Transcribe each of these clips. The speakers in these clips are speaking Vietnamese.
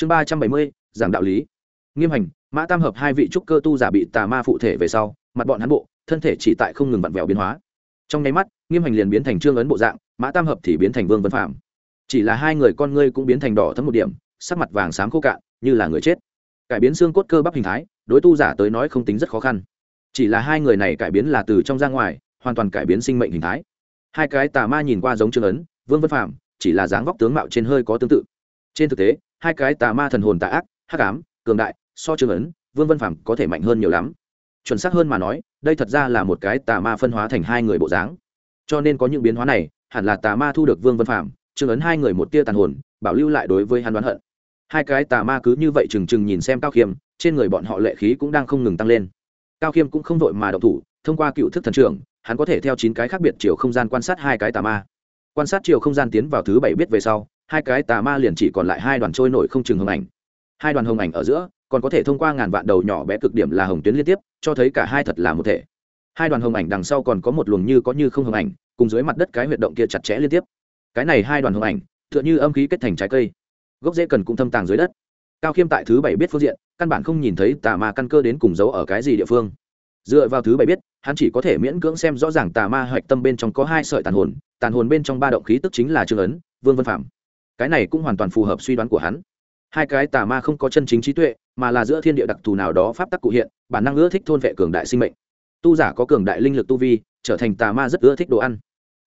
chương ba trăm bảy mươi, giảng đạo lý. Nghiêm hành, mã tam hợp hai vị trúc cơ tu giả bị tà ma phụ thể về sau, mặt bọn hắn bộ, thân thể chỉ tại không ngừng vặn vẹo biến hóa. Trong nháy mắt, nghiêm hành liền biến thành trương ấn bộ dạng, mã tam hợp thì biến thành vương vân phạm chỉ là hai người con ngươi cũng biến thành đỏ thấm một điểm, sắc mặt vàng xám khô cạn, như là người chết. Cải biến xương cốt cơ bắp hình thái, đối tu giả tới nói không tính rất khó khăn. Chỉ là hai người này cải biến là từ trong ra ngoài, hoàn toàn cải biến sinh mệnh hình thái. Hai cái tà ma nhìn qua giống trương ấn, vương vân phạm chỉ là dáng vóc tướng mạo trên hơi có tương tự. Trên thực tế hai cái tà ma thần hồn tà ác, hắc ám, cường đại, so trương ấn, vương vân phạm có thể mạnh hơn nhiều lắm. Chuẩn xác hơn mà nói, đây thật ra là một cái tà ma phân hóa thành hai người bộ dáng. Cho nên có những biến hóa này, hẳn là tà ma thu được vương vân phạm trương ấn hai người một tia tàn hồn, bảo lưu lại đối với hắn đoán hận. Hai cái tà ma cứ như vậy trừng trừng nhìn xem cao khiêm, trên người bọn họ lệ khí cũng đang không ngừng tăng lên. Cao khiêm cũng không vội mà độc thủ, thông qua cựu thức thần trưởng, hắn có thể theo chín cái khác biệt chiều không gian quan sát hai cái tà ma. Quan sát chiều không gian tiến vào thứ bảy biết về sau hai cái tà ma liền chỉ còn lại hai đoàn trôi nổi không chừng hồng ảnh. Hai đoàn hồng ảnh ở giữa, còn có thể thông qua ngàn vạn đầu nhỏ bé cực điểm là hồng tuyến liên tiếp, cho thấy cả hai thật là một thể. Hai đoàn hồng ảnh đằng sau còn có một luồng như có như không hồng ảnh, cùng dưới mặt đất cái huyệt động kia chặt chẽ liên tiếp. Cái này hai đoàn hồng ảnh, tựa như âm khí kết thành trái cây. Gốc rễ cần cũng thâm tàng dưới đất. Cao khiêm tại thứ bảy biết phương diện, căn bản không nhìn thấy tà ma căn cơ đến cùng giấu ở cái gì địa phương. Dựa vào thứ bảy biết, hắn chỉ có thể miễn cưỡng xem rõ ràng tà ma hạch tâm bên trong có hai sợi tàn hồn tàn hồn bên trong ba động khí tức chính là trương ấn, vương vân phạm cái này cũng hoàn toàn phù hợp suy đoán của hắn. Hai cái tà ma không có chân chính trí tuệ, mà là giữa thiên địa đặc thù nào đó pháp tắc cụ hiện, bản năng ưa thích thôn vệ cường đại sinh mệnh. Tu giả có cường đại linh lực tu vi, trở thành tà ma rất ưa thích đồ ăn.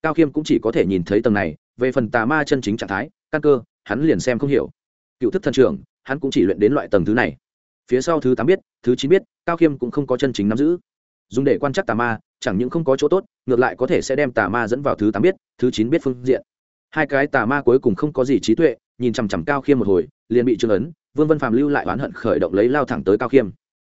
Cao khiêm cũng chỉ có thể nhìn thấy tầng này, về phần tà ma chân chính trạng thái, căn cơ, hắn liền xem không hiểu. Cựu thức thần trưởng, hắn cũng chỉ luyện đến loại tầng thứ này. Phía sau thứ tám biết, thứ chín biết, cao khiêm cũng không có chân chính nắm giữ. Dùng để quan trắc tà ma, chẳng những không có chỗ tốt, ngược lại có thể sẽ đem tà ma dẫn vào thứ tám biết, thứ chín biết phương diện hai cái tà ma cuối cùng không có gì trí tuệ, nhìn chằm chằm cao khiêm một hồi, liền bị trương ấn, vương vân phàm lưu lại oán hận khởi động lấy lao thẳng tới cao khiêm.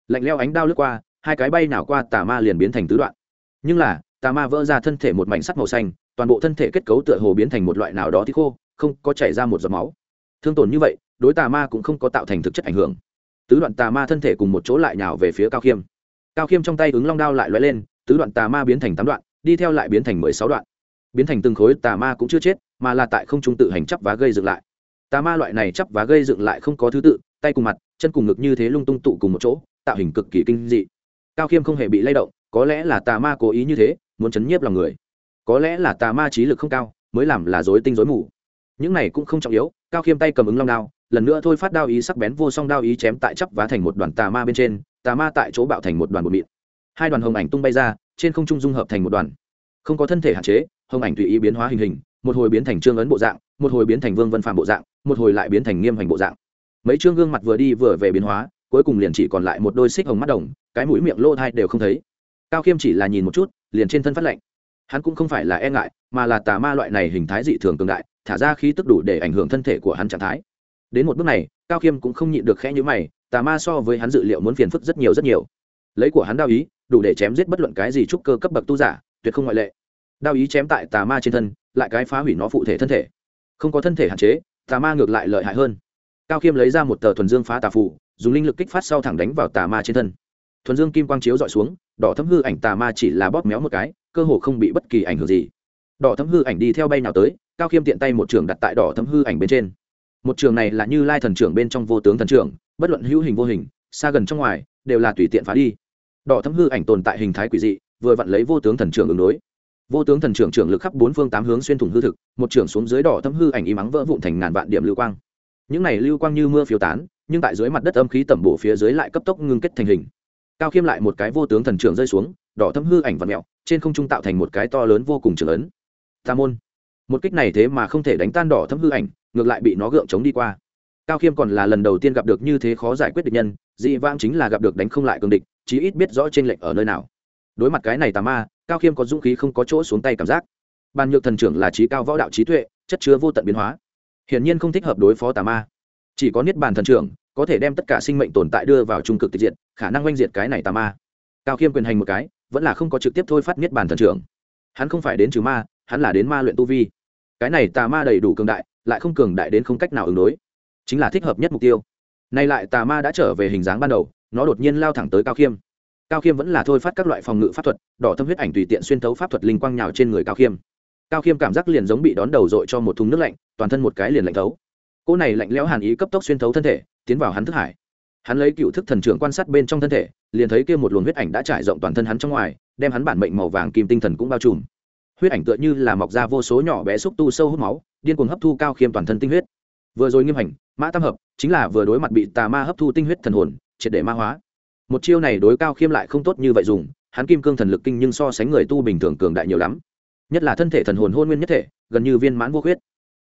Lạnh leo ánh đao lướt qua, hai cái bay nào qua tà ma liền biến thành tứ đoạn. Nhưng là, tà ma vỡ ra thân thể một mảnh sắt màu xanh, toàn bộ thân thể kết cấu tựa hồ biến thành một loại nào đó thì khô, không có chảy ra một giọt máu. Thương tổn như vậy, đối tà ma cũng không có tạo thành thực chất ảnh hưởng. Tứ đoạn tà ma thân thể cùng một chỗ lại nhào về phía cao khiêm. Cao khiêm trong tay ứng long đao lại l lên, tứ đoạn tà ma biến thành tám đoạn, đi theo lại biến thành mười sáu đoạn biến thành từng khối tà ma cũng chưa chết, mà là tại không trung tự hành chấp và gây dựng lại. Tà ma loại này chấp và gây dựng lại không có thứ tự, tay cùng mặt, chân cùng ngực như thế lung tung tụ cùng một chỗ, tạo hình cực kỳ kinh dị. Cao khiêm không hề bị lay động, có lẽ là tà ma cố ý như thế, muốn chấn nhiếp lòng người. Có lẽ là tà ma trí lực không cao, mới làm là dối tinh dối mù. Những này cũng không trọng yếu, cao khiêm tay cầm ứng long đao, lần nữa thôi phát đao ý sắc bén vô song đao ý chém tại chắp vá thành một đoàn tà ma bên trên, tà ma tại chỗ bạo thành một đoàn bột mịn. Hai đoàn hồng ảnh tung bay ra, trên không trung dung hợp thành một đoàn. Không có thân thể hạn chế hồng ảnh tùy ý biến hóa hình hình, một hồi biến thành trương ấn bộ dạng, một hồi biến thành vương vân phạm bộ dạng, một hồi lại biến thành nghiêm hành bộ dạng. Mấy chương gương mặt vừa đi vừa về biến hóa, cuối cùng liền chỉ còn lại một đôi xích hồng mắt đồng, cái mũi miệng lô thai đều không thấy. Cao khiêm chỉ là nhìn một chút, liền trên thân phát lệnh hắn cũng không phải là e ngại, mà là tà ma loại này hình thái dị thường cường đại, thả ra khí tức đủ để ảnh hưởng thân thể của hắn trạng thái. Đến một bước này, cao khiêm cũng không nhịn được khẽ nhữ mày, tà ma so với hắn dự liệu muốn phiền phức rất nhiều rất nhiều. Lấy của hắn đao ý, đủ để chém giết bất luận cái gì trúc cơ cấp bậc tu giả, tuyệt không ngoại lệ đao ý chém tại tà ma trên thân, lại cái phá hủy nó phụ thể thân thể. Không có thân thể hạn chế, tà ma ngược lại lợi hại hơn. Cao khiêm lấy ra một tờ thuần dương phá tà phủ dùng linh lực kích phát sau thẳng đánh vào tà ma trên thân. Thuần dương kim quang chiếu dọi xuống, đỏ thấm hư ảnh tà ma chỉ là bóp méo một cái, cơ hồ không bị bất kỳ ảnh hưởng gì. Đỏ thấm hư ảnh đi theo bay nào tới, cao khiêm tiện tay một trường đặt tại đỏ thấm hư ảnh bên trên. Một trường này là như lai thần trưởng bên trong vô tướng thần trưởng, bất luận hữu hình vô hình, xa gần trong ngoài, đều là tùy tiện phá đi. Đỏ thấm hư ảnh tồn tại hình thái quỷ dị, vừa vặn lấy vô tướng thần trưởng ứng đối vô tướng thần trưởng trưởng lực khắp bốn phương tám hướng xuyên thủng hư thực, một trưởng xuống dưới đỏ thâm hư ảnh y mắng vỡ vụn thành ngàn vạn điểm lưu quang. Những này lưu quang như mưa phiêu tán, nhưng tại dưới mặt đất âm khí tẩm bổ phía dưới lại cấp tốc ngưng kết thành hình. Cao khiêm lại một cái vô tướng thần trưởng rơi xuống, đỏ thâm hư ảnh và mẹo, trên không trung tạo thành một cái to lớn vô cùng trưởng lớn. Tam môn. Một kích này thế mà không thể đánh tan đỏ thâm hư ảnh, ngược lại bị nó gượng chống đi qua. Cao khiêm còn là lần đầu tiên gặp được như thế khó giải quyết địch nhân, dị Vang chính là gặp được đánh không lại cường địch, chí ít biết rõ trên lệnh ở nơi nào. Đối mặt cái này tà ma cao khiêm có dũng khí không có chỗ xuống tay cảm giác. Bàn nhược thần trưởng là trí cao võ đạo trí tuệ, chất chứa vô tận biến hóa. Hiển nhiên không thích hợp đối phó tà ma. Chỉ có niết bàn thần trưởng, có thể đem tất cả sinh mệnh tồn tại đưa vào trung cực tịch diệt, khả năng oanh diệt cái này tà ma. Cao khiêm quyền hành một cái, vẫn là không có trực tiếp thôi phát niết bàn thần trưởng. Hắn không phải đến trừ ma, hắn là đến ma luyện tu vi. Cái này tà ma đầy đủ cường đại, lại không cường đại đến không cách nào ứng đối. Chính là thích hợp nhất mục tiêu. Nay lại tà ma đã trở về hình dáng ban đầu, nó đột nhiên lao thẳng tới cao khiêm cao khiêm vẫn là thôi phát các loại phòng ngự pháp thuật, đỏ thâm huyết ảnh tùy tiện xuyên thấu pháp thuật linh quang nhào trên người cao khiêm. Cao khiêm cảm giác liền giống bị đón đầu dội cho một thùng nước lạnh, toàn thân một cái liền lạnh thấu. Cỗ này lạnh lẽo hàn ý cấp tốc xuyên thấu thân thể, tiến vào hắn thức hải. Hắn lấy cựu thức thần trưởng quan sát bên trong thân thể, liền thấy kia một luồng huyết ảnh đã trải rộng toàn thân hắn trong ngoài, đem hắn bản mệnh màu vàng kim tinh thần cũng bao trùm. Huyết ảnh tựa như là mọc ra vô số nhỏ bé xúc tu sâu hút máu, điên cuồng hấp thu cao khiêm toàn thân tinh huyết. Vừa rồi nghiêm hành, mã tam hợp, chính là vừa đối mặt bị tà ma hấp thu tinh huyết thần hồn, triệt để ma hóa một chiêu này đối cao khiêm lại không tốt như vậy dùng, hắn kim cương thần lực kinh nhưng so sánh người tu bình thường cường đại nhiều lắm. Nhất là thân thể thần hồn hôn nguyên nhất thể, gần như viên mãn vô khuyết.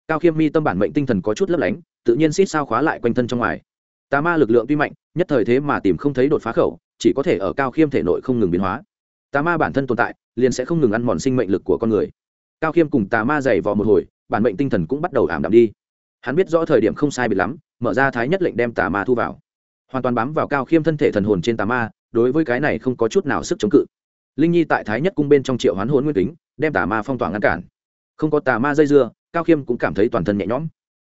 Cao khiêm mi tâm bản mệnh tinh thần có chút lấp lánh, tự nhiên xít sao khóa lại quanh thân trong ngoài. Tà ma lực lượng tuy mạnh, nhất thời thế mà tìm không thấy đột phá khẩu, chỉ có thể ở cao khiêm thể nội không ngừng biến hóa. Tà ma bản thân tồn tại, liền sẽ không ngừng ăn mòn sinh mệnh lực của con người. Cao khiêm cùng tà ma dày vò một hồi, bản mệnh tinh thần cũng bắt đầu ảm đạm đi. Hắn biết rõ thời điểm không sai biệt lắm, mở ra thái nhất lệnh đem tà ma thu vào hoàn toàn bám vào cao khiêm thân thể thần hồn trên tà ma, đối với cái này không có chút nào sức chống cự. Linh nhi tại thái nhất cung bên trong triệu hoán hôn nguyên tính đem tà ma phong tỏa ngăn cản. Không có tà ma dây dưa, cao khiêm cũng cảm thấy toàn thân nhẹ nhõm.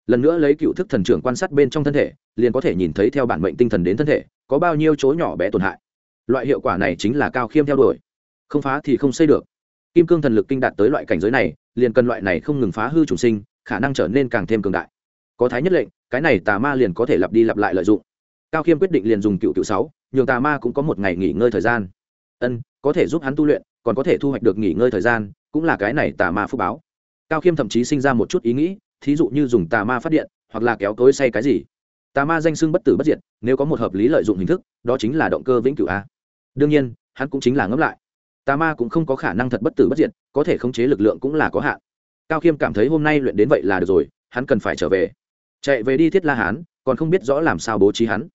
Lần nữa lấy cựu thức thần trưởng quan sát bên trong thân thể, liền có thể nhìn thấy theo bản mệnh tinh thần đến thân thể, có bao nhiêu chỗ nhỏ bé tổn hại. Loại hiệu quả này chính là cao khiêm theo đuổi. Không phá thì không xây được. Kim cương thần lực kinh đạt tới loại cảnh giới này, liền cần loại này không ngừng phá hư chủ sinh, khả năng trở nên càng thêm cường đại. Có thái nhất lệnh, cái này tà ma liền có thể lặp đi lặp lại lợi dụng cao khiêm quyết định liền dùng cựu cựu sáu, nhường tà ma cũng có một ngày nghỉ ngơi thời gian. Ân, có thể giúp hắn tu luyện, còn có thể thu hoạch được nghỉ ngơi thời gian, cũng là cái này tà ma phúc báo. Cao khiêm thậm chí sinh ra một chút ý nghĩ, thí dụ như dùng tà ma phát điện, hoặc là kéo tối say cái gì. Tà ma danh xưng bất tử bất diệt, nếu có một hợp lý lợi dụng hình thức, đó chính là động cơ vĩnh cửu a. Đương nhiên, hắn cũng chính là ngẫm lại. Tà ma cũng không có khả năng thật bất tử bất diệt, có thể khống chế lực lượng cũng là có hạn. Cao khiêm cảm thấy hôm nay luyện đến vậy là được rồi, hắn cần phải trở về. Chạy về đi thiết la hán, còn không biết rõ làm sao bố trí hắn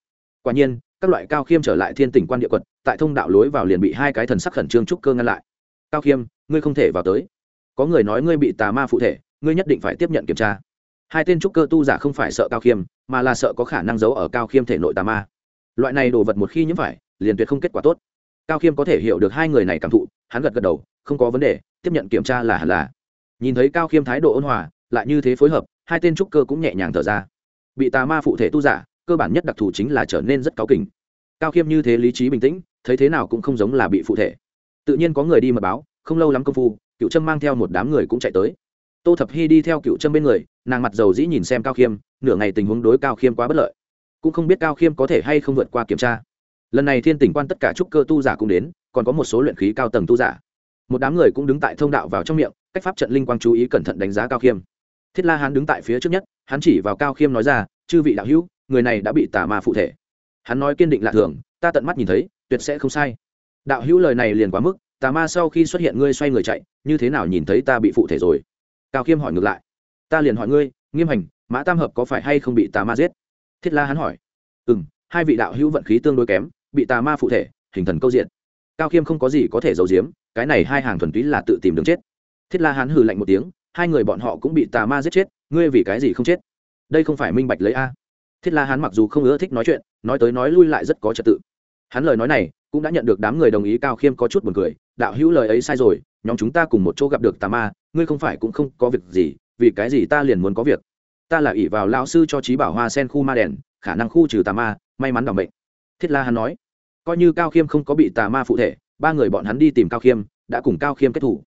quả nhiên, các loại cao khiêm trở lại thiên tỉnh quan địa quật, tại thông đạo lối vào liền bị hai cái thần sắc khẩn trương trúc cơ ngăn lại. Cao khiêm, ngươi không thể vào tới. Có người nói ngươi bị tà ma phụ thể, ngươi nhất định phải tiếp nhận kiểm tra. Hai tên trúc cơ tu giả không phải sợ cao khiêm, mà là sợ có khả năng giấu ở cao khiêm thể nội tà ma. Loại này đồ vật một khi nhiễm phải, liền tuyệt không kết quả tốt. Cao khiêm có thể hiểu được hai người này cảm thụ, hắn gật gật đầu, không có vấn đề, tiếp nhận kiểm tra là hẳn là. Nhìn thấy cao khiêm thái độ ôn hòa, lại như thế phối hợp, hai tên trúc cơ cũng nhẹ nhàng thở ra. Bị tà ma phụ thể tu giả cơ bản nhất đặc thù chính là trở nên rất cáu kỉnh. Cao khiêm như thế lý trí bình tĩnh, thấy thế nào cũng không giống là bị phụ thể. Tự nhiên có người đi mật báo, không lâu lắm công phu, cựu trâm mang theo một đám người cũng chạy tới. Tô thập hy đi theo cựu trâm bên người, nàng mặt dầu dĩ nhìn xem cao khiêm, nửa ngày tình huống đối cao khiêm quá bất lợi. Cũng không biết cao khiêm có thể hay không vượt qua kiểm tra. Lần này thiên tỉnh quan tất cả trúc cơ tu giả cũng đến, còn có một số luyện khí cao tầng tu giả. Một đám người cũng đứng tại thông đạo vào trong miệng, cách pháp trận linh quang chú ý cẩn thận đánh giá cao khiêm. Thiết la hán đứng tại phía trước nhất, hắn chỉ vào cao khiêm nói ra, chư vị đạo hữu người này đã bị tà ma phụ thể. Hắn nói kiên định lạ thường, ta tận mắt nhìn thấy, tuyệt sẽ không sai. Đạo hữu lời này liền quá mức, tà ma sau khi xuất hiện ngươi xoay người chạy, như thế nào nhìn thấy ta bị phụ thể rồi? Cao khiêm hỏi ngược lại. Ta liền hỏi ngươi, nghiêm hành, mã tam hợp có phải hay không bị tà ma giết? Thiết la hắn hỏi. Ừ m hai vị đạo hữu vận khí tương đối kém, bị tà ma phụ thể, hình thần câu diện. Cao khiêm không có gì có thể giấu giếm, cái này hai hàng thuần túy là tự tìm đường chết. Thiết la hắn hừ lạnh một tiếng, hai người bọn họ cũng bị tà ma giết chết, ngươi vì cái gì không chết? Đây không phải minh bạch lấy a thiết la Hán mặc dù không ưa thích nói chuyện, nói tới nói lui lại rất có trật tự. Hắn lời nói này cũng đã nhận được đám người đồng ý cao khiêm có chút buồn cười, đạo hữu lời ấy sai rồi, nhóm chúng ta cùng một chỗ gặp được tà ma, ngươi không phải cũng không có việc gì, vì cái gì ta liền muốn có việc? Ta là ỷ vào lão sư cho trí bảo hoa sen khu ma đèn, khả năng khu trừ tà ma, may mắn đảm bệnh. Thiết la hắn nói, coi như cao khiêm không có bị tà ma phụ thể, ba người bọn hắn đi tìm cao khiêm, đã cùng cao khiêm kết thủ.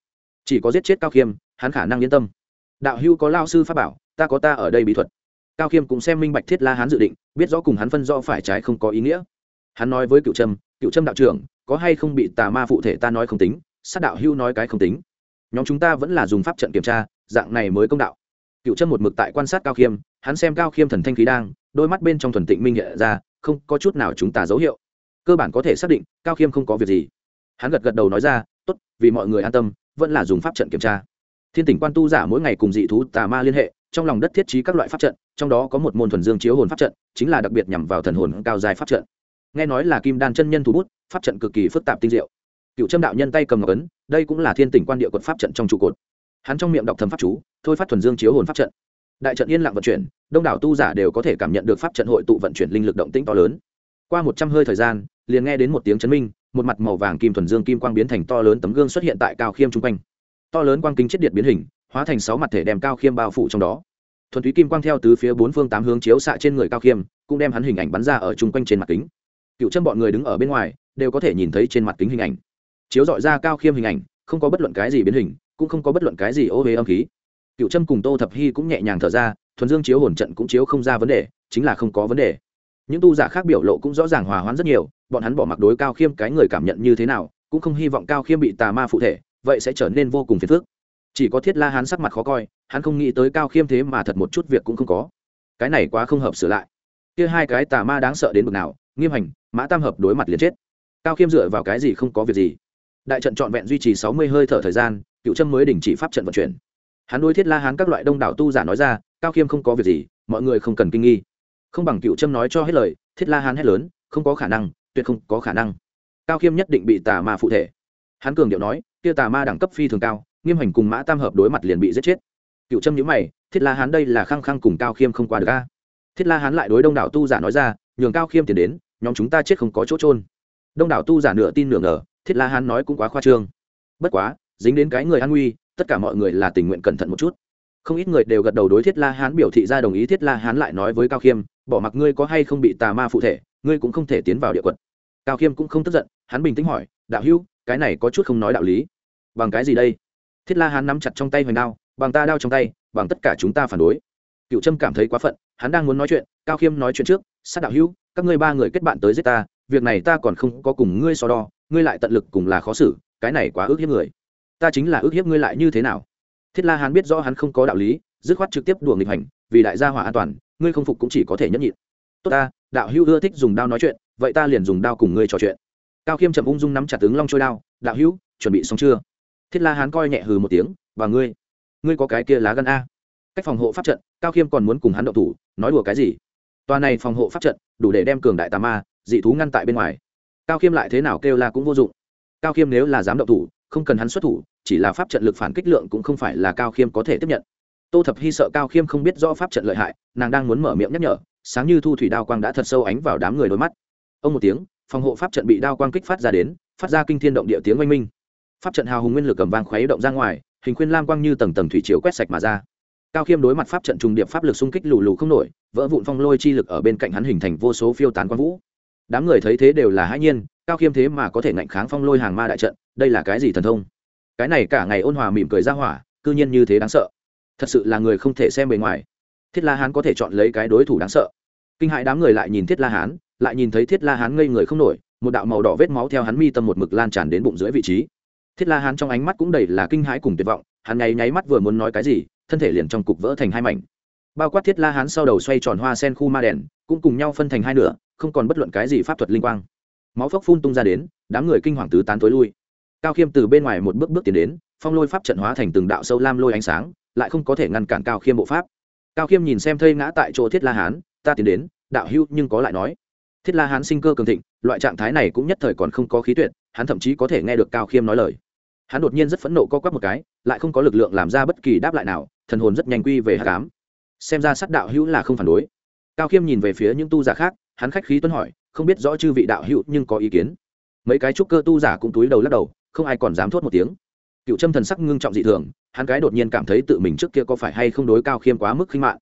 Chỉ có giết chết cao khiêm, hắn khả năng yên tâm. Đạo hữu có lao sư pháp bảo, ta có ta ở đây bí thuật cao khiêm cũng xem minh bạch thiết la hắn dự định, biết rõ cùng hắn phân rõ phải trái không có ý nghĩa. Hắn nói với cựu trâm cựu trâm đạo trưởng, có hay không bị tà ma phụ thể ta nói không tính, sát đạo hưu nói cái không tính. Nhóm chúng ta vẫn là dùng pháp trận kiểm tra, dạng này mới công đạo. Cựu trâm một mực tại quan sát cao khiêm, hắn xem cao khiêm thần thanh khí đang, đôi mắt bên trong thuần tịnh minh hiện ra, không có chút nào chúng ta dấu hiệu. Cơ bản có thể xác định, cao khiêm không có việc gì. Hắn gật gật đầu nói ra, tốt, vì mọi người an tâm, vẫn là dùng pháp trận kiểm tra. Thiên tỉnh quan tu giả mỗi ngày cùng dị thú tà ma liên hệ trong lòng đất thiết trí các loại pháp trận, trong đó có một môn thuần dương chiếu hồn pháp trận, chính là đặc biệt nhằm vào thần hồn cao dài pháp trận. Nghe nói là kim đan chân nhân thủ bút, pháp trận cực kỳ phức tạp tinh diệu. Cựu trâm đạo nhân tay cầm ngọc ấn, đây cũng là thiên tỉnh quan địa quận pháp trận trong trụ cột. Hắn trong miệng đọc thầm pháp chú, thôi phát thuần dương chiếu hồn pháp trận. Đại trận yên lặng vận chuyển, đông đảo tu giả đều có thể cảm nhận được pháp trận hội tụ vận chuyển linh lực động tĩnh to lớn. Qua một trăm hơi thời gian, liền nghe đến một tiếng chấn minh, một mặt màu vàng kim thuần dương kim quang biến thành to lớn tấm gương xuất hiện tại cao khiêm chung quanh. To lớn quang kính chết điện biến hình hóa thành sáu mặt thể đem cao khiêm bao phủ trong đó. Thuần túy kim quang theo từ phía bốn phương tám hướng chiếu xạ trên người cao khiêm, cũng đem hắn hình ảnh bắn ra ở chung quanh trên mặt kính. Cựu chân bọn người đứng ở bên ngoài, đều có thể nhìn thấy trên mặt kính hình ảnh. Chiếu dọi ra cao khiêm hình ảnh, không có bất luận cái gì biến hình, cũng không có bất luận cái gì ô huế âm khí. Cựu trâm cùng tô thập hy cũng nhẹ nhàng thở ra, thuần dương chiếu hồn trận cũng chiếu không ra vấn đề, chính là không có vấn đề. Những tu giả khác biểu lộ cũng rõ ràng hòa hoãn rất nhiều, bọn hắn bỏ mặc đối cao khiêm cái người cảm nhận như thế nào, cũng không hy vọng cao khiêm bị tà ma phụ thể, vậy sẽ trở nên vô cùng phiền phức chỉ có thiết la hán sắc mặt khó coi, hắn không nghĩ tới cao khiêm thế mà thật một chút việc cũng không có. Cái này quá không hợp sửa lại. Kia hai cái tà ma đáng sợ đến bực nào, nghiêm hành, mã tam hợp đối mặt liền chết. Cao khiêm dựa vào cái gì không có việc gì. Đại trận trọn vẹn duy trì sáu mươi hơi thở thời gian, cựu trâm mới đình chỉ pháp trận vận chuyển. Hắn đối thiết la hán các loại đông đảo tu giả nói ra, cao khiêm không có việc gì, mọi người không cần kinh nghi. Không bằng cựu trâm nói cho hết lời, thiết la hán hét lớn, không có khả năng, tuyệt không có khả năng. Cao khiêm nhất định bị tà ma phụ thể. Hắn cường điệu nói, kia tà ma đẳng cấp phi thường cao nghiêm hành cùng mã tam hợp đối mặt liền bị giết chết. Cựu trâm nhữ mày, thiết la hán đây là khăng khăng cùng cao khiêm không qua được ca thiết la hán lại đối đông đảo tu giả nói ra, nhường cao khiêm tiền đến, nhóm chúng ta chết không có chỗ trôn đông đảo tu giả nửa tin nửa ngờ, thiết la hán nói cũng quá khoa trương. Bất quá, dính đến cái người an nguy, tất cả mọi người là tình nguyện cẩn thận một chút. Không ít người đều gật đầu đối thiết la hán biểu thị ra đồng ý, thiết la hán lại nói với cao khiêm, bỏ mặc ngươi có hay không bị tà ma phụ thể, ngươi cũng không thể tiến vào địa quật. Cao khiêm cũng không tức giận, hắn bình tĩnh hỏi, đạo hữu, cái này có chút không nói đạo lý. Bằng cái gì đây? Thiết la hán nắm chặt trong tay hoành đao, bằng ta đao trong tay, bằng tất cả chúng ta phản đối. Cựu trâm cảm thấy quá phận, hắn đang muốn nói chuyện, cao khiêm nói chuyện trước, sát đạo hữu, các ngươi ba người kết bạn tới giết ta, việc này ta còn không có cùng ngươi so đo, ngươi lại tận lực cùng là khó xử, cái này quá ước hiếp người. Ta chính là ước hiếp ngươi lại như thế nào? Thiết la hán biết rõ hắn không có đạo lý, dứt khoát trực tiếp đùa nghịch hành, vì đại gia hỏa an toàn, ngươi không phục cũng chỉ có thể nhẫn nhịn. Tốt ta, đạo hữu ưa thích dùng đao nói chuyện, vậy ta liền dùng đao cùng ngươi trò chuyện. Cao khiêm chậm ung dung nắm chặt tướng long trôi đao, đạo hữu, chuẩn bị xong chưa? Thiết la hán coi nhẹ hừ một tiếng và ngươi ngươi có cái kia lá gan a? Cách phòng hộ pháp trận, cao khiêm còn muốn cùng hắn động thủ, nói đùa cái gì? Tòa này phòng hộ pháp trận, đủ để đem cường đại tà ma, dị thú ngăn tại bên ngoài. Cao khiêm lại thế nào kêu la cũng vô dụng. Cao khiêm nếu là dám động thủ, không cần hắn xuất thủ, chỉ là pháp trận lực phản kích lượng cũng không phải là cao khiêm có thể tiếp nhận. Tô thập hy sợ cao khiêm không biết rõ pháp trận lợi hại, nàng đang muốn mở miệng nhắc nhở, sáng như thu thủy đao quang đã thật sâu ánh vào đám người đôi mắt. Ông một tiếng, phòng hộ pháp trận bị đao quang kích phát ra đến, phát ra kinh thiên động địa tiếng oanh minh pháp trận hào hùng nguyên lực cầm vang khuấy động ra ngoài, hình khuyên lam quang như tầng tầng thủy chiều quét sạch mà ra. Cao khiêm đối mặt pháp trận trùng điệp pháp lực xung kích lù lù không nổi, vỡ vụn phong lôi chi lực ở bên cạnh hắn hình thành vô số phiêu tán quang vũ. Đám người thấy thế đều là hãi nhiên, cao khiêm thế mà có thể ngạnh kháng phong lôi hàng ma đại trận, đây là cái gì thần thông? Cái này cả ngày ôn hòa mỉm cười ra hỏa, cư nhiên như thế đáng sợ. Thật sự là người không thể xem bề ngoài. Thiết la hán có thể chọn lấy cái đối thủ đáng sợ. Kinh hại đám người lại nhìn thiết la hán, lại nhìn thấy thiết la hán ngây người không nổi, một đạo màu đỏ vết máu theo hắn mi tâm một mực lan tràn đến bụng dưới vị trí thiết la hán trong ánh mắt cũng đầy là kinh hãi cùng tuyệt vọng, hắn nháy nháy mắt vừa muốn nói cái gì, thân thể liền trong cục vỡ thành hai mảnh. Bao quát thiết la hán sau đầu xoay tròn hoa sen khu ma đèn, cũng cùng nhau phân thành hai nửa, không còn bất luận cái gì pháp thuật linh quang. Máu phốc phun tung ra đến, đám người kinh hoàng tứ tán tối lui. Cao khiêm từ bên ngoài một bước bước tiến đến, phong lôi pháp trận hóa thành từng đạo sâu lam lôi ánh sáng, lại không có thể ngăn cản cao khiêm bộ pháp. Cao khiêm nhìn xem thây ngã tại chỗ thiết la hán, ta tiến đến, đạo hưu nhưng có lại nói. Thiết la hán sinh cơ cường thịnh, loại trạng thái này cũng nhất thời còn không có khí tuyệt, hắn thậm chí có thể nghe được cao khiêm nói lời hắn đột nhiên rất phẫn nộ co quắp một cái, lại không có lực lượng làm ra bất kỳ đáp lại nào, thần hồn rất nhanh quy về hạ cám xem ra sát đạo hữu là không phản đối. Cao khiêm nhìn về phía những tu giả khác, hắn khách khí tuân hỏi, không biết rõ chư vị đạo hữu nhưng có ý kiến. Mấy cái trúc cơ tu giả cũng túi đầu lắc đầu, không ai còn dám thốt một tiếng. Cựu trâm thần sắc ngưng trọng dị thường, hắn cái đột nhiên cảm thấy tự mình trước kia có phải hay không đối cao khiêm quá mức khinh mạng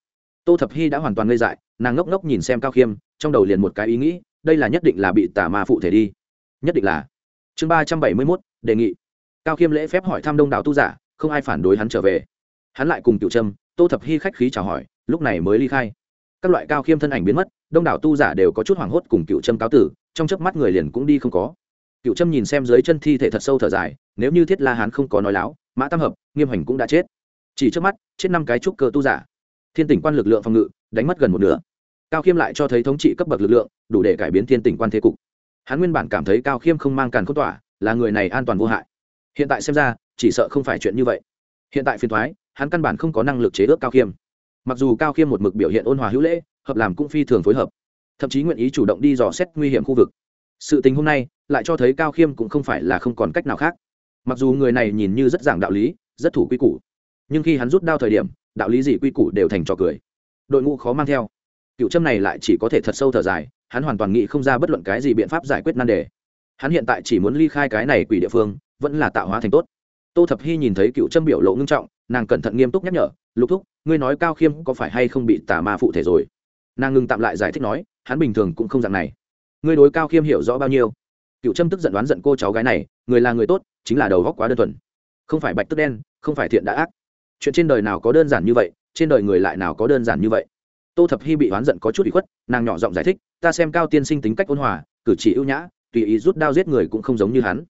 tô thập hy đã hoàn toàn ngây dại, nàng ngốc ngốc nhìn xem cao khiêm, trong đầu liền một cái ý nghĩ, đây là nhất định là bị tà ma phụ thể đi. Nhất định là. Chương ba trăm bảy mươi mốt, đề nghị cao khiêm lễ phép hỏi thăm đông đảo tu giả, không ai phản đối hắn trở về. Hắn lại cùng cựu trâm, tô thập hy khách khí chào hỏi, lúc này mới ly khai. Các loại cao khiêm thân ảnh biến mất, đông đảo tu giả đều có chút hoảng hốt cùng cựu trâm cáo tử, trong chớp mắt người liền cũng đi không có. Cựu trâm nhìn xem dưới chân thi thể thật sâu thở dài, nếu như thiết la hán không có nói láo, mã tam hợp, nghiêm hành cũng đã chết. Chỉ trước mắt, chết năm cái trúc cơ tu giả. Thiên tỉnh quan lực lượng phòng ngự, đánh mất gần một nửa. Cao khiêm lại cho thấy thống trị cấp bậc lực lượng, đủ để cải biến thiên tỉnh quan thế cục. Hắn nguyên bản cảm thấy cao khiêm không mang càn khốc tỏa, là người này an toàn vô hại hiện tại xem ra, chỉ sợ không phải chuyện như vậy. Hiện tại phiền thoái hắn căn bản không có năng lực chế ước cao khiêm. Mặc dù cao khiêm một mực biểu hiện ôn hòa hữu lễ, hợp làm cũng phi thường phối hợp. Thậm chí nguyện ý chủ động đi dò xét nguy hiểm khu vực. Sự tình hôm nay lại cho thấy cao khiêm cũng không phải là không còn cách nào khác. Mặc dù người này nhìn như rất giảng đạo lý, rất thủ quy củ, nhưng khi hắn rút đao thời điểm, đạo lý gì quy củ đều thành trò cười. Đội ngũ khó mang theo. Cựu châm này lại chỉ có thể thật sâu thở dài, hắn hoàn toàn nghĩ không ra bất luận cái gì biện pháp giải quyết nan đề. Hắn hiện tại chỉ muốn ly khai cái này quỷ địa phương vẫn là tạo hóa thành tốt. Tô thập hy nhìn thấy cựu trâm biểu lộ ngưng trọng, nàng cẩn thận nghiêm túc nhắc nhở, lục thúc, ngươi nói cao khiêm có phải hay không bị tà ma phụ thể rồi? Nàng ngừng tạm lại giải thích nói, hắn bình thường cũng không dạng này. Ngươi đối cao khiêm hiểu rõ bao nhiêu? Cựu trâm tức giận đoán giận cô cháu gái này, người là người tốt, chính là đầu góc quá đơn thuần. Không phải bạch tức đen, không phải thiện đã ác. Chuyện trên đời nào có đơn giản như vậy, trên đời người lại nào có đơn giản như vậy? Tô thập hy bị oán giận có chút bị khuất, nàng nhỏ giọng giải thích, ta xem cao tiên sinh tính cách ôn hòa, cử chỉ ưu nhã, tùy ý rút đao giết người cũng không giống như hắn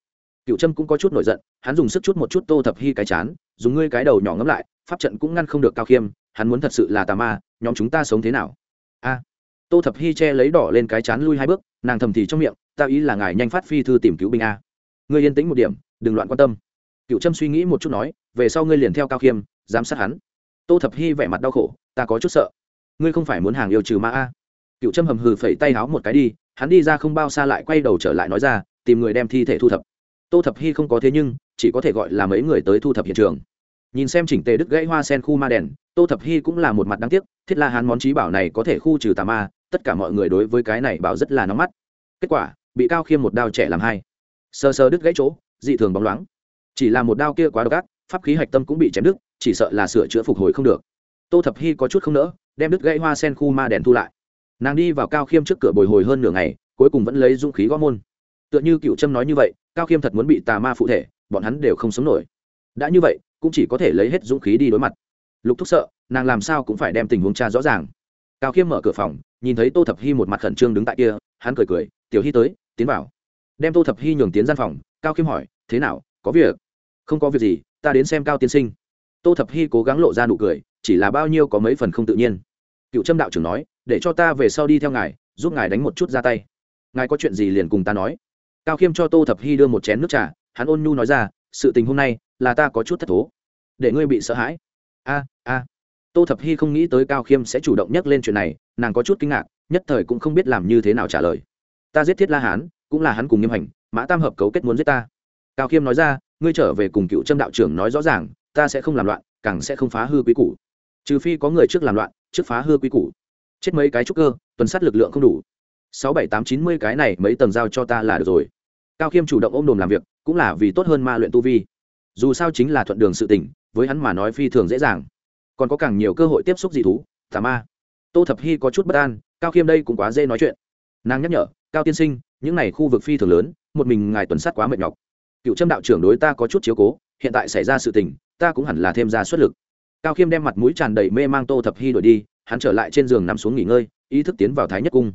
cựu trâm cũng có chút nổi giận, hắn dùng sức chút một chút tô thập hy cái chán, dùng ngươi cái đầu nhỏ ngấm lại, pháp trận cũng ngăn không được cao khiêm, hắn muốn thật sự là tà ma, nhóm chúng ta sống thế nào? A. Tô thập hy che lấy đỏ lên cái chán lui hai bước, nàng thầm thì trong miệng, ta ý là ngài nhanh phát phi thư tìm cứu binh a. Ngươi yên tĩnh một điểm, đừng loạn quan tâm. Cựu trâm suy nghĩ một chút nói, về sau ngươi liền theo cao khiêm, giám sát hắn. Tô thập hy vẻ mặt đau khổ, ta có chút sợ. Ngươi không phải muốn hàng yêu trừ ma a. Cựu trâm hầm hừ phẩy tay háo một cái đi, hắn đi ra không bao xa lại quay đầu trở lại nói ra, tìm người đem thi thể thu thập tô thập hy không có thế nhưng, chỉ có thể gọi là mấy người tới thu thập hiện trường. Nhìn xem chỉnh tề đức gãy hoa sen khu ma đèn, tô thập hy cũng là một mặt đáng tiếc, thiết la hán món trí bảo này có thể khu trừ tà ma, tất cả mọi người đối với cái này bảo rất là nóng mắt. Kết quả, bị cao khiêm một đao trẻ làm hai. Sờ sờ đứt gãy chỗ, dị thường bóng loáng. Chỉ là một đao kia quá độc ác, pháp khí hạch tâm cũng bị chém đứt, chỉ sợ là sửa chữa phục hồi không được. Tô thập hy có chút không nỡ, đem đứt gãy hoa sen khu ma đèn thu lại. Nàng đi vào cao khiêm trước cửa bồi hồi hơn nửa ngày, cuối cùng vẫn lấy dũng khí gõ môn tựa như cựu trâm nói như vậy, cao khiêm thật muốn bị tà ma phụ thể, bọn hắn đều không sống nổi. Đã như vậy, cũng chỉ có thể lấy hết dũng khí đi đối mặt. Lục thúc sợ, nàng làm sao cũng phải đem tình huống cha rõ ràng. Cao khiêm mở cửa phòng, nhìn thấy tô thập hy một mặt khẩn trương đứng tại kia, hắn cười cười, tiểu hy tới, tiến vào. Đem tô thập hy nhường tiến gian phòng, cao khiêm hỏi, thế nào, có việc? Không có việc gì, ta đến xem cao tiên sinh. Tô thập hy cố gắng lộ ra nụ cười, chỉ là bao nhiêu có mấy phần không tự nhiên. Cựu trâm đạo trưởng nói, để cho ta về sau đi theo ngài, giúp ngài đánh một chút ra tay. Ngài có chuyện gì liền cùng ta nói cao khiêm cho tô thập hy đưa một chén nước trà, hắn ôn nhu nói ra, sự tình hôm nay là ta có chút thất thố, để ngươi bị sợ hãi. A a. Tô thập hy không nghĩ tới cao khiêm sẽ chủ động nhắc lên chuyện này, nàng có chút kinh ngạc, nhất thời cũng không biết làm như thế nào trả lời. Ta giết thiết la hán, cũng là hắn cùng nghiêm hành, mã tam hợp cấu kết muốn giết ta. Cao khiêm nói ra, ngươi trở về cùng cựu trâm đạo trưởng nói rõ ràng, ta sẽ không làm loạn, càng sẽ không phá hư quý củ. Trừ phi có người trước làm loạn, trước phá hư quý củ. Chết mấy cái trúc cơ, tuần sát lực lượng không đủ. Sáu bảy tám chín mươi cái này mấy tầng giao cho ta là được rồi cao khiêm chủ động ôm đồm làm việc, cũng là vì tốt hơn ma luyện tu vi. Dù sao chính là thuận đường sự tỉnh với hắn mà nói phi thường dễ dàng. Còn có càng nhiều cơ hội tiếp xúc dị thú, tà ma. Tô thập hy có chút bất an, cao khiêm đây cũng quá dễ nói chuyện. Nàng nhắc nhở, cao tiên sinh, những n à y khu vực phi thường lớn, một mình ngài tuần sát quá mệt nhọc. Cựu trâm đạo trưởng đối ta có chút chiếu cố, hiện tại xảy ra sự tình, ta cũng hẳn là thêm ra suất lực. Cao khiêm đem mặt mũi tràn đầy mê mang tô thập hy đổi đi, hắn trở lại trên giường nằm xuống nghỉ ngơi, ý thức tiến vào thái nhất cung.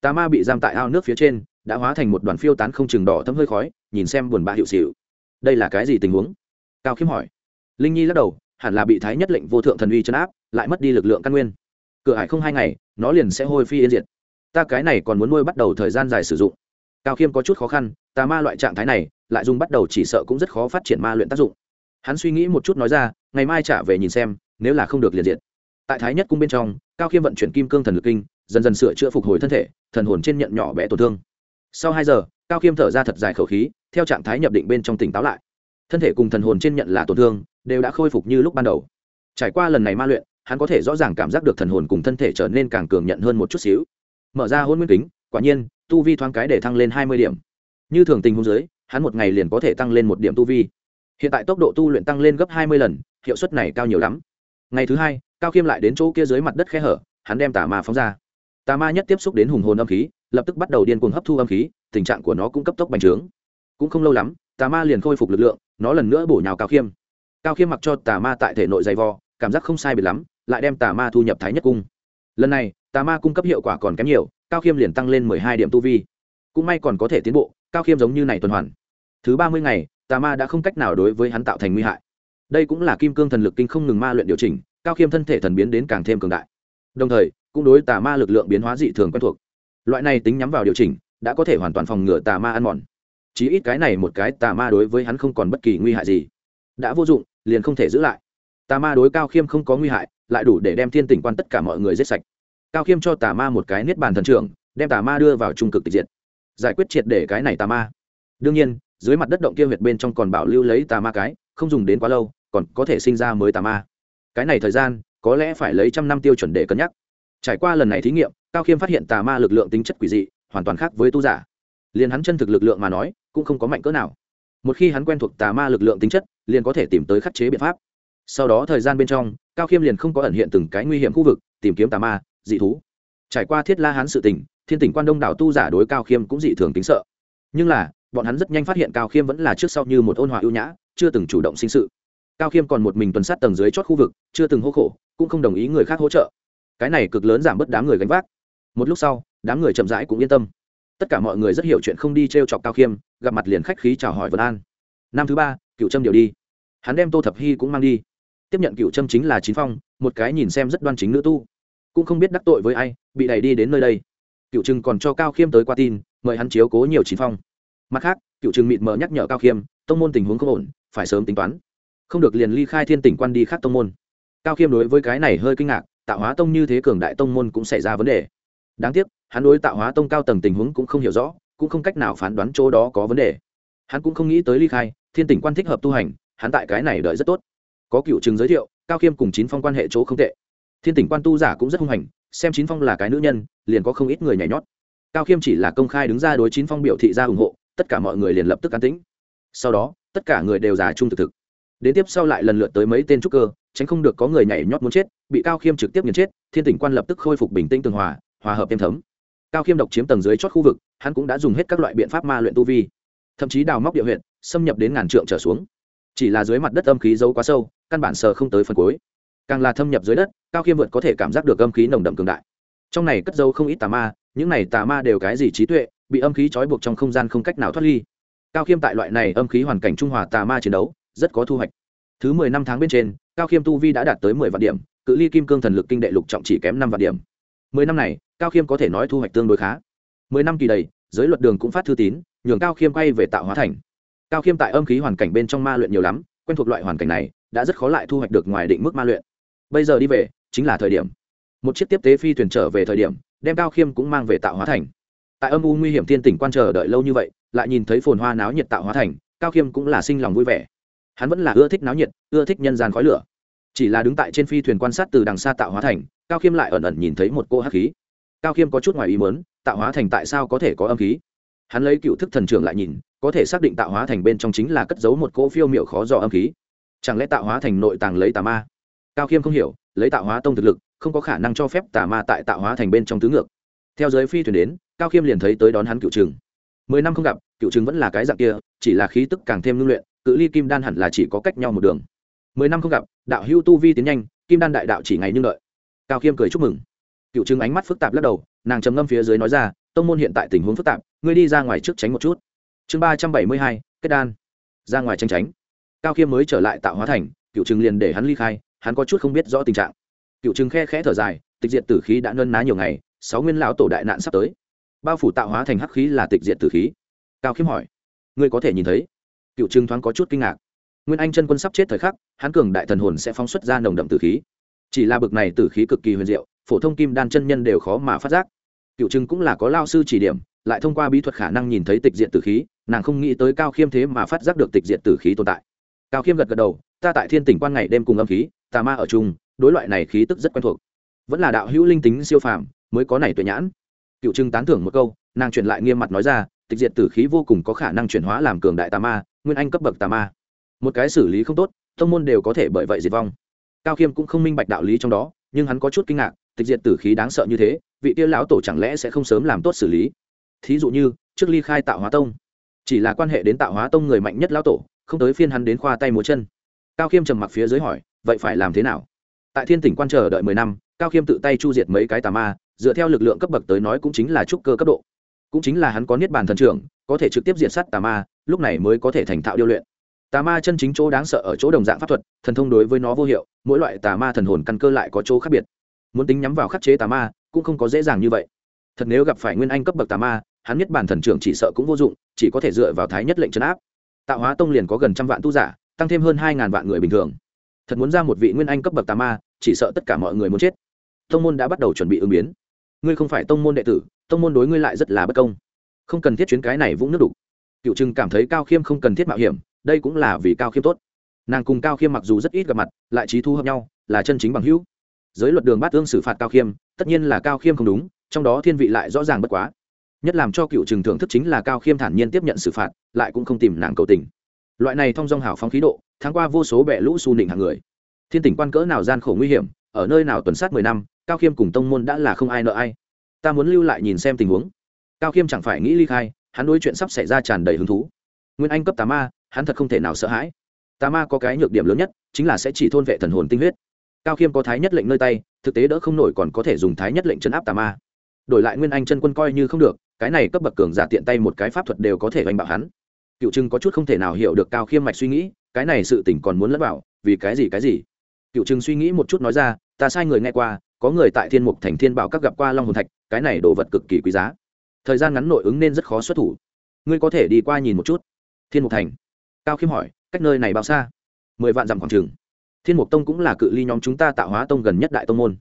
Tà ma bị giam tại ao nước phía trên đã hóa thành một đoàn phiêu tán không chừng đỏ thấm hơi khói, nhìn xem buồn bã hiệu xịu. Đây là cái gì tình huống? Cao khiêm hỏi. Linh nhi lắc đầu, hẳn là bị thái nhất lệnh vô thượng thần uy chấn áp, lại mất đi lực lượng căn nguyên. Cửa hải không hai ngày, nó liền sẽ hôi phi yên diệt. Ta cái này còn muốn nuôi bắt đầu thời gian dài sử dụng. Cao khiêm có chút khó khăn ta ma loại trạng thái này, lại dùng bắt đầu chỉ sợ cũng rất khó phát triển ma luyện tác dụng. Hắn suy nghĩ một chút nói ra, ngày mai trả về nhìn xem, nếu là không được liền diệt. Tại thái nhất cung bên trong, cao khiêm vận chuyển kim cương thần lực kinh, dần dần sửa chữa phục hồi thân thể, thần hồn trên nhận nhỏ bé tổn thương sau hai giờ, cao khiêm thở ra thật dài khẩu khí, theo trạng thái nhập định bên trong tỉnh táo lại. Thân thể cùng thần hồn trên nhận là tổn thương, đều đã khôi phục như lúc ban đầu. Trải qua lần này ma luyện, hắn có thể rõ ràng cảm giác được thần hồn cùng thân thể trở nên càng cường nhận hơn một chút xíu. Mở ra hôn nguyên kính, quả nhiên, tu vi thoáng cái để thăng lên hai mươi điểm. Như thường tình hôn dưới, hắn một ngày liền có thể tăng lên một điểm tu vi. Hiện tại tốc độ tu luyện tăng lên gấp hai mươi lần, hiệu suất này cao nhiều lắm. Ngày thứ hai, cao khiêm lại đến chỗ kia dưới mặt đất khe hở, hắn đem tà ma phóng ra. Tà ma nhất tiếp xúc đến hùng hồn âm khí lập tức bắt đầu điên cuồng hấp thu âm khí, tình trạng của nó cũng cấp tốc bành trướng. Cũng không lâu lắm, tà ma liền khôi phục lực lượng, nó lần nữa bổ nhào cao khiêm. Cao khiêm mặc cho tà ma tại thể nội dày vò, cảm giác không sai biệt lắm, lại đem tà ma thu nhập thái nhất cung. Lần này, tà ma cung cấp hiệu quả còn kém nhiều, cao khiêm liền tăng lên mười hai điểm tu vi. Cũng may còn có thể tiến bộ, cao khiêm giống như này tuần hoàn. Thứ ba mươi ngày, tà ma đã không cách nào đối với hắn tạo thành nguy hại. Đây cũng là kim cương thần lực kinh không ngừng ma luyện điều chỉnh, cao khiêm thân thể thần biến đến càng thêm cường đại. Đồng thời, cũng đối tà ma lực lượng biến hóa dị thường quen thuộc loại này tính nhắm vào điều chỉnh, đã có thể hoàn toàn phòng ngừa tà ma ăn mòn. Chí ít cái này một cái tà ma đối với hắn không còn bất kỳ nguy hại gì. Đã vô dụng, liền không thể giữ lại. Tà ma đối cao khiêm không có nguy hại, lại đủ để đem thiên tỉnh quan tất cả mọi người giết sạch. Cao khiêm cho tà ma một cái niết bàn thần trưởng, đem tà ma đưa vào trung cực tịch diệt. Giải quyết triệt để cái này tà ma. Đương nhiên, dưới mặt đất động kia huyệt bên trong còn bảo lưu lấy tà ma cái, không dùng đến quá lâu, còn có thể sinh ra mới tà ma. Cái này thời gian, có lẽ phải lấy trăm năm tiêu chuẩn để cân nhắc trải qua lần này thí nghiệm, cao khiêm phát hiện tà ma lực lượng tính chất quỷ dị, hoàn toàn khác với tu giả. Liền hắn chân thực lực lượng mà nói, cũng không có mạnh cỡ nào. Một khi hắn quen thuộc tà ma lực lượng tính chất, liền có thể tìm tới khắc chế biện pháp. Sau đó thời gian bên trong, cao khiêm liền không có ẩn hiện từng cái nguy hiểm khu vực, tìm kiếm tà ma, dị thú. Trải qua thiết la hán sự tình, thiên tỉnh quan đông đảo tu giả đối cao khiêm cũng dị thường tính sợ. Nhưng là, bọn hắn rất nhanh phát hiện cao khiêm vẫn là trước sau như một ôn hòa ưu nhã, chưa từng chủ động sinh sự. Cao khiêm còn một mình tuần sát tầng dưới chót khu vực, chưa từng hô khổ, cũng không đồng ý người khác hỗ trợ cái này cực lớn giảm bớt đám người gánh vác. Một lúc sau, đám người chậm rãi cũng yên tâm. Tất cả mọi người rất hiểu chuyện không đi t r e o chọc cao khiêm, gặp mặt liền khách khí chào hỏi vân an. Năm thứ ba cựu trâm điều đi. Hắn đem tô thập hy cũng mang đi. Tiếp nhận cựu trâm chính là chín phong, một cái nhìn xem rất đoan chính nữ tu. Cũng không biết đắc tội với ai, bị đẩy đi đến nơi đây. Cựu trừng còn cho cao khiêm tới qua tin, mời hắn chiếu cố nhiều chín phong. Mặt khác cựu trừng mịt mờ nhắc nhở cao khiêm, tông môn tình huống không ổn, phải sớm tính toán. Không được liền ly khai thiên tỉnh quan đi khác tông môn. Cao khiêm đối với cái này hơi kinh ngạc tạo hóa tông như thế cường đại tông môn cũng xảy ra vấn đề. Đáng tiếc, hắn đối tạo hóa tông cao tầng tình huống cũng không hiểu rõ, cũng không cách nào phán đoán chỗ đó có vấn đề. Hắn cũng không nghĩ tới ly khai, thiên tỉnh quan thích hợp tu hành, hắn tại cái này đợi rất tốt. Có cựu chứng giới thiệu, cao khiêm cùng chín phong quan hệ chỗ không tệ. Thiên tỉnh quan tu giả cũng rất hung hành, xem chín phong là cái nữ nhân, liền có không ít người nhảy nhót. Cao khiêm chỉ là công khai đứng ra đối chín phong biểu thị ra ủng hộ, tất cả mọi người liền lập tức an tĩnh. Sau đó, tất cả người đều giả trung thực thực. Đến tiếp sau lại lần lượt tới mấy tên trúc cơ tránh không được có người nhảy nhót muốn chết, bị cao khiêm trực tiếp nghiền chết, thiên tỉnh quan lập tức khôi phục bình tĩnh tường hòa hòa hợp thêm thấm. Cao khiêm độc chiếm tầng dưới chót khu vực, hắn cũng đã dùng hết các loại biện pháp ma luyện tu vi. Thậm chí đào móc địa huyện xâm nhập đến ngàn trượng trở xuống. Chỉ là dưới mặt đất âm khí giấu quá sâu, căn bản sờ không tới phần cuối. Càng là thâm nhập dưới đất, cao khiêm vượt có thể cảm giác được âm khí nồng đậm cường đại. Trong này cất dâu không ít tà ma, những này tà ma đều cái gì trí tuệ, bị âm khí trói buộc trong không gian không cách nào thoát ly. Cao khiêm tại loại này âm khí hoàn cảnh trung hòa tà ma chiến đấu, rất có thu hoạch. Thứ mười năm tháng bên trên cao khiêm tu vi đã đạt tới mười vạn điểm, cự ly kim cương thần lực kinh đệ lục trọng chỉ kém năm vạn điểm. Mười năm này, cao khiêm có thể nói thu hoạch tương đối khá. Mười năm kỳ đầy, giới luật đường cũng phát thư tín, nhường cao khiêm quay về tạo hóa thành. Cao khiêm tại âm khí hoàn cảnh bên trong ma luyện nhiều lắm, quen thuộc loại hoàn cảnh này, đã rất khó lại thu hoạch được ngoài định mức ma luyện. Bây giờ đi về, chính là thời điểm. Một chiếc tiếp tế phi thuyền trở về thời điểm, đem cao khiêm cũng mang về tạo hóa thành. Tại âm u nguy hiểm thiên tỉnh quan chờ đợi lâu như vậy, lại nhìn thấy phồn hoa náo nhiệt tạo hóa thành, cao khiêm cũng là sinh lòng vui vẻ hắn vẫn là ưa thích náo nhiệt, ưa thích nhân gian khói lửa. Chỉ là đứng tại trên phi thuyền quan sát từ đằng xa tạo hóa thành, cao khiêm lại ẩn ẩn nhìn thấy một cô hắc khí. Cao khiêm có chút ngoài ý mớn tạo hóa thành tại sao có thể có âm khí? Hắn lấy cựu thức thần trưởng lại nhìn, có thể xác định tạo hóa thành bên trong chính là cất giấu một cỗ phiêu m i ệ u khó dò âm khí. Chẳng lẽ tạo hóa thành nội tàng lấy tà ma? Cao khiêm không hiểu, lấy tạo hóa tông thực lực, không có khả năng cho phép tà ma tại tạo hóa thành bên trong tứ ngược. Theo giới phi thuyền đến, cao khiêm liền thấy tới đón hắn cựu trừng. Mười năm không gặp, cựu trừng vẫn là cái dạng kia, chỉ là khí tức càng thêm ngưng luyện cự ly kim đan hẳn là chỉ có cách nhau một đường. Mười năm không gặp, đạo hưu tu vi tiến nhanh, kim đan đại đạo chỉ ngày nhưng đợi. Cao khiêm cười chúc mừng. Cựu chứng ánh mắt phức tạp lắc đầu, nàng trầm ngâm phía dưới nói ra, tông môn hiện tại tình huống phức tạp, ngươi đi ra ngoài trước tránh một chút. Chương ba trăm bảy mươi hai, kết đan. Ra ngoài tranh tránh. Cao khiêm mới trở lại tạo hóa thành, cựu chứng liền để hắn ly khai, hắn có chút không biết rõ tình trạng. Cựu chứng khe khẽ thở dài, tịch diệt tử khí đã nân ná nhiều ngày, sáu nguyên lão tổ đại nạn sắp tới. Bao phủ tạo hóa thành hắc khí là tịch diệt tử khí. Cao khiêm hỏi, ngươi có thể nhìn thấy? Cựu trưng thoáng có chút kinh ngạc. Nguyên anh chân quân sắp chết thời khắc, hắn cường đại thần hồn sẽ phóng xuất ra nồng đậm tử khí. Chỉ là bực này tử khí cực kỳ huyền diệu, phổ thông kim đan chân nhân đều khó mà phát giác. Cựu trưng cũng là có lao sư chỉ điểm, lại thông qua bí thuật khả năng nhìn thấy tịch diện tử khí, nàng không nghĩ tới cao khiêm thế mà phát giác được tịch diện tử khí tồn tại. Cao khiêm gật gật đầu, ta tại thiên tỉnh quan ngày đêm cùng âm khí, tà ma ở chung, đối loại này khí tức rất quen thuộc. Vẫn là đạo hữu linh tính siêu phàm, mới có này tuệ nhãn. Cựu trưng tán thưởng một câu, nàng truyền lại nghiêm mặt nói ra tịch Diệt tử khí vô cùng có khả năng chuyển hóa làm cường đại tà ma, nguyên anh cấp bậc tà ma. Một cái xử lý không tốt thông môn đều có thể bởi vậy diệt vong. Cao khiêm cũng không minh bạch đạo lý trong đó, nhưng hắn có chút kinh ngạc, tịch diệt tử khí đáng sợ như thế, vị tiêu lão tổ chẳng lẽ sẽ không sớm làm tốt xử lý? Thí dụ như, trước ly khai tạo hóa tông. Chỉ là quan hệ đến tạo hóa tông người mạnh nhất lão tổ, không tới phiên hắn đến khoa tay múa chân. Cao khiêm trầm mặc phía dưới hỏi, vậy phải làm thế nào? Tại thiên tỉnh quan chờ đợi mười năm, cao khiêm tự tay chu diệt mấy cái tà ma, dựa theo lực lượng cấp bậc tới nói cũng chính là trúc cơ cấp độ cũng chính là hắn có niết bàn thần trưởng, có thể trực tiếp diệt sát tà ma, lúc này mới có thể thành thạo điêu luyện. Tà ma chân chính chỗ đáng sợ ở chỗ đồng dạng pháp thuật, thần thông đối với nó vô hiệu, mỗi loại tà ma thần hồn căn cơ lại có chỗ khác biệt. Muốn tính nhắm vào khắc chế tà ma, cũng không có dễ dàng như vậy. Thật nếu gặp phải nguyên anh cấp bậc tà ma, hắn nhất bản thần trưởng chỉ sợ cũng vô dụng, chỉ có thể dựa vào thái nhất lệnh trấn áp. Tạo hóa tông liền có gần trăm vạn tu giả, tăng thêm hơn hai ngàn vạn người bình thường. Thật muốn ra một vị nguyên anh cấp bậc tà ma, chỉ sợ tất cả mọi người muốn chết. Tông môn đã bắt đầu chuẩn bị ứng biến. Ngươi không phải tông môn đệ tử tông môn đối ngươi lại rất là bất công. Không cần thiết chuyến cái này vũng nước đục. Cựu trừng cảm thấy cao khiêm không cần thiết mạo hiểm, đây cũng là vì cao khiêm tốt. Nàng cùng cao khiêm mặc dù rất ít gặp mặt, lại trí thu hợp nhau, là chân chính bằng hữu. Giới luật đường bát tương xử phạt cao khiêm, tất nhiên là cao khiêm không đúng, trong đó thiên vị lại rõ ràng bất quá. Nhất làm cho cựu trừng thưởng thức chính là cao khiêm thản nhiên tiếp nhận xử phạt, lại cũng không tìm nàng cầu tình. Loại này thông dong hảo phóng khí độ tháng qua vô số bẹ lũ su nịnh hàng người. Thiên tỉnh quan cỡ nào gian khổ nguy hiểm, ở nơi nào tuần sát mười năm, cao khiêm cùng tông môn đã là không ai nợ ai ta muốn lưu lại nhìn xem tình huống. Cao khiêm chẳng phải nghĩ ly khai, hắn đối chuyện sắp xảy ra tràn đầy hứng thú. Nguyên anh cấp tà ma, hắn thật không thể nào sợ hãi. Tà ma có cái nhược điểm lớn nhất, chính là sẽ chỉ thôn vệ thần hồn tinh huyết. Cao khiêm có thái nhất lệnh nơi tay, thực tế đỡ không nổi còn có thể dùng thái nhất lệnh chấn áp tà ma. Đổi lại nguyên anh chân quân coi như không được, cái này cấp bậc cường giả tiện tay một cái pháp thuật đều có thể oanh bạo hắn. Cựu trưng có chút không thể nào hiểu được cao khiêm mạch suy nghĩ, cái này sự tỉnh còn muốn lẫn vào, vì cái gì cái gì? Cựu trưng suy nghĩ một chút nói ra, ta sai người nghe qua có người tại thiên mục thành thiên bảo các gặp qua long hồn thạch, cái này đồ vật cực kỳ quý giá. Thời gian ngắn nội ứng nên rất khó xuất thủ. Ngươi có thể đi qua nhìn một chút. Thiên mục thành. Cao khiêm hỏi, cách nơi này bao xa? Mười vạn dặm khoảng trường thiên mục tông cũng là cự ly nhóm chúng ta tạo hóa tông gần nhất đại tông môn.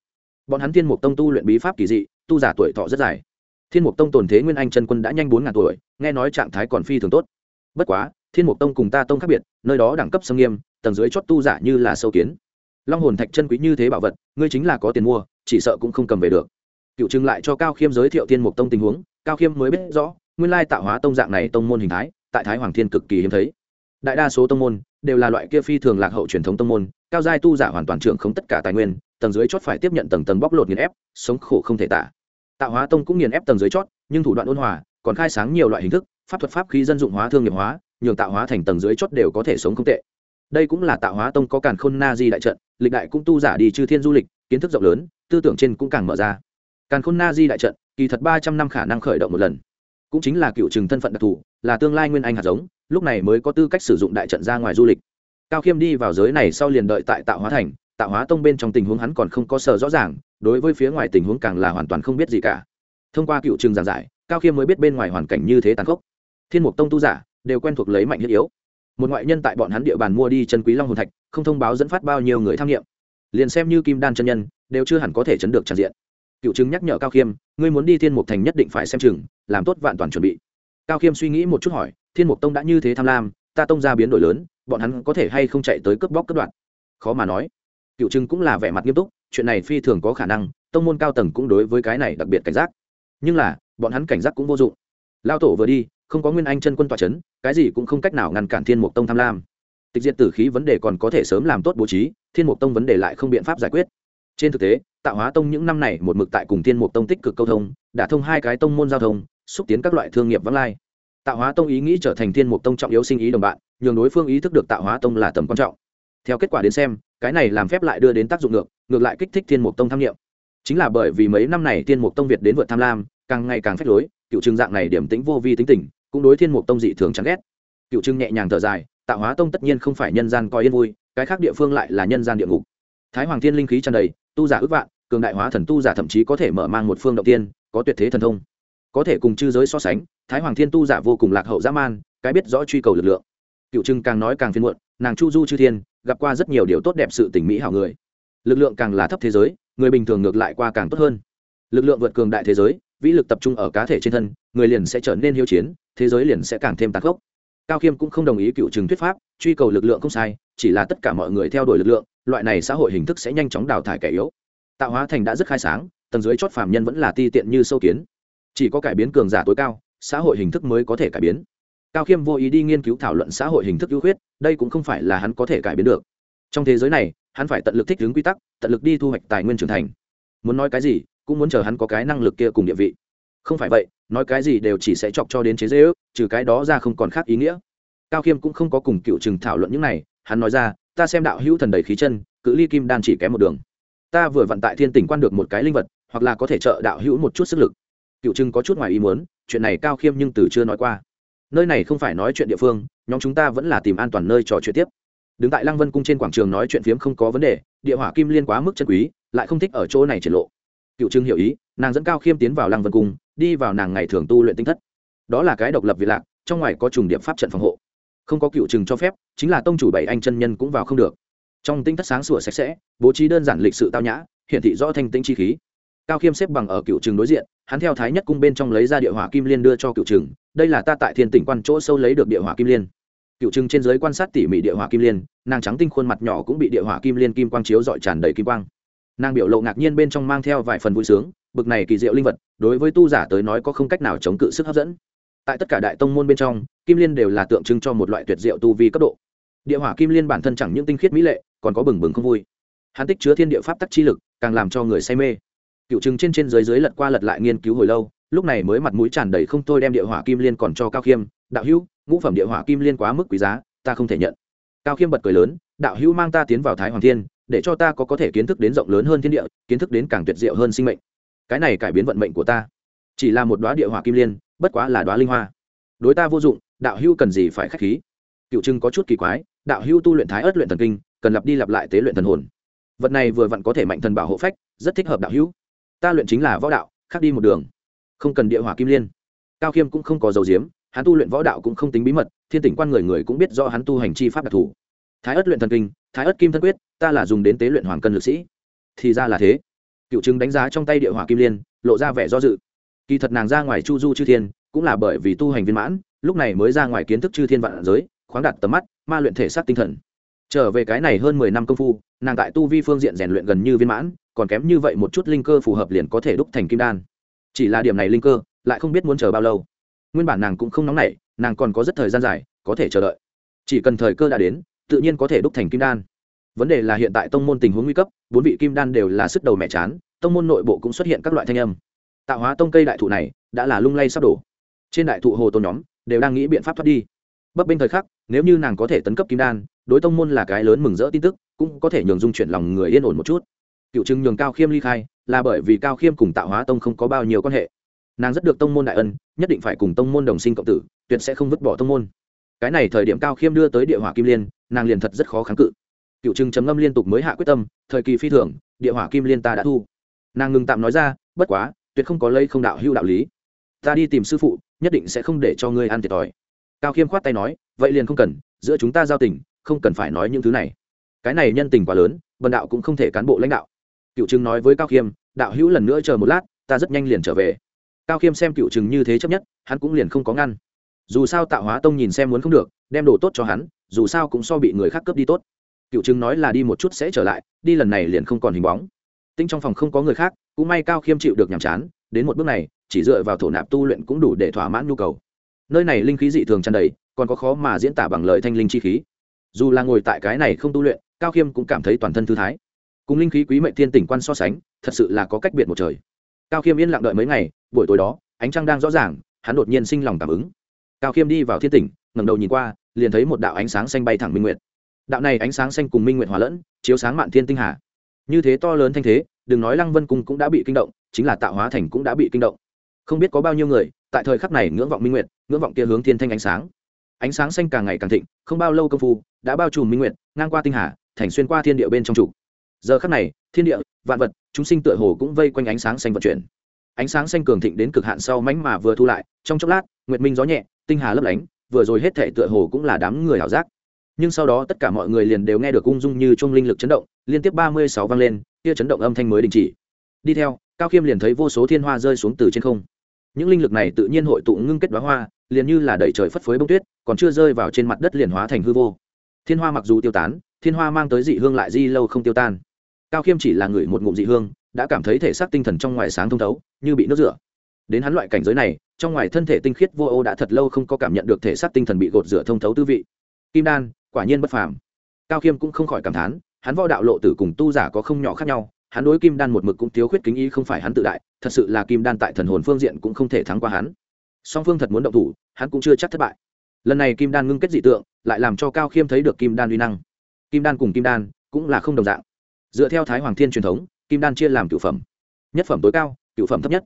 Bọn hắn thiên mục tông tu luyện bí pháp kỳ dị, tu giả tuổi thọ rất dài. Thiên mục tông tồn thế nguyên anh chân quân đã nhanh bốn ngàn tuổi, nghe nói trạng thái còn phi thường tốt. Bất quá, thiên mục tông cùng ta tông khác biệt, nơi đó đẳng cấp sâm nghiêm, tầng dưới chót tu giả như là sâu kiến. Long hồn thạch chân quý như thế bảo vật, ngươi chính là có tiền mua chỉ sợ cũng không cầm về được. Cựu trưng lại cho cao khiêm giới thiệu thiên mục tông tình huống, cao khiêm mới biết rõ, nguyên lai tạo hóa tông dạng này tông môn hình thái, tại thái hoàng thiên cực kỳ hiếm thấy. Đại đa số tông môn đều là loại kia phi thường lạc hậu truyền thống tông môn, cao giai tu giả hoàn toàn trưởng không tất cả tài nguyên, tầng dưới chót phải tiếp nhận tầng tầng bóc lột nghiền ép, sống khổ không thể tả. Tạo hóa tông cũng nghiền ép tầng dưới chót, nhưng thủ đoạn ôn hòa, còn khai sáng nhiều loại hình thức, pháp thuật pháp khí dân dụng hóa thương nghiệp hóa, nhường tạo hóa thành tầng dưới chót đều có thể sống không tệ đây cũng là tạo hóa tông có càn khôn na di đại trận, lịch đại cũng tu giả đi chư thiên du lịch, kiến thức rộng lớn, tư tưởng trên cũng càng mở ra. Càn khôn na di đại trận, kỳ thật ba trăm năm khả năng khởi động một lần. Cũng chính là cựu trừng thân phận đặc thù, là tương lai nguyên anh hạt giống, lúc này mới có tư cách sử dụng đại trận ra ngoài du lịch. Cao khiêm đi vào giới này sau liền đợi tại tạo hóa thành, tạo hóa tông bên trong tình huống hắn còn không có sở rõ ràng, đối với phía ngoài tình huống càng là hoàn toàn không biết gì cả. Thông qua cựu trừng giảng giải, cao khiêm mới biết bên ngoài hoàn cảnh như thế tàn khốc. Thiên mục tông tu giả đều quen thuộc lấy mạnh thiết yếu một ngoại nhân tại bọn hắn địa bàn mua đi chân quý long hồn thạch, không thông báo dẫn phát bao nhiêu người tham nghiệm liền xem như kim đan chân nhân, đều chưa hẳn có thể chấn được tràn diện. Cựu chứng nhắc nhở cao khiêm, ngươi muốn đi thiên mục thành nhất định phải xem chừng, làm tốt vạn toàn chuẩn bị. Cao khiêm suy nghĩ một chút hỏi, thiên mục tông đã như thế tham lam, ta tông ra biến đổi lớn, bọn hắn có thể hay không chạy tới cướp bóc cướp đoạn khó mà nói. Cựu chứng cũng là vẻ mặt nghiêm túc, chuyện này phi thường có khả năng, tông môn cao tầng cũng đối với cái này đặc biệt cảnh giác. Nhưng là, bọn hắn cảnh giác cũng vô dụng. Lao tổ vừa đi không có nguyên anh chân quân tọa c h ấ n cái gì cũng không cách nào ngăn cản thiên mục tông tham lam. Tịch diệt tử khí vấn đề còn có thể sớm làm tốt bố trí, thiên mục tông vấn đề lại không biện pháp giải quyết. Trên thực tế tạo hóa tông những năm này một mực tại cùng thiên mục tông tích cực câu thông, đã thông hai cái tông môn giao thông, xúc tiến các loại thương nghiệp vắng lai. Tạo hóa tông ý nghĩ trở thành thiên mục tông trọng yếu sinh ý đồng bạn, nhường đối phương ý thức được tạo hóa tông là tầm quan trọng. Theo kết quả đến xem, cái này làm phép lại đưa đến tác dụng ngược ngược lại kích thích thiên mục tông tham nghiệm chính là bởi vì mấy năm này thiên mục tông việt đến vượt tham lam, càng ngày càng phách lối, cựu trừng dạng này điểm tính vô vi tính tình cũng đối thiên mục tông dị thường chán ghét. Cựu trưng nhẹ nhàng thở dài tạo hóa tông tất nhiên không phải nhân gian coi yên vui, cái khác địa phương lại là nhân gian địa ngục. Thái hoàng thiên linh khí tràn đầy, tu giả ước vạn, cường đại hóa thần tu giả thậm chí có thể mở mang một phương động tiên, có tuyệt thế thần thông. Có thể cùng chư giới so sánh, thái hoàng thiên tu giả vô cùng lạc hậu dã man, cái biết rõ truy cầu lực lượng. Cựu trưng càng nói càng phiên muộn, nàng chu du chư thiên, gặp qua rất nhiều điều tốt đẹp sự tình mỹ hảo người. Lực lượng càng là thấp thế giới, người bình thường ngược lại qua càng tốt hơn. Lực lượng vượt cường đại thế giới, vĩ lực tập trung ở cá thể trên thân, người liền sẽ trở nên hiếu chiến thế giới liền sẽ càng thêm tàn khốc. Cao khiêm cũng không đồng ý cựu chứng thuyết pháp, truy cầu lực lượng không sai, chỉ là tất cả mọi người theo đuổi lực lượng, loại này xã hội hình thức sẽ nhanh chóng đào thải kẻ yếu. Tạo hóa thành đã rất khai sáng, tầng dưới chót phàm nhân vẫn là ti tiện như sâu kiến. Chỉ có cải biến cường giả tối cao, xã hội hình thức mới có thể cải biến. Cao khiêm vô ý đi nghiên cứu thảo luận xã hội hình thức ưu khuyết, đây cũng không phải là hắn có thể cải biến được. Trong thế giới này, hắn phải tận lực thích ứng quy tắc, tận lực đi thu hoạch tài nguyên trưởng thành. Muốn nói cái gì, cũng muốn chờ hắn có cái năng lực kia cùng địa vị không phải vậy, nói cái gì đều chỉ sẽ chọc cho đến chế dễ ước, trừ cái đó ra không còn khác ý nghĩa. Cao khiêm cũng không có cùng cựu trừng thảo luận những này, hắn nói ra, ta xem đạo hữu thần đầy khí chân, cự ly kim đan chỉ kém một đường. Ta vừa vận tại thiên tỉnh quan được một cái linh vật, hoặc là có thể trợ đạo hữu một chút sức lực. Cựu trừng có chút ngoài ý muốn, chuyện này cao khiêm nhưng từ chưa nói qua. Nơi này không phải nói chuyện địa phương, nhóm chúng ta vẫn là tìm an toàn nơi trò chuyện tiếp. Đứng tại lăng vân cung trên quảng trường nói chuyện phiếm không có vấn đề, địa hỏa kim liên quá mức chân quý, lại không thích ở chỗ này triển lộ. Cựu trưng hiểu ý, nàng dẫn cao khiêm tiến vào lăng vân cung đi vào nàng ngày thường tu luyện tinh thất. Đó là cái độc lập vị lạc, trong ngoài có trùng điểm pháp trận phòng hộ. Không có cựu chừng cho phép, chính là tông chủ bảy anh chân nhân cũng vào không được. Trong tinh thất sáng sủa sạch sẽ, bố trí đơn giản lịch sự tao nhã, hiển thị rõ thanh tĩnh chi khí. Cao khiêm xếp bằng ở cựu chừng đối diện, hắn theo thái nhất cung bên trong lấy ra địa hỏa kim liên đưa cho cựu chừng đây là ta tại thiên tỉnh quan chỗ sâu lấy được địa hỏa kim liên. Cựu chừng trên giới quan sát tỉ mỉ địa hỏa kim liên, nàng trắng tinh khuôn mặt nhỏ cũng bị địa hỏa kim liên kim quang chiếu dọi tràn đầy kim quang. Nàng biểu lộ ngạc nhiên bên trong mang theo vài phần vui sướng, bực này kỳ diệu linh vật đối với tu giả tới nói có không cách nào chống cự sức hấp dẫn. Tại tất cả đại tông môn bên trong, kim liên đều là tượng trưng cho một loại tuyệt diệu tu vi cấp độ. Địa hỏa kim liên bản thân chẳng những tinh khiết mỹ lệ, còn có bừng bừng không vui. Hắn tích chứa thiên địa pháp tắc chi lực, càng làm cho người say mê. Cựu trừng trên trên dưới dưới lật qua lật lại nghiên cứu hồi lâu, lúc này mới mặt mũi tràn đầy không thôi đem địa hỏa kim liên còn cho cao khiêm, đạo hữu, ngũ phẩm địa hỏa kim liên quá mức quý giá, ta không thể nhận. Cao khiêm bật cười lớn, đạo hữu mang ta tiến vào thái hoàng thiên, để cho ta có có thể kiến thức đến rộng lớn hơn thiên địa, kiến thức đến càng tuyệt diệu hơn sinh mệnh cái này cải biến vận mệnh của ta. Chỉ là một đoá địa hỏa kim liên, bất quá là đoá linh hoa. Đối ta vô dụng, đạo hưu cần gì phải k h á c h khí? Cựu trưng có chút kỳ quái, đạo hưu tu luyện thái ớt luyện thần kinh, cần lặp đi lặp lại tế luyện thần hồn. Vật này vừa vặn có thể mạnh thần bảo hộ phách, rất thích hợp đạo hưu. ta luyện chính là võ đạo, khác đi một đường. Không cần địa hỏa kim liên. Cao khiêm cũng không có dầu diếm hắn tu luyện võ đạo cũng không tính bí mật, thiên tỉnh quan người người cũng biết do hắn tu hành chi pháp đặc thù. Thái ớt luyện thần kinh, thái ớt kim thân quyết, ta là dùng đến tế luyện hoàng cân lực sĩ. Thì ra là thế cựu chứng đánh giá trong tay địa hỏa kim liên, lộ ra vẻ do dự. Kỳ thật nàng ra ngoài chu du chư thiên, cũng là bởi vì tu hành viên mãn, lúc này mới ra ngoài kiến thức chư thiên vạn giới, khoáng đặt tầm mắt, ma luyện thể xác tinh thần. Trở về cái này hơn mười năm công phu, nàng tại tu vi phương diện rèn luyện gần như viên mãn, còn kém như vậy một chút linh cơ phù hợp liền có thể đúc thành kim đan. Chỉ là điểm này linh cơ, lại không biết muốn chờ bao lâu. Nguyên bản nàng cũng không nóng nảy, nàng còn có rất thời gian dài, có thể chờ đợi. Chỉ cần thời cơ đã đến, tự nhiên có thể đúc thành kim đan vấn đề là hiện tại tông môn tình huống nguy cấp, bốn vị kim đan đều là sức đầu mẹ chán, tông môn nội bộ cũng xuất hiện các loại thanh âm. Tạo hóa tông cây đại thụ này đã là lung lay sắp đổ. Trên đại thụ hồ tôn nhóm đều đang nghĩ biện pháp thoát đi. Bấp bênh thời khắc, nếu như nàng có thể tấn cấp kim đan, đối tông môn là cái lớn mừng rỡ tin tức, cũng có thể nhường dung chuyển lòng người yên ổn một chút. Cựu chứng nhường cao khiêm ly khai, là bởi vì cao khiêm cùng tạo hóa tông không có bao nhiêu quan hệ. Nàng rất được tông môn đại ân, nhất định phải cùng tông môn đồng sinh cộng tử, tuyệt sẽ không vứt bỏ tông môn. Cái này thời điểm cao khiêm đưa tới địa hỏa kim liên, nàng liền thật rất khó kháng cự cựu trừng chấm ngâm liên tục mới hạ quyết tâm, thời kỳ phi thường, địa hỏa kim liên ta đã thu. Nàng ngừng tạm nói ra, bất quá, tuyệt không có lây không đạo hưu đạo lý. Ta đi tìm sư phụ, nhất định sẽ không để cho ngươi ăn thiệt thòi. Cao khiêm khoát tay nói, vậy liền không cần, giữa chúng ta giao tình, không cần phải nói những thứ này. Cái này nhân tình quá lớn vần đạo cũng không thể cán bộ lãnh đạo. Cựu trừng nói với cao khiêm, đạo hữu lần nữa chờ một lát, ta rất nhanh liền trở về. Cao khiêm xem cựu trừng như thế chấp nhất, hắn cũng liền không có ngăn. Dù sao tạo hóa tông nhìn xem muốn không được, đem đồ tốt cho hắn, dù sao cũng so bị người khác cướp đi tốt cựu chứng nói là đi một chút sẽ trở lại, đi lần này liền không còn hình bóng. Tinh trong phòng không có người khác, cũng may cao khiêm chịu được nhàm chán, đến một bước này, chỉ dựa vào thổ nạp tu luyện cũng đủ để thỏa mãn nhu cầu. Nơi này linh khí dị thường tràn đầy, còn có khó mà diễn tả bằng lời thanh linh chi khí. Dù là ngồi tại cái này không tu luyện, cao khiêm cũng cảm thấy toàn thân thư thái. Cùng linh khí quý mệnh thiên tỉnh quan so sánh, thật sự là có cách biệt một trời. Cao khiêm yên lặng đợi mấy ngày, buổi tối đó, ánh trăng đang rõ ràng, hắn đột nhiên sinh lòng cảm ứng. Cao khiêm đi vào thiên tỉnh, ngẩng đầu nhìn qua, liền thấy một đạo ánh sáng xanh bay thẳng minh nguyệt đạo này ánh sáng xanh cùng minh nguyện hòa lẫn, chiếu sáng mạn thiên tinh hà. Như thế to lớn thanh thế, đừng nói lăng vân cung cũng đã bị kinh động, chính là tạo hóa thành cũng đã bị kinh động. Không biết có bao nhiêu người, tại thời khắc này ngưỡng vọng minh nguyện, ngưỡng vọng kia hướng thiên thanh ánh sáng. Ánh sáng xanh càng ngày càng thịnh, không bao lâu công phu, đã bao trùm minh nguyện, ngang qua tinh hà, thành xuyên qua thiên địa bên trong trụ giờ khắc này, thiên địa, vạn vật, chúng sinh tựa hồ cũng vây quanh ánh sáng xanh vận chuyển. Ánh sáng xanh cường thịnh đến cực hạn sau mánh mà vừa thu lại, trong chốc lát, nguyệt minh gió nhẹ, tinh hà lấp lánh, vừa rồi hết thể tựa hồ cũng là đám người ảo giác nhưng sau đó tất cả mọi người liền đều nghe được ung dung như trung linh lực chấn động, liên tiếp ba mươi sáu vang lên, kia chấn động âm thanh mới đình chỉ. Đi theo, cao khiêm liền thấy vô số thiên hoa rơi xuống từ trên không. Những linh lực này tự nhiên hội tụ ngưng kết đoá hoa, liền như là đẩy trời phất phới bông tuyết, còn chưa rơi vào trên mặt đất liền hóa thành hư vô. Thiên hoa mặc dù tiêu tán, thiên hoa mang tới dị hương lại di lâu không tiêu tan. Cao khiêm chỉ là người một ngụm dị hương, đã cảm thấy thể xác tinh thần trong ngoài sáng thông thấu, như bị nước rửa. Đến hắn loại cảnh giới này, trong ngoài thân thể tinh khiết vô ô đã thật lâu không có cảm nhận được thể xác tinh thần bị gột rửa thông thấu tư vị. Kim đan quả nhiên bất phàm. Cao khiêm cũng không khỏi cảm thán, hắn võ đạo lộ tử cùng tu giả có không nhỏ khác nhau, hắn đối kim đan một mực cũng thiếu khuyết kính ý không phải hắn tự đại, thật sự là kim đan tại thần hồn phương diện cũng không thể thắng qua hắn. Song phương thật muốn động thủ, hắn cũng chưa chắc thất bại. Lần này kim đan ngưng kết dị tượng, lại làm cho cao khiêm thấy được kim đan uy năng. Kim đan cùng kim đan cũng là không đồng dạng. Dựa theo thái hoàng thiên truyền thống, kim đan chia làm cựu phẩm. Nhất phẩm tối cao cựu phẩm thấp nhất.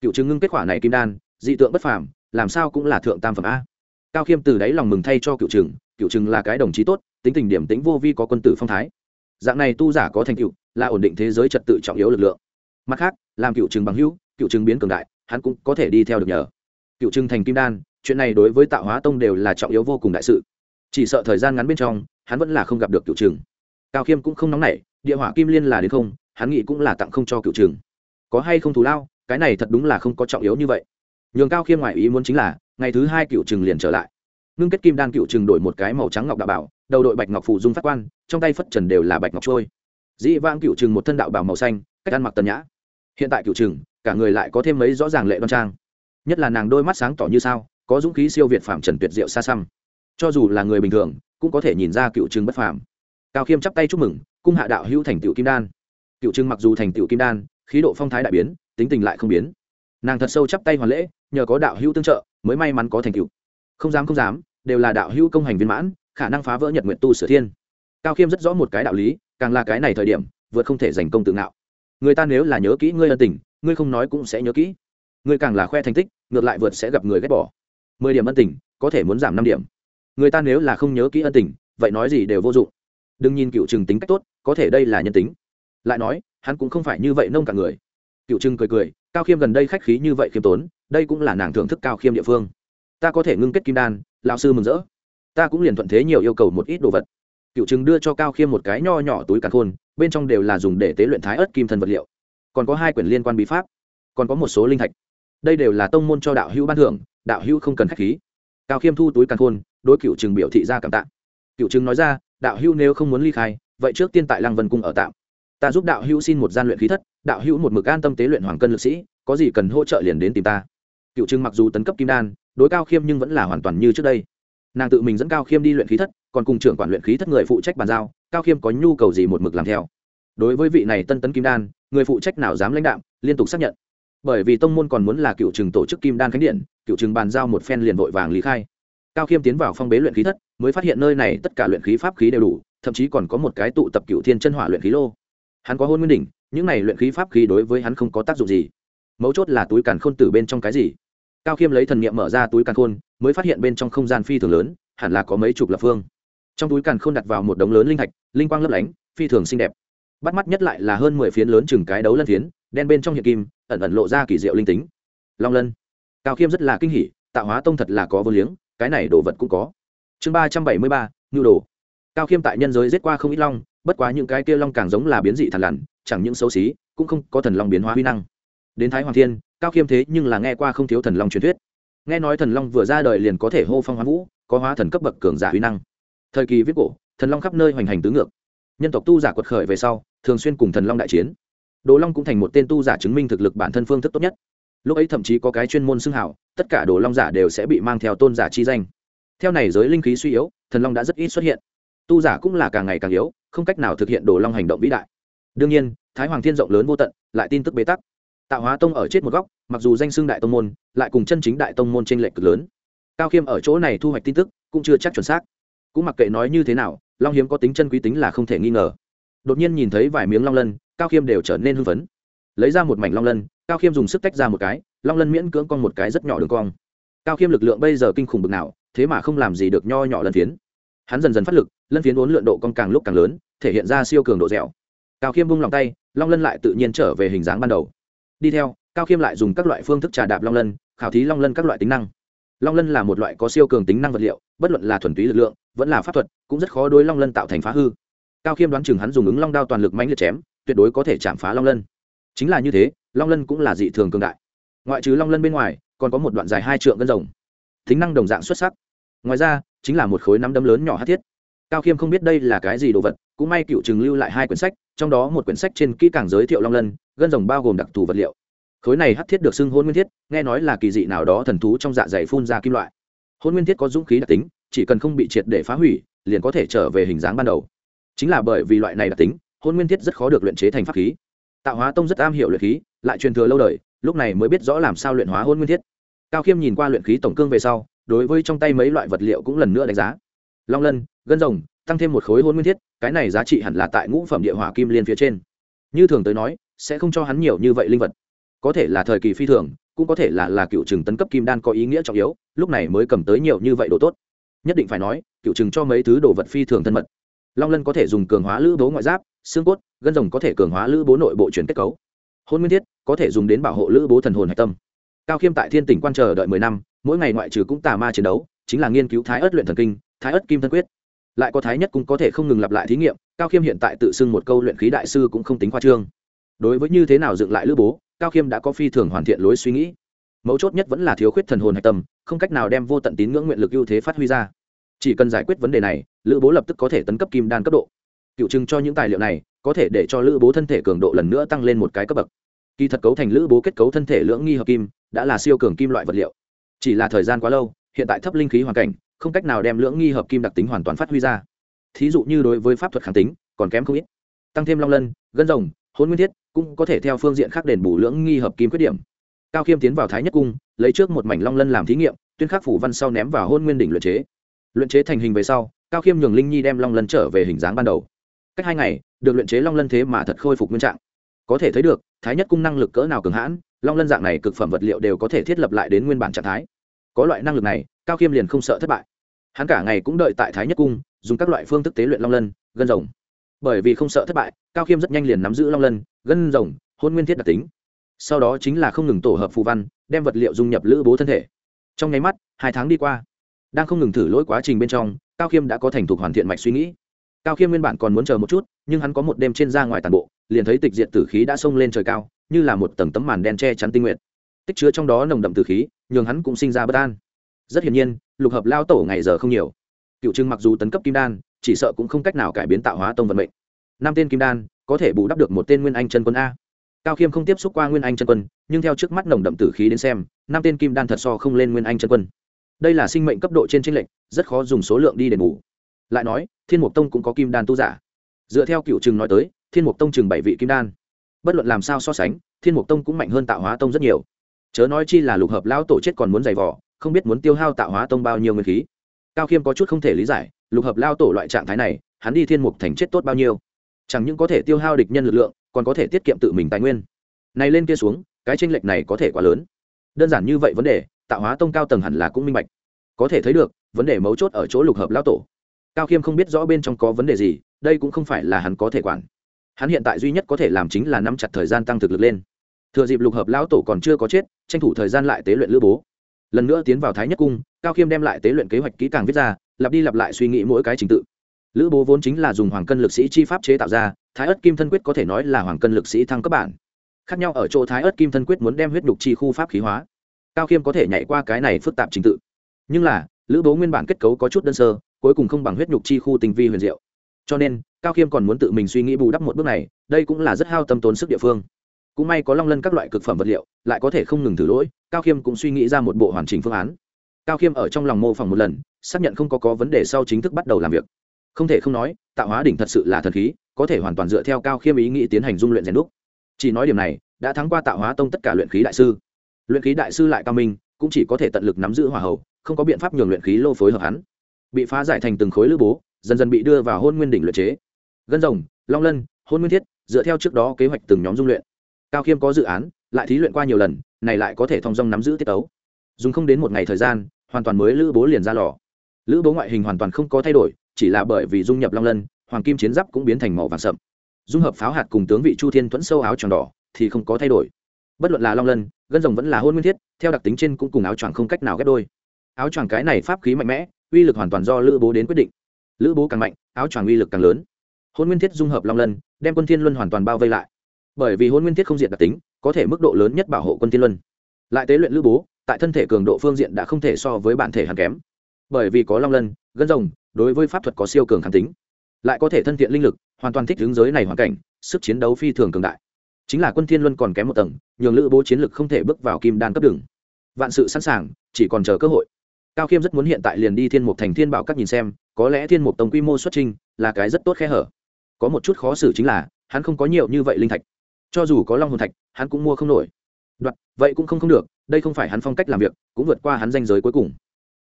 Cựu chứng ngưng kết quả này kim đan, dị tượng bất phàm, làm sao cũng là thượng tam phẩm a. Cao khiêm từ đáy lòng mừng thay cho cựu trừng cựu trừng là cái đồng chí tốt, tính tình điểm tính vô vi có quân tử phong thái. Dạng này tu giả có thành cựu là ổn định thế giới trật tự trọng yếu lực lượng. Mặt khác, làm cựu trừng bằng hữu cựu trừng biến cường đại, hắn cũng có thể đi theo được nhờ. Cựu trừng thành kim đan, chuyện này đối với tạo hóa tông đều là trọng yếu vô cùng đại sự. Chỉ sợ thời gian ngắn bên trong, hắn vẫn là không gặp được cựu trừng. Cao khiêm cũng không nóng nảy, địa hỏa kim liên là đến không, hắn nghĩ cũng là tặng không cho cựu trừng. Có hay không thù lao, cái này thật đúng là không có trọng yếu như vậy. Nhường cao khiêm ngoại ý muốn chính là, ngày thứ hai cựu trừng liền trở lại ngưng kết kim đan cựu chừng đổi một cái màu trắng ngọc đạo bảo, đầu đội bạch ngọc phụ dung phát quan, trong tay phất trần đều là bạch ngọc trôi. Dĩ vãng cựu chừng một thân đạo bảo màu xanh, cách ăn mặc tần nhã. Hiện tại cựu chừng cả người lại có thêm mấy rõ ràng lệ đoan trang. Nhất là nàng đôi mắt sáng tỏ như sao, có dũng khí siêu việt phạm trần tuyệt diệu xa xăm. Cho dù là người bình thường, cũng có thể nhìn ra cựu chừng bất phàm. Cao khiêm chắp tay chúc mừng, cung hạ đạo hữu thành tựu kim đan. Cựu chừng mặc dù thành tựu kim đan, khí độ phong thái đại biến, tính tình lại không biến. Nàng thật sâu chắp tay hoàn lễ, nhờ có đạo hữu tương trợ, mới may mắn có thành tựu. Không dám không dám đều là đạo hữu công hành viên mãn, khả năng phá vỡ nhật nguyện tu sửa thiên. Cao khiêm rất rõ một cái đạo lý, càng là cái này thời điểm, vượt không thể giành công tự ngạo. Người ta nếu là nhớ kỹ ngươi ân tình, ngươi không nói cũng sẽ nhớ kỹ. Ngươi càng là khoe thành tích, ngược lại vượt sẽ gặp người ghét bỏ. Mười điểm ân tình, có thể muốn giảm năm điểm. Người ta nếu là không nhớ kỹ ân tình, vậy nói gì đều vô dụng. Đừng nhìn cựu trừng tính cách tốt, có thể đây là nhân tính. Lại nói, hắn cũng không phải như vậy nông cả người. Cựu trừng cười cười, cao khiêm gần đây khách khí như vậy khiêm tốn, đây cũng là nàng thưởng thức cao khiêm địa phương. Ta có thể ngưng kết kim đan lão sư mừng rỡ. Ta cũng liền thuận thế nhiều yêu cầu một ít đồ vật. Cựu chứng đưa cho cao khiêm một cái nho nhỏ túi càn khôn, bên trong đều là dùng để tế luyện thái ớt kim thân vật liệu. Còn có hai quyển liên quan bí pháp, còn có một số linh thạch. Đây đều là tông môn cho đạo hữu ban thưởng, đạo hữu không cần k h á c h khí. Cao khiêm thu túi càn khôn, đối cựu trừng biểu thị ra cảm tạ. Cựu trừng nói ra, đạo hữu nếu không muốn ly khai, vậy trước tiên tại lăng vân cung ở tạm. Ta giúp đạo hữu xin một gian luyện khí thất, đạo hữu một mực an tâm tế luyện hoàng cân lực sĩ, có gì cần hỗ trợ liền đến tìm ta. Cựu trừng mặc dù tấn cấp kim đan đối cao khiêm nhưng vẫn là hoàn toàn như trước đây. Nàng tự mình dẫn cao khiêm đi luyện khí thất, còn cùng trưởng quản luyện khí thất người phụ trách bàn giao, cao khiêm có nhu cầu gì một mực làm theo. Đối với vị này tân tấn kim đan, người phụ trách nào dám lãnh đạo liên tục xác nhận. Bởi vì tông môn còn muốn là cựu trừng tổ chức kim đan khánh điện, cựu trừng bàn giao một phen liền vội vàng lý khai. Cao khiêm tiến vào phong bế luyện khí thất, mới phát hiện nơi này tất cả luyện khí pháp khí đều đủ, thậm chí còn có một cái tụ tập cựu thiên chân hỏa luyện khí lô. Hắn có hôn nguyên đỉnh, những này luyện khí pháp khí đối với hắn không có tác dụng gì. Mấu chốt là túi càn khôn từ bên trong cái gì? Cao khiêm lấy thần niệm mở ra túi càn khôn, mới phát hiện bên trong không gian phi thường lớn, hẳn là có mấy chục lập phương. Trong túi càn khôn đặt vào một đống lớn linh thạch, linh quang lấp lánh, phi thường xinh đẹp. Bắt mắt nhất lại là hơn mười phiến lớn chừng cái đấu lân phiến, đen bên trong hiện kim, ẩn ẩn lộ ra kỳ diệu linh tính. Long lân. Cao khiêm rất là kinh hỉ tạo hóa tông thật là có vô liếng, cái này đồ vật cũng có. Chương ba trăm bảy mươi ba, nhu đồ. Cao khiêm tại nhân giới giết qua không ít long, bất quá những cái kia long càng giống là biến dị thần lằn, chẳng những xấu xí, cũng không có thần long biến hóa huy năng đến thái hoàng thiên, cao khiêm thế nhưng là nghe qua không thiếu thần long truyền thuyết. Nghe nói thần long vừa ra đời liền có thể hô phong hóa vũ, có hóa thần cấp bậc cường giả huy năng. Thời kỳ viết cổ, thần long khắp nơi hoành hành tứ ngược. Nhân tộc tu giả quật khởi về sau, thường xuyên cùng thần long đại chiến. Đồ long cũng thành một tên tu giả chứng minh thực lực bản thân phương thức tốt nhất. Lúc ấy thậm chí có cái chuyên môn xưng hảo, tất cả đồ long giả đều sẽ bị mang theo tôn giả chi danh. Theo này giới linh khí suy yếu, thần long đã rất ít xuất hiện. Tu giả cũng là càng ngày càng yếu, không cách nào thực hiện đồ long hành động vĩ đại. Đương nhiên, thái hoàng thiên rộng lớn vô tận, lại tin tức bế tắc tạo hóa tông ở chết một góc, mặc dù danh xưng đại tông môn, lại cùng chân chính đại tông môn tranh lệch cực lớn. Cao khiêm ở chỗ này thu hoạch tin tức, cũng chưa chắc chuẩn xác. Cũng mặc kệ nói như thế nào, long hiếm có tính chân quý tính là không thể nghi ngờ. Đột nhiên nhìn thấy vài miếng long lân, cao khiêm đều trở nên hưng phấn. Lấy ra một mảnh long lân, cao khiêm dùng sức tách ra một cái, long lân miễn cưỡng con một cái rất nhỏ đường cong. Cao khiêm lực lượng bây giờ kinh khủng bực nào, thế mà không làm gì được nho nhỏ lân phiến. Hắn dần dần phát lực, lân phiến uốn lượn độ cong càng lúc càng lớn, thể hiện ra siêu cường độ dẻo. Cao khiêm bung lòng tay, long lân lại tự nhiên trở về hình dáng ban đầu đi theo, cao khiêm lại dùng các loại phương thức trà đạp long lân, khảo thí long lân các loại tính năng. Long lân là một loại có siêu cường tính năng vật liệu, bất luận là thuần túy lực lượng, vẫn là pháp thuật, cũng rất khó đối long lân tạo thành phá hư. Cao khiêm đoán chừng hắn dùng ứng long đao toàn lực mãnh liệt chém, tuyệt đối có thể chạm phá long lân. Chính là như thế, long lân cũng là dị thường cường đại. Ngoại trừ long lân bên ngoài, còn có một đoạn dài hai trượng gân rồng. Tính năng đồng dạng xuất sắc. Ngoài ra, chính là một khối nắm đấm lớn nhỏ hát thiết cao khiêm không biết đây là cái gì đồ vật, cũng may cựu chừng lưu lại hai quyển sách, trong đó một quyển sách trên kỹ càng giới thiệu long lân, gân rồng bao gồm đặc thù vật liệu. Khối này hát thiết được xưng hôn nguyên thiết, nghe nói là kỳ dị nào đó thần thú trong dạ dày phun ra kim loại. Hôn nguyên thiết có dũng khí đặc tính, chỉ cần không bị triệt để phá hủy, liền có thể trở về hình dáng ban đầu. Chính là bởi vì loại này đặc tính, hôn nguyên thiết rất khó được luyện chế thành pháp khí. Tạo hóa tông rất am hiểu luyện khí, lại truyền thừa lâu đời, lúc này mới biết rõ làm sao luyện hóa hôn nguyên thiết. Cao khiêm nhìn qua luyện khí tổng cương về sau, đối với trong tay mấy loại vật liệu cũng lần nữa đánh giá long lân, gân rồng, tăng thêm một khối hôn nguyên thiết, cái này giá trị hẳn là tại ngũ phẩm địa hỏa kim liên phía trên. Như thường tới nói, sẽ không cho hắn nhiều như vậy linh vật. Có thể là thời kỳ phi thường, cũng có thể là là cựu trừng tấn cấp kim đan có ý nghĩa trọng yếu, lúc này mới cầm tới nhiều như vậy đồ tốt. Nhất định phải nói, cựu trừng cho mấy thứ đồ vật phi thường thân mật. Long lân có thể dùng cường hóa lữ bố ngoại giáp, xương cốt, gân rồng có thể cường hóa lữ bố nội bộ chuyển kết cấu. Hôn nguyên thiết có thể dùng đến bảo hộ lữ bố thần hồn hạch tâm. Cao khiêm tại thiên tỉnh quan chờ đợi mười năm, mỗi ngày ngoại trừ cũng tà ma chiến đấu, chính là nghiên cứu thái ớt luyện thần kinh thái ất kim thân quyết. Lại có thái nhất cũng có thể không ngừng lặp lại thí nghiệm, cao khiêm hiện tại tự xưng một câu luyện khí đại sư cũng không tính khoa trương. Đối với như thế nào dựng lại lữ bố, cao khiêm đã có phi thường hoàn thiện lối suy nghĩ. Mấu chốt nhất vẫn là thiếu khuyết thần hồn hạch tâm, không cách nào đem vô tận tín ngưỡng nguyện lực ưu thế phát huy ra. Chỉ cần giải quyết vấn đề này, lữ bố lập tức có thể tấn cấp kim đan cấp độ. Cựu chứng cho những tài liệu này, có thể để cho lữ bố thân thể cường độ lần nữa tăng lên một cái cấp bậc. Kỳ thật cấu thành lữ bố kết cấu thân thể lưỡng nghi hợp kim, đã là siêu cường kim loại vật liệu. Chỉ là thời gian quá lâu, hiện tại thấp linh khí hoàn cảnh không cách nào đem lưỡng nghi hợp kim đặc tính hoàn toàn phát huy ra. Thí dụ như đối với pháp thuật kháng tính, còn kém không ít. Tăng thêm long lân, gân rồng hôn nguyên thiết, cũng có thể theo phương diện khác đền bù lưỡng nghi hợp kim khuyết điểm. Cao khiêm tiến vào thái nhất cung, lấy trước một mảnh long lân làm thí nghiệm, tuyên khắc phủ văn sau ném vào hôn nguyên đỉnh luyện chế. Luyện chế thành hình về sau, cao khiêm nhường linh nhi đem long lân trở về hình dáng ban đầu. Cách hai ngày, được luyện chế long lân thế mà thật khôi phục nguyên trạng. Có thể thấy được, thái nhất cung năng lực cỡ nào cường hãn, long lân dạng này cực phẩm vật liệu đều có thể thiết lập lại đến nguyên bản trạng thái có loại năng lực này, cao khiêm liền không sợ thất bại. Hắn cả ngày cũng đợi tại thái nhất cung, dùng các loại phương thức tế luyện long lân, gân rồng. Bởi vì không sợ thất bại, cao khiêm rất nhanh liền nắm giữ long lân, gân rồng, hôn nguyên thiết đặc tính. Sau đó chính là không ngừng tổ hợp phù văn, đem vật liệu dung nhập lữ bố thân thể. Trong nháy mắt, hai tháng đi qua, đang không ngừng thử lỗi quá trình bên trong, cao khiêm đã có thành thục hoàn thiện mạch suy nghĩ. Cao khiêm nguyên bản còn muốn chờ một chút, nhưng hắn có một đêm trên ra ngoài tàn bộ, liền thấy tịch diện tử khí đã xông lên trời cao, như là một tầng tấm màn đen che chắn tinh nguyện tích chứa trong đó nồng đậm tử khí nhường hắn cũng sinh ra bất an. Rất hiển nhiên, lục hợp lao tổ ngày giờ không nhiều. Cựu trưng mặc dù tấn cấp kim đan, chỉ sợ cũng không cách nào cải biến tạo hóa tông vận mệnh. Năm tên kim đan, có thể bù đắp được một tên nguyên anh chân quân a. Cao khiêm không tiếp xúc qua nguyên anh chân quân, nhưng theo trước mắt nồng đậm tử khí đến xem, năm tên kim đan thật so không lên nguyên anh chân quân. Đây là sinh mệnh cấp độ trên tranh lệnh rất khó dùng số lượng đi đền bù. Lại nói, thiên mục tông cũng có kim đan tu giả. Dựa theo cựu trừng nói tới, thiên mục tông chừng bảy vị kim đan. Bất luận làm sao so sánh, thiên mục tông cũng mạnh hơn tạo hóa tông rất nhiều chớ nói chi là lục hợp lão tổ chết còn muốn giày vỏ không biết muốn tiêu hao tạo hóa tông bao nhiêu nguyên khí. Cao khiêm có chút không thể lý giải, lục hợp lao tổ loại trạng thái này, hắn đi thiên mục thành chết tốt bao nhiêu? Chẳng những có thể tiêu hao địch nhân lực lượng, còn có thể tiết kiệm tự mình tài nguyên. Này lên kia xuống, cái tranh lệch này có thể quá lớn. Đơn giản như vậy vấn đề, tạo hóa tông cao tầng hẳn là cũng minh bạch. Có thể thấy được, vấn đề mấu chốt ở chỗ lục hợp lao tổ. Cao khiêm không biết rõ bên trong có vấn đề gì, đây cũng không phải là hắn có thể quản. Hắn hiện tại duy nhất có thể làm chính là nắm chặt thời gian tăng thực lực lên thừa dịp lục hợp lão tổ còn chưa có chết, tranh thủ thời gian lại tế luyện lữ bố. Lần nữa tiến vào thái nhất cung, cao khiêm đem lại tế luyện kế hoạch kỹ càng viết ra, lặp đi lặp lại suy nghĩ mỗi cái trình tự. Lữ bố vốn chính là dùng hoàng cân lực sĩ chi pháp chế tạo ra, thái ớt kim thân quyết có thể nói là hoàng cân lực sĩ thăng cấp bản. Khác nhau ở chỗ thái ớt kim thân quyết muốn đem huyết nhục chi khu pháp khí hóa. Cao khiêm có thể nhảy qua cái này phức tạp trình tự. Nhưng là, lữ bố nguyên bản kết cấu có chút đơn sơ, cuối cùng không bằng huyết nhục chi khu tinh vi huyền diệu. Cho nên, cao khiêm còn muốn tự mình suy nghĩ bù đắp một bước này, đây cũng là rất hao tâm tốn sức địa phương cũng may có long lân các loại cực phẩm vật liệu, lại có thể không ngừng thử lỗi, cao khiêm cũng suy nghĩ ra một bộ hoàn chỉnh phương án. Cao khiêm ở trong lòng mô phỏng một lần, xác nhận không có có vấn đề sau chính thức bắt đầu làm việc. Không thể không nói, tạo hóa đỉnh thật sự là thần khí, có thể hoàn toàn dựa theo cao khiêm ý nghĩ tiến hành dung luyện rèn đúc. Chỉ nói điểm này, đã thắng qua tạo hóa tông tất cả luyện khí đại sư. Luyện khí đại sư lại cao minh, cũng chỉ có thể tận lực nắm giữ hỏa hậu không có biện pháp nhường luyện khí lô phối hợp hắn. Bị phá giải thành từng khối lữ bố, dần dần bị đưa vào hôn nguyên đỉnh luyện chế. Gân rồng, long lân, hôn nguyên thiết, dựa theo trước đó kế hoạch từng nhóm dung luyện cao khiêm có dự án, lại thí luyện qua nhiều lần, này lại có thể thong dong nắm giữ tiết tấu. Dùng không đến một ngày thời gian, hoàn toàn mới lữ bố liền ra lò. Lữ bố ngoại hình hoàn toàn không có thay đổi, chỉ là bởi vì dung nhập long lân, hoàng kim chiến giáp cũng biến thành màu vàng sậm. Dung hợp pháo hạt cùng tướng vị chu thiên thuẫn sâu áo tròn đỏ, thì không có thay đổi. Bất luận là long lân, gân rồng vẫn là hôn nguyên thiết, theo đặc tính trên cũng cùng áo choàng không cách nào ghép đôi. Áo choàng cái này pháp khí mạnh mẽ, uy lực hoàn toàn do lữ bố đến quyết định. Lữ bố càng mạnh, áo choàng uy lực càng lớn. Hôn nguyên thiết dung hợp long lân, đem quân thiên luân hoàn toàn bao vây lại bởi vì hôn nguyên thiết không diện đặc tính, có thể mức độ lớn nhất bảo hộ quân thiên luân. Lại tế luyện lữ bố, tại thân thể cường độ phương diện đã không thể so với bản thể hàn kém. Bởi vì có long lân, gân rồng, đối với pháp thuật có siêu cường kháng tính. Lại có thể thân thiện linh lực, hoàn toàn thích hướng giới này hoàn cảnh, sức chiến đấu phi thường cường đại. Chính là quân thiên luân còn kém một tầng, nhường lữ bố chiến lực không thể bước vào kim đan cấp đường. Vạn sự sẵn sàng, chỉ còn chờ cơ hội. Cao khiêm rất muốn hiện tại liền đi thiên mục thành thiên bảo các nhìn xem, có lẽ thiên mục tổng quy mô xuất trình là cái rất tốt khe hở. Có một chút khó xử chính là, hắn không có nhiều như vậy linh thạch cho dù có long hồn thạch, hắn cũng mua không nổi. Đoạt, vậy cũng không không được, đây không phải hắn phong cách làm việc, cũng vượt qua hắn danh giới cuối cùng.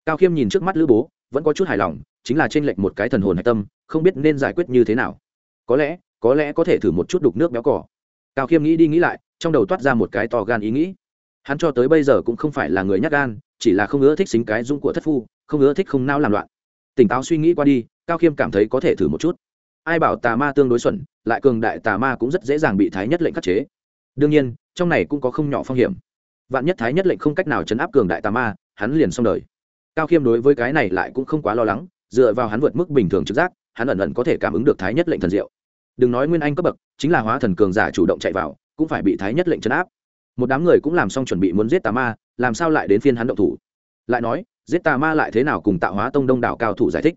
Cao khiêm nhìn trước mắt lữ bố, vẫn có chút hài lòng, chính là trên lệch một cái thần hồn hạch tâm, không biết nên giải quyết như thế nào. Có lẽ có lẽ có thể thử một chút đục nước béo cỏ. Cao khiêm nghĩ đi nghĩ lại, trong đầu toát ra một cái to gan ý nghĩ. Hắn cho tới bây giờ cũng không phải là người nhắc gan, chỉ là không ưa thích xính cái dung của thất phu, không ưa thích không nao làm loạn. Tỉnh táo suy nghĩ qua đi, cao khiêm cảm thấy có thể thử một chút ai bảo tà ma tương đối xuẩn, lại cường đại tà ma cũng rất dễ dàng bị thái nhất lệnh khắc chế. Đương nhiên, trong này cũng có không nhỏ phong hiểm. Vạn nhất thái nhất lệnh không cách nào chấn áp cường đại tà ma, hắn liền xong đời. Cao khiêm đối với cái này lại cũng không quá lo lắng, dựa vào hắn vượt mức bình thường trực giác, hắn ẩn ẩn có thể cảm ứng được thái nhất lệnh thần diệu. Đừng nói nguyên anh cấp bậc, chính là hóa thần cường giả chủ động chạy vào, cũng phải bị thái nhất lệnh chấn áp. Một đám người cũng làm xong chuẩn bị muốn giết tà ma, làm sao lại đến phiên hắn động thủ? Lại nói, giết tà ma lại thế nào cùng tạo hóa tông đông đảo cao thủ giải thích.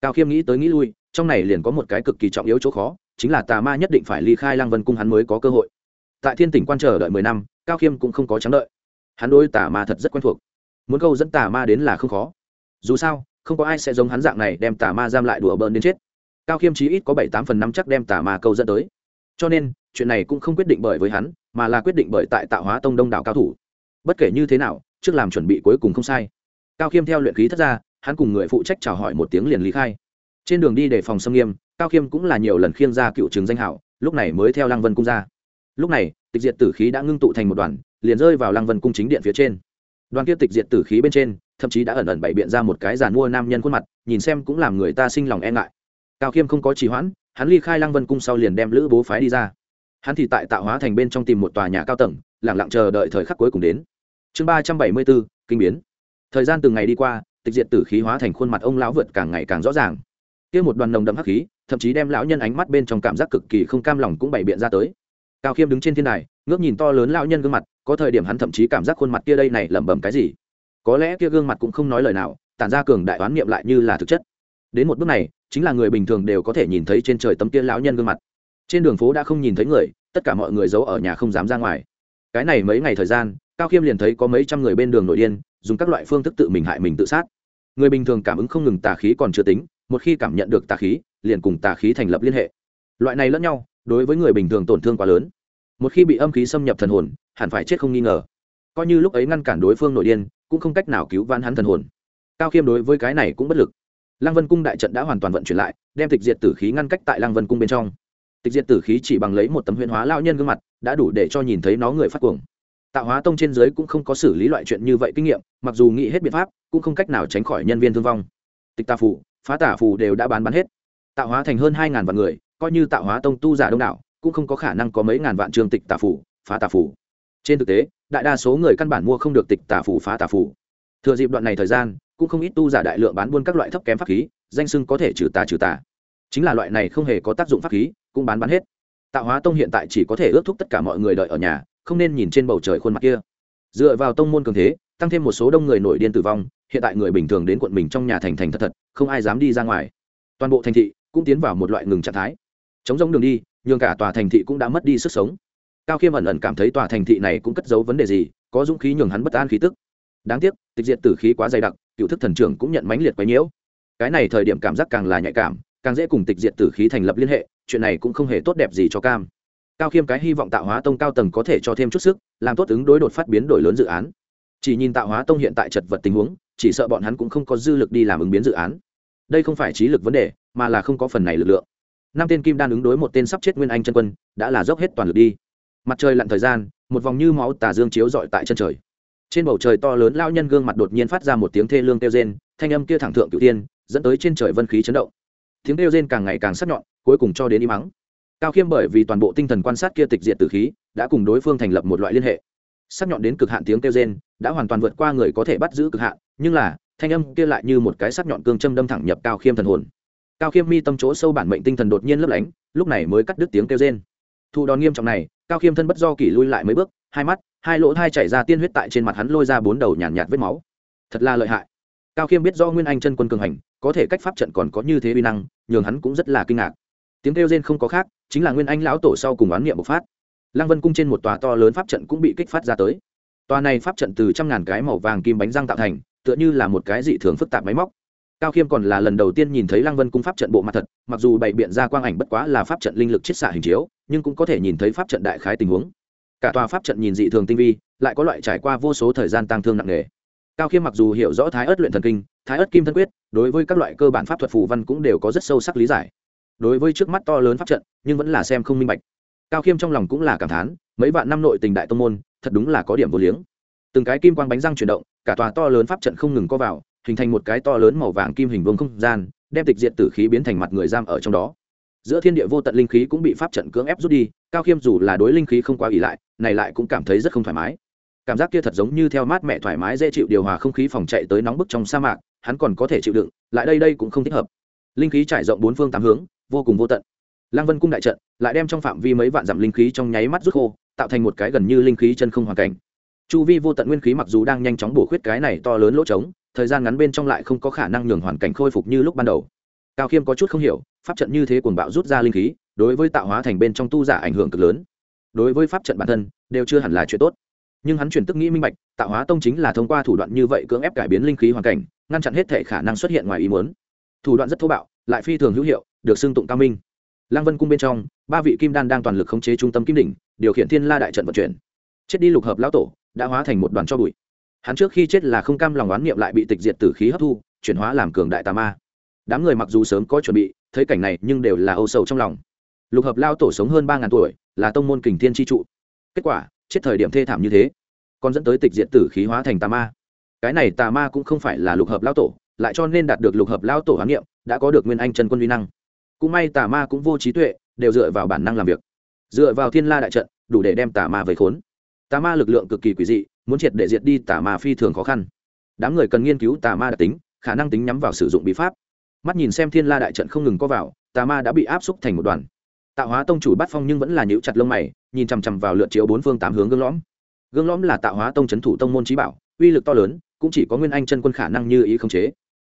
Cao khiêm nghĩ tới nghĩ lui trong này liền có một cái cực kỳ trọng yếu chỗ khó, chính là tà ma nhất định phải ly khai lăng vân cung hắn mới có cơ hội. Tại thiên tỉnh quan chờ đợi mười năm, cao khiêm cũng không có trắng đợi. Hắn đôi tà ma thật rất quen thuộc. Muốn câu dẫn tà ma đến là không khó. Dù sao, không có ai sẽ giống hắn dạng này đem tà ma giam lại đùa bỡn đến chết. Cao khiêm chí ít có bảy tám phần năm chắc đem tà ma câu dẫn tới. Cho nên, chuyện này cũng không quyết định bởi với hắn, mà là quyết định bởi tại tạo hóa tông đông đảo cao thủ. Bất kể như thế nào, trước làm chuẩn bị cuối cùng không sai. Cao khiêm theo luyện khí thất ra, hắn cùng người phụ trách chào hỏi một tiếng liền lý khai trên đường đi để phòng xâm nghiêm, cao khiêm cũng là nhiều lần khiêng ra cựu trường danh hảo, lúc này mới theo lăng vân cung ra. Lúc này, tịch diệt tử khí đã ngưng tụ thành một đoàn, liền rơi vào lăng vân cung chính điện phía trên. Đoàn kia tịch diệt tử khí bên trên, thậm chí đã ẩn ẩn bày biện ra một cái giàn mua nam nhân khuôn mặt, nhìn xem cũng làm người ta sinh lòng e ngại. Cao khiêm không có trì hoãn, hắn ly khai lăng vân cung sau liền đem lữ bố phái đi ra. Hắn thì tại tạo hóa thành bên trong tìm một tòa nhà cao tầng lẳng lặng chờ đợi thời khắc cuối cùng đến. Chương ba trăm bảy mươi bốn, kinh biến. Thời gian từng ngày đi qua, tịch diệt tử khí hóa thành khuôn mặt ông lão vượt càng ngày càng rõ ràng kia một đoàn nồng đậm hắc khí, thậm chí đem lão nhân ánh mắt bên trong cảm giác cực kỳ không cam lòng cũng bày biện ra tới. Cao khiêm đứng trên thiên đài, ngước nhìn to lớn lão nhân gương mặt, có thời điểm hắn thậm chí cảm giác khuôn mặt kia đây này lẩm bẩm cái gì. Có lẽ kia gương mặt cũng không nói lời nào, tản ra cường đại oán niệm lại như là thực chất. Đến một bước này, chính là người bình thường đều có thể nhìn thấy trên trời tấm kia lão nhân gương mặt. Trên đường phố đã không nhìn thấy người, tất cả mọi người giấu ở nhà không dám ra ngoài. Cái này mấy ngày thời gian, cao khiêm liền thấy có mấy trăm người bên đường nội điên, dùng các loại phương thức tự mình hại mình tự sát. Người bình thường cảm ứng không ngừng tà khí còn chưa tính một khi cảm nhận được tà khí, liền cùng tà khí thành lập liên hệ. Loại này lẫn nhau, đối với người bình thường tổn thương quá lớn. Một khi bị âm khí xâm nhập thần hồn, hẳn phải chết không nghi ngờ. Coi như lúc ấy ngăn cản đối phương nội điên, cũng không cách nào cứu vãn hắn thần hồn. Cao khiêm đối với cái này cũng bất lực. Lăng vân cung đại trận đã hoàn toàn vận chuyển lại, đem tịch diệt tử khí ngăn cách tại lăng vân cung bên trong. Tịch diệt tử khí chỉ bằng lấy một tấm huyễn hóa lao nhân gương mặt, đã đủ để cho nhìn thấy nó người phát cuồng. Tạo hóa tông trên giới cũng không có xử lý loại chuyện như vậy kinh nghiệm, mặc dù nghĩ hết biện pháp, cũng không cách nào tránh khỏi nhân viên thương vong. Tịch tà phủ phá tả phủ đều đã bán bán hết. Tạo hóa thành hơn hai ngàn vạn người, coi như tạo hóa tông tu giả đông đảo, cũng không có khả năng có mấy ngàn vạn trường tịch Tả phủ phá Tả phủ trên thực tế, đại đa số người căn bản mua không được tịch Tả phủ phá Tả phủ thừa dịp đoạn này thời gian, cũng không ít tu giả đại lượng bán buôn các loại thấp kém pháp khí, danh sưng có thể trừ tà trừ tà. Chính là loại này không hề có tác dụng pháp khí, cũng bán bán hết. Tạo hóa tông hiện tại chỉ có thể ước thúc tất cả mọi người đợi ở nhà, không nên nhìn trên bầu trời khuôn mặt kia. Dựa vào tông môn cường thế tăng thêm một số đông người nổi điên tử vong, hiện tại người bình thường đến quận mình trong nhà thành thành thật thật, không ai dám đi ra ngoài. Toàn bộ thành thị cũng tiến vào một loại ngừng trạng thái. Chống giống đường đi, nhường cả tòa thành thị cũng đã mất đi sức sống. Cao khiêm ẩn ẩn cảm thấy tòa thành thị này cũng cất giấu vấn đề gì, có dũng khí nhường hắn bất an khí tức. Đáng tiếc, tịch diệt tử khí quá dày đặc, cựu thức thần trưởng cũng nhận mãnh liệt quấy nhiễu. Cái này thời điểm cảm giác càng là nhạy cảm, càng dễ cùng tịch diệt tử khí thành lập liên hệ, chuyện này cũng không hề tốt đẹp gì cho cam. Cao khiêm cái hy vọng tạo hóa tông cao tầng có thể cho thêm chút sức, làm tốt ứng đối đột phát biến đổi lớn dự án chỉ nhìn tạo hóa tông hiện tại chật vật tình huống, chỉ sợ bọn hắn cũng không có dư lực đi làm ứng biến dự án. Đây không phải trí lực vấn đề, mà là không có phần này lực lượng. Năm tên kim đan ứng đối một tên sắp chết nguyên anh chân quân, đã là dốc hết toàn lực đi. Mặt trời lặn thời gian, một vòng như máu tà dương chiếu dọi tại chân trời. Trên bầu trời to lớn lao nhân gương mặt đột nhiên phát ra một tiếng thê lương kêu rên, thanh âm kia thẳng thượng cựu tiên dẫn tới trên trời vân khí chấn động. Tiếng kêu rên càng ngày càng sắc nhọn, cuối cùng cho đến im mắng cao khiêm bởi vì toàn bộ tinh thần quan sát kia tịch diệt tử khí, đã cùng đối phương thành lập một loại liên hệ sắc nhọn đến cực hạn tiếng kêu rên đã hoàn toàn vượt qua người có thể bắt giữ cực hạn nhưng là thanh âm kia lại như một cái sắc nhọn cương châm đâm thẳng nhập cao khiêm thần hồn. Cao khiêm mi tâm chỗ sâu bản mệnh tinh thần đột nhiên lấp lánh lúc này mới cắt đứt tiếng kêu rên. Thu đòn nghiêm trọng này cao khiêm thân bất do kỷ lui lại mấy bước hai mắt hai lỗ thai chảy ra tiên huyết tại trên mặt hắn lôi ra bốn đầu nhàn nhạt, nhạt vết máu. Thật là lợi hại. Cao khiêm biết do nguyên anh chân quân cường hành có thể cách pháp trận còn có như thế uy năng nhường hắn cũng rất là kinh ngạc. Tiếng kêu rên không có khác chính là nguyên anh lão tổ sau cùng oán niệm bộc phát lăng vân cung trên một tòa to lớn pháp trận cũng bị kích phát ra tới. Tòa này pháp trận từ trăm ngàn cái màu vàng kim bánh răng tạo thành, tựa như là một cái dị thường phức tạp máy móc. Cao khiêm còn là lần đầu tiên nhìn thấy lăng vân cung pháp trận bộ mặt thật, mặc dù bày biện ra quang ảnh bất quá là pháp trận linh lực chiết xạ hình chiếu, nhưng cũng có thể nhìn thấy pháp trận đại khái tình huống. Cả tòa pháp trận nhìn dị thường tinh vi, lại có loại trải qua vô số thời gian tăng thương nặng nề. Cao khiêm mặc dù hiểu rõ thái ớt luyện thần kinh, thái ớt kim thân quyết, đối với các loại cơ bản pháp thuật phù văn cũng đều có rất sâu sắc lý giải. Đối với trước mắt to lớn pháp trận, nhưng vẫn là xem không minh bạch cao khiêm trong lòng cũng là cảm thán, mấy vạn năm nội tình đại tô môn, thật đúng là có điểm vô liếng. Từng cái kim quang bánh răng chuyển động, cả tòa to lớn pháp trận không ngừng có vào, hình thành một cái to lớn màu vàng kim hình vương không gian, đem tịch diệt tử khí biến thành mặt người giam ở trong đó. Giữa thiên địa vô tận linh khí cũng bị pháp trận cưỡng ép rút đi, cao khiêm dù là đối linh khí không quá ỉ lại, này lại cũng cảm thấy rất không thoải mái. Cảm giác kia thật giống như theo mát mẹ thoải mái dễ chịu điều hòa không khí phòng chạy tới nóng bức trong sa mạc, hắn còn có thể chịu đựng, lại đây đây cũng không thích hợp. Linh khí trải rộng bốn phương tám hướng, vô cùng vô tận lăng vân cung đại trận lại đem trong phạm vi mấy vạn dặm linh khí trong nháy mắt rút khô, tạo thành một cái gần như linh khí chân không hoàn cảnh. Chu vi vô tận nguyên khí mặc dù đang nhanh chóng bổ khuyết cái này to lớn lỗ trống, thời gian ngắn bên trong lại không có khả năng nhường hoàn cảnh khôi phục như lúc ban đầu. Cao khiêm có chút không hiểu, pháp trận như thế cuồng bạo rút ra linh khí, đối với tạo hóa thành bên trong tu giả ảnh hưởng cực lớn. Đối với pháp trận bản thân, đều chưa hẳn là chuyện tốt. Nhưng hắn chuyển tức nghĩ minh bạch, tạo hóa tông chính là thông qua thủ đoạn như vậy cưỡng ép cải biến linh khí hoàn cảnh, ngăn chặn hết thể khả năng xuất hiện ngoài ý muốn. Thủ đoạn rất thô bạo, lại phi thường hữu hiệu, được xưng tụng cao minh lăng vân cung bên trong, ba vị kim đan đang toàn lực khống chế trung tâm kim đỉnh, điều khiển thiên la đại trận vận chuyển. Chết đi lục hợp lão tổ, đã hóa thành một đoàn cho bụi. Hắn trước khi chết là không cam lòng oán niệm lại bị tịch diệt tử khí hấp thu, chuyển hóa làm cường đại tà ma. Đám người mặc dù sớm có chuẩn bị, thấy cảnh này nhưng đều là âu sầu trong lòng. Lục hợp lao tổ sống hơn ba ngàn tuổi, là tông môn kình thiên tri trụ. Kết quả, chết thời điểm thê thảm như thế, còn dẫn tới tịch diệt tử khí hóa thành tà ma. Cái này tà ma cũng không phải là lục hợp lao tổ, lại cho nên đạt được lục hợp lao tổ hán nghiệm đã có được nguyên anh chân quân uy năng cũng may tà ma cũng vô trí tuệ, đều dựa vào bản năng làm việc. Dựa vào thiên la đại trận, đủ để đem tà ma về khốn. Tà ma lực lượng cực kỳ quỷ dị, muốn triệt để diệt đi tà ma phi thường khó khăn. Đám người cần nghiên cứu tà ma đặc tính, khả năng tính nhắm vào sử dụng bí pháp. Mắt nhìn xem thiên la đại trận không ngừng có vào, tà ma đã bị áp xúc thành một đoàn. Tạo hóa tông chủ bắt phong nhưng vẫn là nhữ chặt lông mày, nhìn chằm chằm vào lượt chiếu bốn phương tám hướng gương lõm. Gương lõm là tạo hóa tông c h ấ n thủ tông môn trí bảo, uy lực to lớn, cũng chỉ có nguyên anh chân quân khả năng như ý khống chế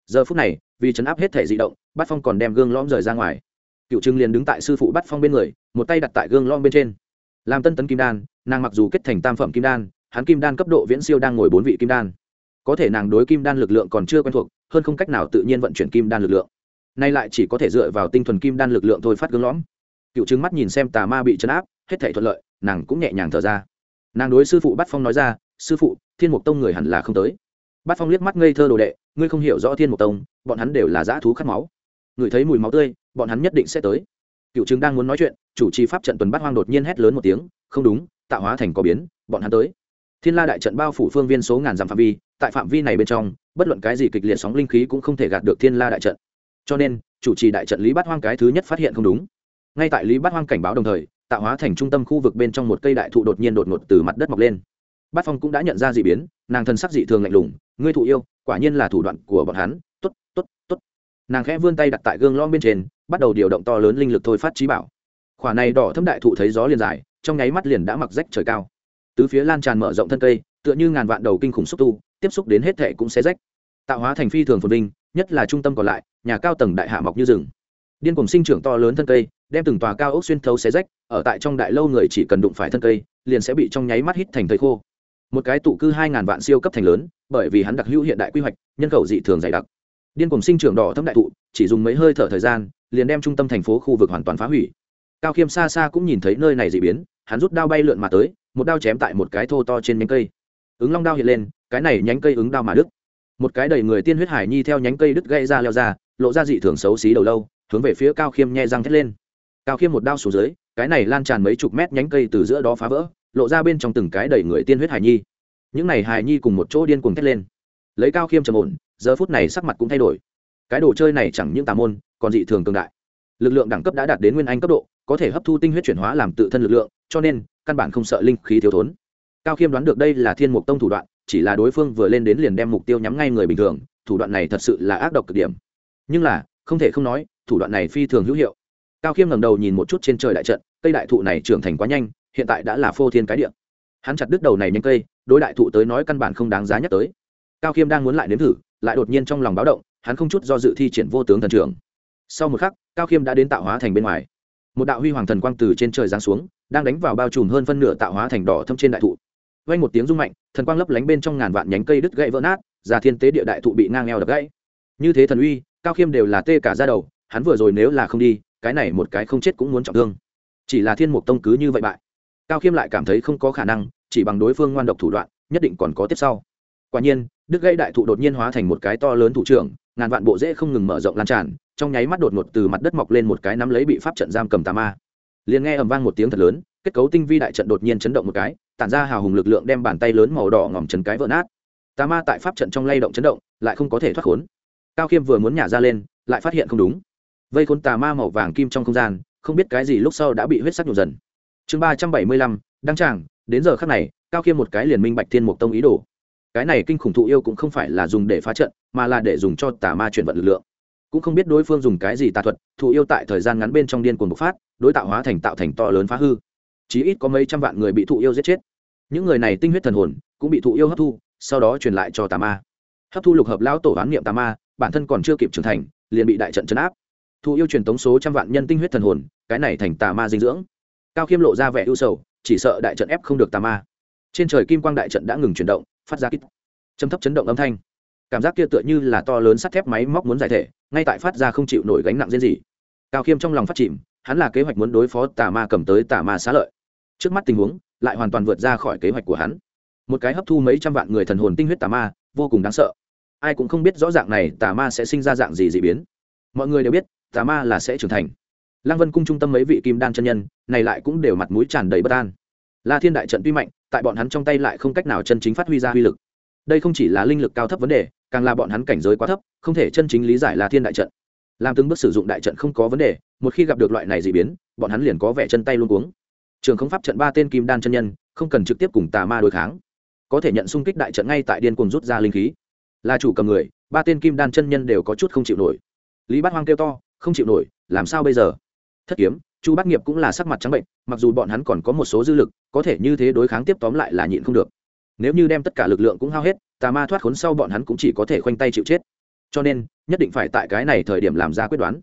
giờ phút này, vì chấn áp hết thể di động, bát phong còn đem gương lõm rời ra ngoài. Cựu trưng liền đứng tại sư phụ bát phong bên người, một tay đặt tại gương lõm bên trên. Làm tân tấn kim đan, nàng mặc dù kết thành tam phẩm kim đan, hắn kim đan cấp độ viễn siêu đang ngồi bốn vị kim đan. Có thể nàng đối kim đan lực lượng còn chưa quen thuộc, hơn không cách nào tự nhiên vận chuyển kim đan lực lượng. Nay lại chỉ có thể dựa vào tinh thuần kim đan lực lượng thôi phát gương lõm. Cựu trưng mắt nhìn xem tà ma bị chấn áp, hết thể thuận lợi, nàng cũng nhẹ nhàng thở ra. Nàng đối sư phụ bát phong nói ra, sư phụ, thiên mục tông người hẳn là không tới. Bát phong liếc mắt ngây thơ đồ đệ, ngươi không hiểu rõ thiên mục tông, bọn hắn đều là dã thú khát máu. Ngửi thấy mùi máu tươi, bọn hắn nhất định sẽ tới. Cựu chứng đang muốn nói chuyện, chủ trì pháp trận tuần bắt hoang đột nhiên hét lớn một tiếng, không đúng, tạo hóa thành có biến, bọn hắn tới. Thiên la đại trận bao phủ phương viên số ngàn dặm phạm vi, tại phạm vi này bên trong, bất luận cái gì kịch liệt sóng linh khí cũng không thể gạt được thiên la đại trận. Cho nên, chủ trì đại trận lý bát hoang cái thứ nhất phát hiện không đúng. Ngay tại lý bát hoang cảnh báo đồng thời, tạo hóa thành trung tâm khu vực bên trong một cây đại thụ đột nhiên đột ngột từ mặt đất mọc lên bát phong cũng đã nhận ra d ị biến, nàng thân sắc dị thường lạnh lùng, ngươi thụ yêu, quả nhiên là thủ đoạn của bọn hắn. T ố t t ố t t ố t nàng khẽ vươn tay đặt tại gương lom bên trên, bắt đầu điều động to lớn linh lực thôi phát trí bảo. Khỏa này đỏ thâm đại thụ thấy gió liền dài, trong nháy mắt liền đã mặc rách trời cao. Tứ phía lan tràn mở rộng thân cây, tựa như ngàn vạn đầu kinh khủng xúc tu, tiếp xúc đến hết thệ cũng sẽ rách. Tạo hóa thành phi thường phồn vinh, nhất là trung tâm còn lại, nhà cao tầng đại hạ mọc như rừng. Điên cùng sinh trưởng to lớn thân cây, đem từng tòa cao ốc xuyên thấu xé rách, ở tại trong đại lâu người chỉ cần đụng phải thân cây, liền sẽ bị trong nháy mắt hít thành thầy khô một cái tụ cư hai ngàn vạn siêu cấp thành lớn, bởi vì hắn đặc hữu hiện đại quy hoạch, nhân khẩu dị thường dày đặc. Điên cùng sinh trưởng đỏ thâm đại thụ, chỉ dùng mấy hơi thở thời gian, liền đem trung tâm thành phố khu vực hoàn toàn phá hủy. Cao khiêm xa xa cũng nhìn thấy nơi này dị biến, hắn rút đao bay lượn mà tới, một đao chém tại một cái thô to trên nhánh cây. Ứng long đao hiện lên, cái này nhánh cây ứng đao mà đứt. Một cái đầy người tiên huyết hải nhi theo nhánh cây đứt gây ra leo ra, lộ ra dị thường xấu xí đầu lâu, hướng về phía cao khiêm nhe răng thét lên. Cao khiêm một đao xuống dưới, cái này lan tràn mấy chục mét nhánh cây từ giữa đó phá vỡ lộ ra bên trong từng cái đầy người tiên huyết hài nhi. Những này hài nhi cùng một chỗ điên cuồng thét lên. Lấy cao khiêm trầm ổn, giờ phút này sắc mặt cũng thay đổi. Cái đồ chơi này chẳng những tà môn, còn dị thường cường đại. Lực lượng đẳng cấp đã đạt đến nguyên anh cấp độ, có thể hấp thu tinh huyết chuyển hóa làm tự thân lực lượng, cho nên, căn bản không sợ linh khí thiếu thốn. Cao khiêm đoán được đây là thiên mục tông thủ đoạn, chỉ là đối phương vừa lên đến liền đem mục tiêu nhắm ngay người bình thường, thủ đoạn này thật sự là ác độc cực điểm. Nhưng là, không thể không nói, thủ đoạn này phi thường hữu hiệu. Cao khiêm ngẩng đầu nhìn một chút trên trời đại trận, cây đại thụ này trưởng thành quá nhanh hiện tại đã là phô thiên cái địa. Hắn chặt đứt đầu này nhanh cây, đối đại thụ tới nói căn bản không đáng giá nhắc tới. Cao khiêm đang muốn lại nếm thử, lại đột nhiên trong lòng báo động, hắn không chút do dự thi triển vô tướng thần trưởng. Sau một khắc, cao khiêm đã đến tạo hóa thành bên ngoài. Một đạo huy hoàng thần quang từ trên trời giáng xuống, đang đánh vào bao trùm hơn phân nửa tạo hóa thành đỏ thâm trên đại thụ. Vang một tiếng rung mạnh, thần quang lấp lánh bên trong ngàn vạn nhánh cây đứt gãy vỡ nát già thiên tế địa đại thụ bị ngang eo đập gãy. Như thế thần uy, cao khiêm đều là tê cả ra đầu, hắn vừa rồi nếu là không đi, cái này một cái không chết cũng muốn trọng thương. Chỉ là thiên mục tông cứ như vậy bại cao khiêm lại cảm thấy không có khả năng, chỉ bằng đối phương ngoan độc thủ đoạn, nhất định còn có tiếp sau. Quả nhiên, đức gây đại thụ đột nhiên hóa thành một cái to lớn thủ trưởng, ngàn vạn bộ dễ không ngừng mở rộng lan tràn, trong nháy mắt đột ngột từ mặt đất mọc lên một cái nắm lấy bị pháp trận giam cầm tà ma. Liền nghe ầm vang một tiếng thật lớn, kết cấu tinh vi đại trận đột nhiên chấn động một cái, tản ra hào hùng lực lượng đem bàn tay lớn màu đỏ ngỏm chấn cái vỡ nát. Tà ma tại pháp trận trong lay động chấn động, lại không có thể thoát khốn. Cao khiêm vừa muốn nhả ra lên, lại phát hiện không đúng. Vây khốn tà ma màu vàng kim trong không gian, không biết cái gì lúc sau đã bị huyết sắc nhộn dần chương ba trăm bảy mươi lăm, đăng tràng, đến giờ khắc này, cao khiêm một cái liền minh bạch thiên mục tông ý đồ. Cái này kinh khủng thụ yêu cũng không phải là dùng để phá trận, mà là để dùng cho tà ma chuyển vận lực lượng. Cũng không biết đối phương dùng cái gì tà thuật, thụ yêu tại thời gian ngắn bên trong điên cuồng bộc phát, đối tạo hóa thành tạo thành to lớn phá hư. Chí ít có mấy trăm vạn người bị thụ yêu giết chết. Những người này tinh huyết thần hồn, cũng bị thụ yêu hấp thu, sau đó truyền lại cho tà ma. Hấp thu lục hợp lão tổ oán niệm tà ma, bản thân còn chưa kịp trưởng thành, liền bị đại trận chấn áp. Thụ yêu truyền tống số trăm vạn nhân tinh huyết thần hồn, cái này thành tà ma dinh dưỡng cao khiêm lộ ra vẻ ưu sầu, chỉ sợ đại trận ép không được tà ma. Trên trời kim quang đại trận đã ngừng chuyển động, phát ra kít châm thấp chấn động âm thanh. Cảm giác kia tựa như là to lớn sắt thép máy móc muốn giải thể, ngay tại phát ra không chịu nổi gánh nặng riêng gì. Cao khiêm trong lòng phát chìm, hắn là kế hoạch muốn đối phó tà ma cầm tới tà ma xá lợi. Trước mắt tình huống, lại hoàn toàn vượt ra khỏi kế hoạch của hắn. Một cái hấp thu mấy trăm vạn người thần hồn tinh huyết tà ma, vô cùng đáng sợ. Ai cũng không biết rõ dạng này tà ma sẽ sinh ra dạng gì dị biến. Mọi người đều biết, tà ma là sẽ trưởng thành lăng vân cung trung tâm mấy vị kim đan chân nhân, này lại cũng đều mặt mũi tràn đầy bất an. La thiên đại trận tuy mạnh, tại bọn hắn trong tay lại không cách nào chân chính phát huy ra uy lực. Đây không chỉ là linh lực cao thấp vấn đề, càng là bọn hắn cảnh giới quá thấp, không thể chân chính lý giải la thiên đại trận. Làm từng bước sử dụng đại trận không có vấn đề, một khi gặp được loại này d ị biến, bọn hắn liền có vẻ chân tay luôn cuống. Trường không pháp trận ba tên kim đan chân nhân, không cần trực tiếp cùng tà ma đối kháng. Có thể nhận xung kích đại trận ngay tại điên cuồng rút ra linh khí. Là chủ cầm người, ba tên kim đan chân nhân đều có chút không chịu nổi. Lý bát hoang kêu to, không chịu nổi, làm sao bây giờ? Thất kiếm, chu bát nghiệp cũng là sắc mặt trắng bệnh, mặc dù bọn hắn còn có một số dư lực, có thể như thế đối kháng tiếp tóm lại là nhịn không được. Nếu như đem tất cả lực lượng cũng hao hết, tà ma thoát khốn sau bọn hắn cũng chỉ có thể khoanh tay chịu chết. Cho nên, nhất định phải tại cái này thời điểm làm ra quyết đoán.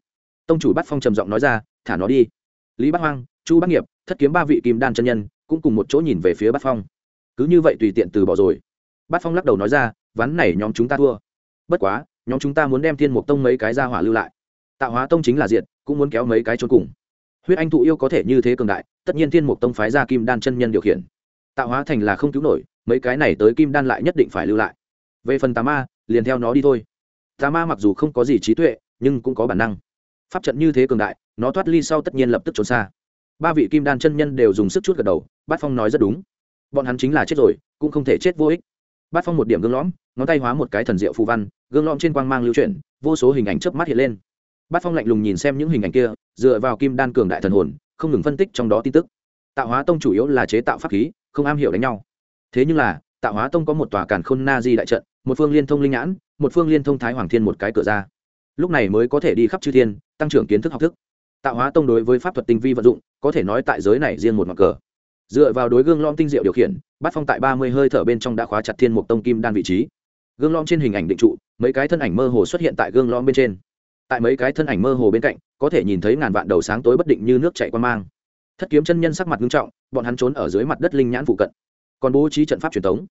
Tông chủ bắt phong trầm giọng nói ra, thả nó đi. Lý bát hoang, chu bát nghiệp, thất kiếm ba vị kim đan chân nhân, cũng cùng một chỗ nhìn về phía bát phong. Cứ như vậy tùy tiện từ bỏ rồi. Bát phong lắc đầu nói ra, ván này nhóm chúng ta thua. Bất quá, nhóm chúng ta muốn đem thiên mục tông mấy cái ra hỏa lưu lại. Tạo hóa tông chính là diệt cũng muốn kéo mấy cái trốn cùng. Huyết anh thụ yêu có thể như thế cường đại, tất nhiên thiên mục tông phái ra kim đan chân nhân điều khiển. Tạo hóa thành là không cứu nổi, mấy cái này tới kim đan lại nhất định phải lưu lại. Về phần tà ma, liền theo nó đi thôi. Tà ma mặc dù không có gì trí tuệ, nhưng cũng có bản năng. Pháp trận như thế cường đại, nó thoát ly sau tất nhiên lập tức trốn xa. Ba vị kim đan chân nhân đều dùng sức chút gật đầu, bát phong nói rất đúng. Bọn hắn chính là chết rồi, cũng không thể chết vô ích. Bát phong một điểm gương lõm, ngón tay hóa một cái thần diệu phù văn, gương lõm trên quang mang lưu chuyển, vô số hình ảnh chớp mắt hiện lên bát phong lạnh lùng nhìn xem những hình ảnh kia, dựa vào kim đan cường đại thần hồn, không ngừng phân tích trong đó tin tức. Tạo hóa tông chủ yếu là chế tạo pháp khí, không am hiểu đánh nhau. Thế nhưng là, tạo hóa tông có một tòa càn khôn na di đại trận, một phương liên thông linh nhãn, một phương liên thông thái hoàng thiên một cái cửa ra. Lúc này mới có thể đi khắp chư thiên, tăng trưởng kiến thức học thức. Tạo hóa tông đối với pháp thuật tinh vi vận dụng, có thể nói tại giới này riêng một mặt cờ. Dựa vào đối gương lom tinh diệu điều khiển, Bát phong tại ba mươi hơi thở bên trong đã khóa chặt thiên mục tông kim đan vị trí. Gương lom trên hình ảnh định trụ, mấy cái thân ảnh mơ hồ xuất hiện tại gương lom bên trên tại mấy cái thân ảnh mơ hồ bên cạnh, có thể nhìn thấy ngàn vạn đầu sáng tối bất định như nước chạy qua mang. Thất kiếm chân nhân sắc mặt nghiêm trọng, bọn hắn trốn ở dưới mặt đất linh nhãn phụ cận. Còn bố trí trận pháp truyền thống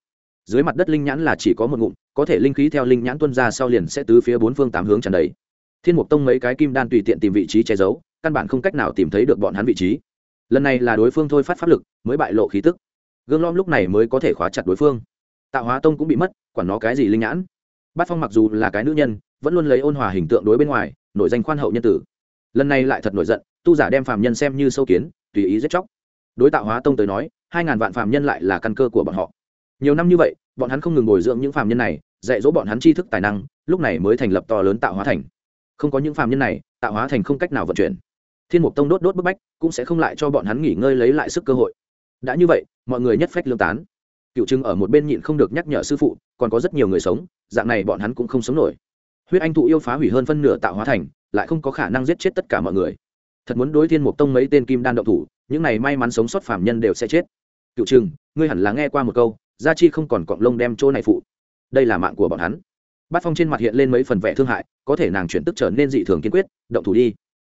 dưới mặt đất linh nhãn là chỉ có một ngụm, có thể linh khí theo linh nhãn tuân ra sau liền sẽ tứ phía bốn phương tám hướng tràn đầy. Thiên mục tông mấy cái kim đan tùy tiện tìm vị trí che giấu, căn bản không cách nào tìm thấy được bọn hắn vị trí. Lần này là đối phương thôi phát pháp lực, mới bại lộ khí tức. Gương lom lúc này mới có thể khóa chặt đối phương. Tạo hóa tông cũng bị mất, quản nó cái gì linh nhãn? Bát phong mặc dù là cái nữ nhân vẫn luôn lấy ôn hòa hình tượng đối bên ngoài, nổi danh khoan hậu nhân tử. Lần này lại thật nổi giận, tu giả đem phạm nhân xem như sâu kiến, tùy ý giết chóc. Đối tạo hóa tông tới nói, hai ngàn vạn phạm nhân lại là căn cơ của bọn họ. Nhiều năm như vậy, bọn hắn không ngừng bồi dưỡng những phạm nhân này, dạy dỗ bọn hắn tri thức tài năng, lúc này mới thành lập to lớn tạo hóa thành. Không có những phạm nhân này, tạo hóa thành không cách nào vận chuyển. Thiên mục tông đốt đốt bức bách, cũng sẽ không lại cho bọn hắn nghỉ ngơi lấy lại sức cơ hội. Đã như vậy, mọi người nhất phách lương tán. Cựu trưng ở một bên nhịn không được nhắc nhở sư phụ, còn có rất nhiều người sống, dạng này bọn hắn cũng không sống nổi huyết anh thụ yêu phá hủy hơn phân nửa tạo hóa thành, lại không có khả năng giết chết tất cả mọi người. Thật muốn đối thiên mục tông mấy tên kim đan động thủ, những này may mắn sống sót phạm nhân đều sẽ chết. Cựu chừng ngươi hẳn là nghe qua một câu, gia chi không còn cọng lông đem chỗ này phụ. Đây là mạng của bọn hắn. Bát phong trên mặt hiện lên mấy phần vẻ thương hại, có thể nàng chuyển tức trở nên dị thường kiên quyết, động thủ đi.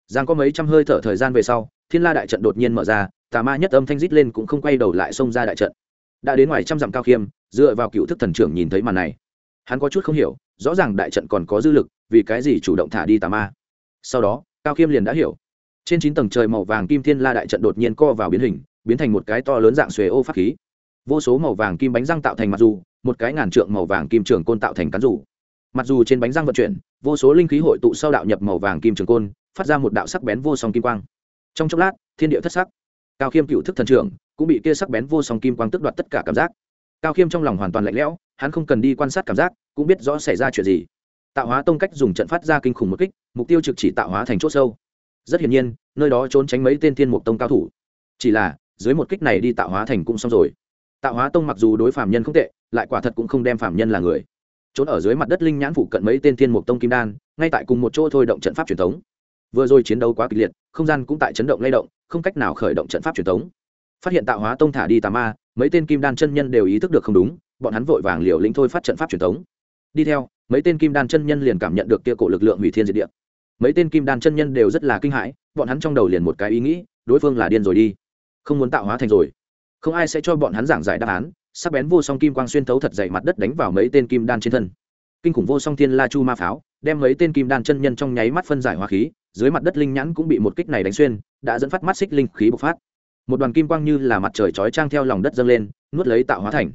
Giang có mấy trăm hơi thở thời gian về sau, thiên la đại trận đột nhiên mở ra, tà ma nhất âm thanh rít lên cũng không quay đầu lại xông ra đại trận. Đã đến ngoài trăm dặm cao khiêm, dựa vào cựu thức thần trưởng nhìn thấy màn này hắn có chút không hiểu, rõ ràng đại trận còn có dư lực, vì cái gì chủ động thả đi tà ma? Sau đó, cao khiêm liền đã hiểu. Trên chín tầng trời màu vàng kim thiên la đại trận đột nhiên co vào biến hình, biến thành một cái to lớn dạng xuề ô pháp khí. Vô số màu vàng kim bánh răng tạo thành mặt dù, một cái ngàn trượng màu vàng kim trường côn tạo thành cán dù. Mặc dù trên bánh răng vận chuyển, vô số linh khí hội tụ sau đạo nhập màu vàng kim trường côn, phát ra một đạo sắc bén vô song kim quang. Trong chốc lát, thiên địa thất sắc. Cao khiêm cựu thức thần trưởng, cũng bị kia sắc bén vô song kim quang tức đoạt tất cả cảm giác. Cao khiêm trong lòng hoàn toàn lạnh lẽo hắn không cần đi quan sát cảm giác, cũng biết rõ xảy ra chuyện gì. Tạo hóa tông cách dùng trận phát ra kinh khủng một kích, mục tiêu trực chỉ tạo hóa thành c h ỗ sâu. Rất hiển nhiên, nơi đó trốn tránh mấy tên thiên mục tông cao thủ. Chỉ là, dưới một kích này đi tạo hóa thành cũng xong rồi. Tạo hóa tông mặc dù đối phạm nhân không tệ, lại quả thật cũng không đem phạm nhân là người. Trốn ở dưới mặt đất linh nhãn phụ cận mấy tên thiên mục tông kim đan, ngay tại cùng một chỗ thôi động trận pháp truyền thống. Vừa rồi chiến đấu quá kịch liệt, không gian cũng tại chấn động lay động, không cách nào khởi động trận pháp truyền thống. Phát hiện tạo hóa tông thả đi tà ma, mấy tên kim đan chân nhân đều ý thức được không đúng bọn hắn vội vàng liều lĩnh thôi phát trận pháp truyền thống. Đi theo, mấy tên kim đan chân nhân liền cảm nhận được kia cổ lực lượng hủy thiên diệt địa. Mấy tên kim đan chân nhân đều rất là kinh hãi, bọn hắn trong đầu liền một cái ý nghĩ, đối phương là điên rồi đi. Không muốn tạo hóa thành rồi. Không ai sẽ cho bọn hắn giảng giải đáp án, sắc bén vô song kim quang xuyên thấu thật dày mặt đất đánh vào mấy tên kim đan trên thân. Kinh khủng vô song thiên la chu ma pháo, đem mấy tên kim đan chân nhân trong nháy mắt phân giải hoa khí, dưới mặt đất linh nhãn cũng bị một kích này đánh xuyên, đã dẫn phát mắt xích linh khí bộc phát. Một đoàn kim quang như là mặt trời chói trang theo lòng đất dâng lên, nuốt lấy tạo hóa thành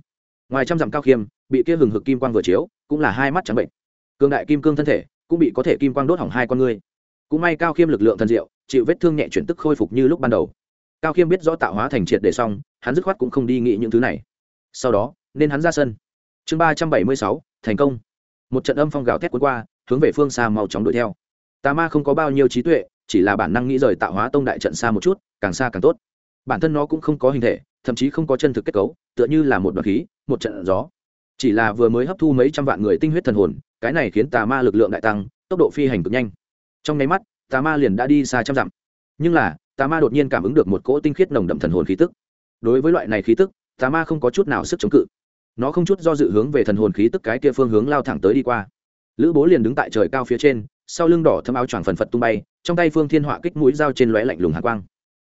ngoài trăm dặm cao khiêm, bị kia hừng hực kim quang vừa chiếu, cũng là hai mắt trắng bệnh. Cương đại kim cương thân thể, cũng bị có thể kim quang đốt hỏng hai con ngươi. Cũng may cao khiêm lực lượng thần diệu, chịu vết thương nhẹ chuyển tức khôi phục như lúc ban đầu. Cao khiêm biết rõ tạo hóa thành triệt để xong, hắn dứt khoát cũng không đi nghĩ những thứ này. Sau đó, nên hắn ra sân. Chương ba trăm bảy mươi sáu, thành công. Một trận âm phong gào thét cuốn qua, hướng về phương xa mau chóng đuổi theo. Tà ma không có bao nhiêu trí tuệ, chỉ là bản năng nghĩ rời tạo hóa tông đại trận xa một chút, càng xa càng tốt. Bản thân nó cũng không có hình thể thậm chí không có chân thực kết cấu, tựa như là một đoạn khí, một trận gió. Chỉ là vừa mới hấp thu mấy trăm vạn người tinh huyết thần hồn, cái này khiến tà ma lực lượng đại tăng, tốc độ phi hành cực nhanh. Trong nháy mắt, tà ma liền đã đi xa trăm dặm. Nhưng là, tà ma đột nhiên cảm ứng được một cỗ tinh khiết nồng đậm thần hồn khí tức. Đối với loại này khí tức, tà ma không có chút nào sức chống cự. Nó không chút do dự hướng về thần hồn khí tức cái kia phương hướng lao thẳng tới đi qua. Lữ bố liền đứng tại trời cao phía trên, sau lưng đỏ thâm áo choàng phần phật tung bay, trong tay phương thiên họa kích mũi dao trên lóe lạnh lùng hạ quang.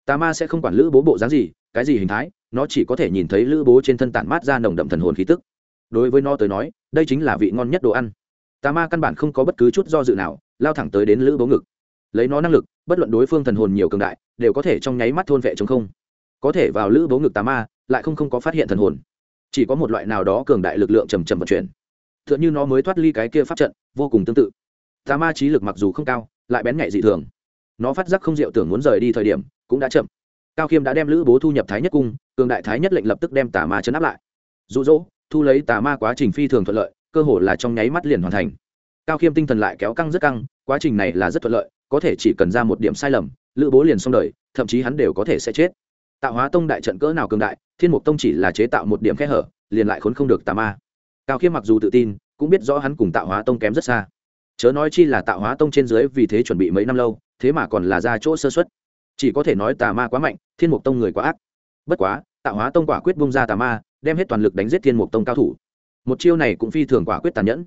Tà ma sẽ không quản lữ bố bộ dáng gì cái gì hình thái, nó chỉ có thể nhìn thấy lữ bố trên thân tản mát ra nồng đậm thần hồn khí tức. Đối với nó tới nói, đây chính là vị ngon nhất đồ ăn. Tà ma căn bản không có bất cứ chút do dự nào, lao thẳng tới đến lữ bố ngực. Lấy nó năng lực, bất luận đối phương thần hồn nhiều cường đại, đều có thể trong nháy mắt thôn vệ chống không. Có thể vào lữ bố ngực tà ma, lại không không có phát hiện thần hồn. Chỉ có một loại nào đó cường đại lực lượng trầm trầm vận chuyển. T h ư ợ n h ư nó mới thoát ly cái kia pháp trận, vô cùng tương tự. Tà ma trí lực mặc dù không cao, lại bén nhạy dị thường. Nó phát giác không diệu tưởng muốn rời đi thời điểm, cũng đã chậm cao khiêm đã đem lữ bố thu nhập thái nhất cung, cường đại thái nhất lệnh lập tức đem tà ma chấn áp lại. Rụ rỗ thu lấy tà ma quá trình phi thường thuận lợi, cơ hồ là trong nháy mắt liền hoàn thành. Cao khiêm tinh thần lại kéo căng rất căng, quá trình này là rất thuận lợi, có thể chỉ cần ra một điểm sai lầm, lữ bố liền xong đời, thậm chí hắn đều có thể sẽ chết. Tạo hóa tông đại trận cỡ nào cường đại, thiên mục tông chỉ là chế tạo một điểm kẽ hở, liền lại khốn không được tà ma. Cao khiêm mặc dù tự tin, cũng biết rõ hắn cùng tạo hóa tông kém rất xa. Chớ nói chi là tạo hóa tông trên dưới vì thế chuẩn bị mấy năm lâu, thế mà còn là ra chỗ sơ xuất chỉ có thể nói tà ma quá mạnh, thiên mục tông người quá ác. Bất quá, tạo hóa tông quả quyết bung ra tà ma, đem hết toàn lực đánh giết thiên mục tông cao thủ. Một chiêu này cũng phi thường quả quyết tàn nhẫn.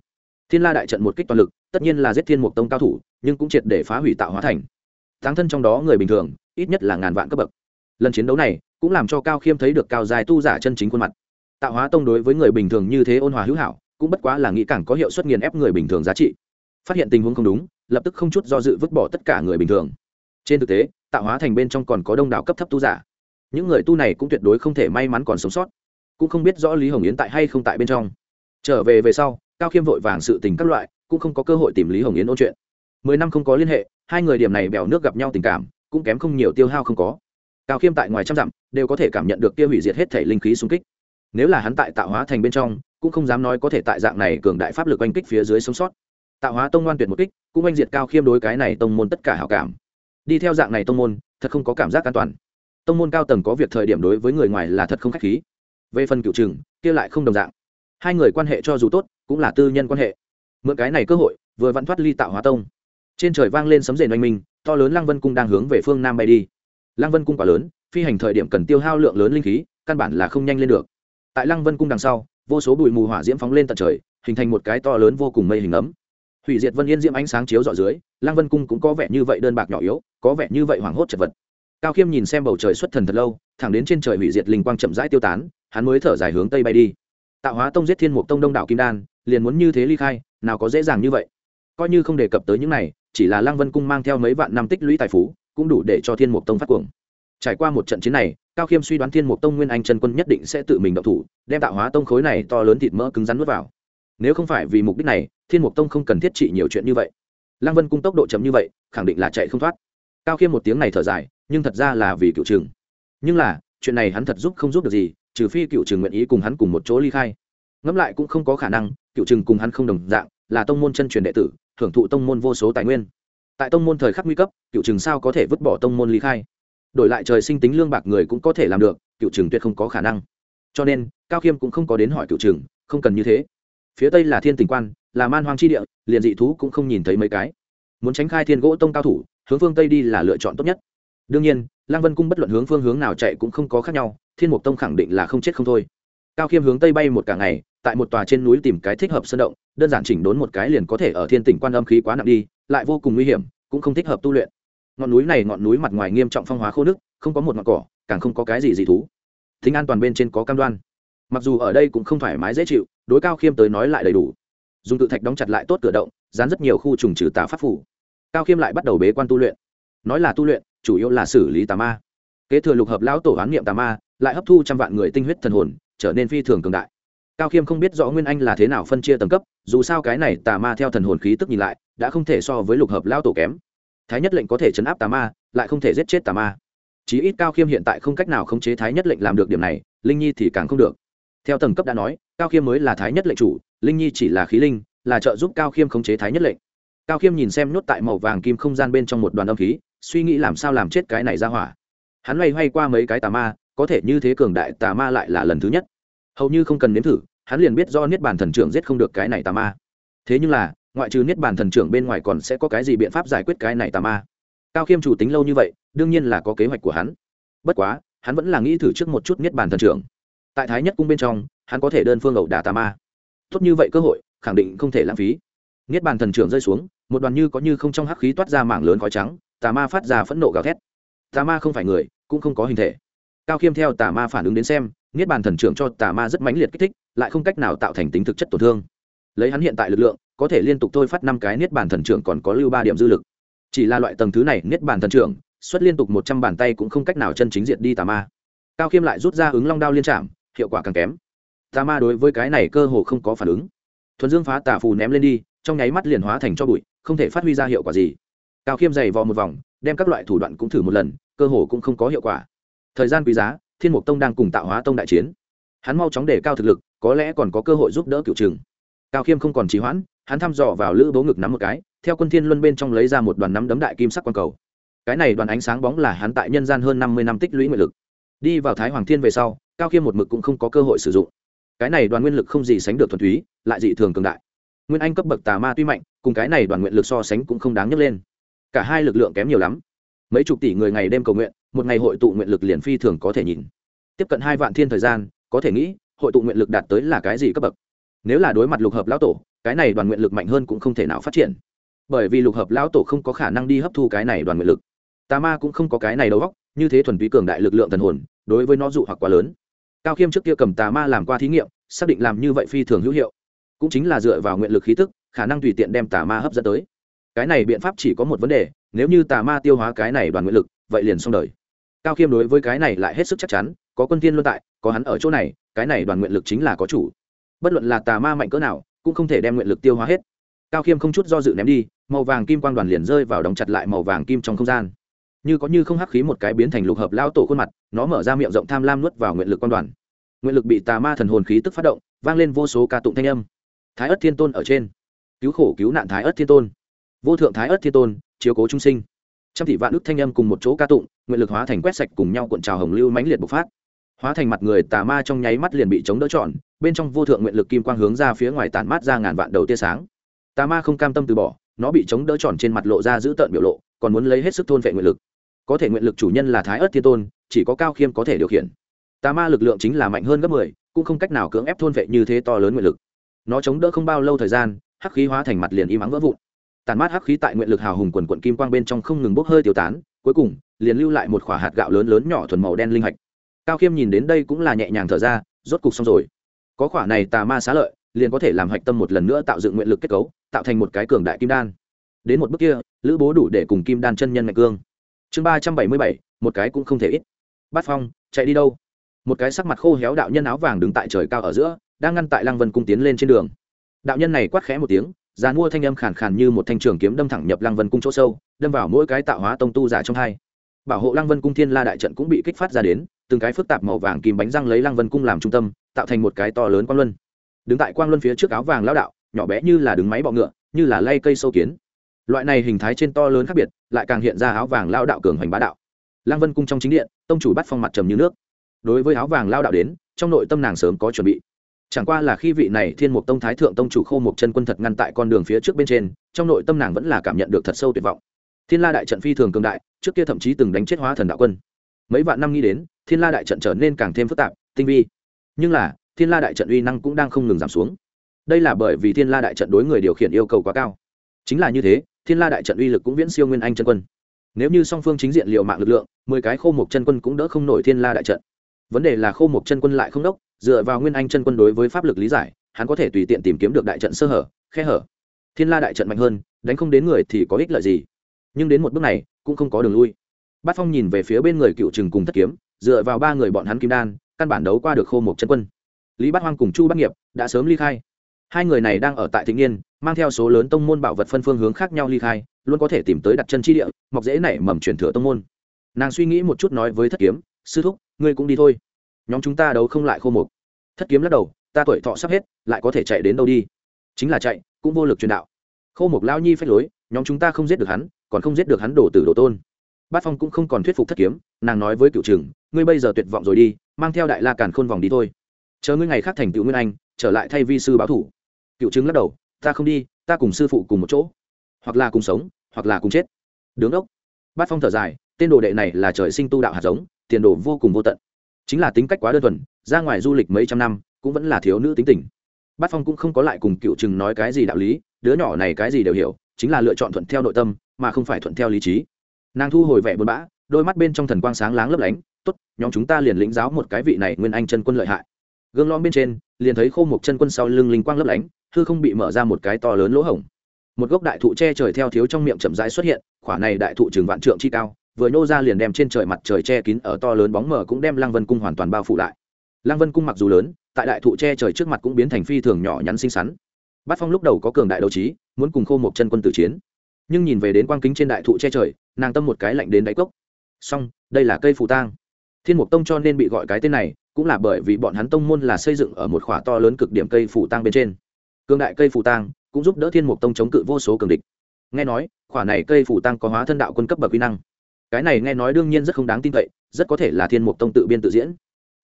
Thiên la đại trận một kích toàn lực, tất nhiên là giết thiên mục tông cao thủ, nhưng cũng triệt để phá hủy tạo hóa thành. Thắng thân trong đó người bình thường, ít nhất là ngàn vạn cấp bậc. Lần chiến đấu này, cũng làm cho cao khiêm thấy được cao dài tu giả chân chính khuôn mặt. Tạo hóa tông đối với người bình thường như thế ôn hòa hữu hảo, cũng bất quá là nghĩ càng có hiệu suất nghiền ép người bình thường giá trị. Phát hiện tình huống không đúng, lập tức không chút do dự vứt bỏ tất cả người bình thường trên thực tế, tạo hóa thành bên trong còn có đông đảo cấp thấp tu giả. Những người tu này cũng tuyệt đối không thể may mắn còn sống sót. Cũng không biết rõ lý hồng yến tại hay không tại bên trong. Trở về về sau, cao khiêm vội vàng sự tình các loại, cũng không có cơ hội tìm lý hồng yến ôn chuyện. Mười năm không có liên hệ, hai người điểm này bèo nước gặp nhau tình cảm, cũng kém không nhiều tiêu hao không có. Cao khiêm tại ngoài trăm dặm, đều có thể cảm nhận được kia hủy diệt hết thể linh khí xung kích. Nếu là hắn tại tạo hóa thành bên trong, cũng không dám nói có thể tại dạng này cường đại pháp lực oanh kích phía dưới sống sót. Tạo hóa tông ngoan tuyệt một kích, cũng oanh diệt cao khiêm đối cái này tông môn tất cả hảo cảm đi theo dạng này tông môn, thật không có cảm giác an toàn. Tông môn cao tầng có việc thời điểm đối với người ngoài là thật không k h á c h khí. Về phần cựu chừng kia lại không đồng dạng. Hai người quan hệ cho dù tốt, cũng là tư nhân quan hệ. Mượn cái này cơ hội, vừa vặn thoát ly tạo hóa tông. Trên trời vang lên sấm rền oanh minh, to lớn lăng vân cung đang hướng về phương nam bay đi. Lăng vân cung quá lớn, phi hành thời điểm cần tiêu hao lượng lớn linh khí, căn bản là không nhanh lên được. Tại lăng vân cung đằng sau, vô số bụi mù hỏa diễm phóng lên tận trời, hình thành một cái to lớn vô cùng mây hình ấm hủy diệt vân yên diễm ánh sáng chiếu dọ dưới lăng vân cung cũng có vẻ như vậy đơn bạc nhỏ yếu, có vẻ như vậy hoảng hốt chật vật. Cao khiêm nhìn xem bầu trời xuất thần thật lâu, thẳng đến trên trời hủy diệt linh quang chậm rãi tiêu tán, hắn mới thở dài hướng tây bay đi. Tạo hóa tông giết thiên mục tông đông đảo kim đan, liền muốn như thế ly khai, nào có dễ dàng như vậy. Coi như không đề cập tới những này, chỉ là lăng vân cung mang theo mấy vạn năm tích lũy tài phú, cũng đủ để cho thiên mục tông phát cuồng. Trải qua một trận chiến này, cao khiêm suy đoán thiên mục tông nguyên anh chân quân nhất định sẽ tự mình động thủ, đem tạo hóa tông khối này to lớn thịt mỡ cứng rắn nuốt vào nếu không phải vì mục đích này, thiên mục tông không cần thiết trị nhiều chuyện như vậy. Lăng vân cung tốc độ chấm như vậy, khẳng định là chạy không thoát. Cao khiêm một tiếng này thở dài, nhưng thật ra là vì cựu trường. Nhưng là, chuyện này hắn thật giúp không giúp được gì, trừ phi cựu trường nguyện ý cùng hắn cùng một chỗ ly khai. Ngẫm lại cũng không có khả năng, cựu trường cùng hắn không đồng dạng, là tông môn chân truyền đệ tử hưởng thụ tông môn vô số tài nguyên. Tại tông môn thời khắc nguy cấp, cựu trường sao có thể vứt bỏ tông môn ly khai? Đổi lại trời sinh tính lương bạc người cũng có thể làm được, cựu trường tuyệt không có khả năng. Cho nên, cao khiêm cũng không có đến hỏi cựu trường, không cần như thế phía tây là thiên tình quan, là man hoang chi địa, liền dị thú cũng không nhìn thấy mấy cái. Muốn tránh khai thiên gỗ tông cao thủ, hướng phương tây đi là lựa chọn tốt nhất. Đương nhiên, lăng vân cung bất luận hướng phương hướng nào chạy cũng không có khác nhau, thiên mục tông khẳng định là không chết không thôi. Cao khiêm hướng tây bay một cả ngày, tại một tòa trên núi tìm cái thích hợp sơn động, đơn giản chỉnh đốn một cái liền có thể ở thiên tỉnh quan âm khí quá nặng đi, lại vô cùng nguy hiểm, cũng không thích hợp tu luyện. Ngọn núi này ngọn núi mặt ngoài nghiêm trọng phong hóa khô nước, không có một ngọn cỏ, càng không có cái gì dị thú. Thính an toàn bên trên có cam đoan mặc dù ở đây cũng không thoải mái dễ chịu, đối cao khiêm tới nói lại đầy đủ. Dùng tự thạch đóng chặt lại tốt cửa động, dán rất nhiều khu trùng trừ tà pháp phủ. Cao khiêm lại bắt đầu bế quan tu luyện. Nói là tu luyện, chủ yếu là xử lý tà ma. Kế thừa lục hợp lão tổ án niệm tà ma, lại hấp thu trăm vạn người tinh huyết thần hồn, trở nên phi thường cường đại. Cao khiêm không biết rõ nguyên anh là thế nào phân chia tầng cấp, dù sao cái này tà ma theo thần hồn khí tức nhìn lại, đã không thể so với lục hợp lão tổ kém. Thái nhất lệnh có thể chấn áp tà ma, lại không thể giết chết tà ma. Chí ít cao khiêm hiện tại không cách nào khống chế thái nhất lệnh làm được điểm này, linh nhi thì càng không được theo tầng cấp đã nói, cao khiêm mới là thái nhất lệnh chủ, linh nhi chỉ là khí linh, là trợ giúp cao khiêm khống chế thái nhất lệnh. Cao khiêm nhìn xem nhốt tại màu vàng kim không gian bên trong một đoàn âm khí, suy nghĩ làm sao làm chết cái này ra hỏa. Hắn loay hoay qua mấy cái tà ma, có thể như thế cường đại tà ma lại là lần thứ nhất. Hầu như không cần nếm thử, hắn liền biết do niết bàn thần trưởng giết không được cái này tà ma. Thế nhưng là, ngoại trừ niết bàn thần trưởng bên ngoài còn sẽ có cái gì biện pháp giải quyết cái này tà ma? Cao khiêm chủ tính lâu như vậy, đương nhiên là có kế hoạch của hắn. Bất quá, hắn vẫn là nghĩ thử trước một chút niết bàn thần trưởng tại thái nhất cung bên trong, hắn có thể đơn phương ẩu đả tà ma. Tốt như vậy cơ hội, khẳng định không thể lãng phí. Niết bàn thần trưởng rơi xuống, một đoàn như có như không trong hắc khí toát ra mảng lớn khói trắng, tà ma phát ra phẫn nộ gào thét. Tà ma không phải người, cũng không có hình thể. Cao khiêm theo tà ma phản ứng đến xem, niết bàn thần trưởng cho tà ma rất mãnh liệt kích thích, lại không cách nào tạo thành tính thực chất tổn thương. Lấy hắn hiện tại lực lượng, có thể liên tục thôi phát năm cái niết bàn thần trưởng còn có lưu ba điểm dư lực. Chỉ là loại tầng thứ này, niết bàn thần trưởng, xuất liên tục một trăm bàn tay cũng không cách nào chân chính diệt đi tà ma. Cao khiêm lại rút ra ứng long đao liên trạm hiệu quả càng kém. Tà ma đối với cái này cơ hồ không có phản ứng. Thuần dương phá tà phù ném lên đi, trong nháy mắt liền hóa thành cho bụi, không thể phát huy ra hiệu quả gì. Cao khiêm dày vò một vòng, đem các loại thủ đoạn cũng thử một lần, cơ hồ cũng không có hiệu quả. Thời gian quý giá, thiên mục tông đang cùng tạo hóa tông đại chiến. Hắn mau chóng để cao thực lực, có lẽ còn có cơ hội giúp đỡ cựu trường. cao khiêm không còn trì hoãn, hắn thăm dò vào lữ bố ngực nắm một cái, theo quân thiên luân bên trong lấy ra một đoàn nắm đấm đại kim sắc quang cầu. Cái này đoàn ánh sáng bóng là hắn tại nhân gian hơn năm mươi năm tích lũy nguyện lực. Đi vào thái hoàng thiên về sau cao khiêm một mực cũng không có cơ hội sử dụng. Cái này đoàn nguyên lực không gì sánh được thuần túy, lại dị thường cường đại. Nguyên anh cấp bậc tà ma tuy mạnh, cùng cái này đoàn nguyện lực so sánh cũng không đáng nhấc lên. Cả hai lực lượng kém nhiều lắm. Mấy chục tỷ người ngày đêm cầu nguyện, một ngày hội tụ nguyện lực liền phi thường có thể nhìn. Tiếp cận hai vạn thiên thời gian, có thể nghĩ, hội tụ nguyện lực đạt tới là cái gì cấp bậc? Nếu là đối mặt lục hợp lão tổ, cái này đoàn nguyện lực mạnh hơn cũng không thể nào phát triển. Bởi vì lục hợp lão tổ không có khả năng đi hấp thu cái này đoàn nguyện lực. Tà ma cũng không có cái này đầu góc như thế thuần túy cường đại lực lượng thần hồn, đối với nó dụ hoặc quá lớn cao khiêm trước kia cầm tà ma làm qua thí nghiệm, xác định làm như vậy phi thường hữu hiệu. Cũng chính là dựa vào nguyện lực khí tức, khả năng tùy tiện đem tà ma hấp dẫn tới. Cái này biện pháp chỉ có một vấn đề, nếu như tà ma tiêu hóa cái này đoàn nguyện lực, vậy liền xong đời. Cao khiêm đối với cái này lại hết sức chắc chắn, có quân tiên luân tại, có hắn ở chỗ này, cái này đoàn nguyện lực chính là có chủ. Bất luận là tà ma mạnh cỡ nào, cũng không thể đem nguyện lực tiêu hóa hết. Cao khiêm không chút do dự ném đi, màu vàng kim quang đoàn liền rơi vào đóng chặt lại màu vàng kim trong không gian như có như không hắc khí một cái biến thành lục hợp lao tổ khuôn mặt, nó mở ra miệng rộng tham lam nuốt vào nguyện lực quan đoàn. Nguyện lực bị tà ma thần hồn khí tức phát động, vang lên vô số ca tụng thanh âm. Thái ất thiên tôn ở trên. Cứu khổ cứu nạn thái ất thiên tôn. Vô thượng thái ất thiên tôn, chiếu cố trung sinh. Trăm thị vạn ức thanh âm cùng một chỗ ca tụng, nguyện lực hóa thành quét sạch cùng nhau cuộn trào hồng lưu mãnh liệt bộc phát. Hóa thành mặt người tà ma trong nháy mắt liền bị chống đỡ trọn, bên trong vô thượng nguyện lực kim quang hướng ra phía ngoài tản mát ra ngàn vạn đầu tia sáng. Tà ma không cam tâm từ bỏ, nó bị chống đỡ tròn trên mặt lộ ra giữ tợn biểu lộ, còn muốn lấy hết sức thôn vệ nguyện lực có thể nguyện lực chủ nhân là thái ớt thiên tôn, chỉ có cao khiêm có thể điều khiển. Tà ma lực lượng chính là mạnh hơn gấp mười, cũng không cách nào cưỡng ép thôn vệ như thế to lớn nguyện lực. Nó chống đỡ không bao lâu thời gian, hắc khí hóa thành mặt liền im ắng vỡ vụn. Tàn mát hắc khí tại nguyện lực hào hùng quần quận kim quang bên trong không ngừng bốc hơi tiêu tán, cuối cùng, liền lưu lại một khỏa hạt gạo lớn lớn nhỏ thuần màu đen linh hạch. Cao khiêm nhìn đến đây cũng là nhẹ nhàng thở ra, rốt cục xong rồi. Có khỏa này tà ma xá lợi, liền có thể làm hạch tâm một lần nữa tạo dựng nguyện lực kết cấu, tạo thành một cái cường đại kim đan. Đến một bước kia, lữ bố đủ để cùng kim đan chân nhân mạnh cương chương ba trăm bảy mươi bảy, một cái cũng không thể ít. Bát phong, chạy đi đâu? Một cái sắc mặt khô héo đạo nhân áo vàng đứng tại trời cao ở giữa, đang ngăn tại lăng vân cung tiến lên trên đường. Đạo nhân này quát khẽ một tiếng dàn mua thanh âm khàn khàn như một thanh trường kiếm đâm thẳng nhập lăng vân cung chỗ sâu, đâm vào mỗi cái tạo hóa tông tu giả trong hai. Bảo hộ lăng vân cung thiên la đại trận cũng bị kích phát ra đến, từng cái phức tạp màu vàng kìm bánh răng lấy lăng vân cung làm trung tâm, tạo thành một cái to lớn quang luân. Đứng tại quang luân phía trước áo vàng lao đạo, nhỏ bé như là đứng máy bọ ngựa, như là lay cây sâu kiến. Loại này hình thái trên to lớn khác biệt lại càng hiện ra áo vàng lao đạo cường hoành bá đạo. Lăng vân cung trong chính điện, tông chủ bắt phong mặt trầm như nước. Đối với áo vàng lao đạo đến, trong nội tâm nàng sớm có chuẩn bị. Chẳng qua là khi vị này thiên mục tông thái thượng tông chủ khô một chân quân thật ngăn tại con đường phía trước bên trên, trong nội tâm nàng vẫn là cảm nhận được thật sâu tuyệt vọng. Thiên la đại trận phi thường cường đại, trước kia thậm chí từng đánh chết hóa thần đạo quân. Mấy vạn năm nghĩ đến, thiên la đại trận trở nên càng thêm phức tạp, tinh vi. Nhưng là, thiên la đại trận uy năng cũng đang không ngừng giảm xuống. Đây là bởi vì thiên la đại trận đối người điều khiển yêu cầu quá cao. Chính là như thế thiên la đại trận uy lực cũng viễn siêu nguyên anh chân quân. Nếu như song phương chính diện liệu mạng lực lượng, mười cái khô mục chân quân cũng đỡ không nổi thiên la đại trận. Vấn đề là khô mục chân quân lại không đốc, dựa vào nguyên anh chân quân đối với pháp lực lý giải, hắn có thể tùy tiện tìm kiếm được đại trận sơ hở, khe hở. Thiên la đại trận mạnh hơn, đánh không đến người thì có ích lợi gì. Nhưng đến một bước này, cũng không có đường lui. Bát phong nhìn về phía bên người cựu trừng cùng thất kiếm, dựa vào ba người bọn hắn kim đan, căn bản đấu qua được khô mục chân quân. Lý bát hoang cùng chu bắc nghiệp đã sớm ly khai hai người này đang ở tại thịnh niên, mang theo số lớn tông môn bảo vật phân phương hướng khác nhau ly khai, luôn có thể tìm tới đặt chân chi địa, mọc dễ nảy mầm truyền thừa tông môn. Nàng suy nghĩ một chút nói với thất kiếm, sư thúc, ngươi cũng đi thôi. Nhóm chúng ta đấu không lại khô mục. Thất kiếm lắc đầu, ta tuổi thọ sắp hết, lại có thể chạy đến đâu đi? Chính là chạy, cũng vô lực truyền đạo. Khô mục lao nhi phách lối, nhóm chúng ta không giết được hắn, còn không giết được hắn đổ tử đồ tôn. Bát phong cũng không còn thuyết phục thất kiếm, nàng nói với cựu trường ngươi bây giờ tuyệt vọng rồi đi, mang theo đại la càn khôn vòng đi thôi. Chờ ngươi ngày khác thành tựu nguyên anh, trở lại thay vi sư báo thủ cựu chứng lắc đầu, ta không đi, ta cùng sư phụ cùng một chỗ. Hoặc là cùng sống, hoặc là cùng chết. Đứng đốc. Bát phong thở dài, tên đồ đệ này là trời sinh tu đạo hạt giống, tiền đồ vô cùng vô tận. Chính là tính cách quá đơn thuần, ra ngoài du lịch mấy trăm năm, cũng vẫn là thiếu nữ tính tình. Bát phong cũng không có lại cùng cựu trừng nói cái gì đạo lý, đứa nhỏ này cái gì đều hiểu, chính là lựa chọn thuận theo nội tâm, mà không phải thuận theo lý trí. Nàng thu hồi vẻ buồn bã, đôi mắt bên trong thần quang sáng láng lấp lánh, tốt, nhóm chúng ta liền lĩnh giáo một cái vị này nguyên anh chân quân lợi hại. Gương lõm bên trên, liền thấy khô một chân quân sau lưng linh quang lấp lánh hư không bị mở ra một cái to lớn lỗ hổng. Một gốc đại thụ che trời theo thiếu trong miệng chậm rãi xuất hiện, khỏa này đại thụ trường vạn trượng chi cao, vừa nhô ra liền đem trên trời mặt trời che kín ở to lớn bóng mờ cũng đem lăng vân cung hoàn toàn bao phủ lại. Lăng vân cung mặc dù lớn, tại đại thụ che trời trước mặt cũng biến thành phi thường nhỏ nhắn xinh xắn. Bát phong lúc đầu có cường đại đấu trí, muốn cùng khô một chân quân tử chiến. Nhưng nhìn về đến quang kính trên đại thụ che trời, nàng tâm một cái lạnh đến đáy cốc. Song đây là cây phù tang. Thiên mục tông cho nên bị gọi cái tên này, cũng là bởi vì bọn hắn tông môn là xây dựng ở một khỏa to lớn cực điểm cây phù tang bên trên cường đại cây phù tang cũng giúp đỡ thiên mục tông chống cự vô số cường địch. Nghe nói, khỏa này cây phù tang có hóa thân đạo quân cấp bậc quy năng. Cái này nghe nói đương nhiên rất không đáng tin cậy, rất có thể là thiên mục tông tự biên tự diễn.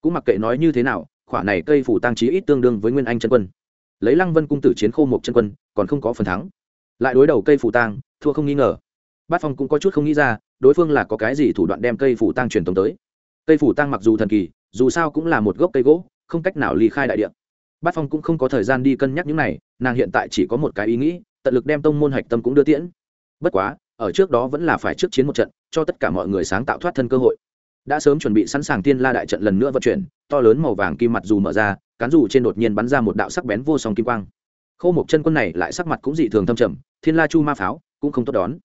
Cũng mặc kệ nói như thế nào, khỏa này cây phù tang chí ít tương đương với nguyên anh chân quân. Lấy lăng vân cung tử chiến khô một chân quân, còn không có phần thắng. Lại đối đầu cây phù tang, thua không nghi ngờ. Bát phong cũng có chút không nghĩ ra, đối phương là có cái gì thủ đoạn đem cây phủ tăng truyền tống tới. Cây phủ tăng mặc dù thần kỳ, dù sao cũng là một gốc cây gỗ, không cách nào ly khai đại địa bát phong cũng không có thời gian đi cân nhắc những này, nàng hiện tại chỉ có một cái ý nghĩ, tận lực đem tông môn hạch tâm cũng đưa tiễn. Bất quá, ở trước đó vẫn là phải trước chiến một trận, cho tất cả mọi người sáng tạo thoát thân cơ hội. Đã sớm chuẩn bị sẵn sàng tiên la đại trận lần nữa vận chuyển, to lớn màu vàng kim mặt dù mở ra, cán dù trên đột nhiên bắn ra một đạo sắc bén vô song kim quang. Khô một chân quân này lại sắc mặt cũng dị thường thâm trầm, thiên la chu ma pháo cũng không tốt đón.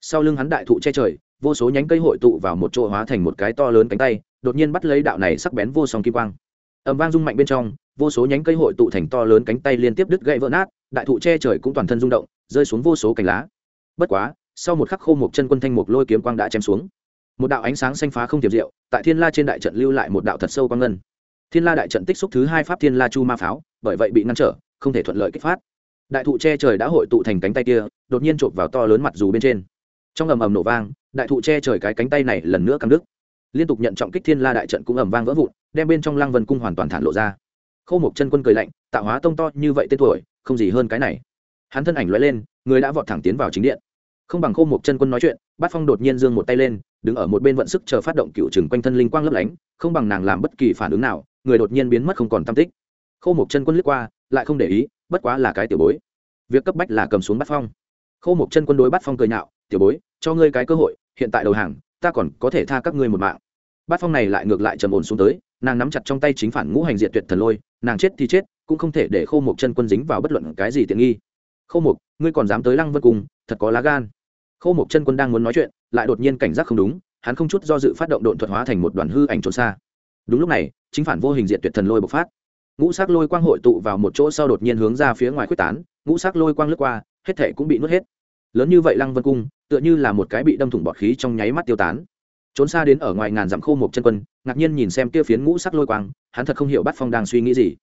Sau lưng hắn đại thụ che trời, vô số nhánh cây hội tụ vào một chỗ hóa thành một cái to lớn cánh tay, đột nhiên bắt lấy đạo này sắc bén vô song kim quang. Ẩm vang rung mạnh bên trong vô số nhánh cây hội tụ thành to lớn cánh tay liên tiếp đứt gãy vỡ nát, đại thụ che trời cũng toàn thân rung động, rơi xuống vô số cành lá. Bất quá, sau một khắc khô một chân quân thanh mục lôi kiếm quang đã chém xuống. Một đạo ánh sáng xanh phá không tiệp diệu, tại thiên la trên đại trận lưu lại một đạo thật sâu quang ngân. Thiên la đại trận tích xúc thứ hai pháp thiên la chu ma pháo, bởi vậy bị ngăn trở, không thể thuận lợi kích phát. Đại thụ che trời đã hội tụ thành cánh tay kia, đột nhiên chộp vào to lớn mặt dù bên trên. Trong ầm ầm nổ vang, đại thụ che trời cái cánh tay này lần nữa căng đứt. Liên tục nhận trọng kích thiên la đại trận cũng ầm vang vỡ vụn, đem bên trong lăng vân cung hoàn toàn thản lộ ra khâu một chân quân cười lạnh, tạo hóa tông to như vậy tên tuổi, không gì hơn cái này. Hắn thân ảnh loay lên, người đã vọt thẳng tiến vào chính điện. Không bằng khô một chân quân nói chuyện, bát phong đột nhiên giương một tay lên, đứng ở một bên vận sức chờ phát động cựu trừng quanh thân linh quang lấp lánh, không bằng nàng làm bất kỳ phản ứng nào, người đột nhiên biến mất không còn tam tích. Khô một chân quân lướt qua, lại không để ý, bất quá là cái tiểu bối. Việc cấp bách là cầm xuống bát phong. Khô một chân quân đối bát phong cười nhạo, tiểu bối, cho ngươi cái cơ hội, hiện tại đầu hàng, ta còn có thể tha các ngươi một mạng. Bát phong này lại ngược lại trầm ổn xuống tới, nàng nắm chặt trong tay chính phản ngũ hành diện tuyệt thần lôi nàng chết thì chết, cũng không thể để khô một chân quân dính vào bất luận cái gì tiện nghi. Khô một ngươi còn dám tới lăng vân cùng thật có lá gan. Khô một chân quân đang muốn nói chuyện, lại đột nhiên cảnh giác không đúng, hắn không chút do dự phát động độn thuật hóa thành một đoàn hư ảnh trốn xa. Đúng lúc này, chính phản vô hình diện tuyệt thần lôi bộc phát. Ngũ sắc lôi quang hội tụ vào một chỗ sau đột nhiên hướng ra phía ngoài quyết tán, ngũ sắc lôi quang lướt qua, hết thể cũng bị nuốt hết. Lớn như vậy lăng vân cung, tựa như là một cái bị đâm thủng bọt khí trong nháy mắt tiêu tán trốn xa đến ở ngoài ngàn dặm khô một chân quân, ngạc nhiên nhìn xem kia phiến ngũ sắc lôi quang, hắn thật không hiểu bát phong đang suy nghĩ gì.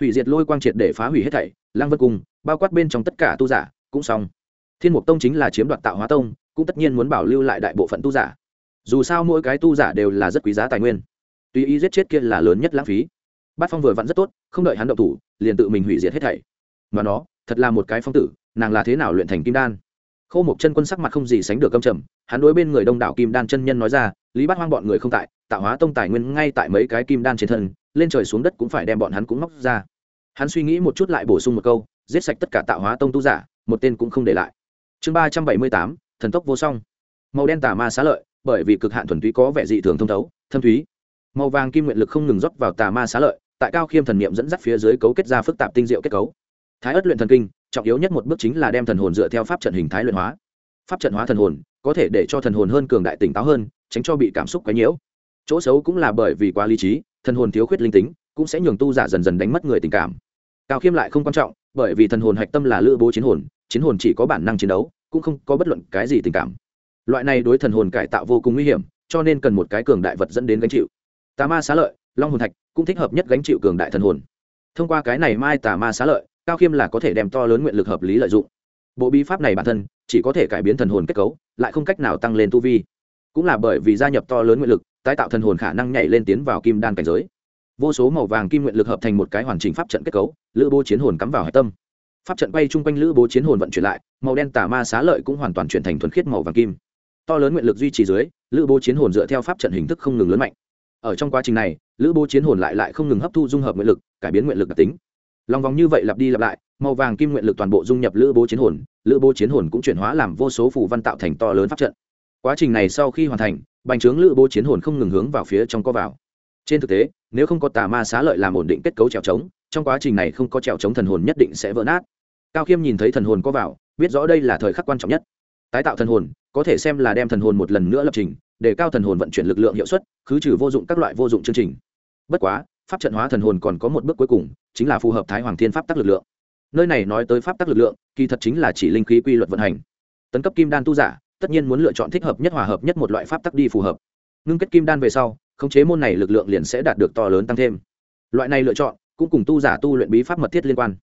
Hủy diệt lôi quang triệt để phá hủy hết thảy, lăng vân cung, bao quát bên trong tất cả tu giả, cũng xong. Thiên mục tông chính là chiếm đoạt tạo hóa tông, cũng tất nhiên muốn bảo lưu lại đại bộ phận tu giả. Dù sao mỗi cái tu giả đều là rất quý giá tài nguyên. Tuy ý giết chết kia là lớn nhất lãng phí. Bát phong vừa vặn rất tốt, không đợi hắn động thủ, liền tự mình hủy diệt hết thảy. Mà nó, thật là một cái phong tử, nàng là thế nào luyện thành kim đan? Khô một chân quân sắc mặt không gì sánh được câm trầm, hắn đối bên người đông đảo kim đan chân nhân nói ra, lý bát hoang bọn người không tại tạo hóa tông tài nguyên ngay tại mấy cái kim đan trên thân, lên trời xuống đất cũng phải đem bọn hắn cũng móc ra. Hắn suy nghĩ một chút lại bổ sung một câu, giết sạch tất cả tạo hóa tông tu giả, một tên cũng không để lại. Chương ba trăm bảy mươi tám, thần tốc vô song. Màu đen tà ma xá lợi, bởi vì cực hạn thuần túy có vẻ dị thường thông thấu, thâm thúy. Màu vàng kim nguyện lực không ngừng rót vào tà ma xá lợi, tại cao khiêm thần niệm dẫn dắt phía dưới cấu kết ra phức tạp tinh diệu kết cấu. Thái ất luyện thần kinh trọng yếu nhất một bước chính là đem thần hồn dựa theo pháp trận hình thái luyện hóa. Pháp trận hóa thần hồn, có thể để cho thần hồn hơn cường đại tỉnh táo hơn, tránh cho bị cảm xúc quấy nhiễu. Chỗ xấu cũng là bởi vì quá lý trí, thần hồn thiếu khuyết linh tính, cũng sẽ nhường tu giả dần dần đánh mất người tình cảm. Cao khiêm lại không quan trọng, bởi vì thần hồn hạch tâm là lữ bố chiến hồn chiến hồn chỉ có bản năng chiến đấu, cũng không có bất luận cái gì tình cảm. Loại này đối thần hồn cải tạo vô cùng nguy hiểm, cho nên cần một cái cường đại vật dẫn đến gánh chịu. Tà ma xá lợi, long hồn thạch cũng thích hợp nhất gánh chịu cường đại thần hồn. Thông qua cái này mai tà ma xá lợi cao khiêm là có thể đem to lớn nguyện lực hợp lý lợi dụng. Bộ bí pháp này bản thân chỉ có thể cải biến thần hồn kết cấu, lại không cách nào tăng lên tu vi. Cũng là bởi vì gia nhập to lớn nguyện lực, tái tạo thần hồn khả năng nhảy lên tiến vào kim đan cảnh giới. Vô số màu vàng kim nguyện lực hợp thành một cái hoàn chỉnh pháp trận kết cấu, lữ bố chiến hồn cắm vào hạch tâm. Pháp trận bay chung quanh lữ bố chiến hồn vận chuyển lại, màu đen tà ma xá lợi cũng hoàn toàn chuyển thành thuần khiết màu vàng kim. To lớn nguyện lực duy trì dưới, lữ bố chiến hồn dựa theo pháp trận hình thức không ngừng lớn mạnh. Ở trong quá trình này, lữ bố chiến hồn lại lại không ngừng hấp thu dung hợp nguyện lực, cải biến nguyện lực đặc tính lòng vòng như vậy lặp đi lặp lại, màu vàng kim nguyện lực toàn bộ dung nhập lữ bố chiến hồn, lữ bố chiến hồn cũng chuyển hóa làm vô số phù văn tạo thành to lớn pháp trận. Quá trình này sau khi hoàn thành, bành trướng lữ bố chiến hồn không ngừng hướng vào phía trong co vào. Trên thực tế, nếu không có tà ma xá lợi làm ổn định kết cấu trèo trống, trong quá trình này không có trèo trống thần hồn nhất định sẽ vỡ nát. Cao khiêm nhìn thấy thần hồn có vào, biết rõ đây là thời khắc quan trọng nhất. Tái tạo thần hồn, có thể xem là đem thần hồn một lần nữa lập trình, để cao thần hồn vận chuyển lực lượng hiệu suất, khứ trừ vô dụng các loại vô dụng chương trình. Bất quá pháp trận hóa thần hồn còn có một bước cuối cùng, chính là phù hợp thái hoàng thiên pháp tắc lực lượng. Nơi này nói tới pháp tắc lực lượng, kỳ thật chính là chỉ linh khí quy luật vận hành. Tấn cấp kim đan tu giả, tất nhiên muốn lựa chọn thích hợp nhất hòa hợp nhất một loại pháp tắc đi phù hợp. Ngưng kết kim đan về sau, khống chế môn này lực lượng liền sẽ đạt được to lớn tăng thêm. Loại này lựa chọn, cũng cùng tu giả tu luyện bí pháp mật thiết liên quan.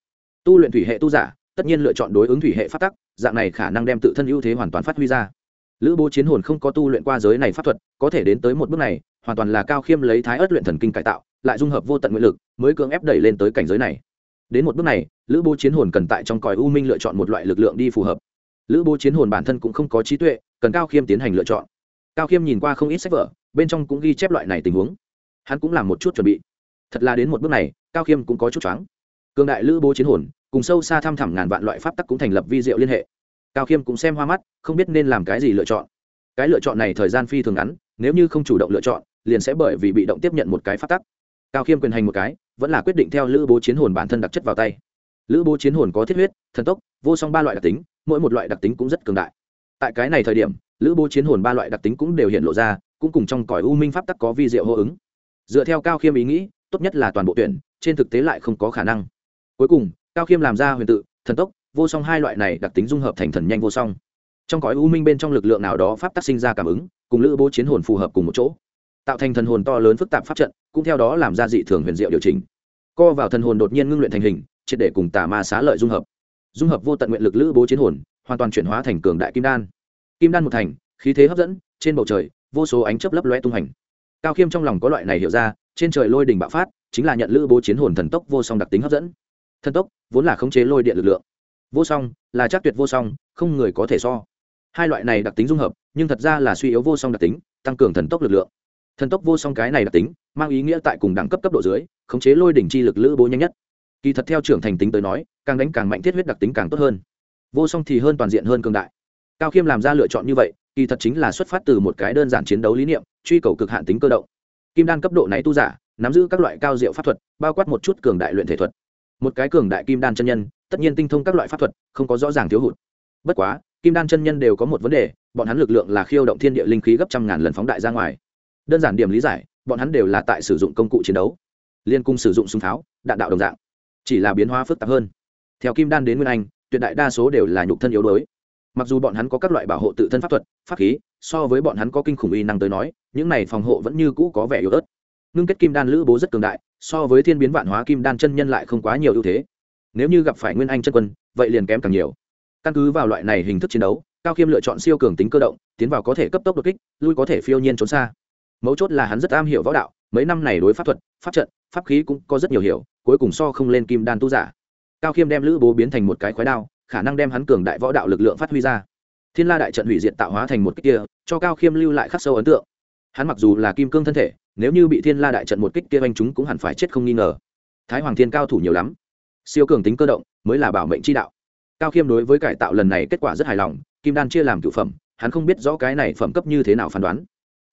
Tu luyện thủy hệ tu giả, tất nhiên lựa chọn đối ứng thủy hệ pháp tắc, dạng này khả năng đem tự thân ưu thế hoàn toàn phát huy ra lữ bố chiến hồn không có tu luyện qua giới này pháp thuật, có thể đến tới một bước này, hoàn toàn là cao khiêm lấy thái ớt luyện thần kinh cải tạo, lại dung hợp vô tận nguyện lực, mới cưỡng ép đẩy lên tới cảnh giới này. Đến một bước này, lữ bố chiến hồn cần tại trong còi u minh lựa chọn một loại lực lượng đi phù hợp. Lữ bố chiến hồn bản thân cũng không có trí tuệ, cần cao khiêm tiến hành lựa chọn. Cao khiêm nhìn qua không ít sách vở, bên trong cũng ghi chép loại này tình huống. Hắn cũng làm một chút chuẩn bị. Thật là đến một bước này, cao khiêm cũng có chút choáng. Cường đại lữ bố chiến hồn, cùng sâu xa thăm thẳm ngàn vạn loại pháp tắc cũng thành lập vi diệu liên hệ cao khiêm cũng xem hoa mắt, không biết nên làm cái gì lựa chọn. Cái lựa chọn này thời gian phi thường ngắn, nếu như không chủ động lựa chọn, liền sẽ bởi vì bị động tiếp nhận một cái phát tắc. Cao khiêm quyền hành một cái, vẫn là quyết định theo lữ bố chiến hồn bản thân đặc chất vào tay. Lữ bố chiến hồn có thiết huyết, thần tốc, vô song ba loại đặc tính, mỗi một loại đặc tính cũng rất cường đại. Tại cái này thời điểm, lữ bố chiến hồn ba loại đặc tính cũng đều hiện lộ ra, cũng cùng trong cõi u minh pháp tắc có vi diệu hô ứng. Dựa theo cao khiêm ý nghĩ, tốt nhất là toàn bộ tuyển, trên thực tế lại không có khả năng. Cuối cùng, cao khiêm làm ra huyền tự, thần tốc vô song hai loại này đặc tính dung hợp thành thần nhanh vô song. Trong cõi u minh bên trong lực lượng nào đó pháp tác sinh ra cảm ứng, cùng lữ bố chiến hồn phù hợp cùng một chỗ, tạo thành thần hồn to lớn phức tạp pháp trận, cũng theo đó làm ra dị thường huyền diệu điều chỉnh. Co vào thần hồn đột nhiên ngưng luyện thành hình, triệt để cùng tà ma xá lợi dung hợp. Dung hợp vô tận nguyện lực lữ bố chiến hồn, hoàn toàn chuyển hóa thành cường đại kim đan. Kim đan một thành, khí thế hấp dẫn, trên bầu trời, vô số ánh chớp lấp loe tung hành. Cao khiêm trong lòng có loại này hiểu ra, trên trời lôi đỉnh bạo phát, chính là nhận lữ bố chiến hồn thần tốc vô song đặc tính hấp dẫn. Thần tốc vốn là khống chế lôi điện lực lượng vô song, là chắc tuyệt vô song, không người có thể so. Hai loại này đặc tính dung hợp, nhưng thật ra là suy yếu vô song đặc tính, tăng cường thần tốc lực lượng. Thần tốc vô song cái này đặc tính, mang ý nghĩa tại cùng đẳng cấp cấp độ dưới, khống chế lôi đỉnh chi lực lữ bố nhanh nhất. Kỳ thật theo trưởng thành tính tới nói, càng đánh càng mạnh thiết huyết đặc tính càng tốt hơn. Vô song thì hơn toàn diện hơn cường đại. Cao khiêm làm ra lựa chọn như vậy, kỳ thật chính là xuất phát từ một cái đơn giản chiến đấu lý niệm, truy cầu cực hạn tính cơ động. Kim đan cấp độ này tu giả, nắm giữ các loại cao diệu pháp thuật, bao quát một chút cường đại luyện thể thuật một cái cường đại kim đan chân nhân, tất nhiên tinh thông các loại pháp thuật, không có rõ ràng thiếu hụt. Bất quá, kim đan chân nhân đều có một vấn đề, bọn hắn lực lượng là khiêu động thiên địa linh khí gấp trăm ngàn lần phóng đại ra ngoài. Đơn giản điểm lý giải, bọn hắn đều là tại sử dụng công cụ chiến đấu, liên cung sử dụng súng pháo đạn đạo đồng dạng, chỉ là biến hóa phức tạp hơn. Theo kim đan đến nguyên anh, tuyệt đại đa số đều là nhục thân yếu đuối. Mặc dù bọn hắn có các loại bảo hộ tự thân pháp thuật, pháp khí, so với bọn hắn có kinh khủng uy năng tới nói, những này phòng hộ vẫn như cũ có vẻ yếu ớt ngưng kết kim đan lữ bố rất cường đại, so với thiên biến vạn hóa kim đan chân nhân lại không quá nhiều ưu thế. Nếu như gặp phải nguyên anh chân quân, vậy liền kém càng nhiều. Căn cứ vào loại này hình thức chiến đấu, cao khiêm lựa chọn siêu cường tính cơ động, tiến vào có thể cấp tốc đột kích, lui có thể phiêu nhiên trốn xa. Mấu chốt là hắn rất am hiểu võ đạo, mấy năm này đối pháp thuật, pháp trận, pháp khí cũng có rất nhiều hiểu, cuối cùng so không lên kim đan tu giả. Cao khiêm đem lữ bố biến thành một cái khói đao, khả năng đem hắn cường đại võ đạo lực lượng phát huy ra. Thiên la đại trận hủy diệt tạo hóa thành một cách kia, cho cao khiêm lưu lại khắc sâu ấn tượng hắn mặc dù là kim cương thân thể, nếu như bị thiên la đại trận một kích kia anh chúng cũng hẳn phải chết không nghi ngờ. Thái hoàng thiên cao thủ nhiều lắm. Siêu cường tính cơ động, mới là bảo mệnh chi đạo. Cao khiêm đối với cải tạo lần này kết quả rất hài lòng, kim đan chia làm cựu phẩm, hắn không biết rõ cái này phẩm cấp như thế nào phán đoán.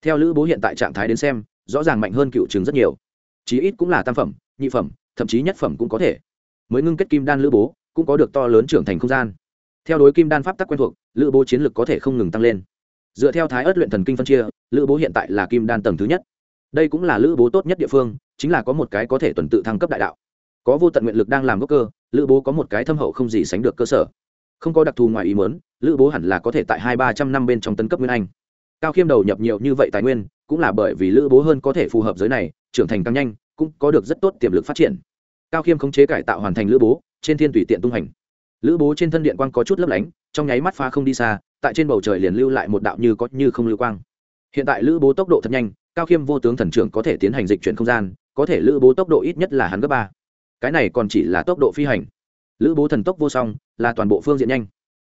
Theo lữ bố hiện tại trạng thái đến xem, rõ ràng mạnh hơn cựu trường rất nhiều. Chí ít cũng là tam phẩm, nhị phẩm, thậm chí nhất phẩm cũng có thể. Mới ngưng kết kim đan lữ bố, cũng có được to lớn trưởng thành không gian. Theo đối kim đan pháp tắc quen thuộc, lữ bố chiến lực có thể không ngừng tăng lên dựa theo thái ớt luyện thần kinh phân chia, lữ bố hiện tại là kim đan tầng thứ nhất. Đây cũng là lữ bố tốt nhất địa phương, chính là có một cái có thể tuần tự thăng cấp đại đạo. Có vô tận nguyện lực đang làm gốc cơ, lữ bố có một cái thâm hậu không gì sánh được cơ sở. Không có đặc thù ngoài ý muốn, lữ bố hẳn là có thể tại hai ba trăm năm bên trong tấn cấp nguyên anh. Cao khiêm đầu nhập nhiều như vậy tài nguyên, cũng là bởi vì lữ bố hơn có thể phù hợp giới này, trưởng thành càng nhanh, cũng có được rất tốt tiềm lực phát triển. Cao khiêm khống chế cải tạo hoàn thành lữ bố, trên thiên tùy tiện tung hành lữ bố trên thân điện quang có chút lấp lánh, trong nháy mắt pha không đi xa, tại trên bầu trời liền lưu lại một đạo như có như không lưu quang. Hiện tại lữ bố tốc độ thật nhanh, cao khiêm vô tướng thần trưởng có thể tiến hành dịch chuyển không gian, có thể lữ bố tốc độ ít nhất là hắn gấp ba. Cái này còn chỉ là tốc độ phi hành. Lữ bố thần tốc vô song, là toàn bộ phương diện nhanh.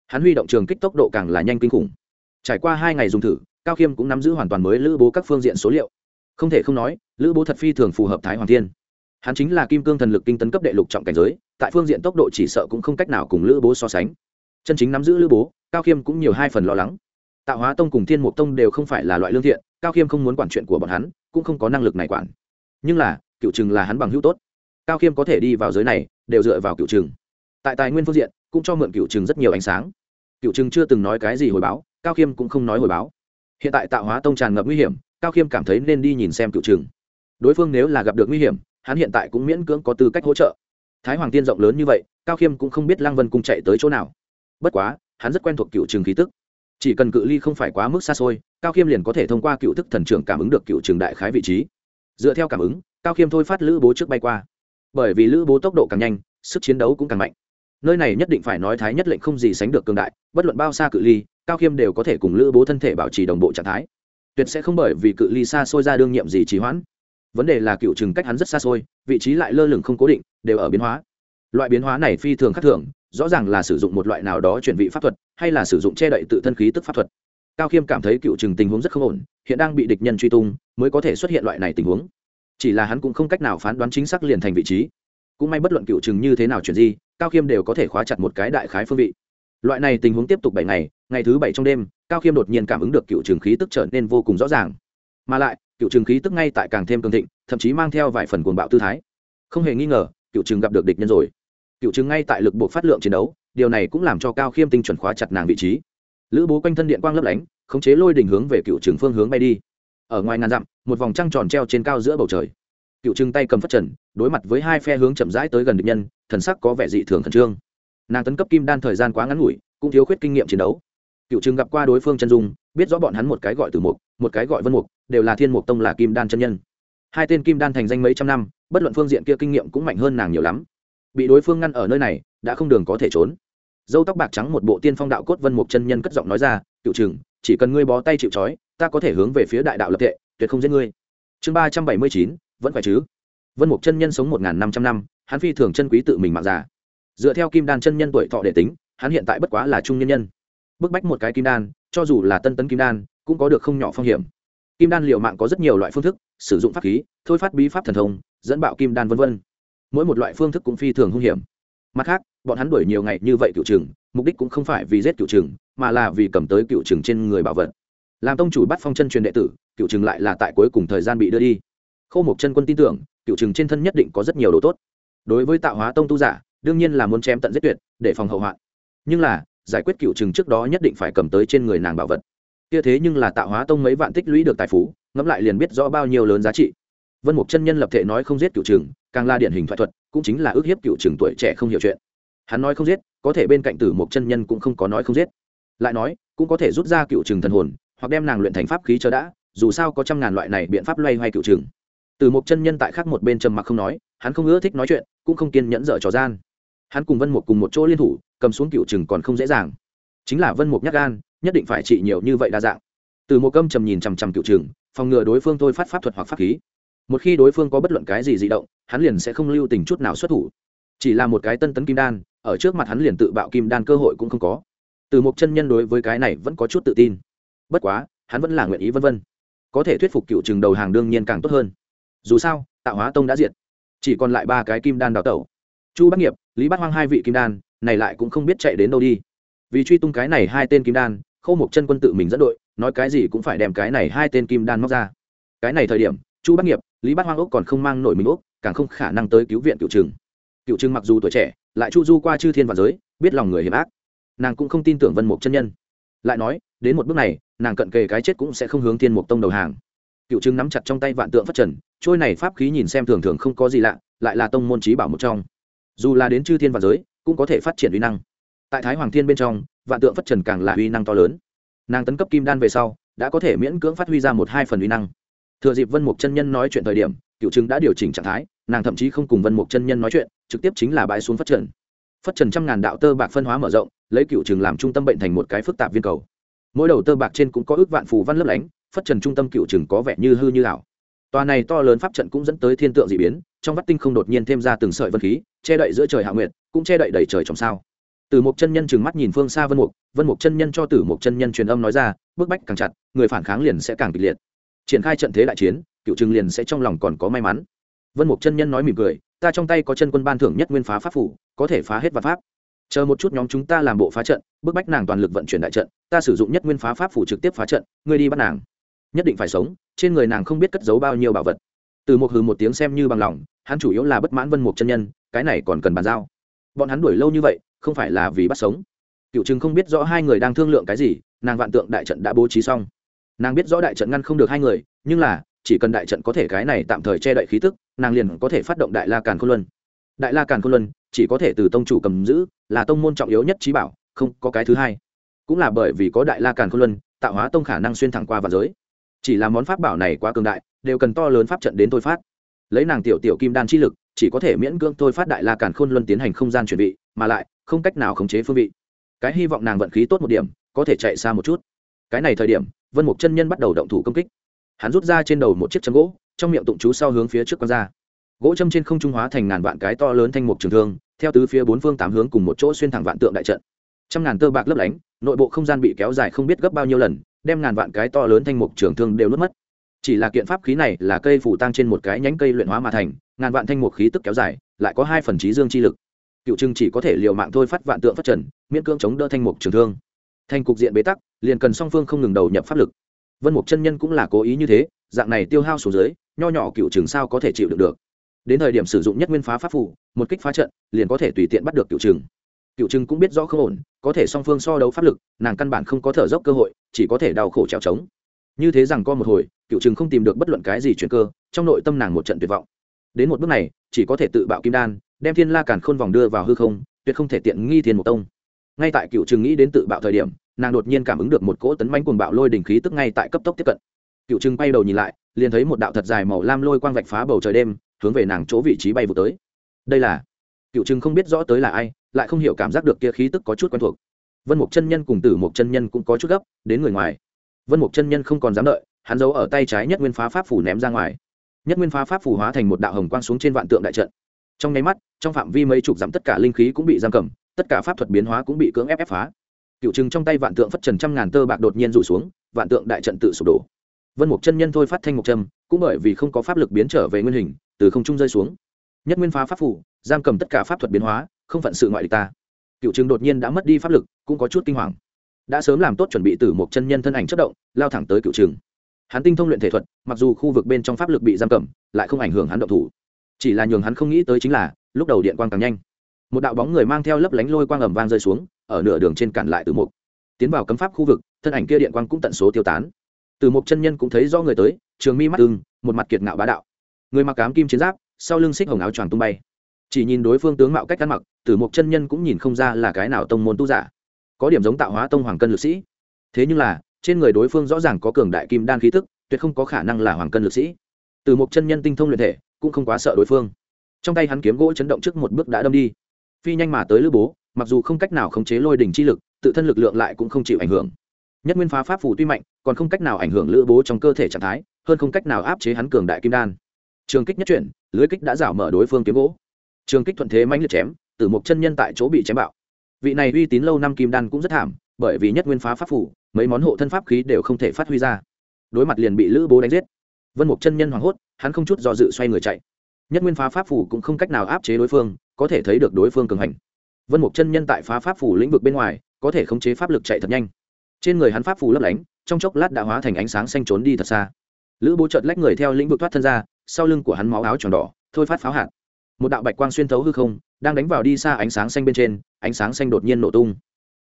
Hắn huy động trường kích tốc độ càng là nhanh kinh khủng. Trải qua hai ngày dùng thử, cao khiêm cũng nắm giữ hoàn toàn mới lữ bố các phương diện số liệu. Không thể không nói, lữ bố thật phi thường phù hợp thái hoàng thiên hắn chính là kim cương thần lực kinh tấn cấp đệ lục trọng cảnh giới, tại phương diện tốc độ chỉ sợ cũng không cách nào cùng lữ bố so sánh. Chân chính nắm giữ lữ bố, cao khiêm cũng nhiều hai phần lo lắng. Tạo hóa tông cùng thiên mục tông đều không phải là loại lương thiện, cao khiêm không muốn quản chuyện của bọn hắn, cũng không có năng lực này quản. Nhưng là, cựu chừng là hắn bằng hữu tốt. Cao khiêm có thể đi vào giới này, đều dựa vào cựu chừng tại tài nguyên phương diện, cũng cho mượn cựu chừng rất nhiều ánh sáng. Cựu chừng chưa từng nói cái gì hồi báo, cao khiêm cũng không nói hồi báo. Hiện tại tạo hóa tông tràn ngập nguy hiểm, cao khiêm cảm thấy nên đi nhìn xem cựu chừng đối phương nếu là gặp được nguy hiểm hắn hiện tại cũng miễn cưỡng có tư cách hỗ trợ. Thái hoàng tiên rộng lớn như vậy, cao khiêm cũng không biết lăng vân cung chạy tới chỗ nào. Bất quá, hắn rất quen thuộc cựu trường khí tức. Chỉ cần cự ly không phải quá mức xa xôi, cao khiêm liền có thể thông qua cựu thức thần trưởng cảm ứng được cựu trường đại khái vị trí. Dựa theo cảm ứng, cao khiêm thôi phát lữ bố trước bay qua. Bởi vì lữ bố tốc độ càng nhanh, sức chiến đấu cũng càng mạnh. Nơi này nhất định phải nói thái nhất lệnh không gì sánh được cường đại, bất luận bao xa cự ly, cao khiêm đều có thể cùng lữ bố thân thể bảo trì đồng bộ trạng thái. Tuyệt sẽ không bởi vì cự ly xa xôi ra đương nhiệm gì trì hoãn vấn đề là cựu chừng cách hắn rất xa xôi, vị trí lại lơ lửng không cố định, đều ở biến hóa. Loại biến hóa này phi thường khắc thường, rõ ràng là sử dụng một loại nào đó chuyển vị pháp thuật, hay là sử dụng che đậy tự thân khí tức pháp thuật. Cao khiêm cảm thấy cựu chừng tình huống rất không ổn, hiện đang bị địch nhân truy tung, mới có thể xuất hiện loại này tình huống. Chỉ là hắn cũng không cách nào phán đoán chính xác liền thành vị trí. Cũng may bất luận cựu chừng như thế nào chuyển di, cao khiêm đều có thể khóa chặt một cái đại khái phương vị. Loại này tình huống tiếp tục bảy ngày ngày thứ bảy trong đêm, cao khiêm đột nhiên cảm ứng được cựu trường khí tức trở nên vô cùng rõ ràng. Mà lại cựu trường khí tức ngay tại càng thêm cường thịnh, thậm chí mang theo vài phần cuồng bạo tư thái. Không hề nghi ngờ, cựu trường gặp được địch nhân rồi. Cựu trường ngay tại lực buộc phát lượng chiến đấu, điều này cũng làm cho cao khiêm tinh chuẩn khóa chặt nàng vị trí. Lữ bố quanh thân điện quang lấp lánh, khống chế lôi đình hướng về cựu trường phương hướng bay đi. Ở ngoài ngàn dặm, một vòng trăng tròn treo trên cao giữa bầu trời. Cựu trường tay cầm phát trần, đối mặt với hai phe hướng chậm rãi tới gần địch nhân, thần sắc có vẻ dị thường khẩn trương. Nàng tấn cấp kim đan thời gian quá ngắn ngủi, cũng thiếu khuyết kinh nghiệm chiến đấu. Cựu trường gặp qua đối phương chân dung, biết rõ bọn hắn một cái gọi từ mục, một cái gọi vân mục đều là thiên mục tông là kim đan chân nhân. Hai tên kim đan thành danh mấy trăm năm, bất luận phương diện kia kinh nghiệm cũng mạnh hơn nàng nhiều lắm. Bị đối phương ngăn ở nơi này, đã không đường có thể trốn. Dâu tóc bạc trắng một bộ tiên phong đạo cốt vân mục chân nhân cất giọng nói ra, cựu chừng chỉ cần ngươi bó tay chịu trói, ta có thể hướng về phía đại đạo lập tệ tuyệt không giết ngươi. Chương ba trăm bảy mươi chín, vẫn phải chứ? Vân mục chân nhân sống một năm trăm năm, hắn phi thường chân quý tự mình mạng già. Dựa theo kim đan chân nhân tuổi thọ để tính, hắn hiện tại bất quá là trung nhân nhân. Bức bách một cái kim đan, cho dù là tân tấn kim đan, cũng có được không nhỏ phong hiểm kim đan liệu mạng có rất nhiều loại phương thức, sử dụng pháp khí, thôi phát bí pháp thần thông, dẫn bạo kim đan v v mỗi một loại phương thức cũng phi thường hung hiểm. Mặt khác, bọn hắn đuổi nhiều ngày như vậy cựu trừng, mục đích cũng không phải vì giết cựu trừng, mà là vì cầm tới cựu trừng trên người bảo vật. Làm tông chủ bắt phong chân truyền đệ tử, cựu trừng lại là tại cuối cùng thời gian bị đưa đi. Khâu một chân quân tin tưởng, cựu trừng trên thân nhất định có rất nhiều đồ tốt. Đối với tạo hóa tông tu giả, đương nhiên là muốn chém tận giết tuyệt, để phòng hậu hoạn. Nhưng là, giải quyết cựu trừng trước đó nhất định phải cầm tới trên người nàng bảo vật kia thế nhưng là tạo hóa tông mấy vạn tích lũy được tài phú, ngẫm lại liền biết rõ bao nhiêu lớn giá trị. Vân mục chân nhân lập thể nói không giết cựu trường càng là điển hình thoại thuật, cũng chính là ước hiếp cựu trường tuổi trẻ không hiểu chuyện. Hắn nói không giết, có thể bên cạnh tử mục chân nhân cũng không có nói không giết. Lại nói, cũng có thể rút ra cựu trường thần hồn, hoặc đem nàng luyện thành pháp khí cho đã, dù sao có trăm ngàn loại này biện pháp loay hoay cựu trường từ một chân nhân tại khác một bên trầm mặc không nói, hắn không ưa thích nói chuyện, cũng không kiên nhẫn dở trò gian. Hắn cùng vân mục cùng một chỗ liên thủ, cầm xuống cựu trừng còn không dễ dàng. Chính là vân mục nhắc gan nhất định phải trị nhiều như vậy đa dạng. Từ một câm trầm nhìn chằm chằm cựu trường phòng ngừa đối phương thôi phát pháp thuật hoặc pháp khí. Một khi đối phương có bất luận cái gì di động, hắn liền sẽ không lưu tình chút nào xuất thủ. Chỉ là một cái tân tấn kim đan, ở trước mặt hắn liền tự bạo kim đan cơ hội cũng không có. Từ một chân nhân đối với cái này vẫn có chút tự tin. Bất quá, hắn vẫn là nguyện ý vân vân. Có thể thuyết phục cựu trường đầu hàng đương nhiên càng tốt hơn. Dù sao, tạo hóa tông đã diệt. Chỉ còn lại ba cái kim đan đào tẩu. Chu bắc nghiệp, lý bát hoang hai vị kim đan, này lại cũng không biết chạy đến đâu đi. Vì truy tung cái này hai tên kim đan khâu một chân quân tự mình dẫn đội, nói cái gì cũng phải đem cái này hai tên kim đan móc ra. Cái này thời điểm, chu bắc nghiệp, lý bát hoang ốc còn không mang nổi mình úc, càng không khả năng tới cứu viện cựu trừng. Cựu trừng mặc dù tuổi trẻ, lại chu du qua chư thiên và giới, biết lòng người hiểm ác. Nàng cũng không tin tưởng vân mục chân nhân. Lại nói, đến một bước này, nàng cận kề cái chết cũng sẽ không hướng thiên mục tông đầu hàng. Cựu trừng nắm chặt trong tay vạn tượng phát trần, trôi này pháp khí nhìn xem thường thường không có gì lạ, lại là tông môn trí bảo một trong. Dù là đến chư thiên và giới, cũng có thể phát triển uy năng tại thái hoàng thiên bên trong, vạn tượng phất trần càng là uy năng to lớn. Nàng tấn cấp kim đan về sau, đã có thể miễn cưỡng phát huy ra một hai phần uy năng. Thừa dịp vân mục chân nhân nói chuyện thời điểm cựu chứng đã điều chỉnh trạng thái, nàng thậm chí không cùng vân mục chân nhân nói chuyện, trực tiếp chính là bãi xuống phất trần. Phất trần trăm ngàn đạo tơ bạc phân hóa mở rộng, lấy cựu trừng làm trung tâm bệnh thành một cái phức tạp viên cầu. Mỗi đầu tơ bạc trên cũng có ước vạn phù văn lấp lánh, phất trần trung tâm cựu trừng có vẻ như hư như ảo. Tòa này to lớn pháp trận cũng dẫn tới thiên tượng d ị biến, trong vắt tinh không đột nhiên thêm ra từng sợi vân khí, che đậy giữa trời hạ nguyệt, cũng che đậy đầy trời trong sao. Tử Mộc chân nhân trừng mắt nhìn phương xa vân mục vân mục chân nhân cho tử Mộc chân nhân truyền âm nói ra bước bách càng chặt, người phản kháng liền sẽ càng kịch liệt. Triển khai trận thế đại chiến, cựu trừng liền sẽ trong lòng còn có may mắn. Vân mục chân nhân nói mỉm cười, ta trong tay có chân quân ban thưởng nhất nguyên phá pháp phủ, có thể phá hết và pháp. Chờ một chút nhóm chúng ta làm bộ phá trận bước bách nàng toàn lực vận chuyển đại trận, ta sử dụng nhất nguyên phá pháp phủ trực tiếp phá trận, ngươi đi bắt nàng. Nhất định phải sống, trên người nàng không biết cất giấu bao nhiêu bảo vật. Từ Mục hừ một tiếng xem như bằng lòng, hắn chủ yếu là bất mãn vân mục chân nhân, cái này còn cần bàn giao bọn hắn đuổi lâu như vậy, không phải là vì bắt sống. Cựu chừng không biết rõ hai người đang thương lượng cái gì, nàng vạn tượng đại trận đã bố trí xong. Nàng biết rõ đại trận ngăn không được hai người, nhưng là, chỉ cần đại trận có thể cái này tạm thời che đậy khí tức, nàng liền có thể phát động đại la càn khôn luân. Đại la càn khôn luân chỉ có thể từ tông chủ cầm giữ, là tông môn trọng yếu nhất trí bảo, không có cái thứ hai. Cũng là bởi vì có đại la càn khôn luân, tạo hóa tông khả năng xuyên thẳng qua và giới. Chỉ là món pháp bảo này quá cường đại, đều cần to lớn pháp trận đến thôi phát. Lấy nàng tiểu tiểu kim đan chi lực chỉ có thể miễn cưỡng thôi phát đại la càn khôn luân tiến hành không gian chuẩn bị mà lại, không cách nào khống chế phương vị. Cái hy vọng nàng vận khí tốt một điểm, có thể chạy xa một chút. Cái này thời điểm, vân mục chân nhân bắt đầu động thủ công kích. Hắn rút ra trên đầu một chiếc châm gỗ, trong miệng tụng chú sau hướng phía trước q ra. Gỗ châm trên không trung hóa thành ngàn vạn cái to lớn thanh mục trường thương, theo tứ phía bốn phương tám hướng cùng một chỗ xuyên thẳng vạn tượng đại trận. Trăm ngàn tơ bạc lấp lánh, nội bộ không gian bị kéo dài không biết gấp bao nhiêu lần, đem ngàn vạn cái to lớn thanh mục trường thương đều nuốt mất. Chỉ là kiện pháp khí này là cây phủ tăng trên một cái nhánh cây luyện hóa mà thành ngàn vạn thanh mục khí tức kéo dài, lại có hai phần trí dương chi lực. Cựu trưng chỉ có thể liều mạng thôi phát vạn tượng phát trần, miễn cưỡng chống đỡ thanh mục trường thương. Thành cục diện bế tắc, liền cần song phương không ngừng đầu nhập pháp lực. Vân mục chân nhân cũng là cố ý như thế, dạng này tiêu hao số dưới nho nhỏ cựu trường sao có thể chịu được được? Đến thời điểm sử dụng nhất nguyên phá pháp phủ một kích phá trận, liền có thể tùy tiện bắt được cựu trường cựu trường cũng biết rõ không ổn, có thể song phương so đấu pháp lực, nàng căn bản không có thở dốc cơ hội, chỉ có thể đau khổ trèo trống. Như thế rằng co một hồi, cựu trường không tìm được bất luận cái gì chuyện cơ, trong nội tâm nàng một trận tuyệt vọng đến một bước này, chỉ có thể tự bạo kim đan, đem thiên la càn khôn vòng đưa vào hư không, tuyệt không thể tiện nghi thiên một tông. Ngay tại cựu trường nghĩ đến tự bạo thời điểm, nàng đột nhiên cảm ứng được một cỗ tấn mánh cuồng bạo lôi đình khí tức ngay tại cấp tốc tiếp cận. Cựu trưng bay đầu nhìn lại, liền thấy một đạo thật dài màu lam lôi quang vạch phá bầu trời đêm, hướng về nàng chỗ vị trí bay vụ tới. Đây là? Cựu trưng không biết rõ tới là ai, lại không hiểu cảm giác được kia khí tức có chút quen thuộc. Vân mục chân nhân cùng tử mục chân nhân cũng có chút gấp, đến người ngoài. Vân mục chân nhân không còn dám đợi, hắn giấu ở tay trái nhất nguyên phá pháp phủ ném ra ngoài nhất nguyên phá pháp phù hóa thành một đạo hồng quang xuống trên vạn tượng đại trận. Trong nháy mắt, trong phạm vi mấy chục dặm tất cả linh khí cũng bị giam cầm, tất cả pháp thuật biến hóa cũng bị cưỡng ép ép phá. Cựu trừng trong tay vạn tượng phất trần trăm ngàn tơ bạc đột nhiên rủ xuống, vạn tượng đại trận tự sụp đổ. Vân mục chân nhân thôi phát thanh mục trâm, cũng bởi vì không có pháp lực biến trở về nguyên hình, từ không trung rơi xuống. Nhất nguyên phá pháp phủ giam cầm tất cả pháp thuật biến hóa, không phận sự ngoại địch ta. Cựu trừng đột nhiên đã mất đi pháp lực, cũng có chút kinh hoàng. Đã sớm làm tốt chuẩn bị từ một chân nhân thân ảnh chất động, lao thẳng tới cựu trừng hắn tinh thông luyện thể thuật, mặc dù khu vực bên trong pháp lực bị giam cầm, lại không ảnh hưởng hắn động thủ. Chỉ là nhường hắn không nghĩ tới chính là, lúc đầu điện quang càng nhanh. Một đạo bóng người mang theo lấp lánh lôi quang ẩm vang rơi xuống, ở nửa đường trên cản lại từ mục. Tiến vào cấm pháp khu vực, thân ảnh kia điện quang cũng tận số tiêu tán. Từ mục chân nhân cũng thấy do người tới, trường mi mắt ưng, một mặt kiệt ngạo bá đạo. Người mặc cám kim chiến giáp, sau lưng xích hồng áo choàng tung bay. Chỉ nhìn đối phương tướng mạo cách ăn mặc, từ mục chân nhân cũng nhìn không ra là cái nào tông môn tu giả. Có điểm giống tạo hóa tông hoàng cân lực sĩ. Thế nhưng là trên người đối phương rõ ràng có cường đại kim đan khí tức, tuyệt không có khả năng là hoàng cân lực sĩ. Từ một chân nhân tinh thông luyện thể, cũng không quá sợ đối phương. Trong tay hắn kiếm gỗ chấn động trước một bước đã đâm đi. Phi nhanh mà tới lữ bố, mặc dù không cách nào khống chế lôi đỉnh chi lực, tự thân lực lượng lại cũng không chịu ảnh hưởng. Nhất nguyên phá pháp phù tuy mạnh, còn không cách nào ảnh hưởng lữ bố trong cơ thể trạng thái, hơn không cách nào áp chế hắn cường đại kim đan. Trường kích nhất chuyển, lưới kích đã rảo mở đối phương kiếm gỗ. Trường kích thuận thế mãnh liệt chém, từ một chân nhân tại chỗ bị chém bạo. Vị này uy tín lâu năm kim đan cũng rất thảm, bởi vì nhất nguyên phá pháp phủ mấy món hộ thân pháp khí đều không thể phát huy ra. Đối mặt liền bị lữ bố đánh giết. Vân mục chân nhân hoảng hốt, hắn không chút do dự xoay người chạy. Nhất nguyên phá pháp phủ cũng không cách nào áp chế đối phương, có thể thấy được đối phương cường hành. Vân mục chân nhân tại phá pháp phủ lĩnh vực bên ngoài, có thể khống chế pháp lực chạy thật nhanh. Trên người hắn pháp phủ lấp lánh, trong chốc lát đã hóa thành ánh sáng xanh trốn đi thật xa. Lữ bố chợt lách người theo lĩnh vực thoát thân ra, sau lưng của hắn máu áo tròn đỏ, thôi phát pháo hạt. Một đạo bạch quang xuyên thấu hư không, đang đánh vào đi xa ánh sáng xanh bên trên, ánh sáng xanh đột nhiên nổ tung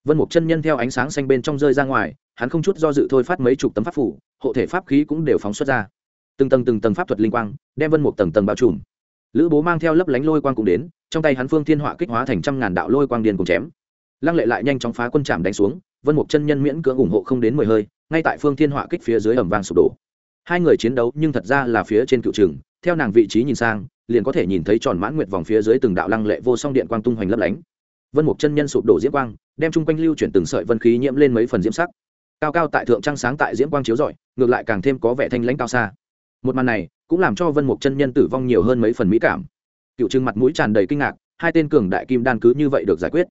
vân mục chân nhân theo ánh sáng xanh bên trong rơi ra ngoài, hắn không chút do dự thôi phát mấy chục tấm pháp phủ, hộ thể pháp khí cũng đều phóng xuất ra. Từng tầng từng tầng pháp thuật linh quang, đem vân mục tầng tầng bao trùm. Lữ bố mang theo lấp lánh lôi quang cũng đến, trong tay hắn phương thiên họa kích hóa thành trăm ngàn đạo lôi quang điên cùng chém. Lăng lệ lại nhanh chóng phá quân chạm đánh xuống, vân mục chân nhân miễn cưỡng ủng hộ không đến mười hơi, ngay tại phương thiên họa kích phía dưới ẩm vàng sụp đổ. Hai người chiến đấu nhưng thật ra là phía trên cựu trường, theo nàng vị trí nhìn sang, liền có thể nhìn thấy tròn mãn nguyệt vòng phía dưới từng đạo lăng lệ vô song điện quang tung hoành lấp lánh. Vân mục chân nhân sụp đổ diễm quang đem chung quanh lưu chuyển từng sợi vân khí nhiễm lên mấy phần diễm sắc. Cao cao tại thượng trăng sáng tại diễm quang chiếu rọi, ngược lại càng thêm có vẻ thanh lãnh cao xa. Một màn này cũng làm cho vân mục chân nhân tử vong nhiều hơn mấy phần mỹ cảm. Cựu trưng mặt mũi tràn đầy kinh ngạc, hai tên cường đại kim đan cứ như vậy được giải quyết.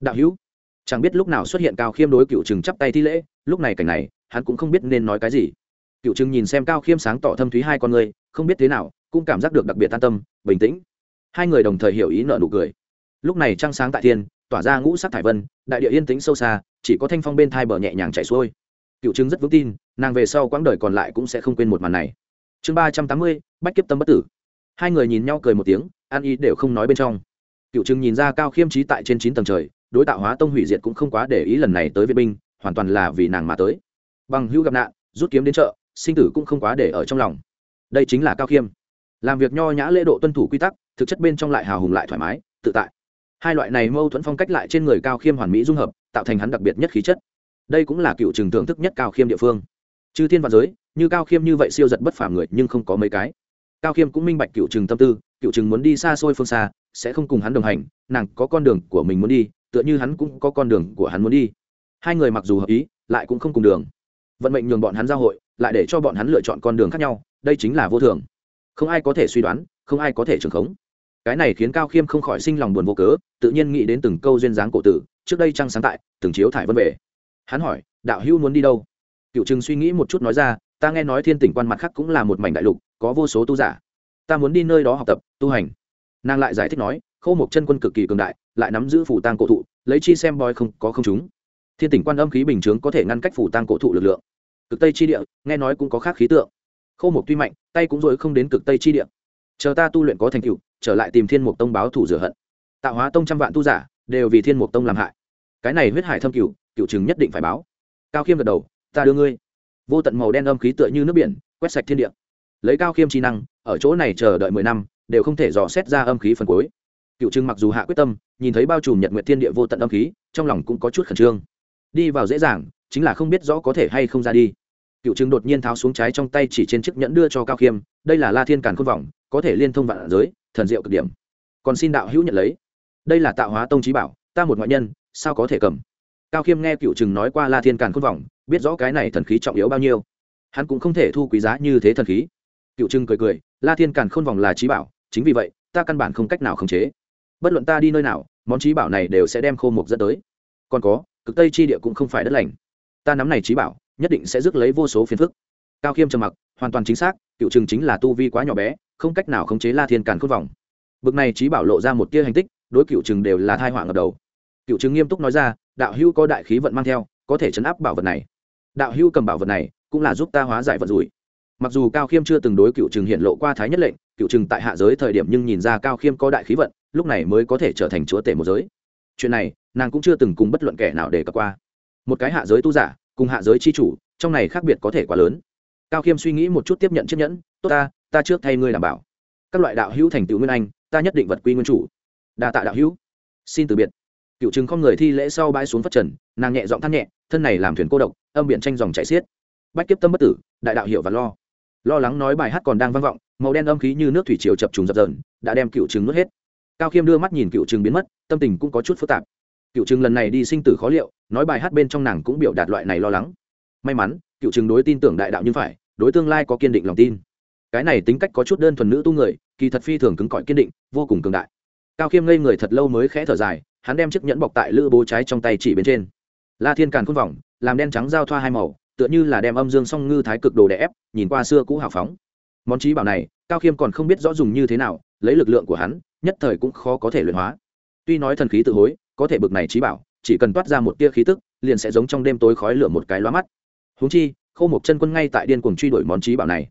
Đạo hữu, chẳng biết lúc nào xuất hiện cao khiêm đối cựu trừng chắp tay thi lễ, lúc này cảnh này, hắn cũng không biết nên nói cái gì. Cựu trừng nhìn xem cao khiêm sáng tỏ thâm thúy hai con người, không biết thế nào, cũng cảm giác được đặc biệt an tâm, bình tĩnh. Hai người đồng thời hiểu ý nợ nụ cười. Lúc này trăng sáng tại thiên tỏa ra ngũ sắc thải vân, đại địa yên tĩnh sâu xa, chỉ có thanh phong bên thai bờ nhẹ nhàng chảy xuôi. Cựu trưng rất vững tin, nàng về sau quãng đời còn lại cũng sẽ không quên một màn này. Chương ba trăm tám mươi, bách kiếp tâm bất tử. Hai người nhìn nhau cười một tiếng an ý đều không nói bên trong. Cựu trưng nhìn ra cao khiêm trí tại trên chín tầng trời, đối tạo hóa tông hủy diệt cũng không quá để ý lần này tới vệ binh, hoàn toàn là vì nàng mà tới. Bằng hữu gặp nạn, rút kiếm đến chợ, sinh tử cũng không quá để ở trong lòng. Đây chính là cao khiêm. Làm việc nho nhã lễ độ tuân thủ quy tắc, thực chất bên trong lại hào hùng lại thoải mái, tự tại hai loại này mâu thuẫn phong cách lại trên người cao khiêm hoàn mỹ dung hợp, tạo thành hắn đặc biệt nhất khí chất. Đây cũng là cựu trừng thưởng thức nhất cao khiêm địa phương. Chư thiên và giới, như cao khiêm như vậy siêu giật bất phàm người, nhưng không có mấy cái. Cao khiêm cũng minh bạch cựu trừng tâm tư, cựu trừng muốn đi xa xôi phương xa, sẽ không cùng hắn đồng hành, nàng có con đường của mình muốn đi, tựa như hắn cũng có con đường của hắn muốn đi. Hai người mặc dù hợp ý, lại cũng không cùng đường. Vận mệnh nhường bọn hắn giao hội, lại để cho bọn hắn lựa chọn con đường khác nhau, đây chính là vô thường. Không ai có thể suy đoán, không ai có thể trưởng khống cái này khiến cao khiêm không khỏi sinh lòng buồn vô cớ, tự nhiên nghĩ đến từng câu duyên dáng cổ tử, trước đây trăng sáng tại, từng chiếu thải vân về. Hắn hỏi, đạo hữu muốn đi đâu? Cựu trừng suy nghĩ một chút nói ra, ta nghe nói thiên tỉnh quan mặt khác cũng là một mảnh đại lục, có vô số tu giả. Ta muốn đi nơi đó học tập, tu hành. Nàng lại giải thích nói khâu một chân quân cực kỳ cường đại, lại nắm giữ phủ tang cổ thụ, lấy chi xem bói không, có không chúng. Thiên tỉnh quan âm khí bình chướng có thể ngăn cách phủ tang cổ thụ lực lượng. Cực tây chi địa, nghe nói cũng có khác khí tượng. Khâu một tuy mạnh, tay cũng dội không đến cực tây chi địa. Chờ ta tu luyện có thành tựu trở lại tìm thiên mục tông báo thủ rửa hận. Tạo hóa tông trăm vạn tu giả, đều vì thiên mục tông làm hại. Cái này huyết hải thâm cựu cựu chứng nhất định phải báo. Cao khiêm gật đầu, ta đưa ngươi. Vô tận màu đen âm khí tựa như nước biển, quét sạch thiên địa. Lấy cao khiêm trí năng, ở chỗ này chờ đợi mười năm, đều không thể dò xét ra âm khí phần cuối. Cựu chứng mặc dù hạ quyết tâm, nhìn thấy bao trùm nhật nguyện thiên địa vô tận âm khí, trong lòng cũng có chút khẩn trương. Đi vào dễ dàng, chính là không biết rõ có thể hay không ra đi. Cựu chứng đột nhiên tháo xuống trái trong tay chỉ trên chiếc nhẫn đưa cho cao khiêm, đây là la thiên càn khôn vọng, có thể liên thông vạn giới thần diệu cực điểm. Còn xin đạo hữu nhận lấy. Đây là tạo hóa tông trí bảo, ta một ngoại nhân, sao có thể cầm? Cao khiêm nghe cựu trừng nói qua la thiên càn khôn vọng, biết rõ cái này thần khí trọng yếu bao nhiêu. Hắn cũng không thể thu quý giá như thế thần khí. Cựu trừng cười cười, la thiên càn khôn vọng là trí bảo, chính vì vậy, ta căn bản không cách nào khống chế. Bất luận ta đi nơi nào, món trí bảo này đều sẽ đem khô mục dẫn tới. Còn có, cực tây chi địa cũng không phải đất lành. Ta nắm này trí bảo, nhất định sẽ rước lấy vô số phiền phức. Cao khiêm trầm mặc, hoàn toàn chính xác, cựu trừng chính là tu vi quá nhỏ bé không cách nào khống chế la thiên càn khôn vòng. bực này trí bảo lộ ra một tia hành tích, đối cựu trừng đều là thai họa ngập đầu. Cựu trừng nghiêm túc nói ra, đạo hữu có đại khí vận mang theo, có thể chấn áp bảo vật này. Đạo hữu cầm bảo vật này, cũng là giúp ta hóa giải vận rủi. Mặc dù cao khiêm chưa từng đối cựu trừng hiện lộ qua thái nhất lệnh, cựu trừng tại hạ giới thời điểm nhưng nhìn ra cao khiêm có đại khí vận, lúc này mới có thể trở thành chúa tể một giới. Chuyện này, nàng cũng chưa từng cùng bất luận kẻ nào để cập qua. Một cái hạ giới tu giả, cùng hạ giới c h i chủ, trong này khác biệt có thể quá lớn. Cao khiêm suy nghĩ một chút tiếp nhận chiếc nhẫn, tốt ta ta trước thay ngươi đảm bảo. Các loại đạo hữu thành tựu nguyên anh, ta nhất định vật quy nguyên chủ. Đa tạ đạo hữu. Xin từ biệt. Cựu chứng con người thi lễ sau bãi xuống phát trần, nàng nhẹ giọng than nhẹ, thân này làm thuyền cô độc, âm biện tranh dòng chạy xiết. Bách kiếp tâm bất tử, đại đạo hiệu và lo. Lo lắng nói bài hát còn đang vang vọng, màu đen âm khí như nước thủy triều chập trùng dập dờn, đã đem cựu chứng nuốt hết. Cao khiêm đưa mắt nhìn cựu chứng biến mất, tâm tình cũng có chút phức tạp. Cựu chứng lần này đi sinh tử khó liệu, nói bài hát bên trong nàng cũng biểu đạt loại này lo lắng. May mắn, cựu chứng đối tin tưởng đại đạo như phải, đối tương lai có kiên định lòng tin cái này tính cách có chút đơn thuần nữ tu người, kỳ thật phi thường cứng cỏi kiên định, vô cùng cường đại. Cao khiêm ngây người thật lâu mới khẽ thở dài, hắn đem chiếc nhẫn bọc tại lữ bố trái trong tay chỉ bên trên. La thiên càn khôn vòng làm đen trắng giao thoa hai màu, tựa như là đem âm dương song ngư thái cực đồ đè ép, nhìn qua xưa cũ hào phóng. Món trí bảo này, cao khiêm còn không biết rõ dùng như thế nào, lấy lực lượng của hắn, nhất thời cũng khó có thể luyện hóa. Tuy nói thần khí tự hối, có thể bực này trí bảo, chỉ cần toát ra một tia khí tức, liền sẽ giống trong đêm tối khói lửa một cái loa mắt. Húng chi, khâu một chân quân ngay tại điên cuồng truy đuổi món trí bảo này.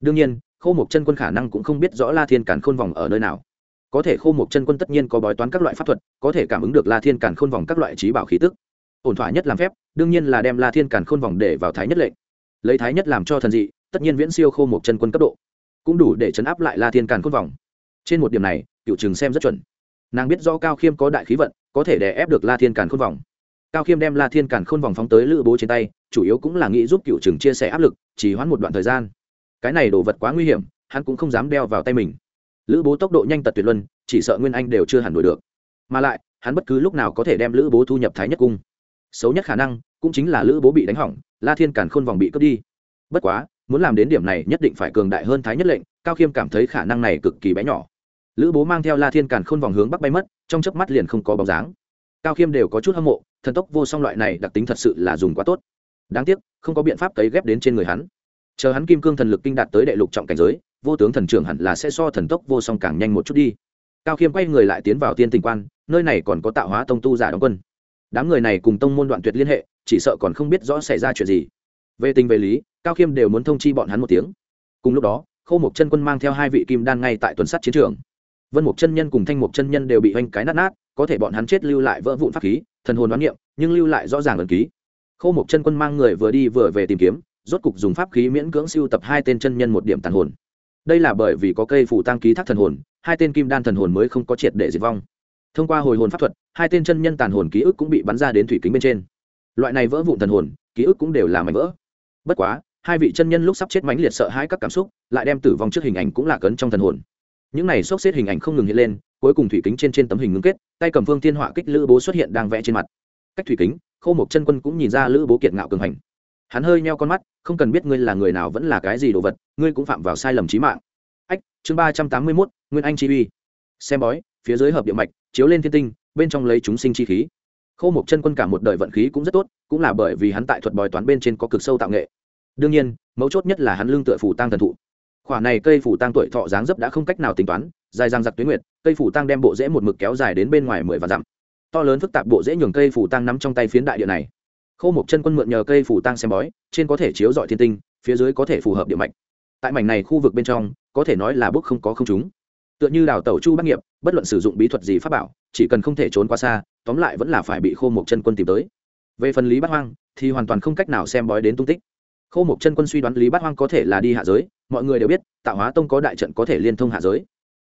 Đương nhiên Khô một chân quân khả năng cũng không biết rõ la thiên càn khôn vòng ở nơi nào. Có thể khô một chân quân tất nhiên có bói toán các loại pháp thuật, có thể cảm ứng được la thiên càn khôn vòng các loại trí bảo khí tức. Ổn thỏa nhất làm phép, đương nhiên là đem la thiên càn khôn vòng để vào thái nhất lệnh. Lấy thái nhất làm cho thần dị, tất nhiên viễn siêu khô một chân quân cấp độ. Cũng đủ để chấn áp lại la thiên càn khôn vòng. Trên một điểm này, cựu chừng xem rất chuẩn. Nàng biết do cao khiêm có đại khí vận, có thể đè ép được la thiên càn khôn vòng. Cao khiêm đem la thiên càn khôn vòng phóng tới lữ bố trên tay, chủ yếu cũng là nghĩ giúp cựu trừng chia sẻ áp lực, chỉ hoãn một đoạn thời gian cái này đồ vật quá nguy hiểm, hắn cũng không dám đeo vào tay mình. Lữ bố tốc độ nhanh tật tuyệt luân, chỉ sợ nguyên anh đều chưa hẳn đuổi được. Mà lại, hắn bất cứ lúc nào có thể đem lữ bố thu nhập thái nhất cung. Xấu nhất khả năng, cũng chính là lữ bố bị đánh hỏng, la thiên càn khôn vòng bị cướp đi. Bất quá, muốn làm đến điểm này nhất định phải cường đại hơn thái nhất lệnh, cao khiêm cảm thấy khả năng này cực kỳ bé nhỏ. Lữ bố mang theo la thiên càn khôn vòng hướng bắc bay mất, trong chớp mắt liền không có bóng dáng. Cao khiêm đều có chút hâm mộ, thần tốc vô song loại này đặc tính thật sự là dùng quá tốt. Đáng tiếc, không có biện pháp cấy ghép đến trên người hắn chờ hắn kim cương thần lực kinh đạt tới đệ lục trọng cảnh giới, vô tướng thần trưởng hẳn là sẽ so thần tốc vô song càng nhanh một chút đi. Cao khiêm quay người lại tiến vào tiên tình quan, nơi này còn có tạo hóa tông tu giả đóng quân. Đám người này cùng tông môn đoạn tuyệt liên hệ, chỉ sợ còn không biết rõ xảy ra chuyện gì. Về tình về lý, cao khiêm đều muốn thông chi bọn hắn một tiếng. Cùng lúc đó khâu mục chân quân mang theo hai vị kim đan ngay tại tuần sắt chiến trường. Vân mục chân nhân cùng thanh mục chân nhân đều bị oanh cái nát nát, có thể bọn hắn chết lưu lại vỡ vụn pháp khí, thần hồn đoán niệm, nhưng lưu lại rõ ràng ẩn ký. Khâu mục chân quân mang người vừa đi vừa về tìm kiếm rốt cục dùng pháp khí miễn cưỡng siêu tập hai tên chân nhân một điểm tàn hồn. Đây là bởi vì có cây phủ tăng ký thác thần hồn, hai tên kim đan thần hồn mới không có triệt để diệt vong. Thông qua hồi hồn pháp thuật, hai tên chân nhân tàn hồn ký ức cũng bị bắn ra đến thủy kính bên trên. Loại này vỡ vụn thần hồn, ký ức cũng đều là mảnh vỡ. Bất quá, hai vị chân nhân lúc sắp chết mãnh liệt sợ hãi các cảm xúc, lại đem tử vong trước hình ảnh cũng là cấn trong thần hồn. Những này xốc xếp hình ảnh không ngừng hiện lên, cuối cùng thủy kính trên trên tấm hình ngưng kết, tay cầm phương thiên họa kích lữ bố xuất hiện đang vẽ trên mặt. Cách thủy kính khâu một chân quân cũng nhìn ra lữ bố kiệt ngạo cường hành hắn hơi meo con mắt, không cần biết ngươi là người nào vẫn là cái gì đồ vật, ngươi cũng phạm vào sai lầm trí mạng. Ách, chương ba trăm tám mươi mốt, nguyên anh chi uy. Xem bói, phía dưới hợp địa mạch, chiếu lên thiên tinh, bên trong lấy chúng sinh chi khí. Khâu một chân quân cả một đời vận khí cũng rất tốt, cũng là bởi vì hắn tại thuật bói toán bên trên có cực sâu tạo nghệ. Đương nhiên, mấu chốt nhất là hắn lương tựa phủ tăng thần thụ. Khoả này cây phủ tăng tuổi thọ dáng dấp đã không cách nào tính toán, dài răng giặc tuyến nguyệt, cây phủ tăng đem bộ rễ một mực kéo dài đến bên ngoài mười và dặm. To lớn phức tạp bộ rễ nhường cây phủ tăng nắm trong tay phiến đại địa này khâu một chân quân mượn nhờ cây phủ tăng xem bói, trên có thể chiếu dọi thiên tinh, phía dưới có thể phù hợp địa mạch. Tại mảnh này khu vực bên trong, có thể nói là bước không có không chúng tựa như đào tẩu chu bác nghiệp, bất luận sử dụng bí thuật gì pháp bảo, chỉ cần không thể trốn qua xa, tóm lại vẫn là phải bị khô một chân quân tìm tới. Về phần lý bát hoang, thì hoàn toàn không cách nào xem bói đến tung tích. Khô một chân quân suy đoán lý bát hoang có thể là đi hạ giới, mọi người đều biết, tạo hóa tông có đại trận có thể liên thông hạ giới.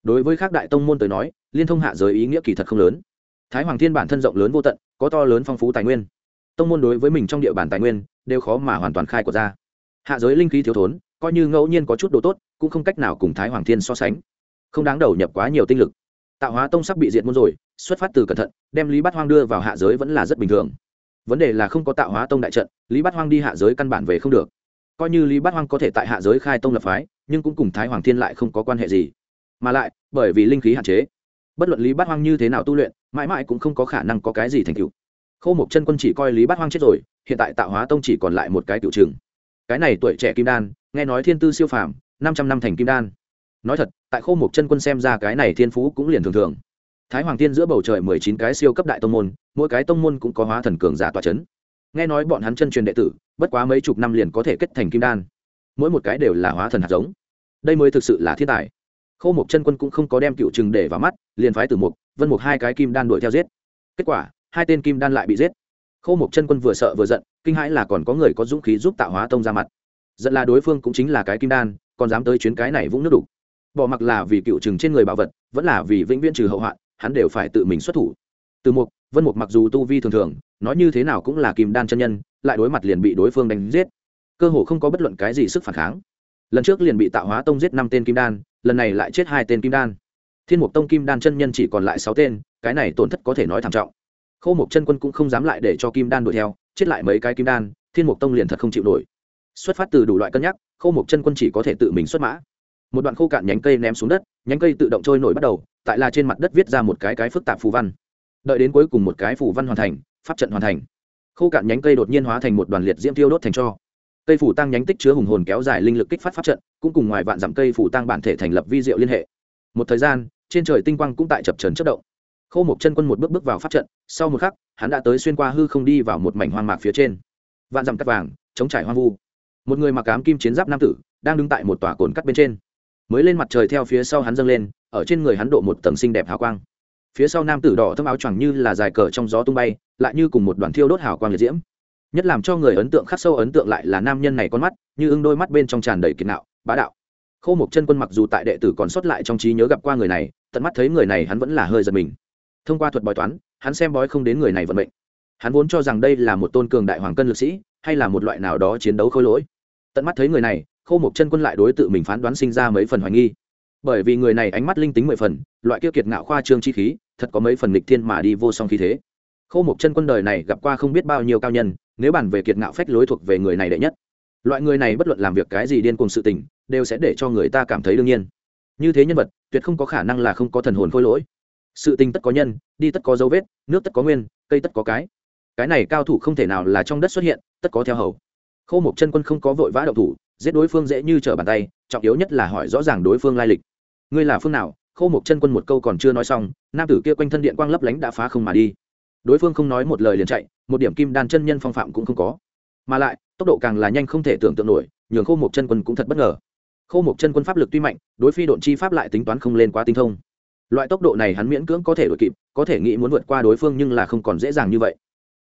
Đối với các đại tông môn tới nói, liên thông hạ giới ý nghĩa kỳ thật không lớn. Thái hoàng thiên bản thân rộng lớn vô tận, có to lớn phong phú tài nguyên tông môn đối với mình trong địa bàn tài nguyên đều khó mà hoàn toàn khai của ra. Hạ giới linh khí thiếu thốn, coi như ngẫu nhiên có chút đồ tốt, cũng không cách nào cùng thái hoàng thiên so sánh. Không đáng đầu nhập quá nhiều tinh lực. Tạo hóa tông sắp bị diệt môn rồi, xuất phát từ cẩn thận, đem lý bát hoang đưa vào hạ giới vẫn là rất bình thường. Vấn đề là không có tạo hóa tông đại trận, lý bát hoang đi hạ giới căn bản về không được. Coi như lý bát hoang có thể tại hạ giới khai tông lập phái, nhưng cũng cùng thái hoàng thiên lại không có quan hệ gì. Mà lại, bởi vì linh khí hạn chế, bất luận lý bát hoang như thế nào tu luyện, mãi mãi cũng không có khả năng có cái gì thành tựu khâu một chân quân chỉ coi lý bát hoang chết rồi, hiện tại tạo hóa tông chỉ còn lại một cái tiểu trường cái này tuổi trẻ kim đan, nghe nói thiên tư siêu phàm, năm trăm năm thành kim đan. Nói thật, tại khâu một chân quân xem ra cái này thiên phú cũng liền thường thường. Thái hoàng tiên giữa bầu trời mười chín cái siêu cấp đại tông môn, mỗi cái tông môn cũng có hóa thần cường giả tòa c h ấ n nghe nói bọn hắn chân truyền đệ tử, bất quá mấy chục năm liền có thể kết thành kim đan. Mỗi một cái đều là hóa thần hạt giống. Đây mới thực sự là thiên tài. Khâu một chân quân cũng không có đem cựu chừng để vào mắt, liền phái từ mục vân mục hai cái kim đan đuổi theo giết. Kết quả hai tên kim đan lại bị giết. Khâu một chân quân vừa sợ vừa giận, kinh hãi là còn có người có dũng khí giúp tạo hóa tông ra mặt. Giận là đối phương cũng chính là cái kim đan, còn dám tới chuyến cái này vũng nước đục. Bỏ mặc là vì cựu chừng trên người bảo vật, vẫn là vì vĩnh viễn trừ hậu hoạn, hắn đều phải tự mình xuất thủ. Từ mục, vân mục mặc dù tu vi thường thường, nói như thế nào cũng là kim đan chân nhân, lại đối mặt liền bị đối phương đánh giết. Cơ hồ không có bất luận cái gì sức phản kháng. Lần trước liền bị tạo hóa tông giết năm tên kim đan, lần này lại chết hai tên kim đan. Thiên mục tông kim đan chân nhân chỉ còn lại sáu tên, cái này tổn thất có thể nói thảm trọng. Khô mục chân quân cũng không dám lại để cho kim đan đuổi theo, chết lại mấy cái kim đan, thiên mục tông liền thật không chịu nổi. Xuất phát từ đủ loại cân nhắc, khô mục chân quân chỉ có thể tự mình xuất mã. Một đoạn khô cạn nhánh cây ném xuống đất, nhánh cây tự động trôi nổi bắt đầu, tại là trên mặt đất viết ra một cái cái phức tạp phù văn. Đợi đến cuối cùng một cái phù văn hoàn thành, pháp trận hoàn thành. Khô cạn nhánh cây đột nhiên hóa thành một đoàn liệt diễm tiêu đốt thành cho. Cây phủ tăng nhánh tích chứa hùng hồn kéo dài linh lực kích phát pháp trận, cũng cùng ngoài vạn dặm cây phủ tăng bản thể thành lập vi diệu liên hệ. Một thời gian, trên trời tinh quang cũng tại chập trấn chất động khô một chân quân một bước bước vào pháp trận, sau một khắc, hắn đã tới xuyên qua hư không đi vào một mảnh hoang mạc phía trên. Vạn dặm cắt vàng, chống trải hoang vu. Một người mặc ám kim chiến giáp nam tử, đang đứng tại một tòa cồn cắt bên trên. Mới lên mặt trời theo phía sau hắn dâng lên, ở trên người hắn độ một tầng xinh đẹp hào quang. Phía sau nam tử đỏ thâm áo choàng như là dài cờ trong gió tung bay, lại như cùng một đoàn thiêu đốt hào quang liệt diễm. Nhất làm cho người ấn tượng khắc sâu ấn tượng lại là nam nhân này con mắt, như ưng đôi mắt bên trong tràn đầy kiệt nạo, bá đạo. Khô một chân quân mặc dù tại đệ tử còn sót lại trong trí nhớ gặp qua người này, tận mắt thấy người này hắn vẫn là hơi giật mình thông qua thuật bói toán, hắn xem bói không đến người này vận mệnh. Hắn vốn cho rằng đây là một tôn cường đại hoàng cân lực sĩ, hay là một loại nào đó chiến đấu khôi lỗi. Tận mắt thấy người này khâu một chân quân lại đối tự mình phán đoán sinh ra mấy phần hoài nghi. Bởi vì người này ánh mắt linh tính mười phần, loại kia kiệt ngạo khoa trương chi khí, thật có mấy phần nghịch thiên mà đi vô song khí thế. Khâu một chân quân đời này gặp qua không biết bao nhiêu cao nhân, nếu bàn về kiệt ngạo phách lối thuộc về người này đệ nhất, loại người này bất luận làm việc cái gì điên cùng sự tình, đều sẽ để cho người ta cảm thấy đương nhiên. Như thế nhân vật, tuyệt không có khả năng là không có thần hồn khôi lỗi sự tình tất có nhân, đi tất có dấu vết, nước tất có nguyên, cây tất có cái. Cái này cao thủ không thể nào là trong đất xuất hiện, tất có theo hầu. Khâu một chân quân không có vội vã động thủ, giết đối phương dễ như trở bàn tay, trọng yếu nhất là hỏi rõ ràng đối phương lai lịch. Ngươi là phương nào? Khâu một chân quân một câu còn chưa nói xong, nam tử kia quanh thân điện quang lấp lánh đã phá không mà đi. Đối phương không nói một lời liền chạy, một điểm kim đan chân nhân phong phạm cũng không có. Mà lại, tốc độ càng là nhanh không thể tưởng tượng nổi, nhường khâu một chân quân cũng thật bất ngờ. Khâu một chân quân pháp lực tuy mạnh, đối phi độn chi pháp lại tính toán không lên quá tinh thông loại tốc độ này hắn miễn cưỡng có thể đuổi kịp, có thể nghĩ muốn vượt qua đối phương nhưng là không còn dễ dàng như vậy.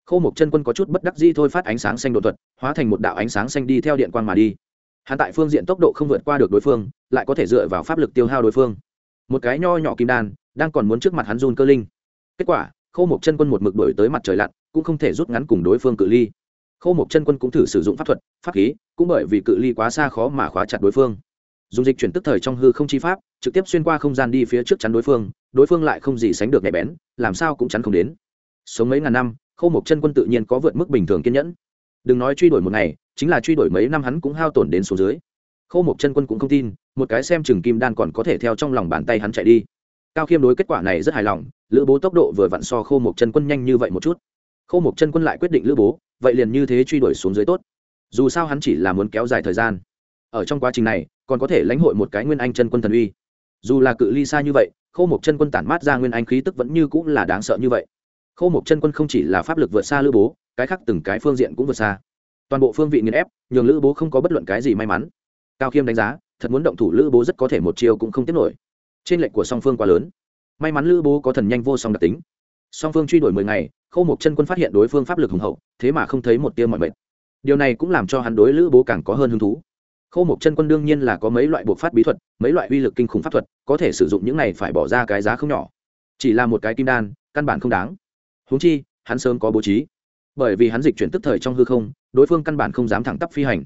Khâu một chân quân có chút bất đắc dĩ thôi phát ánh sáng xanh độ thuật, hóa thành một đạo ánh sáng xanh đi theo điện quang mà đi. Hắn tại phương diện tốc độ không vượt qua được đối phương, lại có thể dựa vào pháp lực tiêu hao đối phương. Một cái nho nhỏ kim đan, đang còn muốn trước mặt hắn run cơ linh. Kết quả khâu một chân quân một mực đổi tới mặt trời lặn, cũng không thể rút ngắn cùng đối phương cự ly. Khâu một chân quân cũng thử sử dụng pháp thuật, pháp khí, cũng bởi vì cự ly quá xa khó mà khóa chặt đối phương dùng dịch chuyển tức thời trong hư không chi pháp, trực tiếp xuyên qua không gian đi phía trước chắn đối phương đối phương lại không gì sánh được nhạy bén, làm sao cũng chắn không đến. Sống mấy ngàn năm, khâu một chân quân tự nhiên có vượt mức bình thường kiên nhẫn. Đừng nói truy đuổi một ngày, chính là truy đuổi mấy năm hắn cũng hao tổn đến số dưới. Khâu một chân quân cũng không tin, một cái xem chừng kim đan còn có thể theo trong lòng bàn tay hắn chạy đi. Cao khiêm đối kết quả này rất hài lòng, lữ bố tốc độ vừa vặn so khâu một chân quân nhanh như vậy một chút. Khâu một chân quân lại quyết định lữ bố, vậy liền như thế truy đuổi xuống dưới tốt. Dù sao hắn chỉ là muốn kéo dài thời gian. Ở trong quá trình này còn có thể lãnh hội một cái nguyên anh chân quân thần uy. Dù là cự ly xa như vậy khâu một chân quân tản mát ra nguyên anh khí tức vẫn như cũng là đáng sợ như vậy. Khâu một chân quân không chỉ là pháp lực vượt xa lữ bố, cái khác từng cái phương diện cũng vượt xa. Toàn bộ phương vị nghiền ép, nhường lữ bố không có bất luận cái gì may mắn. Cao khiêm đánh giá, thật muốn động thủ lữ bố rất có thể một chiều cũng không tiếp nổi. Trên lệnh của song phương quá lớn. May mắn lữ bố có thần nhanh vô song đặc tính. Song phương truy đuổi mười ngày khâu một chân quân phát hiện đối phương pháp lực hùng hậu, thế mà không thấy một tiêu mọi mệt. Điều này cũng làm cho hắn đối lữ bố càng có hơn hứng thú khâu một chân quân đương nhiên là có mấy loại buộc phát bí thuật, mấy loại uy lực kinh khủng pháp thuật, có thể sử dụng những này phải bỏ ra cái giá không nhỏ. Chỉ là một cái kim đan, căn bản không đáng. Húng chi, hắn sớm có bố trí. Bởi vì hắn dịch chuyển tức thời trong hư không, đối phương căn bản không dám thẳng tắp phi hành.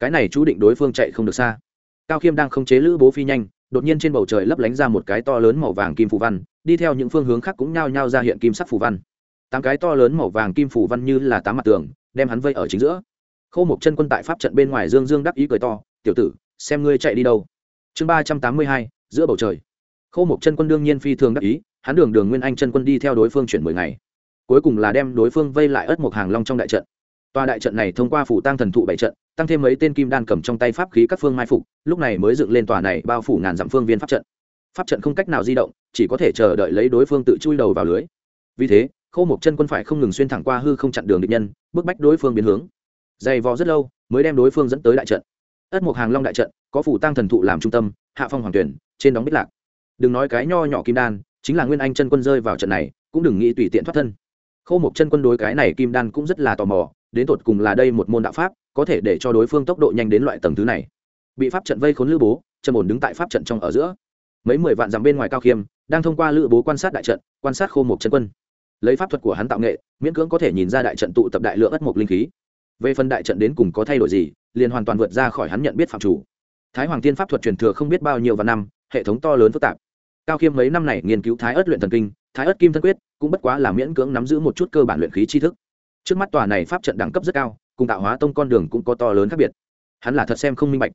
Cái này chú định đối phương chạy không được xa. Cao khiêm đang không chế lữ bố phi nhanh, đột nhiên trên bầu trời lấp lánh ra một cái to lớn màu vàng kim phù văn, đi theo những phương hướng khác cũng nhao nhao ra hiện kim sắc phù văn. Tám cái to lớn màu vàng kim phù văn như là tám mặt tường, đem hắn vây ở chính giữa khâu một chân quân tại pháp trận bên ngoài dương dương đắc ý cười to, tiểu tử, xem ngươi chạy đi đâu. Chương ba trăm tám mươi hai, giữa bầu trời. Khâu một chân quân đương nhiên phi thường đắc ý, hắn đường đường nguyên anh chân quân đi theo đối phương chuyển mười ngày. Cuối cùng là đem đối phương vây lại ớt một hàng long trong đại trận. Tòa đại trận này thông qua phủ tăng thần thụ bảy trận, tăng thêm mấy tên kim đan cầm trong tay pháp khí các phương mai phục, lúc này mới dựng lên tòa này bao phủ ngàn dặm phương viên pháp trận. Pháp trận không cách nào di động, chỉ có thể chờ đợi lấy đối phương tự chui đầu vào lưới. Vì thế khâu một chân quân phải không ngừng xuyên thẳng qua hư không chặn đường địch nhân, bức bách đối phương biến hướng dày vò rất lâu, mới đem đối phương dẫn tới đại trận. Ất mục hàng long đại trận, có phủ tăng thần thụ làm trung tâm, hạ phong hoàng tuyển, trên đóng bích lạc. Đừng nói cái nho nhỏ kim đan, chính là nguyên anh chân quân rơi vào trận này, cũng đừng nghĩ tùy tiện thoát thân. Khâu một chân quân đối cái này kim đan cũng rất là tò mò, đến tột cùng là đây một môn đạo pháp, có thể để cho đối phương tốc độ nhanh đến loại tầng thứ này. Bị pháp trận vây khốn lữ bố, trầm ổn đứng tại pháp trận trong ở giữa. Mấy mười vạn dặm bên ngoài cao khiêm, đang thông qua lữ bố quan sát đại trận, quan sát khô một chân quân. Lấy pháp thuật của hắn tạo nghệ, miễn cưỡng có thể nhìn ra đại trận tụ tập đại lượng ất mộc linh khí về phần đại trận đến cùng có thay đổi gì, liền hoàn toàn vượt ra khỏi hắn nhận biết phạm chủ. Thái hoàng tiên pháp thuật truyền thừa không biết bao nhiêu và năm, hệ thống to lớn phức tạp. Cao khiêm mấy năm này nghiên cứu thái ớt luyện thần kinh, thái ớt kim thân quyết, cũng bất quá là miễn cưỡng nắm giữ một chút cơ bản luyện khí tri thức. Trước mắt tòa này pháp trận đẳng cấp rất cao, cùng tạo hóa tông con đường cũng có to lớn khác biệt. Hắn là thật xem không minh bạch.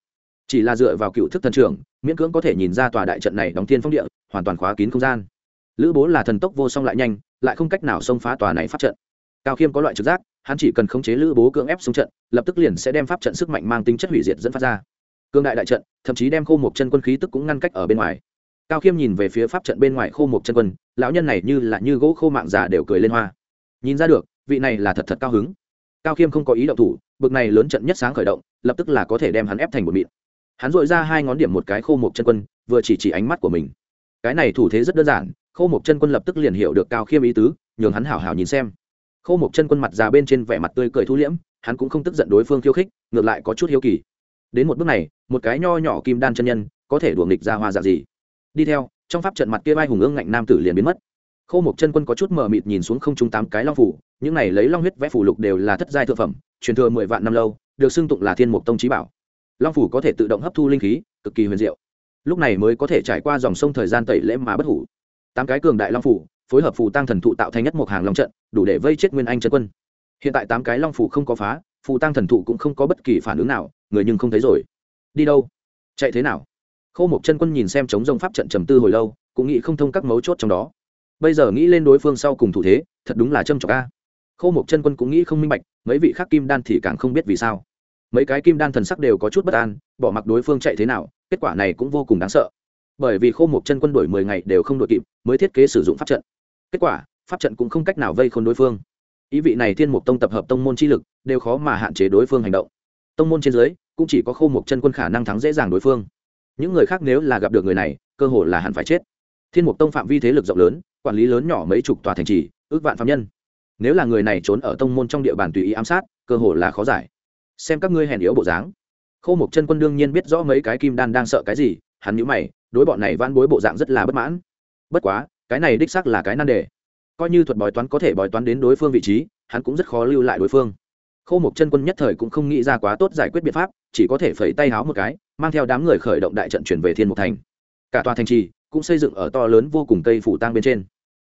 Chỉ là dựa vào cựu thức thần trưởng, miễn cưỡng có thể nhìn ra tòa đại trận này đóng thiên phong địa, hoàn toàn khóa kín không gian. Lữ bố là thần tốc vô song lại nhanh, lại không cách nào xông phá tòa này pháp trận. Cao khiêm có loại trực giác hắn chỉ cần khống chế lữ bố cưỡng ép xuống trận, lập tức liền sẽ đem pháp trận sức mạnh mang tính chất hủy diệt dẫn phát ra. Cương đại đại trận, thậm chí đem khô một chân quân khí tức cũng ngăn cách ở bên ngoài. Cao khiêm nhìn về phía pháp trận bên ngoài khô một chân quân, lão nhân này như là như gỗ khô mạng già đều cười lên hoa. Nhìn ra được, vị này là thật thật cao hứng. Cao khiêm không có ý động thủ, bực này lớn trận nhất sáng khởi động, lập tức là có thể đem hắn ép thành một mịn. Hắn dội ra hai ngón điểm một cái khô một chân quân, vừa chỉ chỉ ánh mắt của mình. Cái này thủ thế rất đơn giản, khô một chân quân lập tức liền hiểu được cao khiêm ý tứ, nhường hắn hảo hảo nhìn xem khâu một chân quân mặt già bên trên vẻ mặt tươi cười thu liễm, hắn cũng không tức giận đối phương khiêu khích, ngược lại có chút hiếu kỳ. Đến một bước này, một cái nho nhỏ kim đan chân nhân, có thể đuồng nghịch ra hoa dạng gì? Đi theo, trong pháp trận mặt kia vai hùng ương ngạnh nam tử liền biến mất. Khâu một chân quân có chút mờ mịt nhìn xuống không trung tám cái long phủ, những này lấy long huyết vẽ phủ lục đều là thất giai thượng phẩm, truyền thừa mười vạn năm lâu, được xưng tụng là thiên mục tông trí bảo. Long phủ có thể tự động hấp thu linh khí, cực kỳ huyền diệu. Lúc này mới có thể trải qua dòng sông thời gian tẩy lễ mà bất hủ. Tám cái cường đại long phủ phối hợp phù tăng thần thụ tạo thành nhất một hàng long trận, đủ để vây chết nguyên anh chân quân. Hiện tại tám cái long phủ không có phá, phù tăng thần thụ cũng không có bất kỳ phản ứng nào, người nhưng không thấy rồi. Đi đâu? Chạy thế nào? Khâu một chân quân nhìn xem chống rông pháp trận trầm tư hồi lâu, cũng nghĩ không thông các mấu chốt trong đó. Bây giờ nghĩ lên đối phương sau cùng thủ thế, thật đúng là châm trọc a. Khâu một chân quân cũng nghĩ không minh bạch, mấy vị khác kim đan thì càng không biết vì sao. Mấy cái kim đan thần sắc đều có chút bất an, bỏ mặc đối phương chạy thế nào, kết quả này cũng vô cùng đáng sợ. Bởi vì khô một chân quân đổi mười ngày đều không đội kịp, mới thiết kế sử dụng pháp trận kết quả, pháp trận cũng không cách nào vây khôn đối phương. Ý vị này thiên mục tông tập hợp tông môn chi lực, đều khó mà hạn chế đối phương hành động. Tông môn trên dưới, cũng chỉ có khâu một chân quân khả năng thắng dễ dàng đối phương. Những người khác nếu là gặp được người này, cơ hội là hẳn phải chết. Thiên mục tông phạm vi thế lực rộng lớn, quản lý lớn nhỏ mấy chục tòa thành trì, ước vạn phạm nhân. Nếu là người này trốn ở tông môn trong địa bàn tùy ý ám sát, cơ hội là khó giải. Xem các ngươi hèn yếu bộ dáng. Khâu một chân quân đương nhiên biết rõ mấy cái kim đan đang sợ cái gì, hắn nhíu mày, đối bọn này van bối bộ dạng rất là bất mãn. Bất quá cái này đích xác là cái nan đề. Coi như thuật bói toán có thể bói toán đến đối phương vị trí, hắn cũng rất khó lưu lại đối phương. Khâu một chân quân nhất thời cũng không nghĩ ra quá tốt giải quyết biện pháp, chỉ có thể phẩy tay háo một cái, mang theo đám người khởi động đại trận chuyển về thiên mục thành. Cả tòa thành trì cũng xây dựng ở to lớn vô cùng cây phủ tang bên trên.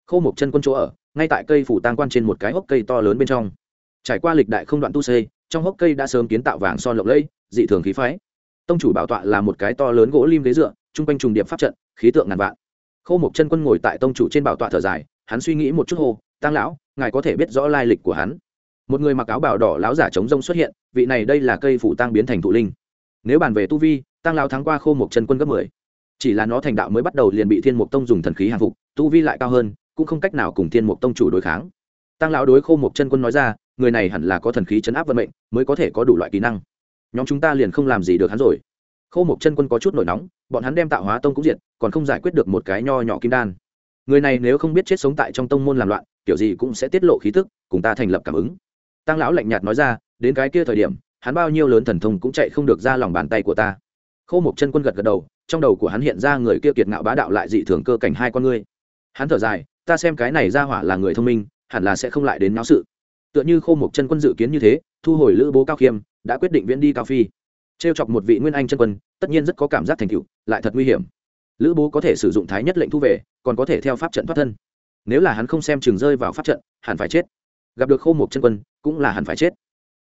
Khâu một chân quân chỗ ở, ngay tại cây phủ tang quan trên một cái hốc cây to lớn bên trong. Trải qua lịch đại không đoạn tu xây trong hốc cây đã sớm kiến tạo vàng son lộng lẫy, dị thường khí phái. Tông chủ bảo tọa là một cái to lớn gỗ lim ghế dựa, chung quanh trùng điệp pháp trận, khí tượng ngàn vạn khâu một chân quân ngồi tại tông chủ trên bảo tọa thở dài, hắn suy nghĩ một chút hô tăng lão, ngài có thể biết rõ lai lịch của hắn. Một người mặc áo bào đỏ lão giả chống rông xuất hiện, vị này đây là cây phủ tăng biến thành thụ linh. Nếu bàn về tu vi tăng lão thắng qua khô một chân quân gấp mười. Chỉ là nó thành đạo mới bắt đầu liền bị thiên mục tông dùng thần khí hàng phục, tu vi lại cao hơn, cũng không cách nào cùng thiên mục tông chủ đối kháng. Tăng lão đối khô một chân quân nói ra, người này hẳn là có thần khí chấn áp vận mệnh, mới có thể có đủ loại kỹ năng. Nhóm chúng ta liền không làm gì được hắn rồi. Khô một chân quân có chút nổi nóng, bọn hắn đem tạo hóa tông cũng diệt còn không giải quyết được một cái nho nhỏ kim đan. Người này nếu không biết chết sống tại trong tông môn làm loạn, kiểu gì cũng sẽ tiết lộ khí tức cùng ta thành lập cảm ứng. Tăng lão lạnh nhạt nói ra, đến cái kia thời điểm, hắn bao nhiêu lớn thần thông cũng chạy không được ra lòng bàn tay của ta. Khô một chân quân gật gật đầu, trong đầu của hắn hiện ra người kia kiệt ngạo bá đạo lại dị thường cơ cảnh hai con ngươi. Hắn thở dài, ta xem cái này ra hỏa là người thông minh, hẳn là sẽ không lại đến náo sự. Tựa như khô một chân quân dự kiến như thế, thu hồi lữ bố cao khiêm, đã quyết định viễn đi cao phi. T r e o chọc một vị nguyên anh chân quân, tất nhiên rất có cảm giác thành tựu, lại thật nguy hiểm lữ bố có thể sử dụng thái nhất lệnh thu về, còn có thể theo pháp trận thoát thân. Nếu là hắn không xem chừng rơi vào pháp trận, hẳn phải chết. Gặp được khô một chân quân, cũng là hẳn phải chết.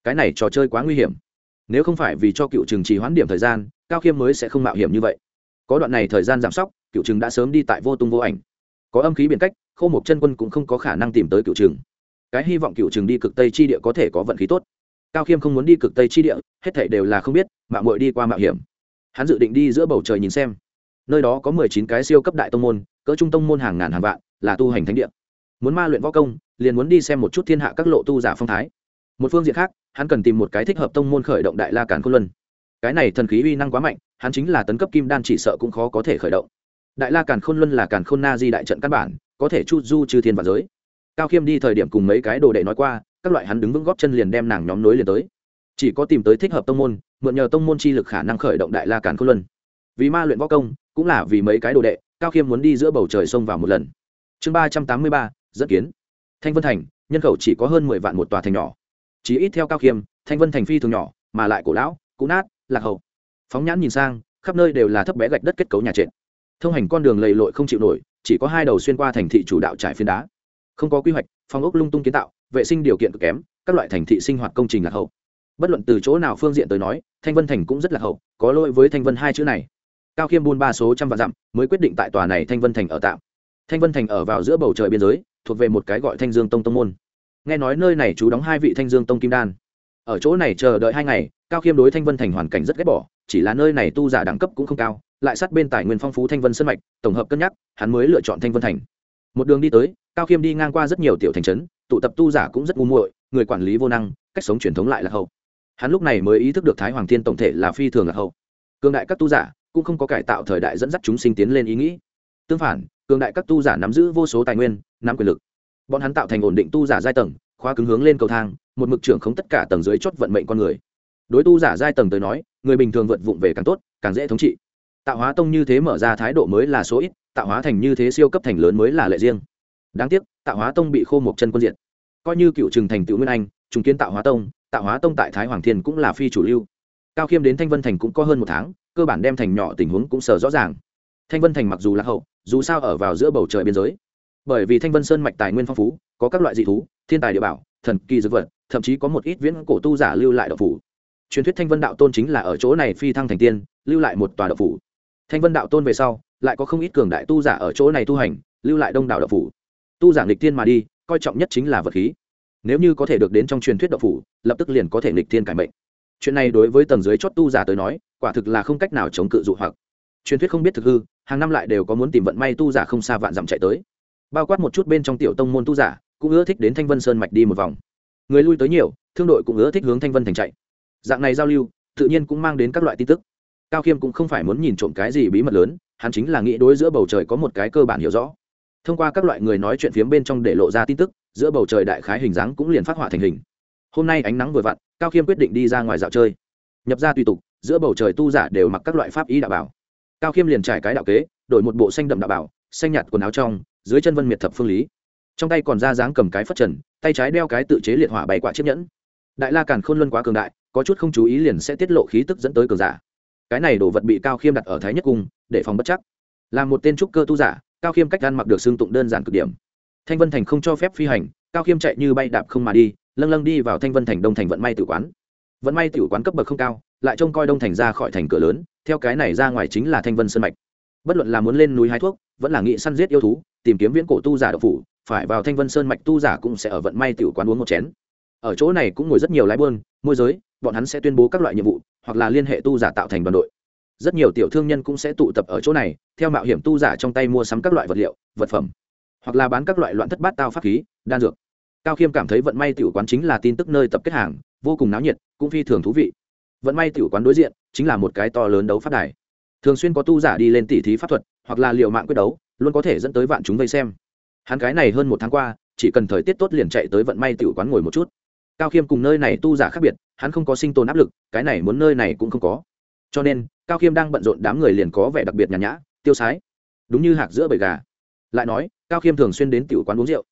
Cái này trò chơi quá nguy hiểm. Nếu không phải vì cho cựu trừng trì hoãn điểm thời gian, cao khiêm mới sẽ không mạo hiểm như vậy. Có đoạn này thời gian giảm sóc, cựu trừng đã sớm đi tại vô tung vô ảnh. Có âm khí biển cách, khô một chân quân cũng không có khả năng tìm tới cựu trừng cái hy vọng cựu trừng đi cực tây chi địa có thể có vận khí tốt. Cao khiêm không muốn đi cực tây chi địa, hết thảy đều là không biết mạng mội đi qua mạo hiểm. Hắn dự định đi giữa bầu trời nhìn xem nơi đó có mười chín cái siêu cấp đại tông môn, cỡ trung tông môn hàng ngàn hàng vạn, là tu hành thánh địa. Muốn ma luyện võ công, liền muốn đi xem một chút thiên hạ các lộ tu giả phong thái. Một phương diện khác, hắn cần tìm một cái thích hợp tông môn khởi động đại la càn khôn luân. Cái này thần khí uy năng quá mạnh, hắn chính là tấn cấp kim đan chỉ sợ cũng khó có thể khởi động. Đại la càn khôn luân là càn khôn na di đại trận căn bản, có thể chu du trừ thiên và giới. Cao khiêm đi thời điểm cùng mấy cái đồ đệ nói qua, các loại hắn đứng vững góp chân liền đem nàng nhóm nối liền tới. Chỉ có tìm tới thích hợp tông môn, mượn nhờ tông môn chi lực khả năng khởi động đại la càn khôn luân. Vì ma luyện võ công cũng là vì mấy cái đồ đệ, cao khiêm muốn đi giữa bầu trời sông vào một lần. Chương ba trăm tám mươi ba, dẫn kiến. Thanh vân thành, nhân khẩu chỉ có hơn mười vạn một tòa thành nhỏ. Chỉ ít theo cao khiêm, thanh vân thành phi thường nhỏ, mà lại cổ lão, cũ nát, lạc hậu. Phóng nhãn nhìn sang, khắp nơi đều là thấp bé gạch đất kết cấu nhà trệt. Thông hành con đường lầy lội không chịu nổi, chỉ có hai đầu xuyên qua thành thị chủ đạo trải phiến đá. Không có quy hoạch, phòng ốc lung tung kiến tạo, vệ sinh điều kiện cực kém, các loại thành thị sinh hoạt công trình lạc hậu. Bất luận từ chỗ nào phương diện tới nói, thanh vân thành cũng rất lạc hậu, có lỗi với thanh vân hai chữ này cao khiêm buôn ba số trăm vạn dặm, mới quyết định tại tòa này thanh vân thành ở tạm. Thanh vân thành ở vào giữa bầu trời biên giới, thuộc về một cái gọi thanh dương tông tông môn. Nghe nói nơi này chú đóng hai vị thanh dương tông kim đan. Ở chỗ này chờ đợi hai ngày, cao khiêm đối thanh vân thành hoàn cảnh rất ghét bỏ, chỉ là nơi này tu giả đẳng cấp cũng không cao, lại sát bên tài nguyên phong phú thanh vân sân mạch, tổng hợp cân nhắc, hắn mới lựa chọn thanh vân thành. Một đường đi tới, cao khiêm đi ngang qua rất nhiều tiểu thành trấn, tụ tập tu giả cũng rất ngu muội, người quản lý vô năng, cách sống truyền thống lại là hậu. Hắn lúc này mới ý thức được thái hoàng thiên tổng thể là phi thường là hậu. Cường đại các tu giả cũng không có cải tạo thời đại dẫn dắt chúng sinh tiến lên ý nghĩ. Tương phản, cường đại các tu giả nắm giữ vô số tài nguyên, nắm quyền lực. Bọn hắn tạo thành ổn định tu giả giai tầng khoa cứng hướng lên cầu thang, một mực trưởng không tất cả tầng dưới chốt vận mệnh con người. Đối tu giả giai tầng tới nói, người bình thường vượt vụng về càng tốt, càng dễ thống trị. Tạo hóa tông như thế mở ra thái độ mới là số ít, tạo hóa thành như thế siêu cấp thành lớn mới là lệ riêng. Đáng tiếc, tạo hóa tông bị khô một chân quân diện coi như cựu trừng thành tựu nguyên anh, trùng kiến tạo hóa tông, tạo hóa tông tại thái hoàng thiên cũng là phi chủ lưu. Cao khiêm đến thanh vân thành cũng có hơn một tháng cơ bản đem thành nhỏ tình huống cũng sờ rõ ràng. Thanh vân thành mặc dù lạc hậu, dù sao ở vào giữa bầu trời biên giới. Bởi vì thanh vân sơn mạch tài nguyên phong phú, có các loại dị thú, thiên tài địa bảo, thần kỳ dược vật, thậm chí có một ít viễn cổ tu giả lưu lại đậu phủ. Truyền thuyết thanh vân đạo tôn chính là ở chỗ này phi thăng thành tiên, lưu lại một tòa đậu phủ. Thanh vân đạo tôn về sau, lại có không ít cường đại tu giả ở chỗ này tu hành, lưu lại đông đảo đậu phủ. Tu giả nghịch tiên mà đi, coi trọng nhất chính là vật khí. Nếu như có thể được đến trong truyền thuyết đậu phủ, lập tức liền có thể nghịch thiên cải mệnh. Chuyện này đối với tầng dưới chót tu giả tới nói quả thực là không cách nào chống cự dụ hoặc. Truyền thuyết không biết thực hư, hàng năm lại đều có muốn tìm vận may tu giả không xa vạn dặm chạy tới. Bao quát một chút bên trong tiểu tông môn tu giả, cũng ưa thích đến thanh vân sơn mạch đi một vòng. Người lui tới nhiều, thương đội cũng ưa thích hướng thanh vân thành chạy. Dạng này giao lưu, tự nhiên cũng mang đến các loại tin tức. Cao khiêm cũng không phải muốn nhìn trộm cái gì bí mật lớn, hắn chính là nghĩ đối giữa bầu trời có một cái cơ bản hiểu rõ. Thông qua các loại người nói chuyện phiếm bên trong để lộ ra tin tức, giữa bầu trời đại khái hình dáng cũng liền phát họa thành hình. Hôm nay ánh nắng vừa vặn, cao khiêm quyết định đi ra ngoài dạo chơi. Nhập ra tùy tục giữa bầu trời tu giả đều mặc các loại pháp ý đạo bảo. Cao khiêm liền trải cái đạo kế, đổi một bộ xanh đậm đạo bảo, xanh nhạt quần áo trong, dưới chân vân miệt thập phương lý. Trong tay còn ra dáng cầm cái phất trần, tay trái đeo cái tự chế liệt hỏa bày quả chiếc nhẫn. Đại la càn khôn luân quá cường đại, có chút không chú ý liền sẽ tiết lộ khí tức dẫn tới cường giả. Cái này đồ vật bị cao khiêm đặt ở thái nhất cung, để phòng bất chắc. Là một tên trúc cơ tu giả, cao khiêm cách ăn mặc được xương tụng đơn giản cực điểm. Thanh vân thành không cho phép phi hành, cao khiêm chạy như bay đạp không mà đi, lâng lâng đi vào thanh vân thành đông thành vận may tử quán. Vẫn may tiểu quán cấp bậc không cao, lại trông coi đông thành ra khỏi thành cửa lớn, theo cái này ra ngoài chính là thanh vân sơn mạch. Bất luận là muốn lên núi hái thuốc, vẫn là nghị săn giết yêu thú, tìm kiếm viễn cổ tu giả độc phủ, phải vào thanh vân sơn mạch tu giả cũng sẽ ở vận may tiểu quán uống một chén. Ở chỗ này cũng ngồi rất nhiều lái buôn, môi giới, bọn hắn sẽ tuyên bố các loại nhiệm vụ, hoặc là liên hệ tu giả tạo thành đoàn đội. Rất nhiều tiểu thương nhân cũng sẽ tụ tập ở chỗ này, theo mạo hiểm tu giả trong tay mua sắm các loại vật liệu, vật phẩm, hoặc là bán các loại loạn thất bát tao pháp khí, đan dược. Cao khiêm cảm thấy vận may tiểu quán chính là tin tức nơi tập kết hàng, vô cùng náo nhiệt cũng phi thường thú vị. Vận may tiểu quán đối diện chính là một cái to lớn đấu phát đài. Thường xuyên có tu giả đi lên tỉ thí pháp thuật, hoặc là liệu mạng quyết đấu, luôn có thể dẫn tới vạn chúng vây xem. Hắn cái này hơn một tháng qua, chỉ cần thời tiết tốt liền chạy tới vận may tiểu quán ngồi một chút. Cao khiêm cùng nơi này tu giả khác biệt, hắn không có sinh tồn áp lực, cái này muốn nơi này cũng không có. Cho nên, cao khiêm đang bận rộn đám người liền có vẻ đặc biệt nhàn nhã, tiêu sái. Đúng như hạc giữa bầy gà. Lại nói, cao khiêm thường xuyên đến tiểu quán uống rượu.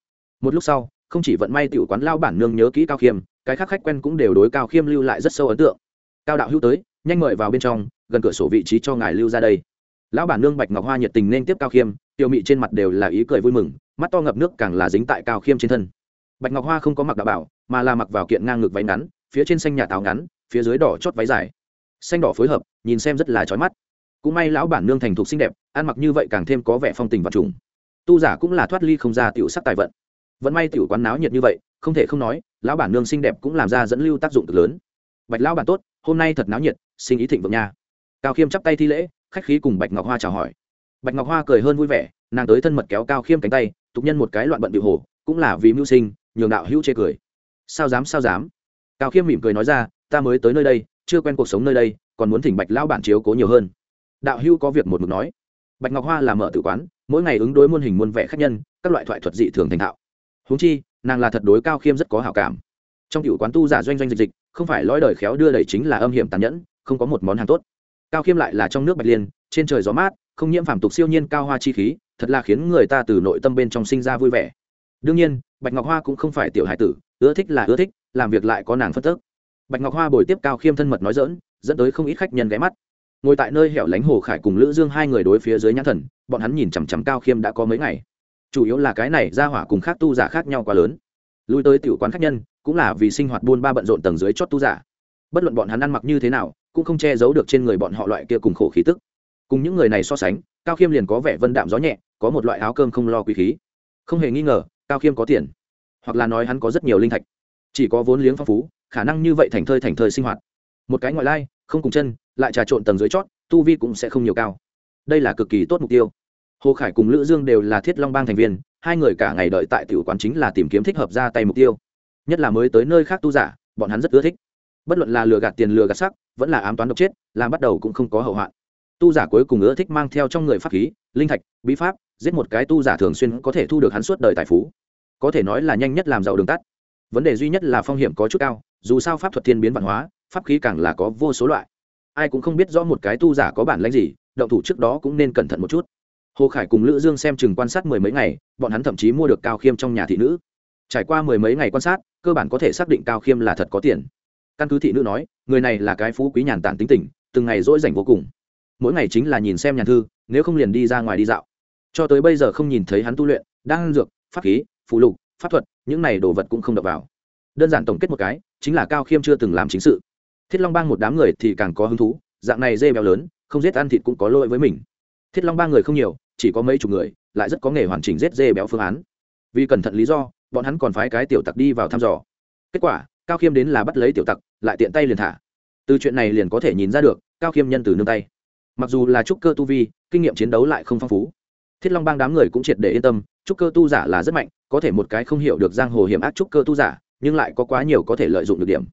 Một lúc sau không chỉ vận may tiểu quán lao bản nương nhớ kỹ cao khiêm, cái khác khách quen cũng đều đối cao khiêm lưu lại rất sâu ấn tượng. Cao đạo hữu tới, nhanh mời vào bên trong, gần cửa sổ vị trí cho ngài lưu ra đây. Lão bản nương bạch ngọc hoa nhiệt tình nên tiếp cao khiêm tiêu mị trên mặt đều là ý cười vui mừng, mắt to ngập nước càng là dính tại cao khiêm trên thân. Bạch ngọc hoa không có mặc đạo bảo, mà là mặc vào kiện ngang ngực váy ngắn, phía trên xanh nhà táo ngắn, phía dưới đỏ chót váy dài. Xanh đỏ phối hợp, nhìn xem rất là trói mắt. Cũng may lão bản nương thành thục xinh đẹp, ăn mặc như vậy càng thêm có vẻ phong tình và trùng. Tu giả cũng là thoát ly không ra tiểu sắc tài vận vẫn may tiểu quán náo nhiệt như vậy, không thể không nói, lão bản nương xinh đẹp cũng làm ra dẫn lưu tác dụng cực lớn. Bạch lão bản tốt, hôm nay thật náo nhiệt, xin ý thịnh vượng nha. Cao khiêm chắp tay thi lễ, khách khí cùng bạch ngọc hoa chào hỏi. Bạch ngọc hoa cười hơn vui vẻ, nàng tới thân mật kéo cao khiêm cánh tay, tục nhân một cái loạn bận điệu hồ, cũng là vì mưu sinh, nhường đạo hữu chê cười. Sao dám sao dám? Cao khiêm mỉm cười nói ra, ta mới tới nơi đây, chưa quen cuộc sống nơi đây, còn muốn thỉnh bạch lão bản chiếu cố nhiều hơn. Đạo hữu có việc một mực nói. Bạch ngọc hoa là mở tử quán, mỗi ngày ứng đối muôn hình muôn vẻ khách nhân, các loại thoại thuật dị thường thành thạo huống chi, nàng là thật đối cao khiêm rất có hảo cảm. Trong cựu quán tu giả doanh doanh dịch dịch, không phải lõi đời khéo đưa đẩy chính là âm hiểm tàn nhẫn, không có một món hàng tốt. Cao khiêm lại là trong nước bạch liên, trên trời gió mát, không nhiễm phản tục siêu nhiên cao hoa chi khí, thật là khiến người ta từ nội tâm bên trong sinh ra vui vẻ. Đương nhiên, bạch ngọc hoa cũng không phải tiểu hải tử, ưa thích là ưa thích, làm việc lại có nàng phất tức. Bạch ngọc hoa bồi tiếp cao khiêm thân mật nói dỡn dẫn tới không ít khách nhân ghé mắt. Ngồi tại nơi hẻo lánh hồ khải cùng lữ dương hai người đối phía dưới nhãn thần, bọn hắn nhìn chằm chằm cao khiêm đã có mấy ngày chủ yếu là cái này ra hỏa cùng khác tu giả khác nhau quá lớn. Lui tới tiểu quán khách nhân, cũng là vì sinh hoạt buôn ba bận rộn tầng dưới chót tu giả. Bất luận bọn hắn ăn mặc như thế nào, cũng không che giấu được trên người bọn họ loại kia cùng khổ khí tức. Cùng những người này so sánh, cao khiêm liền có vẻ vân đạm gió nhẹ, có một loại áo cơm không lo quý khí. Không hề nghi ngờ, cao khiêm có tiền, hoặc là nói hắn có rất nhiều linh thạch. Chỉ có vốn liếng phong phú, khả năng như vậy thành thơi thành thơi sinh hoạt. Một cái ngoại lai, không cùng chân, lại trà trộn tầng dưới chót, tu vi cũng sẽ không nhiều cao. Đây là cực kỳ tốt mục tiêu hồ khải cùng lữ dương đều là thiết long bang thành viên, hai người cả ngày đợi tại tiểu quán chính là tìm kiếm thích hợp ra tay mục tiêu. Nhất là mới tới nơi khác tu giả, bọn hắn rất ưa thích. Bất luận là lừa gạt tiền lừa gạt sắc, vẫn là ám toán độc chết, làm bắt đầu cũng không có hậu hoạn. Tu giả cuối cùng ưa thích mang theo trong người pháp khí, linh thạch, bí pháp, giết một cái tu giả thường xuyên có thể thu được hắn suốt đời tài phú. Có thể nói là nhanh nhất làm giàu đường tắt. Vấn đề duy nhất là phong hiểm có chút cao, dù sao pháp thuật thiên biến văn hóa, pháp khí càng là có vô số loại. Ai cũng không biết rõ một cái tu giả có bản lãnh gì, động thủ trước đó cũng nên cẩn thận một chút hồ khải cùng lữ dương xem chừng quan sát mười mấy ngày, bọn hắn thậm chí mua được cao khiêm trong nhà thị nữ. Trải qua mười mấy ngày quan sát, cơ bản có thể xác định cao khiêm là thật có tiền. Căn cứ thị nữ nói, người này là cái phú quý nhàn tản tính tình, từng ngày dỗi rảnh vô cùng. Mỗi ngày chính là nhìn xem nhàn thư, nếu không liền đi ra ngoài đi dạo. Cho tới bây giờ không nhìn thấy hắn tu luyện đang dược, pháp khí phụ lục, pháp thuật, những này đồ vật cũng không đập vào. Đơn giản tổng kết một cái, chính là cao khiêm chưa từng làm chính sự. Thiết long bang một đám người thì càng có hứng thú, dạng này dê béo lớn, không giết ăn thịt cũng có lỗi với mình thiết long bang người không nhiều, chỉ có mấy chục người, lại rất có nghề hoàn chỉnh giết dê béo phương án. Vì cẩn thận lý do, bọn hắn còn phái cái tiểu tặc đi vào thăm dò. Kết quả, cao khiêm đến là bắt lấy tiểu tặc, lại tiện tay liền thả. Từ chuyện này liền có thể nhìn ra được, cao khiêm nhân từ nương tay. Mặc dù là trúc cơ tu vi, kinh nghiệm chiến đấu lại không phong phú. Thiết long bang đám người cũng triệt để yên tâm, trúc cơ tu giả là rất mạnh, có thể một cái không hiểu được giang hồ hiểm ác trúc cơ tu giả, nhưng lại có quá nhiều có thể lợi dụng được điểm.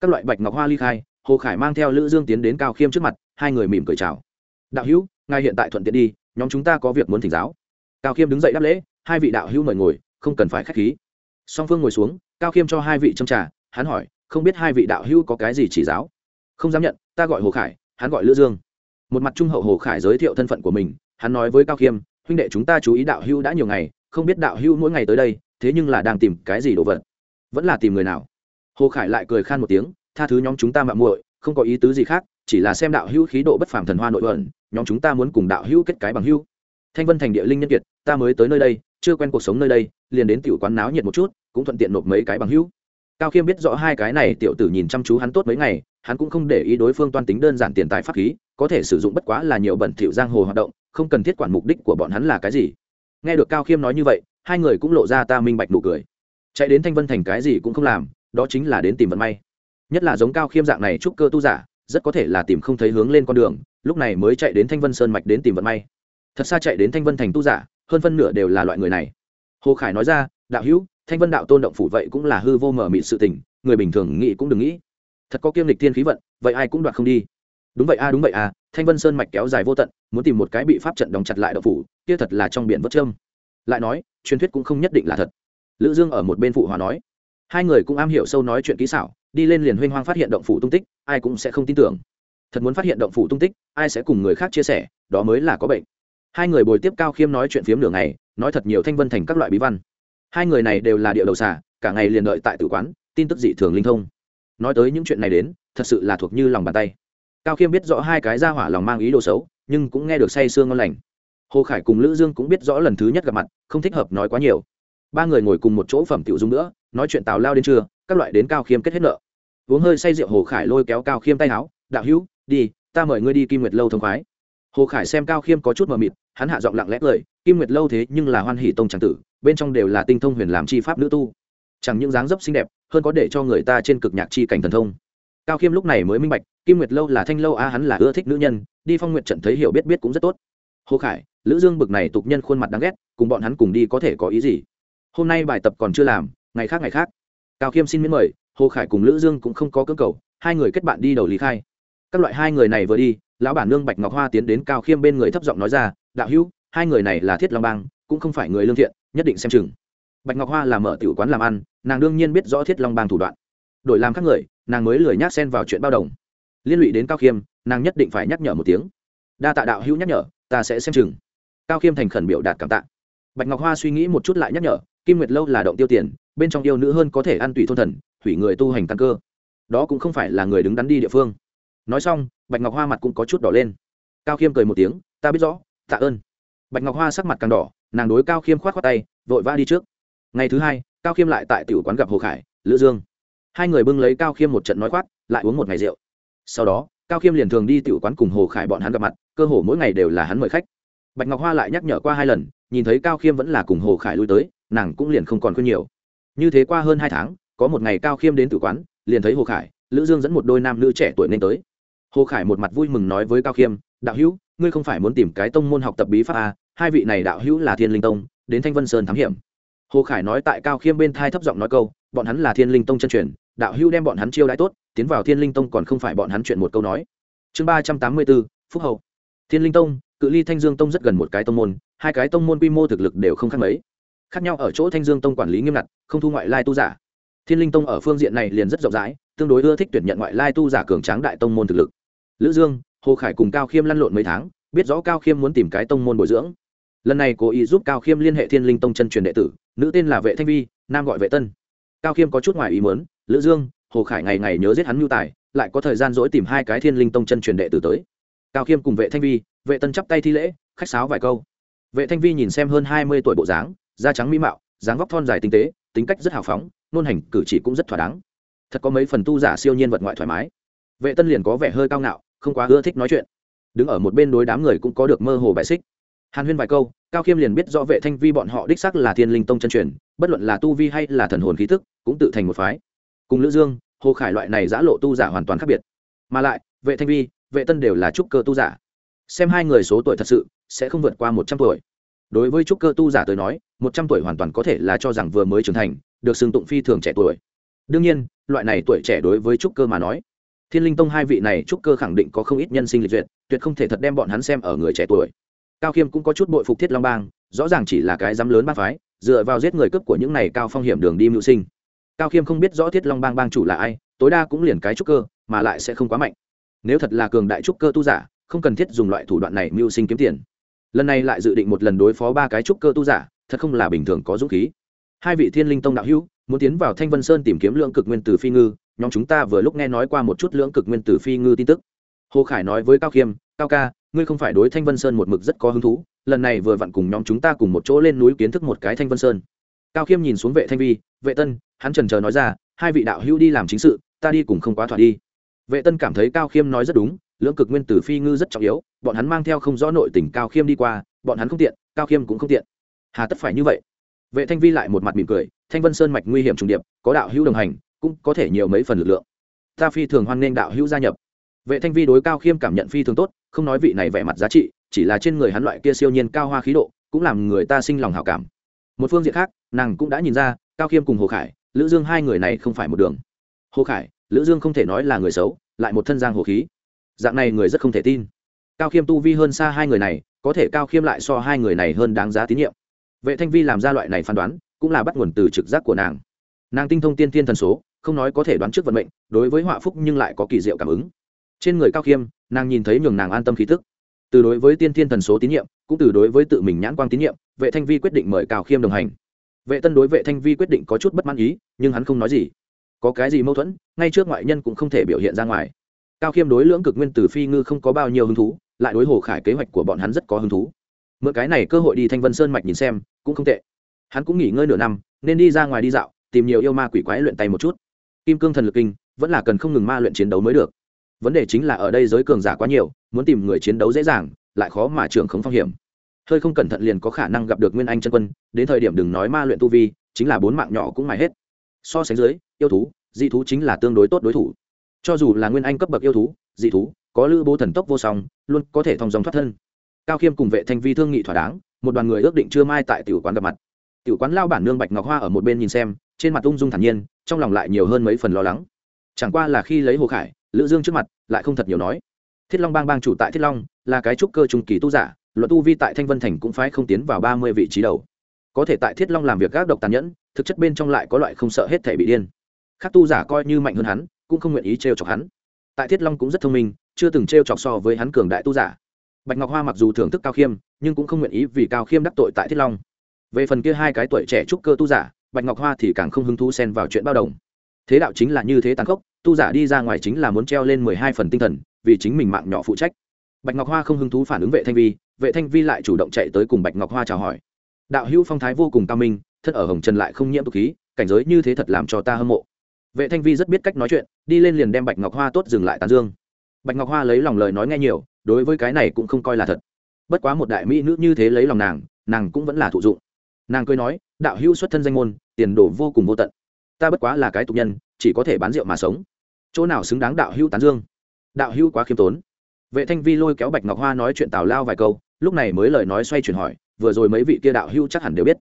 Các loại bạch ngọc hoa ly khai, hồ khải mang theo lữ dương tiến đến cao khiêm trước mặt, hai người mỉm cười chào đạo hữu, ngài hiện tại thuận tiện đi, nhóm chúng ta có việc muốn thỉnh giáo. Cao khiêm đứng dậy đáp lễ, hai vị đạo hữu mời ngồi, không cần phải khách khí. Song phương ngồi xuống, cao khiêm cho hai vị châm trà, hắn hỏi, không biết hai vị đạo hữu có cái gì chỉ giáo? Không dám nhận, ta gọi hồ khải, hắn gọi lữ dương. Một mặt trung hậu hồ khải giới thiệu thân phận của mình, hắn nói với cao khiêm, huynh đệ chúng ta chú ý đạo hữu đã nhiều ngày, không biết đạo hữu mỗi ngày tới đây, thế nhưng là đang tìm cái gì đồ vật? Vẫn là tìm người nào? Hồ khải lại cười khan một tiếng, tha thứ nhóm chúng ta mạng muội, không có ý tứ gì khác chỉ là xem đạo hữu khí độ bất phàm thần hoa nội ẩn, nhóm chúng ta muốn cùng đạo hữu kết cái bằng hữu. Thanh vân thành địa linh nhân kiệt, ta mới tới nơi đây, chưa quen cuộc sống nơi đây, liền đến tiểu quán náo nhiệt một chút, cũng thuận tiện nộp mấy cái bằng hữu. Cao khiêm biết rõ hai cái này, tiểu tử nhìn chăm chú hắn tốt mấy ngày, hắn cũng không để ý đối phương toan tính đơn giản tiền tài pháp khí, có thể sử dụng bất quá là nhiều bẩn thỉu giang hồ hoạt động, không cần thiết quản mục đích của bọn hắn là cái gì. Nghe được cao khiêm nói như vậy, hai người cũng lộ ra ta minh bạch nụ cười. Chạy đến thanh vân thành cái gì cũng không làm, đó chính là đến tìm vận may. Nhất là giống cao khiêm dạng này trúc cơ tu giả rất có thể là tìm không thấy hướng lên con đường, lúc này mới chạy đến thanh vân sơn mạch đến tìm vận may. Thật xa chạy đến thanh vân thành tu giả, hơn phân nửa đều là loại người này. Hồ khải nói ra, đạo hữu, thanh vân đạo tôn động phủ vậy cũng là hư vô mờ mịt sự tình, người bình thường nghĩ cũng đừng nghĩ. Thật có kiêm lịch thiên khí vận, vậy ai cũng đoạt không đi. Đúng vậy a, đúng vậy a, thanh vân sơn mạch kéo dài vô tận, muốn tìm một cái bị pháp trận đóng chặt lại động phủ, kia thật là trong biển vất trâm lại nói, truyền thuyết cũng không nhất định là thật. Lữ dương ở một bên phụ hòa nói, hai người cũng am hiểu sâu nói chuyện kỹ xảo, đi lên liền huynh hoang phát hiện động phủ tung tích ai cũng sẽ không tin tưởng. Thật muốn phát hiện động phủ tung tích, ai sẽ cùng người khác chia sẻ, đó mới là có bệnh. Hai người bồi tiếp cao khiêm nói chuyện phiếm nửa ngày, nói thật nhiều thanh vân thành các loại bí văn. Hai người này đều là địa đầu xà, cả ngày liền đợi tại tử quán, tin tức dị thường linh thông. Nói tới những chuyện này đến, thật sự là thuộc như lòng bàn tay. Cao khiêm biết rõ hai cái ra hỏa lòng mang ý đồ xấu, nhưng cũng nghe được say sương ngon lành. Hồ khải cùng lữ dương cũng biết rõ lần thứ nhất gặp mặt, không thích hợp nói quá nhiều. Ba người ngồi cùng một chỗ phẩm tiểu dung nữa, nói chuyện tào lao đến trưa, các loại đến cao khiêm kết hết nợ uống hơi say rượu hồ khải lôi kéo cao khiêm tay áo, đạo hữu, đi, ta mời ngươi đi kim nguyệt lâu thông khoái. Hồ khải xem cao khiêm có chút mờ mịt, hắn hạ giọng lặng lẽ cười, kim nguyệt lâu thế nhưng là hoan hỷ tông tràng tử, bên trong đều là tinh thông huyền làm chi pháp nữ tu. Chẳng những dáng dấp xinh đẹp, hơn có để cho người ta trên cực nhạc chi cảnh thần thông. Cao khiêm lúc này mới minh bạch, kim nguyệt lâu là thanh lâu a, hắn là ưa thích nữ nhân, đi phong nguyệt trận thấy hiểu biết biết cũng rất tốt. Hồ khải, lữ dương bực này tục nhân khuôn mặt đáng ghét, cùng bọn hắn cùng đi có thể có ý gì? Hôm nay bài tập còn chưa làm, ngày khác ngày khác. Cao khiêm xin miễn mời hồ khải cùng lữ dương cũng không có cơ cầu, hai người kết bạn đi đầu lý khai. Các loại hai người này vừa đi, lão bản nương bạch ngọc hoa tiến đến cao khiêm bên người thấp giọng nói ra, đạo hữu, hai người này là thiết long bang, cũng không phải người lương thiện, nhất định xem chừng. Bạch ngọc hoa là mở tiểu quán làm ăn, nàng đương nhiên biết rõ thiết long bang thủ đoạn. Đổi làm các người, nàng mới lười nhác xen vào chuyện bao đồng. Liên lụy đến cao khiêm, nàng nhất định phải nhắc nhở một tiếng. Đa tạ đạo hữu nhắc nhở, ta sẽ xem chừng. Cao khiêm thành khẩn biểu đạt cảm tạ. Bạch ngọc hoa suy nghĩ một chút lại nhắc nhở, kim nguyệt lâu là động tiêu tiền, bên trong yêu nữ hơn có thể ăn tùy thôn thần hủy người tu hành căn cơ. Đó cũng không phải là người đứng đắn đi địa phương. Nói xong, bạch ngọc hoa mặt cũng có chút đỏ lên. Cao khiêm cười một tiếng, ta biết rõ, tạ ơn. Bạch ngọc hoa sắc mặt càng đỏ, nàng đối cao khiêm k h o á t khoác tay, vội vã đi trước. Ngày thứ hai, cao khiêm lại tại tiểu quán gặp hồ khải, lữ dương. Hai người bưng lấy cao khiêm một trận nói khoác, lại uống một ngày rượu. Sau đó, cao khiêm liền thường đi tiểu quán cùng hồ khải bọn hắn gặp mặt, cơ hồ mỗi ngày đều là hắn mời khách. Bạch ngọc hoa lại nhắc nhở qua hai lần, nhìn thấy cao khiêm vẫn là cùng hồ khải lui tới, nàng cũng liền không còn khuyên nhiều. Như thế qua hơn hai tháng có một ngày cao khiêm đến tử quán liền thấy hồ khải lữ dương dẫn một đôi nam nữ trẻ tuổi nên tới. Hồ khải một mặt vui mừng nói với cao khiêm đạo hữu ngươi không phải muốn tìm cái tông môn học tập bí pháp à, hai vị này đạo hữu là thiên linh tông đến thanh vân sơn thám hiểm. Hồ khải nói tại cao khiêm bên thai thấp giọng nói câu bọn hắn là thiên linh tông chân truyền đạo hữu đem bọn hắn chiêu đãi tốt tiến vào thiên linh tông còn không phải bọn hắn chuyện một câu nói. Chương ba trăm tám mươi bốn phúc hậu. Thiên linh tông cự ly thanh dương tông rất gần một cái tông môn hai cái tông môn quy mô thực lực đều không khác mấy. Khác nhau ở chỗ thanh dương tông quản lý nghiêm ngặt không thu ngoại lai tu giả thiên linh tông ở phương diện này liền rất rộng rãi tương đối ưa thích tuyển nhận ngoại lai tu giả cường tráng đại tông môn thực lực. Lữ dương hồ khải cùng cao khiêm lăn lộn mấy tháng biết rõ cao khiêm muốn tìm cái tông môn bồi dưỡng. Lần này cố ý giúp cao khiêm liên hệ thiên linh tông chân truyền đệ tử nữ tên là vệ thanh vi nam gọi vệ tân. Cao khiêm có chút ngoài ý muốn, lữ dương hồ khải ngày ngày nhớ giết hắn nhu tài lại có thời gian dỗi tìm hai cái thiên linh tông chân truyền đệ tử tới. Cao khiêm cùng vệ thanh vi vệ tân chắp tay thi lễ khách sáo vài câu. Vệ thanh vi nhìn xem hơn hai mươi tuổi bộ dáng da trắng mỹ mạo dáng vóc thon dài tinh tế tính cách rất hào phóng nôn hành cử chỉ cũng rất thỏa đáng. Thật có mấy phần tu giả siêu nhiên vật ngoại thoải mái. Vệ tân liền có vẻ hơi cao ngạo, không quá ưa thích nói chuyện. Đứng ở một bên đối đám người cũng có được mơ hồ bài xích. Hàn huyên vài câu, cao khiêm liền biết rõ vệ thanh vi bọn họ đích sắc là thiên linh tông chân truyền, bất luận là tu vi hay là thần hồn khí thức cũng tự thành một phái. Cùng lữ dương, hồ khải loại này giã lộ tu giả hoàn toàn khác biệt. Mà lại, vệ thanh vi, vệ tân đều là trúc cơ tu giả. Xem hai người số tuổi thật sự, sẽ không vượt qua một trăm tuổi. Đối với trúc cơ tu giả tới nói, một trăm tuổi hoàn toàn có thể là cho rằng vừa mới trưởng thành được xưng tụng phi thường trẻ tuổi. Đương nhiên, loại này tuổi trẻ đối với trúc cơ mà nói, thiên linh tông hai vị này trúc cơ khẳng định có không ít nhân sinh lịch duyệt, tuyệt không thể thật đem bọn hắn xem ở người trẻ tuổi. Cao khiêm cũng có chút bội phục thiết long bang, rõ ràng chỉ là cái dám lớn bang phái, dựa vào giết người cướp của những này cao phong hiểm đường đi mưu sinh. Cao khiêm không biết rõ thiết long bang bang chủ là ai, tối đa cũng liền cái trúc cơ, mà lại sẽ không quá mạnh. Nếu thật là cường đại trúc cơ tu giả, không cần thiết dùng loại thủ đoạn này mưu sinh kiếm tiền. Lần này lại dự định một lần đối phó ba cái trúc cơ tu giả, thật không là bình thường có dũng khí hai vị thiên linh tông đạo hữu, muốn tiến vào thanh vân sơn tìm kiếm lượng cực nguyên tử phi ngư, nhóm chúng ta vừa lúc nghe nói qua một chút lưỡng cực nguyên tử phi ngư tin tức. Hồ khải nói với cao khiêm, cao ca, ngươi không phải đối thanh vân sơn một mực rất có hứng thú, lần này vừa vặn cùng nhóm chúng ta cùng một chỗ lên núi kiến thức một cái thanh vân sơn. Cao khiêm nhìn xuống vệ thanh vi, vệ tân, hắn trần chờ nói ra, hai vị đạo hữu đi làm chính sự, ta đi cùng không quá thỏa đi. Vệ tân cảm thấy cao khiêm nói rất đúng lưỡng cực nguyên tử phi ngư rất trọng yếu, bọn hắn mang theo không rõ nội tình cao khiêm đi qua, bọn hắn không tiện, cao khiêm cũng không tiện. Hà tất phải như vậy vệ thanh vi lại một mặt mỉm cười, thanh vân sơn mạch nguy hiểm trùng điệp, có đạo hữu đồng hành, cũng có thể nhiều mấy phần lực lượng. Ta phi thường hoan nghênh đạo hữu gia nhập. Vệ thanh vi đối cao khiêm cảm nhận phi thường tốt, không nói vị này vẻ mặt giá trị, chỉ là trên người hắn loại kia siêu nhiên cao hoa khí độ, cũng làm người ta sinh lòng hảo cảm. Một phương diện khác, nàng cũng đã nhìn ra, cao khiêm cùng hồ khải, lữ dương hai người này không phải một đường. Hồ khải, lữ dương không thể nói là người xấu, lại một thân giang hồ khí. Dạng này người rất không thể tin. Cao khiêm tu vi hơn xa hai người này, có thể cao khiêm lại so hai người này hơn đáng giá tín nhiệm vệ thanh vi làm ra loại này phán đoán, cũng là bắt nguồn từ trực giác của nàng. Nàng tinh thông tiên Thiên thần số, không nói có thể đoán trước vận mệnh, đối với họa phúc nhưng lại có kỳ diệu cảm ứng. Trên người cao khiêm, nàng nhìn thấy nhường nàng an tâm khí thức từ đối với tiên Thiên thần số tín nhiệm, cũng từ đối với tự mình nhãn quang tín nhiệm, vệ thanh vi quyết định mời cao khiêm đồng hành. Vệ tân đối vệ thanh vi quyết định có chút bất mãn ý, nhưng hắn không nói gì. Có cái gì mâu thuẫn, ngay trước ngoại nhân cũng không thể biểu hiện ra ngoài. Cao khiêm đối lưỡng cực nguyên tử phi ngư không có bao nhiêu hứng thú, lại đối hồ khải kế hoạch của bọn hắn rất có hứng thú mượn cái này cơ hội đi thanh vân sơn mạch nhìn xem, cũng không tệ. Hắn cũng nghỉ ngơi nửa năm, nên đi ra ngoài đi dạo, tìm nhiều yêu ma quỷ quái luyện tay một chút. Kim cương thần lực kinh, vẫn là cần không ngừng ma luyện chiến đấu mới được. Vấn đề chính là ở đây giới cường giả quá nhiều, muốn tìm người chiến đấu dễ dàng, lại khó mà trưởng không phong hiểm. Hơi không cẩn thận liền có khả năng gặp được nguyên anh chân quân, đến thời điểm đừng nói ma luyện tu vi, chính là bốn mạng nhỏ cũng mài hết. So sánh dưới, yêu thú, dị thú chính là tương đối tốt đối thủ. Cho dù là nguyên anh cấp bậc yêu thú, dị thú, có lữ bố thần tốc vô song, luôn có thể thong dòng thoát thân cao khiêm cùng vệ thanh vi thương nghị thỏa đáng, một đoàn người ước định trưa mai tại tiểu quán gặp mặt. Tiểu quán lao bản nương bạch ngọc hoa ở một bên nhìn xem, trên mặt ung dung thản nhiên, trong lòng lại nhiều hơn mấy phần lo lắng. Chẳng qua là khi lấy hồ khải, lữ dương trước mặt, lại không thật nhiều nói. Thiết long bang bang chủ tại thiết long, là cái trúc cơ trung kỳ tu giả, luận tu vi tại thanh vân thành cũng phải không tiến vào ba mươi vị trí đầu. Có thể tại thiết long làm việc gác độc tàn nhẫn, thực chất bên trong lại có loại không sợ hết thể bị điên. Khác tu giả coi như mạnh hơn hắn, cũng không nguyện ý trêu chọc hắn. Tại thiết long cũng rất thông minh, chưa từng trêu chọc so với hắn cường đại tu giả bạch ngọc hoa mặc dù thưởng thức cao khiêm, nhưng cũng không nguyện ý vì cao khiêm đắc tội tại thiết long. Về phần kia hai cái tuổi trẻ trúc cơ tu giả, bạch ngọc hoa thì càng không hứng thú xen vào chuyện bao đồng. Thế đạo chính là như thế tàn khốc, tu giả đi ra ngoài chính là muốn treo lên mười hai phần tinh thần, vì chính mình mạng nhỏ phụ trách. Bạch ngọc hoa không hứng thú phản ứng vệ thanh vi, vệ thanh vi lại chủ động chạy tới cùng bạch ngọc hoa chào hỏi. Đạo hữu phong thái vô cùng cao minh, thân ở hồng trần lại không nhiễm tục khí, cảnh giới như thế thật làm cho ta hâm mộ. Vệ thanh vi rất biết cách nói chuyện, đi lên liền đem bạch ngọc hoa tốt dừng lại tàn dương. Bạch ngọc hoa lấy lòng lời nói nghe nhiều đối với cái này cũng không coi là thật. Bất quá một đại mỹ nữ như thế lấy lòng nàng nàng cũng vẫn là thụ dụng. Nàng cười nói, đạo hữu xuất thân danh môn, tiền đồ vô cùng vô tận. Ta bất quá là cái tục nhân, chỉ có thể bán rượu mà sống. Chỗ nào xứng đáng đạo hữu tán dương? Đạo hữu quá khiêm tốn. Vệ thanh vi lôi kéo bạch ngọc hoa nói chuyện tào lao vài câu, lúc này mới lời nói xoay chuyển hỏi, vừa rồi mấy vị kia đạo hữu chắc hẳn đều biết.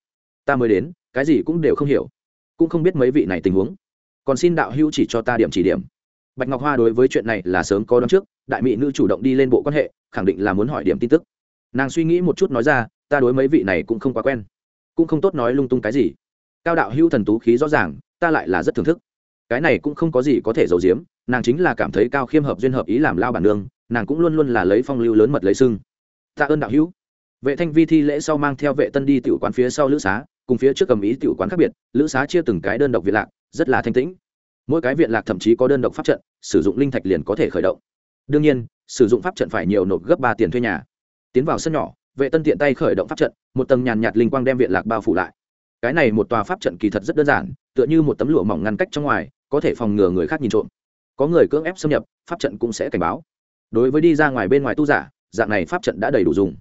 Ta mới đến, cái gì cũng đều không hiểu, cũng không biết mấy vị này tình huống. Còn xin đạo hữu chỉ cho ta điểm chỉ điểm bạch ngọc hoa đối với chuyện này là sớm có đón trước, đại mỹ nữ chủ động đi lên bộ quan hệ, khẳng định là muốn hỏi điểm tin tức. Nàng suy nghĩ một chút nói ra, ta đối mấy vị này cũng không quá quen, cũng không tốt nói lung tung cái gì. Cao đạo hữu thần tú khí rõ ràng, ta lại là rất thưởng thức. Cái này cũng không có gì có thể giấu giếm, nàng chính là cảm thấy cao khiêm hợp duyên hợp ý làm lao bản nương, nàng cũng luôn luôn là lấy phong lưu lớn mật lấy sưng. Tạ ơn đạo hữu. Vệ thanh vi thi lễ sau mang theo vệ tân đi tiểu quán phía sau lữ xá, cùng phía trước cầm ý tiểu quán khác biệt, lữ xá chia từng cái đơn độc việt lạc, rất là thanh tĩnh mỗi cái viện lạc thậm chí có đơn độc pháp trận, sử dụng linh thạch liền có thể khởi động. Đương nhiên, sử dụng pháp trận phải nhiều nộp gấp ba tiền thuê nhà. Tiến vào sân nhỏ, vệ tân tiện tay khởi động pháp trận, một tầng nhàn nhạt linh quang đem viện lạc bao phủ lại. Cái này một tòa pháp trận kỳ thật rất đơn giản, tựa như một tấm lụa mỏng ngăn cách trong ngoài, có thể phòng ngừa người khác nhìn trộm. Có người cưỡng ép xâm nhập, pháp trận cũng sẽ cảnh báo. Đối với đi ra ngoài bên ngoài tu giả, dạng này pháp trận đã đầy đủ dùng.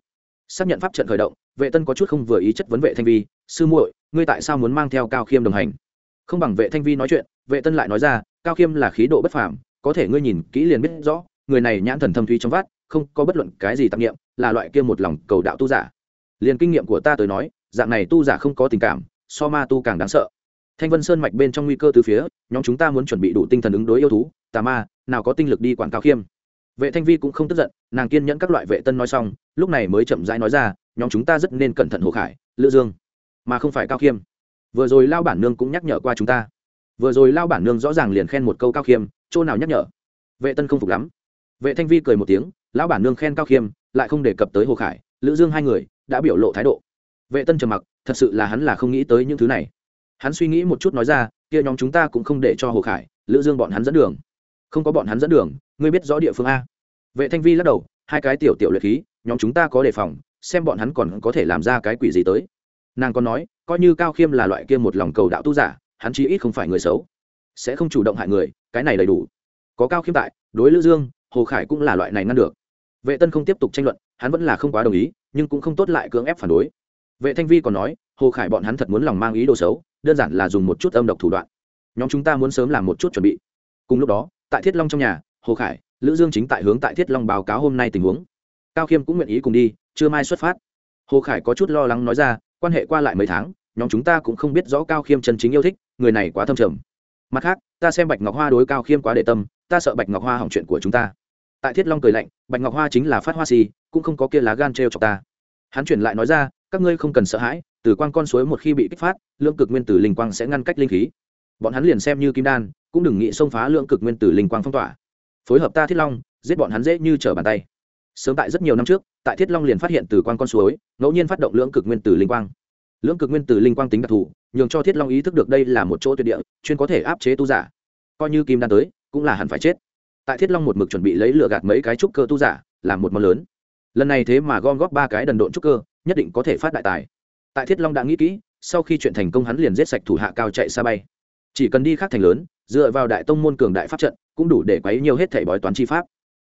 Xác nhận pháp trận khởi động, vệ tân có chút không vừa ý chất vấn vệ thanh vi, sư muội, ngươi tại sao muốn mang theo cao khiêm đồng hành? Không bằng vệ thanh vi nói chuyện, vệ tân lại nói ra, cao khiêm là khí độ bất phàm, có thể ngươi nhìn kỹ liền biết rõ, người này nhãn thần thâm thúy trong vát không có bất luận cái gì tạp nghiệm là loại kia một lòng cầu đạo tu giả. Liền kinh nghiệm của ta tới nói, dạng này tu giả không có tình cảm, so ma tu càng đáng sợ. Thanh vân sơn mạch bên trong nguy cơ từ phía, nhóm chúng ta muốn chuẩn bị đủ tinh thần ứng đối yêu thú, tà ma, nào có tinh lực đi quản cao khiêm. Vệ thanh vi cũng không tức giận, nàng kiên nhẫn các loại vệ tân nói xong, lúc này mới chậm rãi nói ra, nhóm chúng ta rất nên cẩn thận hồ khải, lữ dương, mà không phải cao khiêm vừa rồi lao bản nương cũng nhắc nhở qua chúng ta. Vừa rồi lao bản nương rõ ràng liền khen một câu cao khiêm, chỗ nào nhắc nhở? Vệ tân không phục lắm. Vệ thanh vi cười một tiếng, lão bản nương khen cao khiêm, lại không đề cập tới hồ khải, lữ dương hai người đã biểu lộ thái độ. Vệ tân trầm mặc, thật sự là hắn là không nghĩ tới những thứ này. Hắn suy nghĩ một chút nói ra, kia nhóm chúng ta cũng không để cho hồ khải, lữ dương bọn hắn dẫn đường. Không có bọn hắn dẫn đường, ngươi biết rõ địa phương a. Vệ thanh vi lắc đầu, hai cái tiểu tiểu luyện khí, nhóm chúng ta có đề phòng, xem bọn hắn còn có thể làm ra cái quỷ gì tới. Nàng còn nói coi như cao khiêm là loại kia một lòng cầu đạo tu giả, hắn chí ít không phải người xấu. Sẽ không chủ động hại người, cái này đầy đủ. Có cao khiêm tại, đối lữ dương, hồ khải cũng là loại này ngăn được. Vệ tân không tiếp tục tranh luận, hắn vẫn là không quá đồng ý, nhưng cũng không tốt lại cưỡng ép phản đối. Vệ thanh vi còn nói, hồ khải bọn hắn thật muốn lòng mang ý đồ xấu, đơn giản là dùng một chút âm độc thủ đoạn. Nhóm chúng ta muốn sớm làm một chút chuẩn bị. Cùng lúc đó, tại thiết long trong nhà, hồ khải, lữ dương chính tại hướng tại thiết long báo cáo hôm nay tình huống. Cao khiêm cũng nguyện ý cùng đi chưa mai xuất phát. Hồ khải có chút lo lắng nói ra, quan hệ qua lại mấy tháng nhóm chúng ta cũng không biết rõ cao khiêm chân chính yêu thích, người này quá thâm trầm. Mặt khác, ta xem bạch ngọc hoa đối cao khiêm quá để tâm, ta sợ bạch ngọc hoa hỏng chuyện của chúng ta. Tại thiết long cười lạnh, bạch ngọc hoa chính là phát hoa xì cũng không có kia lá gan t r cho ta. Hắn chuyển lại nói ra, các ngươi không cần sợ hãi, từ quan con suối một khi bị kích phát, lượng cực nguyên tử linh quang sẽ ngăn cách linh khí. Bọn hắn liền xem như kim đan, cũng đừng nghĩ xông phá lượng cực nguyên tử linh quang phong tỏa. Phối hợp ta thiết long, giết bọn hắn dễ như trở bàn tay. Sớm tại rất nhiều năm trước, tại thiết long liền phát hiện từ quan con suối, ngẫu nhiên phát động lưỡng cực nguyên tử linh quang lưỡng cực nguyên tử linh quang tính đặc thù, nhường cho thiết long ý thức được đây là một chỗ tuyệt địa, chuyên có thể áp chế tu giả. Coi như kim đan tới, cũng là hẳn phải chết. Tại thiết long một mực chuẩn bị lấy lựa gạt mấy cái trúc cơ tu giả làm một món lớn. Lần này thế mà gom góp ba cái đần độn trúc cơ, nhất định có thể phát đại tài. Tại thiết long đã nghĩ kỹ, sau khi chuyện thành công hắn liền giết sạch thủ hạ cao chạy xa bay. Chỉ cần đi khác thành lớn, dựa vào đại tông môn cường đại pháp trận, cũng đủ để quấy nhiều hết thảy bói toán chi pháp.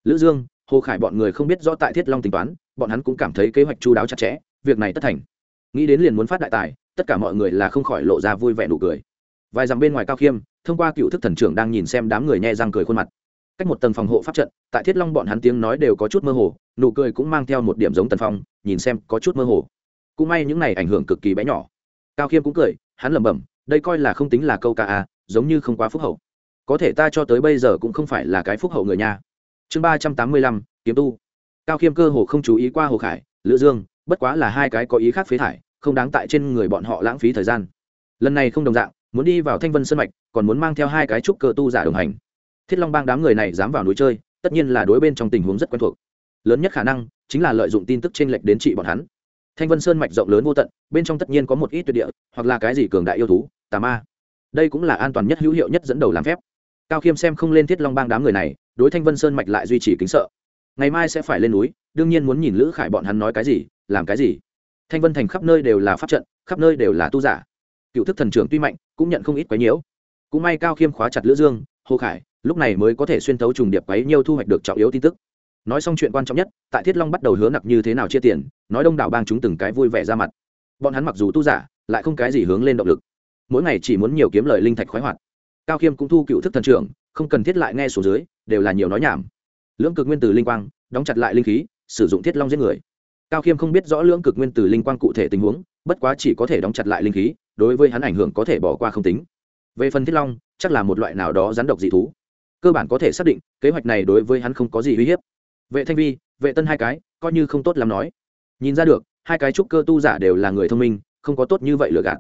Lữ dương, hồ khải bọn người không biết rõ tại thiết long tính toán, bọn hắn cũng cảm thấy kế hoạch chu đáo chặt chẽ, việc này tất thành nghĩ đến liền muốn phát đại tài, tất cả mọi người là không khỏi lộ ra vui vẻ nụ cười. Vài dặm bên ngoài cao khiêm, thông qua cựu thức thần trưởng đang nhìn xem đám người nhẹ răng cười khuôn mặt. Cách một tầng phòng hộ pháp trận, tại thiết long bọn hắn tiếng nói đều có chút mơ hồ, nụ cười cũng mang theo một điểm giống tần phong, nhìn xem có chút mơ hồ. Cũng may những này ảnh hưởng cực kỳ bé nhỏ. Cao khiêm cũng cười, hắn lẩm bẩm, đây coi là không tính là câu ca à giống như không quá phúc hậu. Có thể ta cho tới bây giờ cũng không phải là cái phúc hậu người nha. Chương ba trăm tám mươi lăm, kiếm tu. Cao khiêm cơ hồ không chú ý qua hồ khải, lữ dương bất quá là hai cái có ý khác phế thải, không đáng tại trên người bọn họ lãng phí thời gian. Lần này không đồng dạng, muốn đi vào thanh vân sân mạch, còn muốn mang theo hai cái trúc cơ tu giả đồng hành. Thiết long bang đám người này dám vào núi chơi, tất nhiên là đối bên trong tình huống rất quen thuộc. Lớn nhất khả năng, chính là lợi dụng tin tức t r ê n lệch đến trị bọn hắn. Thanh vân sơn mạch rộng lớn vô tận, bên trong tất nhiên có một ít tuyệt địa, hoặc là cái gì cường đại yêu thú, tà ma. Đây cũng là an toàn nhất hữu hiệu nhất dẫn đầu làm phép. Cao khiêm xem không lên thiết long bang đám người này, đối thanh vân sơn mạch lại duy trì kính sợ ngày mai sẽ phải lên núi, đương nhiên muốn nhìn lữ khải bọn hắn nói cái gì, làm cái gì. Thanh vân thành khắp nơi đều là pháp trận, khắp nơi đều là tu giả. Cựu thức thần trưởng tuy mạnh, cũng nhận không ít quái nhiễu. Cũng may cao khiêm khóa chặt lữ dương, hồ khải, lúc này mới có thể xuyên thấu trùng điệp quấy nhiêu thu hoạch được trọng yếu tin tức. Nói xong chuyện quan trọng nhất, tại thiết long bắt đầu hứa nặc như thế nào chia tiền, nói đông đảo bang chúng từng cái vui vẻ ra mặt. Bọn hắn mặc dù tu giả, lại không cái gì hướng lên động lực. Mỗi ngày chỉ muốn nhiều kiếm lời linh thạch khoái hoạt. Cao khiêm cũng thu cựu thức thần trưởng, không cần thiết lại nghe số dưới, đều là nhiều nói nhảm lưỡng cực nguyên tử linh quang, đóng chặt lại linh khí, sử dụng thiết long giết người. Cao khiêm không biết rõ lưỡng cực nguyên tử linh quang cụ thể tình huống, bất quá chỉ có thể đóng chặt lại linh khí, đối với hắn ảnh hưởng có thể bỏ qua không tính. Về phần thiết long, chắc là một loại nào đó rắn độc dị thú. Cơ bản có thể xác định, kế hoạch này đối với hắn không có gì uy hiếp. Vệ thanh vi, vệ tân hai cái, coi như không tốt làm nói. Nhìn ra được, hai cái trúc cơ tu giả đều là người thông minh, không có tốt như vậy lừa gạt.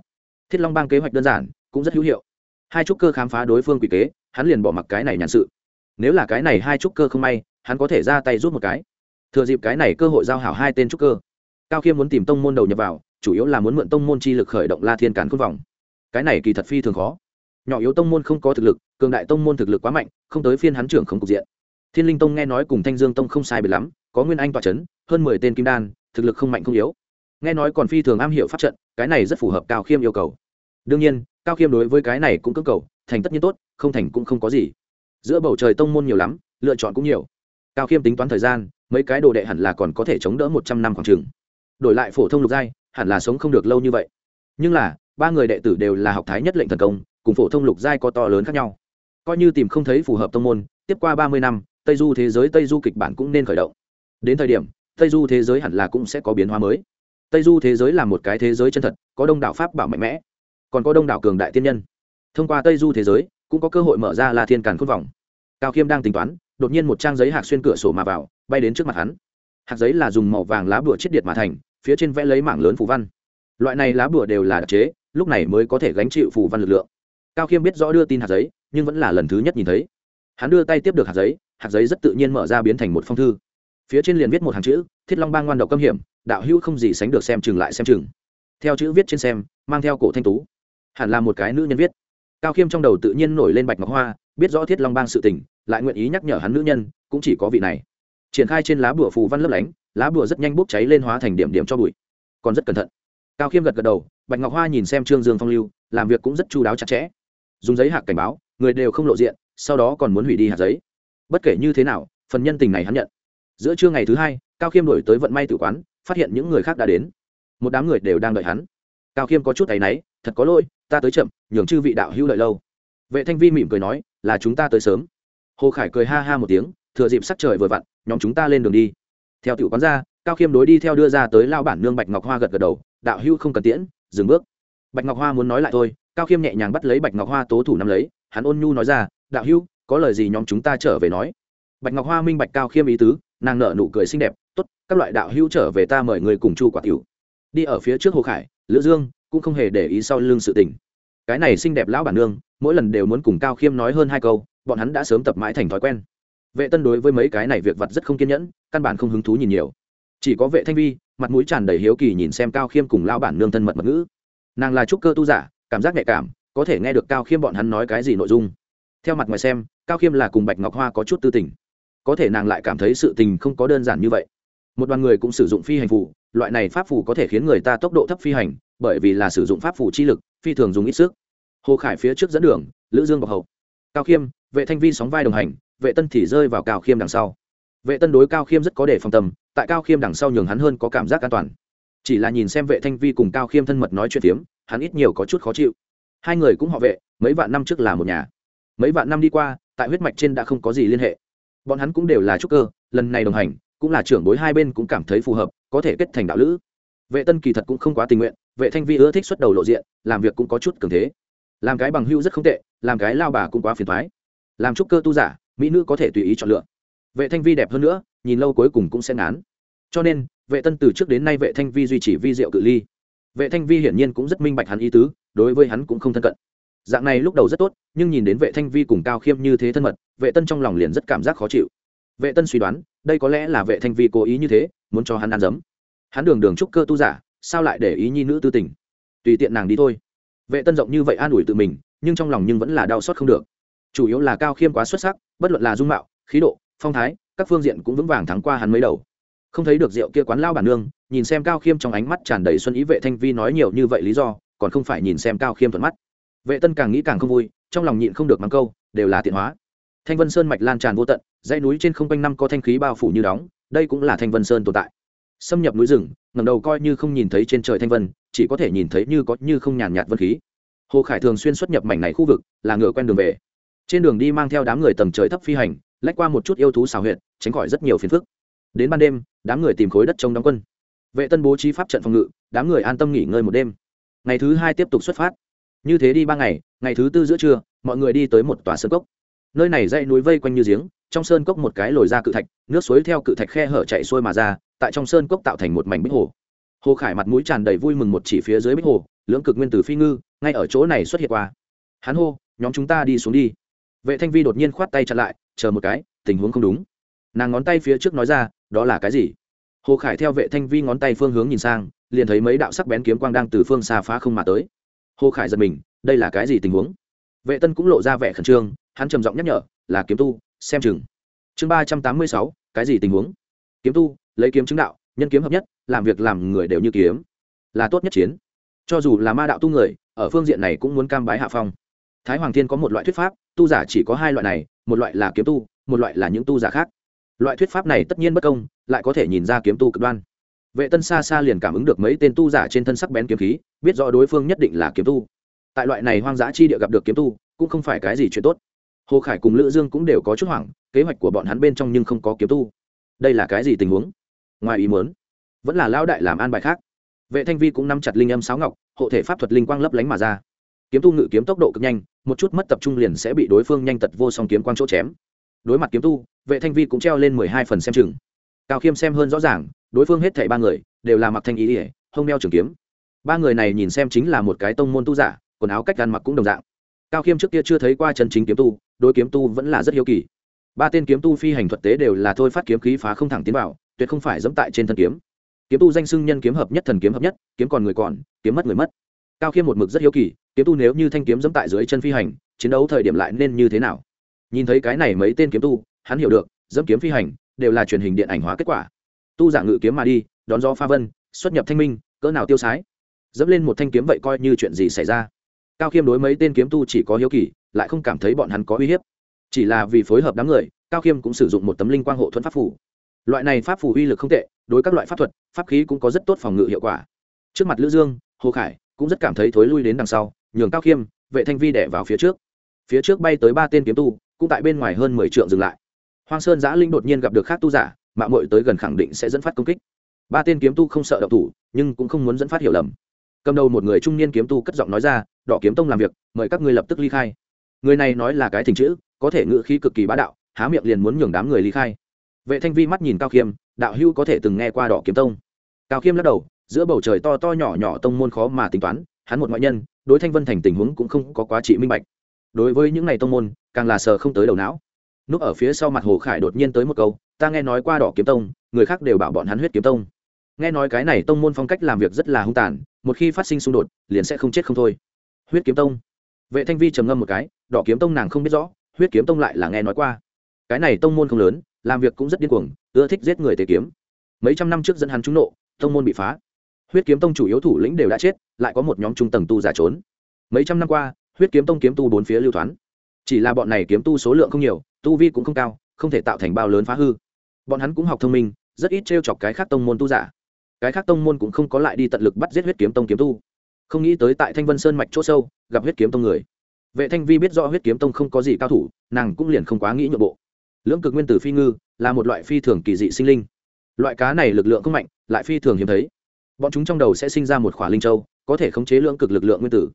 Thiết long bang kế hoạch đơn giản, cũng rất hữu hiệu. Hai trúc cơ khám phá đối phương quỷ kế, hắn liền bỏ mặc cái này nhàn sự nếu là cái này hai trúc cơ không may, hắn có thể ra tay rút một cái. Thừa dịp cái này cơ hội giao hảo hai tên trúc cơ. Cao khiêm muốn tìm tông môn đầu nhập vào, chủ yếu là muốn mượn tông môn chi lực khởi động la thiên cản khôn vòng cái này kỳ thật phi thường khó. Nhỏ yếu tông môn không có thực lực, cường đại tông môn thực lực quá mạnh, không tới phiên hắn trưởng không cục diện. Thiên linh tông nghe nói cùng thanh dương tông không sai biệt lắm, có nguyên anh tọa c h ấ n hơn mười tên kim đan, thực lực không mạnh không yếu. Nghe nói còn phi thường am hiểu pháp trận, cái này rất phù hợp cao khiêm yêu cầu. Đương nhiên, cao khiêm đối với cái này cũng cơ cầu, thành tất nhiên tốt, không thành cũng không có gì giữa bầu trời tông môn nhiều lắm, lựa chọn cũng nhiều. Cao khiêm tính toán thời gian, mấy cái đồ đệ hẳn là còn có thể chống đỡ một trăm năm khoảng t đổi lại phổ thông lục giai, hẳn là sống không được lâu như vậy. Nhưng là, ba người đệ tử đều là học thái nhất lệnh thần công, cùng phổ thông lục giai có to lớn khác nhau. Coi như tìm không thấy phù hợp tông môn, tiếp qua ba mươi năm, tây du thế giới, tây du kịch bản cũng nên khởi động. Đến thời điểm, tây du thế giới hẳn là cũng sẽ có biến hóa mới. Tây du thế giới là một cái thế giới chân thật, có đông đảo pháp bảo mạnh mẽ, còn có đông đảo cường đại tiên nhân. Thông qua tây du thế giới, cũng có cơ hội mở ra la thiên càn khôn vòng cao khiêm đang tính toán, đột nhiên một trang giấy hạc xuyên cửa sổ mà vào, bay đến trước mặt hắn. Hạt giấy là dùng màu vàng lá bùa chiết điện mà thành, phía trên vẽ lấy mảng lớn phù văn. Loại này lá bùa đều là đặc chế, lúc này mới có thể gánh chịu phù văn lực lượng. Cao khiêm biết rõ đưa tin hạt giấy, nhưng vẫn là lần thứ nhất nhìn thấy. Hắn đưa tay tiếp được hạt giấy hạt giấy rất tự nhiên mở ra biến thành một phong thư. Phía trên liền viết một hàng chữ, thiết long bang ngoan độc câm hiểm, đạo hữu không gì sánh được xem chừng lại xem chừng. Theo chữ viết trên xem, mang theo cổ thanh tú. Hẳn là một cái nữ nhân viết cao khiêm trong đầu tự nhiên nổi lên bạch ngọc hoa, biết rõ thiết long bang sự tình, lại nguyện ý nhắc nhở hắn nữ nhân, cũng chỉ có vị này. Triển khai trên lá bùa phù văn lấp lánh, lá bùa rất nhanh bốc cháy lên hóa thành điểm điểm cho bụi. Còn rất cẩn thận. Cao khiêm gật gật đầu, bạch ngọc hoa nhìn xem trương dương phong lưu, làm việc cũng rất chu đáo chặt chẽ. Dùng giấy hạc cảnh báo, người đều không lộ diện, sau đó còn muốn hủy đi hạt giấy. Bất kể như thế nào, phần nhân tình này hắn nhận. Giữa trưa ngày thứ hai, cao khiêm đổi tới vận may tự quán, phát hiện những người khác đã đến. Một đám người đều đang đợi hắn. Cao khiêm có chút áy náy thật có lỗi, ta tới chậm, nhường chư vị đạo hữu đợi lâu. Vệ thanh vi mỉm cười nói, là chúng ta tới sớm. Hồ khải cười ha ha một tiếng, thừa dịp sắc trời vừa vặn, nhóm chúng ta lên đường đi. Theo tiểu quán ra, cao khiêm đối đi theo đưa ra tới lao bản nương bạch ngọc hoa gật gật đầu, đạo hữu không cần tiễn, dừng bước. Bạch ngọc hoa muốn nói lại thôi, cao khiêm nhẹ nhàng bắt lấy bạch ngọc hoa tố thủ nắm lấy, hắn ôn nhu nói ra, đạo hữu, có lời gì nhóm chúng ta trở về nói. Bạch ngọc hoa minh bạch cao khiêm ý tứ, nàng nở nụ cười xinh đẹp, tốt, các loại đạo hữu trở về ta mời người cùng chu quả tiểu. Đi ở phía trước hồ khải, lữ dương cũng không hề để ý sau lưng sự tình. Cái này xinh đẹp lão bản nương, mỗi lần đều muốn cùng cao khiêm nói hơn hai câu, bọn hắn đã sớm tập mãi thành thói quen. Vệ tân đối với mấy cái này việc vặt rất không kiên nhẫn, căn bản không hứng thú nhìn nhiều. Chỉ có vệ thanh vi, mặt mũi tràn đầy hiếu kỳ nhìn xem cao khiêm cùng lao bản nương thân mật mật ngữ. Nàng là trúc cơ tu giả, cảm giác nhạy cảm, có thể nghe được cao khiêm bọn hắn nói cái gì nội dung. Theo mặt ngoài xem, cao khiêm là cùng bạch ngọc hoa có chút tư tình. Có thể nàng lại cảm thấy sự tình không có đơn giản như vậy. Một đoàn người cũng sử dụng phi hành phù, loại này pháp phù có thể khiến người ta tốc độ thấp phi hành bởi vì là sử dụng pháp phù chi lực phi thường dùng ít sức. Hồ khải phía trước dẫn đường lữ dương bọc hậu. Cao khiêm vệ thanh vi sóng vai đồng hành vệ tân thì rơi vào cao khiêm đằng sau. Vệ tân đối cao khiêm rất có đề phòng tâm tại cao khiêm đằng sau nhường hắn hơn có cảm giác an toàn. Chỉ là nhìn xem vệ thanh vi cùng cao khiêm thân mật nói chuyện tiếm, hắn ít nhiều có chút khó chịu. Hai người cũng họ vệ mấy vạn năm trước là một nhà. Mấy vạn năm đi qua tại huyết mạch trên đã không có gì liên hệ. Bọn hắn cũng đều là trúc cơ lần này đồng hành cũng là trưởng bối hai bên cũng cảm thấy phù hợp có thể kết thành đạo lữ. Vệ tân kỳ thật cũng không quá tình nguyện vệ thanh vi ưa thích xuất đầu lộ diện, làm việc cũng có chút cường thế. Làm cái bằng hưu rất không tệ, làm cái lao bà cũng quá phiền thoái. Làm trúc cơ tu giả, mỹ nữ có thể tùy ý chọn lựa. Vệ thanh vi đẹp hơn nữa, nhìn lâu cuối cùng cũng sẽ ngán. Cho nên, vệ tân từ trước đến nay vệ thanh vi duy trì vi diệu cự ly. Vệ thanh vi hiển nhiên cũng rất minh bạch hắn ý tứ, đối với hắn cũng không thân cận. Dạng này lúc đầu rất tốt, nhưng nhìn đến vệ thanh vi cùng cao khiêm như thế thân mật, vệ tân trong lòng liền rất cảm giác khó chịu. Vệ tân suy đoán, đây có lẽ là vệ thanh vi cố ý như thế, muốn cho hắn ăn dấm. Hắn đường đường trúc cơ tu giả sao lại để ý nhi nữ tư tình? Tùy tiện nàng đi thôi. Vệ tân rộng như vậy an ủi tự mình, nhưng trong lòng nhưng vẫn là đau xót không được. Chủ yếu là cao khiêm quá xuất sắc, bất luận là dung mạo, khí độ, phong thái, các phương diện cũng vững vàng thắng qua hắn mấy đầu. Không thấy được rượu kia quán lao bản nương, nhìn xem cao khiêm trong ánh mắt tràn đầy xuân ý vệ thanh vi nói nhiều như vậy lý do, còn không phải nhìn xem cao khiêm thuận mắt. Vệ tân càng nghĩ càng không vui, trong lòng nhịn không được mắng câu, đều là tiện hóa. Thanh vân sơn mạch lan tràn vô tận, dãy núi trên không quanh năm có thanh khí bao phủ như đóng, đây cũng là thanh vân sơn tồn tại. Xâm nhập núi rừng ngẩng đầu coi như không nhìn thấy trên trời thanh vân, chỉ có thể nhìn thấy như có như không nhàn nhạt vân khí. Hồ khải thường xuyên xuất nhập mảnh này khu vực, là ngựa quen đường về. Trên đường đi mang theo đám người tầng trời thấp phi hành, lách qua một chút yêu thú xào huyệt, tránh khỏi rất nhiều phiền phức. Đến ban đêm, đám người tìm khối đất trông đóng quân. Vệ tân bố trí pháp trận phòng ngự, đám người an tâm nghỉ ngơi một đêm. Ngày thứ hai tiếp tục xuất phát. Như thế đi ba ngày ngày thứ tư giữa trưa, mọi người đi tới một tòa sơn cốc. Nơi này dãy núi vây quanh như giếng, trong sơn cốc một cái lồi ra cự thạch, nước suối theo cự thạch khe hở chạy xuôi mà ra tại trong sơn cốc tạo thành một mảnh bích hồ. Hồ khải mặt mũi tràn đầy vui mừng một chỉ phía dưới bích hồ, lưỡng cực nguyên tử phi ngư, ngay ở chỗ này xuất hiện qua. Hắn hô, nhóm chúng ta đi xuống đi. Vệ thanh vi đột nhiên khoát tay chặn lại, chờ một cái, tình huống không đúng. Nàng ngón tay phía trước nói ra, đó là cái gì? Hồ khải theo vệ thanh vi ngón tay phương hướng nhìn sang, liền thấy mấy đạo sắc bén kiếm quang đang từ phương xa phá không mà tới. Hồ khải giật mình, đây là cái gì tình huống? Vệ tân cũng lộ ra vẻ khẩn trương, hắn trầm giọng nhắc nhở, là kiếm tu, xem chừng. Chương ba trăm tám mươi sáu, cái gì tình huống? Kiếm tu lấy kiếm chứng đạo, nhân kiếm hợp nhất, làm việc làm người đều như kiếm. Là tốt nhất chiến. Cho dù là ma đạo tu người, ở phương diện này cũng muốn cam bái hạ phong. Thái hoàng thiên có một loại thuyết pháp, tu giả chỉ có hai loại này, một loại là kiếm tu, một loại là những tu giả khác. Loại thuyết pháp này tất nhiên bất công, lại có thể nhìn ra kiếm tu cực đoan. Vệ tân xa xa liền cảm ứng được mấy tên tu giả trên thân sắc bén kiếm khí, biết rõ đối phương nhất định là kiếm tu. Tại loại này hoang dã chi địa gặp được kiếm tu, cũng không phải cái gì chuyện tốt. Hồ khải cùng lữ dương cũng đều có chút hoảng, kế hoạch của bọn hắn bên trong nhưng không có kiếm tu. Đây là cái gì tình huống? Ngoài ý muốn. Vẫn là lao đại làm an bài khác. Vệ thanh vi cũng nắm chặt linh âm sáo ngọc, hộ thể pháp thuật linh quang lấp lánh mà ra. Kiếm tu ngự kiếm tốc độ cực nhanh, một chút mất tập trung liền sẽ bị đối phương nhanh tật vô song kiếm quang chỗ chém. Đối mặt kiếm tu, vệ thanh vi cũng treo lên mười hai phần xem chừng. Cao khiêm xem hơn rõ ràng, đối phương hết thảy ba người đều là mặc thanh ý ỉa hông đeo trường kiếm. Ba người này nhìn xem chính là một cái tông môn tu giả, quần áo cách ăn mặc cũng đồng dạng. Cao khiêm trước kia chưa thấy qua chân chính kiếm tu, đối kiếm tu vẫn là rất hiếu kỳ. Ba tên kiếm tu phi hành thuật tế đều là thôi phát kiếm khí phá không thẳng tiến vào tuyệt không phải dẫm tại trên thân kiếm. Kiếm tu danh xưng nhân kiếm hợp nhất, thần kiếm hợp nhất, kiếm còn người còn, kiếm mất người mất. Cao khiêm một mực rất hiếu kỳ, kiếm tu nếu như thanh kiếm dẫm tại dưới chân phi hành, chiến đấu thời điểm lại nên như thế nào? Nhìn thấy cái này mấy tên kiếm tu, hắn hiểu được, dẫm kiếm phi hành đều là truyền hình điện ảnh hóa kết quả. Tu giả ngự kiếm mà đi, đón gió pha vân, xuất nhập thanh minh, cỡ nào tiêu sái. Dẫm lên một thanh kiếm vậy coi như chuyện gì xảy ra? Cao khiêm đối mấy tên kiếm tu chỉ có hiếu kỳ, lại không cảm thấy bọn hắn có uy hiếp. Chỉ là vì phối hợp đám người, cao khiêm cũng sử dụng một tấm linh quang hộ thuẫn pháp phủ loại này pháp phù uy lực không tệ, đối các loại pháp thuật, pháp khí cũng có rất tốt phòng ngự hiệu quả. Trước mặt lữ dương, hồ khải cũng rất cảm thấy thối lui đến đằng sau, nhường cao khiêm, vệ thanh vi đẻ vào phía trước. Phía trước bay tới ba tên kiếm tu, cũng tại bên ngoài hơn mười trượng dừng lại. Hoang sơn giã linh đột nhiên gặp được khác tu giả mạng mội tới gần khẳng định sẽ dẫn phát công kích. Ba tên kiếm tu không sợ độc thủ, nhưng cũng không muốn dẫn phát hiểu lầm. Cầm đầu một người trung niên kiếm tu cất giọng nói ra, đỏ kiếm tông làm việc, mời các ngươi lập tức ly khai. Người này nói là cái thình chữ, có thể ngự khí cực kỳ bá đạo, há miệng liền muốn nhường đám người ly khai vệ thanh vi mắt nhìn cao khiêm, đạo hưu có thể từng nghe qua đỏ kiếm tông. Cao khiêm lắc đầu, giữa bầu trời to to nhỏ nhỏ tông môn khó mà tính toán, hắn một ngoại nhân, đối thanh vân thành tình huống cũng không có quá trị minh bạch. Đối với những ngày tông môn, càng là sờ không tới đầu não. Núp ở phía sau mặt hồ khải đột nhiên tới một câu, ta nghe nói qua đỏ kiếm tông, người khác đều bảo bọn hắn huyết kiếm tông. Nghe nói cái này tông môn phong cách làm việc rất là hung tàn, một khi phát sinh xung đột, liền sẽ không chết không thôi. Huyết kiếm tông. Vệ thanh vi trầm ngâm một cái, đỏ kiếm tông nàng không biết rõ, huyết kiếm tông lại là nghe nói qua. Cái này tông môn không lớn làm việc cũng rất điên cuồng, ưa thích giết người tế kiếm. Mấy trăm năm trước dẫn hắn trúng nộ, tông môn bị phá. Huyết kiếm tông chủ yếu thủ lĩnh đều đã chết, lại có một nhóm trung tầng tu giả trốn. Mấy trăm năm qua, huyết kiếm tông kiếm tu bốn phía lưu thoán. Chỉ là bọn này kiếm tu số lượng không nhiều, tu vi cũng không cao, không thể tạo thành bao lớn phá hư. Bọn hắn cũng học thông minh, rất ít t r e o chọc cái khác tông môn tu giả. Cái khác tông môn cũng không có lại đi tận lực bắt giết huyết kiếm tông kiếm tu. Không nghĩ tới tại thanh vân sơn mạch c h ỗ sâu, gặp huyết kiếm tông người. Vệ thanh vi biết rõ huyết kiếm tông không có gì cao thủ, nàng cũng liền không quá nghĩ nhượng bộ lưỡng cực nguyên tử phi ngư là một loại phi thường kỳ dị sinh linh. Loại cá này lực lượng không mạnh, lại phi thường hiếm thấy. Bọn chúng trong đầu sẽ sinh ra một khỏa linh châu, có thể khống chế lưỡng cực lực lượng nguyên tử.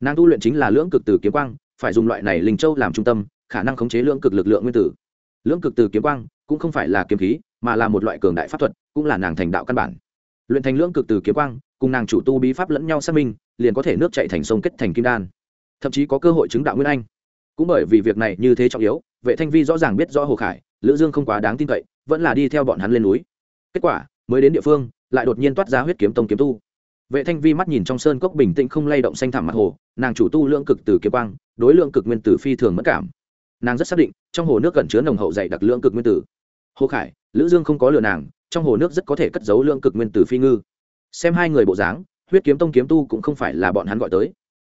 Nàng tu luyện chính là lưỡng cực từ kiếm quang, phải dùng loại này linh châu làm trung tâm, khả năng khống chế lưỡng cực lực lượng nguyên tử. Lưỡng cực từ kiếm quang cũng không phải là kiếm khí, mà là một loại cường đại pháp thuật, cũng là nàng thành đạo căn bản. Luyện thành lưỡng cực từ kiếm quang, cùng nàng chủ tu bí pháp lẫn nhau xác minh, liền có thể nước chạy thành sông kết thành kim đan. Thậm chí có cơ hội chứng đạo nguyên anh. Cũng bởi vì việc này như thế trọng yếu vệ thanh vi rõ ràng biết rõ hồ khải lữ dương không quá đáng tin cậy vẫn là đi theo bọn hắn lên núi kết quả mới đến địa phương lại đột nhiên toát ra huyết kiếm tông kiếm tu vệ thanh vi mắt nhìn trong sơn cốc bình tĩnh không lay động xanh thẳm mặt hồ nàng chủ tu lượng cực từ kiếm quang đối lượng cực nguyên tử phi thường mất cảm nàng rất xác định trong hồ nước gần chứa nồng hậu dày đặc lượng cực nguyên tử hồ khải lữ dương không có lừa nàng trong hồ nước rất có thể cất giấu lượng cực nguyên tử phi ngư xem hai người bộ dáng huyết kiếm tông kiếm tu cũng không phải là bọn hắn gọi tới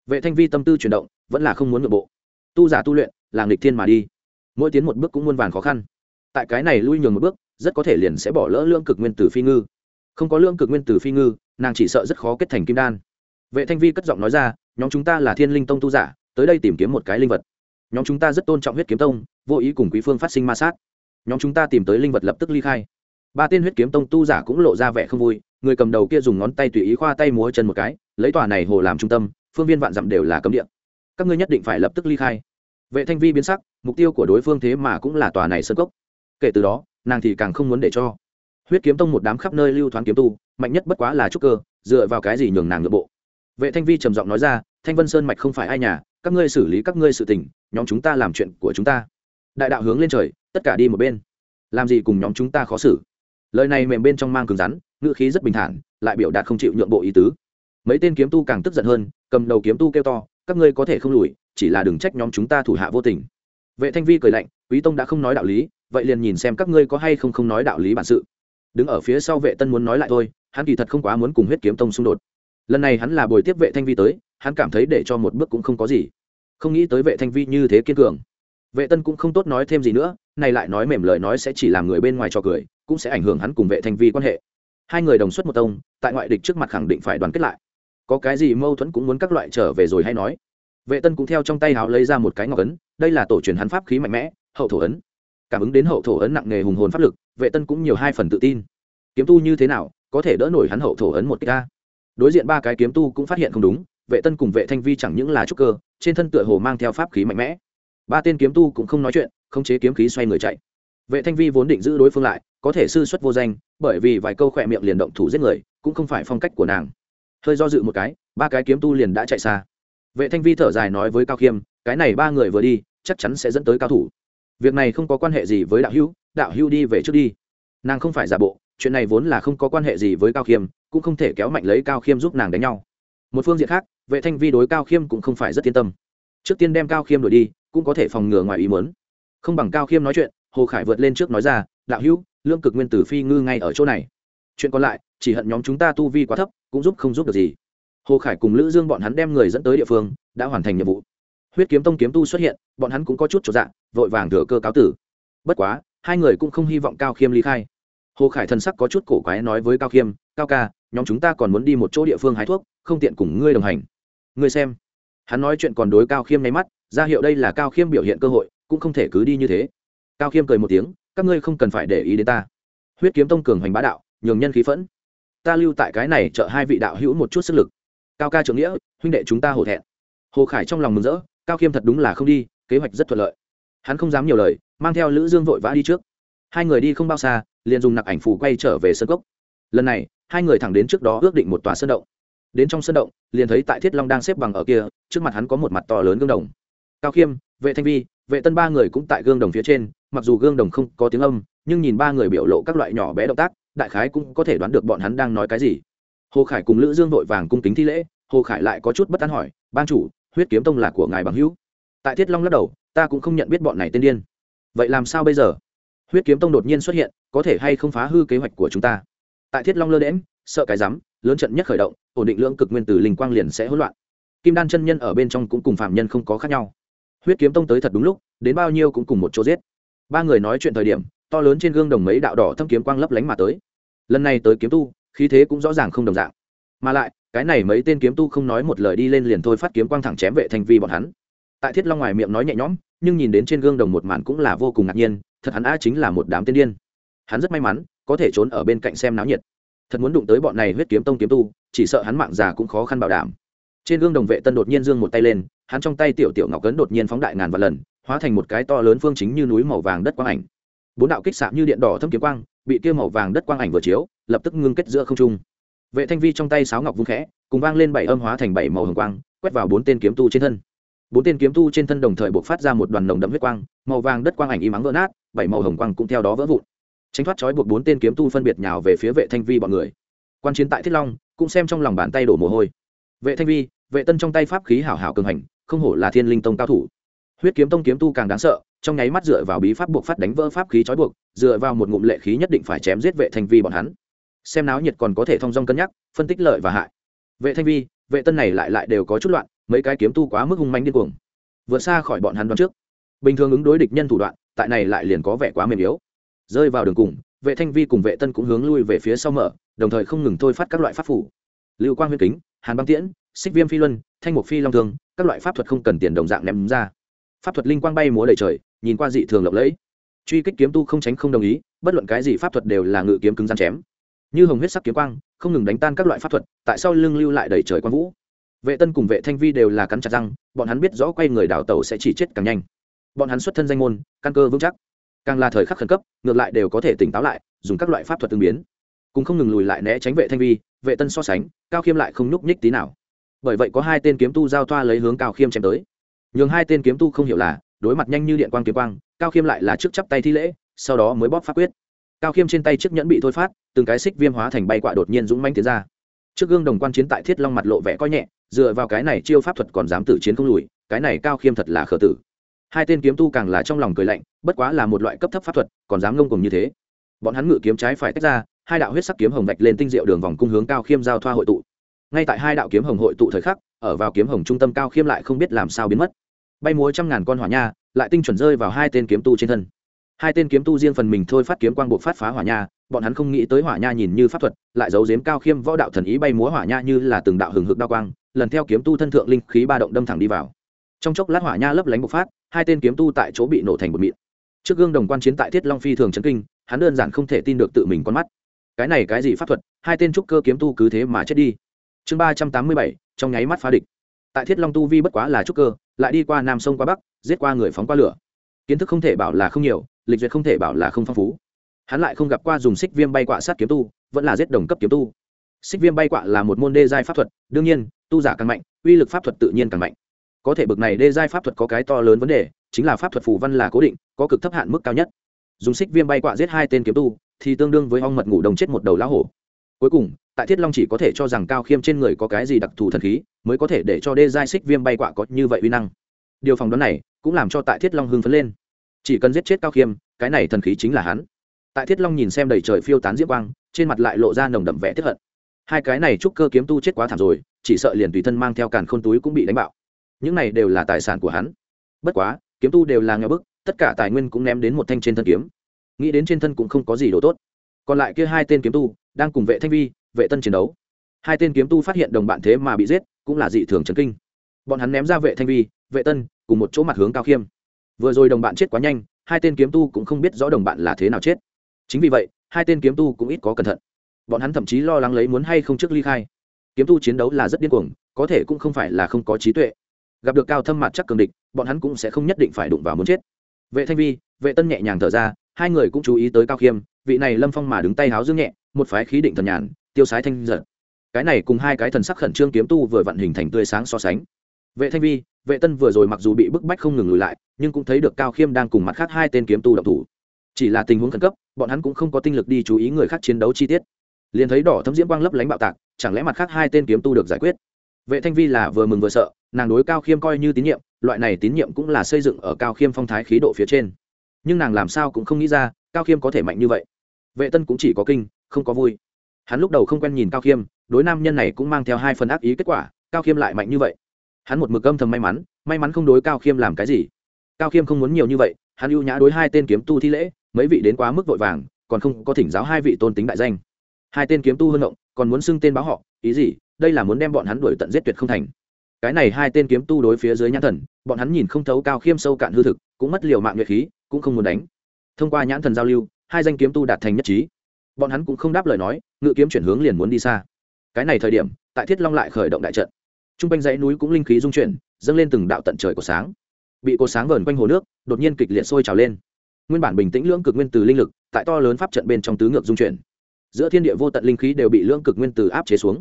vệ thanh vi tâm tư chuyển động vẫn là không muốn nội bộ tu giả tu luyện là nghịch thiên mà đi mỗi tiến một bước cũng muôn vàn khó khăn. Tại cái này lui nhường một bước, rất có thể liền sẽ bỏ lỡ lương cực nguyên tử phi ngư. Không có lương cực nguyên tử phi ngư, nàng chỉ sợ rất khó kết thành kim đan. Vệ thanh vi cất giọng nói ra, nhóm chúng ta là thiên linh tông tu giả, tới đây tìm kiếm một cái linh vật. Nhóm chúng ta rất tôn trọng huyết kiếm tông, vô ý cùng quý phương phát sinh ma sát. Nhóm chúng ta tìm tới linh vật lập tức ly khai. Ba tên huyết kiếm tông tu giả cũng lộ ra vẻ không vui, người cầm đầu kia dùng ngón tay tùy ý khoa tay múa chân một cái, lấy tòa này hồ làm trung tâm, phương viên vạn dặm đều là cấm địa. Các ngươi nhất định phải lập tức ly khai vệ thanh vi biến sắc, mục tiêu của đối phương thế mà cũng là tòa này sân cốc. Kể từ đó, nàng thì càng không muốn để cho huyết kiếm tông một đám khắp nơi lưu thoáng kiếm tu, mạnh nhất bất quá là trúc cơ, dựa vào cái gì nhường nàng nội bộ? Vệ thanh vi trầm giọng nói ra, thanh vân sơn mạch không phải ai nhà, các ngươi xử lý các ngươi sự tình, nhóm chúng ta làm chuyện của chúng ta. Đại đạo hướng lên trời, tất cả đi một bên. Làm gì cùng nhóm chúng ta khó xử? Lời này mềm bên trong mang cứng rắn, ngữ khí rất bình thản, lại biểu đạt không chịu nhượng bộ ý tứ. Mấy tên kiếm tu càng tức giận hơn, cầm đầu kiếm tu kêu to, các ngươi có thể không lùi chỉ là đừng trách nhóm chúng ta thủ hạ vô tình. Vệ thanh vi cười lạnh, quý tông đã không nói đạo lý, vậy liền nhìn xem các ngươi có hay không không nói đạo lý bản sự. Đứng ở phía sau vệ tân muốn nói lại thôi, hắn kỳ thật không quá muốn cùng huyết kiếm tông xung đột. Lần này hắn là bồi tiếp vệ thanh vi tới, hắn cảm thấy để cho một bước cũng không có gì. Không nghĩ tới vệ thanh vi như thế kiên cường. Vệ tân cũng không tốt nói thêm gì nữa, này lại nói mềm lời nói sẽ chỉ làm người bên ngoài cho cười, cũng sẽ ảnh hưởng hắn cùng vệ thanh vi quan hệ. Hai người đồng xuất một tông, tại ngoại địch trước mặt khẳng định phải đoàn kết lại. Có cái gì mâu thuẫn cũng muốn các loại trở về rồi hay nói vệ tân cũng theo trong tay háo lấy ra một cái ngọc ấn, đây là tổ truyền hắn pháp khí mạnh mẽ, hậu thổ ấn. Cảm ứng đến hậu thổ ấn nặng nghề hùng hồn pháp lực, vệ tân cũng nhiều hai phần tự tin. Kiếm tu như thế nào, có thể đỡ nổi hắn hậu thổ ấn một ca đối diện ba cái kiếm tu cũng phát hiện không đúng, vệ tân cùng vệ thanh vi chẳng những là trúc cơ, trên thân tựa hồ mang theo pháp khí mạnh mẽ. Ba tên kiếm tu cũng không nói chuyện, không chế kiếm khí xoay người chạy. Vệ thanh vi vốn định giữ đối phương lại, có thể sư xuất vô danh, bởi vì vài câu khỏe miệng liền động thủ giết người, cũng không phải phong cách của nàng. Hơi do dự một cái, ba cái kiếm tu liền đã chạy xa vệ thanh vi thở dài nói với cao khiêm, cái này ba người vừa đi, chắc chắn sẽ dẫn tới cao thủ. Việc này không có quan hệ gì với đạo hữu đạo hữu đi về trước đi. Nàng không phải giả bộ, chuyện này vốn là không có quan hệ gì với cao khiêm, cũng không thể kéo mạnh lấy cao khiêm giúp nàng đánh nhau. Một phương diện khác, vệ thanh vi đối cao khiêm cũng không phải rất yên tâm. Trước tiên đem cao khiêm đuổi đi, cũng có thể phòng ngừa ngoài ý muốn. không bằng cao khiêm nói chuyện, hồ khải vượt lên trước nói ra, đạo hữu, lương cực nguyên tử phi ngư ngay ở chỗ này. Chuyện còn lại, chỉ hận nhóm chúng ta tu vi quá thấp, cũng giúp không giúp được gì hồ khải cùng lữ dương bọn hắn đem người dẫn tới địa phương, đã hoàn thành nhiệm vụ. Huyết kiếm tông kiếm tu xuất hiện, bọn hắn cũng có chút trọn dạng vội vàng thừa cơ cáo tử. Bất quá, hai người cũng không hy vọng cao khiêm ly khai. Hồ khải thần sắc có chút cổ quái nói với cao khiêm, cao ca, nhóm chúng ta còn muốn đi một chỗ địa phương hái thuốc, không tiện cùng ngươi đồng hành. Ngươi xem. Hắn nói chuyện còn đối cao khiêm nháy mắt, ra hiệu đây là cao khiêm biểu hiện cơ hội, cũng không thể cứ đi như thế. Cao khiêm cười một tiếng, các ngươi không cần phải để ý đến ta. Huyết kiếm tông cường hoành bá đạo, nhường nhân khí phẫn. Ta lưu tại cái này trợ hai vị đạo hữu một chút sức lực cao ca trưởng nghĩa, huynh đệ chúng ta hổ thẹn. Hồ khải trong lòng mừng rỡ, cao khiêm thật đúng là không đi, kế hoạch rất thuận lợi. Hắn không dám nhiều lời, mang theo lữ dương vội vã đi trước. Hai người đi không bao xa, liền dùng nặc ảnh phủ quay trở về sân cốc. Lần này, hai người thẳng đến trước đó ước định một tòa sân động. Đến trong sân động, liền thấy tại thiết long đang xếp bằng ở kia, trước mặt hắn có một mặt to lớn gương đồng. Cao khiêm, vệ thanh vi, vệ tân ba người cũng tại gương đồng phía trên, mặc dù gương đồng không có tiếng âm, nhưng nhìn ba người biểu lộ các loại nhỏ bé động tác, đại khái cũng có thể đoán được bọn hắn đang nói cái gì hồ khải cùng lữ dương vội vàng cung kính thi lễ, hồ khải lại có chút bất an hỏi, ban chủ, huyết kiếm tông là của ngài bằng hữu? Tại thiết long lắc đầu, ta cũng không nhận biết bọn này tên điên. Vậy làm sao bây giờ? Huyết kiếm tông đột nhiên xuất hiện, có thể hay không phá hư kế hoạch của chúng ta? Tại thiết long lơ đễm sợ cái rắm, lớn trận nhất khởi động, ổn định lưỡng cực nguyên tử linh quang liền sẽ hỗn loạn. Kim đan chân nhân ở bên trong cũng cùng phạm nhân không có khác nhau. Huyết kiếm tông tới thật đúng lúc, đến bao nhiêu cũng cùng một chỗ giết. Ba người nói chuyện thời điểm, to lớn trên gương đồng mấy đạo đỏ thâm kiếm quang lấp lánh mà tới. Lần này tới kiếm tu khí thế cũng rõ ràng không đồng dạng. Mà lại, cái này mấy tên kiếm tu không nói một lời đi lên liền thôi phát kiếm quang thẳng chém vệ thanh vi bọn hắn. Tại thiết long ngoài miệng nói nhẹ nhõm, nhưng nhìn đến trên gương đồng một màn cũng là vô cùng ngạc nhiên, thật hắn a chính là một đám tiên điên. Hắn rất may mắn, có thể trốn ở bên cạnh xem náo nhiệt. Thật muốn đụng tới bọn này huyết kiếm tông kiếm tu, chỉ sợ hắn mạng già cũng khó khăn bảo đảm. Trên gương đồng vệ tân đột nhiên giương một tay lên, hắn trong tay tiểu tiểu ngọc cấn đột nhiên phóng đại ngàn vạn lần, hóa thành một cái to lớn phương chính như núi màu vàng đất quang ảnh. Bốn đạo kích xạ như điện đỏ thâm kiếm quang bị kia màu vàng đất quang ảnh vừa chiếu, lập tức ngưng kết giữa không trung. Vệ thanh vi trong tay sáo ngọc vung khẽ, cùng vang lên bảy âm hóa thành bảy màu hồng quang, quét vào bốn tên kiếm tu trên thân. Bốn tên kiếm tu trên thân đồng thời buộc phát ra một đoàn nồng đậm huyết quang, màu vàng đất quang ảnh y mắng vỡ nát, bảy màu hồng quang cũng theo đó vỡ vụn. Tránh thoát trói buộc bốn tên kiếm tu phân biệt nhào về phía vệ thanh vi bọn người. Quan chiến tại thiết long, cũng xem trong lòng bàn tay đổ mồ hôi. Vệ thanh vi, vệ tân trong tay pháp khí hảo hảo cường hành, không hổ là thiên linh tông cao thủ huyết kiếm tông kiếm tu càng đáng sợ, trong nháy mắt dựa vào bí pháp buộc phát đánh vỡ pháp khí trói buộc, dựa vào một ngụm lệ khí nhất định phải chém giết vệ thanh vi bọn hắn. Xem náo nhiệt còn có thể thông dong cân nhắc, phân tích lợi và hại. Vệ thanh vi, vệ tân này lại lại đều có chút loạn, mấy cái kiếm tu quá mức hung manh điên cuồng. Vượt xa khỏi bọn hắn đoán trước. Bình thường ứng đối địch nhân thủ đoạn, tại này lại liền có vẻ quá mềm yếu. Rơi vào đường cùng, vệ thanh vi cùng vệ tân cũng hướng lui về phía sau mở, đồng thời không ngừng thôi phát các loại pháp phủ. Lưu quang huyết kính, hàn băng tiễn, xích viêm phi luân, thanh mục phi long thương, các loại pháp thuật không cần tiền đồng dạng ném ra pháp thuật linh quang bay múa đầy trời, nhìn qua dị thường lộng lẫy. Truy kích kiếm tu không tránh không đồng ý, bất luận cái gì pháp thuật đều là ngự kiếm cứng gian chém. Như hồng huyết sắc kiếm quang, không ngừng đánh tan các loại pháp thuật, tại sao lưng lưu lại đầy trời quang vũ. Vệ tân cùng vệ thanh vi đều là cắn chặt răng, bọn hắn biết rõ quay người đào tẩu sẽ chỉ chết càng nhanh. Bọn hắn xuất thân danh môn, căn cơ vững chắc. Càng là thời khắc khẩn cấp, ngược lại đều có thể tỉnh táo lại, dùng các loại pháp thuật tương biến. Cùng không ngừng lùi lại né tránh vệ thanh vi, vệ tân so sánh, cao khiêm lại không nhúc nhích tí nào. Bởi vậy có hai tên kiếm tu giao thoa lấy hướng cao khiêm chém tới nhường hai tên kiếm tu không hiểu là, đối mặt nhanh như điện quang kiếm quang, cao khiêm lại là trước chắp tay thi lễ, sau đó mới bóp phát quyết. Cao khiêm trên tay chiếc nhẫn bị thôi phát, từng cái xích viêm hóa thành bay quạ đột nhiên dũng manh tiến ra. Trước gương đồng quan chiến tại thiết long mặt lộ vẻ coi nhẹ, dựa vào cái này chiêu pháp thuật còn dám tử chiến không lùi, cái này cao khiêm thật là khờ tử. Hai tên kiếm tu càng là trong lòng cười lạnh, bất quá là một loại cấp thấp pháp thuật, còn dám ngông cùng như thế. Bọn hắn ngự kiếm trái phải tách ra, hai đạo huyết sắc kiếm hồng vạch lên tinh diệu đường vòng cung hướng cao khiêm giao thoa hội tụ. Ngay tại hai đạo kiếm hồng hội tụ thời khắc, ở vào kiếm hồng trung tâm cao khiêm lại không biết làm sao biến mất bay múa trăm ngàn con hỏa nha, lại tinh chuẩn rơi vào hai tên kiếm tu trên thân. Hai tên kiếm tu riêng phần mình thôi phát kiếm quang buộc phát phá hỏa nha, bọn hắn không nghĩ tới hỏa nha nhìn như pháp thuật, lại giấu giếm cao khiêm võ đạo thần ý bay múa hỏa nha như là từng đạo hừng hực đao quang, lần theo kiếm tu thân thượng linh khí ba động đâm thẳng đi vào. Trong chốc lát hỏa nha lấp lánh bộc phát, hai tên kiếm tu tại chỗ bị nổ thành một mịn. Trước gương đồng quan chiến tại thiết long phi thường chấn kinh, hắn đơn giản không thể tin được tự mình con mắt. Cái này cái gì pháp thuật, hai tên trúc cơ kiếm tu cứ thế mà chết đi. Chương ba trăm tám mươi bảy, trong nháy mắt phá địch tại thiết long tu vi bất quá là trúc cơ, lại đi qua nam sông qua bắc, giết qua người phóng qua lửa. Kiến thức không thể bảo là không nhiều, lịch duyệt không thể bảo là không phong phú. Hắn lại không gặp qua dùng xích viêm bay quạ sát kiếm tu, vẫn là giết đồng cấp kiếm tu. Xích viêm bay quạ là một môn đê giai pháp thuật, đương nhiên, tu giả càng mạnh, uy lực pháp thuật tự nhiên càng mạnh. Có thể bực này đê giai pháp thuật có cái to lớn vấn đề, chính là pháp thuật phù văn là cố định, có cực thấp hạn mức cao nhất. Dùng xích viêm bay quạ giết hai tên kiếm tu, thì tương đương với ong mật ngủ đồng chết một đầu lá hổ. Cuối cùng, tại thiết long chỉ có thể cho rằng cao khiêm trên người có cái gì đặc thù thần khí mới có thể để cho đê giai xích viêm bay quạ có như vậy uy năng. Điều phòng đoán này cũng làm cho tại thiết long hưng phấn lên. Chỉ cần giết chết cao khiêm, cái này thần khí chính là hắn. Tại thiết long nhìn xem đầy trời phiêu tán diễm quang, trên mặt lại lộ ra nồng đậm vẽ tiếp hận. Hai cái này trúc cơ kiếm tu chết quá thảm rồi, chỉ sợ liền tùy thân mang theo càn khôn túi cũng bị đánh bạo. Những này đều là tài sản của hắn. Bất quá, kiếm tu đều là nghèo bức, tất cả tài nguyên cũng ném đến một thanh trên thân kiếm. Nghĩ đến trên thân cũng không có gì đồ tốt. Còn lại kia hai tên kiếm tu, đang cùng vệ thanh vi, vệ tân chiến đấu. Hai tên kiếm tu phát hiện đồng bạn thế mà bị giết cũng là dị thường chấn kinh. Bọn hắn ném ra vệ thanh vi, vệ tân, cùng một chỗ mặt hướng cao khiêm. Vừa rồi đồng bạn chết quá nhanh, hai tên kiếm tu cũng không biết rõ đồng bạn là thế nào chết. Chính vì vậy, hai tên kiếm tu cũng ít có cẩn thận. Bọn hắn thậm chí lo lắng lấy muốn hay không trước ly khai. Kiếm tu chiến đấu là rất điên cuồng, có thể cũng không phải là không có trí tuệ. Gặp được cao thâm mặt chắc cường địch, bọn hắn cũng sẽ không nhất định phải đụng vào muốn chết. Vệ thanh vi, vệ tân nhẹ nhàng thở ra, hai người cũng chú ý tới cao khiêm, vị này lâm phong mà đứng tay háo dương nhẹ, một phái khí định thần nhàn, tiêu sái thanh giật cái này cùng hai cái thần sắc khẩn trương kiếm tu vừa vận hình thành tươi sáng so sánh. Vệ thanh vi, vệ tân vừa rồi mặc dù bị bức bách không ngừng lùi lại, nhưng cũng thấy được cao khiêm đang cùng mặt khác hai tên kiếm tu độc thủ. Chỉ là tình huống khẩn cấp, bọn hắn cũng không có tinh lực đi chú ý người khác chiến đấu chi tiết. Liền thấy đỏ thấm diễm quang lấp lánh bạo tạc, chẳng lẽ mặt khác hai tên kiếm tu được giải quyết? Vệ thanh vi là vừa mừng vừa sợ, nàng đối cao khiêm coi như tín nhiệm, loại này tín nhiệm cũng là xây dựng ở cao khiêm phong thái khí độ phía trên. Nhưng nàng làm sao cũng không nghĩ ra, cao khiêm có thể mạnh như vậy. Vệ tân cũng chỉ có kinh, không có vui hắn lúc đầu không quen nhìn cao khiêm, đối nam nhân này cũng mang theo hai phần ác ý kết quả, cao khiêm lại mạnh như vậy. Hắn một mực âm thầm may mắn may mắn không đối cao khiêm làm cái gì. Cao khiêm không muốn nhiều như vậy, hắn ưu nhã đối hai tên kiếm tu thi lễ, mấy vị đến quá mức vội vàng, còn không có thỉnh giáo hai vị tôn tính đại danh. Hai tên kiếm tu hơn động còn muốn xưng tên báo họ, ý gì, đây là muốn đem bọn hắn đuổi tận giết tuyệt không thành. Cái này hai tên kiếm tu đối phía dưới nhãn thần, bọn hắn nhìn không thấu cao khiêm sâu cạn hư thực, cũng mất liều mạng nhuệ khí, cũng không muốn đánh. Thông qua nhãn thần giao lưu, hai danh kiếm tu đạt thành nhất trí bọn hắn cũng không đáp lời nói, ngự kiếm chuyển hướng liền muốn đi xa. Cái này thời điểm, tại thiết long lại khởi động đại trận. T r u n g quanh dãy núi cũng linh khí dung chuyển, dâng lên từng đạo tận trời của sáng. Bị cột sáng vờn quanh hồ nước, đột nhiên kịch liệt sôi trào lên. Nguyên bản bình tĩnh lưỡng cực nguyên từ linh lực, tại to lớn pháp trận bên trong tứ ngược dung chuyển. Giữa thiên địa vô tận linh khí đều bị lưỡng cực nguyên từ áp chế xuống.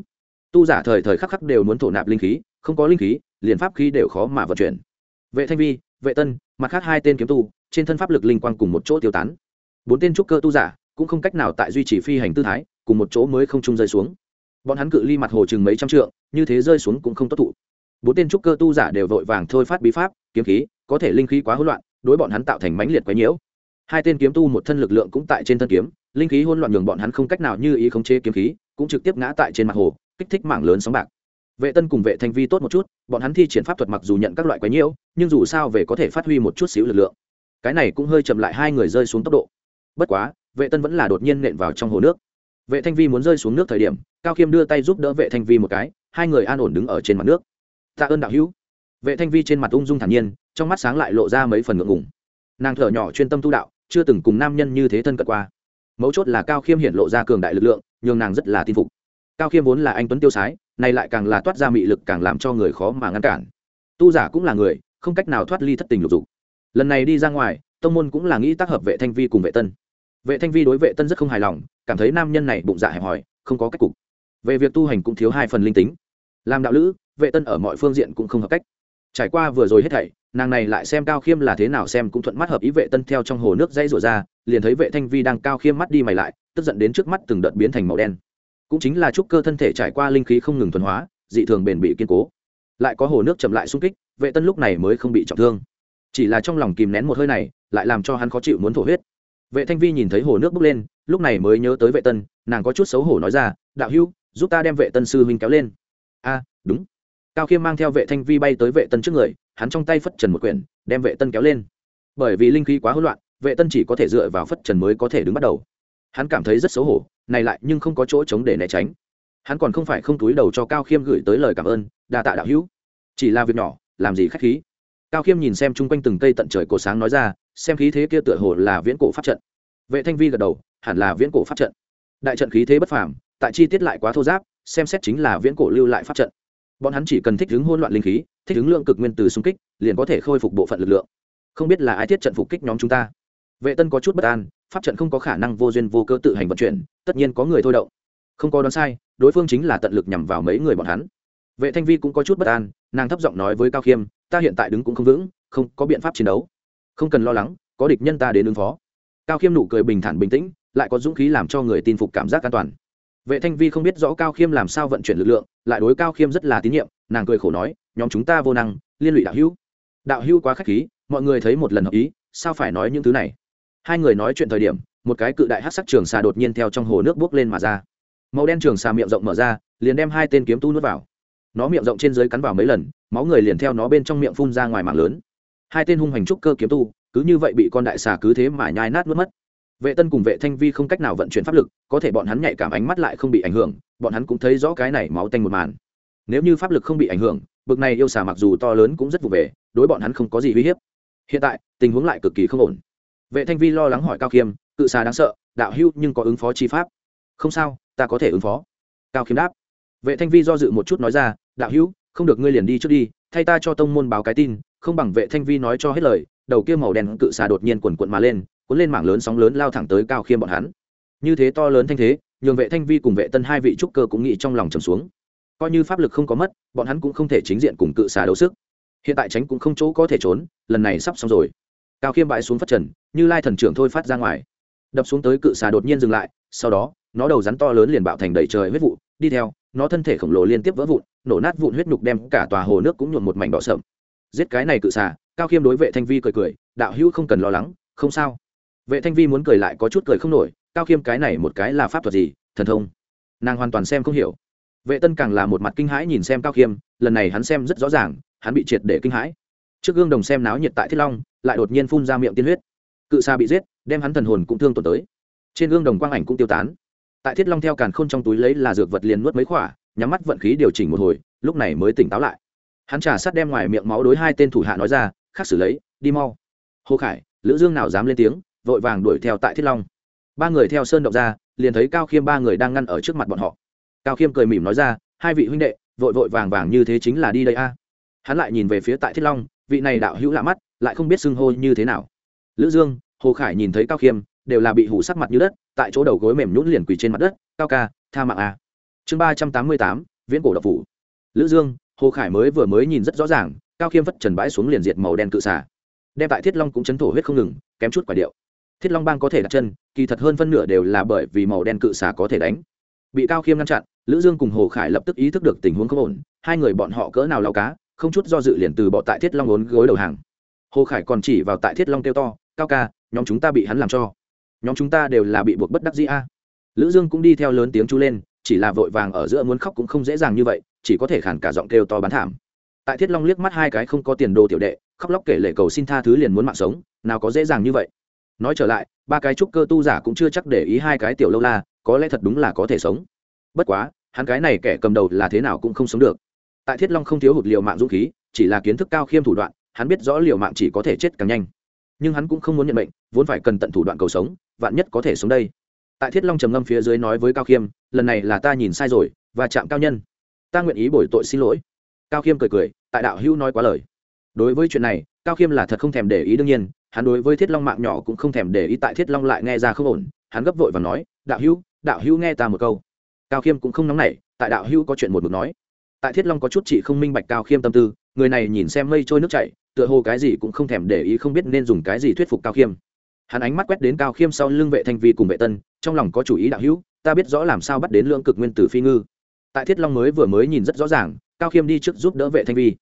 Tu giả thời thời khắc khắc đều muốn thổ nạp linh khí, không có linh khí, liền pháp khí đều khó mà vận chuyển. Vệ thanh vi, vệ tân, mặt khác hai tên kiếm tu, trên thân pháp lực linh quang cùng một chỗ tiêu tán. Bốn tên trúc cơ tu giả cũng không cách nào tại duy trì phi hành tư thái, cùng một chỗ mới không trung rơi xuống. Bọn hắn cự ly mặt hồ chừng mấy trăm trượng, như thế rơi xuống cũng không tốt thụ. Bốn tên trúc cơ tu giả đều vội vàng thôi phát bí pháp, kiếm khí, có thể linh khí quá hỗn loạn, đối bọn hắn tạo thành mãnh liệt quái nhiễu. Hai tên kiếm tu một thân lực lượng cũng tại trên thân kiếm, linh khí hỗn loạn nhường bọn hắn không cách nào như ý khống chế kiếm khí, cũng trực tiếp ngã tại trên mặt hồ, kích thích mảng lớn sóng bạc. Vệ tân cùng vệ thanh vi tốt một chút, bọn hắn thi triển pháp thuật mặc dù nhận các loại quái nhiễu, nhưng dù sao về có thể phát huy một chút xíu lực lượng. Cái này cũng hơi chậm lại hai người rơi xuống tốc độ. Bất quá vệ tân vẫn là đột nhiên nện vào trong hồ nước. Vệ thanh vi muốn rơi xuống nước thời điểm, cao khiêm đưa tay giúp đỡ vệ thanh vi một cái, hai người an ổn đứng ở trên mặt nước. Tạ ơn đạo hữu. Vệ thanh vi trên mặt ung dung thản nhiên, trong mắt sáng lại lộ ra mấy phần ngượng ngùng. Nàng thở nhỏ chuyên tâm tu đạo, chưa từng cùng nam nhân như thế thân cận qua. Mấu chốt là cao khiêm hiện lộ ra cường đại lực lượng, nhường nàng rất là tin phục. Cao khiêm vốn là anh tuấn tiêu sái này lại càng là toát ra mị lực càng làm cho người khó mà ngăn cản. Tu giả cũng là người, không cách nào thoát ly thất tình lục dục. Lần này đi ra ngoài, tông môn cũng là nghĩ tác hợp vệ thanh vi cùng vệ tân vệ thanh vi đối vệ tân rất không hài lòng, cảm thấy nam nhân này bụng dạ hẹp hòi, không có cách cục. Về việc tu hành cũng thiếu hai phần linh tính. Làm đạo lữ, vệ tân ở mọi phương diện cũng không hợp cách. Trải qua vừa rồi hết thảy, nàng này lại xem cao khiêm là thế nào xem cũng thuận mắt hợp ý vệ tân theo trong hồ nước dây rủa ra, liền thấy vệ thanh vi đang cao khiêm mắt đi mày lại, tức giận đến trước mắt từng đợt biến thành màu đen. Cũng chính là trúc cơ thân thể trải qua linh khí không ngừng thuần hóa, dị thường bền bị kiên cố. Lại có hồ nước chậm lại xung kích, vệ tân lúc này mới không bị trọng thương. Chỉ là trong lòng kìm nén một hơi này, lại làm cho hắn khó chịu muốn thổ huyết vệ thanh vi nhìn thấy hồ nước bốc lên, lúc này mới nhớ tới vệ tân, nàng có chút xấu hổ nói ra, đạo hữu, giúp ta đem vệ tân sư huynh kéo lên. A, đúng. Cao khiêm mang theo vệ thanh vi bay tới vệ tân trước người, hắn trong tay phất trần một quyển, đem vệ tân kéo lên. Bởi vì linh khí quá hỗn loạn, vệ tân chỉ có thể dựa vào phất trần mới có thể đứng bắt đầu. Hắn cảm thấy rất xấu hổ, này lại nhưng không có chỗ trống để né tránh. Hắn còn không phải không túi đầu cho cao khiêm gửi tới lời cảm ơn, đa tạ đạo hữu. Chỉ là việc nhỏ, làm gì khách khí. Cao khiêm nhìn xem chung quanh từng cây tận trời cổ sáng nói ra xem khí thế kia tựa hồ là viễn cổ pháp trận. Vệ thanh vi gật đầu, hẳn là viễn cổ pháp trận. Đại trận khí thế bất phàm, tại chi tiết lại quá thô giáp, xem xét chính là viễn cổ lưu lại pháp trận. Bọn hắn chỉ cần thích ứng hỗn loạn linh khí, thích ứng lượng cực nguyên từ xung kích, liền có thể khôi phục bộ phận lực lượng. Không biết là ai thiết trận phục kích nhóm chúng ta. Vệ tân có chút bất an, pháp trận không có khả năng vô duyên vô cơ tự hành vận chuyển, tất nhiên có người thôi động. Không có đoán sai, đối phương chính là tận lực nhằm vào mấy người bọn hắn. Vệ thanh vi cũng có chút bất an, nàng thấp giọng nói với cao khiêm, ta hiện tại đứng cũng không vững, không có biện pháp chiến đấu không cần lo lắng, có địch nhân ta đến ứng phó. Cao khiêm nụ cười bình thản bình tĩnh, lại có dũng khí làm cho người tin phục cảm giác an toàn. Vệ thanh vi không biết rõ cao khiêm làm sao vận chuyển lực lượng, lại đối cao khiêm rất là tín nhiệm, nàng cười khổ nói, nhóm chúng ta vô năng, liên lụy đạo hữu. Đạo hữu quá k h á c h khí, mọi người thấy một lần hợp ý, sao phải nói những thứ này? Hai người nói chuyện thời điểm, một cái cự đại hát sắc trường xà đột nhiên theo trong hồ nước bước lên mà ra. Màu đen trường xà miệng rộng mở ra, liền đem hai tên kiếm tu nuốt vào. Nó miệng rộng trên dưới cắn vào mấy lần, máu người liền theo nó bên trong miệng phun ra ngoài mạng lớn hai tên hung hành trúc cơ kiếm tu, cứ như vậy bị con đại xà cứ thế mà nhai nát nuốt mất. Vệ tân cùng vệ thanh vi không cách nào vận chuyển pháp lực, có thể bọn hắn nhạy cảm ánh mắt lại không bị ảnh hưởng, bọn hắn cũng thấy rõ cái này máu tanh một màn. Nếu như pháp lực không bị ảnh hưởng, bực này yêu xà mặc dù to lớn cũng rất vụ về, đối bọn hắn không có gì uy hiếp. Hiện tại, tình huống lại cực kỳ không ổn. Vệ thanh vi lo lắng hỏi cao khiêm, cự xà đáng sợ, đạo hưu nhưng có ứng phó chi pháp? Không sao, ta có thể ứng phó. Cao khiêm đáp. Vệ thanh vi do dự một chút nói ra, đạo hưu không được, ngươi liền đi trước đi, thay ta cho tông môn báo cái tin không bằng vệ thanh vi nói cho hết lời, đầu kia màu đen cự xà đột nhiên quần quận mà lên, cuốn lên mảng lớn sóng lớn lao thẳng tới cao khiêm bọn hắn. Như thế to lớn thanh thế, nhường vệ thanh vi cùng vệ tân hai vị trúc cơ cũng nghĩ trong lòng trầm xuống. Coi như pháp lực không có mất, bọn hắn cũng không thể chính diện cùng cự xà đấu sức. Hiện tại tránh cũng không chỗ có thể trốn, lần này sắp xong rồi. Cao khiêm bãi xuống phát trần, như lai thần trưởng thôi phát ra ngoài. Đập xuống tới cự xà đột nhiên dừng lại, sau đó, nó đầu rắn to lớn liền bạo thành đầy trời huyết vụ, đi theo, nó thân thể khổng lồ liên tiếp vỡ vụn, nổ nát vụn huyết nhục đem cả tòa hồ nước cũng nhuộm một mảnh đỏ sậm giết cái này cự xà, cao khiêm đối vệ thanh vi cười cười, đạo hữu không cần lo lắng, không sao. Vệ thanh vi muốn cười lại có chút cười không nổi, cao khiêm cái này một cái là pháp thuật gì, thần thông. Nàng hoàn toàn xem không hiểu. Vệ tân càng là một mặt kinh hãi nhìn xem cao khiêm, lần này hắn xem rất rõ ràng, hắn bị triệt để kinh hãi. Trước gương đồng xem náo nhiệt tại thiết long, lại đột nhiên phun ra miệng tiên huyết. Cự xa bị giết, đem hắn thần hồn cũng thương tổn tới. Trên gương đồng quang ảnh cũng tiêu tán. Tại thiết long theo càn khôn trong túi lấy là dược vật liền nuốt mấy khỏa, nhắm mắt vận khí điều chỉnh một hồi, lúc này mới tỉnh táo lại hắn trả sát đem ngoài miệng máu đối hai tên thủ hạ nói ra khác xử lấy, đi mau. Hồ khải, lữ dương nào dám lên tiếng, vội vàng đuổi theo tại thiết long. Ba người theo sơn động ra, liền thấy cao khiêm ba người đang ngăn ở trước mặt bọn họ. Cao khiêm cười mỉm nói ra, hai vị huynh đệ, vội vội vàng vàng như thế chính là đi đây a. Hắn lại nhìn về phía tại thiết long, vị này đạo hữu lạ mắt, lại không biết xưng hô như thế nào. Lữ dương, hồ khải nhìn thấy cao khiêm, đều là bị hủ sắc mặt như đất, tại chỗ đầu gối mềm nhũn liền quỳ trên mặt đất, cao ca, tha mạng a. Chương ba trăm tám mươi tám, viễn cổ độc phủ. Lữ dương hồ khải mới vừa mới nhìn rất rõ ràng, cao khiêm vất trần bãi xuống liền diệt màu đen cự xả đem tại thiết long cũng chấn thổ huyết không ngừng, kém chút quả điệu. Thiết long bang có thể đặt chân, kỳ thật hơn phân nửa đều là bởi vì màu đen cự xả có thể đánh. Bị cao khiêm ngăn chặn, lữ dương cùng hồ khải lập tức ý thức được tình huống không ổn, hai người bọn họ cỡ nào lao cá, không chút do dự liền từ bỏ tại thiết long ốn gối đầu hàng. Hồ khải còn chỉ vào tại thiết long kêu to, cao ca, nhóm chúng ta bị hắn làm cho. Nhóm chúng ta đều là bị buộc bất đắc dĩ a. Lữ dương cũng đi theo lớn tiếng chú lên, chỉ là vội vàng ở giữa muốn khóc cũng không dễ dàng như vậy chỉ có thể khản cả giọng kêu to bán thảm. Tại thiết long liếc mắt hai cái không có tiền đồ tiểu đệ, khóc lóc kể lệ cầu xin tha thứ liền muốn mạng sống, nào có dễ dàng như vậy. Nói trở lại, ba cái trúc cơ tu giả cũng chưa chắc để ý hai cái tiểu lâu la, có lẽ thật đúng là có thể sống. Bất quá, hắn cái này kẻ cầm đầu là thế nào cũng không sống được. Tại thiết long không thiếu hụt liều mạng dũng khí, chỉ là kiến thức cao khiêm thủ đoạn, hắn biết rõ liều mạng chỉ có thể chết càng nhanh. Nhưng hắn cũng không muốn nhận bệnh vốn phải cần tận thủ đoạn cầu sống, vạn nhất có thể sống đây. Tại thiết long trầm ngâm phía dưới nói với cao khiêm, lần này là ta nhìn sai rồi và chạm cao nhân ta nguyện ý bồi tội xin lỗi. Cao khiêm cười cười, tại đạo hữu nói quá lời. Đối với chuyện này, cao khiêm là thật không thèm để ý đương nhiên, hắn đối với thiết long mạng nhỏ cũng không thèm để ý tại thiết long lại nghe ra không ổn, hắn gấp vội và nói, đạo hữu đạo hữu nghe ta một câu. Cao khiêm cũng không nóng nảy, tại đạo hữu có chuyện một mực nói. Tại thiết long có chút chị không minh bạch cao khiêm tâm tư, người này nhìn xem mây trôi nước chảy, tựa hồ cái gì cũng không thèm để ý không biết nên dùng cái gì thuyết phục cao khiêm. Hắn ánh mắt quét đến cao khiêm sau lưng vệ thanh vi cùng vệ tân, trong lòng có chủ ý đạo hữu, ta biết rõ làm sao bắt đến lưỡng cực nguyên tử phi ngư tại thiết long mới vừa mới nhìn rất rõ ràng, cao khiêm đi trước giúp đỡ vệ thanh vi.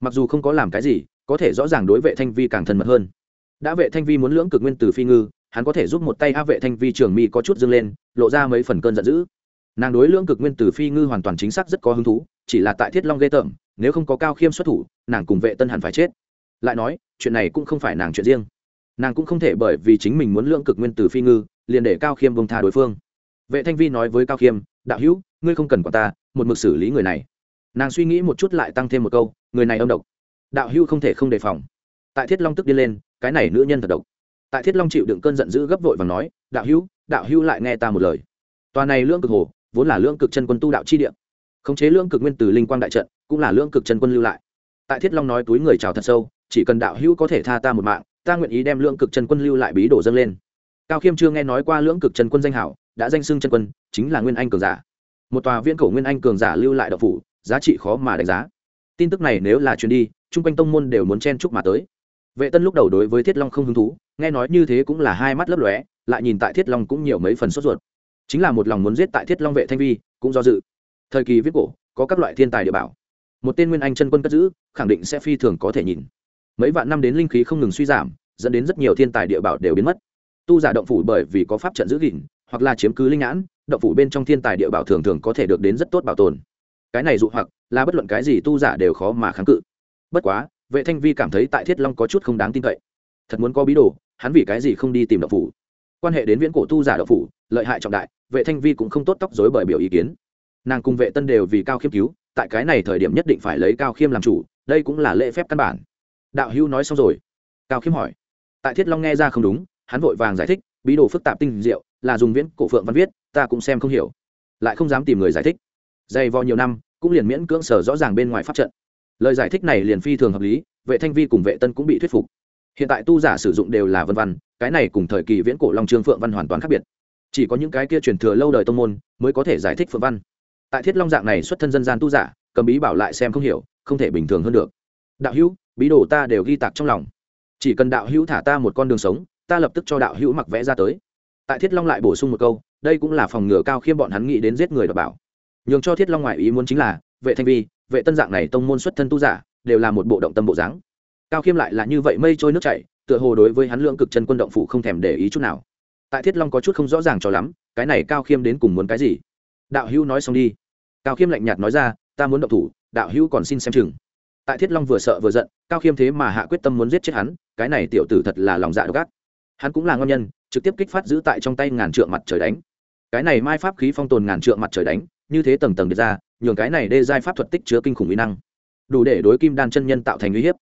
Mặc dù không có làm cái gì, có thể rõ ràng đối vệ thanh vi càng thân mật hơn. Đã vệ thanh vi muốn lưỡng cực nguyên tử phi ngư, hắn có thể giúp một tay á vệ thanh vi trường mi có chút dâng lên, lộ ra mấy phần cơn giận dữ. Nàng đối lưỡng cực nguyên tử phi ngư hoàn toàn chính xác rất có hứng thú, chỉ là tại thiết long ghê tởm, nếu không có cao khiêm xuất thủ, nàng cùng vệ tân hẳn phải chết. Lại nói, chuyện này cũng không phải nàng chuyện riêng. Nàng cũng không thể bởi vì chính mình muốn lưỡng cực nguyên tử phi ngư, liền để cao khiêm bông tha đối phương. Vệ thanh vi nói với cao khiêm, đạo hữu, ngươi không cần quản ta một mực xử lý người này. Nàng suy nghĩ một chút lại tăng thêm một câu người này âm độc. Đạo hưu không thể không đề phòng. Tại thiết long tức đi lên cái này nữ nhân thật độc. Tại thiết long chịu đựng cơn giận dữ gấp vội và nói đạo hưu, đạo hưu lại nghe ta một lời. Tòa này lưỡng cực hồ vốn là lưỡng cực chân quân tu đạo chi địa. Khống chế lưỡng cực nguyên từ linh quang đại trận cũng là lưỡng cực chân quân lưu lại. Tại thiết long nói túi người chào thật sâu chỉ cần đạo hữu có thể tha ta một mạng ta nguyện ý đem lưỡng cực chân quân lưu lại bí đồ dâng lên. Cao khiêm chưa nghe nói qua lưỡng cực chân quân danh hảo đã danh xưng chân quân chính là nguyên anh cường giả một tòa viễn cổ nguyên anh cường giả lưu lại độc phủ, giá trị khó mà đánh giá. Tin tức này nếu là chuyến đi, chung quanh tông môn đều muốn chen chúc mà tới. Vệ tân lúc đầu đối với thiết long không hứng thú, nghe nói như thế cũng là hai mắt lấp lóe, lại nhìn tại thiết long cũng nhiều mấy phần sốt ruột. Chính là một lòng muốn giết tại thiết long vệ thanh vi, cũng do dự. Thời kỳ viết cổ, có các loại thiên tài địa bảo. Một tên nguyên anh chân quân cất giữ, khẳng định sẽ phi thường có thể nhìn. Mấy vạn năm đến linh khí không ngừng suy giảm, dẫn đến rất nhiều thiên tài địa bảo đều biến mất. Tu giả động phủ bởi vì có pháp trận giữ gìn hoặc là chiếm cứ linh nhãn, động phủ bên trong thiên tài địa bảo thường thường có thể được đến rất tốt bảo tồn. Cái này dụ hoặc là bất luận cái gì tu giả đều khó mà kháng cự. Bất quá, vệ thanh vi cảm thấy tại thiết long có chút không đáng tin cậy. Thật muốn có bí đồ, hắn vì cái gì không đi tìm động phủ? Quan hệ đến viễn cổ tu giả động phủ, lợi hại trọng đại, vệ thanh vi cũng không tốt tóc dối bởi biểu ý kiến. Nàng cùng vệ tân đều vì cao khiêm cứu, tại cái này thời điểm nhất định phải lấy cao khiêm làm chủ, đây cũng là lễ phép căn bản. Đạo hữu nói xong rồi. Cao khiêm hỏi. Tại thiết long nghe ra không đúng, hắn vội vàng giải thích, bí đồ phức tạp tinh diệu là dùng viễn cổ phượng văn viết, ta cũng xem không hiểu. Lại không dám tìm người giải thích. Dày vò nhiều năm, cũng liền miễn cưỡng sở rõ ràng bên ngoài pháp trận. Lời giải thích này liền phi thường hợp lý, vệ thanh vi cùng vệ tân cũng bị thuyết phục. Hiện tại tu giả sử dụng đều là vân văn, cái này cùng thời kỳ viễn cổ long trương phượng văn hoàn toàn khác biệt. Chỉ có những cái kia truyền thừa lâu đời tông môn mới có thể giải thích phượng văn. Tại thiết long dạng này xuất thân dân gian tu giả, cầm bí bảo lại xem không hiểu, không thể bình thường hơn được. Đạo hữu, bí đồ ta đều ghi tạc trong lòng. Chỉ cần đạo hữu thả ta một con đường sống, ta lập tức cho đạo hữu mặc vẽ ra tới tại thiết long lại bổ sung một câu, đây cũng là phòng ngừa cao khiêm bọn hắn nghĩ đến giết người đọc bảo. Nhường cho thiết long ngoại ý muốn chính là, vệ thanh vi, vệ tân dạng này tông môn xuất thân tu giả, đều là một bộ động tâm bộ dáng. Cao khiêm lại là như vậy mây trôi nước chảy, tựa hồ đối với hắn lượng cực chân quân động phủ không thèm để ý chút nào. Tại thiết long có chút không rõ ràng cho lắm, cái này cao khiêm đến cùng muốn cái gì? Đạo hữu nói xong đi. Cao khiêm lạnh nhạt nói ra, ta muốn động thủ, đạo hữu còn xin xem chừng. Tại thiết long vừa sợ vừa giận, cao khiêm thế mà hạ quyết tâm muốn giết chết hắn, cái này tiểu tử thật là lòng dạ độc ác. Hắn cũng là ngon nhân trực tiếp kích phát giữ tại trong tay ngàn trượng mặt trời đánh. Cái này mai pháp khí phong tồn ngàn trượng mặt trời đánh, như thế tầng tầng được ra, nhường cái này đê giai pháp thuật tích chứa kinh khủng uy năng. Đủ để đối kim đan chân nhân tạo thành uy hiếp.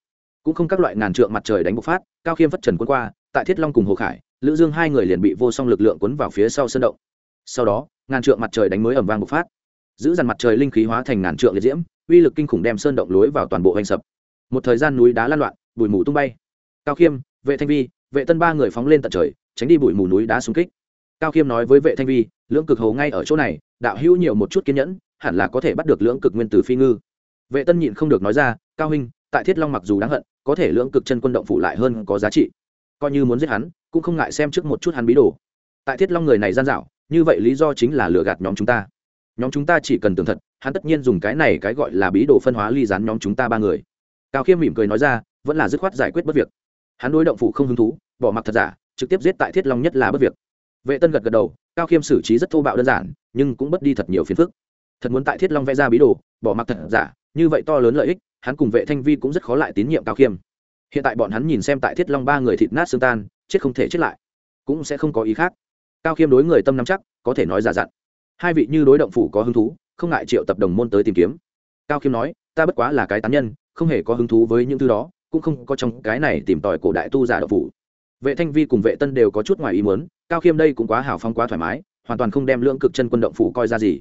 Cũng không các loại ngàn trượng mặt trời đánh bộc phát, cao khiêm phất trần quân qua, tại thiết long cùng hồ khải, lữ dương hai người liền bị vô song lực lượng cuốn vào phía sau sân động. Sau đó, ngàn trượng mặt trời đánh mới ẩm vang bộc phát. Giữ dần mặt trời linh khí hóa thành ngàn trượng liệt diễm, uy lực kinh khủng đem sơn động lối vào toàn bộ hành sập. Một thời gian núi đá lan loạn, bụi mù tung bay. Cao khiêm, vệ thanh vi, vệ tân ba người phóng lên tận trời tránh đi bụi mù núi đá xung kích. Cao khiêm nói với vệ thanh vi, lưỡng cực hầu ngay ở chỗ này, đạo hữu nhiều một chút kiên nhẫn, hẳn là có thể bắt được lưỡng cực nguyên tử phi ngư. Vệ tân nhịn không được nói ra, cao huynh, tại thiết long mặc dù đáng hận, có thể lưỡng cực chân quân động phụ lại hơn có giá trị. Coi như muốn giết hắn, cũng không ngại xem trước một chút hắn bí đồ. Tại thiết long người này gian dạo, như vậy lý do chính là lừa gạt nhóm chúng ta. Nhóm chúng ta chỉ cần tường thật, hắn tất nhiên dùng cái này cái gọi là bí đồ phân hóa ly rán nhóm chúng ta ba người. Cao khiêm mỉm cười nói ra, vẫn là dứt khoát giải quyết bất việc. Hắn đối động phụ không hứng thú, bỏ mặc thật giả trực tiếp giết tại thiết long nhất là bất việc. Vệ tân gật gật đầu, cao khiêm xử trí rất thô bạo đơn giản, nhưng cũng bất đi thật nhiều phiền phức. Thật muốn tại thiết long vẽ ra bí đồ, bỏ mặc thật giả, như vậy to lớn lợi ích, hắn cùng vệ thanh vi cũng rất khó lại tín nhiệm cao khiêm. Hiện tại bọn hắn nhìn xem tại thiết long ba người thịt nát xương tan, chết không thể chết lại, cũng sẽ không có ý khác. Cao khiêm đối người tâm nắm chắc, có thể nói giả dặn. Hai vị như đối động phủ có hứng thú, không ngại triệu tập đồng môn tới tìm kiếm. Cao khiêm nói, ta bất quá là cái tán nhân, không hề có hứng thú với những thứ đó, cũng không có trong cái này tìm tòi cổ đại tu giả động phủ vệ thanh vi cùng vệ tân đều có chút ngoài ý muốn, cao khiêm đây cũng quá hào phong quá thoải mái, hoàn toàn không đem lưỡng cực chân quân động phủ coi ra gì.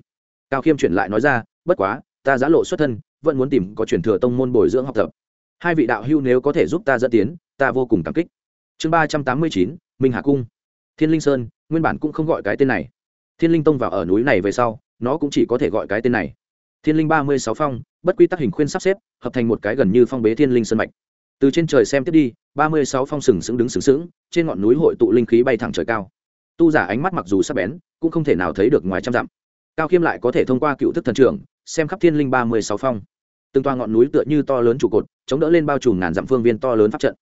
Cao khiêm chuyển lại nói ra, bất quá, ta giã lộ xuất thân, vẫn muốn tìm có truyền thừa tông môn bồi dưỡng học tập. Hai vị đạo hưu nếu có thể giúp ta dẫn tiến, ta vô cùng cảm kích. Chương ba trăm tám mươi chín, minh hà cung. Thiên linh sơn, nguyên bản cũng không gọi cái tên này. Thiên linh tông vào ở núi này về sau, nó cũng chỉ có thể gọi cái tên này. Thiên linh ba mươi sáu phong, bất quy tắc hình khuyên sắp xếp, hợp thành một cái gần như phong bế thiên linh sơn mạch từ trên trời xem tiếp đi, ba mươi sáu phong sừng sững đứng sừng sững, trên ngọn núi hội tụ linh khí bay thẳng trời cao. Tu giả ánh mắt mặc dù sắc bén, cũng không thể nào thấy được ngoài trăm dặm. Cao khiêm lại có thể thông qua cựu thức thần trưởng, xem khắp thiên linh ba mươi sáu phong. Từng toa ngọn núi tựa như to lớn trụ cột, chống đỡ lên bao trùm ngàn dặm phương viên to lớn pháp trận.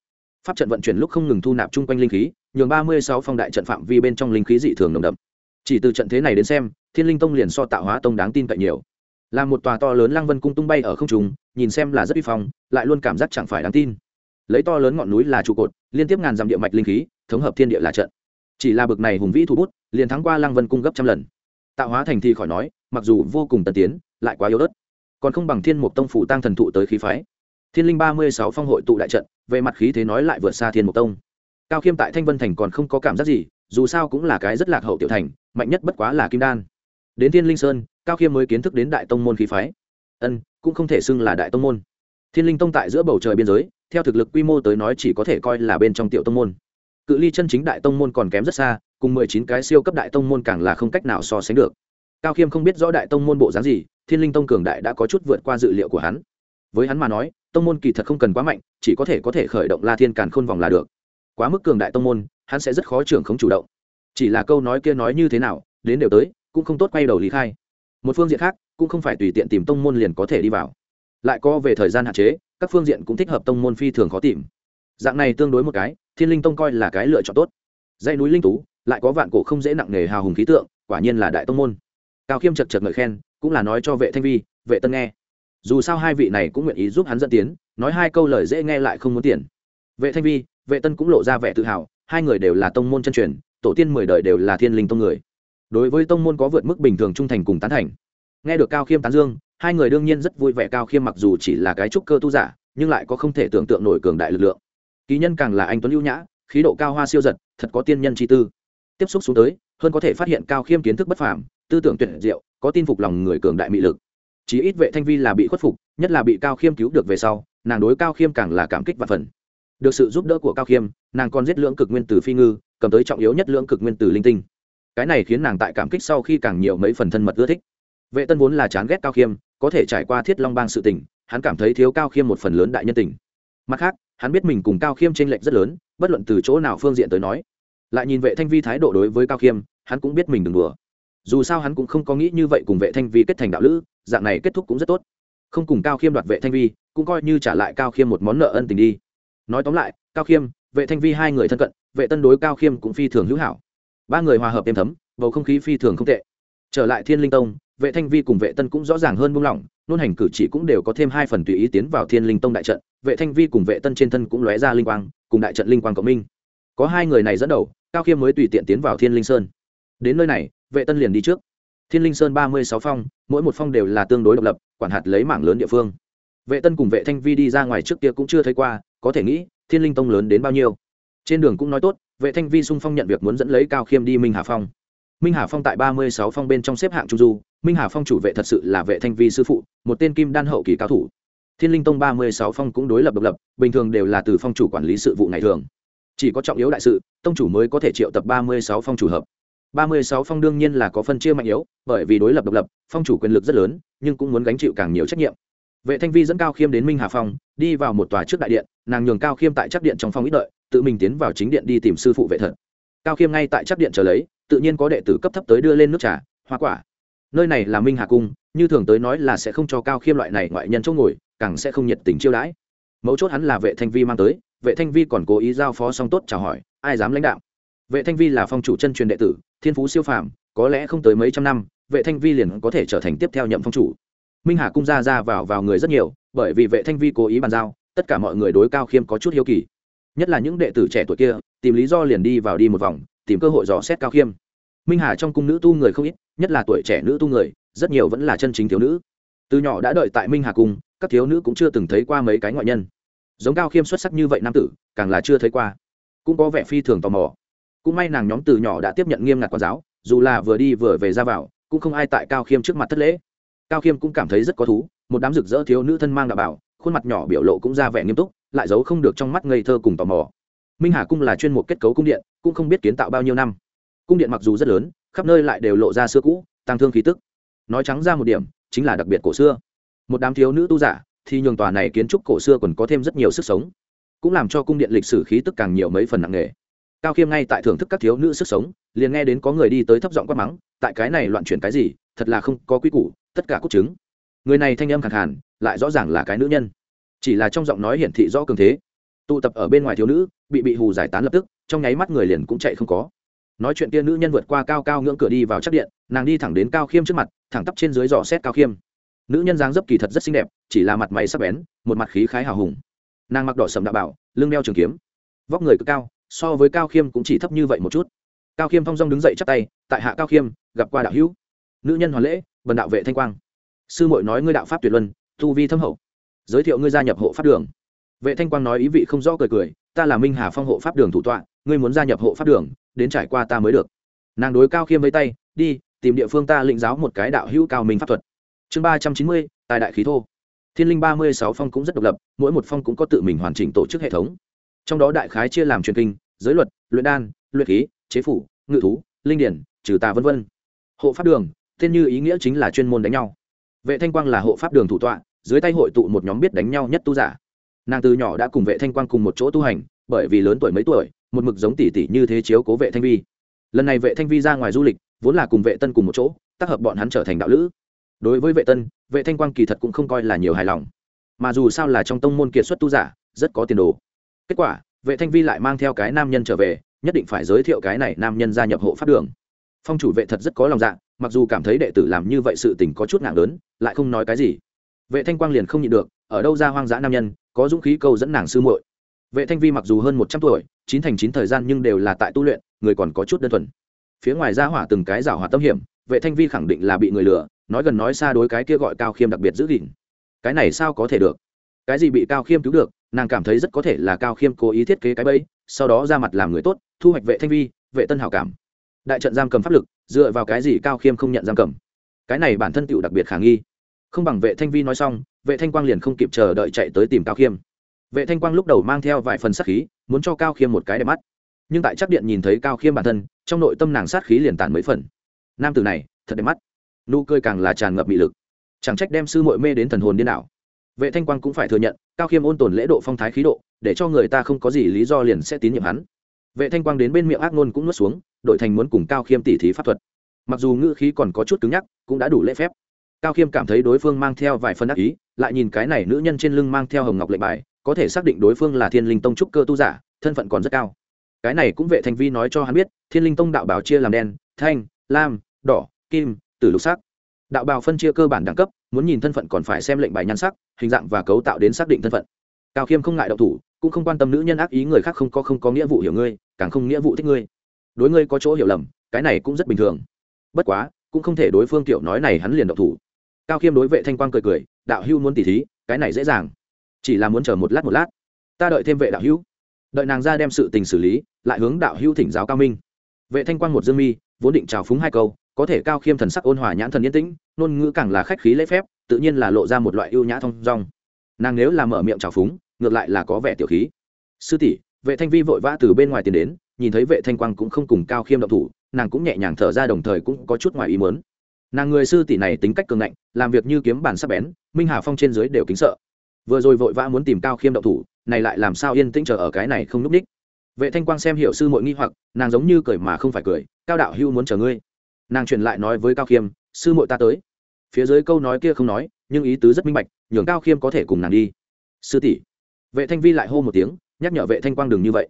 Pháp trận vận chuyển lúc không ngừng thu nạp chung quanh linh khí, nhường ba mươi sáu phong đại trận phạm vi bên trong linh khí dị thường nồng đậm. Chỉ từ trận thế này đến xem, thiên linh tông liền so tạo hóa tông đáng tin cậy nhiều. Là một tòa to lớn lăng vân cung tung bay ở không trùng nhìn xem là rất uy phong, lại luôn cảm giác chẳng phải đáng tin lấy to lớn ngọn núi là trụ cột, liên tiếp ngàn dặm địa mạch linh khí, thống hợp thiên địa là trận. Chỉ là bực này hùng vĩ thu bút, liền thắng qua lăng vân cung gấp trăm lần. Tạo hóa thành thì khỏi nói, mặc dù vô cùng tân tiến, lại quá yếu ớt. Còn không bằng thiên mục tông phủ tăng thần thụ tới khí phái. Thiên linh ba mươi sáu phong hội tụ đại trận, về mặt khí thế nói lại vượt xa thiên mục tông. Cao khiêm tại thanh vân thành còn không có cảm giác gì, dù sao cũng là cái rất lạc hậu tiểu thành, mạnh nhất bất quá là kim đan. Đến thiên linh sơn, cao khiêm mới kiến thức đến đại tông môn khí phái. Ân, cũng không thể xưng là đại tông môn. Thiên linh tông tại giữa bầu trời biên giới theo thực lực quy mô tới nói chỉ có thể coi là bên trong tiểu tông môn. Cự ly chân chính đại tông môn còn kém rất xa, cùng mười chín cái siêu cấp đại tông môn càng là không cách nào so sánh được. Cao khiêm không biết rõ đại tông môn bộ dáng gì, thiên linh tông cường đại đã có chút vượt qua dự liệu của hắn. Với hắn mà nói, tông môn kỳ thật không cần quá mạnh, chỉ có thể có thể khởi động la thiên càn khôn vòng là được. Quá mức cường đại tông môn, hắn sẽ rất khó trưởng không chủ động. Chỉ là câu nói kia nói như thế nào, đến đều tới, cũng không tốt quay đầu lý khai. Một phương diện khác, cũng không phải tùy tiện tìm tông môn liền có thể đi vào lại có về thời gian hạn chế, các phương diện cũng thích hợp tông môn phi thường khó tìm. Dạng này tương đối một cái, thiên linh tông coi là cái lựa chọn tốt. Dãy núi linh tú, lại có vạn cổ không dễ nặng nề hào hùng khí tượng, quả nhiên là đại tông môn. Cao khiêm chật chật ngợi khen, cũng là nói cho vệ thanh vi, vệ tân nghe. Dù sao hai vị này cũng nguyện ý giúp hắn dẫn tiến, nói hai câu lời dễ nghe lại không muốn tiền. Vệ thanh vi, vệ tân cũng lộ ra vẻ tự hào, hai người đều là tông môn chân truyền, tổ tiên mười đời đều là thiên linh tông người. Đối với tông môn có vượt mức bình thường trung thành cùng tán thành. Nghe được cao khiêm tán dương hai người đương nhiên rất vui vẻ cao khiêm mặc dù chỉ là cái trúc cơ tu giả, nhưng lại có không thể tưởng tượng nổi cường đại lực lượng. Ký nhân càng là anh tuấn ưu nhã, khí độ cao hoa siêu giật, thật có tiên nhân chi tư. Tiếp xúc xuống tới, hơn có thể phát hiện cao khiêm kiến thức bất phàm, tư tưởng tuyệt diệu, có tin phục lòng người cường đại mị lực. Chí ít vệ thanh vi là bị khuất phục, nhất là bị cao khiêm cứu được về sau, nàng đối cao khiêm càng là cảm kích và phần. Được sự giúp đỡ của cao khiêm, nàng còn giết lưỡng cực nguyên tử phi ngư, cầm tới trọng yếu nhất lưỡng cực nguyên tử linh tinh. Cái này khiến nàng tại cảm kích sau khi càng nhiều mấy phần thân mật ưa thích vệ tân vốn là chán ghét cao khiêm, có thể trải qua thiết long bang sự tình, hắn cảm thấy thiếu cao khiêm một phần lớn đại nhân tình. Mặt khác, hắn biết mình cùng cao khiêm t r ê n lệch rất lớn, bất luận từ chỗ nào phương diện tới nói. Lại nhìn vệ thanh vi thái độ đối với cao khiêm, hắn cũng biết mình đừng đùa. Dù sao hắn cũng không có nghĩ như vậy cùng vệ thanh vi kết thành đạo lữ, dạng này kết thúc cũng rất tốt. Không cùng cao khiêm đoạt vệ thanh vi, cũng coi như trả lại cao khiêm một món nợ ân tình đi. Nói tóm lại, cao khiêm, vệ thanh vi hai người thân cận, vệ tân đối cao khiêm cũng phi thường hữu hảo. Ba người hòa hợp êm thấm, bầu không khí phi thường không tệ. Trở lại thiên linh tông vệ thanh vi cùng vệ tân cũng rõ ràng hơn buông lỏng, nôn hành cử chỉ cũng đều có thêm hai phần tùy ý tiến vào thiên linh tông đại trận, vệ thanh vi cùng vệ tân trên thân cũng lóe ra linh quang, cùng đại trận linh quang cộng minh. Có hai người này dẫn đầu, cao khiêm mới tùy tiện tiến vào thiên linh sơn. Đến nơi này, vệ tân liền đi trước. Thiên linh sơn ba mươi sáu phong, mỗi một phong đều là tương đối độc lập, quản hạt lấy mảng lớn địa phương. Vệ tân cùng vệ thanh vi đi ra ngoài trước kia cũng chưa thấy qua, có thể nghĩ, thiên linh tông lớn đến bao nhiêu. Trên đường cũng nói tốt, vệ thanh vi sung phong nhận việc muốn dẫn lấy cao khiêm đi minh hà phong minh hà phong tại ba mươi sáu phong bên trong xếp hạng trung du, minh hà phong chủ vệ thật sự là vệ thanh vi sư phụ, một tên kim đan hậu kỳ cao thủ. Thiên linh tông ba mươi sáu phong cũng đối lập độc lập, bình thường đều là từ phong chủ quản lý sự vụ ngày thường. Chỉ có trọng yếu đại sự, tông chủ mới có thể triệu tập ba mươi sáu phong chủ hợp. ba mươi sáu phong đương nhiên là có phân chia mạnh yếu, bởi vì đối lập độc lập, phong chủ quyền lực rất lớn, nhưng cũng muốn gánh chịu càng nhiều trách nhiệm. Vệ thanh vi dẫn cao khiêm đến minh hà phong, đi vào một tòa trước đại điện, nàng nhường cao khiêm tại chắc điện trong phong ít đợi, tự mình tiến vào chính điện đi tìm sư phụ vệ thật. Cao khiêm ngay tại chắc điện chờ lấy tự nhiên có đệ tử cấp thấp tới đưa lên nước trà, hoa quả. Nơi này là minh hà cung, như thường tới nói là sẽ không cho cao khiêm loại này ngoại nhân chỗ ngồi, càng sẽ không nhiệt tình chiêu đãi. Mấu chốt hắn là vệ thanh vi mang tới, vệ thanh vi còn cố ý giao phó song tốt chào hỏi, ai dám lãnh đạo. Vệ thanh vi là phong chủ chân truyền đệ tử, thiên phú siêu phàm, có lẽ không tới mấy trăm năm, vệ thanh vi liền có thể trở thành tiếp theo nhậm phong chủ. Minh hà cung ra ra vào vào người rất nhiều, bởi vì vệ thanh vi cố ý bàn giao, tất cả mọi người đối cao khiêm có chút hiếu kỳ. Nhất là những đệ tử trẻ tuổi kia, tìm lý do liền đi vào đi một vòng tìm cơ hội dò xét cao khiêm. Minh hà trong cung nữ tu người không ít, nhất là tuổi trẻ nữ tu người, rất nhiều vẫn là chân chính thiếu nữ. Từ nhỏ đã đợi tại minh hà cung, các thiếu nữ cũng chưa từng thấy qua mấy cái ngoại nhân. Giống cao khiêm xuất sắc như vậy nam tử, càng là chưa thấy qua. Cũng có vẻ phi thường tò mò. Cũng may nàng nhóm từ nhỏ đã tiếp nhận nghiêm ngặt quản giáo, dù là vừa đi vừa về ra vào, cũng không ai tại cao khiêm trước mặt thất lễ. Cao khiêm cũng cảm thấy rất có thú, một đám rực rỡ thiếu nữ thân mang đạo bảo, khuôn mặt nhỏ biểu lộ cũng ra vẻ nghiêm túc, lại giấu không được trong mắt ngây thơ cùng tò mò minh hà cung là chuyên mục kết cấu cung điện, cũng không biết kiến tạo bao nhiêu năm. Cung điện mặc dù rất lớn, khắp nơi lại đều lộ ra xưa cũ, tăng thương khí tức. Nói trắng ra một điểm, chính là đặc biệt cổ xưa. Một đám thiếu nữ tu giả, thì nhường tòa này kiến trúc cổ xưa còn có thêm rất nhiều sức sống, cũng làm cho cung điện lịch sử khí tức càng nhiều mấy phần nặng nề. Cao khiêm ngay tại thưởng thức các thiếu nữ sức sống, liền nghe đến có người đi tới thấp giọng quát mắng, tại cái này loạn chuyển cái gì, thật là không có quy củ, tất cả cốt chứng. Người này thanh âm khẳng hẳn lại rõ ràng là cái nữ nhân. Chỉ là trong giọng nói hiển thị rõ cường thế. Tụ tập ở bên ngoài thiếu nữ bị bị hù giải tán lập tức, trong nháy mắt người liền cũng chạy không có. Nói chuyện kia nữ nhân vượt qua cao cao ngưỡng cửa đi vào chắc điện, nàng đi thẳng đến cao khiêm trước mặt, thẳng tắp trên dưới dò xét cao khiêm. Nữ nhân dáng dấp kỳ thật rất xinh đẹp, chỉ là mặt máy sắc bén, một mặt khí khái hào hùng. Nàng mặc đỏ sầm đạo bảo, lưng đeo trường kiếm. Vóc người cực cao, so với cao khiêm cũng chỉ thấp như vậy một chút. Cao khiêm thong dong đứng dậy chắp tay, tại hạ cao khiêm, gặp qua đạo hữu. Nữ nhân hoàn lễ, bần đạo vệ thanh quang. Sư mội nói ngươi đạo pháp tuyệt luân, tu vi thâm hậu. Giới thiệu ngươi gia nhập hộ pháp đường. Vệ thanh quang nói ý vị không rõ cười cười ta là minh hà phong hộ pháp đường thủ tọa, ngươi muốn gia nhập hộ pháp đường, đến trải qua ta mới được. Nàng đối cao khiêm với tay, đi, tìm địa phương ta lĩnh giáo một cái đạo hữu cao minh pháp thuật. Chương ba trăm chín mươi, tài đại khí thô. Thiên linh ba mươi sáu phong cũng rất độc lập, mỗi một phong cũng có tự mình hoàn chỉnh tổ chức hệ thống. Trong đó đại khái chia làm truyền kinh, giới luật, luyện đan, luyện khí, chế phủ, ngự thú, linh điển, trừ tà v v hộ pháp đường, tên như ý nghĩa chính là chuyên môn đánh nhau. Vệ thanh quang là hộ pháp đường thủ tọa, dưới tay hội tụ một nhóm biết đánh nhau nhất tu giả nàng từ nhỏ đã cùng vệ thanh quang cùng một chỗ tu hành, bởi vì lớn tuổi mấy tuổi, một mực giống tỷ tỷ như thế chiếu cố vệ thanh vi. Lần này vệ thanh vi ra ngoài du lịch, vốn là cùng vệ tân cùng một chỗ, tác hợp bọn hắn trở thành đạo lữ. Đối với vệ tân, vệ thanh quang kỳ thật cũng không coi là nhiều hài lòng. Mà dù sao là trong tông môn kiệt xuất tu giả, rất có tiền đồ. Kết quả, vệ thanh vi lại mang theo cái nam nhân trở về, nhất định phải giới thiệu cái này nam nhân gia nhập hộ pháp đường. Phong chủ vệ thật rất có lòng dạ mặc dù cảm thấy đệ tử làm như vậy sự tình có chút nặng lớn, lại không nói cái gì. Vệ thanh quang liền không nhịn được, ở đâu ra hoang dã nam nhân có dũng khí câu dẫn nàng sư muội. Vệ thanh vi mặc dù hơn một trăm tuổi, chín thành chín thời gian nhưng đều là tại tu luyện, người còn có chút đơn thuần. Phía ngoài ra hỏa từng cái giả hỏa tâm hiểm, vệ thanh vi khẳng định là bị người lừa, nói gần nói xa đối cái kia gọi cao khiêm đặc biệt giữ gìn. Cái này sao có thể được? Cái gì bị cao khiêm cứu được, nàng cảm thấy rất có thể là cao khiêm cố ý thiết kế cái bẫy, sau đó ra mặt làm người tốt, thu hoạch vệ thanh vi, vệ tân hảo cảm. Đại trận giam cầm pháp lực, dựa vào cái gì cao khiêm không nhận giam cầm? Cái này bản thân tựu đặc biệt khả nghi. Không bằng vệ thanh vi nói xong vệ thanh quang liền không kịp chờ đợi chạy tới tìm cao khiêm. Vệ thanh quang lúc đầu mang theo vài phần sát khí, muốn cho cao khiêm một cái đẹp mắt. Nhưng tại chắc điện nhìn thấy cao khiêm bản thân, trong nội tâm nàng sát khí liền tàn mấy phần. Nam tử này, thật đẹp mắt. Nụ cười càng là tràn ngập mị lực. Chẳng trách đem sư mội mê đến thần hồn điên đảo. Vệ thanh quang cũng phải thừa nhận, cao khiêm ôn tồn lễ độ phong thái khí độ, để cho người ta không có gì lý do liền sẽ tín nhiệm hắn. Vệ thanh quang đến bên miệng ác nôn cũng nuốt xuống đội thành muốn cùng cao khiêm tỉ thí pháp thuật. Mặc dù ngữ khí còn có chút cứng nhắc, cũng đã đủ lễ phép cao khiêm cảm thấy đối phương mang theo vài phân ác ý, lại nhìn cái này nữ nhân trên lưng mang theo hồng ngọc lệnh bài, có thể xác định đối phương là thiên linh tông trúc cơ tu giả, thân phận còn rất cao. Cái này cũng vệ thành vi nói cho hắn biết, thiên linh tông đạo bảo chia làm đen, thanh, lam, đỏ, kim, tử lục sắc. Đạo bào phân chia cơ bản đẳng cấp, muốn nhìn thân phận còn phải xem lệnh bài nhan sắc, hình dạng và cấu tạo đến xác định thân phận. Cao khiêm không ngại đậu thủ, cũng không quan tâm nữ nhân ác ý người khác không có không có nghĩa vụ hiểu ngươi, càng không nghĩa vụ thích ngươi. Đối ngươi có chỗ hiểu lầm, cái này cũng rất bình thường. Bất quá, cũng không thể đối phương tiểu nói này hắn liền đậu thủ cao khiêm đối vệ thanh quang cười cười, đạo hưu muốn tỉ thí, cái này dễ dàng. Chỉ là muốn chờ một lát một lát. Ta đợi thêm vệ đạo hữu. Đợi nàng ra đem sự tình xử lý, lại hướng đạo hữu thỉnh giáo cao minh. Vệ thanh quang một dương mi, vốn định trào phúng hai câu, có thể cao khiêm thần sắc ôn hòa nhãn thần yên tĩnh, ngôn ngữ càng là khách khí lễ phép, tự nhiên là lộ ra một loại ưu nhã thong dong. Nàng nếu là mở miệng trào phúng, ngược lại là có vẻ tiểu khí. Sư tỷ. Vệ thanh vi vội vã từ bên ngoài tiến đến, nhìn thấy vệ thanh quang cũng không cùng cao khiêm động thủ, nàng cũng nhẹ nhàng thở ra đồng thời cũng có chút ngoài ý muốn nàng người sư tỷ này tính cách cường ngạnh, làm việc như kiếm bản sắp bén, minh hà phong trên dưới đều kính sợ. Vừa rồi vội vã muốn tìm cao khiêm động thủ, này lại làm sao yên tĩnh chờ ở cái này không núp đích. vệ thanh quang xem hiệu sư mội nghi hoặc, nàng giống như cười mà không phải cười, cao đạo hưu muốn chờ ngươi. Nàng truyền lại nói với cao khiêm, sư mội ta tới. Phía dưới câu nói kia không nói, nhưng ý tứ rất minh bạch, nhường cao khiêm có thể cùng nàng đi. Sư tỷ. Vệ thanh vi lại hô một tiếng, nhắc nhở vệ thanh quang đừng như vậy.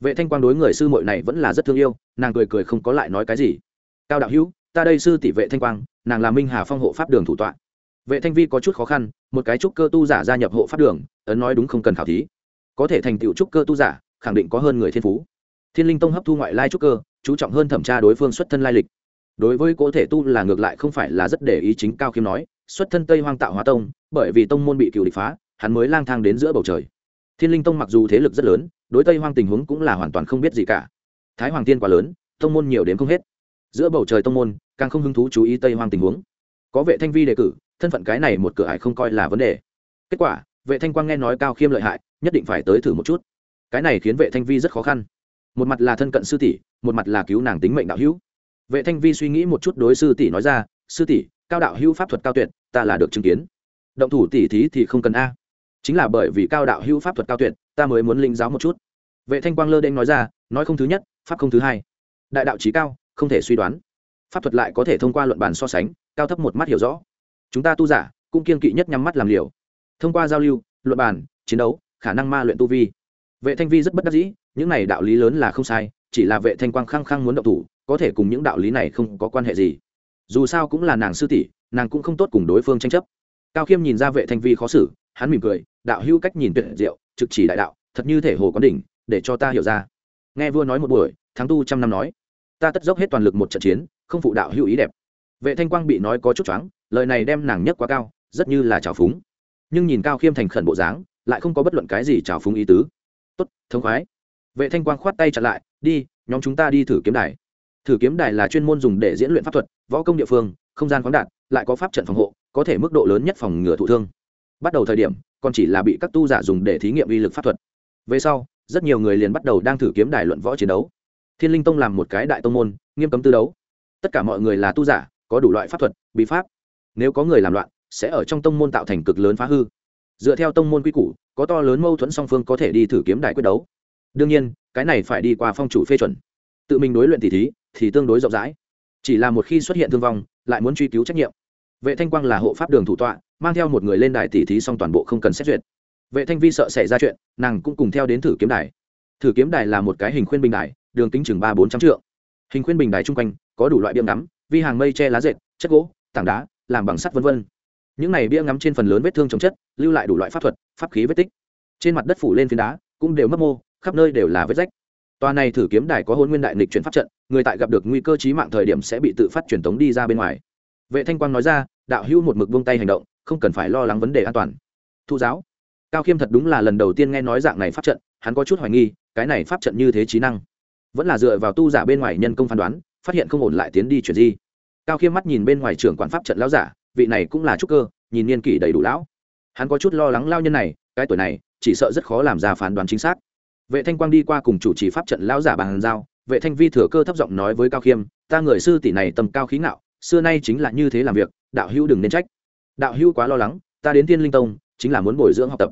Vệ thanh quang đối người sư mội này vẫn là rất thương yêu, nàng cười cười không có lại nói cái gì. Cao đạo hữu ta đây sư tỷ vệ thanh quang, nàng là minh hà phong hộ pháp đường thủ tọa. Vệ thanh vi có chút khó khăn, một cái trúc cơ tu giả gia nhập hộ pháp đường, ấn nói đúng không cần khảo thí. Có thể thành tựu trúc cơ tu giả, khẳng định có hơn người thiên phú. Thiên linh tông hấp thu ngoại lai trúc cơ, chú trọng hơn thẩm tra đối phương xuất thân lai lịch. Đối với cỗ thể tu là ngược lại không phải là rất để ý chính cao khiêm nói, xuất thân tây hoang tạo hóa tông, bởi vì tông môn bị cựu địch phá, hắn mới lang thang đến giữa bầu trời. Thiên linh tông mặc dù thế lực rất lớn, đối tây hoang tình huống cũng là hoàn toàn không biết gì cả. Thái hoàng tiên quá lớn, tông môn nhiều đến không hết giữa bầu trời tông môn, càng không hứng thú chú ý tây hoang tình huống. Có vệ thanh vi đề cử, thân phận cái này một cửa ải không coi là vấn đề. Kết quả, vệ thanh quang nghe nói cao khiêm lợi hại, nhất định phải tới thử một chút. Cái này khiến vệ thanh vi rất khó khăn. Một mặt là thân cận sư tỷ, một mặt là cứu nàng tính mệnh đạo hữu. Vệ thanh vi suy nghĩ một chút đối sư tỷ nói ra, sư tỷ, cao đạo hữu pháp thuật cao tuyệt, ta là được chứng kiến. Động thủ tỷ thí thì không cần a. Chính là bởi vì cao đạo hữu pháp thuật cao tuyệt, ta mới muốn linh giáo một chút. Vệ thanh quang lơ đen nói ra, nói không thứ nhất, pháp không thứ hai. Đại đạo trí cao không thể suy đoán. Pháp thuật lại có thể thông qua luận bàn so sánh, cao thấp một mắt hiểu rõ. Chúng ta tu giả, cũng kiên kỵ nhất nhắm mắt làm liều. Thông qua giao lưu, luận bàn, chiến đấu, khả năng ma luyện tu vi. Vệ thanh vi rất bất đắc dĩ, những này đạo lý lớn là không sai, chỉ là vệ thanh quang khăng khăng muốn động thủ, có thể cùng những đạo lý này không có quan hệ gì. Dù sao cũng là nàng sư tỷ, nàng cũng không tốt cùng đối phương tranh chấp. Cao khiêm nhìn ra vệ thanh vi khó xử, hắn mỉm cười, đạo hữu cách nhìn tuyệt diệu, trực chỉ đại đạo, thật như thể hồ có đỉnh, để cho ta hiểu ra. Nghe vua nói một buổi thắng tu trăm năm nói ta tất dốc hết toàn lực một trận chiến, không phụ đạo hữu ý đẹp. Vệ thanh quang bị nói có chút choáng, lời này đem nàng nhất quá cao, rất như là trào phúng. Nhưng nhìn cao khiêm thành khẩn bộ dáng, lại không có bất luận cái gì trào phúng ý tứ. Tốt, thống khoái. Vệ thanh quang khoát tay chặn lại, đi, nhóm chúng ta đi thử kiếm đài. Thử kiếm đài là chuyên môn dùng để diễn luyện pháp thuật, võ công địa phương, không gian khoáng đạt, lại có pháp trận phòng hộ, có thể mức độ lớn nhất phòng ngừa thụ thương. Bắt đầu thời điểm, còn chỉ là bị các tu giả dùng để thí nghiệm uy lực pháp thuật. Về sau, rất nhiều người liền bắt đầu đang thử kiếm đài luận võ chiến đấu thiên linh tông làm một cái đại tông môn, nghiêm cấm tư đấu. Tất cả mọi người là tu giả, có đủ loại pháp thuật, bí pháp. Nếu có người làm loạn, sẽ ở trong tông môn tạo thành cực lớn phá hư. Dựa theo tông môn quy củ, có to lớn mâu thuẫn song phương có thể đi thử kiếm đài quyết đấu. Đương nhiên, cái này phải đi qua phong chủ phê chuẩn. Tự mình đối luyện tỷ thí, thì tương đối rộng rãi. Chỉ là một khi xuất hiện thương vong, lại muốn truy cứu trách nhiệm. Vệ thanh quang là hộ pháp đường thủ tọa, mang theo một người lên đài tỷ thí xong toàn bộ không cần xét duyệt. Vệ thanh vi sợ xảy ra chuyện, nàng cũng cùng theo đến thử kiếm đài. Thử kiếm đài là một cái hình khuyên bình đài đường kính chừng ba bốn trăm trượng, hình khuyên bình đài chung quanh có đủ loại bia ngắm vi hàng mây che lá dệt chất gỗ tảng đá làm bằng sắt v v những này bia ngắm trên phần lớn vết thương chống chất lưu lại đủ loại pháp thuật pháp khí vết tích. Trên mặt đất phủ lên phiến đá cũng đều mất mô khắp nơi đều là vết rách. Tòa này thử kiếm đài có hôn nguyên đại nịch chuyển pháp trận người tại gặp được nguy cơ trí mạng thời điểm sẽ bị tự phát truyền tống đi ra bên ngoài. Vệ thanh quang nói ra đạo hữu một mực buông tay hành động không cần phải lo lắng vấn đề an toàn. Thu giáo cao khiêm thật đúng là lần đầu tiên nghe nói dạng này pháp trận hắn có chút hoài nghi cái này pháp trận như thế trí năng vẫn là dựa vào tu giả bên ngoài nhân công phán đoán, phát hiện không ổn lại tiến đi chuyển di. Cao khiêm mắt nhìn bên ngoài trưởng quản pháp trận lão giả, vị này cũng là trúc cơ, nhìn niên kỷ đầy đủ lão. Hắn có chút lo lắng lao nhân này, cái tuổi này, chỉ sợ rất khó làm ra phán đoán chính xác. Vệ thanh quang đi qua cùng chủ trì pháp trận lão giả bàn giao, vệ thanh vi thừa cơ thấp giọng nói với cao khiêm, ta người sư tỷ này tầm cao khí ngạo, xưa nay chính là như thế làm việc, đạo hữu đừng nên trách. Đạo hữu quá lo lắng, ta đến tiên linh tông, chính là muốn bồi dưỡng học tập.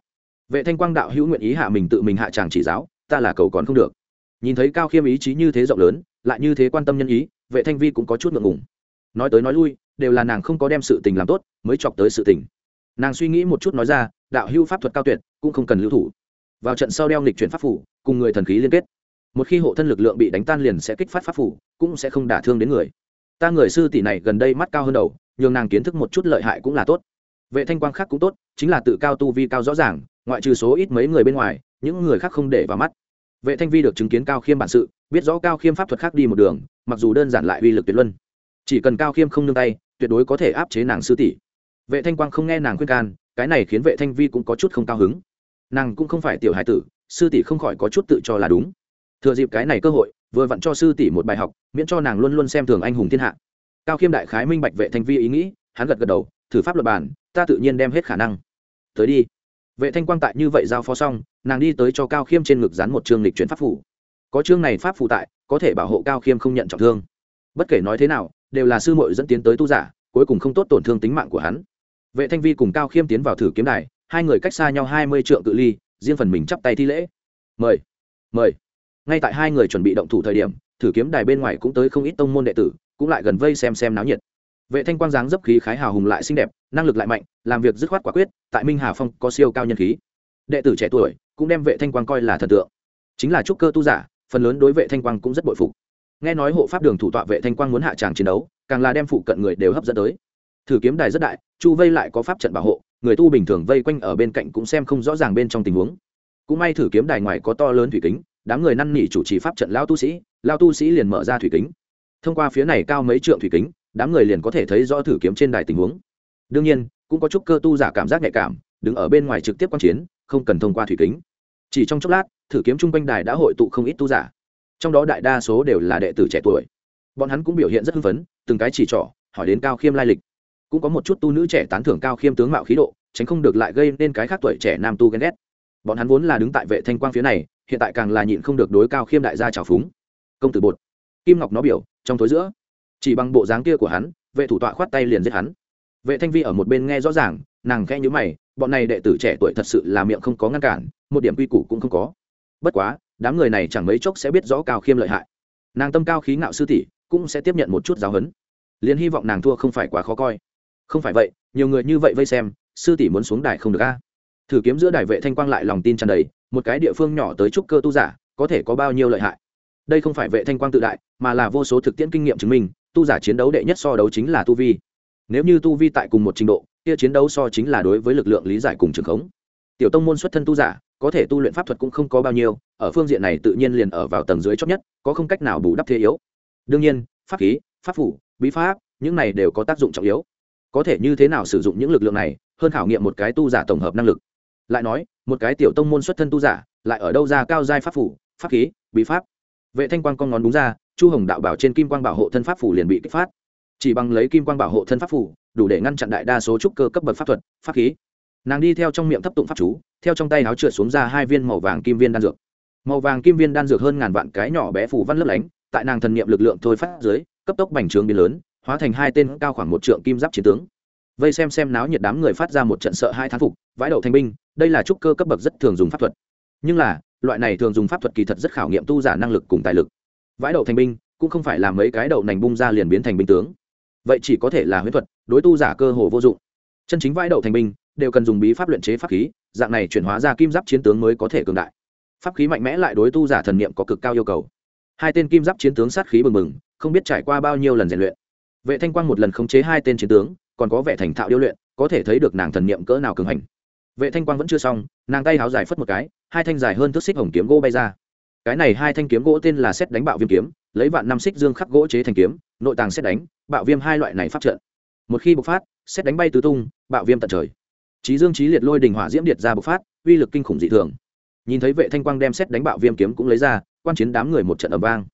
Vệ thanh quang đạo hữu nguyện ý hạ mình tự mình hạ tràng chỉ giáo, ta là cầu còn không được nhìn thấy cao khiêm ý chí như thế rộng lớn, lại như thế quan tâm nhân ý, vệ thanh vi cũng có chút ngượng ngùng. Nói tới nói lui, đều là nàng không có đem sự tình làm tốt, mới chọc tới sự tình. Nàng suy nghĩ một chút nói ra, đạo hưu pháp thuật cao tuyệt, cũng không cần lưu thủ. Vào trận sau đeo lịch chuyển pháp phủ, cùng người thần khí liên kết. Một khi hộ thân lực lượng bị đánh tan liền sẽ kích phát pháp phủ, cũng sẽ không đả thương đến người. Ta người sư tỷ này gần đây mắt cao hơn đầu, nhường nàng kiến thức một chút lợi hại cũng là tốt. Vệ thanh quang khác cũng tốt, chính là tự cao tu vi cao rõ ràng, ngoại trừ số ít mấy người bên ngoài, những người khác không để vào mắt vệ thanh vi được chứng kiến cao khiêm bản sự, biết rõ cao khiêm pháp thuật khác đi một đường, mặc dù đơn giản lại uy lực tuyệt luân. Chỉ cần cao khiêm không nương tay, tuyệt đối có thể áp chế nàng sư tỷ. Vệ thanh quang không nghe nàng khuyên can, cái này khiến vệ thanh vi cũng có chút không cao hứng. Nàng cũng không phải tiểu hải tử, sư tỷ không khỏi có chút tự cho là đúng. Thừa dịp cái này cơ hội, vừa vặn cho sư tỷ một bài học, miễn cho nàng luôn luôn xem thường anh hùng thiên hạ. Cao khiêm đại khái minh bạch vệ thanh vi ý nghĩ, hắn gật gật đầu, thử pháp luật bản, ta tự nhiên đem hết khả năng. Tới đi vệ thanh quang tại như vậy giao phó xong, nàng đi tới cho cao khiêm trên ngực dán một chương lịch chuyển pháp phủ. Có chương này pháp phủ tại, có thể bảo hộ cao khiêm không nhận trọng thương. Bất kể nói thế nào, đều là sư muội dẫn tiến tới tu giả, cuối cùng không tốt tổn thương tính mạng của hắn. Vệ thanh vi cùng cao khiêm tiến vào thử kiếm đài, hai người cách xa nhau hai mươi trượng cự ly, riêng phần mình chắp tay thi lễ. Mời mời. Ngay tại hai người chuẩn bị động thủ thời điểm, thử kiếm đài bên ngoài cũng tới không ít tông môn đệ tử, cũng lại gần vây xem xem náo nhiệt. Vệ thanh quang dáng dấp khí khái hào hùng lại xinh đẹp năng lực lại mạnh, làm việc dứt khoát quả quyết, tại minh hà phong có siêu cao nhân khí. Đệ tử trẻ tuổi cũng đem vệ thanh quang coi là thần tượng. Chính là trúc cơ tu giả, phần lớn đối vệ thanh quang cũng rất bội phục. Nghe nói hộ pháp đường thủ tọa vệ thanh quang muốn hạ tràng chiến đấu, càng là đem phụ cận người đều hấp dẫn tới. Thử kiếm đài rất đại, chu vây lại có pháp trận bảo hộ, người tu bình thường vây quanh ở bên cạnh cũng xem không rõ ràng bên trong tình huống. Cũng may thử kiếm đài ngoài có to lớn thủy kính, đám người năn nỉ chủ trì pháp trận lao tu sĩ lao tu sĩ liền mở ra thủy kính. Thông qua phía này cao mấy trượng thủy kính, đám người liền có thể thấy rõ thử kiếm trên đài tình huống đương nhiên, cũng có chút cơ tu giả cảm giác nhạy cảm, đứng ở bên ngoài trực tiếp quan chiến, không cần thông qua thủy kính. Chỉ trong chốc lát, thử kiếm chung quanh đài đã hội tụ không ít tu giả. Trong đó đại đa số đều là đệ tử trẻ tuổi. Bọn hắn cũng biểu hiện rất hưng phấn, từng cái chỉ trỏ, hỏi đến cao khiêm lai lịch. Cũng có một chút tu nữ trẻ tán thưởng cao khiêm tướng mạo khí độ, tránh không được lại gây nên cái khác tuổi trẻ nam tu ghen ghét. Bọn hắn vốn là đứng tại vệ thanh quang phía này, hiện tại càng là nhịn không được đối cao khiêm đại gia trào phúng. Công tử bột. Kim ngọc nó biểu, trong tối giữa. Chỉ bằng bộ dáng kia của hắn, vệ thủ tọa khoát tay liền giết hắn vệ thanh vi ở một bên nghe rõ ràng, nàng khẽ nhữ mày, bọn này đệ tử trẻ tuổi thật sự là miệng không có ngăn cản, một điểm quy củ cũng không có. Bất quá, đám người này chẳng mấy chốc sẽ biết rõ cao khiêm lợi hại. Nàng tâm cao khí ngạo sư tỷ cũng sẽ tiếp nhận một chút giáo huấn. Liền hy vọng nàng thua không phải quá khó coi. Không phải vậy, nhiều người như vậy vây xem, sư tỷ muốn xuống đài không được a? Thử kiếm giữa đài vệ thanh quang lại lòng tin tràn đầy, một cái địa phương nhỏ tới trúc cơ tu giả, có thể có bao nhiêu lợi hại? Đây không phải vệ thanh quang tự đại, mà là vô số thực tiễn kinh nghiệm chứng minh, tu giả chiến đấu đệ nhất so đấu chính là tu vi nếu như tu vi tại cùng một trình độ, kia chiến đấu so chính là đối với lực lượng lý giải cùng trường khống. Tiểu tông môn xuất thân tu giả, có thể tu luyện pháp thuật cũng không có bao nhiêu, ở phương diện này tự nhiên liền ở vào tầng dưới chót nhất, có không cách nào bù đắp thế yếu. Đương nhiên, pháp khí, pháp phủ, bí pháp, những này đều có tác dụng trọng yếu. Có thể như thế nào sử dụng những lực lượng này, hơn khảo nghiệm một cái tu giả tổng hợp năng lực. Lại nói, một cái tiểu tông môn xuất thân tu giả, lại ở đâu ra cao giai pháp phủ, pháp khí, bí pháp? Vệ thanh quang con ngón đúng ra, chu hồng đạo bảo trên kim quang bảo hộ thân pháp phủ liền bị kích phát chỉ bằng lấy kim quang bảo hộ thân pháp phủ, đủ để ngăn chặn đại đa số trúc cơ cấp bậc pháp thuật, pháp khí. Nàng đi theo trong miệng thấp tụng pháp chú, theo trong tay áo trượt xuống ra hai viên màu vàng kim viên đan dược. Màu vàng kim viên đan dược hơn ngàn vạn cái nhỏ bé phủ văn lấp lánh, tại nàng thần niệm lực lượng thôi phát dưới, cấp tốc bành trướng biến lớn, hóa thành hai tên cao khoảng một trượng kim giáp chiến tướng. Vây xem xem náo nhiệt đám người phát ra một trận sợ hai thán phục, vãi đậu thanh binh, đây là trúc cơ cấp bậc rất thường dùng pháp thuật. Nhưng là, loại này thường dùng pháp thuật kỳ thật rất khảo nghiệm tu giả năng lực cùng tài lực. Vãi đậu thanh binh, cũng không phải là mấy cái đậu nành bung ra liền biến thành binh tướng vậy chỉ có thể là huyễn thuật, đối tu giả cơ hồ vô dụng. Chân chính vãi đậu thành binh, đều cần dùng bí pháp luyện chế pháp khí, dạng này chuyển hóa ra kim giáp chiến tướng mới có thể cường đại. Pháp khí mạnh mẽ lại đối tu giả thần niệm có cực cao yêu cầu. Hai tên kim giáp chiến tướng sát khí bừng bừng, không biết trải qua bao nhiêu lần rèn luyện. Vệ thanh quang một lần khống chế hai tên chiến tướng, còn có vẻ thành thạo điêu luyện, có thể thấy được nàng thần niệm cỡ nào cường hành. Vệ thanh quang vẫn chưa xong, nàng tay háo dài phất một cái, hai thanh dài hơn thước xích hồng kiếm gỗ bay ra. Cái này hai thanh kiếm gỗ tên là xét đánh bạo viêm kiếm lấy vạn năm xích dương khắc gỗ chế thành kiếm, nội tàng xét đánh, bạo viêm hai loại này phát trận. Một khi bộc phát, xét đánh bay tứ tung, bạo viêm tận trời. Trí dương trí liệt lôi đình hỏa diễm điệt ra bộc phát, uy lực kinh khủng dị thường. Nhìn thấy vệ thanh quang đem xét đánh bạo viêm kiếm cũng lấy ra, quan chiến đám người một trận ầm vang.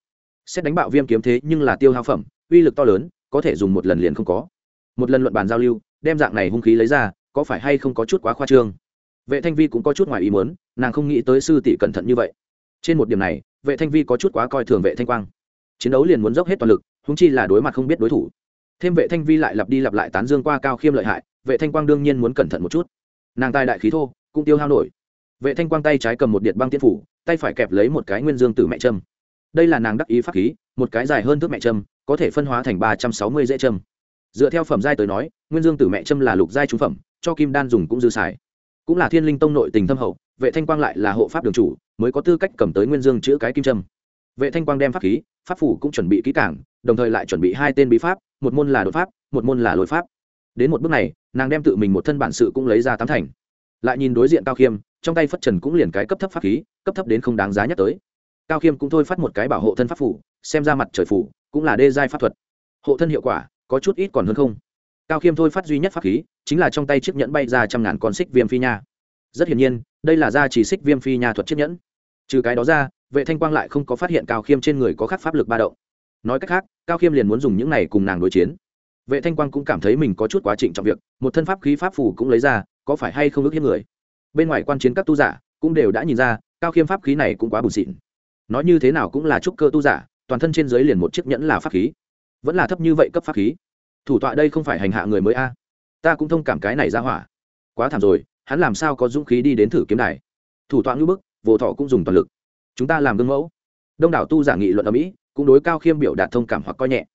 Xét đánh bạo viêm kiếm thế nhưng là tiêu hao phẩm, uy lực to lớn, có thể dùng một lần liền không có. Một lần luận bàn giao lưu, đem dạng này hung khí lấy ra, có phải hay không có chút quá khoa trương? Vệ thanh vi cũng có chút ngoài ý muốn, nàng không nghĩ tới sư tỷ cẩn thận như vậy. Trên một điểm này, vệ thanh vi có chút quá coi thường vệ thanh quang chiến đấu liền muốn dốc hết toàn lực húng chi là đối mặt không biết đối thủ. Thêm vệ thanh vi lại lặp đi lặp lại tán dương qua cao khiêm lợi hại, vệ thanh quang đương nhiên muốn cẩn thận một chút. Nàng tai đại khí thô, cũng tiêu hao nổi. Vệ thanh quang tay trái cầm một điện băng tiên phủ, tay phải kẹp lấy một cái nguyên dương tử mẹ trâm đây là nàng đắc ý pháp khí, một cái dài hơn thước mẹ trâm có thể phân hóa thành ba trăm sáu mươi dễ trâm dựa theo phẩm giai tới nói, nguyên dương tử mẹ trâm là lục giai trung phẩm, cho kim đan dùng cũng dư xài. Cũng là thiên linh tông nội tình thâm hậu, vệ thanh quang lại là hộ pháp đường chủ, mới có tư cách cầm tới nguyên dương chữ cái kim trâm vệ thanh quang đem pháp khí, pháp phủ cũng chuẩn bị kỹ cảng đồng thời lại chuẩn bị hai tên bí pháp, một môn là đột pháp, một môn là lối pháp. Đến một bước này, nàng đem tự mình một thân bản sự cũng lấy ra tám thành. Lại nhìn đối diện cao khiêm, trong tay phất trần cũng liền cái cấp thấp pháp khí, cấp thấp đến không đáng giá nhắc tới. Cao khiêm cũng thôi phát một cái bảo hộ thân pháp phủ, xem ra mặt trời phủ cũng là đê giai pháp thuật. Hộ thân hiệu quả, có chút ít còn hơn không. Cao khiêm thôi phát duy nhất pháp khí, chính là trong tay chiếc nhẫn bay ra trăm ngàn con xích viêm phi nha. Rất hiển nhiên, đây là gia chỉ xích viêm phi nha thuật chiếc nhẫn trừ cái đó ra, vệ thanh quang lại không có phát hiện cao khiêm trên người có khắc pháp lực ba động. Nói cách khác, cao khiêm liền muốn dùng những này cùng nàng đối chiến. Vệ thanh quang cũng cảm thấy mình có chút quá trình trong việc, một thân pháp khí pháp phù cũng lấy ra, có phải hay không ước hiếp người? Bên ngoài quan chiến các tu giả cũng đều đã nhìn ra, cao khiêm pháp khí này cũng quá bùn xịn. Nói như thế nào cũng là trúc cơ tu giả, toàn thân trên dưới liền một chiếc nhẫn là pháp khí. Vẫn là thấp như vậy cấp pháp khí. Thủ tọa đây không phải hành hạ người mới a? Ta cũng thông cảm cái này ra hỏa. Quá thảm rồi, hắn làm sao có dũng khí đi đến thử kiếm này? thủ tọa ngữ bức vô thọ cũng dùng toàn lực. Chúng ta làm gương mẫu. Đông đảo tu giả nghị luận ở mỹ cũng đối cao khiêm biểu đạt thông cảm hoặc coi nhẹ.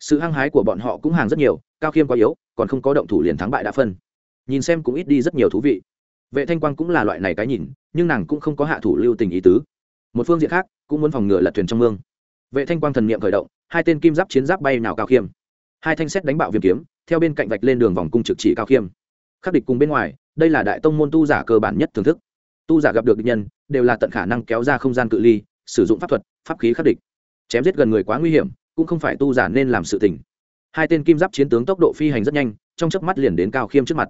Sự hăng hái của bọn họ cũng hàng rất nhiều, cao khiêm quá yếu, còn không có động thủ liền thắng bại đã phân. Nhìn xem cũng ít đi rất nhiều thú vị. Vệ thanh quang cũng là loại này cái nhìn, nhưng nàng cũng không có hạ thủ lưu tình ý tứ. Một phương diện khác, cũng muốn phòng ngừa lật thuyền trong mương. Vệ thanh quang thần niệm khởi động, hai tên kim giáp chiến giáp bay nào cao khiêm. Hai thanh xét đánh bạo viêm kiếm, theo bên cạnh vạch lên đường vòng cung trực chỉ cao khiêm. Khắc địch cùng bên ngoài, đây là đại tông môn tu giả cơ bản nhất thưởng thức tu giả gặp được địch nhân, đều là tận khả năng kéo ra không gian cự ly, sử dụng pháp thuật, pháp khí khắc địch. Chém giết gần người quá nguy hiểm, cũng không phải tu giả nên làm sự tình. Hai tên kim giáp chiến tướng tốc độ phi hành rất nhanh, trong chớp mắt liền đến cao khiêm trước mặt.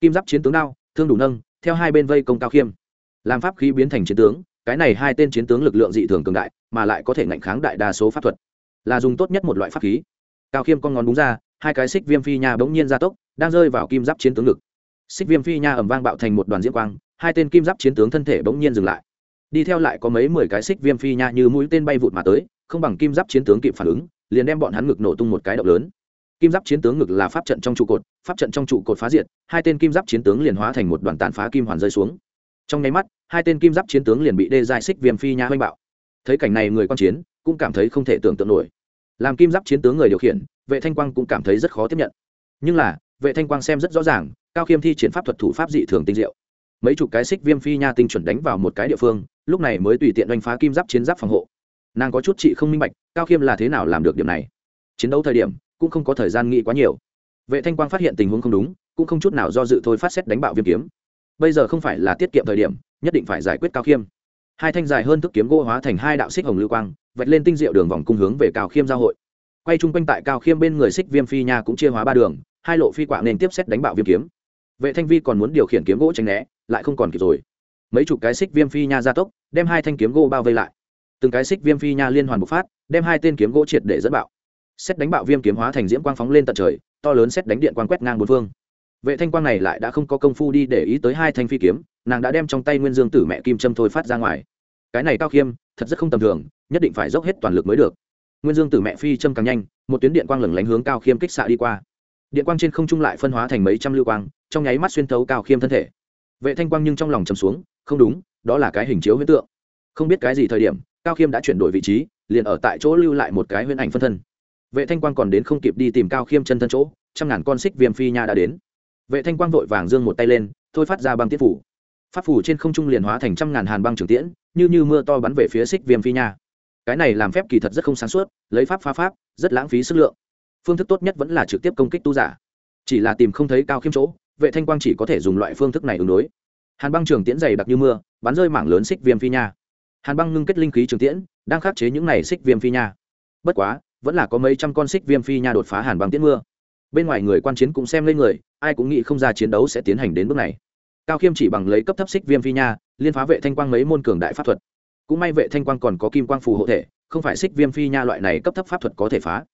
Kim giáp chiến tướng đao, thương đủ nâng, theo hai bên vây công cao khiêm. Làm pháp khí biến thành chiến tướng, cái này hai tên chiến tướng lực lượng dị thường cường đại, mà lại có thể ngạnh kháng đại đa số pháp thuật. Là dùng tốt nhất một loại pháp khí. Cao khiêm con ngón đúng ra, hai cái xích viêm phi nhà bỗng nhiên gia tốc, đang rơi vào kim giáp chiến tướng ngực xích viêm phi nha ẩm vang bạo thành một đoàn diễm quang, hai tên kim giáp chiến tướng thân thể bỗng nhiên dừng lại. Đi theo lại có mấy mười cái xích viêm phi nha như mũi tên bay vụt mà tới, không bằng kim giáp chiến tướng kịp phản ứng, liền đem bọn hắn ngực nổ tung một cái động lớn. Kim giáp chiến tướng ngực là pháp trận trong trụ cột, pháp trận trong trụ cột phá diệt, hai tên kim giáp chiến tướng liền hóa thành một đoàn tàn phá kim hoàn rơi xuống. Trong nháy mắt, hai tên kim giáp chiến tướng liền bị đê dài xích viêm phi nha hoanh bạo. Thấy cảnh này người quan chiến cũng cảm thấy không thể tưởng tượng nổi. Làm kim giáp chiến tướng người điều khiển, vệ thanh quang cũng cảm thấy rất khó tiếp nhận. Nhưng là, vệ thanh quang xem rất rõ ràng cao khiêm thi triển pháp thuật thủ pháp dị thường tinh diệu. Mấy chục cái xích viêm phi nha tinh chuẩn đánh vào một cái địa phương, lúc này mới tùy tiện đánh phá kim giáp chiến giáp phòng hộ. Nàng có chút chị không minh bạch, cao khiêm là thế nào làm được điểm này? Chiến đấu thời điểm, cũng không có thời gian nghĩ quá nhiều. Vệ thanh quang phát hiện tình huống không đúng, cũng không chút nào do dự thôi phát xét đánh bạo viêm kiếm. Bây giờ không phải là tiết kiệm thời điểm, nhất định phải giải quyết cao khiêm. Hai thanh dài hơn thức kiếm gỗ hóa thành hai đạo xích hồng lưu quang, vạch lên tinh diệu đường vòng cung hướng về cao khiêm giao hội. Quay chung quanh tại cao khiêm bên người xích viêm phi nha cũng chia hóa ba đường, hai lộ phi quạng nên tiếp xét đánh bạo viêm kiếm vệ thanh vi còn muốn điều khiển kiếm gỗ tránh né, lại không còn kịp rồi. Mấy chục cái xích viêm phi nha ra tốc, đem hai thanh kiếm gỗ bao vây lại. Từng cái xích viêm phi nha liên hoàn bộc phát, đem hai tên kiếm gỗ triệt để dẫn bạo. Xét đánh bạo viêm kiếm hóa thành diễm quang phóng lên tận trời, to lớn xét đánh điện quang quét ngang bốn phương. Vệ thanh quang này lại đã không có công phu đi để ý tới hai thanh phi kiếm, nàng đã đem trong tay nguyên dương tử mẹ kim trâm thôi phát ra ngoài. Cái này cao khiêm, thật rất không tầm thường, nhất định phải dốc hết toàn lực mới được. Nguyên dương tử mẹ phi châm càng nhanh, một tuyến điện quang lửng lánh hướng cao khiêm kích xạ đi qua. Điện quang trên không trung lại phân hóa thành mấy trăm lưu quang trong nháy mắt xuyên thấu cao khiêm thân thể. Vệ thanh quang nhưng trong lòng chầm xuống, không đúng, đó là cái hình chiếu huyễn tượng. Không biết cái gì thời điểm, cao khiêm đã chuyển đổi vị trí, liền ở tại chỗ lưu lại một cái huyễn ảnh phân thân. Vệ thanh quang còn đến không kịp đi tìm cao khiêm chân thân chỗ, trăm ngàn con xích viêm phi nha đã đến. Vệ thanh quang vội vàng giương một tay lên, thôi phát ra băng tiết phủ. Pháp phủ trên không trung liền hóa thành trăm ngàn hàn băng trường tiễn, như như mưa to bắn về phía xích viêm phi nha. Cái này làm phép kỳ thật rất không sáng suốt, lấy pháp phá pháp, rất lãng phí sức lượng. Phương thức tốt nhất vẫn là trực tiếp công kích tu giả. Chỉ là tìm không thấy cao khiêm chỗ vệ thanh quang chỉ có thể dùng loại phương thức này ứng đối. Hàn băng trường tiễn dày đặc như mưa, bắn rơi mảng lớn xích viêm phi nha. Hàn băng ngưng kết linh khí trường tiễn, đang khắc chế những này xích viêm phi nha. Bất quá, vẫn là có mấy trăm con xích viêm phi nha đột phá hàn băng tiễn mưa. Bên ngoài người quan chiến cũng xem lên người, ai cũng nghĩ không ra chiến đấu sẽ tiến hành đến bước này. Cao khiêm chỉ bằng lấy cấp thấp xích viêm phi nha, liên phá vệ thanh quang mấy môn cường đại pháp thuật. Cũng may vệ thanh quang còn có kim quang phù hộ thể, không phải xích viêm phi nha loại này cấp thấp pháp thuật có thể phá.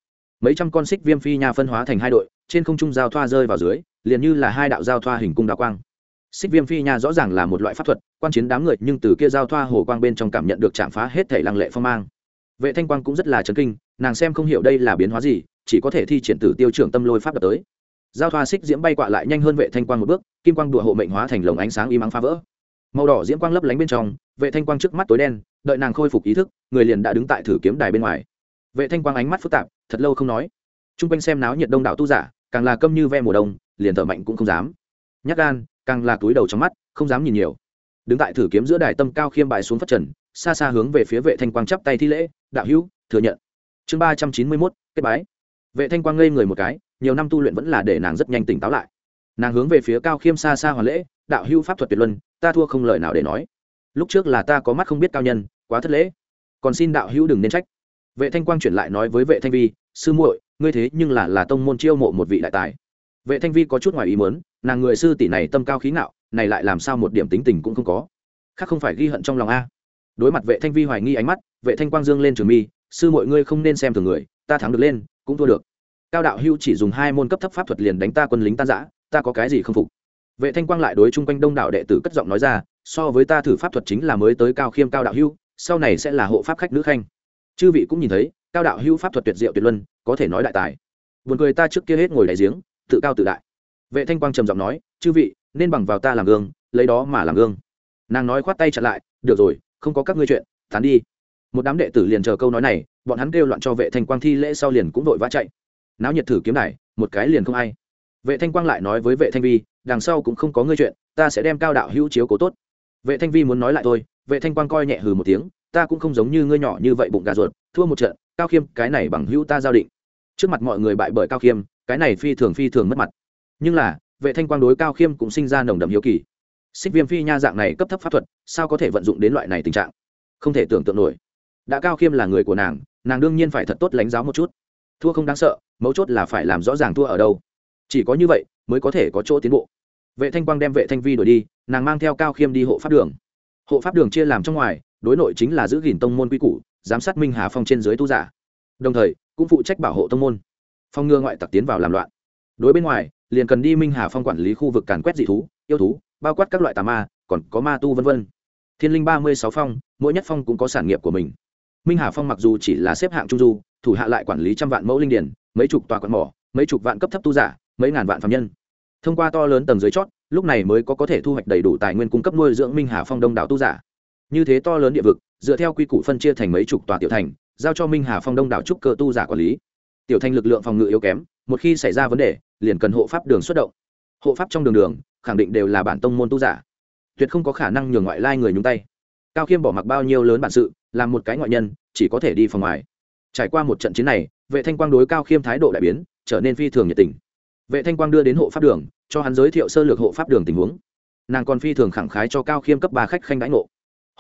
Mấy trăm con xích viêm phi nha phân hóa thành hai đội, trên không trung giao thoa rơi vào dưới liền như là hai đạo giao thoa hình cung đa quang. Xích viêm phi nha rõ ràng là một loại pháp thuật, quan chiến đám người nhưng từ kia giao thoa hồ quang bên trong cảm nhận được chạm phá hết thể lăng lệ phong mang. Vệ thanh quang cũng rất là chấn kinh, nàng xem không hiểu đây là biến hóa gì, chỉ có thể thi triển tử tiêu trưởng tâm lôi pháp đập tới. Giao thoa xích diễm bay quạ lại nhanh hơn vệ thanh quang một bước, kim quang đùa hộ mệnh hóa thành lồng ánh sáng y mắng phá vỡ. Màu đỏ diễm quang lấp lánh bên trong, vệ thanh quang trước mắt tối đen, đợi nàng khôi phục ý thức, người liền đã đứng tại thử kiếm đài bên ngoài. Vệ thanh quang ánh mắt phức tạp, thật lâu không nói. T r u n g quanh xem náo nhiệt đông đảo tu giả, càng là câm như ve mùa đông liền thở mạnh cũng không dám. Nhắc gan, càng là túi đầu trong mắt, không dám nhìn nhiều. Đứng tại thử kiếm giữa đài tâm cao khiêm bài xuống phát trần, xa xa hướng về phía vệ thanh quang chắp tay thi lễ, đạo hữu, thừa nhận. Chương ba trăm chín mươi mốt, kết bái. Vệ thanh quang ngây người một cái, nhiều năm tu luyện vẫn là để nàng rất nhanh tỉnh táo lại. Nàng hướng về phía cao khiêm xa xa hoàn lễ, đạo hữu pháp thuật tuyệt luân, ta thua không lời nào để nói. Lúc trước là ta có mắt không biết cao nhân, quá thất lễ. Còn xin đạo hữu đừng nên trách. Vệ thanh quang chuyển lại nói với vệ thanh vi, sư muội, ngươi thế nhưng là là tông môn chiêu mộ một vị đại tài vệ thanh vi có chút ngoài ý muốn, nàng người sư tỷ này tâm cao khí ngạo, này lại làm sao một điểm tính tình cũng không có. Khác không phải ghi hận trong lòng a. Đối mặt vệ thanh vi hoài nghi ánh mắt, vệ thanh quang dương lên trường mi, sư mọi ngươi không nên xem thường người, ta thắng được lên, cũng thua được. Cao đạo hưu chỉ dùng hai môn cấp thấp pháp thuật liền đánh ta quân lính tan giã ta có cái gì không phục? Vệ thanh quang lại đối chung quanh đông đạo đệ tử cất giọng nói ra, so với ta thử pháp thuật chính là mới tới cao khiêm cao đạo hưu sau này sẽ là hộ pháp khách nữ khanh. Chư vị cũng nhìn thấy, cao đạo hưu pháp thuật tuyệt diệu tuyệt luân, có thể nói đại tài. Buồn cười ta trước kia hết ngồi đại giếng tự cao tự đại. Vệ thanh quang trầm giọng nói, chư vị, nên bằng vào ta làm gương, lấy đó mà làm gương. Nàng nói khoát tay chặn lại, được rồi, không có các ngươi chuyện, tán đi. Một đám đệ tử liền chờ câu nói này, bọn hắn kêu loạn cho vệ thanh quang thi lễ sau liền cũng vội vã chạy. Náo nhiệt thử kiếm này một cái liền không ai. Vệ thanh quang lại nói với vệ thanh vi, đằng sau cũng không có ngươi chuyện, ta sẽ đem cao đạo hữu chiếu cố tốt. Vệ thanh vi muốn nói lại thôi, vệ thanh quang coi nhẹ hừ một tiếng, ta cũng không giống như ngươi nhỏ như vậy bụng gà ruột, thua một trận, cao khiêm, cái này bằng hữu ta giao định. Trước mặt mọi người bại bởi cao khiêm cái này phi thường phi thường mất mặt. Nhưng là, vệ thanh quang đối cao khiêm cũng sinh ra nồng đậm hiếu kỳ. Xích viêm phi nha dạng này cấp thấp pháp thuật, sao có thể vận dụng đến loại này tình trạng? Không thể tưởng tượng nổi. Đã cao khiêm là người của nàng nàng đương nhiên phải thật tốt lãnh giáo một chút. Thua không đáng sợ, mấu chốt là phải làm rõ ràng thua ở đâu. Chỉ có như vậy, mới có thể có chỗ tiến bộ. Vệ thanh quang đem vệ thanh vi đổi đi, nàng mang theo cao khiêm đi hộ pháp đường. Hộ pháp đường chia làm trong ngoài, đối nội chính là giữ gìn tông môn quy củ, giám sát minh hà phong trên dưới tu giả. Đồng thời, cũng phụ trách bảo hộ tông môn phong ngừa ngoại tặc tiến vào làm loạn. Đối bên ngoài, liền cần đi minh hà phong quản lý khu vực càn quét dị thú, yêu thú, bao quát các loại tà ma, còn có ma tu v v thiên linh ba mươi sáu phong, mỗi nhất phong cũng có sản nghiệp của mình. Minh hà phong mặc dù chỉ là xếp hạng trung du, thủ hạ lại quản lý trăm vạn mẫu linh điển mấy chục tòa quạt mỏ, mấy chục vạn cấp thấp tu giả, mấy ngàn vạn phạm nhân. Thông qua to lớn tầng dưới chót, lúc này mới có có thể thu hoạch đầy đủ tài nguyên cung cấp nuôi dưỡng minh hà phong đông đảo tu giả. Như thế to lớn địa vực, dựa theo quy củ phân chia thành mấy chục tòa tiểu thành, giao cho minh hà phong đông đảo trúc cơ tu giả quản lý tiểu thành lực lượng phòng ngự yếu kém, một khi xảy ra vấn đề, liền cần hộ pháp đường xuất động. Hộ pháp trong đường đường, khẳng định đều là bản tông môn tu giả. Tuyệt không có khả năng nhường ngoại lai người nhúng tay. Cao khiêm bỏ mặc bao nhiêu lớn bản sự, làm một cái ngoại nhân, chỉ có thể đi phòng ngoài. Trải qua một trận chiến này, vệ thanh quang đối cao khiêm thái độ đại biến, trở nên phi thường nhiệt tình. Vệ thanh quang đưa đến hộ pháp đường, cho hắn giới thiệu sơ lược hộ pháp đường tình huống. Nàng còn phi thường khẳng khái cho cao khiêm cấp ba khách khanh đãi ngộ.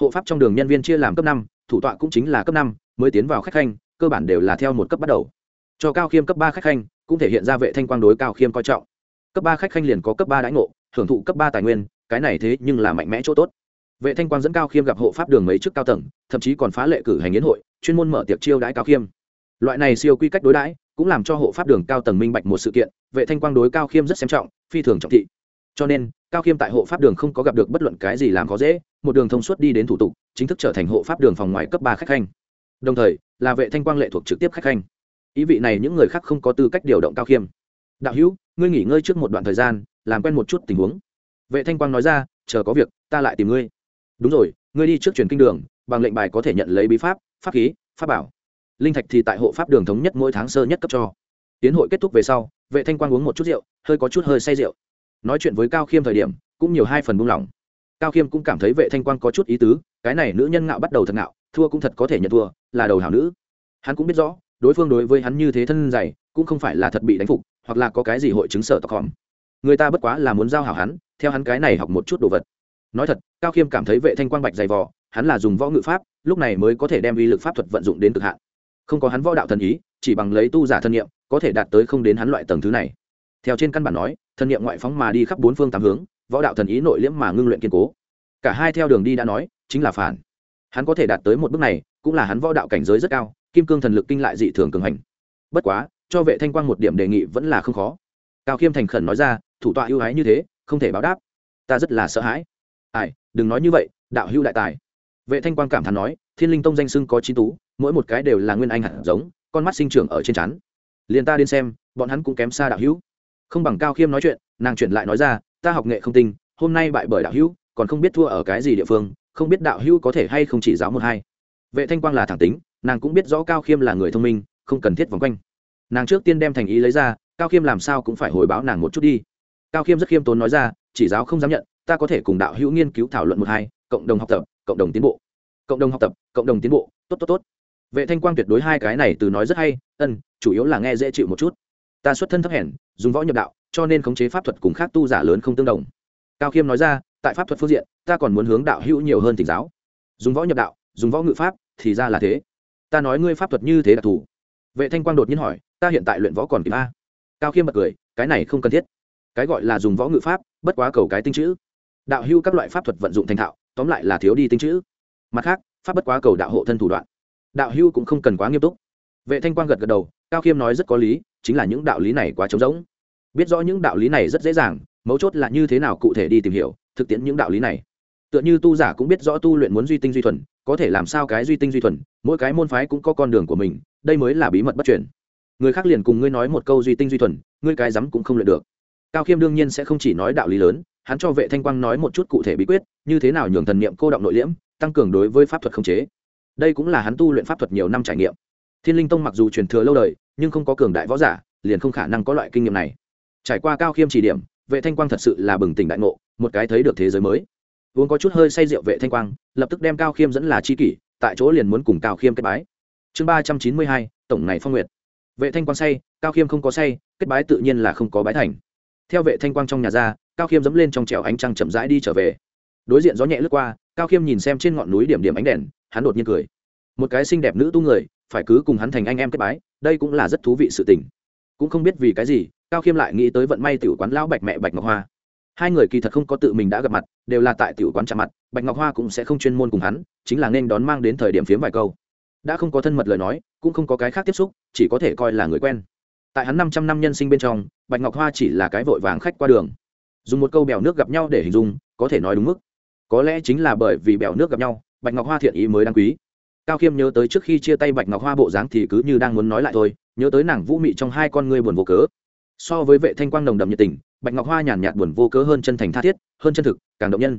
Hộ pháp trong đường nhân viên chia làm cấp năm, thủ tọa cũng chính là cấp năm, mới tiến vào khách khanh, cơ bản đều là theo một cấp bắt đầu cho cao khiêm cấp ba khách khanh, cũng thể hiện ra vệ thanh quang đối cao khiêm coi trọng. Cấp ba khách khanh liền có cấp ba đãi ngộ, hưởng thụ cấp ba tài nguyên, cái này thế nhưng là mạnh mẽ chỗ tốt. Vệ thanh quang dẫn cao khiêm gặp hộ pháp đường mấy chức cao tầng, thậm chí còn phá lệ cử hành yến hội, chuyên môn mở tiệc chiêu đãi cao khiêm. Loại này siêu quy cách đối đãi, cũng làm cho hộ pháp đường cao tầng minh bạch một sự kiện, vệ thanh quang đối cao khiêm rất xem trọng, phi thường trọng thị. Cho nên, cao khiêm tại hộ pháp đường không có gặp được bất luận cái gì làm khó dễ, một đường thông suốt đi đến thủ tục, chính thức trở thành hộ pháp đường phòng ngoài cấp ba khách khanh. Đồng thời, là vệ thanh quang lệ thuộc trực tiếp khách khanh ý vị này những người khác không có tư cách điều động cao khiêm. Đạo hữu, ngươi nghỉ ngơi trước một đoạn thời gian, làm quen một chút tình huống. Vệ thanh quang nói ra, chờ có việc, ta lại tìm ngươi. Đúng rồi, ngươi đi trước truyền kinh đường, bằng lệnh bài có thể nhận lấy bí pháp pháp khí, pháp bảo. Linh thạch thì tại hộ pháp đường thống nhất mỗi tháng sơ nhất cấp cho. Tiến hội kết thúc về sau, vệ thanh quang uống một chút rượu, hơi có chút hơi say rượu. Nói chuyện với cao khiêm thời điểm, cũng nhiều hai phần buông lỏng. Cao khiêm cũng cảm thấy vệ thanh quang có chút ý tứ, cái này nữ nhân ngạo bắt đầu thật ngạo, thua cũng thật có thể nhận thua, là đầu hảo nữ. Hắn cũng biết rõ đối phương đối với hắn như thế thân dày, cũng không phải là thật bị đánh phục, hoặc là có cái gì hội chứng sở tộc hòm. Người ta bất quá là muốn giao hảo hắn, theo hắn cái này học một chút đồ vật. Nói thật, cao khiêm cảm thấy vệ thanh quang bạch dày vò, hắn là dùng võ ngự pháp, lúc này mới có thể đem uy lực pháp thuật vận dụng đến cực hạn. Không có hắn võ đạo thần ý, chỉ bằng lấy tu giả thân nhiệm có thể đạt tới không đến hắn loại tầng thứ này. Theo trên căn bản nói, thân nhiệm ngoại phóng mà đi khắp bốn phương tám hướng, võ đạo thần ý nội liễm mà ngưng luyện kiên cố. Cả hai theo đường đi đã nói, chính là phản. Hắn có thể đạt tới một bước này, cũng là hắn võ đạo cảnh giới rất cao kim cương thần lực kinh lại dị thường cường hành. Bất quá, cho vệ thanh quang một điểm đề nghị vẫn là không khó. Cao khiêm thành khẩn nói ra, thủ tọa ưu ái như thế, không thể báo đáp. Ta rất là sợ hãi. Ai, đừng nói như vậy, đạo hữu đại tài. Vệ thanh quang cảm thán nói, thiên linh tông danh sưng có chín tú, mỗi một cái đều là nguyên anh hạt giống, con mắt sinh trưởng ở trên chắn liền ta đến xem, bọn hắn cũng kém xa đạo hữu. Không bằng cao khiêm nói chuyện, nàng chuyển lại nói ra, ta học nghệ không tinh, hôm nay bại bởi đạo hữu, còn không biết thua ở cái gì địa phương, không biết đạo hữu có thể hay không chỉ giáo một hai. Vệ thanh quang là thẳng tính nàng cũng biết rõ cao khiêm là người thông minh, không cần thiết vòng quanh. Nàng trước tiên đem thành ý lấy ra, cao khiêm làm sao cũng phải hồi báo nàng một chút đi. Cao khiêm rất khiêm tốn nói ra, chỉ giáo không dám nhận, ta có thể cùng đạo hữu nghiên cứu thảo luận một hai, cộng đồng học tập, cộng đồng tiến bộ. Cộng đồng học tập, cộng đồng tiến bộ, tốt tốt tốt. Vệ thanh quang tuyệt đối hai cái này từ nói rất hay, ân, chủ yếu là nghe dễ chịu một chút. Ta xuất thân thấp hèn, dùng võ nhập đạo, cho nên khống chế pháp thuật cùng khác tu giả lớn không tương đồng. Cao khiêm nói ra, tại pháp thuật phương diện, ta còn muốn hướng đạo hữu nhiều hơn tỉnh giáo. Dùng võ nhập đạo, dùng võ ngự pháp, thì ra là thế ta nói ngươi pháp thuật như thế đặc thù vệ thanh quang đột nhiên hỏi, ta hiện tại luyện võ còn kịp a? Cao khiêm bật cười, cái này không cần thiết. Cái gọi là dùng võ ngự pháp, bất quá cầu cái tinh chữ. Đạo hưu các loại pháp thuật vận dụng thành thạo, tóm lại là thiếu đi tinh chữ. Mặt khác, pháp bất quá cầu đạo hộ thân thủ đoạn. Đạo hưu cũng không cần quá nghiêm túc. Vệ thanh quang gật gật đầu, cao khiêm nói rất có lý, chính là những đạo lý này quá trống rỗng. Biết rõ những đạo lý này rất dễ dàng, mấu chốt là như thế nào cụ thể đi tìm hiểu, thực tiễn những đạo lý này tựa như tu giả cũng biết rõ tu luyện muốn duy tinh duy thuần, có thể làm sao cái duy tinh duy thuần, mỗi cái môn phái cũng có con đường của mình, đây mới là bí mật bất truyền. người khác liền cùng ngươi nói một câu duy tinh duy thuần, ngươi cái rắm cũng không luyện được. Cao khiêm đương nhiên sẽ không chỉ nói đạo lý lớn, hắn cho vệ thanh quang nói một chút cụ thể bí quyết, như thế nào nhường thần niệm cô động nội liễm, tăng cường đối với pháp thuật khống chế. Đây cũng là hắn tu luyện pháp thuật nhiều năm trải nghiệm. Thiên linh tông mặc dù truyền thừa lâu đời, nhưng không có cường đại võ giả, liền không khả năng có loại kinh nghiệm này. Trải qua cao khiêm chỉ điểm, vệ thanh quang thật sự là bừng tỉnh đại ngộ, một cái thấy được thế giới mới uống có chút hơi say rượu vệ thanh quang, lập tức đem cao khiêm dẫn là chi kỷ, tại chỗ liền muốn cùng cao khiêm kết bái. Chương ba trăm chín mươi hai, tổng ngày phong nguyệt. Vệ thanh quang say, cao khiêm không có say, kết bái tự nhiên là không có bái thành. Theo vệ thanh quang trong nhà ra, cao khiêm dẫm lên trong trèo ánh trăng chậm rãi đi trở về. Đối diện gió nhẹ lướt qua, cao khiêm nhìn xem trên ngọn núi điểm điểm ánh đèn, hắn đột nhiên cười. Một cái xinh đẹp nữ tu người, phải cứ cùng hắn thành anh em kết bái, đây cũng là rất thú vị sự tình. Cũng không biết vì cái gì, cao khiêm lại nghĩ tới vận may tiểu quán lão bạch mẹ bạch ngọc hoa hai người kỳ thật không có tự mình đã gặp mặt, đều là tại tiểu quán chạm mặt, bạch ngọc hoa cũng sẽ không chuyên môn cùng hắn, chính là nên đón mang đến thời điểm phiếm vài câu. Đã không có thân mật lời nói, cũng không có cái khác tiếp xúc, chỉ có thể coi là người quen. Tại hắn năm trăm năm nhân sinh bên trong, bạch ngọc hoa chỉ là cái vội vàng khách qua đường. Dùng một câu bèo nước gặp nhau để hình dung, có thể nói đúng mức. Có lẽ chính là bởi vì bèo nước gặp nhau, bạch ngọc hoa thiện ý mới đáng quý. Cao khiêm nhớ tới trước khi chia tay bạch ngọc hoa bộ dáng thì cứ như đang muốn nói lại thôi, nhớ tới nàng vũ mị trong hai con ngươi buồn vô cớ. So với vệ thanh quang nồng đậm nhiệt tình bạch ngọc hoa nhàn nhạt buồn vô cớ hơn chân thành tha thiết, hơn chân thực, càng động nhân.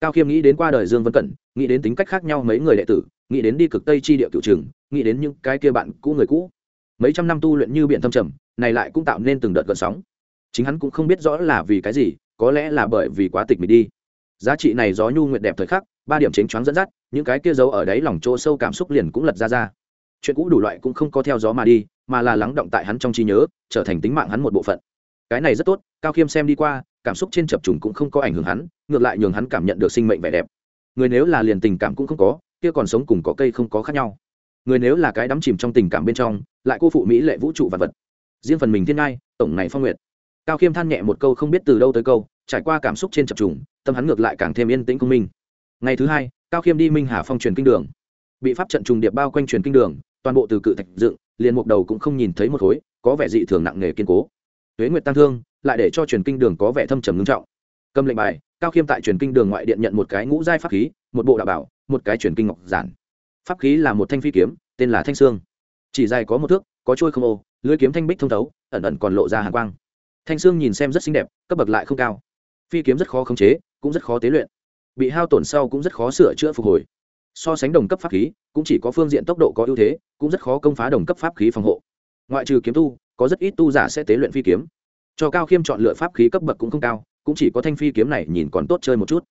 Cao khiêm nghĩ đến qua đời dương vân cẩn, nghĩ đến tính cách khác nhau mấy người đệ tử, nghĩ đến đi cực tây chi địa cựu trường nghĩ đến những cái kia bạn cũ người cũ. Mấy trăm năm tu luyện như biển thâm trầm, này lại cũng tạo nên từng đợt gợn sóng. Chính hắn cũng không biết rõ là vì cái gì, có lẽ là bởi vì quá tịch mịch đi. Giá trị này gió nhu nguyện đẹp thời khắc, ba điểm chính choáng dẫn dắt, những cái kia giấu ở đáy lòng chỗ sâu cảm xúc liền cũng lật ra ra. Chuyện cũ đủ loại cũng không có theo gió mà đi, mà là lắng động tại hắn trong trí nhớ, trở thành tính mạng hắn một bộ phận cái này rất tốt, cao khiêm xem đi qua, cảm xúc trên chập trùng cũng không có ảnh hưởng hắn, ngược lại nhường hắn cảm nhận được sinh mệnh vẻ đẹp. Người nếu là liền tình cảm cũng không có, kia còn sống cùng có cây không có khác nhau. Người nếu là cái đắm chìm trong tình cảm bên trong, lại cô phụ mỹ lệ vũ trụ vật vật. Riêng phần mình thiên ngai, tổng này phong nguyệt. Cao khiêm than nhẹ một câu không biết từ đâu tới câu, trải qua cảm xúc trên chập trùng, tâm hắn ngược lại càng thêm yên tĩnh công minh. Ngày thứ hai, cao khiêm đi minh hà phong truyền kinh đường. Bị pháp trận trùng điệp bao quanh truyền kinh đường, toàn bộ từ cự thạch dựng, liền một đầu cũng không nhìn thấy một khối, có vẻ dị thường nặng nề kiên cố tuế nguyệt tăng thương, lại để cho truyền kinh đường có vẻ thâm trầm ngưng trọng. Cầm lệnh bài, cao khiêm tại truyền kinh đường ngoại điện nhận một cái ngũ giai pháp khí, một bộ đạo bảo, một cái truyền kinh ngọc giản. Pháp khí là một thanh phi kiếm, tên là thanh sương. Chỉ dài có một thước, có trôi không ô, lưới kiếm thanh bích thông thấu, ẩn ẩn còn lộ ra hàn quang. Thanh sương nhìn xem rất xinh đẹp, cấp bậc lại không cao. Phi kiếm rất khó khống chế, cũng rất khó tế luyện. Bị hao tổn sau cũng rất khó sửa chữa phục hồi. So sánh đồng cấp pháp khí, cũng chỉ có phương diện tốc độ có ưu thế, cũng rất khó công phá đồng cấp pháp khí phòng hộ. Ngoại trừ kiếm tu có rất ít tu giả sẽ tế luyện phi kiếm. Cho cao khiêm chọn lựa pháp khí cấp bậc cũng không cao, cũng chỉ có thanh phi kiếm này nhìn còn tốt chơi một chút.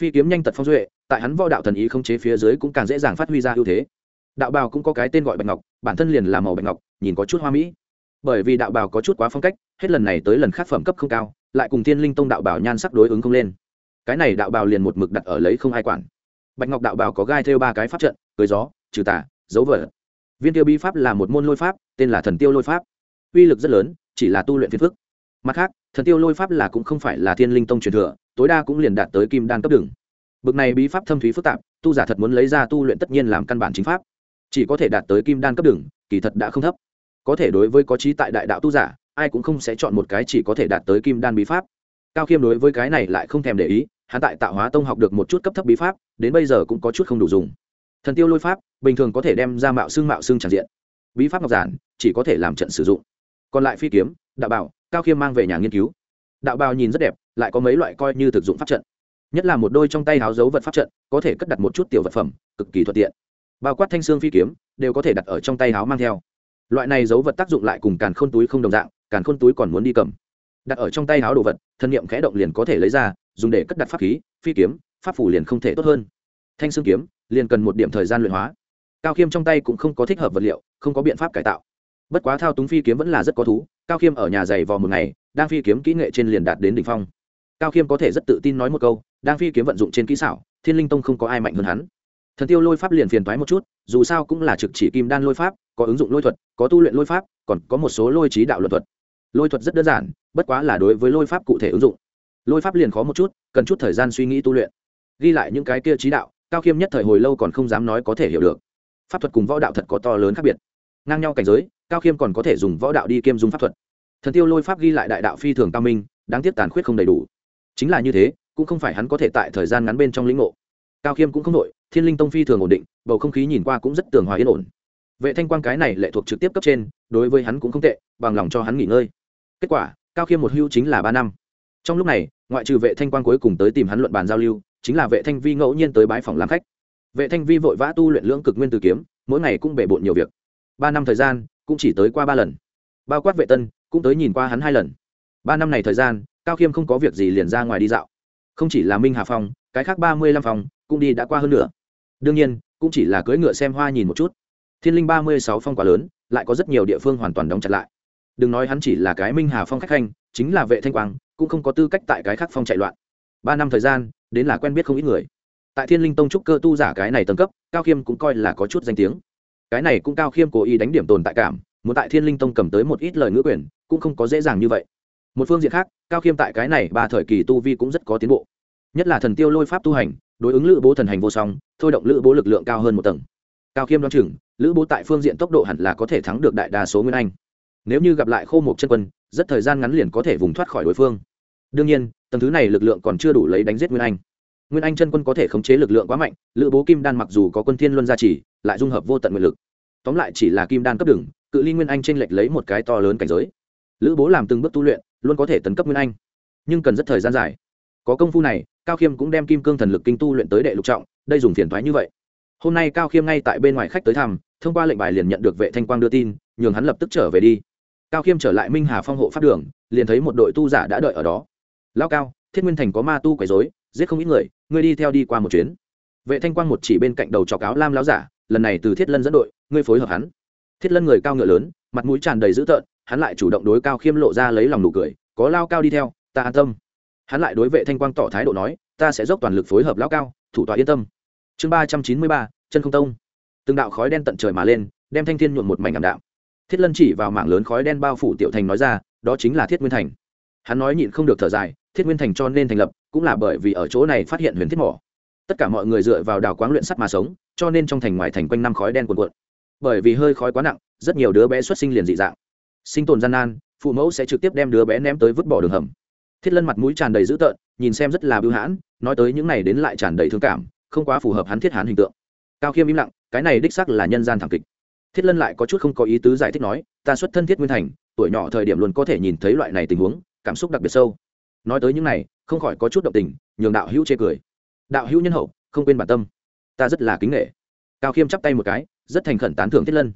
Phi kiếm nhanh tật phong duệ, tại hắn võ đạo thần ý không chế phía dưới cũng càng dễ dàng phát huy ra ưu thế. Đạo bào cũng có cái tên gọi bạch ngọc, bản thân liền là màu bạch ngọc, nhìn có chút hoa mỹ. Bởi vì đạo bào có chút quá phong cách, hết lần này tới lần khác phẩm cấp không cao, lại cùng thiên linh tông đạo bào nhan sắc đối ứng không lên. Cái này đạo bào liền một mực đặt ở lấy không ai quản. Bạch ngọc đạo bào có gai theo ba cái pháp trận, cưới gió, trừ tà, dấu vở. Viên tiêu bi pháp là một môn lôi pháp, tên là thần tiêu lôi pháp uy lực rất lớn, chỉ là tu luyện phiền phức. Mặt khác, thần tiêu lôi pháp là cũng không phải là thiên linh tông truyền thừa, tối đa cũng liền đạt tới kim đan cấp đường. Bực này bí pháp thâm thúy phức tạp, tu giả thật muốn lấy ra tu luyện tất nhiên làm căn bản chính pháp. Chỉ có thể đạt tới kim đan cấp đường, kỳ thật đã không thấp. Có thể đối với có trí tại đại đạo tu giả, ai cũng không sẽ chọn một cái chỉ có thể đạt tới kim đan bí pháp. Cao khiêm đối với cái này lại không thèm để ý, hắn tại tạo hóa tông học được một chút cấp thấp bí pháp, đến bây giờ cũng có chút không đủ dùng. Thần tiêu lôi pháp, bình thường có thể đem ra mạo xương mạo xương tràn diện. Bí pháp ngọc giản, chỉ có thể làm trận sử dụng còn lại phi kiếm, đạo bảo cao khiêm mang về nhà nghiên cứu. Đạo bào nhìn rất đẹp, lại có mấy loại coi như thực dụng pháp trận. Nhất là một đôi trong tay háo dấu vật pháp trận, có thể cất đặt một chút tiểu vật phẩm, cực kỳ thuận tiện. Bao quát thanh xương phi kiếm, đều có thể đặt ở trong tay háo mang theo. Loại này dấu vật tác dụng lại cùng càn khôn túi không đồng dạng, càn khôn túi còn muốn đi cầm. Đặt ở trong tay háo đồ vật, thân nhiệm khẽ động liền có thể lấy ra, dùng để cất đặt pháp khí, phi kiếm, pháp phủ liền không thể tốt hơn. Thanh xương kiếm, liền cần một điểm thời gian luyện hóa. Cao khiêm trong tay cũng không có thích hợp vật liệu, không có biện pháp cải tạo bất quá thao túng phi kiếm vẫn là rất có thú, cao khiêm ở nhà dày vò một ngày, đang phi kiếm kỹ nghệ trên liền đạt đến đ ỉ n h phong. Cao khiêm có thể rất tự tin nói một câu, đang phi kiếm vận dụng trên kỹ xảo, thiên linh tông không có ai mạnh hơn hắn. Thần tiêu lôi pháp liền phiền thoái một chút, dù sao cũng là trực chỉ kim đan lôi pháp, có ứng dụng lôi thuật, có tu luyện lôi pháp, còn có một số lôi trí đạo luật thuật. Lôi thuật rất đơn giản, bất quá là đối với lôi pháp cụ thể ứng dụng. Lôi pháp liền khó một chút, cần chút thời gian suy nghĩ tu luyện. Ghi lại những cái kia trí đạo, cao khiêm nhất thời hồi lâu còn không dám nói có thể hiểu được. Pháp thuật cùng võ đạo thật có to lớn khác biệt. Ngang nhau cảnh giới cao khiêm còn có thể dùng võ đạo đi kiêm dung pháp thuật. Thần tiêu lôi pháp ghi lại đại đạo phi thường cao minh, đáng tiếc tàn khuyết không đầy đủ. Chính là như thế, cũng không phải hắn có thể tại thời gian ngắn bên trong lĩnh ngộ. Cao khiêm cũng không nội thiên linh tông phi thường ổn định, bầu không khí nhìn qua cũng rất tường hòa yên ổn. Vệ thanh quang cái này lệ thuộc trực tiếp cấp trên, đối với hắn cũng không tệ, bằng lòng cho hắn nghỉ ngơi. Kết quả, cao khiêm một hưu chính là ba năm. Trong lúc này, ngoại trừ vệ thanh quang cuối cùng tới tìm hắn luận bàn giao lưu, chính là vệ thanh vi ngẫu nhiên tới bãi phòng làm khách. Vệ thanh vi vội vã tu luyện lưỡng cực nguyên từ kiếm, mỗi ngày cũng bể bộn nhiều việc. Ba năm thời gian cũng chỉ tới qua ba lần. Bao quát vệ tân, cũng tới nhìn qua hắn hai lần. Ba năm này thời gian, cao khiêm không có việc gì liền ra ngoài đi dạo. Không chỉ là minh hà phong, cái khác ba mươi lăm phòng, cũng đi đã qua hơn nữa đương nhiên, cũng chỉ là cưỡi ngựa xem hoa nhìn một chút. Thiên linh ba mươi sáu phong quá lớn, lại có rất nhiều địa phương hoàn toàn đóng chặt lại. Đừng nói hắn chỉ là cái minh hà phong khách khanh, chính là vệ thanh quang, cũng không có tư cách tại cái khác phong chạy loạn. Ba năm thời gian, đến là quen biết không ít người. Tại thiên linh tông trúc cơ tu giả cái này tầng cấp, cao khiêm cũng coi là có chút danh tiếng cái này cũng cao khiêm cố ý đánh điểm tồn tại cảm, muốn tại thiên linh tông cầm tới một ít lời ngữ quyền, cũng không có dễ dàng như vậy. Một phương diện khác, cao khiêm tại cái này ba thời kỳ tu vi cũng rất có tiến bộ. Nhất là thần tiêu lôi pháp tu hành, đối ứng lữ bố thần hành vô song, thôi động lữ bố lực lượng cao hơn một tầng. Cao khiêm đoán chừng, lữ bố tại phương diện tốc độ hẳn là có thể thắng được đại đa số nguyên anh. Nếu như gặp lại khô một chân quân, rất thời gian ngắn liền có thể vùng thoát khỏi đối phương. Đương nhiên, tầng thứ này lực lượng còn chưa đủ lấy đánh giết nguyên anh nguyên anh chân quân có thể khống chế lực lượng quá mạnh, lữ bố kim đan mặc dù có quân thiên luân gia trì, lại dung hợp vô tận nguyện lực. Tóm lại chỉ là kim đan cấp đường, cự ly nguyên anh tranh lệch lấy một cái to lớn cảnh giới. Lữ bố làm từng bước tu luyện, luôn có thể tấn cấp nguyên anh. Nhưng cần rất thời gian dài. Có công phu này, cao khiêm cũng đem kim cương thần lực kinh tu luyện tới đệ lục trọng, đây dùng phiền thoái như vậy. Hôm nay cao khiêm ngay tại bên ngoài khách tới thăm, thông qua lệnh bài liền nhận được vệ thanh quang đưa tin, nhường hắn lập tức trở về đi. Cao khiêm trở lại minh hà phong hộ pháp đường, liền thấy một đội tu giả đã đợi ở đó. Lao cao, thiết nguyên thành có ma tu quấy dối giết không ít người, ngươi đi theo đi qua một chuyến. Vệ thanh quang một chỉ bên cạnh đầu trọc áo lam láo giả, lần này từ thiết lân dẫn đội, ngươi phối hợp hắn. Thiết lân người cao ngựa lớn, mặt mũi tràn đầy dữ tợn, hắn lại chủ động đối cao khiêm lộ ra lấy lòng nụ cười, có lao cao đi theo, ta an tâm. Hắn lại đối vệ thanh quang tỏ thái độ nói, ta sẽ dốc toàn lực phối hợp lao cao, thủ tọa yên tâm. Chương ba trăm chín mươi ba, chân không tông. Từng đạo khói đen tận trời mà lên, đem thanh thiên nhuộn một mảnh ảm đạm. Thiết lân chỉ vào mảng lớn khói đen bao phủ tiểu thành nói ra, đó chính là thiết nguyên thành. Hắn nói nhịn không được thở dài, thiết nguyên thành cho nên thành lập cũng là bởi vì ở chỗ này phát hiện huyền thiết mỏ. Tất cả mọi người dựa vào đào quáng luyện sắt mà sống, cho nên trong thành ngoài thành quanh năm khói đen cuồn cuộn. Bởi vì hơi khói quá nặng, rất nhiều đứa bé xuất sinh liền dị dạng. Sinh tồn gian nan, phụ mẫu sẽ trực tiếp đem đứa bé ném tới vứt bỏ đường hầm. Thiết lân mặt mũi tràn đầy dữ tợn, nhìn xem rất là bưu hãn, nói tới những này đến lại tràn đầy thương cảm, không quá phù hợp hắn thiết hán hình tượng. Cao khiêm im lặng, cái này đích sắc là nhân gian thảm kịch. Thiết lân lại có chút không có ý tứ giải thích nói, ta xuất thân thiết nguyên thành, tuổi nhỏ thời điểm luôn có thể nhìn thấy loại này tình huống, cảm xúc đặc biệt sâu. Nói tới những này không khỏi có chút động tình, nhường đạo hữu chê cười. Đạo hữu nhân hậu, không quên bản tâm. Ta rất là kính nghệ cao khiêm chắp tay một cái, rất thành khẩn tán thưởng thiết lân.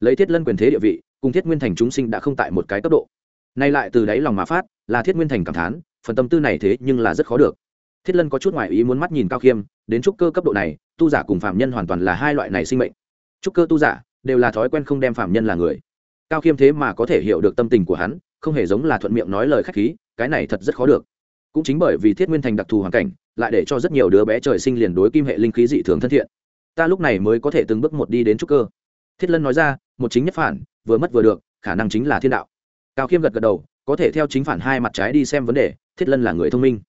Lấy thiết lân quyền thế địa vị, cùng thiết nguyên thành chúng sinh đã không tại một cái cấp độ. Nay lại từ đáy lòng mà phát, là thiết nguyên thành cảm thán, phần tâm tư này thế nhưng là rất khó được. Thiết lân có chút ngoại ý muốn mắt nhìn cao khiêm, đến trúc cơ cấp độ này, tu giả cùng phạm nhân hoàn toàn là hai loại này sinh mệnh. Trúc cơ tu giả, đều là thói quen không đem phạm nhân là người. Cao khiêm thế mà có thể hiểu được tâm tình của hắn, không hề giống là thuận miệng nói lời khách khí, cái này thật rất khó được cũng chính bởi vì thiết nguyên thành đặc thù hoàn cảnh, lại để cho rất nhiều đứa bé trời sinh liền đối kim hệ linh khí dị thường thân thiện. Ta lúc này mới có thể từng bước một đi đến trúc cơ. Thiết lân nói ra, một chính nhất phản, vừa mất vừa được, khả năng chính là thiên đạo. Cao khiêm gật gật đầu, có thể theo chính phản hai mặt trái đi xem vấn đề, thiết lân là người thông minh.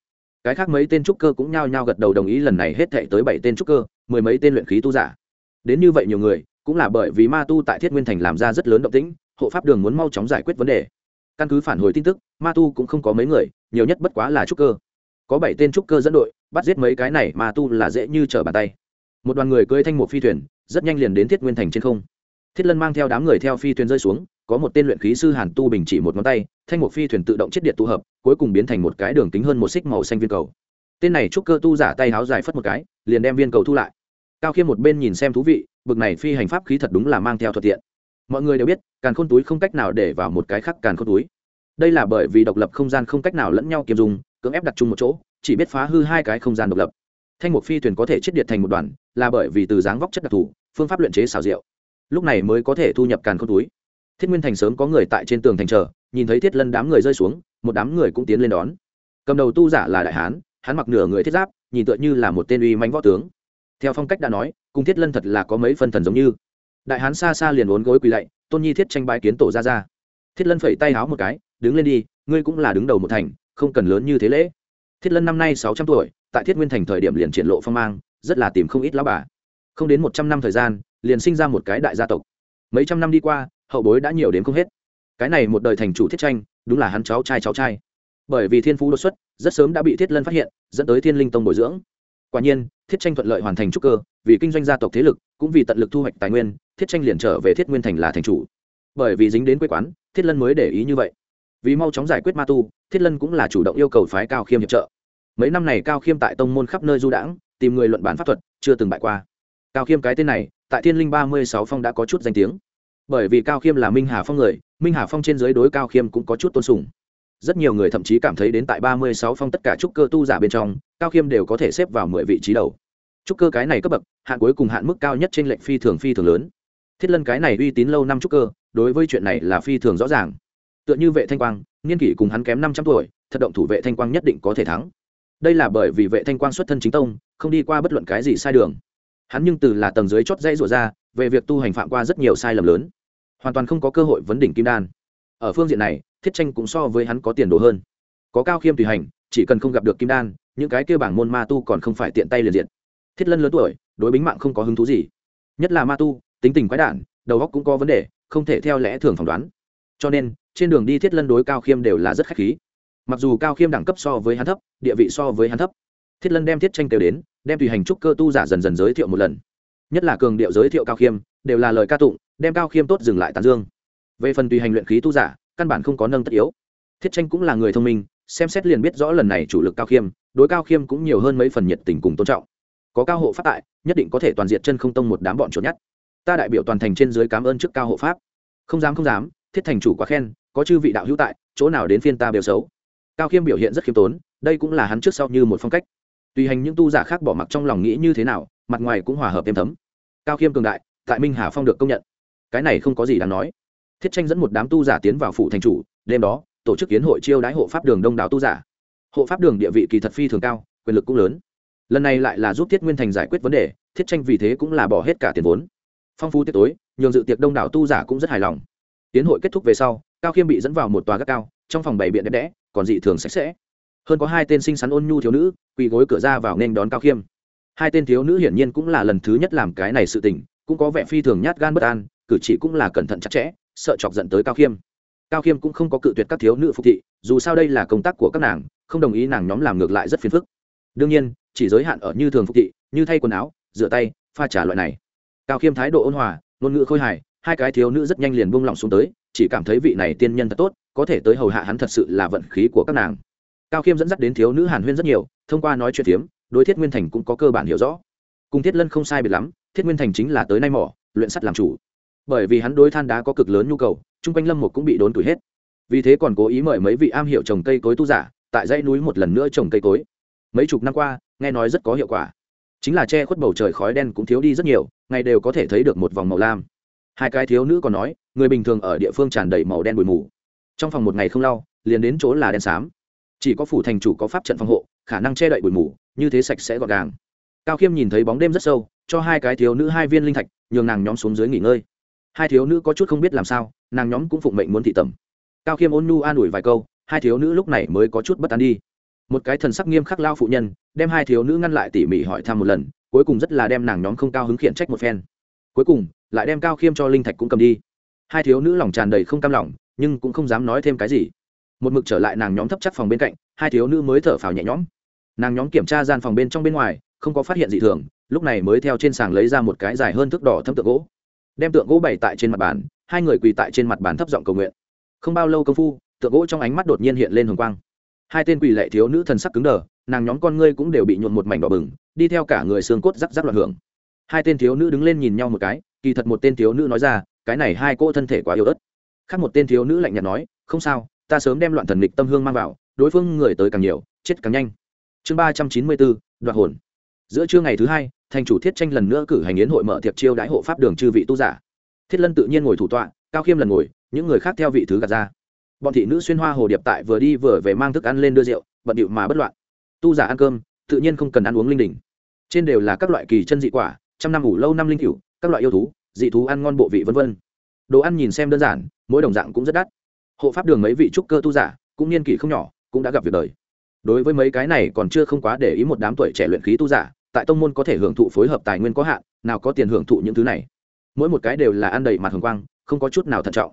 Cái khác mấy tên trúc cơ cũng nhao nhao gật đầu đồng ý lần này hết thệ tới bảy tên trúc cơ, mười mấy tên luyện khí tu giả. Đến như vậy nhiều người, cũng là bởi vì ma tu tại thiết nguyên thành làm ra rất lớn động tĩnh, hộ pháp đường muốn mau chóng giải quyết vấn đề căn cứ phản hồi tin tức, ma tu cũng không có mấy người, nhiều nhất bất quá là trúc cơ. Có bảy tên trúc cơ dẫn đội, bắt giết mấy cái này, ma tu là dễ như trở bàn tay. Một đoàn người cưỡi thanh một phi thuyền, rất nhanh liền đến thiết nguyên thành trên không. Thiết lân mang theo đám người theo phi thuyền rơi xuống, có một tên luyện khí sư hàn tu bình chỉ một ngón tay, thanh một phi thuyền tự động chết điện tụ hợp, cuối cùng biến thành một cái đường kính hơn một xích màu xanh viên cầu. Tên này trúc cơ tu giả tay háo dài phất một cái, liền đem viên cầu thu lại. Cao khiêm một bên nhìn xem thú vị, bực này phi hành pháp khí thật đúng là mang theo thuận tiện mọi người đều biết, càn khôn túi không cách nào để vào một cái khác càn khôn túi. Đây là bởi vì độc lập không gian không cách nào lẫn nhau kiềm dùng cưỡng ép đặt chung một chỗ, chỉ biết phá hư hai cái không gian độc lập. Thanh mục phi thuyền có thể chết điện thành một đoàn, là bởi vì từ dáng vóc chất đặc thù, phương pháp luyện chế xào rượu lúc này mới có thể thu nhập càn khôn túi. Thiết nguyên thành sớm có người tại trên tường thành chờ, nhìn thấy thiết lân đám người rơi xuống, một đám người cũng tiến lên đón. Cầm đầu tu giả là đại hán, hắn mặc nửa người thiết giáp, nhìn tựa như là một tên uy mánh võ tướng. Theo phong cách đã nói, cùng thiết lân thật là có mấy phân thần giống như đại hán xa xa liền uốn gối quỳ lạy, tôn nhi thiết tranh bái kiến tổ ra ra thiết lân phẩy tay háo một cái, đứng lên đi, ngươi cũng là đứng đầu một thành, không cần lớn như thế lễ. Thiết lân năm nay sáu trăm tuổi, tại thiết nguyên thành thời điểm liền triển lộ phong mang, rất là tìm không ít lão bà. Không đến một trăm năm thời gian, liền sinh ra một cái đại gia tộc. Mấy trăm năm đi qua, hậu bối đã nhiều đến không hết. Cái này một đời thành chủ thiết tranh, đúng là hắn cháu trai cháu trai. Bởi vì thiên phú đột xuất, rất sớm đã bị thiết lân phát hiện, dẫn tới thiên linh tông bồi dưỡng. Quả nhiên, thiết tranh thuận lợi hoàn thành trúc cơ, vì kinh doanh gia tộc thế lực, cũng vì tận lực thu hoạch tài nguyên thiết tranh liền trở về thiết nguyên thành là thành chủ. Bởi vì dính đến quê quán, thiết lân mới để ý như vậy. Vì mau chóng giải quyết ma tu, thiết lân cũng là chủ động yêu cầu phái cao khiêm hiệp trợ. Mấy năm này cao khiêm tại tông môn khắp nơi du đãng, tìm người luận bản pháp thuật, chưa từng bại qua. Cao khiêm cái tên này, tại thiên linh ba mươi sáu phong đã có chút danh tiếng. Bởi vì cao khiêm là minh hà phong người, minh hà phong trên dưới đối cao khiêm cũng có chút tôn sùng. Rất nhiều người thậm chí cảm thấy đến tại ba mươi sáu phong tất cả trúc cơ tu giả bên trong, cao khiêm đều có thể xếp vào mười vị trí đầu. Trúc cơ cái này cấp bậc, hạn cuối cùng hạn mức cao nhất trên lệnh phi thường phi thường lớn thiết lân cái này uy tín lâu năm trúc cơ, đối với chuyện này là phi thường rõ ràng. Tựa như vệ thanh quang, niên kỷ cùng hắn kém năm trăm tuổi, thật động thủ vệ thanh quang nhất định có thể thắng. Đây là bởi vì vệ thanh quang xuất thân chính tông, không đi qua bất luận cái gì sai đường. Hắn nhưng từ là tầng dưới chót dãy rủa ra, về việc tu hành phạm qua rất nhiều sai lầm lớn. Hoàn toàn không có cơ hội vấn đỉnh kim đan. Ở phương diện này, thiết tranh cũng so với hắn có tiền đồ hơn. Có cao khiêm tùy hành, chỉ cần không gặp được kim đan, những cái kêu bảng môn ma tu còn không phải tiện tay liền diện. Thiết lân lớn tuổi, đối bính mạng không có hứng thú gì. Nhất là ma tu tính tình quái đản, đầu óc cũng có vấn đề, không thể theo lẽ thường phỏng đoán. Cho nên, trên đường đi thiết lân đối cao khiêm đều là rất khách khí. Mặc dù cao khiêm đẳng cấp so với hắn thấp, địa vị so với hắn thấp. Thiết lân đem thiết tranh kêu đến, đem tùy hành trúc cơ tu giả dần dần giới thiệu một lần. Nhất là cường điệu giới thiệu cao khiêm, đều là lời ca tụng, đem cao khiêm tốt dừng lại tàn dương. Về phần tùy hành luyện khí tu giả, căn bản không có nâng tất yếu. Thiết tranh cũng là người thông minh, xem xét liền biết rõ lần này chủ lực cao khiêm, đối cao khiêm cũng nhiều hơn mấy phần nhiệt tình cùng tôn trọng. Có cao hộ phát tại, nhất định có thể toàn diện chân không tông một đám bọn trốn nhất ta đại biểu toàn thành trên dưới cảm ơn trước cao hộ pháp. Không dám không dám, thiết thành chủ quá khen, có chư vị đạo hữu tại, chỗ nào đến phiên ta biểu xấu. Cao khiêm biểu hiện rất khiêm tốn, đây cũng là hắn trước sau như một phong cách. Tùy hành những tu giả khác bỏ mặc trong lòng nghĩ như thế nào, mặt ngoài cũng hòa hợp êm thấm. Cao khiêm cường đại, tại minh hà phong được công nhận. Cái này không có gì đáng nói. Thiết tranh dẫn một đám tu giả tiến vào phủ thành chủ, đêm đó, tổ chức kiến hội chiêu đái hộ pháp đường đông đảo tu giả. Hộ pháp đường địa vị kỳ thật phi thường cao, quyền lực cũng lớn. Lần này lại là giúp thiết nguyên thành giải quyết vấn đề, thiết tranh vì thế cũng là bỏ hết cả tiền vốn phong phú tiệc tối, nhường dự tiệc đông đảo tu giả cũng rất hài lòng. Tiến hội kết thúc về sau, cao khiêm bị dẫn vào một tòa gác cao, trong phòng bày biện đẹp đẽ, còn dị thường sạch sẽ. Hơn có hai tên xinh xắn ôn nhu thiếu nữ, quỳ gối cửa ra vào nên đón cao khiêm. Hai tên thiếu nữ hiển nhiên cũng là lần thứ nhất làm cái này sự tình, cũng có vẻ phi thường nhát gan bất an, cử chỉ cũng là cẩn thận chặt chẽ, sợ chọc giận tới cao khiêm. Cao khiêm cũng không có cự tuyệt các thiếu nữ phục thị, dù sao đây là công tác của các nàng, không đồng ý nàng nhóm làm ngược lại rất phiền phức. Đương nhiên, chỉ giới hạn ở như thường phục thị, như thay quần áo, rửa tay, pha trà loại này cao khiêm thái độ ôn hòa, ngôn ngữ khôi hài, hai cái thiếu nữ rất nhanh liền buông lỏng xuống tới, chỉ cảm thấy vị này tiên nhân thật tốt, có thể tới hầu hạ hắn thật sự là vận khí của các nàng. Cao khiêm dẫn dắt đến thiếu nữ hàn huyên rất nhiều, thông qua nói chuyện phiếm, đối thiết nguyên thành cũng có cơ bản hiểu rõ. Cùng thiết lân không sai biệt lắm, thiết nguyên thành chính là tới nay mỏ, luyện sắt làm chủ. Bởi vì hắn đối than đá có cực lớn nhu cầu, chung quanh lâm một cũng bị đốn tuổi hết. Vì thế còn cố ý mời mấy vị am hiểu trồng cây cối tu giả, tại dãy núi một lần nữa trồng cây cối. Mấy chục năm qua, nghe nói rất có hiệu quả chính là che khuất bầu trời khói đen cũng thiếu đi rất nhiều, ngày đều có thể thấy được một vòng màu lam. Hai cái thiếu nữ còn nói, người bình thường ở địa phương tràn đầy màu đen bụi mù. Trong phòng một ngày không lau, liền đến chỗ là đen xám. Chỉ có phủ thành chủ có pháp trận phòng hộ, khả năng che đậy bụi mù, như thế sạch sẽ gọn gàng. Cao khiêm nhìn thấy bóng đêm rất sâu, cho hai cái thiếu nữ hai viên linh thạch, nhường nàng nhóm xuống dưới nghỉ ngơi. Hai thiếu nữ có chút không biết làm sao, nàng nhóm cũng phụng mệnh muốn thị tẩm. Cao khiêm ôn nu an ủi vài câu, hai thiếu nữ lúc này mới có chút bất an đi một cái thần sắc nghiêm khắc lao phụ nhân, đem hai thiếu nữ ngăn lại tỉ mỉ hỏi thăm một lần, cuối cùng rất là đem nàng nhóm không cao hứng khiển trách một phen. Cuối cùng, lại đem cao khiêm cho linh thạch cũng cầm đi. Hai thiếu nữ lòng tràn đầy không cam lòng, nhưng cũng không dám nói thêm cái gì. Một mực trở lại nàng nhóm thấp chắc phòng bên cạnh, hai thiếu nữ mới thở phào nhẹ nhõm. Nàng nhóm kiểm tra gian phòng bên trong bên ngoài, không có phát hiện gì thường, lúc này mới theo trên sàng lấy ra một cái dài hơn thước đỏ thâm tượng gỗ. Đem tượng gỗ bày tại trên mặt bàn, hai người quỳ tại trên mặt bàn thấp giọng cầu nguyện. Không bao lâu công phu, tượng gỗ trong ánh mắt đột nhiên hiện lên hồng quang hai tên quỳ lệ thiếu nữ thần sắc cứng đờ, nàng nhóm con ngươi cũng đều bị nhuộn một mảnh đỏ bừng, đi theo cả người xương cốt rắc rắc loạn hưởng. Hai tên thiếu nữ đứng lên nhìn nhau một cái, kỳ thật một tên thiếu nữ nói ra, cái này hai cô thân thể quá yếu ớt. Khác một tên thiếu nữ lạnh nhạt nói, không sao, ta sớm đem loạn thần lịch tâm hương mang vào, đối phương người tới càng nhiều, chết càng nhanh. Chương ba trăm chín mươi bốn, đoạt hồn. Giữa trưa ngày thứ hai, thành chủ thiết tranh lần nữa cử hành yến hội mở tiệc chiêu đãi hộ pháp đường chư vị tu giả. Thiết lân tự nhiên ngồi thủ tọa, cao khiêm lần ngồi, những người khác theo vị thứ gạt ra bọn thị nữ xuyên hoa hồ điệp tại vừa đi vừa về mang thức ăn lên đưa rượu, bận điệu mà bất loạn. Tu giả ăn cơm, tự nhiên không cần ăn uống linh đình. Trên đều là các loại kỳ chân dị quả, trăm năm ngủ lâu năm linh cửu, các loại yêu thú, dị thú ăn ngon bộ vị vân vân. Đồ ăn nhìn xem đơn giản, mỗi đồng dạng cũng rất đắt. Hộ pháp đường mấy vị trúc cơ tu giả, cũng niên kỷ không nhỏ, cũng đã gặp việc đời. Đối với mấy cái này còn chưa không quá để ý một đám tuổi trẻ luyện khí tu giả, tại tông môn có thể hưởng thụ phối hợp tài nguyên có hạn, nào có tiền hưởng thụ những thứ này. Mỗi một cái đều là ăn đầy mặt hồng quang, không có chút nào thận trọng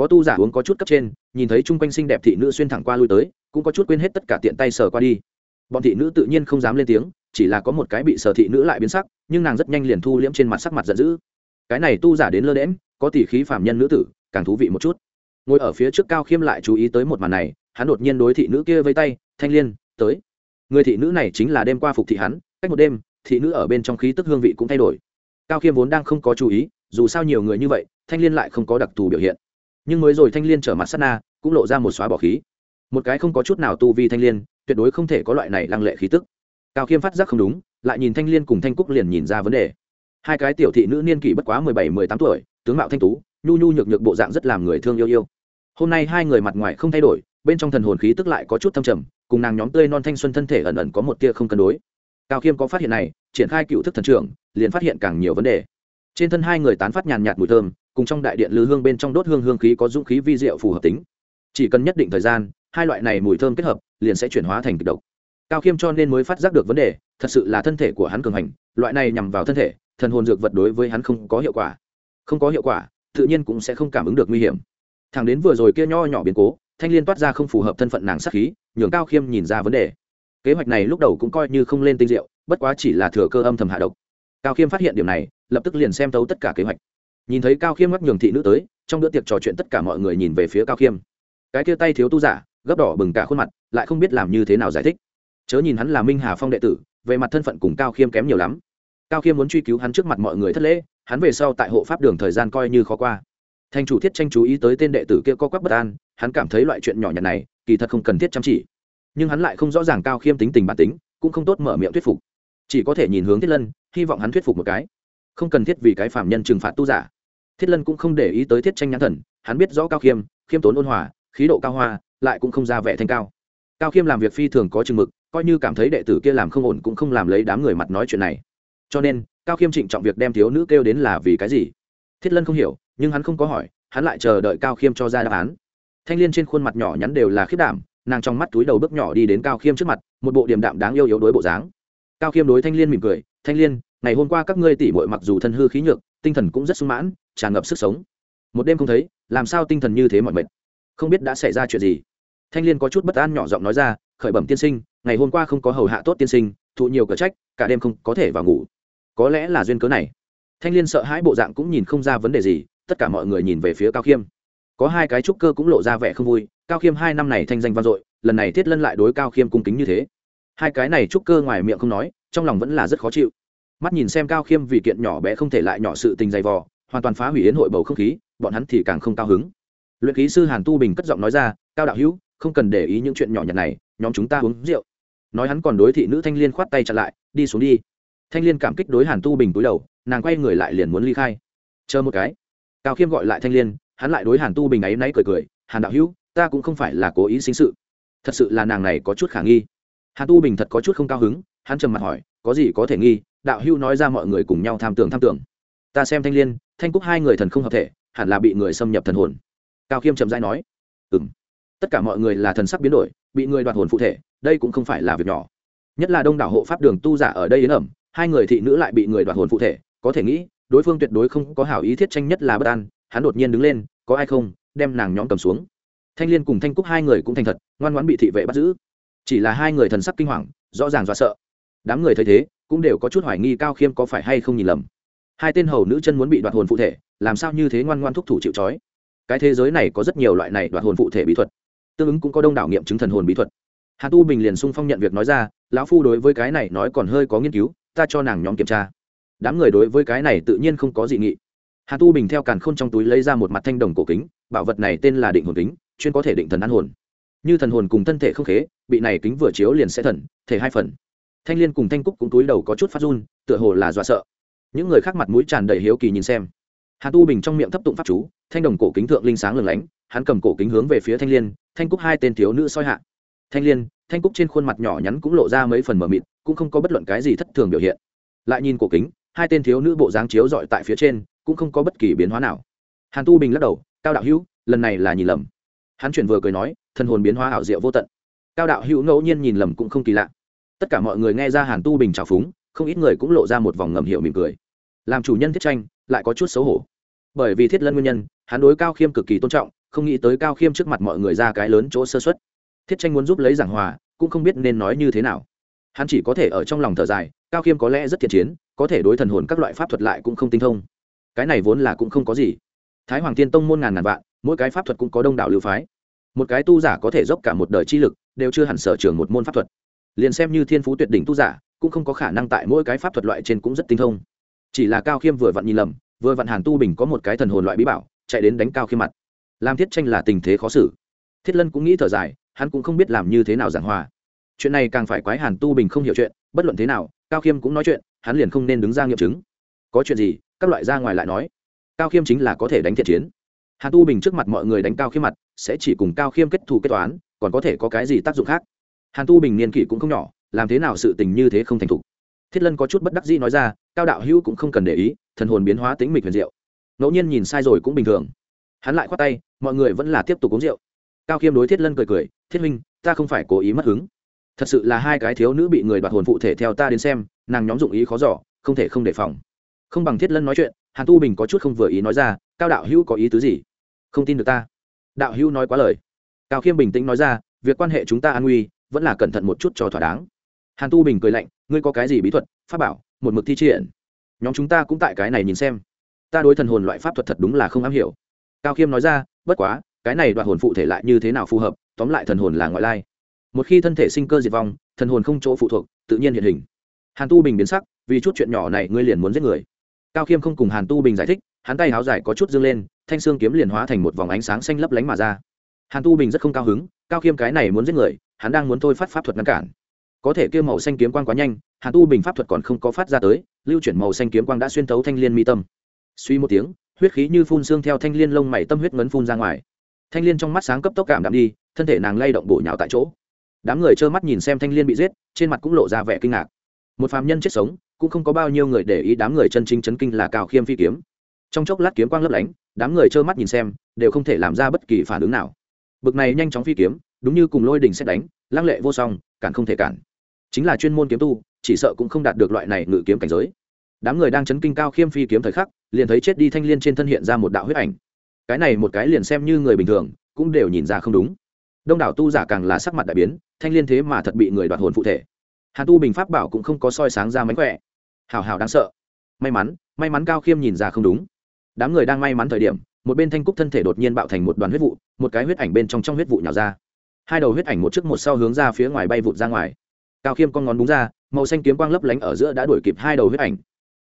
có tu giả uống có chút cấp trên, nhìn thấy chung quanh xinh đẹp thị nữ xuyên thẳng qua lui tới, cũng có chút quên hết tất cả tiện tay sờ qua đi. Bọn thị nữ tự nhiên không dám lên tiếng, chỉ là có một cái bị sờ thị nữ lại biến sắc, nhưng nàng rất nhanh liền thu liễm trên mặt sắc mặt giận dữ. Cái này tu giả đến lơ đễm có tỷ khí phạm nhân nữ tử, càng thú vị một chút. Ngồi ở phía trước cao khiêm lại chú ý tới một màn này, hắn đột nhiên đối thị nữ kia vây tay, thanh liên, tới. Người thị nữ này chính là đêm qua phục thị hắn, cách một đêm, thị nữ ở bên trong khí tức hương vị cũng thay đổi. Cao khiêm vốn đang không có chú ý, dù sao nhiều người như vậy, thanh liên lại không có đặc thù biểu hiện nhưng mới rồi thanh liên trở mặt sát na, cũng lộ ra một xóa bỏ khí. Một cái không có chút nào tu vi thanh liên, tuyệt đối không thể có loại này lăng lệ khí tức. Cao khiêm phát giác không đúng, lại nhìn thanh liên cùng thanh cúc liền nhìn ra vấn đề. Hai cái tiểu thị nữ niên kỷ bất quá mười bảy, mười tám tuổi, tướng mạo thanh tú, nhu nhu nhược nhược bộ dạng rất làm người thương yêu yêu. Hôm nay hai người mặt ngoài không thay đổi, bên trong thần hồn khí tức lại có chút thâm trầm, cùng nàng nhóm tươi non thanh xuân thân thể ẩn ẩn có một tia không cân đối. Cao khiêm có phát hiện này, triển khai cựu thức thần trưởng, liền phát hiện càng nhiều vấn đề. Trên thân hai người tán phát nhàn nhạt mùi thơm cùng trong đại điện lư hương bên trong đốt hương hương khí có dũng khí vi diệu phù hợp tính. Chỉ cần nhất định thời gian, hai loại này mùi thơm kết hợp, liền sẽ chuyển hóa thành kịch độc. Cao khiêm cho nên mới phát giác được vấn đề, thật sự là thân thể của hắn cường hành, loại này nhằm vào thân thể, thần hồn dược vật đối với hắn không có hiệu quả. Không có hiệu quả, tự nhiên cũng sẽ không cảm ứng được nguy hiểm. Thằng đến vừa rồi kia nho nhỏ biến cố, thanh liên toát ra không phù hợp thân phận nàng sắc khí, nhường cao khiêm nhìn ra vấn đề. Kế hoạch này lúc đầu cũng coi như không lên tinh diệu, bất quá chỉ là thừa cơ âm thầm hạ độc. Cao khiêm phát hiện điểm này, lập tức liền xem tấu tất cả kế hoạch nhìn thấy cao khiêm ngắc nhường thị nữ tới, trong bữa tiệc trò chuyện tất cả mọi người nhìn về phía cao khiêm. Cái kia tay thiếu tu giả, gấp đỏ bừng cả khuôn mặt, lại không biết làm như thế nào giải thích. Chớ nhìn hắn là minh hà phong đệ tử, về mặt thân phận cùng cao khiêm kém nhiều lắm. Cao khiêm muốn truy cứu hắn trước mặt mọi người thất lễ, hắn về sau tại hộ pháp đường thời gian coi như khó qua. Thành chủ thiết tranh chú ý tới tên đệ tử kia co quắc bất an, hắn cảm thấy loại chuyện nhỏ nhặt này, kỳ thật không cần thiết chăm chỉ. Nhưng hắn lại không rõ ràng cao khiêm tính tình bản tính, cũng không tốt mở miệng thuyết phục. Chỉ có thể nhìn hướng thiết lân, hy vọng hắn thuyết phục một cái. Không cần thiết vì cái phạm nhân trừng phạt tu giả thiết lân cũng không để ý tới thiết tranh nhãn thần, hắn biết rõ cao khiêm khiêm tốn ôn hòa, khí độ cao hoa, lại cũng không ra vẻ thanh cao. Cao khiêm làm việc phi thường có chừng mực, coi như cảm thấy đệ tử kia làm không ổn cũng không làm lấy đám người mặt nói chuyện này. Cho nên, cao khiêm trịnh trọng việc đem thiếu nữ kêu đến là vì cái gì? Thiết lân không hiểu, nhưng hắn không có hỏi, hắn lại chờ đợi cao khiêm cho ra đáp án. Thanh l i ê n trên khuôn mặt nhỏ nhắn đều là khiết đảm, nàng trong mắt túi đầu bước nhỏ đi đến cao khiêm trước mặt, một bộ điềm đạm đáng yêu yếu đối bộ dáng. Cao khiêm đối thanh l i ê n mỉm cười, thanh l i ê n ngày hôm qua các ngươi tỉ mội mặc dù thân hư khí nhược tinh thần cũng rất sung mãn, tràn ngập sức sống. Một đêm không thấy, làm sao tinh thần như thế mọi mệt? Không biết đã xảy ra chuyện gì. Thanh l i ê n có chút bất an nhỏ giọng nói ra, khởi bẩm tiên sinh, ngày hôm qua không có hầu hạ tốt tiên sinh, thụ nhiều cờ trách, cả đêm không có thể vào ngủ. Có lẽ là duyên cớ này. Thanh l i ê n sợ hãi bộ dạng cũng nhìn không ra vấn đề gì, tất cả mọi người nhìn về phía cao khiêm. Có hai cái trúc cơ cũng lộ ra vẻ không vui, cao khiêm hai năm này thanh danh vang dội, lần này thiết lân lại đối cao khiêm cung kính như thế. Hai cái này trúc cơ ngoài miệng không nói, trong lòng vẫn là rất khó chịu mắt nhìn xem cao khiêm vì kiện nhỏ bé không thể lại nhỏ sự tình dày vò, hoàn toàn phá hủy yến hội bầu không khí, bọn hắn thì càng không cao hứng. Luyện khí sư hàn tu bình cất giọng nói ra, cao đạo hữu, không cần để ý những chuyện nhỏ nhặt này, nhóm chúng ta uống rượu. Nói hắn còn đối thị nữ thanh liên khoát tay chặn lại, đi xuống đi. Thanh liên cảm kích đối hàn tu bình túi đầu, nàng quay người lại liền muốn ly khai. Chờ một cái. Cao khiêm gọi lại thanh liên, hắn lại đối hàn tu bình ấy náy cười cười, hàn đạo hữu, ta cũng không phải là cố ý sinh sự. Thật sự là nàng này có chút khả nghi. Hàn tu bình thật có chút không cao hứng, hắn trầm mặt hỏi, có gì có thể nghi đạo Hưu nói ra mọi người cùng nhau tham tưởng tham tưởng. Ta xem thanh liên, thanh cúc hai người thần không hợp thể, hẳn là bị người xâm nhập thần hồn. Cao khiêm trầm dãi nói ừ m tất cả mọi người là thần sắc biến đổi, bị người đoạt hồn phụ thể, đây cũng không phải là việc nhỏ. Nhất là đông đảo hộ pháp đường tu giả ở đây yến ẩm, hai người thị nữ lại bị người đoạt hồn phụ thể, có thể nghĩ, đối phương tuyệt đối không có hảo ý thiết tranh nhất là bất an, hắn đột nhiên đứng lên, có ai không? đem nàng nhóm cầm xuống. Thanh l i ê n cùng thanh cúc hai người cũng thành thật, ngoan ngoãn bị thị vệ bắt giữ. Chỉ là hai người thần sắc kinh hoàng, rõ ràng do sợ. Đám người thấy thế cũng đều có chút hoài nghi cao khiêm có phải hay không nhìn lầm. Hai tên hầu nữ chân muốn bị đoạt hồn phụ thể, làm sao như thế ngoan ngoan thúc thủ chịu c cái thế giới này có rất nhiều loại này đoạt hồn phụ thể bí thuật, tương ứng cũng có đông đảo nghiệm chứng thần hồn bí thuật. Hà tu bình liền sung phong nhận việc nói ra, lão phu đối với cái này nói còn hơi có nghiên cứu, ta cho nàng nhóm kiểm tra. Đám người đối với cái này tự nhiên không có dị nghị. Hà tu bình theo càn khôn trong túi lấy ra một mặt thanh đồng cổ kính, bảo vật này tên là định hồn kính, chuyên có thể định thần an hồn. Như thần hồn cùng thân thể không khế, bị này kính vừa chiếu liền sẽ thần, thể hai phần thanh liên cùng thanh cúc cũng túi đầu có chút phát run, tựa hồ là dọa sợ. Những người khác mặt mũi tràn đầy hiếu kỳ nhìn xem. Hà tu bình trong miệng thấp tụng pháp chú, thanh đồng cổ kính thượng linh sáng lừng lánh, hắn cầm cổ kính hướng về phía thanh liên, thanh cúc hai tên thiếu nữ soi hạ. Thanh liên, thanh cúc trên khuôn mặt nhỏ nhắn cũng lộ ra mấy phần mờ mịt, cũng không có bất luận cái gì thất thường biểu hiện. Lại nhìn cổ kính, hai tên thiếu nữ bộ dáng chiếu dọi tại phía trên, cũng không có bất kỳ biến hóa nào. Hàn tu bình lắc đầu, cao đạo hữu, lần này là nhìn lầm. Hắn chuyển vừa cười nói thân hồn biến hóa ảo diệu vô tận. Cao đạo hữu ngẫu nhiên nhìn lầm cũng không kỳ lạ tất cả mọi người nghe ra hàn tu bình trào phúng, không ít người cũng lộ ra một vòng ngầm hiệu mỉm cười. Làm chủ nhân thiết tranh, lại có chút xấu hổ. Bởi vì thiết lân nguyên nhân, hắn đối cao khiêm cực kỳ tôn trọng, không nghĩ tới cao khiêm trước mặt mọi người ra cái lớn chỗ sơ xuất thiết tranh muốn giúp lấy giảng hòa, cũng không biết nên nói như thế nào. Hắn chỉ có thể ở trong lòng thở dài, cao khiêm có lẽ rất thiện chiến, có thể đối thần hồn các loại pháp thuật lại cũng không tinh thông. Cái này vốn là cũng không có gì. Thái hoàng tiên tông môn ngàn ngàn vạn, mỗi cái pháp thuật cũng có đông đảo lưu phái. Một cái tu giả có thể dốc cả một đời chi lực, đều chưa hẳn sở trường một môn pháp thuật liền xem như thiên phú tuyệt đỉnh tu giả, cũng không có khả năng tại mỗi cái pháp thuật loại trên cũng rất tinh thông. Chỉ là cao khiêm vừa vặn nhìn lầm, vừa vặn hàn tu bình có một cái thần hồn loại bí bảo, chạy đến đánh cao khiêm mặt. Làm thiết tranh là tình thế khó xử. Thiết lân cũng nghĩ thở dài, hắn cũng không biết làm như thế nào giảng hòa. Chuyện này càng phải quái hàn tu bình không hiểu chuyện, bất luận thế nào, cao khiêm cũng nói chuyện, hắn liền không nên đứng ra nghiệm chứng. Có chuyện gì, các loại ra ngoài lại nói. Cao khiêm chính là có thể đánh thiện chiến. Hàn tu bình trước mặt mọi người đánh cao khiêm mặt, sẽ chỉ cùng cao khiêm kết thù kết toán, còn có thể có cái gì tác dụng khác? Hàn tu bình niên kỷ cũng không nhỏ, làm thế nào sự tình như thế không thành thục. Thiết lân có chút bất đắc dĩ nói ra, cao đạo hữu cũng không cần để ý, thần hồn biến hóa tính mịch huyền diệu. Ngẫu nhiên nhìn sai rồi cũng bình thường. Hắn lại khoát tay, mọi người vẫn là tiếp tục uống rượu. Cao khiêm đối thiết lân cười cười, thiết minh ta không phải cố ý mất hứng. Thật sự là hai cái thiếu nữ bị người đoạt hồn phụ thể theo ta đến xem, nàng nhóm dụng ý khó giỏ không thể không đề phòng. Không bằng thiết lân nói chuyện, hàn tu bình có chút không vừa ý nói ra, cao đạo hữu có ý tứ gì? Không tin được ta. Đạo hữu nói quá lời. Cao khiêm bình tĩnh nói ra, việc quan hệ chúng ta an nguy vẫn là cẩn thận một chút cho thỏa đáng. Hàn tu bình cười lạnh, ngươi có cái gì bí thuật, pháp bảo, một mực thi triển? Nhóm chúng ta cũng tại cái này nhìn xem. Ta đối thần hồn loại pháp thuật thật đúng là không am hiểu. Cao khiêm nói ra, bất quá, cái này đoạt hồn phụ thể lại như thế nào phù hợp, tóm lại thần hồn là ngoại lai. Một khi thân thể sinh cơ diệt vong, thần hồn không chỗ phụ thuộc, tự nhiên hiện hình. Hàn tu bình biến sắc, vì chút chuyện nhỏ này ngươi liền muốn giết người. Cao khiêm không cùng hàn tu bình giải thích, hắn tay háo dài có chút dâng lên, thanh xương kiếm liền hóa thành một vòng ánh sáng xanh lấp lánh mà ra. Hàn tu bình rất không cao hứng, cao khiêm cái này muốn giết người hắn đang muốn thôi phát pháp thuật ngăn cản. Có thể kia màu xanh kiếm quang quá nhanh, hàn tu bình pháp thuật còn không có phát ra tới, lưu chuyển màu xanh kiếm quang đã xuyên thấu thanh liên mi tâm. Suy một tiếng, huyết khí như phun xương theo thanh liên lông mày tâm huyết ngấn phun ra ngoài. Thanh liên trong mắt sáng cấp tốc cảm đạm đi, thân thể nàng lay động bổ nhào tại chỗ. Đám người trơ mắt nhìn xem thanh liên bị giết, trên mặt cũng lộ ra vẻ kinh ngạc. Một phàm nhân chết sống, cũng không có bao nhiêu người để ý đám người chân chính chấn kinh là cao khiêm phi kiếm. Trong chốc lát kiếm quang lấp lánh, đám người trơ mắt nhìn xem, đều không thể làm ra bất kỳ phản ứng nào bực này nhanh chóng phi kiếm, đúng như cùng lôi đình xét đánh, lăng lệ vô song, cản không thể cản. Chính là chuyên môn kiếm tu, chỉ sợ cũng không đạt được loại này ngự kiếm cảnh giới. Đám người đang chấn kinh cao khiêm phi kiếm thời khắc, liền thấy chết đi thanh liên trên thân hiện ra một đạo huyết ảnh. Cái này một cái liền xem như người bình thường, cũng đều nhìn ra không đúng. Đông đảo tu giả càng là sắc mặt đại biến, thanh liên thế mà thật bị người đoạt hồn phụ thể. Hàn tu bình pháp bảo cũng không có soi sáng ra mánh khỏe. Hào hào đáng sợ. May mắn may mắn cao khiêm nhìn ra không đúng. Đám người đang may mắn thời điểm một bên thanh cúc thân thể đột nhiên bạo thành một đoàn huyết vụ, một cái huyết ảnh bên trong trong huyết vụ nhào ra. Hai đầu huyết ảnh một trước một sau hướng ra phía ngoài bay vụt ra ngoài. Cao khiêm con ngón búng ra, màu xanh kiếm quang lấp lánh ở giữa đã đuổi kịp hai đầu huyết ảnh.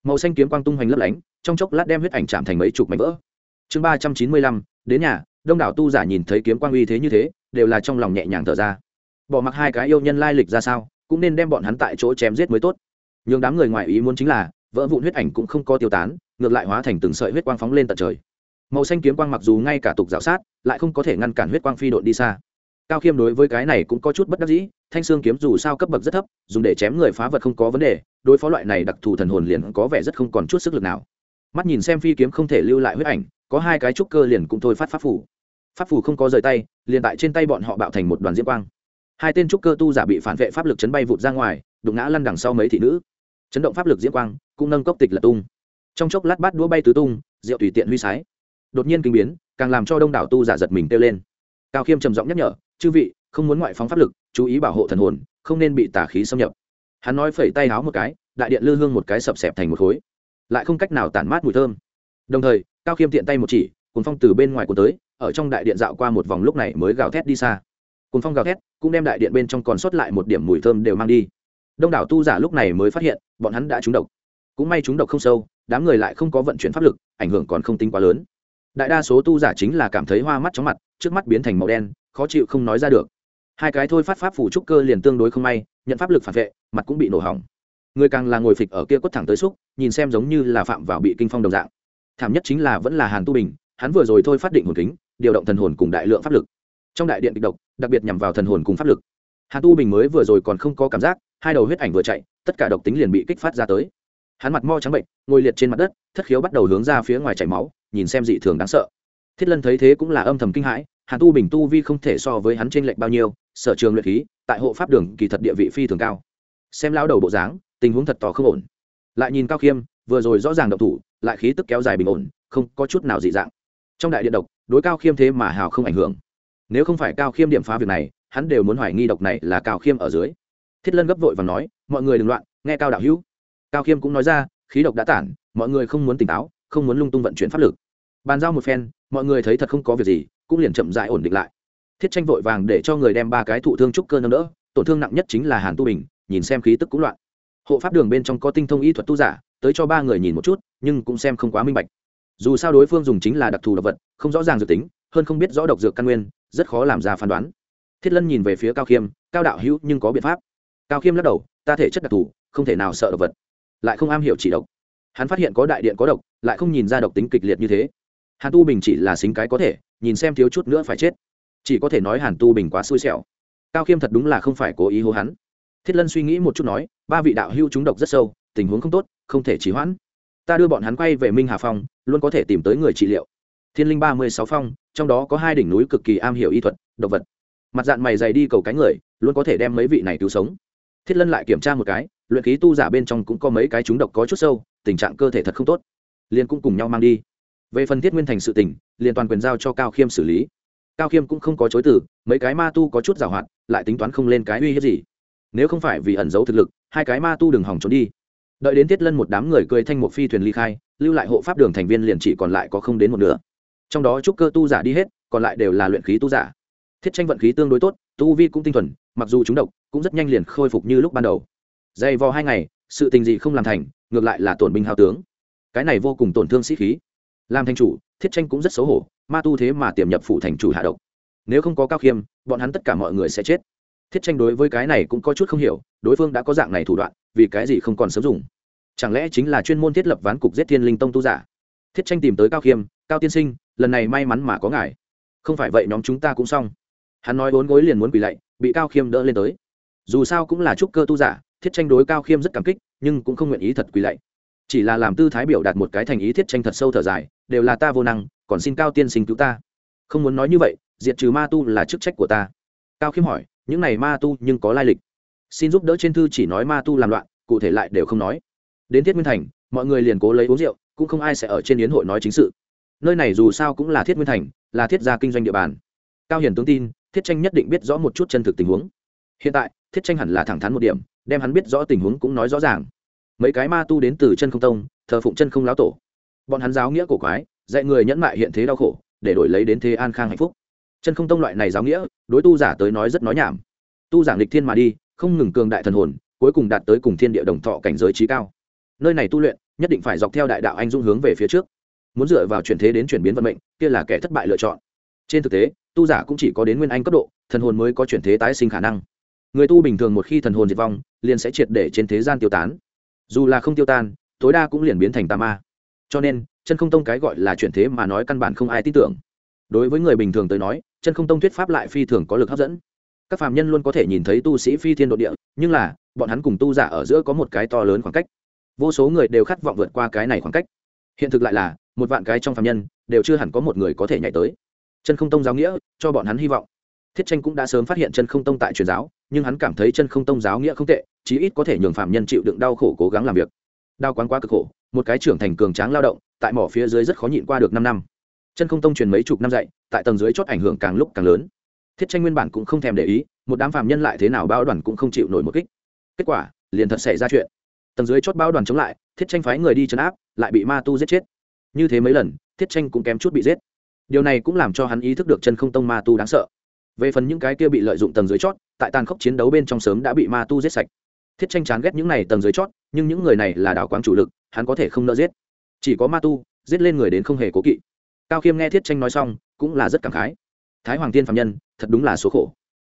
Màu xanh kiếm quang tung hoành lấp lánh, trong chốc lát đem huyết ảnh chạm thành mấy chục mảnh vỡ. Chương ba trăm chín mươi lăm, đến nhà, đông đảo tu giả nhìn thấy kiếm quang uy thế như thế, đều là trong lòng nhẹ nhàng thở ra. Bỏ mặc hai cái yêu nhân lai lịch ra sao, cũng nên đem bọn hắn tại chỗ chém giết mới tốt. Nhưng đám người ngoài ý muốn chính là, vỡ vụn huyết ảnh cũng không có tiêu tán, ngược lại hóa thành từng sợi huyết quang phóng lên tận trời màu xanh kiếm quang mặc dù ngay cả tục dạo sát, lại không có thể ngăn cản huyết quang phi độn đi xa. Cao khiêm đối với cái này cũng có chút bất đắc dĩ, thanh xương kiếm dù sao cấp bậc rất thấp, dùng để chém người phá vật không có vấn đề, đối phó loại này đặc thù thần hồn liền có vẻ rất không còn chút sức lực nào. Mắt nhìn xem phi kiếm không thể lưu lại huyết ảnh, có hai cái trúc cơ liền cũng thôi phát pháp phủ pháp phủ không có rời tay, liền tại trên tay bọn họ bạo thành một đoàn diễm quang. Hai tên trúc cơ tu giả bị phản vệ pháp lực chấn bay vụt ra ngoài, đụng ngã lăn đằng sau mấy thị nữ. Chấn động pháp lực diễm quang, cũng nâng cốc tịch là tung. Trong chốc lát bát đũa bay tứ tung, rượu tùy tiện huy sái đột nhiên kinh biến, càng làm cho đông đảo tu giả giật mình kêu lên. Cao khiêm trầm giọng nhắc nhở, chư vị, không muốn ngoại phóng pháp lực, chú ý bảo hộ thần hồn, không nên bị tà khí xâm nhập. Hắn nói phẩy tay háo một cái, đại điện lư hương một cái sập sẹp thành một khối, lại không cách nào tản mát mùi thơm. Đồng thời, cao khiêm tiện tay một chỉ cuốn phong từ bên ngoài cuốn tới, ở trong đại điện dạo qua một vòng lúc này mới gào thét đi xa. Cuốn phong gào thét, cũng đem đại điện bên trong còn sót lại một điểm mùi thơm đều mang đi. Đông đảo tu giả lúc này mới phát hiện, bọn hắn đã trúng độc. Cũng may trúng độc không sâu, đám người lại không có vận chuyển pháp lực, ảnh hưởng còn không tính quá lớn đại đa số tu giả chính là cảm thấy hoa mắt chóng mặt, trước mắt biến thành màu đen, khó chịu không nói ra được. Hai cái thôi phát pháp phủ trúc cơ liền tương đối không may, nhận pháp lực phản vệ, mặt cũng bị nổ hỏng. Người càng là ngồi phịch ở kia quất thẳng tới xúc, nhìn xem giống như là phạm vào bị kinh phong đồng dạng. Thảm nhất chính là vẫn là hàn tu bình, hắn vừa rồi thôi phát định hồn kính, điều động thần hồn cùng đại lượng pháp lực. Trong đại điện kịch độc, đặc biệt nhằm vào thần hồn cùng pháp lực. Hàn tu bình mới vừa rồi còn không có cảm giác, hai đầu huyết ảnh vừa chạy, tất cả độc tính liền bị kích phát ra tới hắn mặt mo trắng bệnh, ngồi liệt trên mặt đất, thất khiếu bắt đầu hướng ra phía ngoài chảy máu, nhìn xem dị thường đáng sợ. Thiết lân thấy thế cũng là âm thầm kinh hãi, hàn tu bình tu vi không thể so với hắn trên lệnh bao nhiêu, sở trường luyện khí, tại hộ pháp đường kỳ thật địa vị phi thường cao. Xem lao đầu bộ dáng, tình huống thật tỏ không ổn. Lại nhìn cao khiêm, vừa rồi rõ ràng độc thủ, lại khí tức kéo dài bình ổn, không có chút nào dị dạng. Trong đại điện độc, đối cao khiêm thế mà hào không ảnh hưởng. Nếu không phải cao khiêm điểm phá việc này, hắn đều muốn hoài nghi độc này là cao khiêm ở dưới. Thiết lân gấp vội và nói, mọi người đừng loạn, nghe cao đạo hữu cao khiêm cũng nói ra, khí độc đã tản, mọi người không muốn tỉnh táo, không muốn lung tung vận chuyển pháp lực. Bàn giao một phen, mọi người thấy thật không có việc gì, cũng liền chậm dại ổn định lại. Thiết tranh vội vàng để cho người đem ba cái thụ thương trúc cơ nâng đỡ, tổn thương nặng nhất chính là hàn tu bình, nhìn xem khí tức cũng loạn. Hộ pháp đường bên trong có tinh thông y thuật tu giả, tới cho ba người nhìn một chút, nhưng cũng xem không quá minh bạch. Dù sao đối phương dùng chính là đặc thù độc vật, không rõ ràng dự tính, hơn không biết rõ độc dược căn nguyên, rất khó làm ra phán đoán. Thiết lân nhìn về phía cao khiêm, cao đạo hữu nhưng có biện pháp. Cao khiêm lắc đầu, ta thể chất đặc thù, không thể nào sợ độc vật lại không am hiểu chỉ độc. Hắn phát hiện có đại điện có độc, lại không nhìn ra độc tính kịch liệt như thế. Hàn tu bình chỉ là xính cái có thể, nhìn xem thiếu chút nữa phải chết. Chỉ có thể nói hàn tu bình quá xui xẻo. Cao khiêm thật đúng là không phải cố ý hô hắn. Thiết lân suy nghĩ một chút nói, ba vị đạo hưu chúng độc rất sâu, tình huống không tốt, không thể trì hoãn. Ta đưa bọn hắn quay về minh hà phong, luôn có thể tìm tới người trị liệu. Thiên linh ba mươi sáu phong, trong đó có hai đỉnh núi cực kỳ am hiểu y thuật, độc vật. Mặt dạng mày dày đi cầu cánh người, luôn có thể đem mấy vị này cứu sống. Thiết lân lại kiểm tra một cái luyện khí tu giả bên trong cũng có mấy cái chúng độc có chút sâu, tình trạng cơ thể thật không tốt. Liền cũng cùng nhau mang đi. Về phần thiết nguyên thành sự tỉnh liền toàn quyền giao cho cao khiêm xử lý. Cao khiêm cũng không có chối từ, mấy cái ma tu có chút giảo hoạt, lại tính toán không lên cái uy hiếp gì. Nếu không phải vì ẩn giấu thực lực, hai cái ma tu đừng hỏng trốn đi. Đợi đến tiết lân một đám người cười thanh một phi thuyền ly khai, lưu lại hộ pháp đường thành viên liền chỉ còn lại có không đến một nửa. Trong đó trúc cơ tu giả đi hết, còn lại đều là luyện khí tu giả. Thiết tranh vận khí tương đối tốt, tu vi cũng tinh thuần, mặc dù chúng độc, cũng rất nhanh liền khôi phục như lúc ban đầu dày vò hai ngày, sự tình gì không làm thành, ngược lại là tổn binh hào tướng. Cái này vô cùng tổn thương sĩ khí. Làm thành chủ, thiết tranh cũng rất xấu hổ, ma tu thế mà tiềm nhập phủ thành chủ hạ độc. Nếu không có cao khiêm, bọn hắn tất cả mọi người sẽ chết. Thiết tranh đối với cái này cũng có chút không hiểu, đối phương đã có dạng này thủ đoạn, vì cái gì không còn sớm dùng? Chẳng lẽ chính là chuyên môn thiết lập ván cục giết thiên linh tông tu giả? Thiết tranh tìm tới cao khiêm, cao tiên sinh, lần này may mắn mà có ngài. Không phải vậy nhóm chúng ta cũng xong. Hắn nói bốn gối liền muốn quỳ lạy, bị cao khiêm đỡ lên tới. Dù sao cũng là trúc cơ tu giả thiết tranh đối cao khiêm rất cảm kích, nhưng cũng không nguyện ý thật quỳ lạy. Chỉ là làm tư thái biểu đạt một cái thành ý thiết tranh thật sâu thở dài, đều là ta vô năng, còn xin cao tiên sinh cứu ta. Không muốn nói như vậy, diệt trừ ma tu là chức trách của ta. Cao khiêm hỏi, những này ma tu nhưng có lai lịch? Xin giúp đỡ trên thư chỉ nói ma tu làm loạn, cụ thể lại đều không nói. Đến thiết nguyên thành, mọi người liền cố lấy uống rượu, cũng không ai sẽ ở trên yến hội nói chính sự. Nơi này dù sao cũng là thiết nguyên thành, là thiết gia kinh doanh địa bàn. Cao hiền tướng tin, thiết tranh nhất định biết rõ một chút chân thực tình huống. Hiện tại, thiết tranh hẳn là thẳng thắn một điểm đem hắn biết rõ tình huống cũng nói rõ ràng. Mấy cái ma tu đến từ chân không tông, thờ phụng chân không lão tổ. Bọn hắn giáo nghĩa cổ quái, dạy người nhẫn mại hiện thế đau khổ, để đổi lấy đến thế an khang hạnh phúc. Chân không tông loại này giáo nghĩa, đối tu giả tới nói rất nói nhảm. Tu giảng lịch thiên mà đi, không ngừng cường đại thần hồn, cuối cùng đạt tới cùng thiên địa đồng thọ cảnh giới trí cao. Nơi này tu luyện, nhất định phải dọc theo đại đạo anh dung hướng về phía trước. Muốn dựa vào chuyển thế đến chuyển biến vận mệnh, kia là kẻ thất bại lựa chọn. Trên thực tế, tu giả cũng chỉ có đến nguyên anh cấp độ, thần hồn mới có chuyển thế tái sinh khả năng người tu bình thường một khi thần hồn diệt vong, liền sẽ triệt để trên thế gian tiêu tán. Dù là không tiêu tan, tối đa cũng liền biến thành tà ma. Cho nên, chân không tông cái gọi là chuyển thế mà nói căn bản không ai tin tưởng. Đối với người bình thường tới nói, chân không tông thuyết pháp lại phi thường có lực hấp dẫn. Các phàm nhân luôn có thể nhìn thấy tu sĩ phi thiên độ địa, nhưng là, bọn hắn cùng tu giả ở giữa có một cái to lớn khoảng cách. Vô số người đều khát vọng vượt qua cái này khoảng cách. Hiện thực lại là, một vạn cái trong phàm nhân, đều chưa hẳn có một người có thể nhảy tới. Chân không tông giáo nghĩa, cho bọn hắn hy vọng. Thiết tranh cũng đã sớm phát hiện chân không tông tại truyền giáo nhưng hắn cảm thấy chân không tông giáo nghĩa không tệ, chí ít có thể nhường phạm nhân chịu đựng đau khổ cố gắng làm việc. Đau quán quá cực khổ, một cái trưởng thành cường tráng lao động, tại mỏ phía dưới rất khó nhịn qua được năm năm. Chân không tông truyền mấy chục năm dạy, tại tầng dưới chót ảnh hưởng càng lúc càng lớn. Thiết tranh nguyên bản cũng không thèm để ý, một đám phạm nhân lại thế nào bao đoàn cũng không chịu nổi một kích. Kết quả, liền thật xảy ra chuyện. Tầng dưới chót bao đoàn chống lại, thiết tranh phái người đi chấn áp, lại bị ma tu giết chết. Như thế mấy lần, thiết tranh cũng kém chút bị giết. Điều này cũng làm cho hắn ý thức được chân không tông ma tu đáng sợ. Về phần những cái kia bị lợi dụng tầng dưới chót tại tàn khốc chiến đấu bên trong sớm đã bị ma tu giết sạch. Thiết tranh chán ghét những này tầng dưới chót, nhưng những người này là đảo quán chủ lực, hắn có thể không nỡ giết. Chỉ có ma tu, giết lên người đến không hề cố kỵ. Cao khiêm nghe thiết tranh nói xong, cũng là rất cảm khái. Thái hoàng tiên phạm nhân, thật đúng là số khổ.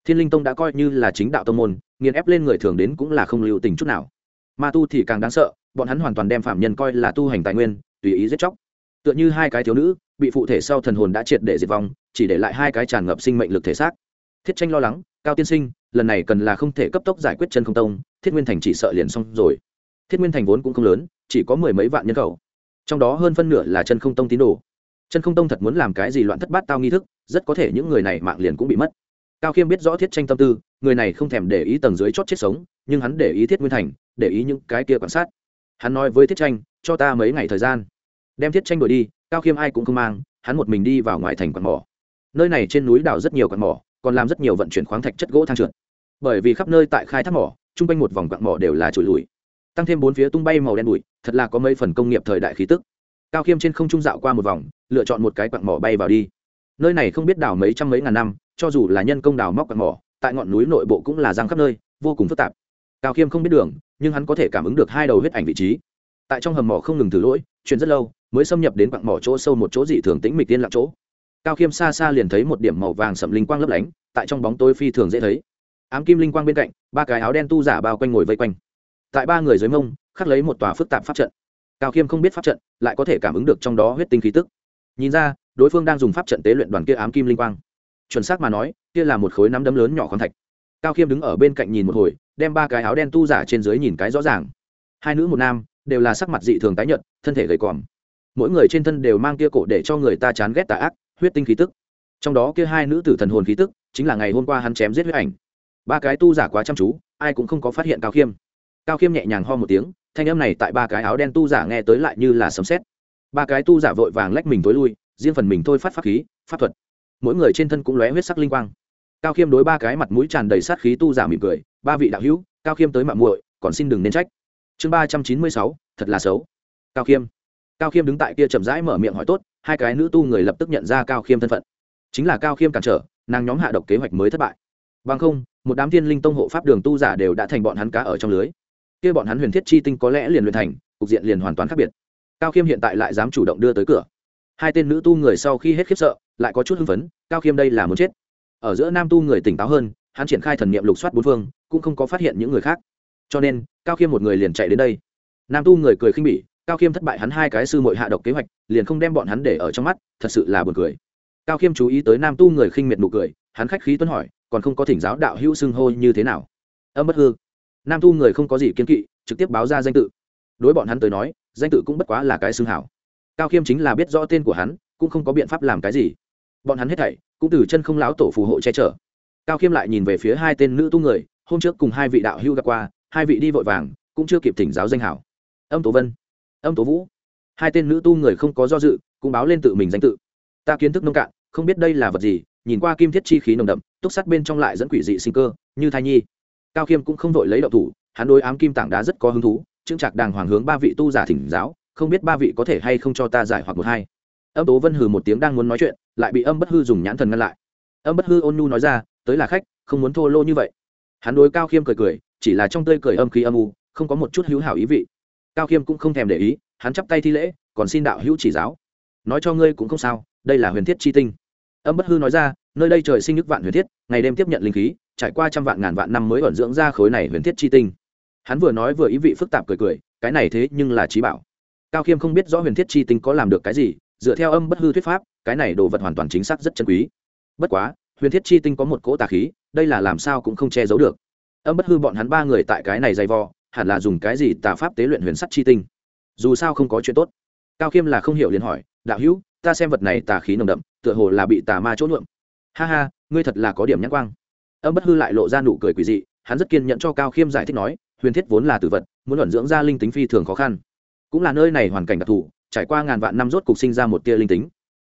Thiên linh tông đã coi như là chính đạo tông môn, nghiền ép lên người thường đến cũng là không lưu tình chút nào. Ma tu thì càng đáng sợ, bọn hắn hoàn toàn đem phạm nhân coi là tu hành tài nguyên, tùy ý giết chóc. Tựa như hai cái thiếu nữ, bị phụ thể sau thần hồn đã triệt để diệt vong, chỉ để lại hai cái tràn ngập sinh mệnh lực thể xác. Thiết tranh lo lắng cao tiên sinh, lần này cần là không thể cấp tốc giải quyết chân không tông, thiết nguyên thành chỉ sợ liền xong rồi. Thiết nguyên thành vốn cũng không lớn, chỉ có mười mấy vạn nhân khẩu. Trong đó hơn phân nửa là chân không tông tín đồ. Chân không tông thật muốn làm cái gì loạn thất bát tao nghi thức, rất có thể những người này mạng liền cũng bị mất. Cao khiêm biết rõ thiết tranh tâm tư, người này không thèm để ý tầng dưới chót chết sống, nhưng hắn để ý thiết nguyên thành, để ý những cái kia quan sát. Hắn nói với thiết tranh, cho ta mấy ngày thời gian. Đem thiết tranh đổi đi, cao khiêm ai cũng không mang, hắn một mình đi vào ngoài thành quạt mỏ. Nơi này trên núi đảo rất nhiều quạt mỏ còn làm rất nhiều vận chuyển khoáng thạch chất gỗ thang trượt. Bởi vì khắp nơi tại khai thác mỏ, chung quanh một vòng quạt mỏ đều là trụi lùi. Tăng thêm bốn phía tung bay màu đen bụi, thật là có mấy phần công nghiệp thời đại khí tức. Cao khiêm trên không trung dạo qua một vòng, lựa chọn một cái quạt mỏ bay vào đi. Nơi này không biết đào mấy trăm mấy ngàn năm, cho dù là nhân công đào móc quạt mỏ, tại ngọn núi nội bộ cũng là giang khắp nơi, vô cùng phức tạp. Cao khiêm không biết đường, nhưng hắn có thể cảm ứng được hai đầu huyết ảnh vị trí. Tại trong hầm mỏ không ngừng thử lỗi chuyện rất lâu, mới xâm nhập đến quặng mỏ chỗ sâu một chỗ dị thường tĩnh mịch tiên lặng chỗ cao khiêm xa xa liền thấy một điểm màu vàng sậm linh quang lấp lánh, tại trong bóng tối phi thường dễ thấy. Ám kim linh quang bên cạnh, ba cái áo đen tu giả bao quanh ngồi vây quanh. Tại ba người dưới mông, khắc lấy một tòa phức tạp pháp trận. Cao khiêm không biết pháp trận, lại có thể cảm ứng được trong đó huyết tinh khí tức. Nhìn ra, đối phương đang dùng pháp trận tế luyện đoàn kia ám kim linh quang. Chuẩn xác mà nói, kia là một khối nắm đấm lớn nhỏ khoáng thạch. Cao khiêm đứng ở bên cạnh nhìn một hồi, đem ba cái áo đen tu giả trên dưới nhìn cái rõ ràng. Hai nữ một nam, đều là sắc mặt dị thường tái nhợt, thân thể gầy còm. Mỗi người trên thân đều mang kia cổ để cho người ta chán ghét tà ác huyết tinh khí tức. Trong đó kia hai nữ tử thần hồn khí tức, chính là ngày hôm qua hắn chém giết huyết ảnh. Ba cái tu giả quá chăm chú, ai cũng không có phát hiện cao khiêm. Cao khiêm nhẹ nhàng ho một tiếng, thanh âm này tại ba cái áo đen tu giả nghe tới lại như là sấm sét. Ba cái tu giả vội vàng lách mình tối lui, riêng phần mình thôi phát pháp khí, pháp thuật. Mỗi người trên thân cũng lóe huyết sắc linh quang. Cao khiêm đối ba cái mặt mũi tràn đầy sát khí tu giả mỉm cười, ba vị đạo hữu, cao khiêm tới mạng muội, còn xin đừng nên trách. Chương ba trăm chín mươi sáu, thật là xấu. Cao khiêm. Cao khiêm đứng tại kia chậm rãi mở miệng hỏi tốt hai cái nữ tu người lập tức nhận ra cao khiêm thân phận. Chính là cao khiêm cản trở, nàng nhóm hạ độc kế hoạch mới thất bại. Bằng không, một đám thiên linh tông hộ pháp đường tu giả đều đã thành bọn hắn cá ở trong lưới. Kia bọn hắn huyền thiết chi tinh có lẽ liền luyện thành, cục diện liền hoàn toàn khác biệt. Cao khiêm hiện tại lại dám chủ động đưa tới cửa. Hai tên nữ tu người sau khi hết khiếp sợ, lại có chút hưng phấn, cao khiêm đây là muốn chết. Ở giữa nam tu người tỉnh táo hơn, hắn triển khai thần niệm lục soát bốn phương, cũng không có phát hiện những người khác. Cho nên, cao khiêm một người liền chạy đến đây. Nam tu người cười khinh bỉ cao khiêm thất bại hắn hai cái sư mội hạ độc kế hoạch, liền không đem bọn hắn để ở trong mắt, thật sự là buồn cười. Cao khiêm chú ý tới nam tu người khinh miệt nụ cười, hắn khách khí tuấn hỏi, còn không có thỉnh giáo đạo hữu xưng hô như thế nào? Âm bất hư. Nam tu người không có gì kiên kỵ, trực tiếp báo ra danh tự. Đối bọn hắn tới nói, danh tự cũng bất quá là cái xưng hảo. Cao khiêm chính là biết rõ tên của hắn, cũng không có biện pháp làm cái gì. Bọn hắn hết thảy, cũng từ chân không láo tổ phù hộ che chở. Cao khiêm lại nhìn về phía hai tên nữ tu người, hôm trước cùng hai vị đạo hưu gặp qua, hai vị đi vội vàng, cũng chưa kịp thỉnh giáo danh hảo. Âm tố vân âm tố vũ. Hai tên nữ tu người không có do dự, cũng báo lên tự mình danh tự. Ta kiến thức nông cạn, không biết đây là vật gì, nhìn qua kim thiết chi khí nồng đậm, túc sắt bên trong lại dẫn quỷ dị sinh cơ, như thai nhi. Cao khiêm cũng không vội lấy đậu thủ, hắn đối ám kim tảng đá rất có hứng thú trưng trạc đàng hoàng hướng ba vị tu giả thỉnh giáo, không biết ba vị có thể hay không cho ta giải hoặc một hai. Âm tố vân hừ một tiếng đang muốn nói chuyện, lại bị âm bất hư dùng nhãn thần ngăn lại. Âm bất hư ôn nu nói ra, tới là khách, không muốn thô lô như vậy. Hắn đối cao khiêm cười cười, chỉ là trong tơi cười âm khí âm u, không có một chút hữu hảo ý vị cao khiêm cũng không thèm để ý, hắn chắp tay thi lễ, còn xin đạo hữu chỉ giáo. Nói cho ngươi cũng không sao, đây là huyền thiết chi tinh. Âm bất hư nói ra, nơi đây trời sinh nước vạn huyền thiết, ngày đêm tiếp nhận linh khí, trải qua trăm vạn ngàn vạn năm mới ẩn dưỡng ra khối này huyền thiết chi tinh. Hắn vừa nói vừa ý vị phức tạp cười cười, cái này thế nhưng là trí bảo. Cao khiêm không biết rõ huyền thiết chi tinh có làm được cái gì, dựa theo âm bất hư thuyết pháp, cái này đồ vật hoàn toàn chính xác rất chân quý. Bất quá, huyền thiết chi tinh có một cỗ tà khí, đây là làm sao cũng không che giấu được. Âm bất hư bọn hắn ba người tại cái này dày vò hẳn là dùng cái gì tà pháp tế luyện huyền sắt chi tinh? Dù sao không có chuyện tốt. Cao khiêm là không hiểu liền hỏi, đạo hữu, ta xem vật này tà khí nồng đậm, tựa hồ là bị tà ma chỗ nhuộm. Ha ha, ngươi thật là có điểm nhãn quang. Âm bất hư lại lộ ra nụ cười quỷ dị, hắn rất kiên nhẫn cho cao khiêm giải thích nói, huyền thiết vốn là tử vật, muốn luận dưỡng ra linh tính phi thường khó khăn. Cũng là nơi này hoàn cảnh đặc thù, trải qua ngàn vạn năm rốt cục sinh ra một tia linh tính.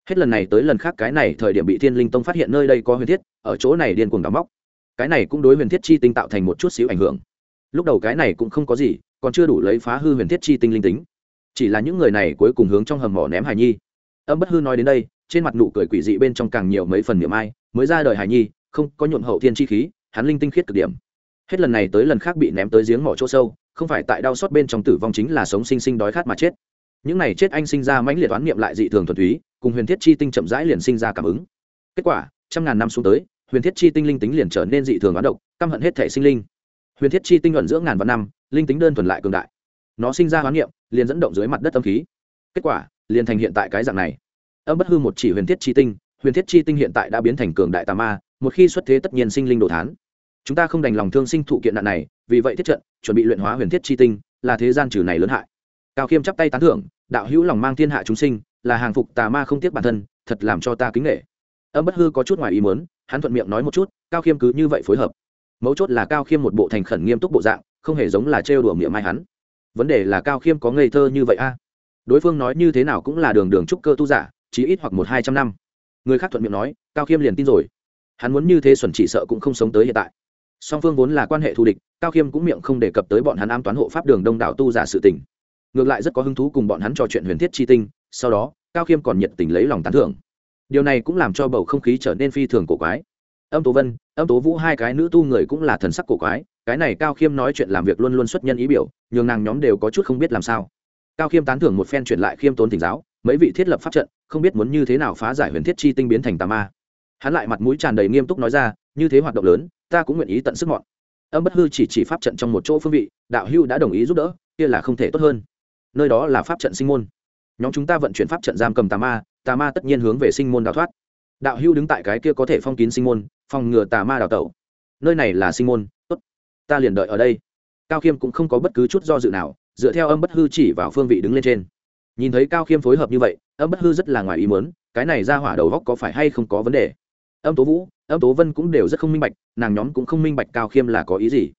Hết lần này tới lần khác cái này thời điểm bị thiên linh tông phát hiện nơi đây có huyền thiết, ở chỗ này điên cuồng đắm móc. Cái này cũng đối huyền thiết chi tinh tạo thành một chút xíu ảnh hưởng lúc đầu cái này cũng không có gì, còn chưa đủ lấy phá hư huyền thiết chi tinh linh tính. Chỉ là những người này cuối cùng hướng trong hầm mỏ ném Hải nhi. Âm bất hư nói đến đây, trên mặt nụ cười quỷ dị bên trong càng nhiều mấy phần niệm ai, mới ra đời Hải nhi, không, có nhuộm hậu thiên chi khí, hắn linh tinh khiết cực điểm. Hết lần này tới lần khác bị ném tới giếng mỏ chỗ sâu, không phải tại đau xót bên trong tử vong chính là sống sinh sinh đói khát mà chết. Những này chết anh sinh ra mãnh liệt oán niệm lại dị thường thuần túy, cùng huyền thiết chi tinh chậm rãi liền sinh ra cảm ứng. Kết quả, trăm ngàn năm xuống tới, huyền thiết chi tinh linh tính liền trở nên dị thường oán độc, căm hận hết thể sinh linh huyền thiết chi tinh luận giữa ngàn vạn năm, linh tính đơn thuần lại cường đại. Nó sinh ra hoán niệm, liền dẫn động dưới mặt đất âm khí. Kết quả, liền thành hiện tại cái dạng này. Âm bất hư một chỉ huyền thiết chi tinh, huyền thiết chi tinh hiện tại đã biến thành cường đại tà ma, một khi xuất thế tất nhiên sinh linh đồ thán. Chúng ta không đành lòng thương sinh thụ kiện nạn này, vì vậy thiết trận, chuẩn bị luyện hóa huyền thiết chi tinh, là thế gian trừ này lớn hại. Cao khiêm chắp tay tán thưởng, đạo hữu lòng mang thiên hạ chúng sinh, là hàng phục tà ma không tiếc bản thân, thật làm cho ta kính nghệ âm bất hư có chút ngoài ý muốn, hắn thuận miệng nói một chút, cao khiêm cứ như vậy phối hợp mấu chốt là cao khiêm một bộ thành khẩn nghiêm túc bộ dạng, không hề giống là trêu đùa miệng mai hắn. Vấn đề là cao khiêm có ngây thơ như vậy a? Đối phương nói như thế nào cũng là đường đường trúc cơ tu giả, chí ít hoặc một hai trăm năm. Người khác thuận miệng nói, cao khiêm liền tin rồi. Hắn muốn như thế xuẩn chỉ sợ cũng không sống tới hiện tại. Song phương vốn là quan hệ thù địch, cao khiêm cũng miệng không đề cập tới bọn hắn ám toán hộ pháp đường đông đảo tu giả sự tình. ngược lại rất có hứng thú cùng bọn hắn trò chuyện huyền thiết chi tinh, sau đó, cao khiêm còn nhiệt tình lấy lòng tán thưởng. Điều này cũng làm cho bầu không khí trở nên phi thường cổ quái âm tố vân, âm tố vũ hai cái nữ tu người cũng là thần sắc cổ quái, cái này cao khiêm nói chuyện làm việc luôn luôn xuất nhân ý biểu, nhường nàng nhóm đều có chút không biết làm sao. Cao khiêm tán thưởng một phen chuyển lại khiêm tốn thỉnh giáo, mấy vị thiết lập pháp trận, không biết muốn như thế nào phá giải huyền thiết chi tinh biến thành tà ma. Hắn lại mặt mũi tràn đầy nghiêm túc nói ra, như thế hoạt động lớn, ta cũng nguyện ý tận sức mọn. Âm bất hư chỉ chỉ pháp trận trong một chỗ phương vị, đạo hưu đã đồng ý giúp đỡ, kia là không thể tốt hơn. Nơi đó là pháp trận sinh môn. Nhóm chúng ta vận chuyển pháp trận giam cầm tà ma tà ma tất nhiên hướng về sinh môn đào thoát. Đạo hưu đứng tại cái kia có thể phong kín sinh môn phòng ngừa tà ma đào tẩu. Nơi này là sinh môn, tốt. Ta liền đợi ở đây. Cao khiêm cũng không có bất cứ chút do dự nào, dựa theo âm bất hư chỉ vào phương vị đứng lên trên. Nhìn thấy cao khiêm phối hợp như vậy, âm bất hư rất là ngoài ý mớn cái này ra hỏa đầu góc có phải hay không có vấn đề? Âm tố vũ, âm tố vân cũng đều rất không minh bạch, nàng nhóm cũng không minh bạch cao khiêm là có ý gì.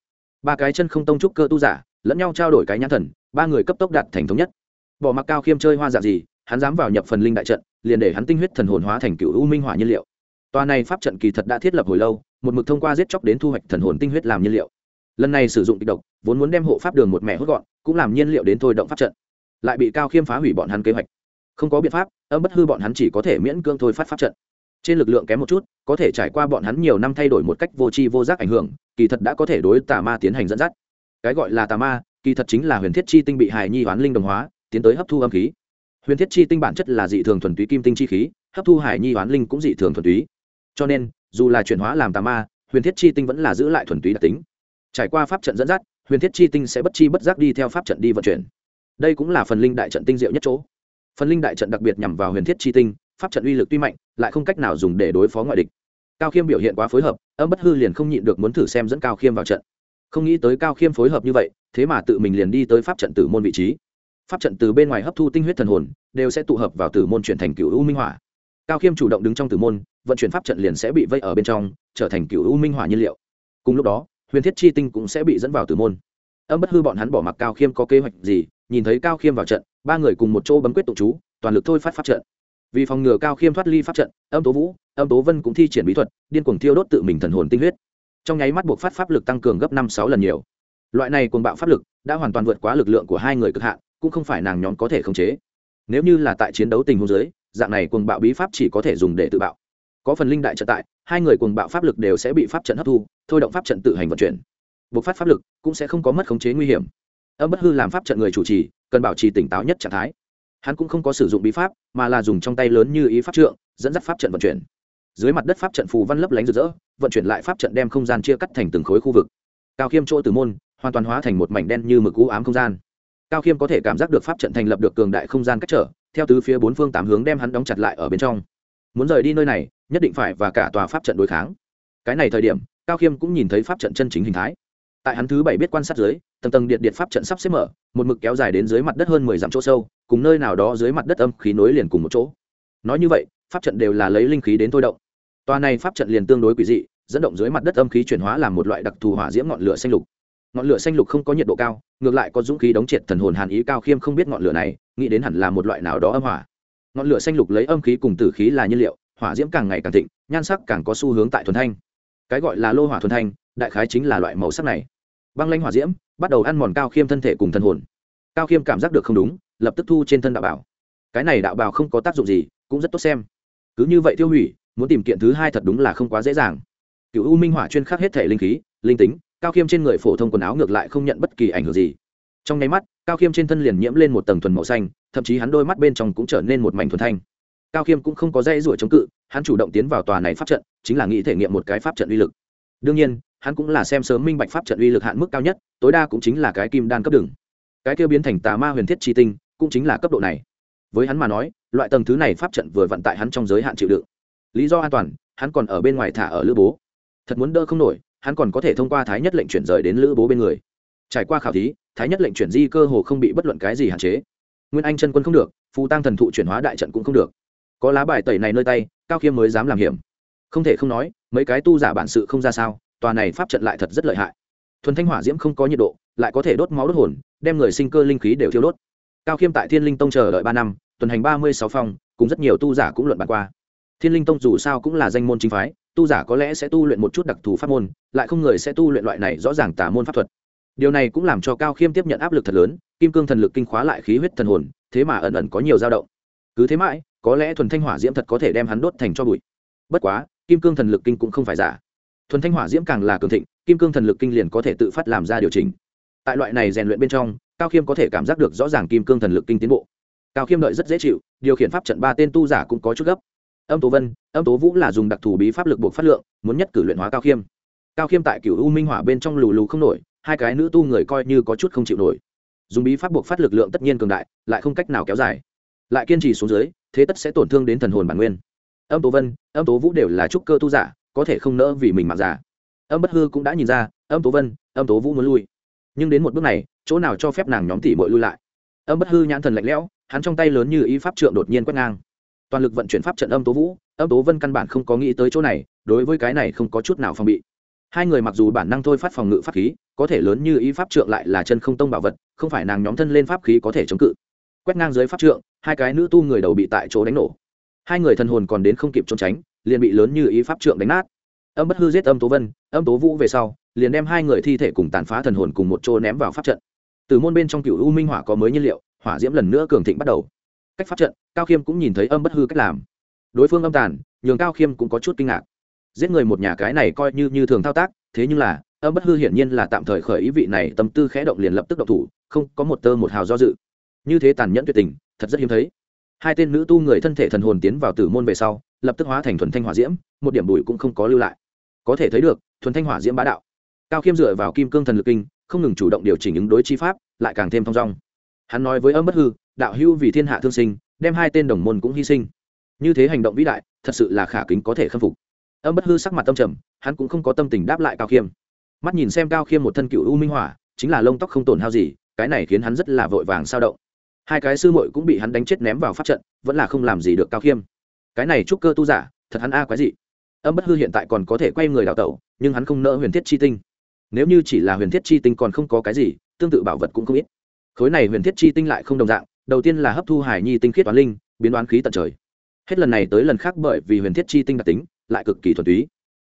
Ba cái chân không tông trúc cơ tu giả, lẫn nhau trao đổi cái nhãn thần, ba người cấp tốc đạt thành thống nhất. Bỏ mặc cao khiêm chơi hoa dạng gì, hắn dám vào nhập phần linh đại trận, liền để hắn tinh huyết thần hồn hóa thành cựu u minh hỏa nhiên liệu. Toàn này pháp trận kỳ thật đã thiết lập hồi lâu, một mực thông qua giết chóc đến thu hoạch thần hồn tinh huyết làm nhiên liệu. Lần này sử dụng kịch độc, vốn muốn đem hộ pháp đường một mẹ hốt gọn, cũng làm nhiên liệu đến thôi động pháp trận. Lại bị cao khiêm phá hủy bọn hắn kế hoạch. Không có biện pháp, âm bất hư bọn hắn chỉ có thể miễn cưỡng thôi phát pháp trận. Trên lực lượng kém một chút, có thể trải qua bọn hắn nhiều năm thay đổi một cách vô tri vô giác ảnh hưởng, kỳ thật đã có thể đối tà ma tiến hành dẫn dắt. Cái gọi là tà ma, kỳ thật chính là huyền thiết chi tinh bị hài nhi hoán linh đồng hóa, tiến tới hấp thu âm khí. Huyền thiết chi tinh bản chất là dị thường thuần túy kim tinh chi khí, hấp thu hải nhi hoán linh cũng dị thường thuần túy cho nên, dù là chuyển hóa làm tà ma, huyền thiết chi tinh vẫn là giữ lại thuần túy đặc tính. Trải qua pháp trận dẫn dắt, huyền thiết chi tinh sẽ bất chi bất giác đi theo pháp trận đi vận chuyển. Đây cũng là phần linh đại trận tinh diệu nhất chỗ. Phần linh đại trận đặc biệt nhằm vào huyền thiết chi tinh, pháp trận uy lực tuy mạnh, lại không cách nào dùng để đối phó ngoại địch. Cao khiêm biểu hiện quá phối hợp, âm bất hư liền không nhịn được muốn thử xem dẫn cao khiêm vào trận. Không nghĩ tới cao khiêm phối hợp như vậy, thế mà tự mình liền đi tới pháp trận tử môn vị trí. Pháp trận từ bên ngoài hấp thu tinh huyết thần hồn, đều sẽ tụ hợp vào tử môn chuyển thành cựu u minh hỏa cao khiêm chủ động đứng trong tử môn, vận chuyển pháp trận liền sẽ bị vây ở bên trong, trở thành cựu u minh hỏa nhiên liệu. Cùng lúc đó, huyền thiết chi tinh cũng sẽ bị dẫn vào tử môn. Âm bất hư bọn hắn bỏ mặc cao khiêm có kế hoạch gì, nhìn thấy cao khiêm vào trận, ba người cùng một chỗ bấm quyết tụ chú, toàn lực thôi phát pháp trận. Vì phòng ngừa cao khiêm thoát ly pháp trận, âm tố vũ, âm tố vân cũng thi triển bí thuật, điên cuồng thiêu đốt tự mình thần hồn tinh huyết. Trong nháy mắt buộc phát pháp lực tăng cường gấp năm sáu lần nhiều. Loại này cuồng bạo pháp lực đã hoàn toàn vượt quá lực lượng của hai người cực hạn, cũng không phải nàng nhóm có thể khống chế. Nếu như là tại chiến đấu tình huống giới dạng này cuồng bạo bí pháp chỉ có thể dùng để tự bạo. Có phần linh đại trận tại, hai người cuồng bạo pháp lực đều sẽ bị pháp trận hấp thu, thôi động pháp trận tự hành vận chuyển. Buộc phát pháp lực cũng sẽ không có mất khống chế nguy hiểm. Âm bất hư làm pháp trận người chủ trì, cần bảo trì tỉnh táo nhất trạng thái. Hắn cũng không có sử dụng bí pháp, mà là dùng trong tay lớn như ý pháp trượng, dẫn dắt pháp trận vận chuyển. Dưới mặt đất pháp trận phù văn lấp lánh rực rỡ, vận chuyển lại pháp trận đem không gian chia cắt thành từng khối khu vực. Cao khiêm chỗ từ môn, hoàn toàn hóa thành một mảnh đen như mực cú ám không gian. Cao khiêm có thể cảm giác được pháp trận thành lập được cường đại không gian cách trở theo tứ phía bốn phương tám hướng đem hắn đóng chặt lại ở bên trong. Muốn rời đi nơi này, nhất định phải và cả tòa pháp trận đối kháng. Cái này thời điểm, cao khiêm cũng nhìn thấy pháp trận chân chính hình thái. Tại hắn thứ bảy biết quan sát dưới, tầng tầng điện điện pháp trận sắp xếp mở, một mực kéo dài đến dưới mặt đất hơn mười dặm chỗ sâu, cùng nơi nào đó dưới mặt đất âm khí nối liền cùng một chỗ. Nói như vậy, pháp trận đều là lấy linh khí đến thôi động. Tòa này pháp trận liền tương đối quỷ dị, dẫn động dưới mặt đất âm khí chuyển hóa làm một loại đặc thù hỏa diễm ngọn lửa xanh lục ngọn lửa xanh lục không có nhiệt độ cao, ngược lại có dũng khí đóng triệt thần hồn hàn ý cao khiêm không biết ngọn lửa này, nghĩ đến hẳn là một loại nào đó âm hỏa. Ngọn lửa xanh lục lấy âm khí cùng tử khí là nhiên liệu, hỏa diễm càng ngày càng thịnh, nhan sắc càng có xu hướng tại thuần thanh. Cái gọi là lô hỏa thuần thanh, đại khái chính là loại màu sắc này. Băng lanh hỏa diễm, bắt đầu ăn mòn cao khiêm thân thể cùng thân hồn. Cao khiêm cảm giác được không đúng, lập tức thu trên thân đạo bảo. Cái này đạo bảo không có tác dụng gì, cũng rất tốt xem. Cứ như vậy tiêu hủy, muốn tìm kiện thứ hai thật đúng là không quá dễ dàng. Cựu u minh hỏa chuyên khắc hết thể linh khí, linh tính cao khiêm trên người phổ thông quần áo ngược lại không nhận bất kỳ ảnh hưởng gì. Trong nháy mắt, cao khiêm trên thân liền nhiễm lên một tầng thuần màu xanh, thậm chí hắn đôi mắt bên trong cũng trở nên một mảnh thuần thanh. Cao khiêm cũng không có dây rủa chống cự, hắn chủ động tiến vào tòa này pháp trận, chính là nghĩ thể nghiệm một cái pháp trận uy lực. Đương nhiên, hắn cũng là xem sớm minh bạch pháp trận uy lực hạn mức cao nhất, tối đa cũng chính là cái kim đan cấp đường. Cái kia biến thành tà ma huyền thiết chi tinh, cũng chính là cấp độ này. Với hắn mà nói, loại tầng thứ này pháp trận vừa vận tại hắn trong giới hạn chịu đựng. Lý do an toàn, hắn còn ở bên ngoài thả ở lữ bố. Thật muốn đỡ không nổi hắn còn có thể thông qua thái nhất lệnh chuyển rời đến lữ bố bên người. Trải qua khảo thí, thái nhất lệnh chuyển di cơ hồ không bị bất luận cái gì hạn chế. Nguyên anh chân quân không được, phù tăng thần thụ chuyển hóa đại trận cũng không được. Có lá bài tẩy này nơi tay, cao khiêm mới dám làm hiểm. Không thể không nói, mấy cái tu giả bản sự không ra sao, tòa này pháp trận lại thật rất lợi hại. Thuần thanh hỏa diễm không có nhiệt độ, lại có thể đốt máu đốt hồn, đem người sinh cơ linh khí đều thiêu đốt. Cao khiêm tại thiên linh tông chờ đợi ba năm, tuần hành ba mươi sáu phòng cùng rất nhiều tu giả cũng luận bàn qua. Thiên linh tông dù sao cũng là danh môn chính phái tu giả có lẽ sẽ tu luyện một chút đặc thù pháp môn, lại không người sẽ tu luyện loại này rõ ràng tả môn pháp thuật. Điều này cũng làm cho cao khiêm tiếp nhận áp lực thật lớn, kim cương thần lực kinh khóa lại khí huyết thần hồn, thế mà ẩn ẩn có nhiều dao động. Cứ thế mãi, có lẽ thuần thanh hỏa diễm thật có thể đem hắn đốt thành cho bụi. Bất quá, kim cương thần lực kinh cũng không phải giả. Thuần thanh hỏa diễm càng là cường thịnh, kim cương thần lực kinh liền có thể tự phát làm ra điều chỉnh. Tại loại này rèn luyện bên trong, cao khiêm có thể cảm giác được rõ ràng kim cương thần lực kinh tiến bộ. Cao khiêm đợi rất dễ chịu, điều khiển pháp trận ba tên tu giả cũng có chút gấp âm tố vân, âm tố vũ là dùng đặc thù bí pháp lực buộc phát lượng, muốn nhất cử luyện hóa cao khiêm. Cao khiêm tại cựu u minh hỏa bên trong lù lù không nổi, hai cái nữ tu người coi như có chút không chịu nổi. Dùng bí pháp buộc phát lực lượng tất nhiên cường đại, lại không cách nào kéo dài. Lại kiên trì xuống dưới, thế tất sẽ tổn thương đến thần hồn bản nguyên. Âm tố vân, âm tố vũ đều là trúc cơ tu giả, có thể không nỡ vì mình mặc giả âm bất hư cũng đã nhìn ra, âm tố vân, âm tố vũ muốn lui. Nhưng đến một bước này, chỗ nào cho phép nàng nhóm tỷ bội lui lại? Âm bất hư nhãn thần lạnh lẽo, hắn trong tay lớn như ý pháp trượng đột nhiên quét ngang toàn lực vận chuyển pháp trận âm tố vũ, âm tố vân căn bản không có nghĩ tới chỗ này, đối với cái này không có chút nào phòng bị. Hai người mặc dù bản năng thôi phát phòng ngự pháp khí, có thể lớn như ý pháp trượng lại là chân không tông bảo vật, không phải nàng nhóm thân lên pháp khí có thể chống cự. Quét ngang dưới pháp trượng, hai cái nữ tu người đầu bị tại chỗ đánh nổ. Hai người thần hồn còn đến không kịp trốn tránh, liền bị lớn như ý pháp trượng đánh nát. Âm bất hư giết âm tố vân, âm tố vũ về sau, liền đem hai người thi thể cùng tàn phá thần hồn cùng một chỗ ném vào pháp trận. Từ môn bên trong cựu u minh hỏa có mới nhiên liệu, hỏa diễm lần nữa cường thịnh bắt đầu cách pháp trận, cao khiêm cũng nhìn thấy âm bất hư cách làm. Đối phương âm tàn, nhường cao khiêm cũng có chút kinh ngạc. Giết người một nhà cái này coi như như thường thao tác, thế nhưng là, âm bất hư hiển nhiên là tạm thời khởi ý vị này, tâm tư khẽ động liền lập tức động thủ, không có một tơ một hào do dự. Như thế tàn nhẫn tuyệt tình, thật rất hiếm thấy. Hai tên nữ tu người thân thể thần hồn tiến vào tử môn về sau, lập tức hóa thành thuần thanh hỏa diễm, một điểm bụi cũng không có lưu lại. Có thể thấy được, thuần thanh hỏa diễm bá đạo. Cao khiêm dựa vào kim cương thần lực kinh, không ngừng chủ động điều chỉnh ứng đối chi pháp, lại càng thêm thong dong. Hắn nói với âm bất hư đạo hưu vì thiên hạ thương sinh, đem hai tên đồng môn cũng hy sinh. Như thế hành động vĩ đại, thật sự là khả kính có thể khâm phục. Âm bất hư sắc mặt tâm trầm, hắn cũng không có tâm tình đáp lại cao khiêm. Mắt nhìn xem cao khiêm một thân cựu u minh hỏa, chính là lông tóc không tổn hao gì, cái này khiến hắn rất là vội vàng sao động. Hai cái sư muội cũng bị hắn đánh chết ném vào pháp trận, vẫn là không làm gì được cao khiêm. Cái này chúc cơ tu giả, thật hắn a quái dị. Âm bất hư hiện tại còn có thể quay người đào tẩu, nhưng hắn không nỡ huyền thiết chi tinh. Nếu như chỉ là huyền thiết chi tinh còn không có cái gì, tương tự bảo vật cũng không ít. Khối này huyền thiết chi tinh lại không đồng dạng đầu tiên là hấp thu hải nhi tinh khiết toán linh, biến đoán khí tận trời. Hết lần này tới lần khác bởi vì huyền thiết chi tinh đặc tính, lại cực kỳ thuần túy.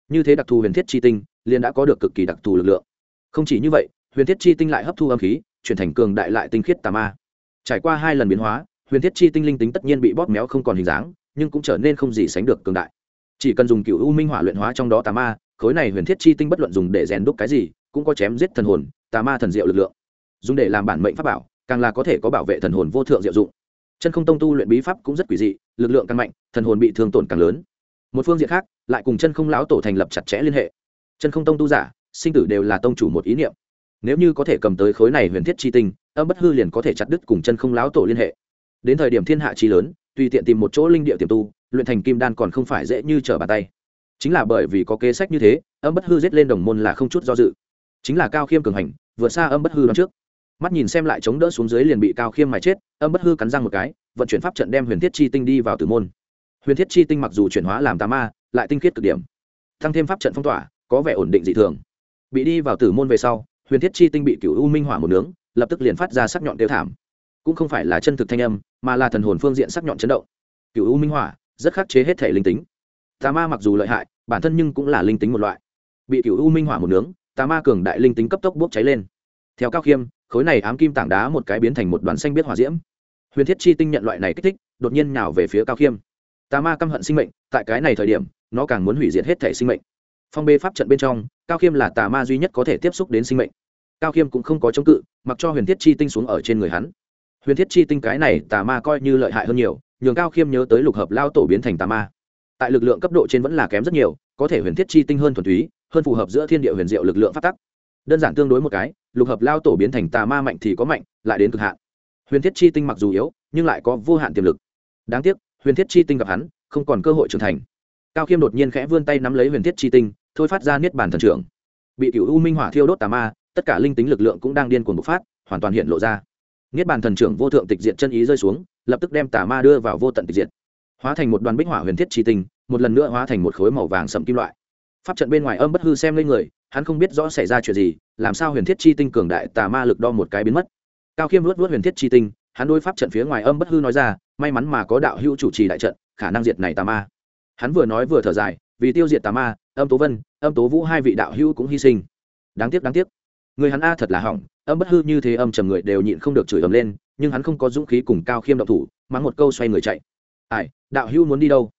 Như thế đặc thù huyền thiết chi tinh, liền đã có được cực kỳ đặc thù lực lượng. Không chỉ như vậy, huyền thiết chi tinh lại hấp thu âm khí, chuyển thành cường đại lại tinh khiết tà ma. Trải qua hai lần biến hóa, huyền thiết chi tinh linh tính tất nhiên bị bóp méo không còn hình dáng, nhưng cũng trở nên không gì sánh được cường đại. Chỉ cần dùng cựu u minh hỏa luyện hóa trong đó tà ma, khối này huyền thiết chi tinh bất luận dùng để rèn đúc cái gì, cũng có chém giết thần hồn, tà ma thần diệu lực lượng. Dùng để làm bản mệnh pháp bảo càng là có thể có bảo vệ thần hồn vô thượng diệu dụng. Chân không tông tu luyện bí pháp cũng rất quỷ dị, lực lượng càng mạnh, thần hồn bị thương tổn càng lớn. Một phương diện khác, lại cùng chân không lão tổ thành lập chặt chẽ liên hệ. Chân không tông tu giả, sinh tử đều là tông chủ một ý niệm. Nếu như có thể cầm tới khối này huyền thiết chi tinh, âm bất hư liền có thể chặt đứt cùng chân không lão tổ liên hệ. Đến thời điểm thiên hạ chi lớn, tùy tiện tìm một chỗ linh địa tiềm tu, luyện thành kim đan còn không phải dễ như trở bàn tay. Chính là bởi vì có kế sách như thế, âm bất hư giết lên đồng môn là không chút do dự. Chính là cao khiêm cường hành, vượt xa âm bất hư đón trước mắt nhìn xem lại chống đỡ xuống dưới liền bị cao khiêm mà chết, âm bất hư cắn răng một cái, vận chuyển pháp trận đem huyền thiết chi tinh đi vào tử môn. Huyền thiết chi tinh mặc dù chuyển hóa làm tà ma, lại tinh khiết cực điểm. Tăng thêm pháp trận phong tỏa, có vẻ ổn định dị thường. Bị đi vào tử môn về sau, huyền thiết chi tinh bị cựu u minh hỏa một nướng, lập tức liền phát ra sắc nhọn tiêu thảm. Cũng không phải là chân thực thanh âm, mà là thần hồn phương diện sắc nhọn chấn động. Cựu u minh hỏa, rất khắc chế hết thể linh tính. Tà ma mặc dù lợi hại, bản thân nhưng cũng là linh tính một loại. Bị cựu u minh hỏa một nướng, tà ma cường đại linh tính cấp tốc bốc cháy lên. Theo cao khiêm khối này ám kim tảng đá một cái biến thành một đoàn xanh biết hỏa diễm. Huyền thiết chi tinh nhận loại này kích thích, đột nhiên nhào về phía cao khiêm. Tà ma căm hận sinh mệnh, tại cái này thời điểm, nó càng muốn hủy diệt hết thể sinh mệnh. Phong bê pháp trận bên trong, cao khiêm là tà ma duy nhất có thể tiếp xúc đến sinh mệnh. Cao khiêm cũng không có chống cự, mặc cho huyền thiết chi tinh xuống ở trên người hắn. Huyền thiết chi tinh cái này tà ma coi như lợi hại hơn nhiều, nhường cao khiêm nhớ tới lục hợp lao tổ biến thành tà ma. Tại lực lượng cấp độ trên vẫn là kém rất nhiều, có thể huyền thiết chi tinh hơn thuần túy, hơn phù hợp giữa thiên địa huyền diệu lực lượng phát tắc đơn giản tương đối một cái lục hợp lao tổ biến thành tà ma mạnh thì có mạnh lại đến cực hạn. Huyền thiết chi tinh mặc dù yếu nhưng lại có vô hạn tiềm lực. Đáng tiếc huyền thiết chi tinh gặp hắn không còn cơ hội trưởng thành. Cao khiêm đột nhiên khẽ vươn tay nắm lấy huyền thiết chi tinh thôi phát ra niết bàn thần trưởng. Bị cựu u minh hỏa thiêu đốt tà ma tất cả linh tính lực lượng cũng đang điên cuồng bộc phát hoàn toàn hiện lộ ra. Niết bàn thần trưởng vô thượng tịch diện chân ý rơi xuống lập tức đem tà ma đưa vào vô tận tịch diện, hóa thành một đoàn bích hỏa huyền thiết chi tinh một lần nữa hóa thành một khối màu vàng sậm kim loại. Pháp trận bên ngoài âm bất hư xem lên người hắn không biết rõ xảy ra chuyện gì, làm sao huyền thiết chi tinh cường đại tà ma lực đo một cái biến mất. Cao khiêm luốt luốt huyền thiết chi tinh, hắn đôi pháp trận phía ngoài âm bất hư nói ra, may mắn mà có đạo hữu chủ trì đại trận, khả năng diệt này tà ma. Hắn vừa nói vừa thở dài, vì tiêu diệt tà ma, âm tố vân, âm tố vũ hai vị đạo hữu cũng hy sinh. Đáng tiếc đáng tiếc. Người hắn a thật là hỏng, âm bất hư như thế âm trầm người đều nhịn không được chửi ầm lên, nhưng hắn không có dũng khí cùng cao khiêm động thủ mắng một câu xoay người chạy. Ai, đạo hữu muốn đi đâu?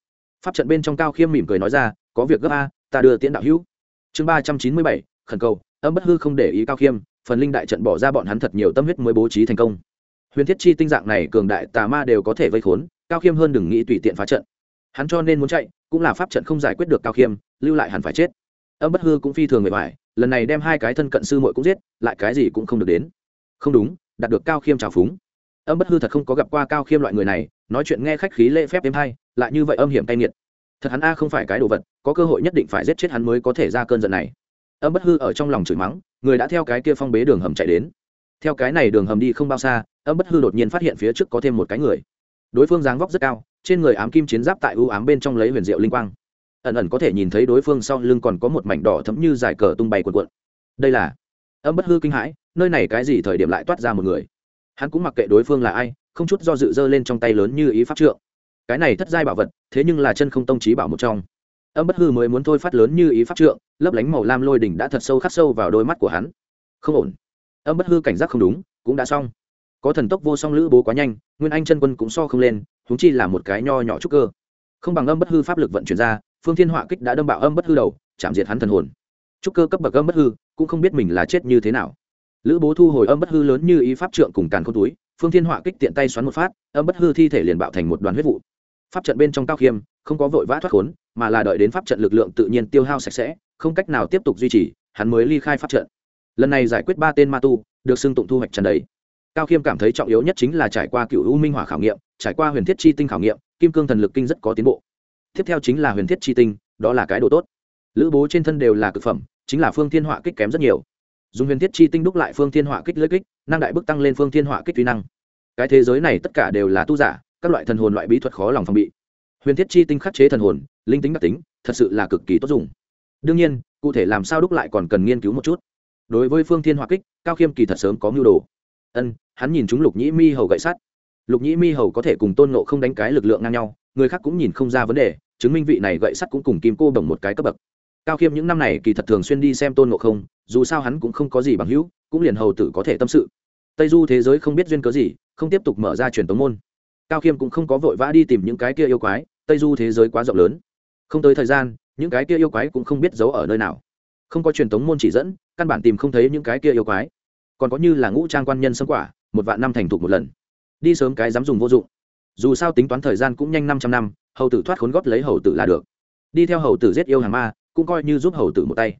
Pháp trận bên trong cao khiêm mỉm cười nói ra, có việc gấp a, ta đưa tiễn đạo hữu chương ba trăm chín mươi bảy, khẩn cầu, âm bất hư không để ý cao khiêm, phần linh đại trận bỏ ra bọn hắn thật nhiều tâm huyết mới bố trí thành công. Huyền thiết chi tinh dạng này cường đại tà ma đều có thể vây khốn, cao khiêm hơn đừng nghĩ tùy tiện phá trận. Hắn cho nên muốn chạy, cũng là pháp trận không giải quyết được cao khiêm, lưu lại hẳn phải chết. Âm bất hư cũng phi thường người ngoài lần này đem hai cái thân cận sư muội cũng giết, lại cái gì cũng không được đến. Không đúng, đạt được cao khiêm trào phúng. Âm bất hư thật không có gặp qua cao khiêm loại người này, nói chuyện nghe khách khí lễ phép đêm hay, lại như vậy âm hiểm tay nghiệt thật hắn a không phải cái đồ vật, có cơ hội nhất định phải giết chết hắn mới có thể ra cơn giận này. Âm bất hư ở trong lòng chửi mắng, người đã theo cái kia phong bế đường hầm chạy đến. Theo cái này đường hầm đi không bao xa, âm bất hư đột nhiên phát hiện phía trước có thêm một cái người. Đối phương dáng vóc rất cao, trên người ám kim chiến giáp tại ưu ám bên trong lấy huyền diệu linh quang. Ẩn ẩn có thể nhìn thấy đối phương sau lưng còn có một mảnh đỏ thấm như dài cờ tung bay cuộn cuộn. Đây là âm bất hư kinh hãi, nơi này cái gì thời điểm lại toát ra một người. Hắn cũng mặc kệ đối phương là ai, không chút do dự dơ lên trong tay lớn như ý pháp trượng cái này thất giai bảo vật, thế nhưng là chân không tông trí bảo một trong. Âm bất hư mới muốn thôi phát lớn như ý pháp trượng, lấp lánh màu lam lôi đỉnh đã thật sâu khắc sâu vào đôi mắt của hắn. Không ổn. Âm bất hư cảnh giác không đúng, cũng đã xong. Có thần tốc vô song lữ bố quá nhanh, nguyên anh chân quân cũng so không lên húng chi là một cái nho nhỏ trúc cơ. Không bằng âm bất hư pháp lực vận chuyển ra, phương thiên họa kích đã đâm bạo âm bất hư đầu, chạm diệt hắn thần hồn. Trúc cơ cấp bậc âm bất hư, cũng không biết mình là chết như thế nào. Lữ bố thu hồi âm bất hư lớn như ý pháp trượng cùng càn khôn túi, phương thiên họa kích tiện tay xoắn một phát, âm bất hư thi thể liền bạo thành một đoàn huyết vụ pháp trận bên trong cao khiêm, không có vội vã thoát khốn, mà là đợi đến pháp trận lực lượng tự nhiên tiêu hao sạch sẽ, không cách nào tiếp tục duy trì, hắn mới ly khai pháp trận. Lần này giải quyết ba tên ma tu, được xưng tụng thu hoạch trần đấy. Cao khiêm cảm thấy trọng yếu nhất chính là trải qua cựu u minh hỏa khảo nghiệm, trải qua huyền thiết chi tinh khảo nghiệm, kim cương thần lực kinh rất có tiến bộ. Tiếp theo chính là huyền thiết chi tinh, đó là cái đồ tốt. Lữ bố trên thân đều là cực phẩm, chính là phương thiên họa kích kém rất nhiều. Dùng huyền thiết chi tinh đúc lại phương thiên họa kích lưỡi kích, năng đại bức tăng lên phương thiên họa kích tuy năng. Cái thế giới này tất cả đều là tu giả các loại thần hồn loại bí thuật khó lòng phòng bị. Huyền thiết chi tinh khắc chế thần hồn, linh tính đặc tính, thật sự là cực kỳ tốt dùng. Đương nhiên, cụ thể làm sao đúc lại còn cần nghiên cứu một chút. Đối với phương thiên hỏa kích, cao khiêm kỳ thật sớm có mưu đồ. Ân, hắn nhìn chúng lục nhĩ mi hầu gậy sắt. Lục nhĩ mi hầu có thể cùng tôn nộ không đánh cái lực lượng ngang nhau, người khác cũng nhìn không ra vấn đề, chứng minh vị này gậy sắt cũng cùng kim cô đồng một cái cấp bậc. Cao khiêm những năm này kỳ thật thường xuyên đi xem tôn nộ không, dù sao hắn cũng không có gì bằng hữu, cũng liền hầu tử có thể tâm sự. Tây du thế giới không biết duyên cớ gì, không tiếp tục mở ra truyền tống môn cao khiêm cũng không có vội vã đi tìm những cái kia yêu quái, tây du thế giới quá rộng lớn. Không tới thời gian, những cái kia yêu quái cũng không biết giấu ở nơi nào. Không có truyền thống môn chỉ dẫn, căn bản tìm không thấy những cái kia yêu quái. Còn có như là ngũ trang quan nhân xâm quả, một vạn năm thành thục một lần. Đi sớm cái dám dùng vô dụng. Dù sao tính toán thời gian cũng nhanh năm trăm năm, hầu tử thoát khốn góp lấy hầu tử là được. Đi theo hầu tử giết yêu hàng ma, cũng coi như giúp hầu tử một tay.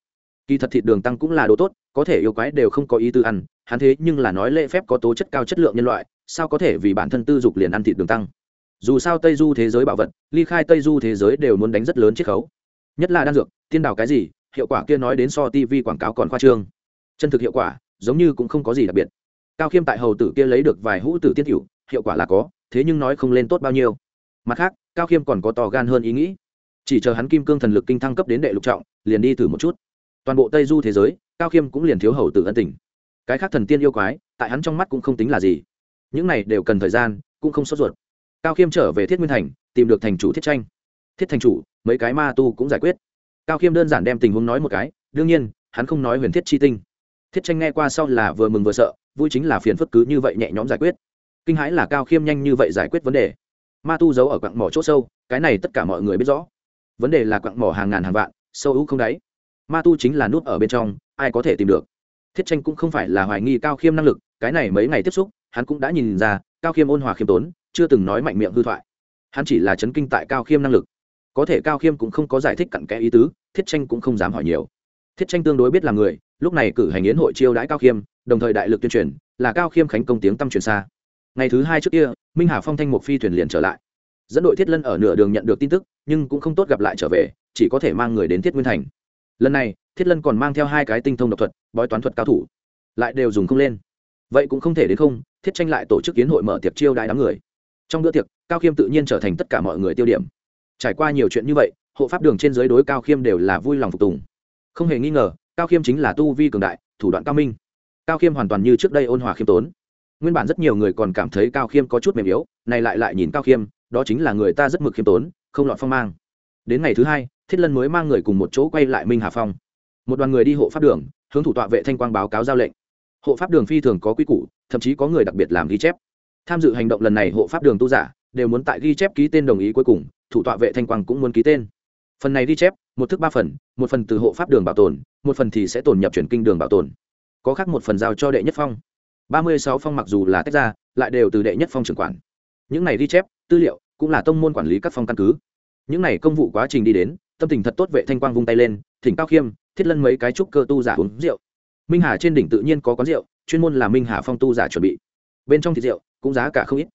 Kỳ thật thịt đường tăng cũng là đồ tốt, có thể yêu quái đều không có ý tư ăn, hắn thế nhưng là nói lễ phép có tố chất cao chất lượng nhân loại sao có thể vì bản thân tư dục liền ăn thịt đường tăng? Dù sao tây du thế giới bảo vật, ly khai tây du thế giới đều muốn đánh rất lớn chiết khấu. Nhất là đan dược, tiên đào cái gì, hiệu quả kia nói đến so tv quảng cáo còn khoa trương. Chân thực hiệu quả, giống như cũng không có gì đặc biệt. Cao khiêm tại hầu tử kia lấy được vài hũ tử tiết hiệu hiệu quả là có, thế nhưng nói không lên tốt bao nhiêu. Mặt khác, cao khiêm còn có to gan hơn ý nghĩ. Chỉ chờ hắn kim cương thần lực kinh thăng cấp đến đệ lục trọng, liền đi thử một chút. Toàn bộ tây du thế giới, cao khiêm cũng liền thiếu hầu tử ân tình. Cái khác thần tiên yêu quái, tại hắn trong mắt cũng không tính là gì những này đều cần thời gian, cũng không sốt ruột. Cao khiêm trở về thiết nguyên thành, tìm được thành chủ thiết tranh. Thiết thành chủ, mấy cái ma tu cũng giải quyết. Cao khiêm đơn giản đem tình huống nói một cái, đương nhiên, hắn không nói huyền thiết chi tinh. Thiết tranh nghe qua sau là vừa mừng vừa sợ, vui chính là phiền phức cứ như vậy nhẹ nhõm giải quyết. Kinh hãi là cao khiêm nhanh như vậy giải quyết vấn đề. Ma tu giấu ở quặng mỏ c h ỗ sâu, cái này tất cả mọi người biết rõ. Vấn đề là quặng mỏ hàng ngàn hàng vạn, sâu ưu không đáy. Ma tu chính là nút ở bên trong, ai có thể tìm được? Thiết tranh cũng không phải là hoài nghi cao khiêm năng lực cái này mấy ngày tiếp xúc, hắn cũng đã nhìn ra, cao khiêm ôn hòa khiêm tốn, chưa từng nói mạnh miệng hư thoại. Hắn chỉ là chấn kinh tại cao khiêm năng lực. Có thể cao khiêm cũng không có giải thích cặn kẽ ý tứ, thiết tranh cũng không dám hỏi nhiều. Thiết tranh tương đối biết là người, lúc này cử hành yến hội chiêu đãi cao khiêm, đồng thời đại lực tuyên truyền, là cao khiêm khánh công tiếng tâm truyền xa. Ngày thứ hai trước kia, minh hà phong thanh một phi thuyền liền trở lại. Dẫn đội thiết lân ở nửa đường nhận được tin tức, nhưng cũng không tốt gặp lại trở về, chỉ có thể mang người đến thiết nguyên thành. Lần này, thiết lân còn mang theo hai cái tinh thông độc thuật, bói toán thuật cao thủ. Lại đều dùng không lên vậy cũng không thể đến không, thiết tranh lại tổ chức kiến hội mở tiệc chiêu đại đám người. Trong bữa tiệc, cao khiêm tự nhiên trở thành tất cả mọi người tiêu điểm. Trải qua nhiều chuyện như vậy, hộ pháp đường trên giới đối cao khiêm đều là vui lòng phục tùng. Không hề nghi ngờ, cao khiêm chính là tu vi cường đại, thủ đoạn cao minh. Cao khiêm hoàn toàn như trước đây ôn hòa khiêm tốn. Nguyên bản rất nhiều người còn cảm thấy cao khiêm có chút mềm yếu này lại lại nhìn cao khiêm, đó chính là người ta rất mực khiêm tốn, không lọt phong mang. Đến ngày thứ hai, thiết lân mới mang người cùng một chỗ quay lại minh hà phong. Một đoàn người đi hộ pháp đường, hướng thủ tọa vệ thanh quang báo cáo giao lệnh hộ pháp đường phi thường có quy củ, thậm chí có người đặc biệt làm ghi chép. Tham dự hành động lần này hộ pháp đường tu giả đều muốn tại ghi chép ký tên đồng ý cuối cùng, thủ tọa vệ thanh quang cũng muốn ký tên. Phần này ghi chép, một thức ba phần, một phần từ hộ pháp đường bảo tồn, một phần thì sẽ tồn nhập chuyển kinh đường bảo tồn. Có khác một phần giao cho đệ nhất phong. Ba mươi sáu phong mặc dù là tách ra, lại đều từ đệ nhất phong trưởng quản. Những này ghi chép, tư liệu cũng là tông môn quản lý các phong căn cứ. Những này công vụ quá trình đi đến, tâm tình thật tốt vệ thanh quang vung tay lên, thỉnh cao khiêm, thiết lân mấy cái trúc cơ tu giả uống rượu minh hà trên đỉnh tự nhiên có quán rượu, chuyên môn là minh hà phong tu giả chuẩn bị. Bên trong thịt rượu, cũng giá cả không ít.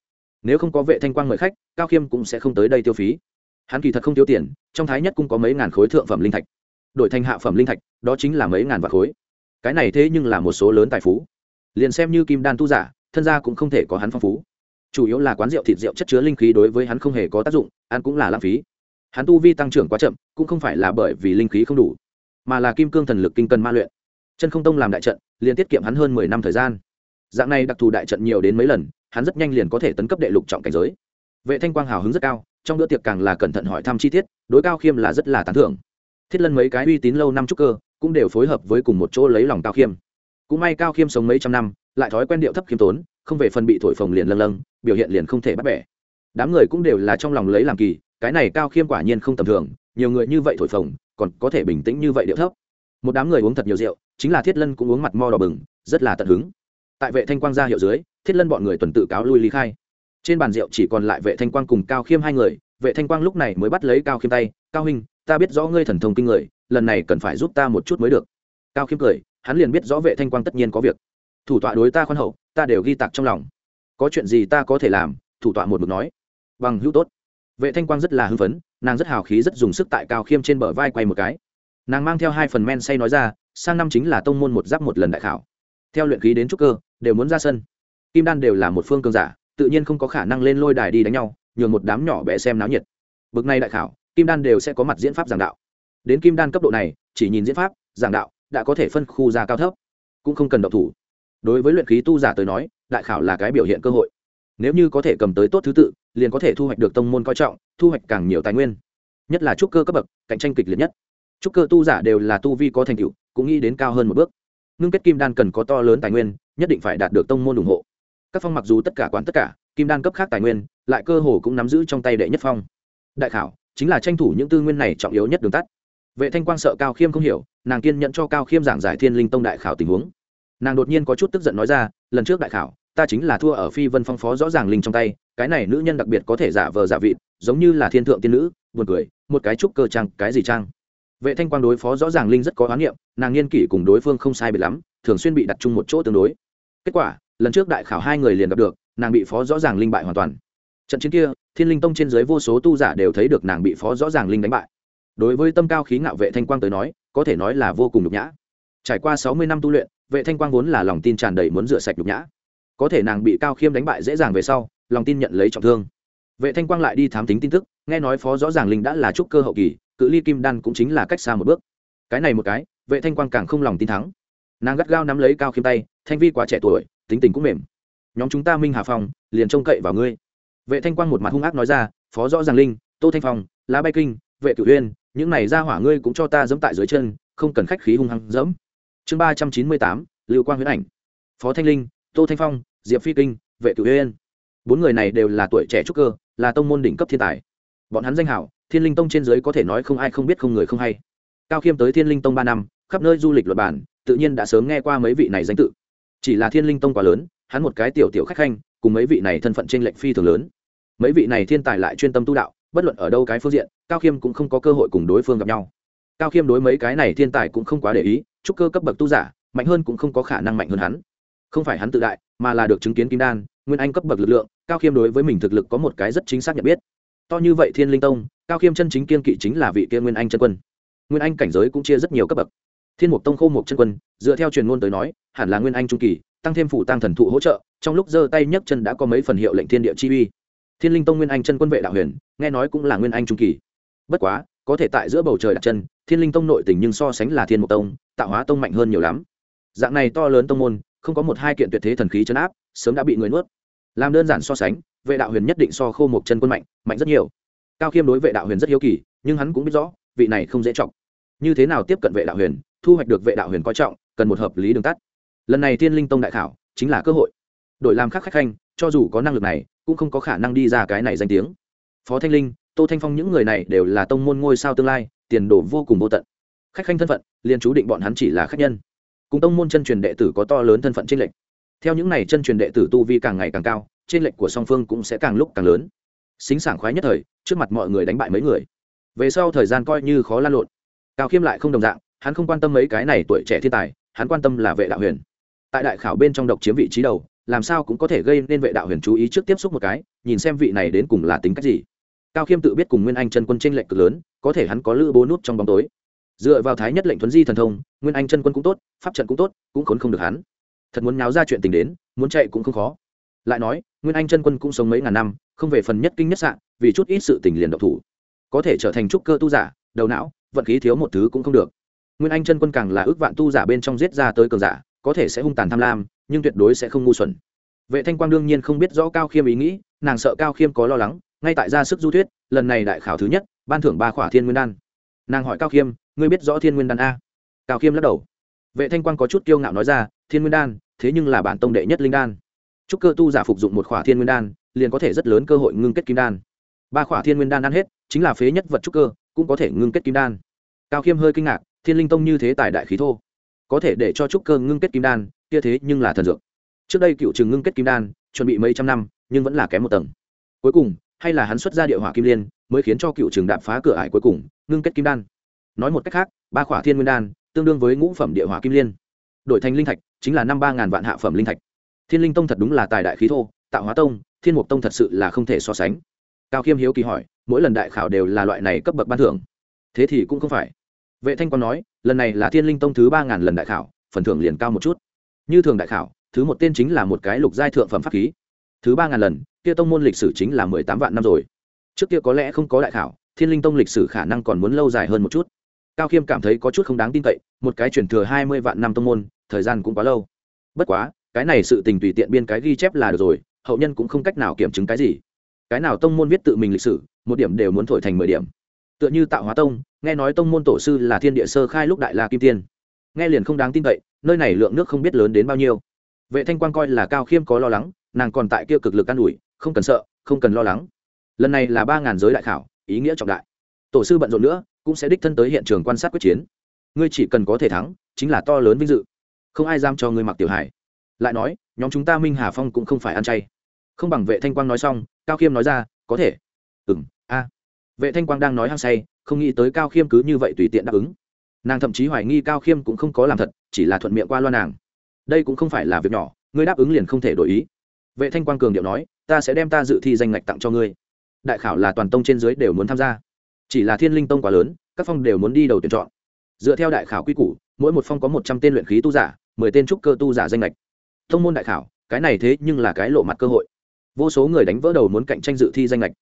Nếu không có vệ thanh quang mời khách, cao khiêm cũng sẽ không tới đây tiêu phí. Hắn kỳ thật không tiêu tiền, trong thái nhất cũng có mấy ngàn khối thượng phẩm linh thạch. Đổi thành hạ phẩm linh thạch, đó chính là mấy ngàn vạn khối. Cái này thế nhưng là một số lớn tài phú. Liền xem như kim đan tu giả, thân gia cũng không thể có hắn phong phú. Chủ yếu là quán rượu thịt rượu chất chứa linh khí đối với hắn không hề có tác dụng, ăn cũng là lãng phí. Hắn tu vi tăng trưởng quá chậm, cũng không phải là bởi vì linh khí không đủ, mà là kim cương thần lực kinh cân ma luyện chân không tông làm đại trận, liền tiết kiệm hắn hơn mười năm thời gian. Dạng này đặc thù đại trận nhiều đến mấy lần, hắn rất nhanh liền có thể tấn cấp đệ lục trọng cảnh giới. Vệ thanh quang hào hứng rất cao, trong bữa tiệc càng là cẩn thận hỏi thăm chi tiết, đối cao khiêm là rất là tán thưởng. Thiết lân mấy cái uy tín lâu năm trúc cơ, cũng đều phối hợp với cùng một chỗ lấy lòng cao khiêm. Cũng may cao khiêm sống mấy trăm năm, lại thói quen điệu thấp khiêm tốn, không về phần bị thổi phồng liền lâng lâng, biểu hiện liền không thể bắt bẻ. Đám người cũng đều là trong lòng lấy làm kỳ, cái này cao khiêm quả nhiên không tầm thường, nhiều người như vậy thổi phồng, còn có thể bình tĩnh như vậy điệu thấp một đám người uống thật nhiều rượu, chính là thiết lân cũng uống mặt mo đỏ bừng, rất là tận hứng. Tại vệ thanh quang ra hiệu dưới, thiết lân bọn người tuần tự cáo lui ly khai. Trên bàn rượu chỉ còn lại vệ thanh quang cùng cao khiêm hai người, vệ thanh quang lúc này mới bắt lấy cao khiêm tay, cao huynh, ta biết rõ ngươi thần thông kinh người, lần này cần phải giúp ta một chút mới được. Cao khiêm cười, hắn liền biết rõ vệ thanh quang tất nhiên có việc. Thủ tọa đối ta khoan hậu, ta đều ghi tạc trong lòng. Có chuyện gì ta có thể làm? Thủ tọa một mực nói. Bằng hữu tốt. Vệ thanh quang rất là hưng phấn, nàng rất hào khí, rất dùng sức tại cao khiêm trên bờ vai quay một cái nàng mang theo hai phần men say nói ra, sang năm chính là tông môn một giáp một lần đại khảo. Theo luyện khí đến trúc cơ, đều muốn ra sân. Kim đan đều là một phương cường giả, tự nhiên không có khả năng lên lôi đài đi đánh nhau, nhường một đám nhỏ bé xem náo nhiệt. Bực này đại khảo, kim đan đều sẽ có mặt diễn pháp giảng đạo. Đến kim đan cấp độ này, chỉ nhìn diễn pháp, giảng đạo, đã có thể phân khu ra cao thấp, cũng không cần độc thủ. Đối với luyện khí tu giả tới nói, đại khảo là cái biểu hiện cơ hội. Nếu như có thể cầm tới tốt thứ tự, liền có thể thu hoạch được tông môn coi trọng, thu hoạch càng nhiều tài nguyên. Nhất là trúc cơ cấp bậc, cạnh tranh kịch liệt nhất trúc cơ tu giả đều là tu vi có thành tựu, cũng nghĩ đến cao hơn một bước. Ngưng kết kim đan cần có to lớn tài nguyên, nhất định phải đạt được tông môn ủng hộ. Các phong mặc dù tất cả quán tất cả, kim đan cấp khác tài nguyên, lại cơ hồ cũng nắm giữ trong tay đệ nhất phong. Đại khảo, chính là tranh thủ những tư nguyên này trọng yếu nhất đường tắt. Vệ thanh quang sợ cao khiêm không hiểu, nàng kiên nhận cho cao khiêm giảng giải thiên linh tông đại khảo tình huống. Nàng đột nhiên có chút tức giận nói ra, lần trước đại khảo, ta chính là thua ở phi vân phong phó rõ ràng linh trong tay, cái này nữ nhân đặc biệt có thể giả vờ giả vị giống như là thiên thượng tiên nữ. Buồn cười, một cái trúc cơ trang, cái gì trang? Vệ thanh quang đối phó rõ ràng linh rất có oán niệm, nàng niên kỷ cùng đối phương không sai biệt lắm, thường xuyên bị đặt chung một chỗ tương đối. Kết quả, lần trước đại khảo hai người liền gặp được, nàng bị phó rõ ràng linh bại hoàn toàn. Trận chiến kia, thiên linh tông trên dưới vô số tu giả đều thấy được nàng bị phó rõ ràng linh đánh bại. Đối với tâm cao khí ngạo vệ thanh quang tới nói, có thể nói là vô cùng nhục nhã. Trải qua sáu mươi năm tu luyện, vệ thanh quang vốn là lòng tin tràn đầy muốn rửa sạch nhục nhã. Có thể nàng bị cao khiêm đánh bại dễ dàng về sau, lòng tin nhận lấy trọng thương. Vệ thanh quang lại đi thám tính tin tức, nghe nói phó rõ ràng linh đã là trúc cơ hậu kỳ cự ly kim đan cũng chính là cách xa một bước. Cái này một cái, vệ thanh quang càng không lòng tin thắng. Nàng gắt gao nắm lấy cao khiêm tay, thanh vi quá trẻ tuổi, tính tình cũng mềm. Nhóm chúng ta minh hà phòng liền trông cậy vào ngươi. Vệ thanh quang một mặt hung ác nói ra, phó rõ ràng linh, tô thanh phong, lá bay kinh, vệ cửu uyên, những này ra hỏa ngươi cũng cho ta dẫm tại dưới chân, không cần khách khí hung hăng dẫm chương ba trăm chín mươi tám, lưu quang huyễn ảnh. Phó thanh linh, tô thanh phong, diệp phi kinh, vệ cửu uyên. Bốn người này đều là tuổi trẻ trúc cơ, là tông môn đỉnh cấp thiên tài. Bọn hắn danh hảo thiên linh tông trên dưới có thể nói không ai không biết không người không hay. Cao khiêm tới thiên linh tông ba năm, khắp nơi du lịch luật bản, tự nhiên đã sớm nghe qua mấy vị này danh tự. Chỉ là thiên linh tông quá lớn, hắn một cái tiểu tiểu khách khanh, cùng mấy vị này thân phận trên lệnh phi thường lớn. Mấy vị này thiên tài lại chuyên tâm tu đạo, bất luận ở đâu cái phương diện, cao khiêm cũng không có cơ hội cùng đối phương gặp nhau. Cao khiêm đối mấy cái này thiên tài cũng không quá để ý, chúc cơ cấp bậc tu giả, mạnh hơn cũng không có khả năng mạnh hơn hắn. Không phải hắn tự đại, mà là được chứng kiến kim đan, nguyên anh cấp bậc lực lượng, cao khiêm đối với mình thực lực có một cái rất chính xác nhận biết to như vậy thiên linh tông, cao khiêm chân chính kiên kỵ chính là vị kia nguyên anh chân quân. Nguyên anh cảnh giới cũng chia rất nhiều cấp bậc. Thiên mục tông khô mục chân quân, dựa theo truyền ngôn tới nói, hẳn là nguyên anh trung kỳ, tăng thêm phủ tăng thần thụ hỗ trợ, trong lúc giơ tay nhấc chân đã có mấy phần hiệu lệnh thiên địa chi uy. Thiên linh tông nguyên anh chân quân vệ đạo huyền, nghe nói cũng là nguyên anh trung kỳ. Bất quá, có thể tại giữa bầu trời đặt chân, thiên linh tông nội tình nhưng so sánh là thiên mục tông, tạo hóa tông mạnh hơn nhiều lắm. Dạng này to lớn tông môn, không có một hai kiện tuyệt thế thần khí chấn áp, sớm đã bị người nuốt làm đơn giản so sánh, vệ đạo huyền nhất định so khô một chân quân mạnh mạnh rất nhiều. Cao khiêm đối vệ đạo huyền rất hiếu kỳ, nhưng hắn cũng biết rõ, vị này không dễ trọng như thế nào tiếp cận vệ đạo huyền, thu hoạch được vệ đạo huyền coi trọng, cần một hợp lý đường tắt. Lần này thiên linh tông đại khảo, chính là cơ hội. Đội làm khác khách khanh, cho dù có năng lực này, cũng không có khả năng đi ra cái này danh tiếng. Phó thanh linh, tô thanh phong những người này đều là tông môn ngôi sao tương lai, tiền đồ vô cùng vô tận. Khách khanh thân phận, liền chú định bọn hắn chỉ là khách nhân. Cùng tông môn chân truyền đệ tử có to lớn thân phận trên lệnh theo những này chân truyền đệ tử tu vi càng ngày càng cao, trên lệnh của song phương cũng sẽ càng lúc càng lớn. Xính sảng khoái nhất thời, trước mặt mọi người đánh bại mấy người. Về sau thời gian coi như khó lan lộn. Cao khiêm lại không đồng dạng, hắn không quan tâm mấy cái này tuổi trẻ thiên tài, hắn quan tâm là vệ đạo huyền. Tại đại khảo bên trong độc chiếm vị trí đầu, làm sao cũng có thể gây nên vệ đạo huyền chú ý trước tiếp xúc một cái, nhìn xem vị này đến cùng là tính cách gì. Cao khiêm tự biết cùng nguyên anh chân quân tranh lệch cực lớn, có thể hắn có lữ bố nút trong bóng tối. Dựa vào thái nhất lệnh thuấn di thần thông, nguyên anh chân quân cũng tốt, pháp trận cũng tốt, cũng khốn không được hắn thật muốn nháo ra chuyện tình đến, muốn chạy cũng không khó. Lại nói, nguyên anh chân quân cũng sống mấy ngàn năm, không về phần nhất kinh nhất sạn vì chút ít sự tình liền độc thủ. Có thể trở thành trúc cơ tu giả, đầu não, vận khí thiếu một thứ cũng không được. Nguyên anh chân quân càng là ước vạn tu giả bên trong giết ra tới cường giả, có thể sẽ hung tàn tham lam, nhưng tuyệt đối sẽ không ngu xuẩn. Vệ thanh quang đương nhiên không biết rõ cao khiêm ý nghĩ, nàng sợ cao khiêm có lo lắng, ngay tại ra sức du thuyết, lần này đại khảo thứ nhất, ban thưởng ba khỏa thiên nguyên đan. Nàng hỏi cao khiêm, ngươi biết rõ thiên nguyên đan a? Cao khiêm lắc đầu vệ thanh quang có chút kiêu ngạo nói ra, thiên nguyên đan, thế nhưng là bản tông đệ nhất linh đan. Chúc cơ tu giả phục dụng một khỏa thiên nguyên đan, liền có thể rất lớn cơ hội ngưng kết kim đan. Ba khỏa thiên nguyên đan ăn hết, chính là phế nhất vật trúc cơ, cũng có thể ngưng kết kim đan. Cao khiêm hơi kinh ngạc, thiên linh tông như thế tài đại khí thô, có thể để cho trúc cơ ngưng kết kim đan, kia thế nhưng là thần dược. Trước đây cựu trường ngưng kết kim đan, chuẩn bị mấy trăm năm, nhưng vẫn là kém một tầng. Cuối cùng, hay là hắn xuất ra địa hỏa kim liên, mới khiến cho cựu trường đạp phá cửa ải cuối cùng, ngưng kết kim đan. Nói một cách khác, ba khỏa thiên nguyên đan tương đương với ngũ phẩm địa hỏa kim liên. Đổi thành linh thạch, chính là năm ba ngàn vạn hạ phẩm linh thạch. Thiên linh tông thật đúng là tài đại khí thô, tạo hóa tông, thiên mục tông thật sự là không thể so sánh. Cao khiêm hiếu kỳ hỏi, mỗi lần đại khảo đều là loại này cấp bậc ban thưởng? Thế thì cũng không phải. Vệ thanh quan nói, lần này là thiên linh tông thứ ba ngàn lần đại khảo, phần thưởng liền cao một chút. Như thường đại khảo, thứ một tên chính là một cái lục giai thượng phẩm pháp khí. Thứ ba ngàn lần, kia tông môn lịch sử chính là mười tám vạn năm rồi. Trước kia có lẽ không có đại khảo, thiên linh tông lịch sử khả năng còn muốn lâu dài hơn một chút cao khiêm cảm thấy có chút không đáng tin cậy, một cái chuyển thừa hai mươi vạn năm tông môn, thời gian cũng quá lâu. Bất quá, cái này sự tình tùy tiện biên cái ghi chép là được rồi, hậu nhân cũng không cách nào kiểm chứng cái gì. Cái nào tông môn viết tự mình lịch sử, một điểm đều muốn thổi thành mười điểm. Tựa như tạo hóa tông, nghe nói tông môn tổ sư là thiên địa sơ khai lúc đại la kim tiên. Nghe liền không đáng tin cậy, nơi này lượng nước không biết lớn đến bao nhiêu. Vệ thanh quan coi là cao khiêm có lo lắng, nàng còn tại kia cực lực an ủi, không cần sợ, không cần lo lắng. Lần này là ba ngàn giới đại khảo, ý nghĩa trọng đại. Tổ sư bận rộn nữa cũng sẽ đích thân tới hiện trường quan sát quyết chiến. Ngươi chỉ cần có thể thắng, chính là to lớn vinh dự. Không ai dám cho ngươi mặc tiểu hải lại nói, nhóm chúng ta minh hà phong cũng không phải ăn chay. Không bằng vệ thanh quang nói xong, cao khiêm nói ra, có thể. Ừ m a. Vệ thanh quang đang nói hăng say, không nghĩ tới cao khiêm cứ như vậy tùy tiện đáp ứng. Nàng thậm chí hoài nghi cao khiêm cũng không có làm thật, chỉ là thuận miệng qua loa nàng. Đây cũng không phải là việc nhỏ, ngươi đáp ứng liền không thể đổi ý. Vệ thanh quang cường điệu nói, ta sẽ đem ta dự thi danh ngạch tặng cho ngươi. Đại khảo là toàn tông trên dưới đều muốn tham gia chỉ là thiên linh tông quá lớn, các phong đều muốn đi đầu tuyển chọn. Dựa theo đại khảo quy củ, mỗi một phong có một trăm tên luyện khí tu giả, mười tên trúc cơ tu giả danh lệch thông môn đại khảo, cái này thế nhưng là cái lộ mặt cơ hội. Vô số người đánh vỡ đầu muốn cạnh tranh dự thi danh lệch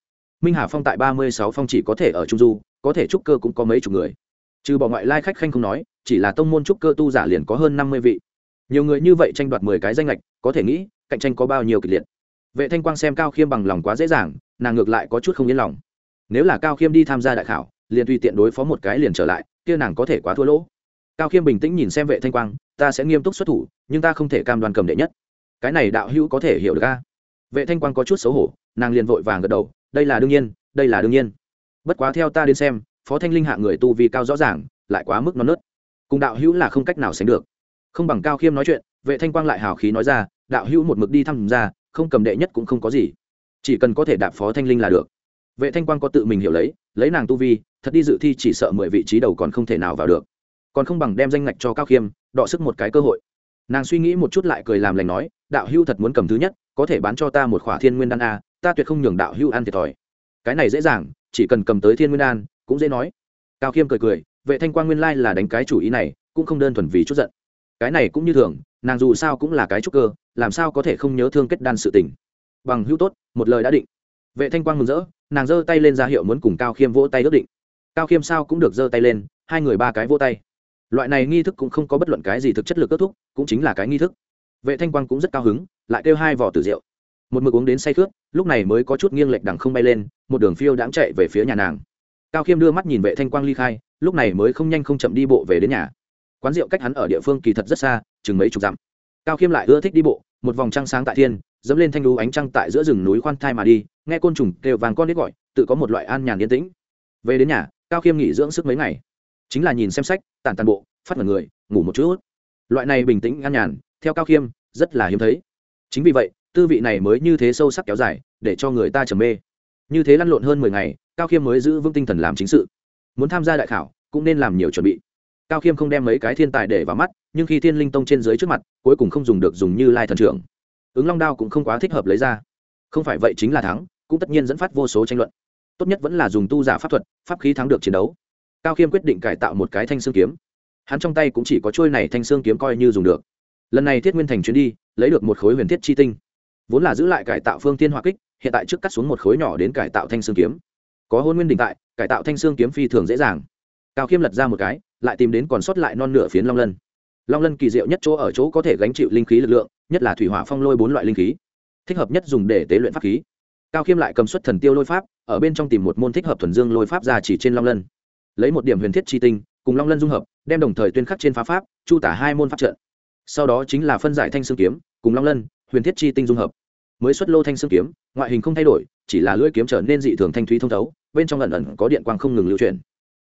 minh hà phong tại ba mươi sáu phong chỉ có thể ở trung du, có thể trúc cơ cũng có mấy chục người. Trừ bỏ ngoại lai khách khanh không nói, chỉ là tông môn trúc cơ tu giả liền có hơn năm mươi vị. Nhiều người như vậy tranh đoạt mười cái danh lệch có thể nghĩ, cạnh tranh có bao nhiêu kịch liệt. Vệ thanh quang xem cao khiêm bằng lòng quá dễ dàng, nàng ngược lại có chút không yên lòng nếu là cao khiêm đi tham gia đại khảo, liền tùy tiện đối phó một cái liền trở lại, kia nàng có thể quá thua lỗ. Cao khiêm bình tĩnh nhìn xem vệ thanh quang, ta sẽ nghiêm túc xuất thủ, nhưng ta không thể cam đoan cầm đệ nhất. Cái này đạo hữu có thể hiểu được ca vệ thanh quang có chút xấu hổ, nàng liền vội vàng gật đầu, đây là đương nhiên, đây là đương nhiên. Bất quá theo ta đến xem, phó thanh linh hạ người tu vì cao rõ ràng, lại quá mức non nớt. Cùng đạo hữu là không cách nào sánh được. Không bằng cao khiêm nói chuyện, vệ thanh quang lại hào khí nói ra, đạo hữu một mực đi thăm ra không cầm đệ nhất cũng không có gì. Chỉ cần có thể đạp phó thanh linh là được vệ thanh quang có tự mình hiểu lấy lấy nàng tu vi, thật đi dự thi chỉ sợ mười vị trí đầu còn không thể nào vào được. Còn không bằng đem danh ngạch cho cao khiêm, đọ sức một cái cơ hội. Nàng suy nghĩ một chút lại cười làm lành nói, đạo hưu thật muốn cầm thứ nhất, có thể bán cho ta một khỏa thiên nguyên đan a ta tuyệt không nhường đạo hưu ăn thiệt thòi. Cái này dễ dàng, chỉ cần cầm tới thiên nguyên đan, cũng dễ nói. Cao khiêm cười cười, vệ thanh Quang nguyên lai là đánh cái chủ ý này, cũng không đơn thuần vì chút giận. Cái này cũng như thường, nàng dù sao cũng là cái trúc cơ, làm sao có thể không nhớ thương kết đan sự tình. Bằng hữu tốt, một lời đã định. Vệ thanh quang mừng rỡ nàng giơ tay lên ra hiệu muốn cùng cao khiêm vỗ tay ước định cao khiêm sao cũng được giơ tay lên hai người ba cái vỗ tay loại này nghi thức cũng không có bất luận cái gì thực chất lực kết thúc cũng chính là cái nghi thức vệ thanh quang cũng rất cao hứng lại kêu hai vỏ tử rượu một mực uống đến say khướt lúc này mới có chút nghiêng lệch đằng không bay lên một đường phiêu đãng chạy về phía nhà nàng cao khiêm đưa mắt nhìn vệ thanh quang ly khai lúc này mới không nhanh không chậm đi bộ về đến nhà quán rượu cách hắn ở địa phương kỳ thật rất xa chừng mấy chục dặm cao khiêm lại ưa thích đi bộ một vòng trăng sáng tại thiên dẫm lên thanh lưu ánh trăng tại giữa rừng núi khoan thai mà đi nghe côn trùng kêu vàng con đít gọi, tự có một loại an nhàn yên tĩnh. Về đến nhà, cao khiêm nghỉ dưỡng sức mấy ngày. Chính là nhìn xem sách, tản tàn bộ, phát mật người, ngủ một chút. Loại này bình tĩnh an nhàn, theo cao khiêm, rất là hiếm thấy. Chính vì vậy, tư vị này mới như thế sâu sắc kéo dài, để cho người ta trầm mê. Như thế lăn lộn hơn mười ngày, cao khiêm mới giữ vững tinh thần làm chính sự. Muốn tham gia đại khảo, cũng nên làm nhiều chuẩn bị. Cao khiêm không đem mấy cái thiên tài để vào mắt, nhưng khi thiên linh tông trên dưới trước mặt, cuối cùng không dùng được dùng như lai thần trưởng. Ứng long đao cũng không quá thích hợp lấy ra. Không phải vậy chính là thắng cũng tất nhiên dẫn phát vô số tranh luận. Tốt nhất vẫn là dùng tu giả pháp thuật, pháp khí thắng được chiến đấu. Cao khiêm quyết định cải tạo một cái thanh xương kiếm. Hắn trong tay cũng chỉ có trôi này thanh xương kiếm coi như dùng được. Lần này thiết nguyên thành chuyến đi, lấy được một khối huyền thiết chi tinh. Vốn là giữ lại cải tạo phương tiên hoa kích, hiện tại trước cắt xuống một khối nhỏ đến cải tạo thanh xương kiếm. Có hôn nguyên đình tại, cải tạo thanh xương kiếm phi thường dễ dàng. Cao khiêm lật ra một cái, lại tìm đến còn sót lại non nửa phiến long lân. Long lân kỳ diệu nhất chỗ ở chỗ có thể gánh chịu linh khí lực lượng, nhất là thủy hỏa phong lôi bốn loại linh khí. Thích hợp nhất dùng để tế luyện pháp khí cao khiêm lại cầm suất thần tiêu lôi pháp, ở bên trong tìm một môn thích hợp thuần dương lôi pháp ra chỉ trên long lân. Lấy một điểm huyền thiết chi tinh, cùng long lân dung hợp, đem đồng thời tuyên khắc trên phá pháp, chu tả hai môn pháp trận. Sau đó chính là phân giải thanh xương kiếm, cùng long lân, huyền thiết chi tinh dung hợp. Mới xuất lô thanh xương kiếm, ngoại hình không thay đổi, chỉ là lưỡi kiếm trở nên dị thường thanh thúy thông thấu, bên trong lần ẩn có điện quang không ngừng lưu chuyển.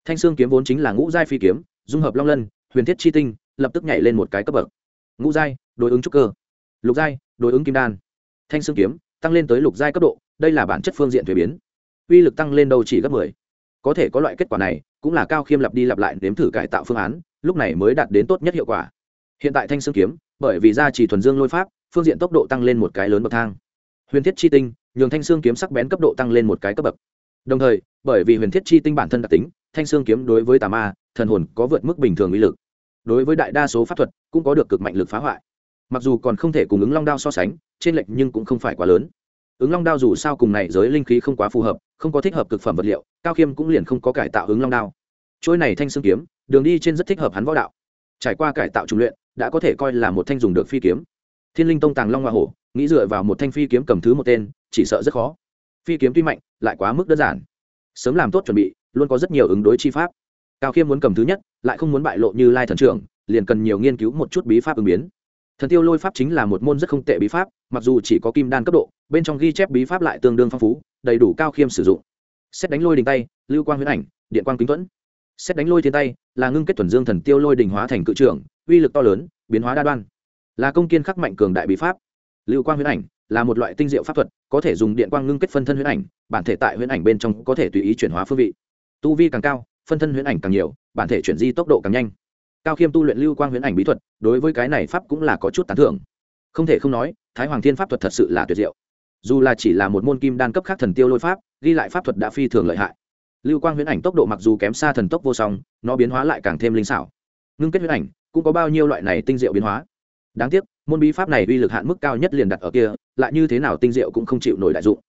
Thanh xương kiếm vốn chính là ngũ giai phi kiếm, dung hợp long lân, huyền thiết chi tinh, lập tức nhảy lên một cái cấp bậc. Ngũ giai, đối ứng trúc cơ. Lục giai, đối ứng kim đan. Thanh xương kiếm tăng lên tới lục giai cấp độ, đây là bản chất phương diện thuế biến. Uy lực tăng lên đâu chỉ gấp mười. Có thể có loại kết quả này, cũng là cao khiêm lặp đi lặp lại nếm thử cải tạo phương án, lúc này mới đạt đến tốt nhất hiệu quả. Hiện tại thanh xương kiếm, bởi vì gia trì thuần dương lôi pháp, phương diện tốc độ tăng lên một cái lớn bậc thang. Huyền thiết chi tinh, nhường thanh xương kiếm sắc bén cấp độ tăng lên một cái cấp bậc. Đồng thời, bởi vì huyền thiết chi tinh bản thân đặc tính, thanh xương kiếm đối với tà ma, thần hồn có vượt mức bình thường uy lực. Đối với đại đa số pháp thuật, cũng có được cực mạnh lực phá hoại mặc dù còn không thể cùng ứng long đao so sánh, trên lệnh nhưng cũng không phải quá lớn. Ứng long đao dù sao cùng này giới linh khí không quá phù hợp, không có thích hợp cực phẩm vật liệu, cao khiêm cũng liền không có cải tạo ứng long đao. Chuỗi này thanh xương kiếm, đường đi trên rất thích hợp hắn võ đạo. Trải qua cải tạo trung luyện, đã có thể coi là một thanh dùng được phi kiếm. Thiên linh tông tàng long hoa hổ, nghĩ dựa vào một thanh phi kiếm cầm thứ một tên, chỉ sợ rất khó. Phi kiếm tuy mạnh, lại quá mức đơn giản. Sớm làm tốt chuẩn bị, luôn có rất nhiều ứng đối chi pháp. Cao khiêm muốn cầm thứ nhất, lại không muốn bại lộ như lai thần trưởng, liền cần nhiều nghiên cứu một chút bí pháp ứng biến thần tiêu lôi pháp chính là một môn rất không tệ bí pháp, mặc dù chỉ có kim đan cấp độ, bên trong ghi chép bí pháp lại tương đương phong phú, đầy đủ cao khiêm sử dụng. Xét đánh lôi đình tay, lưu quang huyễn ảnh, điện quang kính thuẫn xét đánh lôi thiên tay, là ngưng kết thuần dương thần tiêu lôi đình hóa thành cự trưởng, uy lực to lớn, biến hóa đa đoan. Là công kiên khắc mạnh cường đại bí pháp. Lưu quang huyễn ảnh, là một loại tinh diệu pháp thuật, có thể dùng điện quang ngưng kết phân thân huyễn ảnh, bản thể tại huyễn ảnh bên trong có thể tùy ý chuyển hóa phương vị. Tu vi càng cao, phân thân huyễn ảnh càng nhiều, bản thể chuyển di tốc độ càng nhanh cao khiêm tu luyện lưu quang huyễn ảnh bí thuật, đối với cái này pháp cũng là có chút tán thưởng. Không thể không nói, thái hoàng thiên pháp thuật thật sự là tuyệt diệu. Dù là chỉ là một môn kim đan cấp khác thần tiêu lôi pháp, ghi lại pháp thuật đã phi thường lợi hại. Lưu quang huyễn ảnh tốc độ mặc dù kém xa thần tốc vô song, nó biến hóa lại càng thêm linh xảo. Ngưng kết huyễn ảnh, cũng có bao nhiêu loại này tinh diệu biến hóa. Đáng tiếc, môn bí pháp này uy lực hạn mức cao nhất liền đặt ở kia, lại như thế nào tinh diệu cũng không chịu nổi đại dụng.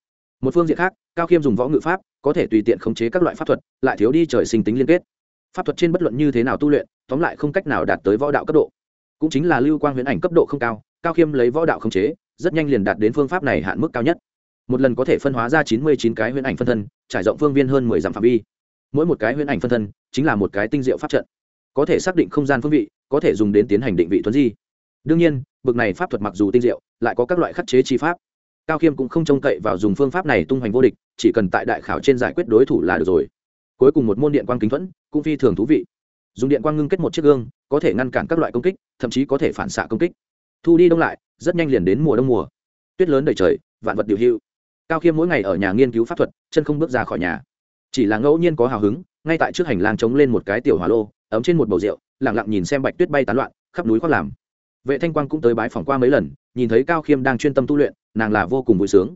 Một phương diện khác, cao khiêm dùng võ ngự pháp, có thể tùy tiện khống chế các loại pháp thuật, lại thiếu đi trời sinh tính liên kết pháp thuật trên bất luận như thế nào tu luyện, tóm lại không cách nào đạt tới võ đạo cấp độ. Cũng chính là lưu quang huyễn ảnh cấp độ không cao cao khiêm lấy võ đạo không chế, rất nhanh liền đạt đến phương pháp này hạn mức cao nhất. Một lần có thể phân hóa ra chín mươi chín cái huyễn ảnh phân thân, trải rộng phương viên hơn mười dặm phạm vi. Mỗi một cái huyễn ảnh phân thân chính là một cái tinh diệu pháp trận. Có thể xác định không gian phương vị, có thể dùng đến tiến hành định vị thuấn di. Đương nhiên, bực này pháp thuật mặc dù tinh diệu, lại có các loại khắc chế chi pháp. Cao khiêm cũng không trông cậy vào dùng phương pháp này tung hoành vô địch, chỉ cần tại đại khảo trên giải quyết đối thủ là được rồi cuối cùng một môn điện quang kính thuẫn, cũng phi thường thú vị. Dùng điện quang ngưng kết một chiếc gương, có thể ngăn cản các loại công kích, thậm chí có thể phản xạ công kích. Thu đi đông lại, rất nhanh liền đến mùa đông mùa. Tuyết lớn đầy trời, vạn vật điều hưu cao khiêm mỗi ngày ở nhà nghiên cứu pháp thuật, chân không bước ra khỏi nhà. Chỉ là ngẫu nhiên có hào hứng, ngay tại trước hành lang chống lên một cái tiểu hỏa lô, ấm trên một bầu rượu lẳng lặng nhìn xem bạch tuyết bay tán loạn, khắp núi khoác làm. Vệ thanh quang cũng tới bái phỏng qua mấy lần, nhìn thấy cao khiêm đang chuyên tâm tu luyện, nàng là vô cùng vui sướng.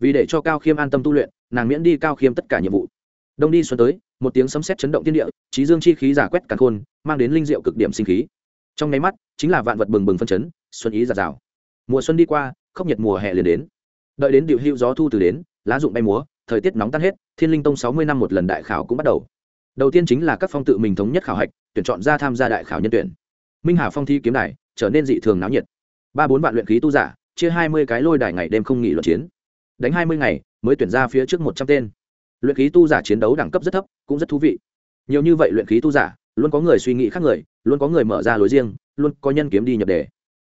Vì để cho cao khiêm an tâm tu luyện, nàng miễn đi cao khiêm tất cả nhiệm vụ. Đông đi xuân tới một tiếng sấm sét chấn động thiên địa, trí dương chi khí giả quét càn khôn, mang đến linh diệu cực điểm sinh khí. Trong nháy mắt, chính là vạn vật bừng bừng phân chấn, xuân ý giạt rào. Mùa xuân đi qua, khốc nhiệt mùa hè liền đến. Đợi đến điệu hữu gió thu từ đến, lá rụng bay múa, thời tiết nóng tan hết, thiên linh tông sáu mươi năm một lần đại khảo cũng bắt đầu. Đầu tiên chính là các phong tự mình thống nhất khảo hạch, tuyển chọn ra tham gia đại khảo nhân tuyển. Minh hà phong thi kiếm đài, trở nên dị thường náo nhiệt. Ba bốn vạn luyện khí tu giả, chia hai mươi cái lôi đài ngày đêm không nghỉ luận chiến. Đánh hai mươi ngày, mới tuyển ra phía trước một trăm tên luyện khí tu giả chiến đấu đẳng cấp rất thấp, cũng rất thú vị. Nhiều như vậy luyện khí tu giả, luôn có người suy nghĩ khác người, luôn có người mở ra lối riêng, luôn có nhân kiếm đi nhập đề.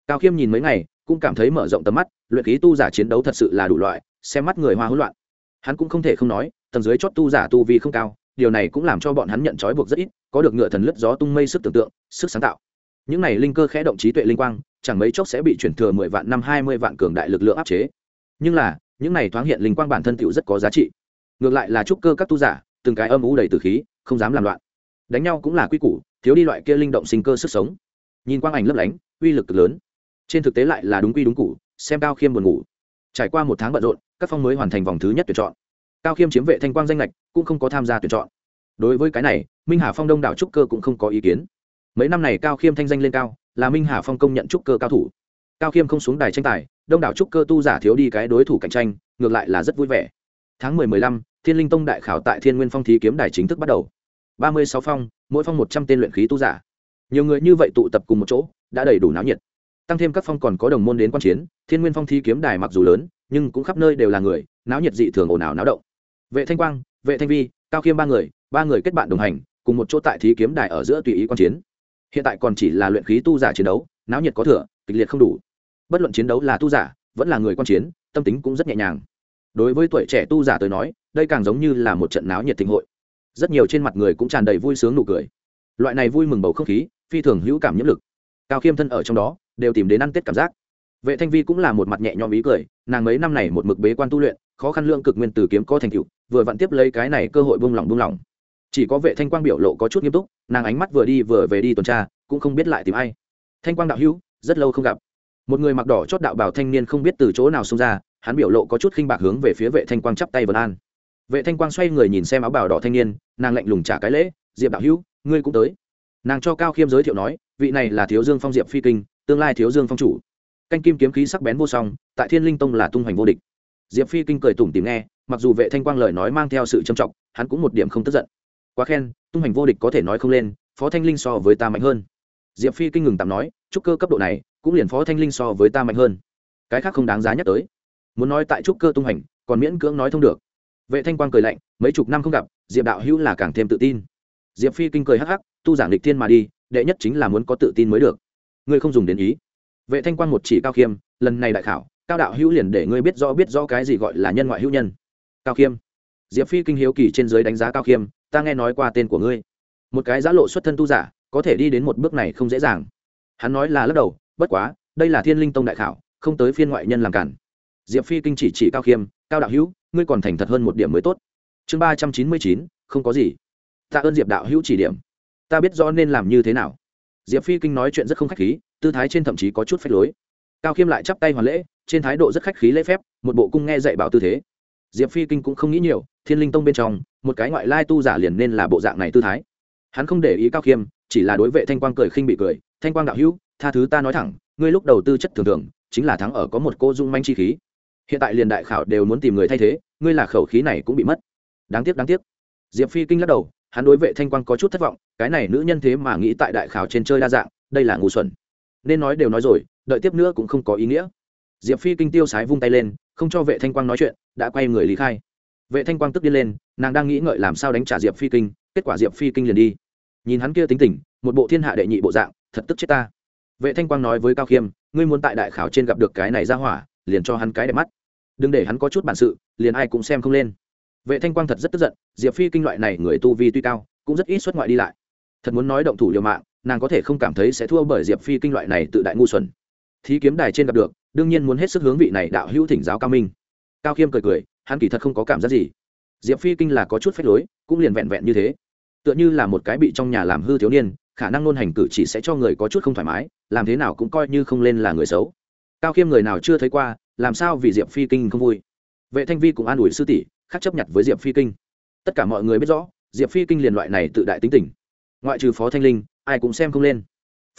Cao khiêm nhìn mấy ngày, cũng cảm thấy mở rộng tầm mắt, luyện khí tu giả chiến đấu thật sự là đủ loại, xem mắt người hoa hỗn loạn. Hắn cũng không thể không nói, tầng dưới chót tu giả tu vi không cao, điều này cũng làm cho bọn hắn nhận trói buộc rất ít, có được ngựa thần lướt gió tung mây sức tưởng tượng, sức sáng tạo. Những này linh cơ khẽ động trí tuệ linh quang, chẳng mấy chốc sẽ bị chuyển thừa mười vạn năm, hai mươi vạn cường đại lực lượng áp chế. Nhưng là, những này thoáng hiện linh quang bản thân tựu rất có giá trị ngược lại là trúc cơ các tu giả, từng cái âm ú đầy từ khí, không dám làm loạn. Đánh nhau cũng là quy củ, thiếu đi loại kia linh động sinh cơ sức sống. Nhìn quang ảnh lấp lánh, uy lực cực lớn. Trên thực tế lại là đúng quy đúng cụ xem cao khiêm buồn ngủ. Trải qua một tháng bận rộn, các phong mới hoàn thành vòng thứ nhất tuyển chọn. Cao khiêm chiếm vệ thanh quang danh lệch cũng không có tham gia tuyển chọn. Đối với cái này, minh hà phong đông đảo trúc cơ cũng không có ý kiến. Mấy năm này cao khiêm thanh danh lên cao, là minh hà phong công nhận trúc cơ cao thủ. Cao khiêm không xuống đài tranh tài, đông đảo trúc cơ tu giả thiếu đi cái đối thủ cạnh tranh, ngược lại là rất vui vẻ tháng mười mười lăm, thiên linh tông đại khảo tại thiên nguyên phong thí kiếm đài chính thức bắt đầu. Ba mươi sáu phong, mỗi phong một trăm tên luyện khí tu giả. Nhiều người như vậy tụ tập cùng một chỗ, đã đầy đủ náo nhiệt. Tăng thêm các phong còn có đồng môn đến quan chiến, thiên nguyên phong thi kiếm đài mặc dù lớn, nhưng cũng khắp nơi đều là người, náo nhiệt dị thường ồn ào náo động. Vệ thanh quang, vệ thanh vi, cao khiêm ba người ba người kết bạn đồng hành, cùng một chỗ tại thí kiếm đài ở giữa tùy ý quan chiến. Hiện tại còn chỉ là luyện khí tu giả chiến đấu, náo nhiệt có thừa, kịch liệt không đủ. Bất luận chiến đấu là tu giả, vẫn là người quan chiến, tâm tính cũng rất nhẹ nhàng đối với tuổi trẻ tu giả tới nói, đây càng giống như là một trận náo nhiệt thịnh hội. Rất nhiều trên mặt người cũng tràn đầy vui sướng nụ cười. Loại này vui mừng bầu không khí, phi thường hữu cảm nhiễm lực. Cao khiêm thân ở trong đó, đều tìm đến ăn tết cảm giác. Vệ thanh vi cũng là một mặt nhẹ nhõm ý cười, nàng mấy năm này một mực bế quan tu luyện, khó khăn lượng cực nguyên từ kiếm có thành tựu, vừa vặn tiếp lấy cái này cơ hội buông lỏng buông lỏng. Chỉ có vệ thanh quang biểu lộ có chút nghiêm túc, nàng ánh mắt vừa đi vừa về đi tuần tra, cũng không biết lại tìm ai. Thanh quang đạo hữu, rất lâu không gặp. Một người mặc đỏ chót đạo bảo thanh niên không biết từ chỗ nào xông ra hắn biểu lộ có chút khinh bạc hướng về phía vệ thanh quang chắp tay vân an. Vệ thanh quang xoay người nhìn xem áo bào đỏ thanh niên, nàng lạnh lùng trả cái lễ, diệp đạo hữu, ngươi cũng tới. Nàng cho cao khiêm giới thiệu nói, vị này là thiếu dương phong diệp phi kinh, tương lai thiếu dương phong chủ. Canh kim kiếm khí sắc bén vô song, tại thiên linh tông là tung hoành vô địch. Diệp phi kinh cười tủm tìm nghe, mặc dù vệ thanh quang lời nói mang theo sự trầm trọng, hắn cũng một điểm không tức giận. Quá khen, tung hoành vô địch có thể nói không lên, phó thanh linh so với ta mạnh hơn. Diệp phi kinh ngừng tạm nói, trúc cơ cấp độ này, cũng liền phó thanh linh so với ta mạnh hơn. Cái khác không đáng giá nhắc tới muốn nói tại trúc cơ tung hành, còn miễn cưỡng nói thông được. Vệ thanh quang cười lạnh, mấy chục năm không gặp, diệp đạo hữu là càng thêm tự tin. Diệp phi kinh cười hắc hắc, tu giảng lịch thiên mà đi, đệ nhất chính là muốn có tự tin mới được. Ngươi không dùng đến ý. Vệ thanh quang một chỉ cao khiêm, lần này đại khảo, cao đạo hữu liền để ngươi biết rõ biết rõ cái gì gọi là nhân ngoại hữu nhân. Cao khiêm. Diệp phi kinh hiếu kỳ trên giới đánh giá cao khiêm, ta nghe nói qua tên của ngươi. Một cái giã lộ xuất thân tu giả, có thể đi đến một bước này không dễ dàng. Hắn nói là lắc đầu, bất quá, đây là thiên linh tông đại khảo, không tới phiên ngoại nhân làm cản diệp phi kinh chỉ chỉ cao khiêm, cao đạo hữu, ngươi còn thành thật hơn một điểm mới tốt. Chương ba trăm chín mươi chín, không có gì. Tạ ơn diệp đạo hữu chỉ điểm. Ta biết rõ nên làm như thế nào. Diệp phi kinh nói chuyện rất không khách khí, tư thái trên thậm chí có chút phách lối. Cao khiêm lại chắp tay hoàn lễ, trên thái độ rất khách khí lễ phép, một bộ cung nghe dạy bảo tư thế. Diệp phi kinh cũng không nghĩ nhiều, thiên linh tông bên trong, một cái ngoại lai tu giả liền nên là bộ dạng này tư thái. Hắn không để ý cao khiêm, chỉ là đối vệ thanh quang cười khinh bị cười, thanh quang đạo hữu, tha thứ ta nói thẳng, ngươi lúc đầu tư chất thường thường, chính là thắng ở có một cô dung manh chi khí hiện tại liền đại khảo đều muốn tìm người thay thế, ngươi là khẩu khí này cũng bị mất. Đáng tiếc đáng tiếc. Diệp phi kinh lắc đầu, hắn đối vệ thanh quang có chút thất vọng, cái này nữ nhân thế mà nghĩ tại đại khảo trên chơi đa dạng, đây là ngu xuẩn. Nên nói đều nói rồi, đợi tiếp nữa cũng không có ý nghĩa. Diệp phi kinh tiêu sái vung tay lên, không cho vệ thanh quang nói chuyện, đã quay người lý khai. Vệ thanh quang tức đi lên, nàng đang nghĩ ngợi làm sao đánh trả diệp phi kinh, kết quả diệp phi kinh liền đi. Nhìn hắn kia tính tình, một bộ thiên hạ đệ nhị bộ dạng, thật tức chết ta. Vệ thanh quang nói với cao khiêm, ngươi muốn tại đại khảo trên gặp được cái này ra hỏa liền cho hắn cái đẹp mắt. Đừng để hắn có chút bản sự, liền ai cũng xem không lên. Vệ thanh quang thật rất tức giận, diệp phi kinh loại này người tu vi tuy cao, cũng rất ít xuất ngoại đi lại. Thật muốn nói động thủ liều mạng, nàng có thể không cảm thấy sẽ thua bởi diệp phi kinh loại này tự đại ngu xuẩn. Thí kiếm đài trên gặp được, đương nhiên muốn hết sức hướng vị này đạo hữu thỉnh giáo cao minh. Cao khiêm cười cười, hắn kỳ thật không có cảm giác gì. Diệp phi kinh là có chút phách lối, cũng liền vẹn vẹn như thế. Tựa như là một cái bị trong nhà làm hư thiếu niên, khả năng ngôn hành cử chỉ sẽ cho người có chút không thoải mái, làm thế nào cũng coi như không lên là người xấu cao khiêm người nào chưa thấy qua, làm sao vì diệp phi kinh không vui? Vệ thanh vi cũng an ủi sư tỷ khác chấp nhận với diệp phi kinh. Tất cả mọi người biết rõ, diệp phi kinh liền loại này tự đại tính tình. Ngoại trừ phó thanh linh, ai cũng xem không lên.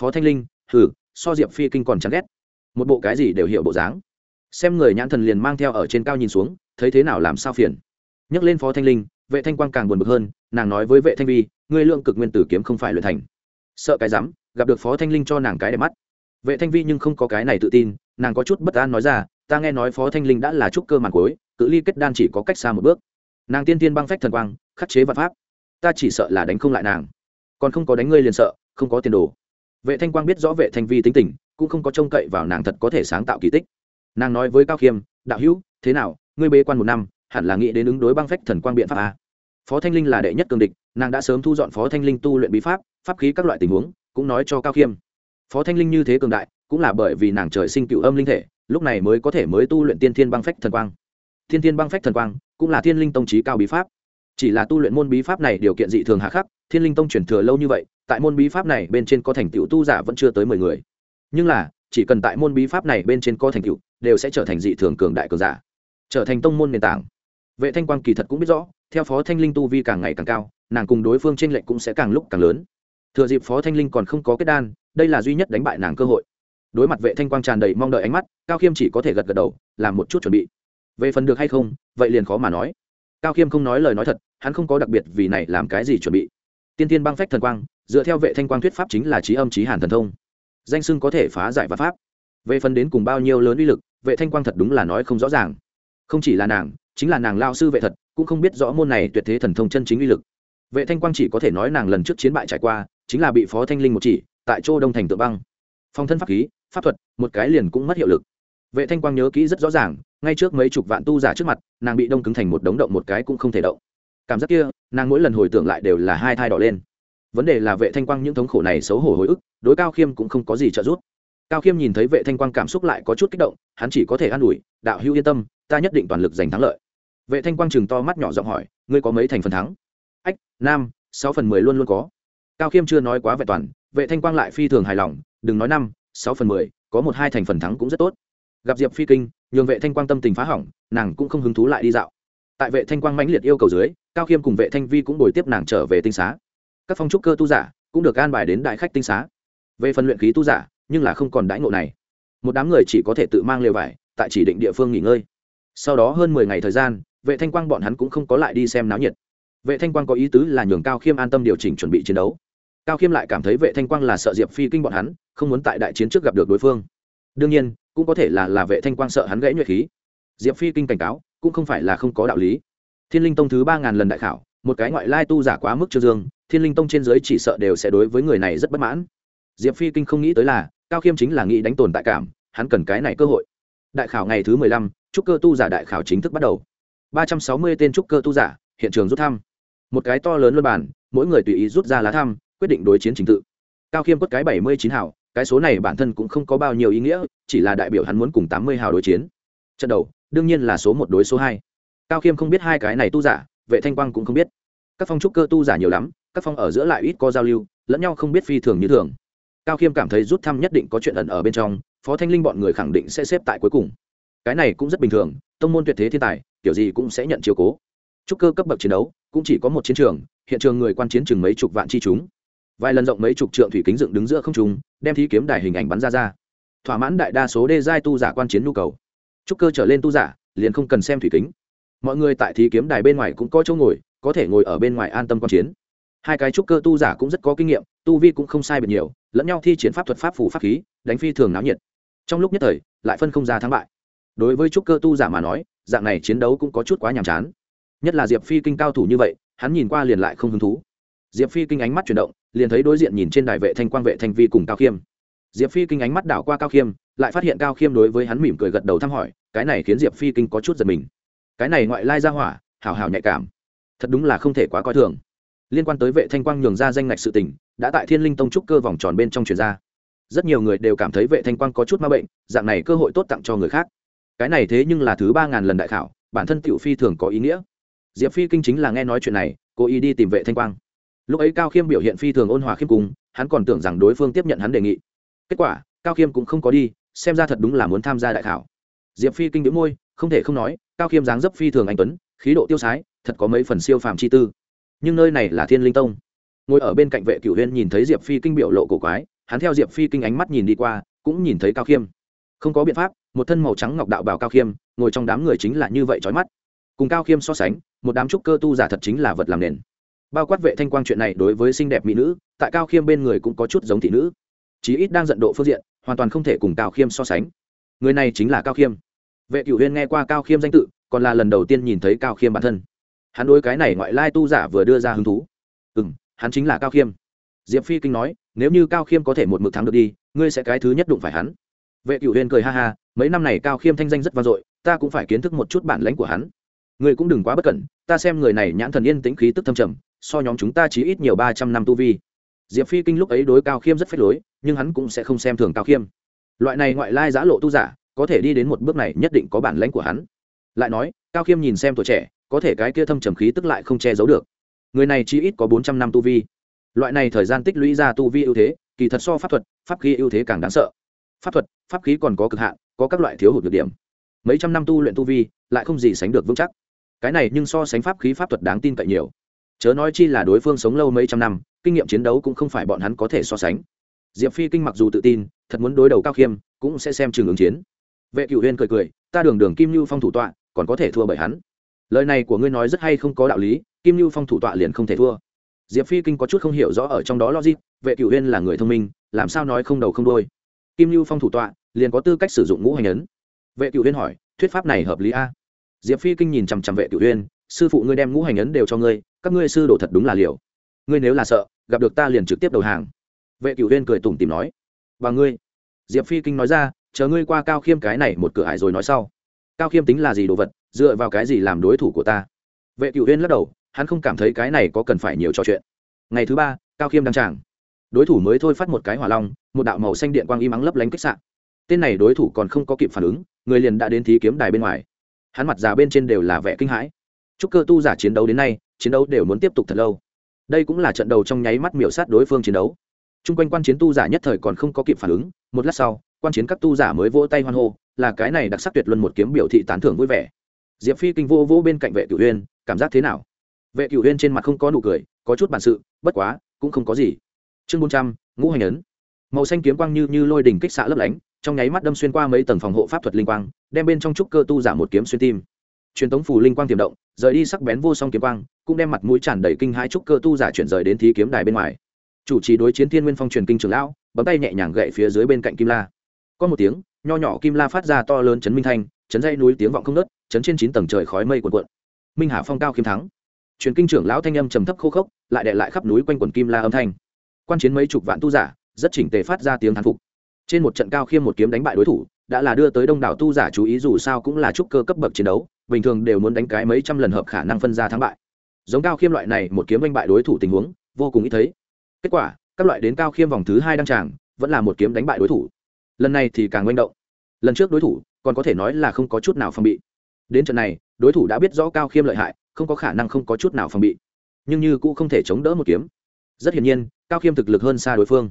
Phó thanh linh, hừ, so diệp phi kinh còn chán ghét. Một bộ cái gì đều hiểu bộ dáng. Xem người nhãn thần liền mang theo ở trên cao nhìn xuống, thấy thế nào làm sao phiền. Nhắc lên phó thanh linh, vệ thanh quang càng buồn bực hơn, nàng nói với vệ thanh vi, ngươi lượng cực nguyên tử kiếm không phải luyện thành. Sợ cái rắm, gặp được phó thanh linh cho nàng cái đẹp mắt. Vệ thanh vi nhưng không có cái này tự tin nàng có chút bất an nói ra, ta nghe nói phó thanh linh đã là trúc cơ màn cuối, cự ly kết đan chỉ có cách xa một bước. Nàng tiên tiên băng phách thần quang, khắc chế vật pháp. Ta chỉ sợ là đánh không lại nàng. Còn không có đánh ngươi liền sợ, không có tiền đồ. Vệ thanh quang biết rõ vệ thanh vi tính tình, cũng không có trông cậy vào nàng thật có thể sáng tạo kỳ tích. Nàng nói với cao khiêm, đạo hữu, thế nào, ngươi bế quan một năm, hẳn là nghĩ đến ứng đối băng phách thần quang biện pháp a phó thanh linh là đệ nhất cường địch, nàng đã sớm thu dọn phó thanh linh tu luyện bí pháp pháp khí các loại tình huống, cũng nói cho cao khiêm. Phó thanh linh như thế cường đại cũng là bởi vì nàng trời sinh cựu âm linh thể, lúc này mới có thể mới tu luyện tiên thiên băng phách thần quang. Thiên thiên băng phách thần quang, cũng là thiên linh tông trí cao bí pháp. Chỉ là tu luyện môn bí pháp này điều kiện dị thường hạ khắc, thiên linh tông chuyển thừa lâu như vậy, tại môn bí pháp này bên trên có thành tựu tu giả vẫn chưa tới mười người. Nhưng là, chỉ cần tại môn bí pháp này bên trên có thành tựu, đều sẽ trở thành dị thường cường đại cường giả, trở thành tông môn nền tảng. Vệ thanh quang kỳ thật cũng biết rõ, theo phó thanh linh tu vi càng ngày càng cao, nàng cùng đối phương t r ê n lệch cũng sẽ càng lúc càng lớn. Thừa dịp phó thanh linh còn không có kết đan, đây là duy nhất đánh bại nàng cơ hội đối mặt vệ thanh quang tràn đầy mong đợi ánh mắt, cao khiêm chỉ có thể gật gật đầu, làm một chút chuẩn bị. Về phần được hay không, vậy liền khó mà nói. Cao khiêm không nói lời nói thật, hắn không có đặc biệt vì này làm cái gì chuẩn bị. Tiên tiên băng phách thần quang, dựa theo vệ thanh quang thuyết pháp chính là trí âm trí hàn thần thông. Danh sưng có thể phá giải và pháp. Về phần đến cùng bao nhiêu lớn uy lực, vệ thanh quang thật đúng là nói không rõ ràng. Không chỉ là nàng, chính là nàng lao sư vệ thật, cũng không biết rõ môn này tuyệt thế thần thông chân chính uy lực. Vệ thanh quang chỉ có thể nói nàng lần trước chiến bại trải qua, chính là bị phó thanh linh một chỉ, tại chỗ đông thành tượng băng. Phong thân pháp khí pháp thuật, một cái liền cũng mất hiệu lực. Vệ thanh quang nhớ kỹ rất rõ ràng, ngay trước mấy chục vạn tu giả trước mặt, nàng bị đông cứng thành một đống động một cái cũng không thể động. Cảm giác kia, nàng mỗi lần hồi tưởng lại đều là hai thai đỏ lên. Vấn đề là vệ thanh quang những thống khổ này xấu hổ hồi ức, đối cao khiêm cũng không có gì trợ giúp. Cao khiêm nhìn thấy vệ thanh quang cảm xúc lại có chút kích động, hắn chỉ có thể an ủi, đạo hữu yên tâm, ta nhất định toàn lực giành thắng lợi. Vệ thanh quang chừng to mắt nhỏ giọng hỏi, ngươi có mấy thành phần thắng? Ách nam sáu phần mười luôn luôn có. Cao khiêm chưa nói quá vẹn toàn, vệ thanh quang lại phi thường hài lòng, đừng nói năm sáu phần mười, có một hai thành phần thắng cũng rất tốt. Gặp diệp phi kinh, nhường vệ thanh quang tâm tình phá hỏng, nàng cũng không hứng thú lại đi dạo. Tại vệ thanh quang mãnh liệt yêu cầu dưới, cao khiêm cùng vệ thanh vi cũng bồi tiếp nàng trở về tinh xá. Các phong trúc cơ tu giả cũng được an bài đến đại khách tinh xá. Về phần luyện khí tu giả, nhưng là không còn đãi ngộ này. Một đám người chỉ có thể tự mang lều vải, tại chỉ định địa phương nghỉ ngơi. Sau đó hơn mười ngày thời gian, vệ thanh quang bọn hắn cũng không có lại đi xem náo nhiệt. Vệ thanh quang có ý tứ là nhường cao khiêm an tâm điều chỉnh chuẩn bị chiến đấu cao khiêm lại cảm thấy vệ thanh quang là sợ diệp phi kinh bọn hắn, không muốn tại đại chiến trước gặp được đối phương. đương nhiên, cũng có thể là là vệ thanh quang sợ hắn gãy nhuệ khí. diệp phi kinh cảnh cáo, cũng không phải là không có đạo lý. thiên linh tông thứ ba ngàn lần đại khảo, một cái ngoại lai tu giả quá mức chưa dương, thiên linh tông trên giới chỉ sợ đều sẽ đối với người này rất bất mãn. diệp phi kinh không nghĩ tới là, cao khiêm chính là nghĩ đánh tồn tại cảm, hắn cần cái này cơ hội. đại khảo ngày thứ mười lăm, trúc cơ tu giả đại khảo chính thức bắt đầu. ba trăm sáu mươi tên trúc cơ tu giả, hiện trường rút thăm. một cái to lớn luân bản mỗi người tùy ý rút ra lá thăm quyết định đối chiến trình tự. Cao khiêm quất cái bảy mươi chín hảo cái số này bản thân cũng không có bao nhiêu ý nghĩa, chỉ là đại biểu hắn muốn cùng tám mươi hào đối chiến. Trận đầu, đương nhiên là số một đối số hai. Cao khiêm không biết hai cái này tu giả, vệ thanh quang cũng không biết. Các phong trúc cơ tu giả nhiều lắm, các phong ở giữa lại ít có giao lưu, lẫn nhau không biết phi thường như thường. Cao khiêm cảm thấy rút thăm nhất định có chuyện ẩn ở bên trong, phó thanh linh bọn người khẳng định sẽ xếp tại cuối cùng. Cái này cũng rất bình thường, tông môn tuyệt thế thiên tài, kiểu gì cũng sẽ nhận chiều cố. Trúc cơ cấp bậc chiến đấu, cũng chỉ có một chiến trường, hiện trường người quan chiến chừng mấy chục vạn chi chúng vài lần rộng mấy chục trượng thủy kính dựng đứng giữa không trung, đem thi kiếm đài hình ảnh bắn ra ra. Thỏa mãn đại đa số đê giai tu giả quan chiến nhu cầu. Trúc cơ trở lên tu giả, liền không cần xem thủy kính. Mọi người tại thi kiếm đài bên ngoài cũng có chỗ ngồi, có thể ngồi ở bên ngoài an tâm quan chiến. Hai cái trúc cơ tu giả cũng rất có kinh nghiệm, tu vi cũng không sai biệt nhiều, lẫn nhau thi chiến pháp thuật pháp phủ pháp khí, đánh phi thường náo nhiệt. Trong lúc nhất thời, lại phân không ra thắng bại. Đối với trúc cơ tu giả mà nói, dạng này chiến đấu cũng có chút quá nhàm chán. Nhất là diệp phi kinh cao thủ như vậy, hắn nhìn qua liền lại không hứng thú. Diệp phi kinh ánh mắt chuyển động liền thấy đối diện nhìn trên đài vệ thanh quang vệ thanh vi cùng cao khiêm. Diệp phi kinh ánh mắt đảo qua cao khiêm, lại phát hiện cao khiêm đối với hắn mỉm cười gật đầu thăm hỏi, cái này khiến diệp phi kinh có chút giật mình. Cái này ngoại lai ra hỏa hào hào nhạy cảm. Thật đúng là không thể quá coi thường. Liên quan tới vệ thanh quang nhường ra danh ngạch sự tình, đã tại thiên linh tông trúc cơ vòng tròn bên trong truyền ra. Rất nhiều người đều cảm thấy vệ thanh quang có chút ma bệnh, dạng này cơ hội tốt tặng cho người khác. Cái này thế nhưng là thứ ba ngàn lần đại khảo, bản thân tiểu phi thường có ý nghĩa. Diệp phi kinh chính là nghe nói chuyện này, cố ý đi tìm vệ thanh quang lúc ấy cao khiêm biểu hiện phi thường ôn hòa khiêm cùng hắn còn tưởng rằng đối phương tiếp nhận hắn đề nghị. Kết quả, cao khiêm cũng không có đi, xem ra thật đúng là muốn tham gia đại khảo. Diệp phi kinh đĩu môi, không thể không nói, cao khiêm dáng dấp phi thường anh tuấn, khí độ tiêu sái, thật có mấy phần siêu phàm chi tư. Nhưng nơi này là thiên linh tông. Ngồi ở bên cạnh vệ cửu huyên nhìn thấy diệp phi kinh biểu lộ cổ quái, hắn theo diệp phi kinh ánh mắt nhìn đi qua, cũng nhìn thấy cao khiêm. Không có biện pháp, một thân màu trắng ngọc đạo bảo cao khiêm, ngồi trong đám người chính là như vậy trói mắt. Cùng cao khiêm so sánh, một đám trúc cơ tu giả thật chính là vật làm nền bao quát vệ thanh quang chuyện này đối với xinh đẹp mỹ nữ, tại cao khiêm bên người cũng có chút giống thị nữ. Chí ít đang giận độ phương diện, hoàn toàn không thể cùng cao khiêm so sánh. Người này chính là cao khiêm. Vệ cửu huyên nghe qua cao khiêm danh tự, còn là lần đầu tiên nhìn thấy cao khiêm bản thân. Hắn đối cái này ngoại lai tu giả vừa đưa ra hứng thú. Ừ m hắn chính là cao khiêm. Diệp phi kinh nói, nếu như cao khiêm có thể một mực thắng được đi, ngươi sẽ cái thứ nhất đụng phải hắn. Vệ cửu huyên cười ha ha, mấy năm này cao khiêm thanh danh rất vang dội, ta cũng phải kiến thức một chút bản lãnh của hắn. Ngươi cũng đừng quá bất cẩn, ta xem người này nhãn thần yên tĩnh khí tức thâm trầm so nhóm chúng ta chỉ ít nhiều ba trăm năm tu vi. Diệp phi kinh lúc ấy đối cao khiêm rất phách lối, nhưng hắn cũng sẽ không xem thường cao khiêm. Loại này ngoại lai giã lộ tu giả, có thể đi đến một bước này nhất định có bản lãnh của hắn. Lại nói, cao khiêm nhìn xem tuổi trẻ, có thể cái kia thâm trầm khí tức lại không che giấu được. Người này chỉ ít có bốn trăm năm tu vi. Loại này thời gian tích lũy ra tu vi ưu thế, kỳ thật so pháp thuật, pháp khí ưu thế càng đáng sợ. Pháp thuật, pháp khí còn có cực hạn, có các loại thiếu hụt được điểm. Mấy trăm năm tu luyện tu vi, lại không gì sánh được vững chắc. Cái này nhưng so sánh pháp khí pháp thuật đáng tin cậy nhiều chớ nói chi là đối phương sống lâu mấy trăm năm, kinh nghiệm chiến đấu cũng không phải bọn hắn có thể so sánh. Diệp phi kinh mặc dù tự tin, thật muốn đối đầu cao khiêm, cũng sẽ xem trường ứng chiến. Vệ cựu huyên cười cười, ta đường đường kim lưu phong thủ tọa, còn có thể thua bởi hắn. Lời này của ngươi nói rất hay không có đạo lý, kim lưu phong thủ tọa liền không thể thua. Diệp phi kinh có chút không hiểu rõ ở trong đó logic, vệ cựu huyên là người thông minh, làm sao nói không đầu không đôi kim lưu phong thủ tọa, liền có tư cách sử dụng ngũ hành ấn. Vệ cựu huyên hỏi, thuyết pháp này hợp lý a? Diệp phi kinh nhìn chằm chằm vệ cựu huyên sư phụ ngươi đem ngũ hành ấn đều cho ngươi các ngươi sư đồ thật đúng là liều. Ngươi nếu là sợ, gặp được ta liền trực tiếp đầu hàng. Vệ cựu huyên cười tủm tìm nói. Và ngươi. Diệp phi kinh nói ra, chờ ngươi qua cao khiêm cái này một cửa ải rồi nói sau. Cao khiêm tính là gì đồ vật, dựa vào cái gì làm đối thủ của ta? Vệ cựu huyên lắc đầu, hắn không cảm thấy cái này có cần phải nhiều trò chuyện. Ngày thứ ba, cao khiêm đăng tràng. Đối thủ mới thôi phát một cái hỏa long, một đạo màu xanh điện quang im ắng lấp lánh kích sạn tên này đối thủ còn không có kịp phản ứng, người liền đã đến thí kiếm đài bên ngoài. Hắn mặt già bên trên đều là vẻ kinh hãi. Chúc cơ tu giả chiến đấu đến nay chiến đấu đều muốn tiếp tục thật lâu. Đây cũng là trận đầu trong nháy mắt miểu sát đối phương chiến đấu. T r u n g quanh quan chiến tu giả nhất thời còn không có kịp phản ứng, một lát sau, quan chiến các tu giả mới vỗ tay hoan hô, là cái này đặc sắc tuyệt luân một kiếm biểu thị tán thưởng vui vẻ. Diệp phi kinh vô vô bên cạnh vệ cửu huyên cảm giác thế nào? Vệ cửu huyên trên mặt không có nụ cười, có chút bản sự, bất quá, cũng không có gì. Chương bốn trăm, ngũ hành ấn. Màu xanh kiếm quang như như lôi đỉnh kích xạ lấp lánh, trong nháy mắt đâm xuyên qua mấy tầng phòng hộ pháp thuật linh quang, đem bên trong trúc cơ tu giả một kiếm xuyên tim. Truyền tống phù linh quang tiềm động rời đi sắc bén vô song kiếm quang, cũng đem mặt mũi tràn đầy kinh hai trúc cơ tu giả chuyển rời đến thí kiếm đài bên ngoài. Chủ trì đối chiến thiên nguyên phong truyền kinh trường lão, bấm tay nhẹ nhàng gậy phía dưới bên cạnh kim la. Có một tiếng, nho nhỏ kim la phát ra to lớn chấn minh thanh, chấn dây núi tiếng vọng không nớt chấn trên chín tầng trời khói mây cuộn cuộn. Minh hà phong cao kiếm thắng. Truyền kinh trưởng lão thanh âm trầm thấp khô khốc, lại đệ lại khắp núi quanh quần kim la âm thanh. Quan chiến mấy chục vạn tu giả, rất chỉnh tề phát ra tiếng thán phục. Trên một trận cao khiêm một kiếm đánh bại đối thủ, đã là đưa tới đông đảo tu giả chú ý dù sao cũng là trúc cơ cấp bậc chiến đấu bình thường đều muốn đánh cái mấy trăm lần hợp khả năng phân ra thắng bại. Giống cao khiêm loại này một kiếm đánh bại đối thủ tình huống, vô cùng ít thấy. Kết quả, các loại đến cao khiêm vòng thứ hai đăng tràng, vẫn là một kiếm đánh bại đối thủ. Lần này thì càng manh động. Lần trước đối thủ, còn có thể nói là không có chút nào phòng bị. Đến trận này, đối thủ đã biết rõ cao khiêm lợi hại, không có khả năng không có chút nào phòng bị. Nhưng như cũng không thể chống đỡ một kiếm. Rất hiển nhiên, cao khiêm thực lực hơn xa đối phương.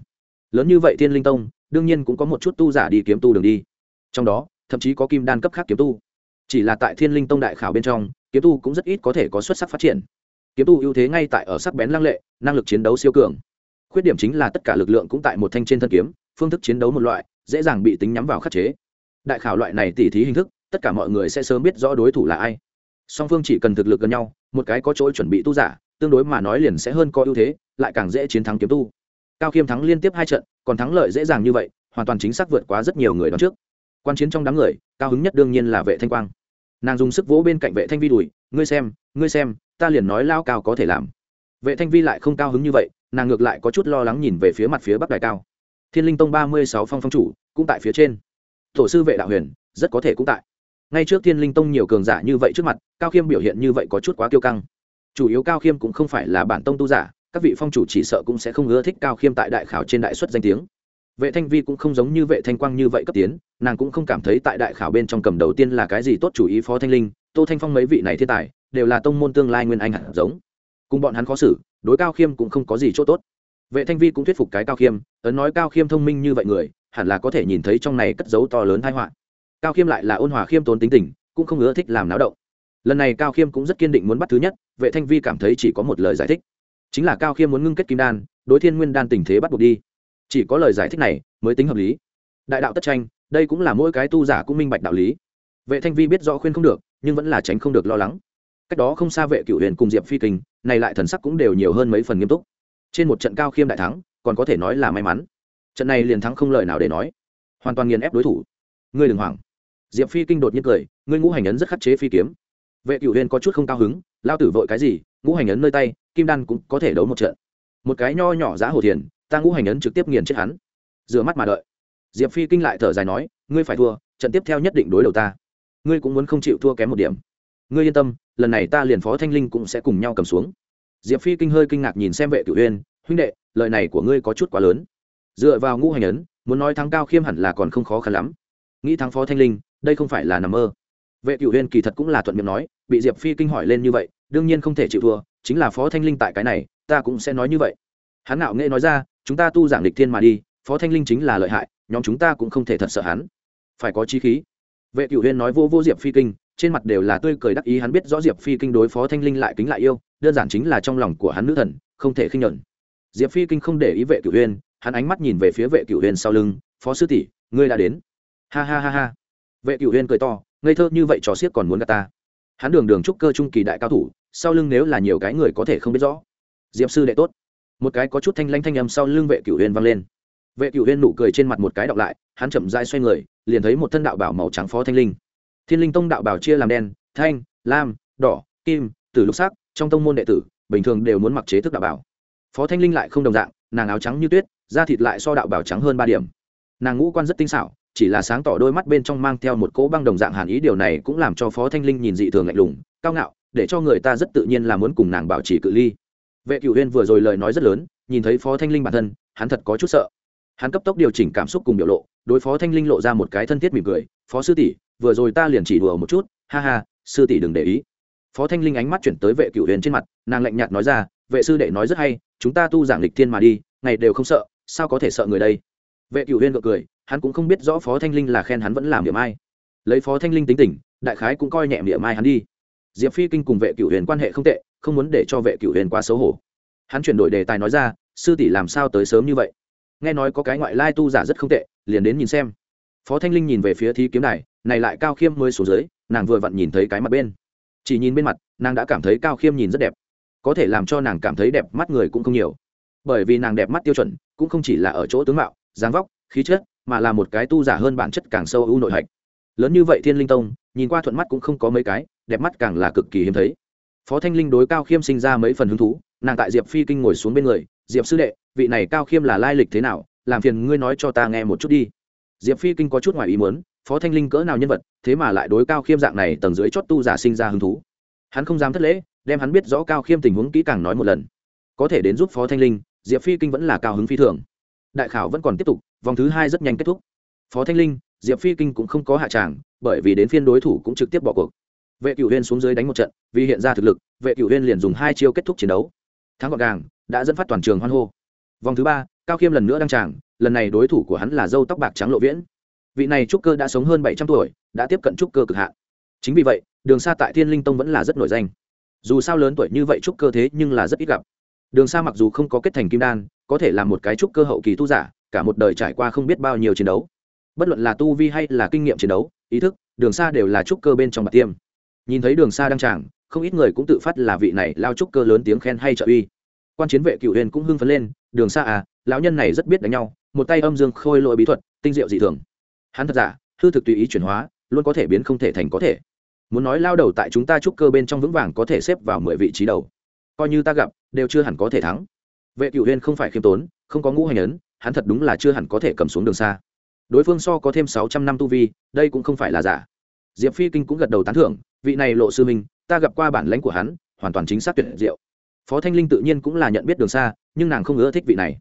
Lớn như vậy thiên linh tông, đương nhiên cũng có một chút tu giả đi kiếm tu đường đi. Trong đó, thậm chí có kim đan cấp khác kiếm tu chỉ là tại thiên linh tông đại khảo bên trong, kiếm tu cũng rất ít có thể có xuất sắc phát triển. Kiếm tu ưu thế ngay tại ở sắc bén lăng lệ, năng lực chiến đấu siêu cường. Khuyết điểm chính là tất cả lực lượng cũng tại một thanh trên thân kiếm, phương thức chiến đấu một loại, dễ dàng bị tính nhắm vào khắc chế. Đại khảo loại này tỉ thí hình thức, tất cả mọi người sẽ sớm biết rõ đối thủ là ai. Song phương chỉ cần thực lực gần nhau, một cái có chỗ chuẩn bị tu giả, tương đối mà nói liền sẽ hơn có ưu thế, lại càng dễ chiến thắng kiếm tu. Cao khiêm thắng liên tiếp hai trận, còn thắng lợi dễ dàng như vậy, hoàn toàn chính xác vượt quá rất nhiều người đón trước. Quan chiến trong đám người, cao hứng nhất đương nhiên là vệ thanh quang nàng dùng sức vỗ bên cạnh vệ thanh vi đùi, ngươi xem ngươi xem, ta liền nói lao cao có thể làm. Vệ thanh vi lại không cao hứng như vậy, nàng ngược lại có chút lo lắng nhìn về phía mặt phía bắc đại cao. Thiên linh tông ba mươi sáu phong phong chủ, cũng tại phía trên. Tổ sư vệ đạo huyền, rất có thể cũng tại. Ngay trước thiên linh tông nhiều cường giả như vậy trước mặt, cao khiêm biểu hiện như vậy có chút quá kiêu căng. Chủ yếu cao khiêm cũng không phải là bản tông tu giả, các vị phong chủ chỉ sợ cũng sẽ không ưa thích cao khiêm tại đại khảo trên đại xuất danh tiếng vệ thanh vi cũng không giống như vệ thanh quang như vậy cấp tiến, nàng cũng không cảm thấy tại đại khảo bên trong cầm đầu tiên là cái gì tốt chủ ý phó thanh linh, tô thanh phong mấy vị này thiên tài, đều là tông môn tương lai nguyên anh hẳn giống. Cùng bọn hắn khó xử, đối cao khiêm cũng không có gì chỗ tốt. Vệ thanh vi cũng thuyết phục cái cao khiêm, ấn nói cao khiêm thông minh như vậy người, hẳn là có thể nhìn thấy trong này cất dấu to lớn thái họa. Cao khiêm lại là ôn hòa khiêm tốn tính tình, cũng không ưa thích làm náo động. Lần này cao khiêm cũng rất kiên định muốn bắt thứ nhất, vệ thanh vi cảm thấy chỉ có một lời giải thích. Chính là cao khiêm muốn ngưng kết kim đan, đối thiên nguyên đan tình thế bắt buộc đi chỉ có lời giải thích này mới tính hợp lý. Đại đạo tất tranh, đây cũng là mỗi cái tu giả cũng minh bạch đạo lý. Vệ thanh vi biết rõ khuyên không được, nhưng vẫn là tránh không được lo lắng. Cách đó không xa vệ cựu huyền cùng diệp phi kinh này lại thần sắc cũng đều nhiều hơn mấy phần nghiêm túc. Trên một trận cao khiêm đại thắng, còn có thể nói là may mắn. Trận này liền thắng không lời nào để nói. Hoàn toàn nghiền ép đối thủ. Ngươi đừng hoảng. Diệp phi kinh đột nhiên cười, ngươi ngũ hành ấn rất khắc chế phi kiếm. Vệ cựu huyền có chút không cao hứng, lao tử vội cái gì, ngũ hành ấn nơi tay, kim đan cũng có thể đấu một trận. Một cái nho nhỏ giá hồ thiền ta ngũ hành ấn trực tiếp nghiền chết hắn. Rửa mắt mà đợi. Diệp phi kinh lại thở dài nói ngươi phải thua trận tiếp theo nhất định đối đầu ta. Ngươi cũng muốn không chịu thua kém một điểm. Ngươi yên tâm lần này ta liền phó thanh linh cũng sẽ cùng nhau cầm xuống. Diệp phi kinh hơi kinh ngạc nhìn xem vệ cửu uyên, huynh đệ lời này của ngươi có chút quá lớn. Dựa vào ngũ hành ấn muốn nói thắng cao khiêm hẳn là còn không khó khăn lắm. Nghĩ thắng phó thanh linh đây không phải là nằm mơ. Vệ cửu huyên kỳ thật cũng là thuận miệng nói bị diệp phi kinh hỏi lên như vậy đương nhiên không thể chịu thua chính là phó thanh linh tại cái này ta cũng sẽ nói như vậy. Hắn ngạo nghệ nói ra chúng ta tu giảng lịch thiên mà đi, phó thanh linh chính là lợi hại, nhóm chúng ta cũng không thể thật sợ hắn. Phải có chi khí. Vệ cựu huyên nói vô vô diệp phi kinh, trên mặt đều là tươi cười đắc ý, hắn biết rõ diệp phi kinh đối phó thanh linh lại kính lại yêu, đơn giản chính là trong lòng của hắn nữ thần, không thể khinh nhuận. Diệp phi kinh không để ý vệ cựu huyên, hắn ánh mắt nhìn về phía vệ cựu huyên sau lưng, phó sư tỷ, ngươi đã đến. Ha ha ha ha. Vệ cựu huyên cười to, ngây thơ như vậy trò xiếc còn muốn gạt ta. Hắn đường đường trúc cơ trung kỳ đại cao thủ, sau lưng nếu là nhiều cái người có thể không biết rõ. Diệp sư đệ tốt một cái có chút thanh lanh thanh âm sau lưng vệ cửu huyền vang lên. Vệ cửu huyền nụ cười trên mặt một cái đọc lại, hắn chậm dai xoay người, liền thấy một thân đạo bảo màu trắng phó thanh linh. Thiên linh tông đạo bảo chia làm đen, thanh, lam, đỏ, kim, tử lục sắc, trong tông môn đệ tử, bình thường đều muốn mặc chế thức đạo bảo. Phó thanh linh lại không đồng dạng, nàng áo trắng như tuyết, da thịt lại so đạo bảo trắng hơn ba điểm. Nàng ngũ quan rất tinh xảo, chỉ là sáng tỏ đôi mắt bên trong mang theo một cỗ băng đồng dạng hàn ý, điều này cũng làm cho phó thanh linh nhìn dị thường lạnh lùng, cao ngạo, để cho người ta rất tự nhiên là muốn cùng nàng bảo trì cự ly vệ cựu huyên vừa rồi lời nói rất lớn, nhìn thấy phó thanh linh bản thân, hắn thật có chút sợ. Hắn cấp tốc điều chỉnh cảm xúc cùng biểu lộ, đối phó thanh linh lộ ra một cái thân thiết mỉm cười, phó sư tỷ, vừa rồi ta liền chỉ đùa một chút, ha ha, sư tỷ đừng để ý. Phó thanh linh ánh mắt chuyển tới vệ cựu huyền trên mặt, nàng lạnh nhạt nói ra, vệ sư đệ nói rất hay, chúng ta tu giảng lịch thiên mà đi, ngày đều không sợ, sao có thể sợ người đây? Vệ cựu huyền gật cười, hắn cũng không biết rõ phó thanh linh là khen hắn vẫn làm điểm ai. Lấy phó thanh linh tính tình, đại khái cũng coi nhẹ điểm ai hắn đi. Diệp phi kinh cùng vệ cựu huyền quan hệ không tệ không muốn để cho vệ cựu huyền quá xấu hổ. Hắn chuyển đổi đề tài nói ra, sư tỷ làm sao tới sớm như vậy? Nghe nói có cái ngoại lai tu giả rất không tệ, liền đến nhìn xem. Phó thanh linh nhìn về phía thi kiếm này này lại cao khiêm mới xuống dưới, nàng vừa vặn nhìn thấy cái mặt bên. Chỉ nhìn bên mặt, nàng đã cảm thấy cao khiêm nhìn rất đẹp. Có thể làm cho nàng cảm thấy đẹp mắt người cũng không nhiều. Bởi vì nàng đẹp mắt tiêu chuẩn, cũng không chỉ là ở chỗ tướng mạo, dáng vóc, khí chất, mà là một cái tu giả hơn bản chất càng sâu ưu nội hạch. Lớn như vậy thiên linh tông, nhìn qua thuận mắt cũng không có mấy cái, đẹp mắt càng là cực kỳ hiếm thấy phó thanh linh đối cao khiêm sinh ra mấy phần hứng thú, nàng tại diệp phi kinh ngồi xuống bên người, diệp sư đệ, vị này cao khiêm là lai lịch thế nào? Làm phiền ngươi nói cho ta nghe một chút đi. Diệp phi kinh có chút ngoài ý muốn, phó thanh linh cỡ nào nhân vật, thế mà lại đối cao khiêm dạng này tầng dưới chót tu giả sinh ra hứng thú. Hắn không dám thất lễ, đem hắn biết rõ cao khiêm tình huống kỹ càng nói một lần. Có thể đến giúp phó thanh linh, diệp phi kinh vẫn là cao hứng phi thường. Đại khảo vẫn còn tiếp tục, vòng thứ hai rất nhanh kết thúc. Phó thanh linh, diệp phi kinh cũng không có hạ tràng, bởi vì đến phiên đối thủ cũng trực tiếp bỏ cuộc vệ cựu huyên xuống dưới đánh một trận, vì hiện ra thực lực, vệ cựu huyên liền dùng hai chiêu kết thúc chiến đấu. Thắng gọn gàng, đã dẫn phát toàn trường hoan hô. Vòng thứ ba, cao khiêm lần nữa đăng tràng, lần này đối thủ của hắn là dâu tóc bạc trắng lộ viễn. Vị này trúc cơ đã sống hơn bảy trăm tuổi, đã tiếp cận trúc cơ cực hạn. Chính vì vậy, đường xa tại thiên linh tông vẫn là rất nổi danh. Dù sao lớn tuổi như vậy trúc cơ thế nhưng là rất ít gặp. Đường xa mặc dù không có kết thành kim đan, có thể là một cái trúc cơ hậu kỳ tu giả, cả một đời trải qua không biết bao nhiêu chiến đấu. Bất luận là tu vi hay là kinh nghiệm chiến đấu, ý thức, đường xa đều là trúc cơ bên trong bạc tiêm nhìn thấy đường xa đang tràng, không ít người cũng tự phát là vị này lao trúc cơ lớn tiếng khen hay trợ uy. Quan chiến vệ cựu huyền cũng hưng phấn lên, đường xa à lão nhân này rất biết đánh nhau, một tay âm dương khôi lỗi bí thuật, tinh diệu dị thường. Hắn thật giả, hư thực tùy ý chuyển hóa, luôn có thể biến không thể thành có thể. Muốn nói lao đầu tại chúng ta trúc cơ bên trong vững vàng có thể xếp vào mười vị trí đầu, coi như ta gặp, đều chưa hẳn có thể thắng. Vệ cựu huyên không phải khiêm tốn, không có ngũ hành ấn, hắn thật đúng là chưa hẳn có thể cầm xuống đường xa. Đối phương so có thêm sáu trăm năm tu vi, đây cũng không phải là giả diệp phi kinh cũng gật đầu tán thưởng, vị này lộ sư minh, ta gặp qua bản lãnh của hắn, hoàn toàn chính xác tuyệt diệu. Phó thanh linh tự nhiên cũng là nhận biết đường xa, nhưng nàng không ưa thích vị này.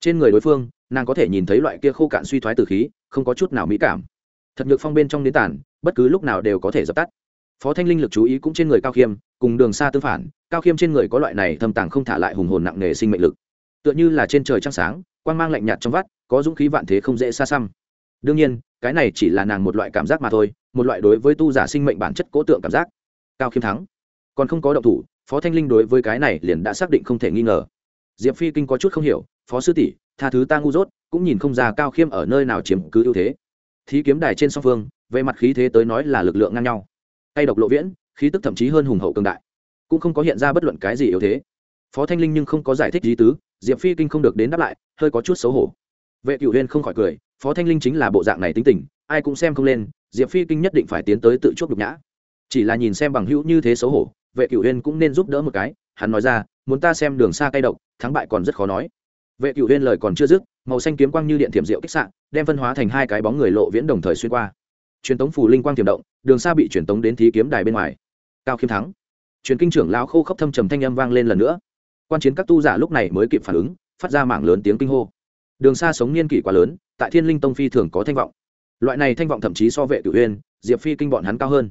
Trên người đối phương, nàng có thể nhìn thấy loại kia khô cạn suy thoái từ khí, không có chút nào mỹ cảm. Thật ngược phong bên trong đến tản bất cứ lúc nào đều có thể dập tắt. Phó thanh linh lực chú ý cũng trên người cao khiêm, cùng đường xa tương phản, cao khiêm trên người có loại này thâm tàng không thả lại hùng hồn nặng nề sinh mệnh lực. Tựa như là trên trời trăng sáng quan g mang lạnh nhạt trong vắt, có dũng khí vạn thế không dễ xa xăm. Đương nhiên, cái này chỉ là nàng một loại cảm giác mà thôi một loại đối với tu giả sinh mệnh bản chất cố tượng cảm giác. Cao khiêm thắng. Còn không có động thủ, phó thanh linh đối với cái này liền đã xác định không thể nghi ngờ. Diệp phi kinh có chút không hiểu, phó sư tỷ, tha thứ ta ngu dốt, cũng nhìn không ra cao khiêm ở nơi nào chiếm cứ ưu thế. Thí kiếm đài trên song phương, về mặt khí thế tới nói là lực lượng ngang nhau. Tay độc lộ viễn, khí tức thậm chí hơn hùng hậu cường đại, cũng không có hiện ra bất luận cái gì yếu thế. Phó thanh linh nhưng không có giải thích lý tứ, diệp phi kinh không được đến đáp lại, hơi có chút xấu hổ. Vệ cựu huyên không khỏi cười, phó thanh linh chính là bộ dạng này tính tình, ai cũng xem không lên diệp phi kinh nhất định phải tiến tới tự chuốc nhục nhã. Chỉ là nhìn xem bằng hữu như thế xấu hổ, vệ cựu huyên cũng nên giúp đỡ một cái. Hắn nói ra, muốn ta xem đường xa cay độc, thắng bại còn rất khó nói. Vệ cựu huyên lời còn chưa dứt, màu xanh kiếm quang như điện thiểm diệu kích sạn đem phân hóa thành hai cái bóng người lộ viễn đồng thời xuyên qua. Truyền tống phù linh quang tiềm động, đường xa bị truyền tống đến thí kiếm đài bên ngoài. Cao khiêm thắng. Truyền kinh trưởng lão khô khốc thâm trầm thanh âm vang lên lần nữa. Quan chiến các tu giả lúc này mới kịp phản ứng, phát ra mảng lớn tiếng kinh hô. Đường xa sống niên kỷ quá lớn, tại thiên linh tông phi thường có thanh vọng loại này thanh vọng thậm chí so vệ cửu huyên diệp phi kinh bọn hắn cao hơn.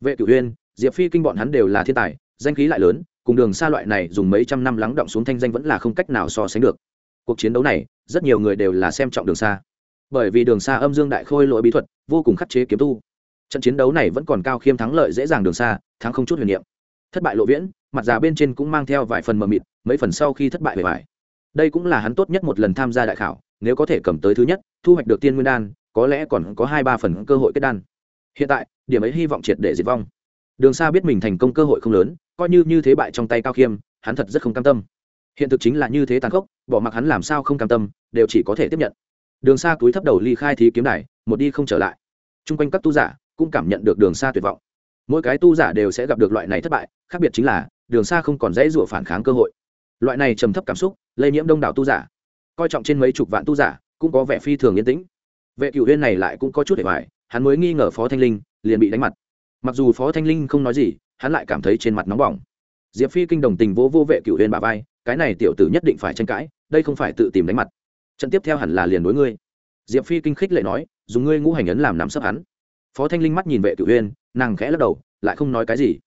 Vệ cửu huyên diệp phi kinh bọn hắn đều là thiên tài, danh khí lại lớn, cùng đường xa loại này dùng mấy trăm năm lắng động xuống thanh danh vẫn là không cách nào so sánh được. Cuộc chiến đấu này, rất nhiều người đều là xem trọng đường xa. Bởi vì đường xa âm dương đại khôi lỗi bí thuật, vô cùng khắc chế kiếm tu. Trận chiến đấu này vẫn còn cao khiêm thắng lợi dễ dàng đường xa, thắng không chút huyền niệm. Thất bại lộ viễn, mặt già bên trên cũng mang theo vài phần mờ mịt, mấy phần sau khi thất bại bề bài đây cũng là hắn tốt nhất một lần tham gia đại khảo, nếu có thể cầm tới thứ nhất, thu hoạch được tiên nguyên đan có lẽ còn có hai ba phần cơ hội kết đan. Hiện tại, điểm ấy hy vọng triệt để diệt vong. Đường xa biết mình thành công cơ hội không lớn, coi như như thế bại trong tay cao khiêm, hắn thật rất không cam tâm. Hiện thực chính là như thế tàn khốc, bỏ mặc hắn làm sao không cam tâm, đều chỉ có thể tiếp nhận. Đường xa túi thấp đầu ly khai thí kiếm này, một đi không trở lại. T r u n g quanh các tu giả cũng cảm nhận được đường xa tuyệt vọng. Mỗi cái tu giả đều sẽ gặp được loại này thất bại, khác biệt chính là, đường xa không còn dễ dụa phản kháng cơ hội. Loại này trầm thấp cảm xúc, lây nhiễm đông đảo tu giả. Coi trọng trên mấy chục vạn tu giả, cũng có vẻ phi thường yên tĩnh vệ cựu huyên này lại cũng có chút để hoài hắn mới nghi ngờ phó thanh linh liền bị đánh mặt. Mặc dù phó thanh linh không nói gì hắn lại cảm thấy trên mặt nóng bỏng. Diệp phi kinh đồng tình vô, vô vệ cựu huyên bà vai cái này tiểu tử nhất định phải tranh cãi đây không phải tự tìm đánh mặt. Trận tiếp theo hẳn là liền đối ngươi. Diệp phi kinh khích lệ nói dùng ngươi ngũ hành ấn làm nắm sấp hắn. Phó thanh linh mắt nhìn vệ cựu huyên nàng khẽ lắc đầu lại không nói cái gì.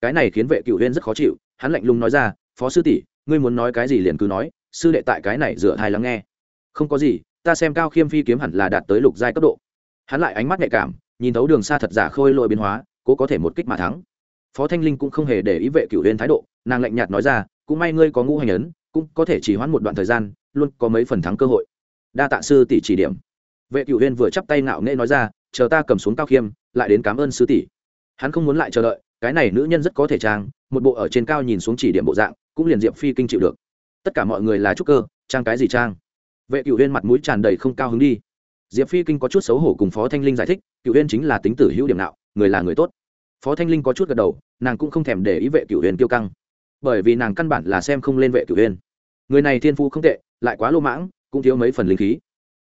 Cái này khiến vệ cựu huyên rất khó chịu hắn lạnh lùng nói ra phó sư tỷ ngươi muốn nói cái gì liền cứ nói sư đệ tại cái này dựa hai lắng nghe. Không có gì ta xem cao khiêm phi kiếm hẳn là đạt tới lục giai cấp độ. Hắn lại ánh mắt nhạy cảm, nhìn thấu đường xa thật giả khôi lội biến hóa, cố có thể một kích mà thắng. Phó thanh linh cũng không hề để ý vệ cửu huyên thái độ, nàng lạnh nhạt nói ra, cũng may ngươi có ngũ hành ấn, cũng có thể chỉ hoãn một đoạn thời gian, luôn có mấy phần thắng cơ hội. Đa tạ sư tỷ chỉ điểm. Vệ cửu huyên vừa chắp tay ngạo nghễ nói ra, chờ ta cầm xuống cao khiêm, lại đến cảm ơn sư tỷ. Hắn không muốn lại chờ đợi, cái này nữ nhân rất có thể trang, một bộ ở trên cao nhìn xuống chỉ điểm bộ dạng, cũng liền diệp phi kinh chịu được. Tất cả mọi người là trúc cơ, trang cái gì trang? Vệ cựu huyên mặt mũi tràn đầy không cao hứng đi. Diệp phi kinh có chút xấu hổ cùng phó thanh linh giải thích cựu huyên chính là tính tử hữu điểm nào người là người tốt. Phó thanh linh có chút gật đầu, nàng cũng không thèm để ý vệ cựu huyên kiêu căng. Bởi vì nàng căn bản là xem không lên vệ cựu huyên người này thiên phu không tệ, lại quá lô mãng, cũng thiếu mấy phần linh khí.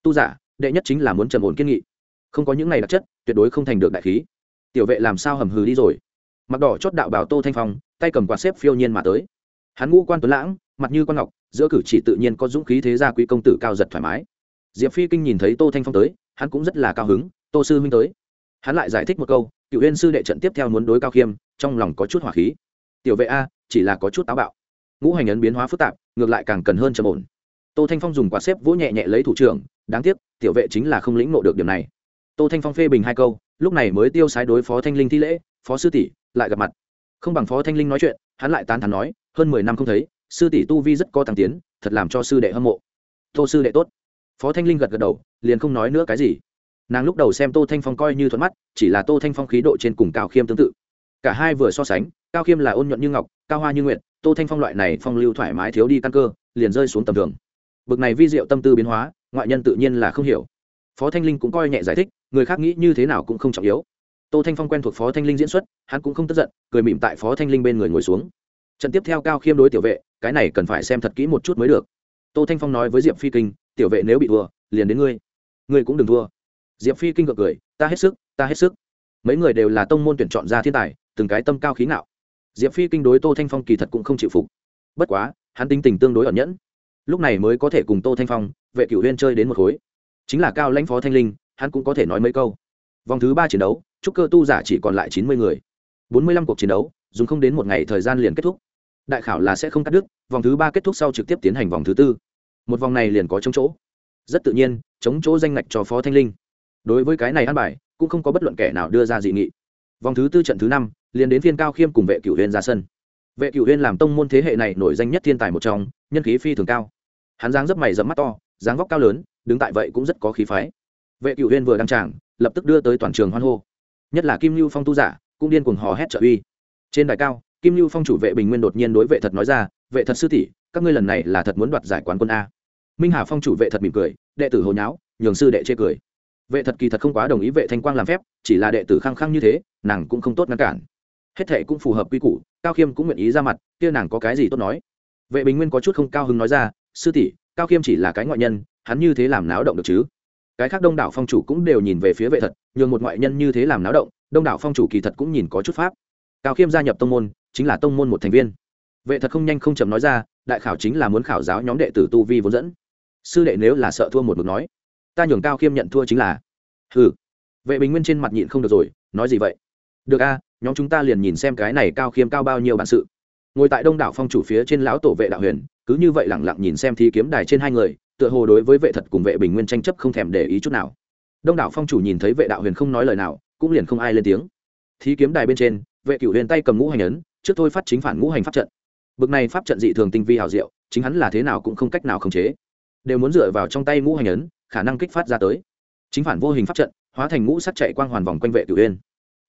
Tu giả, đệ nhất chính là muốn trầm ổn kiên nghị. Không có những này đặc chất, tuyệt đối không thành được đại khí. Tiểu vệ làm sao hầm hừ đi rồi. Mặc đỏ chót đạo bảo tô thanh phong, tay cầm quạt xếp phiêu nhiên mà tới hắn ngũ quan tuấn lãng, mặt như quan ngọc, giữa cử chỉ tự nhiên có dũng khí thế gia quý công tử cao giật thoải mái. Diệp phi kinh nhìn thấy tô thanh phong tới, hắn cũng rất là cao hứng, tô sư huynh tới. Hắn lại giải thích một câu, cựu huyên sư đệ trận tiếp theo muốn đối cao khiêm, trong lòng có chút hỏa khí. Tiểu vệ a, chỉ là có chút táo bạo. Ngũ hành ấn biến hóa phức tạp, ngược lại càng cần hơn trầm ổn. Tô thanh phong dùng quả xếp vỗ nhẹ nhẹ lấy thủ trưởng, đáng tiếc, tiểu vệ chính là không lĩnh nộ được điểm này. Tô thanh phong phê bình hai câu, lúc này mới tiêu sái đối phó thanh linh thi lễ, phó sư tỷ, lại gặp mặt không bằng phó thanh linh nói chuyện, hắn lại tán thắn nói, hơn mười năm không thấy, sư tỷ tu vi rất có tăng tiến, thật làm cho sư đệ hâm mộ. Tô sư đệ tốt. Phó thanh linh gật gật đầu, liền không nói nữa cái gì. Nàng lúc đầu xem tô thanh phong coi như thuận mắt, chỉ là tô thanh phong khí độ trên cùng cao khiêm tương tự. Cả hai vừa so sánh, cao khiêm là ôn nhuận như ngọc, cao hoa như nguyện tô thanh phong loại này phong lưu thoải mái thiếu đi căn cơ, liền rơi xuống tầm thường. Bực này vi diệu tâm tư biến hóa, ngoại nhân tự nhiên là không hiểu. Phó thanh linh cũng coi nhẹ giải thích, người khác nghĩ như thế nào cũng không trọng yếu tô thanh phong quen thuộc phó thanh linh diễn xuất, hắn cũng không tức giận, cười mỉm tại phó thanh linh bên người ngồi xuống. Trận tiếp theo cao khiêm đối tiểu vệ, cái này cần phải xem thật kỹ một chút mới được. Tô thanh phong nói với diệp phi kinh, tiểu vệ nếu bị thua, liền đến ngươi. Ngươi cũng đừng thua. Diệp phi kinh gật cười, ta hết sức, ta hết sức. Mấy người đều là tông môn tuyển chọn ra thiên tài, từng cái tâm cao khí ngạo. Diệp phi kinh đối tô thanh phong kỳ thật cũng không chịu phục. Bất quá, hắn tinh tình tương đối ẩn nhẫn. Lúc này mới có thể cùng tô thanh phong, vệ cửu huyên chơi đến một khối. Chính là cao lãnh phó thanh linh, hắn cũng có thể nói mấy câu. Vòng thứ ba chiến đấu trúc cơ tu giả chỉ còn lại chín mươi người. Bốn mươi lăm cuộc chiến đấu, dùng không đến một ngày thời gian liền kết thúc. Đại khảo là sẽ không cắt đứt, vòng thứ ba kết thúc sau trực tiếp tiến hành vòng thứ tư. Một vòng này liền có chống chỗ. Rất tự nhiên, chống chỗ danh ngạch cho phó thanh linh. Đối với cái này ăn bài, cũng không có bất luận kẻ nào đưa ra dị nghị. Vòng thứ tư trận thứ năm, liền đến phiên cao khiêm cùng vệ cửu huyên ra sân. Vệ cửu huyên làm tông môn thế hệ này nổi danh nhất thiên tài một trong, nhân khí phi thường cao. Hắn dáng dấp mày dẫm mắt to, dáng vóc cao lớn, đứng tại vậy cũng rất có khí phái. Vệ cửu huyên vừa đăng tràng, lập tức đưa tới toàn trường hoan hô nhất là kim lưu phong tu giả, cũng điên cuồng hò hét trợ uy. Trên đài cao, kim lưu phong chủ vệ bình nguyên đột nhiên đối vệ thật nói ra, vệ thật sư tỷ, các ngươi lần này là thật muốn đoạt giải quán quân a. Minh hà phong chủ vệ thật mỉm cười, đệ tử hồi nháo, nhường sư đệ chê cười. Vệ thật kỳ thật không quá đồng ý vệ thanh quang làm phép, chỉ là đệ tử khăng khăng như thế, nàng cũng không tốt ngăn cản. Hết thệ cũng phù hợp quy củ, cao khiêm cũng nguyện ý ra mặt, kia nàng có cái gì tốt nói? Vệ bình nguyên có chút không cao hứng nói ra, sư tỷ, cao khiêm chỉ là cái ngoại nhân, hắn như thế làm náo động được chứ? Cái khác đông đảo phong chủ cũng đều nhìn về phía vệ thật nhường một ngoại nhân như thế làm náo động, đông đảo phong chủ kỳ thật cũng nhìn có chút pháp. Cao khiêm gia nhập tông môn, chính là tông môn một thành viên. Vệ thật không nhanh không chậm nói ra, đại khảo chính là muốn khảo giáo nhóm đệ tử tu vi vốn dẫn. Sư đệ nếu là sợ thua một mực nói, ta nhường cao khiêm nhận thua chính là, hừ. Vệ bình nguyên trên mặt nhịn không được rồi, nói gì vậy? Được a, nhóm chúng ta liền nhìn xem cái này cao khiêm cao bao nhiêu bản sự. Ngồi tại đông đảo phong chủ phía trên lão tổ vệ đạo huyền, cứ như vậy lẳng lặng nhìn xem thi kiếm đài trên hai người, tựa hồ đối với vệ thật cùng vệ bình nguyên tranh chấp không thèm để ý chút nào đông đảo phong chủ nhìn thấy vệ đạo huyền không nói lời nào, cũng liền không ai lên tiếng. Thi kiếm đài bên trên, vệ cửu huyền tay cầm ngũ hành ấn, trước thôi phát chính phản ngũ hành pháp trận. Bực này pháp trận dị thường tinh vi hào diệu, chính hắn là thế nào cũng không cách nào khống chế. Đều muốn dựa vào trong tay ngũ hành ấn, khả năng kích phát ra tới. Chính phản vô hình pháp trận, hóa thành ngũ sắc chạy quang hoàn vòng quanh vệ cửu huyền.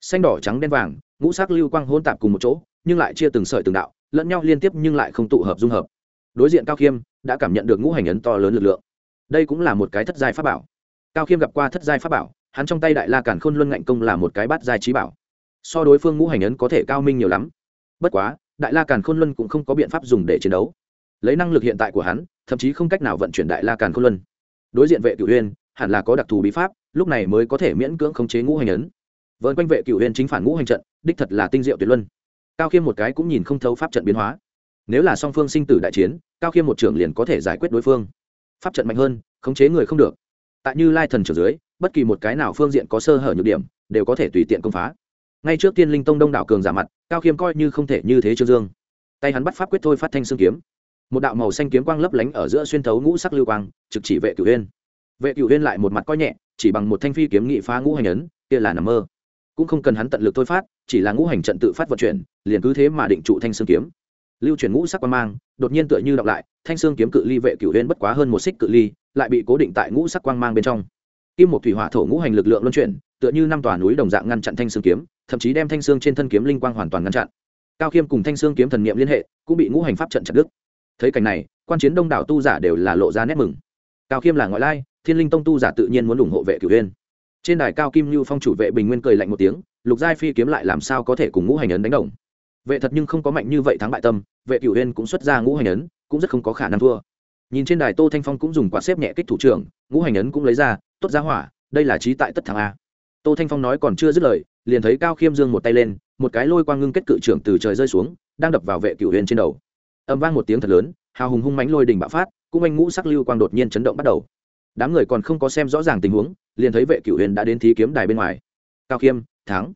Xanh đỏ trắng đen vàng, ngũ sắc lưu quang hôn tạp cùng một chỗ, nhưng lại chia từng sợi từng đạo, lẫn nhau liên tiếp nhưng lại không tụ hợp dung hợp. Đối diện cao khiêm, đã cảm nhận được ngũ hành ấn to lớn lực lượng. Đây cũng là một cái thất giai pháp bảo cao khiêm gặp qua thất giai pháp bảo, hắn trong tay đại la cản khôn luân ngạnh công là một cái bát giai trí bảo. So đối phương ngũ hành ấn có thể cao minh nhiều lắm. Bất quá, đại la càn khôn luân cũng không có biện pháp dùng để chiến đấu. Lấy năng lực hiện tại của hắn, thậm chí không cách nào vận chuyển đại la càn khôn luân. Đối diện vệ cửu huyên hẳn là có đặc thù bí pháp, lúc này mới có thể miễn cưỡng khống chế ngũ hành ấn. Vợn quanh vệ cựu huyền chính phản ngũ hành trận, đích thật là tinh diệu tuyệt luân. Cao khiêm một cái cũng nhìn không thấu pháp trận biến hóa. Nếu là song phương sinh tử đại chiến, cao khiêm một trưởng liền có thể giải quyết đối phương. Pháp trận mạnh hơn, khống chế người không được tại như lai thần trưởng dưới, bất kỳ một cái nào phương diện có sơ hở nhược điểm, đều có thể tùy tiện công phá. Ngay trước tiên linh tông đông đảo cường giả mặt, cao khiêm coi như không thể như thế trương dương. Tay hắn bắt pháp quyết thôi phát thanh xương kiếm. Một đạo màu xanh kiếm quang lấp lánh ở giữa xuyên thấu ngũ sắc lưu quang, trực chỉ vệ cửu huyên vệ cửu huyên lại một mặt coi nhẹ, chỉ bằng một thanh phi kiếm nghị phá ngũ hành ấn, kia là nằm mơ. Cũng không cần hắn tận lực thôi phát, chỉ là ngũ hành trận tự phát vận chuyển, liền cứ thế mà định trụ thanh xương kiếm lưu chuyển ngũ sắc quang mang, đột nhiên tựa như đọc lại, thanh xương kiếm cự ly vệ cửu huyên bất quá hơn một xích cự ly, lại bị cố định tại ngũ sắc quang mang bên trong. Kim một thủy hỏa thổ ngũ hành lực lượng luân chuyển, tựa như năm tòa núi đồng dạng ngăn chặn thanh xương kiếm, thậm chí đem thanh xương trên thân kiếm linh quang hoàn toàn ngăn chặn. Cao khiêm cùng thanh xương kiếm thần niệm liên hệ, cũng bị ngũ hành pháp trận chặt đứt. Thấy cảnh này, quan chiến đông đảo tu giả đều là lộ ra nét mừng. Cao khiêm là ngoại lai, thiên linh tông tu giả tự nhiên muốn ủng hộ vệ cửu huyên trên đài cao kim lưu phong chủ vệ bình nguyên cười lạnh một tiếng, lục giai phi kiếm lại làm sao có thể cùng ngũ hành ấn đánh đồng? Vệ thật nhưng không có mạnh như vậy thắng bại tâm, vệ cửu huyên cũng xuất ra ngũ hành ấn, cũng rất không có khả năng thua. Nhìn trên đài tô thanh phong cũng dùng quả xếp nhẹ kích thủ trưởng, ngũ hành ấn cũng lấy ra, tốt ra hỏa, đây là trí tại tất thắng a. Tô thanh phong nói còn chưa dứt lời, liền thấy cao khiêm dương một tay lên, một cái lôi quang ngưng kết cự trưởng từ trời rơi xuống, đang đập vào vệ cửu huyên trên đầu. Âm vang một tiếng thật lớn, hào hùng hung mánh lôi đình bạo phát, cũng anh ngũ sắc lưu quang đột nhiên chấn động bắt đầu. Đám người còn không có xem rõ ràng tình huống, liền thấy vệ cửu huyền đã đến thí kiếm đài bên ngoài. Cao khiêm, thắng.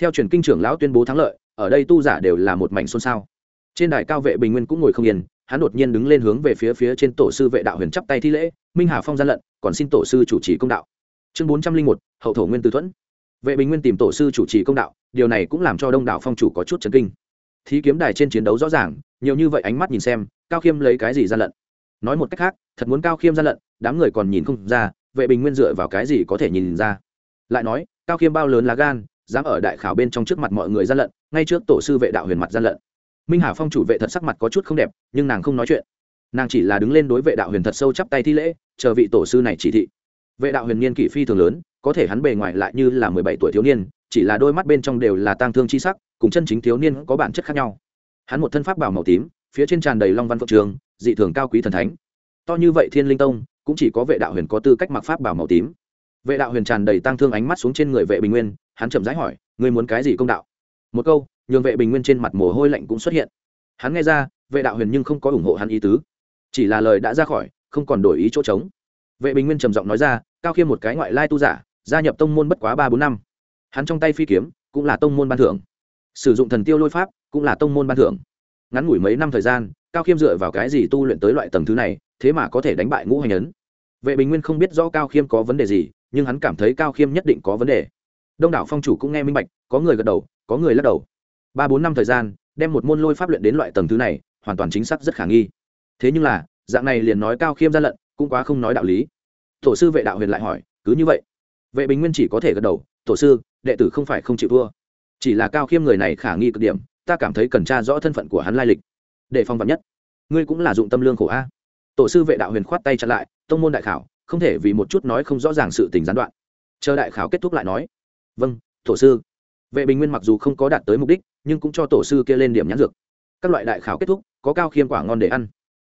Theo truyền kinh trưởng lão tuyên bố thắng lợi ở đây tu giả đều là một mảnh xôn xao. Trên đài cao vệ bình nguyên cũng ngồi không yên, hắn đột nhiên đứng lên hướng về phía phía trên tổ sư vệ đạo huyền chắp tay thi lễ, minh hà phong gian lận, còn xin tổ sư chủ trì công đạo. Chương bốn trăm linh một, hậu thổ nguyên tư thuẫn. Vệ bình nguyên tìm tổ sư chủ trì công đạo, điều này cũng làm cho đông đảo phong chủ có chút chấn kinh. Thí kiếm đài trên chiến đấu rõ ràng, nhiều như vậy ánh mắt nhìn xem, cao khiêm lấy cái gì gian lận? Nói một cách khác, thật muốn cao khiêm gian lận, đám người còn nhìn không ra, vệ bình nguyên dựa vào cái gì có thể nhìn ra. Lại nói, cao khiêm bao lớn lá gan dám ở đại khảo bên trong trước mặt mọi người gian lận, ngay trước tổ sư vệ đạo huyền mặt gian lận. Minh hà phong chủ vệ thật sắc mặt có chút không đẹp, nhưng nàng không nói chuyện. Nàng chỉ là đứng lên đối vệ đạo huyền thật sâu chắp tay thi lễ, chờ vị tổ sư này chỉ thị. Vệ đạo huyền niên kỷ phi thường lớn, có thể hắn bề ngoài lại như là mười bảy tuổi thiếu niên, chỉ là đôi mắt bên trong đều là tang thương chi sắc, cùng chân chính thiếu niên có bản chất khác nhau. Hắn một thân pháp bảo màu tím, phía trên tràn đầy long văn phượng trường, dị thường cao quý thần thánh. To như vậy thiên linh tông, cũng chỉ có vệ đạo huyền có tư cách mặc pháp bảo màu tím. Vệ đạo huyền tràn đầy tang thương ánh mắt xuống trên người vệ bình nguyên hắn chậm rãi hỏi, ngươi muốn cái gì công đạo? Một câu, nhường vệ bình nguyên trên mặt mồ hôi lạnh cũng xuất hiện. Hắn nghe ra, vệ đạo huyền nhưng không có ủng hộ hắn ý tứ. Chỉ là lời đã ra khỏi, không còn đổi ý chỗ trống. Vệ bình nguyên trầm giọng nói ra, cao khiêm một cái ngoại lai tu giả, gia nhập tông môn bất quá ba bốn năm. Hắn trong tay phi kiếm, cũng là tông môn ban thưởng. Sử dụng thần tiêu lôi pháp, cũng là tông môn ban thưởng. Ngắn ngủi mấy năm thời gian, cao khiêm dựa vào cái gì tu luyện tới loại tầng thứ này, thế mà có thể đánh bại ngũ hành ấn? Vệ bình nguyên không biết rõ cao khiêm có vấn đề gì, nhưng hắn cảm thấy cao khiêm nhất định có vấn đề đông đảo phong chủ cũng nghe minh bạch, có người gật đầu, có người lắc đầu. Ba bốn năm thời gian, đem một môn lôi pháp luyện đến loại tầng thứ này, hoàn toàn chính xác rất khả nghi. Thế nhưng là, dạng này liền nói cao khiêm gian lận, cũng quá không nói đạo lý. Tổ sư vệ đạo huyền lại hỏi, cứ như vậy? Vệ bình nguyên chỉ có thể gật đầu, tổ sư, đệ tử không phải không chịu thua. Chỉ là cao khiêm người này khả nghi cực điểm, ta cảm thấy cần tra rõ thân phận của hắn lai lịch. Để phong vắn nhất. Ngươi cũng là dụng tâm lương khổ a. Tổ sư vệ đạo huyền khoát tay chặn lại, tông môn đại khảo, không thể vì một chút nói không rõ ràng sự tình gián đoạn. Chờ đại khảo kết thúc lại nói vâng tổ sư. Vệ bình nguyên mặc dù không có đạt tới mục đích, nhưng cũng cho tổ sư kia lên điểm nhãn dược. Các loại đại khảo kết thúc, có cao khiêm quả ngon để ăn.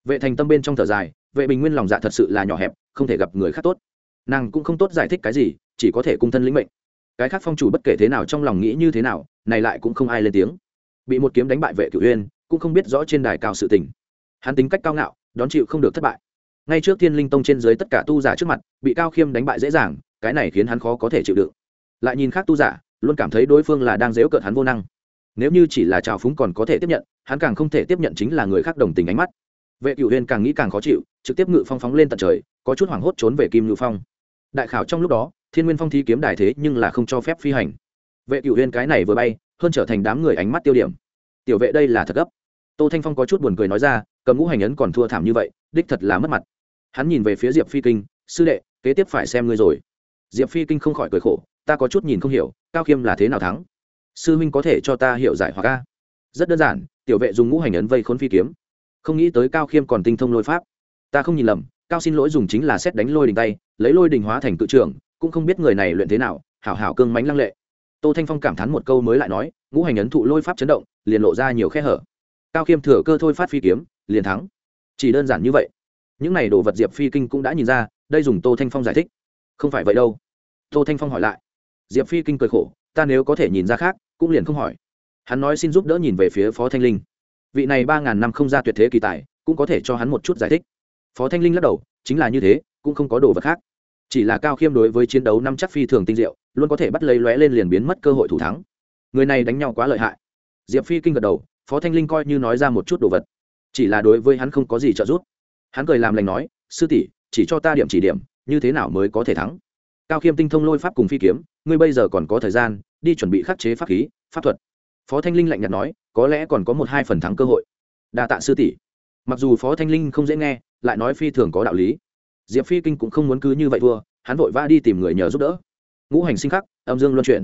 Vệ thành tâm bên trong thở dài, vệ bình nguyên lòng dạ thật sự là nhỏ hẹp, không thể gặp người khác tốt. Nàng cũng không tốt giải thích cái gì, chỉ có thể cung thân lĩnh mệnh. Cái khác phong chủ bất kể thế nào trong lòng nghĩ như thế nào, này lại cũng không ai lên tiếng. Bị một kiếm đánh bại vệ cửu uyên, cũng không biết rõ trên đài cao sự tình. Hắn tính cách cao ngạo, đón chịu không được thất bại. Ngay trước thiên linh tông trên dưới tất cả tu giả trước mặt, bị cao khiêm đánh bại dễ dàng, cái này khiến hắn khó có thể chịu đựng lại nhìn khác tu giả, luôn cảm thấy đối phương là đang dễu cợt hắn vô năng. Nếu như chỉ là trào phúng còn có thể tiếp nhận, hắn càng không thể tiếp nhận chính là người khác đồng tình ánh mắt. Vệ cựu huyên càng nghĩ càng khó chịu, trực tiếp ngự phong phóng lên tận trời, có chút hoảng hốt trốn về kim ngự phong. Đại khảo trong lúc đó, thiên nguyên phong thi kiếm đài thế nhưng là không cho phép phi hành. Vệ cựu huyên cái này vừa bay, hơn trở thành đám người ánh mắt tiêu điểm. Tiểu vệ đây là thật gấp. Tô thanh phong có chút buồn cười nói ra, cầm ngũ hành ấn còn thua thảm như vậy, đích thật là mất mặt. Hắn nhìn về phía diệp phi kinh, sư đệ, kế tiếp phải xem ngươi rồi. Diệp phi kinh không khỏi cười khổ ta có chút nhìn không hiểu, cao khiêm là thế nào thắng? Sư huynh có thể cho ta hiểu giải hoặc ca rất đơn giản, tiểu vệ dùng ngũ hành ấn vây khốn phi kiếm. Không nghĩ tới cao khiêm còn tinh thông lôi pháp. Ta không nhìn lầm, cao xin lỗi dùng chính là xét đánh lôi đình tay, lấy lôi đình hóa thành cự trưởng, cũng không biết người này luyện thế nào, hảo hảo cương mánh lăng lệ. Tô thanh phong cảm thán một câu mới lại nói, ngũ hành ấn thụ lôi pháp chấn động, liền lộ ra nhiều khe hở. Cao khiêm thừa cơ thôi phát phi kiếm, liền thắng. Chỉ đơn giản như vậy. Những này đồ vật diệp phi kinh cũng đã nhìn ra, đây dùng tô thanh phong giải thích. Không phải vậy đâu. Tô thanh phong hỏi lại diệp phi kinh cười khổ, ta nếu có thể nhìn ra khác, cũng liền không hỏi. Hắn nói xin giúp đỡ nhìn về phía phó thanh linh. Vị này ba ngàn năm không ra tuyệt thế kỳ tài, cũng có thể cho hắn một chút giải thích. Phó thanh linh lắc đầu, chính là như thế, cũng không có đồ vật khác. Chỉ là cao khiêm đối với chiến đấu năm chắc phi thường tinh diệu, luôn có thể bắt lấy lóe lên liền biến mất cơ hội thủ thắng. Người này đánh nhau quá lợi hại. Diệp phi kinh gật đầu, phó thanh linh coi như nói ra một chút đồ vật. Chỉ là đối với hắn không có gì trợ giúp. Hắn cười làm lành nói, sư tỷ, chỉ cho ta điểm chỉ điểm, như thế nào mới có thể thắng? Cao khiêm tinh thông lôi pháp cùng phi kiếm, ngươi bây giờ còn có thời gian, đi chuẩn bị khắc chế pháp khí, pháp thuật. Phó thanh linh lạnh nhạt nói, có lẽ còn có một hai phần thắng cơ hội. Đa tạ sư tỷ. Mặc dù phó thanh linh không dễ nghe, lại nói phi thường có đạo lý. Diệp phi kinh cũng không muốn cứ như vậy thua, hắn vội vã đi tìm người nhờ giúp đỡ. Ngũ hành sinh khắc, âm dương luân chuyển.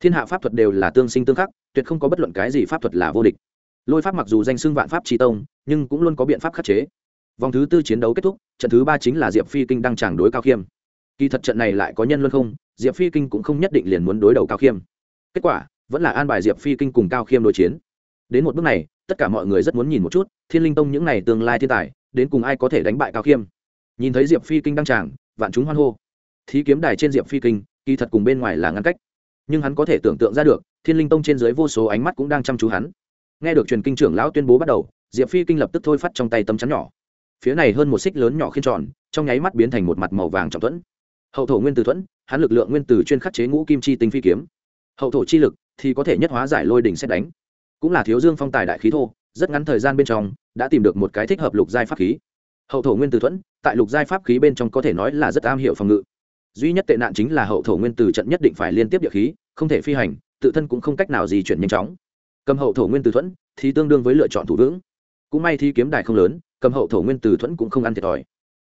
Thiên hạ pháp thuật đều là tương sinh tương khắc, tuyệt không có bất luận cái gì pháp thuật là vô địch. Lôi pháp mặc dù danh xưng vạn pháp tri tông, nhưng cũng luôn có biện pháp khắc chế. Vòng thứ tư chiến đấu kết thúc, trận thứ ba chính là diệp phi kinh đăng tràng đối cao khiêm kỳ thật trận này lại có nhân luân không, diệp phi kinh cũng không nhất định liền muốn đối đầu cao khiêm. Kết quả, vẫn là an bài diệp phi kinh cùng cao khiêm đối chiến. Đến một bước này, tất cả mọi người rất muốn nhìn một chút, thiên linh tông những n à y tương lai thiên tài, đến cùng ai có thể đánh bại cao khiêm. Nhìn thấy diệp phi kinh đăng tràng, vạn chúng hoan hô. Thí kiếm đài trên diệp phi kinh, kỳ thật cùng bên ngoài là ngăn cách. Nhưng hắn có thể tưởng tượng ra được, thiên linh tông trên dưới vô số ánh mắt cũng đang chăm chú hắn. Nghe được truyền kinh trưởng lão tuyên bố bắt đầu, diệp phi kinh lập tức thôi phát trong tay tấm chắn nhỏ. Phía này hơn một xích lớn nhỏ khiên tròn, trong nháy mắt biến thành một mặt màu vàng trọng thuẫn hậu thổ nguyên tử thuẫn, hắn lực lượng nguyên tử chuyên khắc chế ngũ kim chi tinh phi kiếm. Hậu thổ chi lực thì có thể nhất hóa giải lôi đỉnh xét đánh. Cũng là thiếu dương phong tài đại khí thô, rất ngắn thời gian bên trong đã tìm được một cái thích hợp lục giai pháp khí. Hậu thổ nguyên tử thuẫn, tại lục giai pháp khí bên trong có thể nói là rất am hiểu phòng ngự. Duy nhất tệ nạn chính là hậu thổ nguyên tử trận nhất định phải liên tiếp địa khí, không thể phi hành, tự thân cũng không cách nào di chuyển nhanh chóng. Cầm hậu thổ nguyên tử thuẫn thì tương đương với lựa chọn thủ vững. Cũng may thi kiếm đài không lớn, cầm hậu thổ nguyên tử thuẫn cũng không ăn thiệt thòi.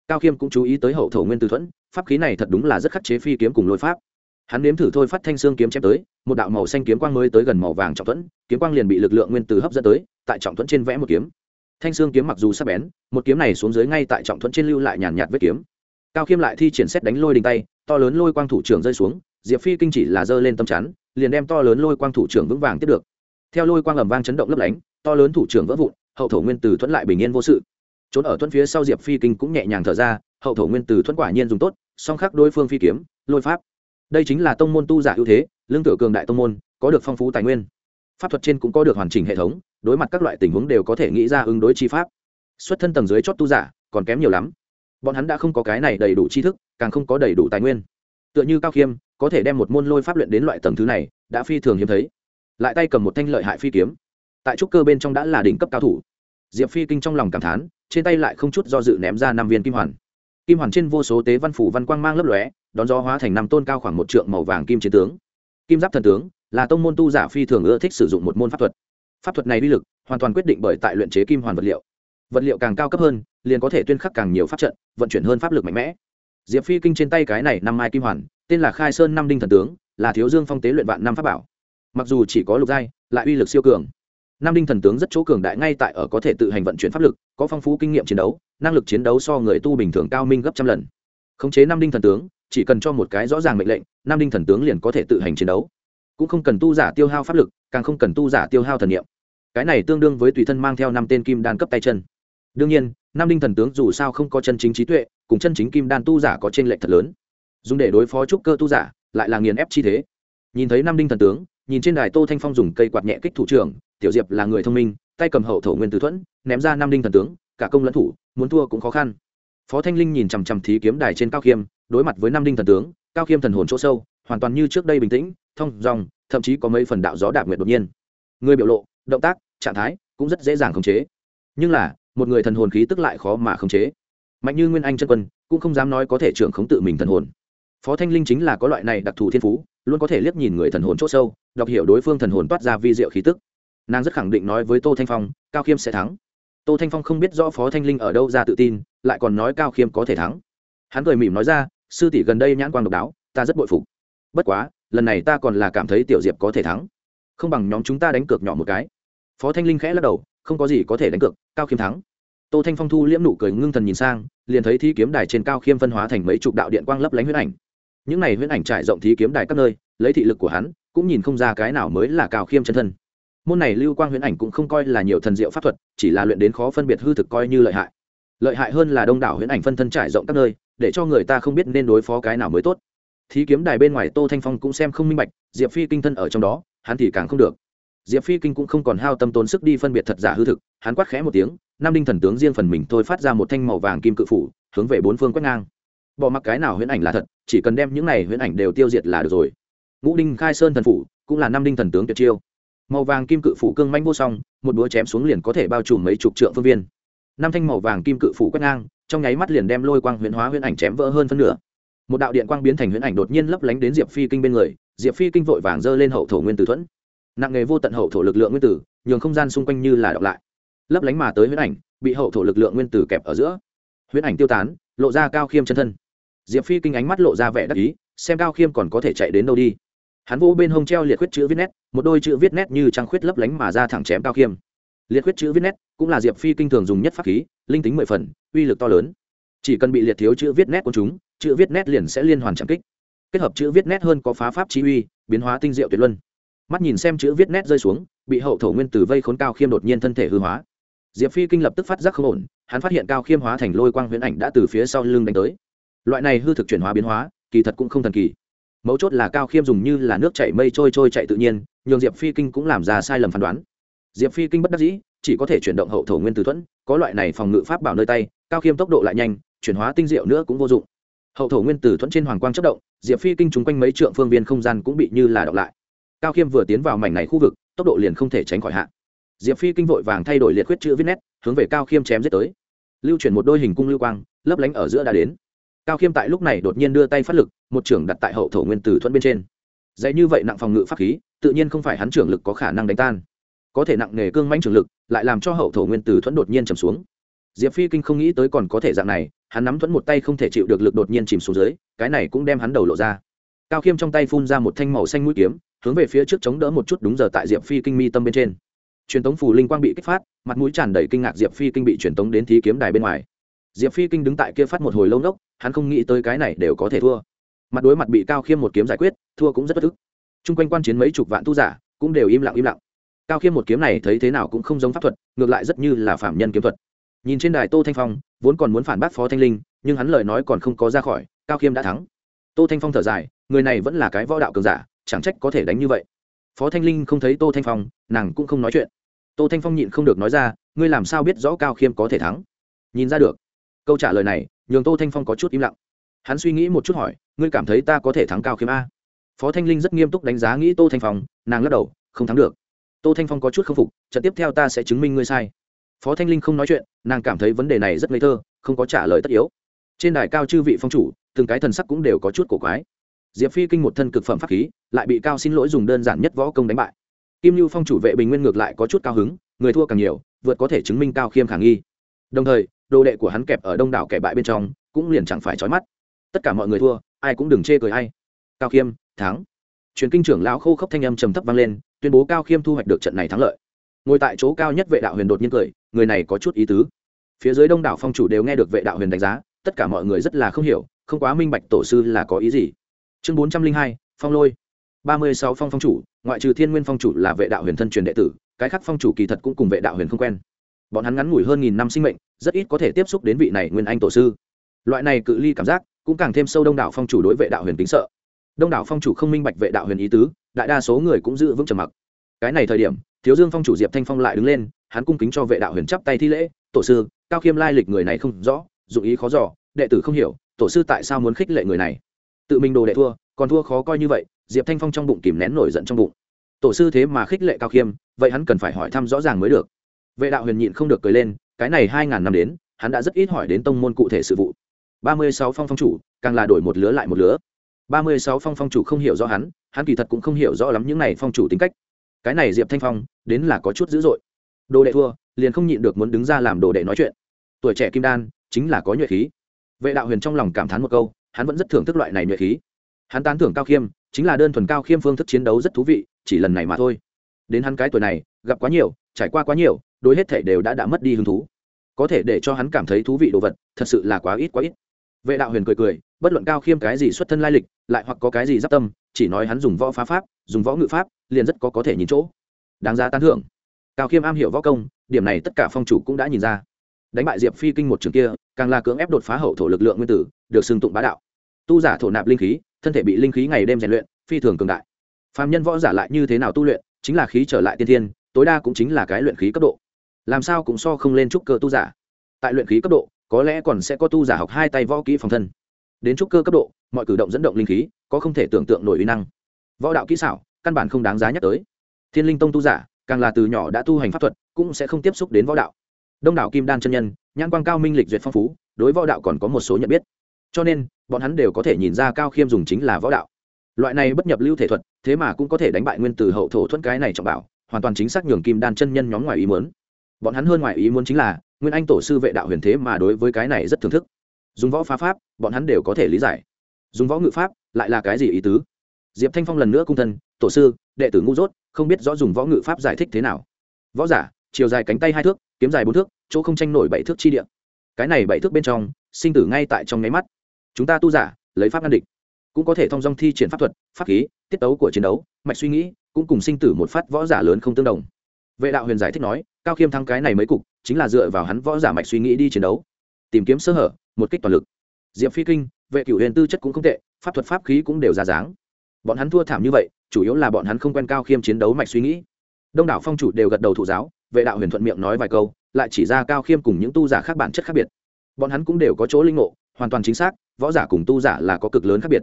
Cao khiêm cũng chú ý tới hậu thổ nguyên tử thuẫn pháp khí này thật đúng là rất khắc chế phi kiếm cùng lôi pháp. Hắn nếm thử thôi phát thanh xương kiếm chém tới, một đạo màu xanh kiếm quang mới tới gần màu vàng trọng thuẫn, kiếm quang liền bị lực lượng nguyên tử hấp dẫn tới, tại trọng thuẫn trên vẽ một kiếm. Thanh xương kiếm mặc dù sắp bén, một kiếm này xuống dưới ngay tại trọng thuẫn trên lưu lại nhàn nhạt vết kiếm. Cao khiêm lại thi triển xét đánh lôi đình tay, to lớn lôi quang thủ trưởng rơi xuống, diệp phi kinh chỉ là giơ lên tâm chắn, liền đem to lớn lôi quang thủ trưởng vững vàng tiếp được. Theo lôi quang ầm vang chấn động lấp lánh, to lớn thủ trưởng vỡ vụn, hậu thổ nguyên tử thuẫn lại bình yên vô sự. Trốn ở thuẫn phía sau diệp phi kinh cũng nhẹ nhàng thở ra hậu thổ nguyên tử thuẫn quả nhiên dùng tốt, song khắc đối phương phi kiếm, lôi pháp. Đây chính là tông môn tu giả ưu thế, lương tử cường đại tông môn, có được phong phú tài nguyên. Pháp thuật trên cũng có được hoàn chỉnh hệ thống, đối mặt các loại tình huống đều có thể nghĩ ra ứng đối chi pháp. Xuất thân tầng dưới chót tu giả, còn kém nhiều lắm. Bọn hắn đã không có cái này đầy đủ tri thức, càng không có đầy đủ tài nguyên. Tựa như cao khiêm, có thể đem một môn lôi pháp luyện đến loại tầng thứ này, đã phi thường hiếm thấy. Lại tay cầm một thanh lợi hại phi kiếm. Tại trúc cơ bên trong đã là đỉnh cấp cao thủ. Diệp phi kinh trong lòng cảm thán, trên tay lại không chút do dự ném ra năm viên kim hoàn kim hoàn trên vô số tế văn phủ văn quang mang lấp lóe, đón gió hóa thành năm tôn cao khoảng một trượng màu vàng kim chiến tướng. Kim giáp thần tướng là tông môn tu giả phi thường ưa thích sử dụng một môn pháp thuật. Pháp thuật này uy lực hoàn toàn quyết định bởi tại luyện chế kim hoàn vật liệu. Vật liệu càng cao cấp hơn, liền có thể tuyên khắc càng nhiều pháp trận, vận chuyển hơn pháp lực mạnh mẽ. Diệp phi kinh trên tay cái này năm mai kim hoàn, tên là khai sơn năm đinh thần tướng, là thiếu dương phong tế luyện vạn năm pháp bảo. Mặc dù chỉ có lục giai, lại uy lực siêu cường nam đinh thần tướng rất chỗ cường đại ngay tại ở có thể tự hành vận chuyển pháp lực, có phong phú kinh nghiệm chiến đấu, năng lực chiến đấu so người tu bình thường cao minh gấp trăm lần. Khống chế nam đinh thần tướng, chỉ cần cho một cái rõ ràng mệnh lệnh, nam đinh thần tướng liền có thể tự hành chiến đấu. Cũng không cần tu giả tiêu hao pháp lực, càng không cần tu giả tiêu hao thần niệm. cái này tương đương với tùy thân mang theo năm tên kim đan cấp tay chân. Đương nhiên, nam đinh thần tướng dù sao không có chân chính trí tuệ, cùng chân chính kim đan tu giả có t r ê n lệch thật lớn. Dùng để đối phó trúc cơ tu giả, lại là nghiền ép chi thế. Nhìn thấy nam đinh thần tướng, nhìn trên đài tô thanh phong dùng cây quạt nhẹ kích thủ trưởng tiểu diệp là người thông minh, tay cầm hậu thổ nguyên tử thuẫn, ném ra nam đinh thần tướng, cả công lẫn thủ, muốn thua cũng khó khăn. Phó thanh linh nhìn chằm chằm thí kiếm đài trên cao khiêm, đối mặt với nam đinh thần tướng, cao khiêm thần hồn chỗ sâu, hoàn toàn như trước đây bình tĩnh, thông dòng thậm chí có mấy phần đạo gió đạp nguyệt đột nhiên. Người biểu lộ, động tác, trạng thái cũng rất dễ dàng khống chế. Nhưng là, một người thần hồn khí tức lại khó mà khống chế. Mạnh như nguyên anh chân quân, cũng không dám nói có thể trưởng khống tự mình thần hồn. Phó thanh linh chính là có loại này đặc thù thiên phú, luôn có thể liếc nhìn người thần hồn c h ỗ sâu, đọc hiểu đối phương thần hồn toát ra vi diệu khí tức nàng rất khẳng định nói với tô thanh phong, cao khiêm sẽ thắng. Tô thanh phong không biết rõ phó thanh linh ở đâu ra tự tin, lại còn nói cao khiêm có thể thắng. Hắn cười mỉm nói ra, sư tỷ gần đây nhãn quang độc đáo, ta rất bội phục. Bất quá, lần này ta còn là cảm thấy tiểu diệp có thể thắng. Không bằng nhóm chúng ta đánh cược nhỏ một cái. Phó thanh linh khẽ lắc đầu, không có gì có thể đánh cược, cao khiêm thắng. Tô thanh phong thu liễm nụ cười ngưng thần nhìn sang, liền thấy thi kiếm đài trên cao khiêm phân hóa thành mấy chục đạo điện quang lấp lánh huyết ảnh. Những này huyết ảnh trải rộng thi kiếm đài các nơi, lấy thị lực của hắn, cũng nhìn không ra cái nào mới là cao khiêm chân thân môn này lưu quang huyễn ảnh cũng không coi là nhiều thần diệu pháp thuật, chỉ là luyện đến khó phân biệt hư thực coi như lợi hại. Lợi hại hơn là đông đảo huyễn ảnh phân thân trải rộng các nơi, để cho người ta không biết nên đối phó cái nào mới tốt. Thí kiếm đài bên ngoài tô thanh phong cũng xem không minh bạch, diệp phi kinh thân ở trong đó, hắn thì càng không được. Diệp phi kinh cũng không còn hao tâm tốn sức đi phân biệt thật giả hư thực, hắn quát khẽ một tiếng, nam đinh thần tướng riêng phần mình thôi phát ra một thanh màu vàng kim cự phủ, hướng về bốn phương quét ngang. Bỏ mặc cái nào huyễn ảnh là thật, chỉ cần đem những này huyễn ảnh đều tiêu diệt là được rồi. Ngũ đinh khai sơn thần phủ cũng là năm đinh thần tướng tuyệt chiêu màu vàng kim cự phủ cương manh vô song, một búa chém xuống liền có thể bao trùm mấy chục trượng phương viên. Năm thanh màu vàng kim cự phủ quét ngang, trong nháy mắt liền đem lôi quang huyễn hóa huyễn ảnh chém vỡ hơn phân nửa. Một đạo điện quang biến thành huyễn ảnh đột nhiên lấp lánh đến diệp phi kinh bên người, diệp phi kinh vội vàng giơ lên hậu thổ nguyên tử thuẫn. Nặng nghề vô tận hậu thổ lực lượng nguyên tử, nhường không gian xung quanh như là đọc lại. Lấp lánh mà tới huyễn ảnh, bị hậu thổ lực lượng nguyên tử kẹp ở giữa. Huyễn ảnh tiêu tán, lộ ra cao khiêm chân thân. Diệp phi kinh ánh mắt lộ ra vẻ đắc ý, xem cao khiêm còn có thể chạy đến đâu đi hắn vỗ bên hông treo liệt khuyết chữ viết nét, một đôi chữ viết nét như trăng khuyết lấp lánh mà ra thẳng chém cao khiêm. Liệt khuyết chữ viết nét cũng là diệp phi kinh thường dùng nhất pháp khí, linh tính mười phần, uy lực to lớn. Chỉ cần bị liệt thiếu chữ viết nét của chúng, chữ viết nét liền sẽ liên hoàn chạm kích. Kết hợp chữ viết nét hơn có phá pháp chi uy, biến hóa tinh diệu tuyệt luân. Mắt nhìn xem chữ viết nét rơi xuống, bị hậu thổ nguyên tử vây khốn cao khiêm đột nhiên thân thể hư hóa. Diệp phi kinh lập tức phát giác không ổn, hắn phát hiện cao khiêm hóa thành lôi quang huyễn ảnh đã từ phía sau lưng đánh tới. Loại này hư thực chuyển hóa biến hóa, kỳ thật cũng không thần kỳ mấu chốt là cao khiêm dùng như là nước chảy mây trôi trôi chạy tự nhiên, nhường diệp phi kinh cũng làm ra sai lầm phán đoán. Diệp phi kinh bất đắc dĩ, chỉ có thể chuyển động hậu thổ nguyên tử thuẫn, có loại này phòng ngự pháp bảo nơi tay, cao khiêm tốc độ lại nhanh, chuyển hóa tinh diệu nữa cũng vô dụng. Hậu thổ nguyên tử thuẫn trên hoàng quang chất động, diệp phi kinh chúng quanh mấy trượng phương viên không gian cũng bị như là đọc lại. Cao khiêm vừa tiến vào mảnh này khu vực, tốc độ liền không thể tránh khỏi hạn. Diệp phi kinh vội vàng thay đổi liệt khuyết chữ viết nét, hướng về cao khiêm chém giết tới. Lưu chuyển một đôi hình cung lưu quang, lấp lánh ở giữa đã đến cao khiêm tại lúc này đột nhiên đưa tay phát lực, một trưởng đặt tại hậu thổ nguyên tử thuẫn bên trên. Dạy như vậy nặng phòng ngự pháp khí, tự nhiên không phải hắn trưởng lực có khả năng đánh tan. Có thể nặng nghề cương mãnh trưởng lực, lại làm cho hậu thổ nguyên tử thuẫn đột nhiên trầm xuống. Diệp phi kinh không nghĩ tới còn có thể dạng này, hắn nắm thuẫn một tay không thể chịu được lực đột nhiên chìm xuống dưới, cái này cũng đem hắn đầu lộ ra. Cao khiêm trong tay phun ra một thanh màu xanh mũi kiếm, hướng về phía trước chống đỡ một chút đúng giờ tại diệp phi kinh mi tâm bên trên. Truyền tống phù linh quang bị kích phát, mặt mũi tràn đầy kinh ngạc diệp phi kinh bị truyền tống đến thí kiếm đài bên ngoài diệp phi kinh đứng tại kia phát một hồi lâu nốc hắn không nghĩ tới cái này đều có thể thua. Mặt đối mặt bị cao khiêm một kiếm giải quyết, thua cũng rất bất thức chung quanh quan chiến mấy chục vạn tu giả cũng đều im lặng im lặng. Cao khiêm một kiếm này thấy thế nào cũng không giống pháp thuật, ngược lại rất như là phạm nhân kiếm thuật. Nhìn trên đài tô thanh phong, vốn còn muốn phản bác phó thanh linh, nhưng hắn lời nói còn không có ra khỏi, cao khiêm đã thắng. Tô thanh phong thở dài, người này vẫn là cái võ đạo cường giả, chẳng trách có thể đánh như vậy. Phó thanh linh không thấy tô thanh phong, nàng cũng không nói chuyện. Tô thanh phong nhịn không được nói ra, ngươi làm sao biết rõ cao khiêm có thể thắng? Nhìn ra được câu trả lời này, nhường tô thanh phong có chút im lặng. Hắn suy nghĩ một chút hỏi, ngươi cảm thấy ta có thể thắng cao khiêm a? Phó thanh linh rất nghiêm túc đánh giá nghĩ tô thanh phong, nàng lắc đầu, không thắng được. Tô thanh phong có chút k phục, trận tiếp theo ta sẽ chứng minh ngươi sai. Phó thanh linh không nói chuyện, nàng cảm thấy vấn đề này rất ngây thơ, không có trả lời tất yếu. Trên đài cao chư vị phong chủ, từng cái thần sắc cũng đều có chút cổ quái. Diệp phi kinh một thân cực phẩm pháp khí, lại bị cao xin lỗi dùng đơn giản nhất võ công đánh bại. Kim lưu phong chủ vệ bình nguyên ngược lại có chút cao hứng, người thua càng nhiều, vượt có thể chứng minh cao khiêm khả nghi. Đồng thời đồ đệ của hắn kẹp ở đông đảo kẻ bại bên trong, cũng liền chẳng phải trói mắt. Tất cả mọi người thua, ai cũng đừng chê cười hay cao khiêm, thắng. Truyền kinh trưởng lão khô khốc thanh âm trầm thấp vang lên, tuyên bố cao khiêm thu hoạch được trận này thắng lợi. Ngồi tại chỗ cao nhất vệ đạo huyền đột nhiên cười, người này có chút ý tứ. Phía dưới đông đảo phong chủ đều nghe được vệ đạo huyền đánh giá, tất cả mọi người rất là không hiểu, không quá minh bạch tổ sư là có ý gì. Chương bốn trăm linh hai, phong lôi. ba mươi sáu phong phong chủ, ngoại trừ thiên nguyên phong chủ là vệ đạo huyền thân truyền đệ tử, cái khác phong chủ kỳ thật cũng cùng vệ đạo huyền không quen bọn hắn ngắn ngủi hơn nghìn năm sinh mệnh, rất ít có thể tiếp xúc đến vị này nguyên anh tổ sư. Loại này cự ly cảm giác, cũng càng thêm sâu đông đảo phong chủ đối vệ đạo huyền tính sợ. Đông đảo phong chủ không minh bạch vệ đạo huyền ý tứ, đại đa số người cũng giữ vững trầm mặc. Cái này thời điểm, thiếu dương phong chủ diệp thanh phong lại đứng lên, hắn cung kính cho vệ đạo huyền chắp tay thi lễ, tổ sư, cao khiêm lai lịch người này không rõ, dụng ý khó dò, đệ tử không hiểu, tổ sư tại sao muốn khích lệ người này? Tự mình đồ đệ thua, còn thua khó coi như vậy, diệp thanh phong trong bụng kìm nén nổi giận trong bụng. Tổ sư thế mà khích lệ cao khiêm, vậy hắn cần phải hỏi thăm rõ ràng mới được vệ đạo huyền nhịn không được cười lên, cái này hai ngàn năm đến, hắn đã rất ít hỏi đến tông môn cụ thể sự vụ. Ba mươi sáu phong phong chủ, càng là đổi một lứa lại một lứa. Ba mươi sáu phong phong chủ không hiểu rõ hắn hắn kỳ thật cũng không hiểu rõ lắm những này phong chủ tính cách. Cái này diệp thanh phong, đến là có chút dữ dội. Đồ đệ thua, liền không nhịn được muốn đứng ra làm đồ đệ nói chuyện. Tuổi trẻ kim đan, chính là có nhuệ khí. Vệ đạo huyền trong lòng cảm thán một câu, hắn vẫn rất thưởng thức loại này nhuệ khí. Hắn tán thưởng cao khiêm, chính là đơn thuần cao khiêm phương thức chiến đấu rất thú vị, chỉ lần này mà thôi. Đến hắn cái tuổi này, gặp quá nhiều, trải qua quá nhiều đối hết thể đều đã đã mất đi hứng thú. Có thể để cho hắn cảm thấy thú vị đồ vật, thật sự là quá ít quá ít. Vệ đạo huyền cười cười, bất luận cao khiêm cái gì xuất thân lai lịch, lại hoặc có cái gì giáp tâm, chỉ nói hắn dùng võ phá pháp, dùng võ ngự pháp, liền rất có có thể nhìn chỗ. Đáng giá tán thưởng. Cao khiêm am hiểu võ công, điểm này tất cả phong chủ cũng đã nhìn ra. Đánh bại diệp phi kinh một trường kia, càng là cưỡng ép đột phá hậu thổ lực lượng nguyên tử, được xưng tụng bá đạo. Tu giả thổ nạp linh khí, thân thể bị linh khí ngày đêm rèn luyện, phi thường cường đại. Phàm nhân võ giả lại như thế nào tu luyện, chính là khí trở lại tiên thiên, tối đa cũng chính là cái luyện khí cấp độ làm sao cũng so không lên trúc cơ tu giả. Tại luyện khí cấp độ, có lẽ còn sẽ có tu giả học hai tay võ kỹ phòng thân. Đến trúc cơ cấp độ, mọi cử động dẫn động linh khí, có không thể tưởng tượng nổi uy năng. Võ đạo kỹ xảo, căn bản không đáng giá nhắc tới. Thiên linh tông tu giả, càng là từ nhỏ đã tu hành pháp thuật, cũng sẽ không tiếp xúc đến võ đạo. Đông đảo kim đan chân nhân, nhãn quang cao minh lịch duyệt phong phú, đối võ đạo còn có một số nhận biết. Cho nên, bọn hắn đều có thể nhìn ra cao khiêm dùng chính là võ đạo. Loại này bất nhập lưu thể thuật, thế mà cũng có thể đánh bại nguyên từ hậu thổ thuẫn cái này trọng bảo, hoàn toàn chính xác nhường kim đan chân nhân nhóm ngoài ý muốn bọn hắn hơn ngoài ý muốn chính là, nguyên anh tổ sư vệ đạo huyền thế mà đối với cái này rất thưởng thức. Dùng võ phá pháp, bọn hắn đều có thể lý giải. Dùng võ ngự pháp, lại là cái gì ý tứ? Diệp thanh phong lần nữa cung thân, tổ sư, đệ tử ngu dốt, không biết rõ dùng võ ngự pháp giải thích thế nào. Võ giả, chiều dài cánh tay hai thước, kiếm dài bốn thước, chỗ không tranh nổi bảy thước chi địa. Cái này bảy thước bên trong, sinh tử ngay tại trong nháy mắt. Chúng ta tu giả, lấy pháp ngăn địch, cũng có thể thông dong thi triển pháp thuật, pháp khí, tiết tấu của chiến đấu, mạch suy nghĩ, cũng cùng sinh tử một phát võ giả lớn không tương đồng vệ đạo huyền giải thích nói, cao khiêm thắng cái này mấy cục, chính là dựa vào hắn võ giả mạch suy nghĩ đi chiến đấu. Tìm kiếm sơ hở, một kích toàn lực. Diệp phi kinh, vệ cửu huyền tư chất cũng không tệ, pháp thuật pháp khí cũng đều ra dáng. Bọn hắn thua thảm như vậy, chủ yếu là bọn hắn không quen cao khiêm chiến đấu mạch suy nghĩ. Đông đảo phong chủ đều gật đầu thụ giáo, vệ đạo huyền thuận miệng nói vài câu, lại chỉ ra cao khiêm cùng những tu giả khác bản chất khác biệt. Bọn hắn cũng đều có chỗ linh ngộ, hoàn toàn chính xác, võ giả cùng tu giả là có cực lớn khác biệt.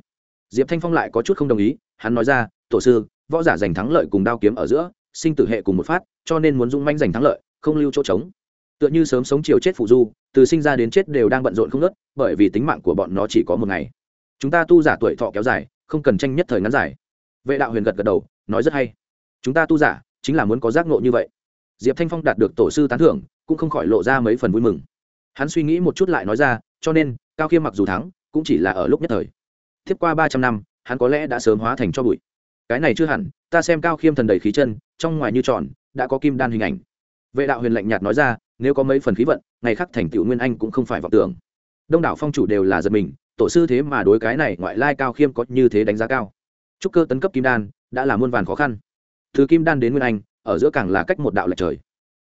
Diệp thanh phong lại có chút không đồng ý, hắn nói ra, tổ sư, võ giả giành thắng lợi cùng đao kiếm ở giữa sinh tử hệ cùng một phát, cho nên muốn dũng manh giành thắng lợi, không lưu chỗ trống. Tựa như sớm sống chiều chết phụ du, từ sinh ra đến chết đều đang bận rộn không nớt bởi vì tính mạng của bọn nó chỉ có một ngày. Chúng ta tu giả tuổi thọ kéo dài, không cần tranh nhất thời ngắn dài. Vệ đạo huyền gật gật đầu, nói rất hay. Chúng ta tu giả, chính là muốn có giác ngộ như vậy. Diệp thanh phong đạt được tổ sư tán thưởng, cũng không khỏi lộ ra mấy phần vui mừng. Hắn suy nghĩ một chút lại nói ra, cho nên, cao khiêm mặc dù thắng, cũng chỉ là ở lúc nhất thời. Tiếp qua ba trăm năm, hắn có lẽ đã sớm hóa thành cho bụi cái này chưa hẳn, ta xem cao khiêm thần đầy khí chân, trong ngoài như tròn, đã có kim đan hình ảnh. Vệ đạo huyền lạnh nhạt nói ra, nếu có mấy phần khí vận, ngày khác thành tựu nguyên anh cũng không phải vọng tưởng. Đông đảo phong chủ đều là giật mình, tổ sư thế mà đối cái này ngoại lai cao khiêm có như thế đánh giá cao. Trúc cơ tấn cấp kim đan, đã là muôn vàn khó khăn. Từ kim đan đến nguyên anh, ở giữa càng là cách một đạo lệch trời.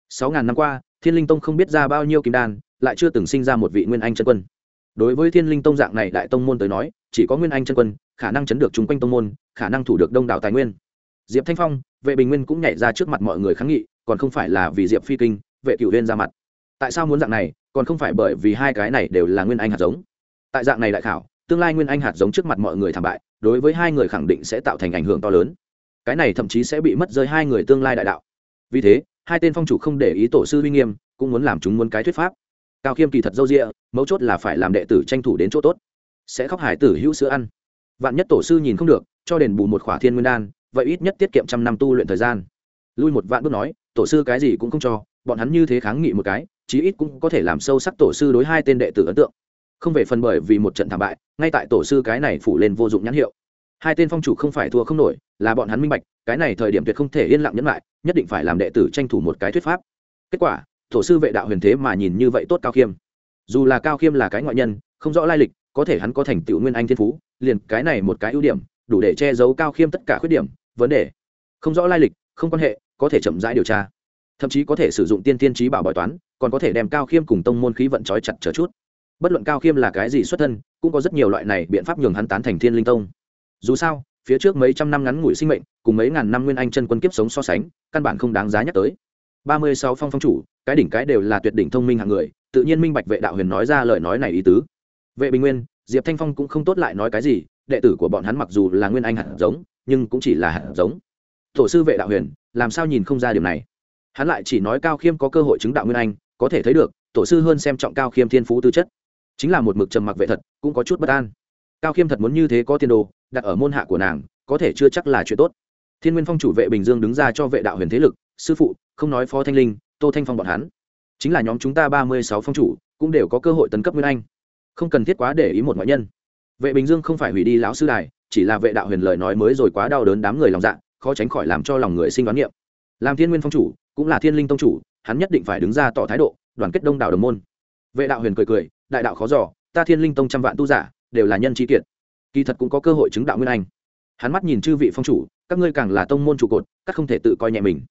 Sáu ngàn năm qua, thiên linh tông không biết ra bao nhiêu kim đan, lại chưa từng sinh ra một vị nguyên anh chân quân. Đối với thiên linh tông dạng này đại tông môn tới nói, chỉ có nguyên anh chân quân, khả năng chấn được chung quanh tông môn khả năng thủ được đông đảo tài nguyên. Diệp thanh phong, vệ bình nguyên cũng nhảy ra trước mặt mọi người kháng nghị, còn không phải là vì diệp phi kinh, vệ cựu huyên ra mặt. Tại sao muốn dạng này, còn không phải bởi vì hai cái này đều là nguyên anh hạt giống. Tại dạng này đại khảo, tương lai nguyên anh hạt giống trước mặt mọi người thảm bại, đối với hai người khẳng định sẽ tạo thành ảnh hưởng to lớn. Cái này thậm chí sẽ bị mất rơi hai người tương lai đại đạo. Vì thế, hai tên phong chủ không để ý tổ sư uy nghiêm, cũng muốn làm chúng muốn cái thuyết pháp. Cao khiêm kỳ thật dâu rịa mấu chốt là phải làm đệ tử tranh thủ đến chỗ tốt. Sẽ khóc hải tử hữu sữa ăn. Vạn nhất tổ sư nhìn không được cho đền bù một khỏa thiên nguyên đan, vậy ít nhất tiết kiệm trăm năm tu luyện thời gian. Lui một vạn bước nói, tổ sư cái gì cũng không cho, bọn hắn như thế kháng nghị một cái, chí ít cũng có thể làm sâu sắc tổ sư đối hai tên đệ tử ấn tượng. Không về phần bởi vì một trận thảm bại, ngay tại tổ sư cái này phủ lên vô dụng nhãn hiệu. Hai tên phong chủ không phải thua không nổi, là bọn hắn minh bạch, cái này thời điểm tuyệt không thể yên lặng nhẫn lại, nhất định phải làm đệ tử tranh thủ một cái thuyết pháp. Kết quả, tổ sư vệ đạo huyền thế mà nhìn như vậy tốt cao khiêm. Dù là cao khiêm là cái ngoại nhân, không rõ lai lịch, có thể hắn có thành tựu nguyên anh thiên phú, liền cái này một cái ưu điểm đủ để che giấu cao khiêm tất cả khuyết điểm, vấn đề. Không rõ lai lịch, không quan hệ, có thể chậm rãi điều tra. Thậm chí có thể sử dụng tiên tiên trí bảo bói toán, còn có thể đem cao khiêm cùng tông môn khí vận trói chặt chờ chút. Bất luận cao khiêm là cái gì xuất thân, cũng có rất nhiều loại này biện pháp nhường hắn tán thành thiên linh tông. Dù sao, phía trước mấy trăm năm ngắn ngủi sinh mệnh, cùng mấy ngàn năm nguyên anh chân quân kiếp sống so sánh, căn bản không đáng giá nhắc tới. Ba mươi sáu phong phong chủ, cái đỉnh cái đều là tuyệt đỉnh thông minh hạng người, tự nhiên minh bạch vệ đạo huyền nói ra lời nói này ý tứ. Vệ bình nguyên, diệp thanh phong cũng không tốt lại nói cái gì đệ tử của bọn hắn mặc dù là nguyên anh hạt giống, nhưng cũng chỉ là hạt giống. Tổ sư vệ đạo huyền, làm sao nhìn không ra điều này? Hắn lại chỉ nói cao khiêm có cơ hội chứng đạo nguyên anh, có thể thấy được, tổ sư hơn xem trọng cao khiêm thiên phú tư chất. Chính là một mực trầm mặc vệ thật cũng có chút bất an. Cao khiêm thật muốn như thế có tiền đồ, đặt ở môn hạ của nàng, có thể chưa chắc là chuyện tốt. Thiên nguyên phong chủ vệ bình dương đứng ra cho vệ đạo huyền thế lực, sư phụ, không nói phó thanh linh, tô thanh phong bọn hắn. Chính là nhóm chúng ta ba mươi sáu phong chủ, cũng đều có cơ hội tấn cấp nguyên anh. Không cần thiết quá để ý một ngoại nhân vệ bình dương không phải hủy đi lão sư đài, chỉ là vệ đạo huyền lời nói mới rồi quá đau đớn đám người lòng dạ khó tránh khỏi làm cho lòng người sinh đoán niệm. Làm thiên nguyên phong chủ, cũng là thiên linh tông chủ, hắn nhất định phải đứng ra tỏ thái độ, đoàn kết đông đảo đồng môn. Vệ đạo huyền cười cười, đại đạo khó giỏ ta thiên linh tông trăm vạn tu giả, đều là nhân trí kiệt. Kỳ thật cũng có cơ hội chứng đạo nguyên anh. Hắn mắt nhìn chư vị phong chủ, các ngươi càng là tông môn trụ cột, các không thể tự coi nhẹ mình.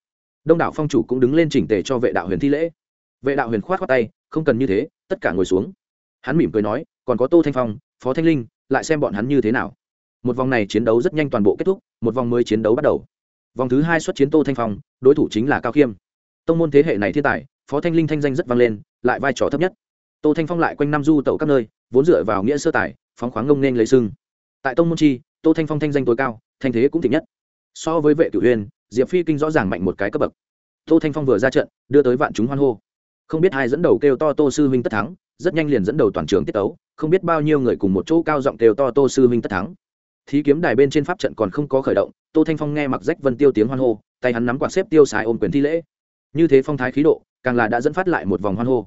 Đông đảo phong chủ cũng đứng lên chỉnh tề cho vệ đạo huyền thi lễ. Vệ đạo huyền khoát khoát tay, không cần như thế, tất cả ngồi xuống. Hắn mỉm cười nói, còn có tô thanh phong, phó thanh linh lại xem bọn hắn như thế nào. Một vòng này chiến đấu rất nhanh toàn bộ kết thúc, một vòng mới chiến đấu bắt đầu. Vòng thứ hai xuất chiến tô thanh phong, đối thủ chính là cao khiêm. Tông môn thế hệ này thiên tài, phó thanh linh thanh danh rất vang lên, lại vai trò thấp nhất. Tô thanh phong lại quanh năm du tẩu các nơi, vốn dựa vào nghĩa sơ tài, phóng khoáng ngông nên lấy sưng. Tại tông môn chi, tô thanh phong thanh danh tối cao, thanh thế cũng thịnh nhất. So với vệ cửu huyền, diệp phi kinh rõ ràng mạnh một cái cấp bậc. Tô thanh phong vừa ra trận, đưa tới vạn chúng hoan hô. Không biết ai dẫn đầu kêu to tô sư huynh tất thắng, rất nhanh liền dẫn đầu toàn trường tiết tấu không biết bao nhiêu người cùng một chỗ cao giọng kêu to tô sư huynh tất thắng. Thí kiếm đài bên trên pháp trận còn không có khởi động, tô thanh phong nghe mặc rách vân tiêu tiếng hoan hô, tay hắn nắm quạt xếp tiêu xài ôm quyền thi lễ. Như thế phong thái khí độ, càng là đã dẫn phát lại một vòng hoan hô.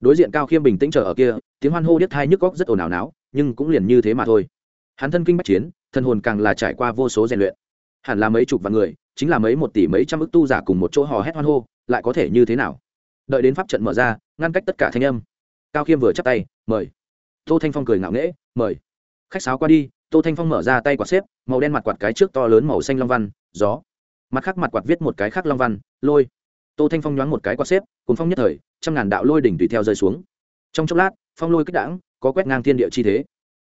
Đối diện cao khiêm bình tĩnh chờ ở kia, tiếng hoan hô điếc thai nhức góc rất ồn ào náo, nhưng cũng liền như thế mà thôi. Hắn thân kinh bách chiến, thân hồn càng là trải qua vô số rèn luyện. Hẳn là mấy chục vạn người, chính là mấy một tỷ mấy trăm ức tu giả cùng một chỗ hò hét hoan hô, lại có thể như thế nào? Đợi đến pháp trận mở ra, ngăn cách tất cả thanh âm. Cao khiêm vừa chắp tay, mời tô thanh phong cười ngạo nghễ, mời. Khách sáo qua đi, tô thanh phong mở ra tay quạt xếp, màu đen mặt quạt cái trước to lớn màu xanh long văn, gió. Mặt khác mặt quạt viết một cái khác long văn, lôi. Tô thanh phong nhoáng một cái quạt xếp, cùng phong nhất thời, trăm ngàn đạo lôi đỉnh tùy theo rơi xuống. Trong chốc lát, phong lôi kích đảng có quét ngang thiên địa chi thế.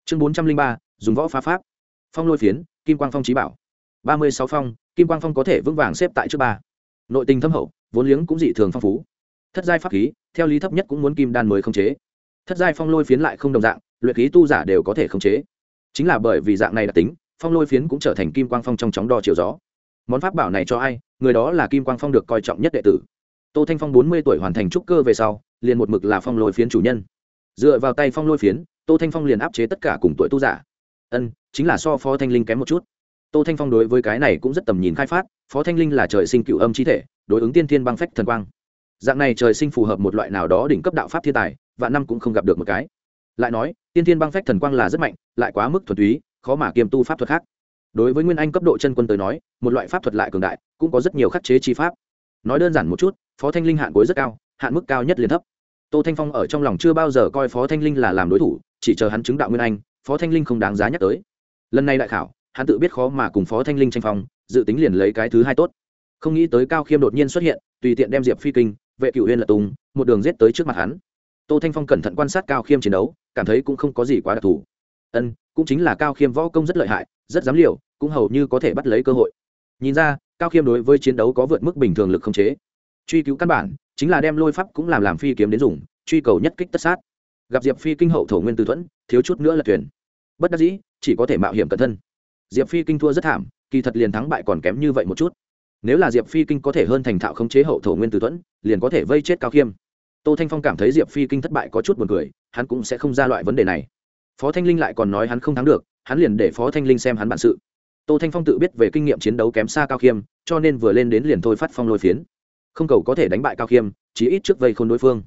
Chương bốn trăm linh ba, dùng võ phá pháp. Phong lôi phiến, kim quang phong trí bảo. ba mươi sáu phong, kim quang phong có thể vững vàng xếp tại trước ba. Nội tình thâm hậu, vốn liếng cũng dị thường phong phú. Thất giai pháp khí, theo lý thấp nhất cũng muốn kim đan mới khống chế thất giai phong lôi phiến lại không đồng dạng, luyện khí tu giả đều có thể khống chế. Chính là bởi vì dạng này đặc tính, phong lôi phiến cũng trở thành kim quang phong trong chóng đo chiều gió. Món pháp bảo này cho ai, người đó là kim quang phong được coi trọng nhất đệ tử. Tô thanh phong bốn mươi tuổi hoàn thành trúc cơ về sau, liền một mực là phong lôi phiến chủ nhân. Dựa vào tay phong lôi phiến, tô thanh phong liền áp chế tất cả cùng tuổi tu giả. Ân, chính là so phó thanh linh kém một chút. Tô thanh phong đối với cái này cũng rất tầm nhìn khai phát, phó thanh linh là trời sinh cựu âm trí thể, đối ứng tiên thiên băng phách thần quang. Dạng này trời sinh phù hợp một loại nào đó đỉnh cấp đạo pháp thiên tài và năm cũng không gặp được một cái. Lại nói, tiên thiên băng phách thần quang là rất mạnh, lại quá mức thuần túy, khó mà kiêm tu pháp thuật khác. Đối với nguyên anh cấp độ chân quân tới nói, một loại pháp thuật lại cường đại, cũng có rất nhiều khắc chế chi pháp. Nói đơn giản một chút, phó thanh linh hạn cuối rất cao, hạn mức cao nhất liền thấp. Tô thanh phong ở trong lòng chưa bao giờ coi phó thanh linh là làm đối thủ, chỉ chờ hắn chứng đạo nguyên anh, phó thanh linh không đáng giá nhắc tới. Lần này đại khảo, hắn tự biết khó mà cùng phó thanh linh tranh phong, dự tính liền lấy cái thứ hai tốt. Không nghĩ tới cao khiêm đột nhiên xuất hiện, tùy tiện đem diệp phi kinh, vệ cựu huyên lật tùng, một đường giết tới trước mặt hắn tô thanh phong cẩn thận quan sát cao khiêm chiến đấu, cảm thấy cũng không có gì quá đặc thù. Ân, cũng chính là cao khiêm võ công rất lợi hại, rất dám liều, cũng hầu như có thể bắt lấy cơ hội. Nhìn ra, cao khiêm đối với chiến đấu có vượt mức bình thường lực không chế. Truy cứu căn bản, chính là đem lôi pháp cũng làm làm phi kiếm đến dùng, truy cầu nhất kích tất sát. Gặp diệp phi kinh hậu thổ nguyên tư thuẫn, thiếu chút nữa là thuyền. Bất đắc dĩ, chỉ có thể mạo hiểm cẩn thân. Diệp phi kinh thua rất thảm, kỳ thật liền thắng bại còn kém như vậy một chút. Nếu là diệp phi kinh có thể hơn thành thạo khống chế hậu thổ nguyên tư thuẫn, liền có thể vây chết cao khiêm tô thanh phong cảm thấy diệp phi kinh thất bại có chút buồn cười, hắn cũng sẽ không ra loại vấn đề này. Phó thanh linh lại còn nói hắn không thắng được, hắn liền để phó thanh linh xem hắn bản sự. Tô thanh phong tự biết về kinh nghiệm chiến đấu kém xa cao khiêm, cho nên vừa lên đến liền thôi phát phong lôi phiến. Không cầu có thể đánh bại cao khiêm chỉ ít trước vây khôn đối phương.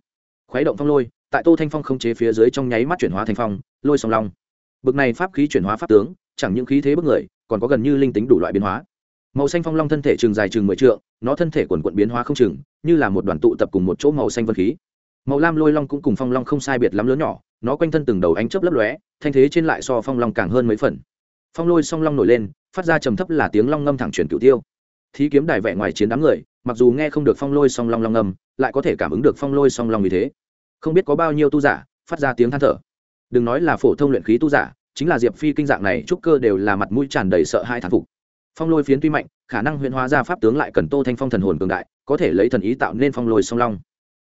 Khuấy động phong lôi, tại tô thanh phong không chế phía dưới trong nháy mắt chuyển hóa thành phong, lôi song long. Bực này pháp khí chuyển hóa pháp tướng, chẳng những khí thế bức người, còn có gần như linh tính đủ loại biến hóa. Màu xanh phong long thân thể trường dài chừng mười trượng, nó thân thể quần quận biến hóa không chừng, như là một đoàn tụ tập cùng một chỗ màu xanh vân khí màu lam lôi long cũng cùng phong long không sai biệt lắm lớn nhỏ, nó quanh thân từng đầu ánh chớp lấp lóe, thanh thế trên lại so phong long càng hơn mấy phần. Phong lôi song long nổi lên, phát ra trầm thấp là tiếng long ngâm thẳng truyền cửu tiêu. Thí kiếm đài vẽ ngoài chiến đám người, mặc dù nghe không được phong lôi song long long ngâm, lại có thể cảm ứng được phong lôi song long như thế. Không biết có bao nhiêu tu giả, phát ra tiếng than thở. Đừng nói là phổ thông luyện khí tu giả, chính là diệp phi kinh dạng này trúc cơ đều là mặt mũi tràn đầy sợ hai thán phục. Phong lôi phiến tuy mạnh, khả năng huyễn hóa ra pháp tướng lại cần tô thanh phong thần hồn cường đại, có thể lấy thần ý tạo nên phong lôi song long.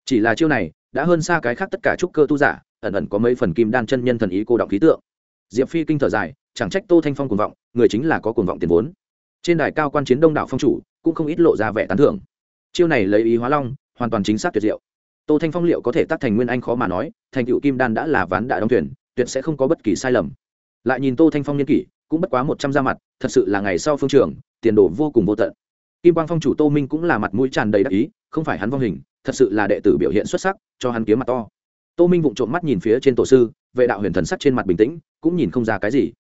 Chỉ là chiêu này đã hơn xa cái khác tất cả trúc cơ tu giả, ẩn ẩn có mấy phần kim đan chân nhân thần ý cô động khí tượng. Diệp phi kinh thở dài, chẳng trách tô thanh phong cuồng vọng, người chính là có cuồng vọng tiền vốn. Trên đài cao quan chiến đông đảo phong chủ, cũng không ít lộ ra vẻ tán thưởng. Chiêu này lấy ý hóa long, hoàn toàn chính xác tuyệt diệu. Tô thanh phong liệu có thể tác thành nguyên anh khó mà nói, thành cựu kim đan đã là ván đại đóng thuyền, tuyệt sẽ không có bất kỳ sai lầm. Lại nhìn tô thanh phong niên kỷ, cũng bất quá một trăm ra mặt, thật sự là ngày sau phương trường, tiền đồ vô cùng vô tận kim quang phong chủ tô minh cũng là mặt mũi tràn đầy đắc ý, không phải hắn vong hình, thật sự là đệ tử biểu hiện xuất sắc, cho hắn kiếm mặt to. Tô minh vụng trộm mắt nhìn phía trên tổ sư, vệ đạo huyền thần sắc trên mặt bình tĩnh, cũng nhìn không ra cái gì.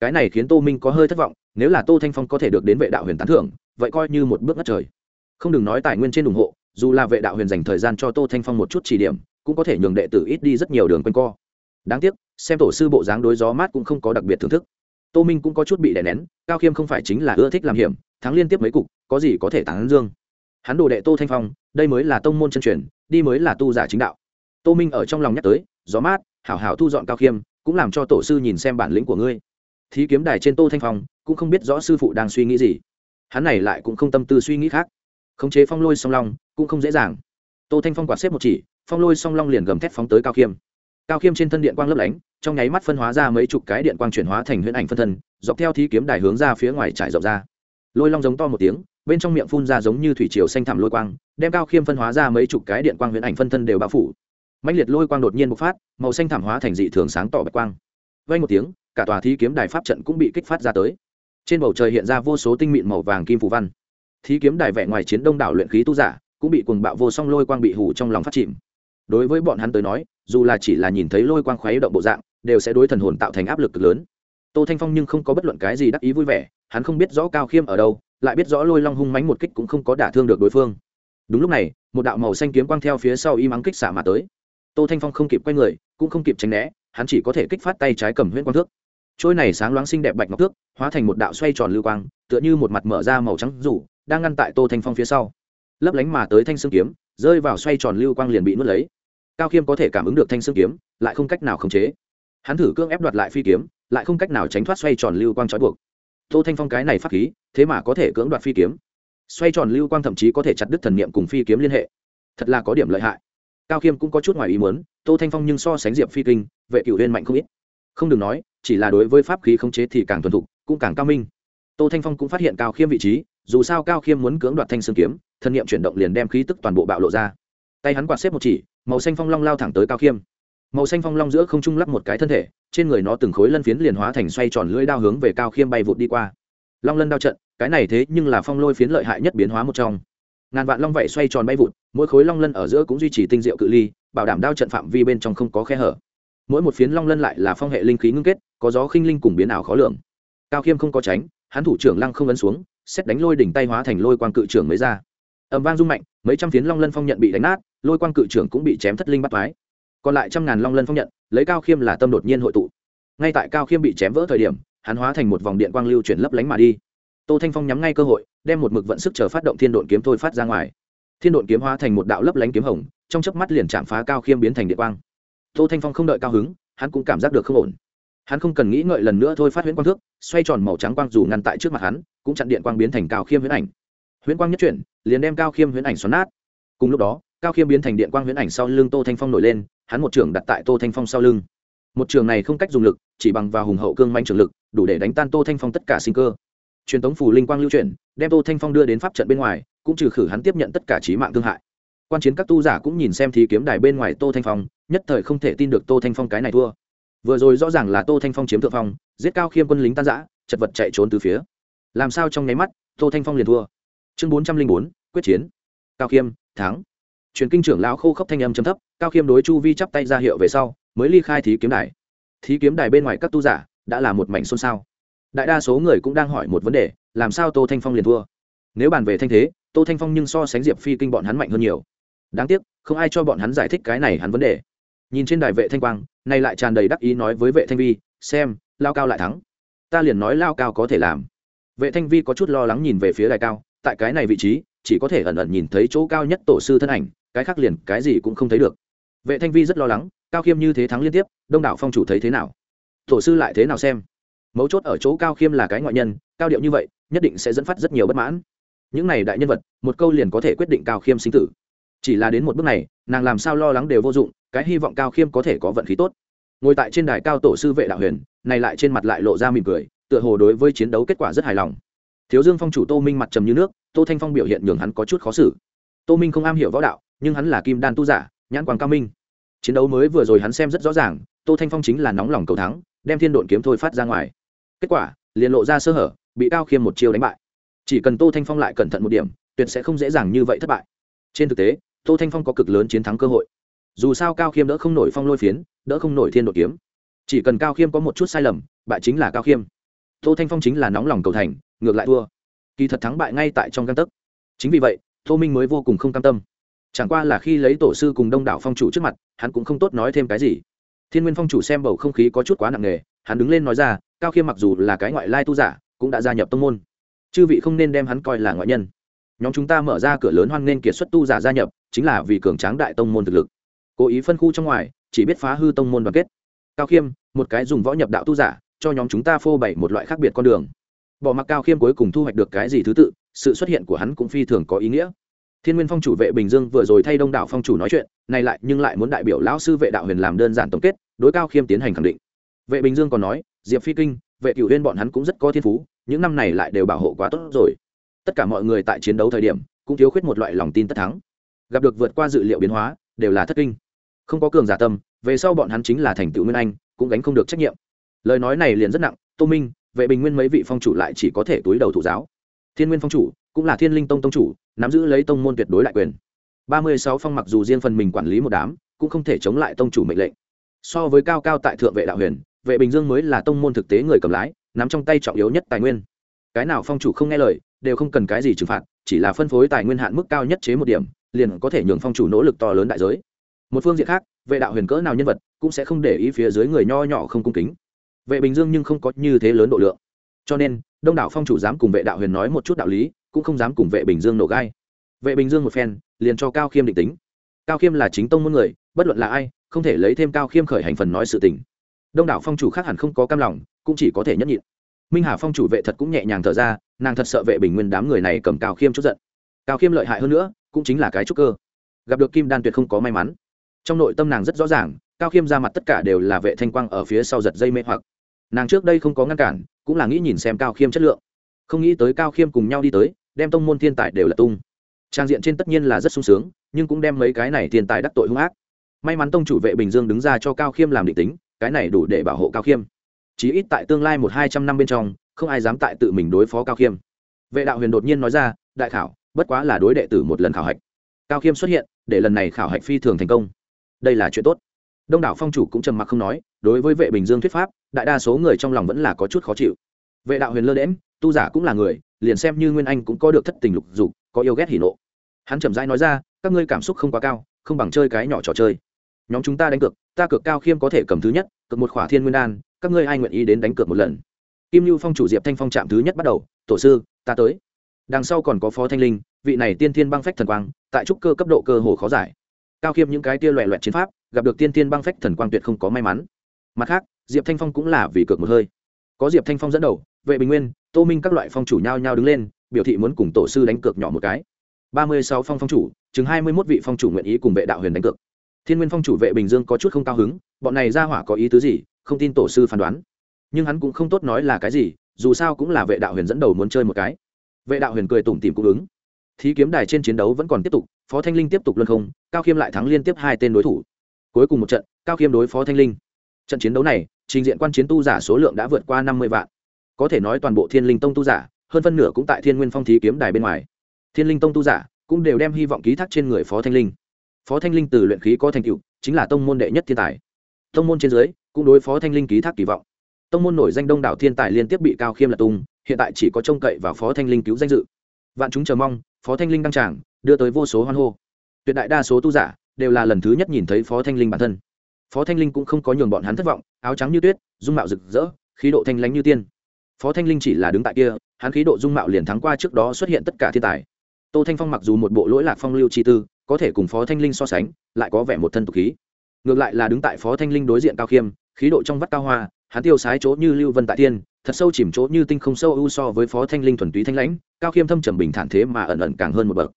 Cái này khiến tô minh có hơi thất vọng, nếu là tô thanh phong có thể được đến vệ đạo huyền tán thưởng, vậy coi như một bước ngất trời. Không đừng nói tài nguyên trên ủng hộ, dù là vệ đạo huyền dành thời gian cho tô thanh phong một chút chỉ điểm, cũng có thể nhường đệ tử ít đi rất nhiều đường quanh co. Đáng tiếc, xem tổ sư bộ dáng đối gió mát cũng không có đặc biệt thưởng thức tô minh cũng có chút bị đè nén, cao khiêm không phải chính là ưa thích làm hiểm, thắng liên tiếp mấy cục, có gì có thể tán dương. Hắn đồ đệ tô thanh phong, đây mới là tông môn chân truyền, đi mới là tu giả chính đạo. Tô minh ở trong lòng nhắc tới, gió mát, hảo hảo thu dọn cao khiêm, cũng làm cho tổ sư nhìn xem bản lĩnh của ngươi. Thí kiếm đài trên tô thanh phong, cũng không biết rõ sư phụ đang suy nghĩ gì. Hắn này lại cũng không tâm tư suy nghĩ khác. Khống chế phong lôi song long, cũng không dễ dàng. Tô thanh phong quạt xếp một chỉ, phong lôi song long liền gầm thét phóng tới cao khiêm cao khiêm trên thân điện quang lấp lánh, trong nháy mắt phân hóa ra mấy chục cái điện quang chuyển hóa thành huyễn ảnh phân thân, dọc theo thí kiếm đài hướng ra phía ngoài trải rộng ra. Lôi long giống to một tiếng, bên trong miệng phun ra giống như thủy triều xanh thẳm lôi quang, đem cao khiêm phân hóa ra mấy chục cái điện quang huyễn ảnh phân thân đều bao phủ. Mạnh liệt lôi quang đột nhiên bộc phát, màu xanh thảm hóa thành dị thường sáng tỏ bạch quang. Vây một tiếng, cả tòa thí kiếm đài pháp trận cũng bị kích phát ra tới. Trên bầu trời hiện ra vô số tinh mịn màu vàng kim phù văn. Thí kiếm đài vẽ ngoài chiến đông đảo luyện khí tu giả, cũng bị cuồng bạo vô song lôi quang bị hủ trong lòng phát chìm. Đối với bọn hắn tới nói dù là chỉ là nhìn thấy lôi quang khoáy động bộ dạng, đều sẽ đối thần hồn tạo thành áp lực cực lớn. Tô thanh phong nhưng không có bất luận cái gì đắc ý vui vẻ, hắn không biết rõ cao khiêm ở đâu, lại biết rõ lôi long hung mánh một kích cũng không có đả thương được đối phương. Đúng lúc này, một đạo màu xanh kiếm quang theo phía sau y mắng kích xả mà tới. Tô thanh phong không kịp quay người, cũng không kịp tránh né, hắn chỉ có thể kích phát tay trái cầm huyễn quang thước. Trôi này sáng loáng xinh đẹp bạch ngọc thước, hóa thành một đạo xoay tròn lưu quang, tựa như một mặt mở ra màu trắng rủ, đang ngăn tại tô thanh phong phía sau. Lấp lánh mà tới thanh xương kiếm, rơi vào xoay tròn lưu quang liền bị nuốt lấy cao khiêm có thể cảm ứng được thanh xương kiếm, lại không cách nào khống chế. Hắn thử cương ép đoạt lại phi kiếm, lại không cách nào tránh thoát xoay tròn lưu quang trói buộc. Tô thanh phong cái này phát khí, thế mà có thể cưỡng đoạt phi kiếm. Xoay tròn lưu quang thậm chí có thể chặt đứt thần niệm cùng phi kiếm liên hệ. Thật là có điểm lợi hại. Cao khiêm cũng có chút ngoài ý muốn, tô thanh phong nhưng so sánh diệp phi kinh, vệ cựu huyên mạnh không ít. Không đừng nói, chỉ là đối với pháp khí khống chế thì càng thuần thục, cũng càng cao minh. Tô thanh phong cũng phát hiện cao khiêm vị trí, dù sao cao khiêm muốn cưỡng đoạt thanh xương kiếm, thần niệm chuyển động liền đem khí tức toàn bộ bạo lộ ra. Tay hắn quạt xếp một chỉ màu xanh phong long lao thẳng tới cao khiêm. Màu xanh phong long giữa không trung lắp một cái thân thể, trên người nó từng khối lân phiến liền hóa thành xoay tròn lưỡi đao hướng về cao khiêm bay vụt đi qua. Long lân đao trận, cái này thế nhưng là phong lôi phiến lợi hại nhất biến hóa một trong. Ngàn vạn long vậy xoay tròn bay vụt, mỗi khối long lân ở giữa cũng duy trì tinh diệu cự ly, bảo đảm đao trận phạm vi bên trong không có khe hở. Mỗi một phiến long lân lại là phong hệ linh khí ngưng kết, có gió khinh linh cùng biến ảo khó lường. Cao khiêm không có tránh, hắn thủ trưởng lăng không ấn xuống, xét đánh lôi đỉnh tay hóa thành lôi quang cự trưởng mới ra. Ẩm vang rung mạnh mấy trăm phiến long lân phong nhận bị đánh nát, lôi quang cự trưởng cũng bị chém thất linh bắt thoái. Còn lại trăm ngàn long lân phong nhận, lấy cao khiêm là tâm đột nhiên hội tụ. Ngay tại cao khiêm bị chém vỡ thời điểm, hắn hóa thành một vòng điện quang lưu chuyển lấp lánh mà đi. Tô thanh phong nhắm ngay cơ hội, đem một mực vận sức chờ phát động thiên độn kiếm thôi phát ra ngoài. Thiên độn kiếm hóa thành một đạo lấp lánh kiếm hồng, trong chớp mắt liền chạm phá cao khiêm biến thành điện quang. Tô thanh phong không đợi cao hứng, hắn cũng cảm giác được không ổn. Hắn không cần nghĩ ngợi lần nữa thôi phát huyễn quang thước, xoay tròn màu trắng quang dù ngăn tại trước mặt hắn, cũng chặn điện quang biến thành cao khiêm huyễn ảnh huyễn quang nhất chuyển, liền đem cao khiêm huyễn ảnh xoắn nát. Cùng lúc đó, cao khiêm biến thành điện quang huyễn ảnh sau lưng tô thanh phong nổi lên, hắn một trường đặt tại tô thanh phong sau lưng. Một trường này không cách dùng lực, chỉ bằng vào hùng hậu cương manh trường lực, đủ để đánh tan tô thanh phong tất cả sinh cơ. Truyền thống phù linh quang lưu chuyển, đem tô thanh phong đưa đến pháp trận bên ngoài, cũng trừ khử hắn tiếp nhận tất cả trí mạng thương hại. Quan chiến các tu giả cũng nhìn xem thì kiếm đài bên ngoài tô thanh phong, nhất thời không thể tin được tô thanh phong cái này thua. Vừa rồi rõ ràng là tô thanh phong chiếm thượng phong, giết cao khiêm quân lính tan giã chật vật chạy trốn từ phía. Làm sao trong nháy mắt, tô thanh phong liền thua chương bốn trăm linh bốn, quyết chiến. Cao khiêm, thắng. Truyền kinh trưởng lão khô khốc thanh âm chấm thấp, cao khiêm đối chu vi chắp tay ra hiệu về sau, mới ly khai thí kiếm đài. Thí kiếm đài bên ngoài các tu giả đã là một mảnh xôn xao. Đại đa số người cũng đang hỏi một vấn đề, làm sao tô thanh phong liền thua? Nếu bàn về thanh thế, tô thanh phong nhưng so sánh diệp phi kinh bọn hắn mạnh hơn nhiều. Đáng tiếc, không ai cho bọn hắn giải thích cái này hắn vấn đề. Nhìn trên đài vệ thanh quang, nay lại tràn đầy đắc ý nói với vệ thanh vi, xem, lao cao lại thắng. Ta liền nói lao cao có thể làm. Vệ thanh vi có chút lo lắng nhìn về phía đài cao tại cái này vị trí, chỉ có thể ẩn ẩn nhìn thấy chỗ cao nhất tổ sư thân ảnh, cái khác liền cái gì cũng không thấy được. Vệ thanh vi rất lo lắng, cao khiêm như thế thắng liên tiếp, đông đảo phong chủ thấy thế nào? Tổ sư lại thế nào xem? Mấu chốt ở chỗ cao khiêm là cái ngoại nhân, cao điệu như vậy, nhất định sẽ dẫn phát rất nhiều bất mãn. Những này đại nhân vật, một câu liền có thể quyết định cao khiêm sinh tử. Chỉ là đến một bước này, nàng làm sao lo lắng đều vô dụng, cái hy vọng cao khiêm có thể có vận khí tốt. Ngồi tại trên đài cao tổ sư vệ đạo huyền, này lại trên mặt lại lộ ra mỉm cười, tựa hồ đối với chiến đấu kết quả rất hài lòng thiếu dương phong chủ tô minh mặt trầm như nước, tô thanh phong biểu hiện nhường hắn có chút khó xử. Tô minh không am hiểu võ đạo, nhưng hắn là kim đan tu giả, nhãn quang cao minh. Chiến đấu mới vừa rồi hắn xem rất rõ ràng, tô thanh phong chính là nóng lòng cầu thắng, đem thiên độn kiếm thôi phát ra ngoài. Kết quả, liền lộ ra sơ hở, bị cao khiêm một chiêu đánh bại. Chỉ cần tô thanh phong lại cẩn thận một điểm, tuyệt sẽ không dễ dàng như vậy thất bại. Trên thực tế, tô thanh phong có cực lớn chiến thắng cơ hội. Dù sao cao khiêm đỡ không nổi phong lôi phiến, đỡ không nổi thiên đột kiếm. Chỉ cần cao khiêm có một chút sai lầm, bại chính là cao khiêm. Tô thanh phong chính là nóng lòng cầu thành ngược lại thua. Kỳ thật thắng bại ngay tại trong căn tấc. Chính vì vậy, tô minh mới vô cùng không cam tâm. Chẳng qua là khi lấy tổ sư cùng đông đảo phong chủ trước mặt, hắn cũng không tốt nói thêm cái gì. Thiên nguyên phong chủ xem bầu không khí có chút quá nặng nề, hắn đứng lên nói ra, cao khiêm mặc dù là cái ngoại lai tu giả, cũng đã gia nhập tông môn. Chư vị không nên đem hắn coi là ngoại nhân. Nhóm chúng ta mở ra cửa lớn hoan nên kiệt xuất tu giả gia nhập, chính là vì cường tráng đại tông môn thực lực. Cố ý phân khu trong ngoài, chỉ biết phá hư tông môn đoàn kết. Cao khiêm, một cái dùng võ nhập đạo tu giả, cho nhóm chúng ta phô bày một loại khác biệt con đường bỏ mặc cao khiêm cuối cùng thu hoạch được cái gì thứ tự, sự xuất hiện của hắn cũng phi thường có ý nghĩa. Thiên nguyên phong chủ vệ bình dương vừa rồi thay đông đảo phong chủ nói chuyện, này lại nhưng lại muốn đại biểu lão sư vệ đạo huyền làm đơn giản tổng kết, đối cao khiêm tiến hành khẳng định. Vệ bình dương còn nói, diệp phi kinh, vệ cửu huyên bọn hắn cũng rất có thiên phú, những năm này lại đều bảo hộ quá tốt rồi. Tất cả mọi người tại chiến đấu thời điểm, cũng thiếu khuyết một loại lòng tin tất thắng. Gặp được vượt qua dự liệu biến hóa, đều là thất kinh. Không có cường giả tâm, về sau bọn hắn chính là thành tựu nguyên anh, cũng gánh không được trách nhiệm. Lời nói này liền rất nặng, tô minh vệ bình nguyên mấy vị phong chủ lại chỉ có thể túi đầu thủ giáo. Thiên nguyên phong chủ, cũng là thiên linh tông tông chủ, nắm giữ lấy tông môn tuyệt đối đại quyền. Ba mươi sáu phong mặc dù riêng phần mình quản lý một đám, cũng không thể chống lại tông chủ mệnh lệnh. So với cao cao tại thượng vệ đạo huyền, vệ bình dương mới là tông môn thực tế người cầm lái, nắm trong tay trọng yếu nhất tài nguyên. Cái nào phong chủ không nghe lời, đều không cần cái gì trừng phạt, chỉ là phân phối tài nguyên hạn mức cao nhất chế một điểm, liền có thể nhường phong chủ nỗ lực to lớn đại giới. Một phương diện khác, vệ đạo huyền cỡ nào nhân vật, cũng sẽ không để ý phía dưới người nho nhỏ không cung kính vệ bình dương nhưng không có như thế lớn độ lượng. Cho nên, đông đảo phong chủ dám cùng vệ đạo huyền nói một chút đạo lý, cũng không dám cùng vệ bình dương nổ gai. Vệ bình dương một phen, liền cho cao khiêm định tính. Cao khiêm là chính tông môn người, bất luận là ai, không thể lấy thêm cao khiêm khởi hành phần nói sự tình. Đông đảo phong chủ khác hẳn không có cam lòng, cũng chỉ có thể nhẫn nhịn. Minh hà phong chủ vệ thật cũng nhẹ nhàng thở ra, nàng thật sợ vệ bình nguyên đám người này cầm cao khiêm chút giận. Cao khiêm lợi hại hơn nữa, cũng chính là cái trúc cơ. Gặp được kim đan tuyệt không có may mắn. Trong nội tâm nàng rất rõ ràng, cao khiêm ra mặt tất cả đều là vệ thanh quang ở phía sau giật dây mê hoặc nàng trước đây không có ngăn cản, cũng là nghĩ nhìn xem cao khiêm chất lượng. Không nghĩ tới cao khiêm cùng nhau đi tới, đem tông môn thiên tài đều là tung. Trang diện trên tất nhiên là rất sung sướng, nhưng cũng đem mấy cái này thiên tài đắc tội hung ác. May mắn tông chủ vệ bình dương đứng ra cho cao khiêm làm định tính, cái này đủ để bảo hộ cao khiêm. Chí ít tại tương lai một hai trăm năm bên trong, không ai dám tại tự mình đối phó cao khiêm. Vệ đạo huyền đột nhiên nói ra, đại khảo, bất quá là đối đệ tử một lần khảo hạch. Cao khiêm xuất hiện, để lần này khảo hạch phi thường thành công. Đây là chuyện tốt. Đông đảo phong chủ cũng trầm mặc không nói, đối với vệ bình dương thuyết pháp đại đa số người trong lòng vẫn là có chút khó chịu. Vệ đạo huyền lơ đễm tu giả cũng là người, liền xem như nguyên anh cũng có được thất tình lục dục, có yêu ghét hỉ nộ. Hắn chậm rãi nói ra, các ngươi cảm xúc không quá cao, không bằng chơi cái nhỏ trò chơi. Nhóm chúng ta đánh cược, ta cược cao khiêm có thể cầm thứ nhất, cược một khỏa thiên nguyên đan, các ngươi ai nguyện ý đến đánh cược một lần? Kim lưu phong chủ diệp thanh phong chạm thứ nhất bắt đầu, tổ sư, ta tới. Đằng sau còn có phó thanh linh, vị này tiên thiên băng phách thần quang, tại trúc cơ cấp độ cơ hồ khó giải. Cao khiêm những cái tia loẹ loẹt chiến pháp, gặp được tiên thiên băng phách thần quang tuyệt không có may mắn. Mặt khác diệp thanh phong cũng là vì cược một hơi. Có diệp thanh phong dẫn đầu, vệ bình nguyên, tô minh các loại phong chủ nhau nhau đứng lên, biểu thị muốn cùng tổ sư đánh cược nhỏ một cái. Ba mươi sáu phong phong chủ, chừng hai mươi mốt vị phong chủ nguyện ý cùng vệ đạo huyền đánh cược. Thiên nguyên phong chủ vệ bình dương có chút không cao hứng, bọn này ra hỏa có ý tứ gì, không tin tổ sư phán đoán. Nhưng hắn cũng không tốt nói là cái gì, dù sao cũng là vệ đạo huyền dẫn đầu muốn chơi một cái. Vệ đạo huyền cười tủm tìm cung ứng. Thí kiếm đài trên chiến đấu vẫn còn tiếp tục, phó thanh linh tiếp tục luân không, cao khiêm lại thắng liên tiếp hai tên đối thủ. Cuối cùng một trận, cao khiêm đối phó thanh linh. Trận chiến đấu này trình diện quan chiến tu giả số lượng đã vượt qua năm mươi vạn. Có thể nói toàn bộ thiên linh tông tu giả, hơn phân nửa cũng tại thiên nguyên phong thí kiếm đài bên ngoài. Thiên linh tông tu giả cũng đều đem hy vọng ký thác trên người phó thanh linh. Phó thanh linh từ luyện khí có thành tựu, chính là tông môn đệ nhất thiên tài. Tông môn trên dưới cũng đối phó thanh linh ký thác kỳ vọng. Tông môn nổi danh đông đảo thiên tài liên tiếp bị cao khiêm là tung, hiện tại chỉ có trông cậy vào phó thanh linh cứu danh dự. Vạn chúng chờ mong, phó thanh linh đăng tràng, đưa tới vô số hoan hô. Tuyệt đại đa số tu giả đều là lần thứ nhất nhìn thấy phó thanh linh bản thân phó thanh linh cũng không có nhường bọn hắn thất vọng, áo trắng như tuyết, dung mạo rực rỡ, khí độ thanh lánh như tiên. Phó thanh linh chỉ là đứng tại kia, hắn khí độ dung mạo liền thắng qua trước đó xuất hiện tất cả thiên tài. Tô thanh phong mặc dù một bộ lỗi lạc phong lưu chi tư, có thể cùng phó thanh linh so sánh, lại có vẻ một thân tục khí. Ngược lại là đứng tại phó thanh linh đối diện cao khiêm, khí độ trong vắt cao hoa, hắn tiêu sái chỗ như lưu vân tại tiên, thật sâu chìm chỗ như tinh không sâu ưu so với phó thanh linh thuần túy thanh lãnh, cao khiêm thâm trầm bình thản thế mà ẩn ẩn càng hơn một bậc.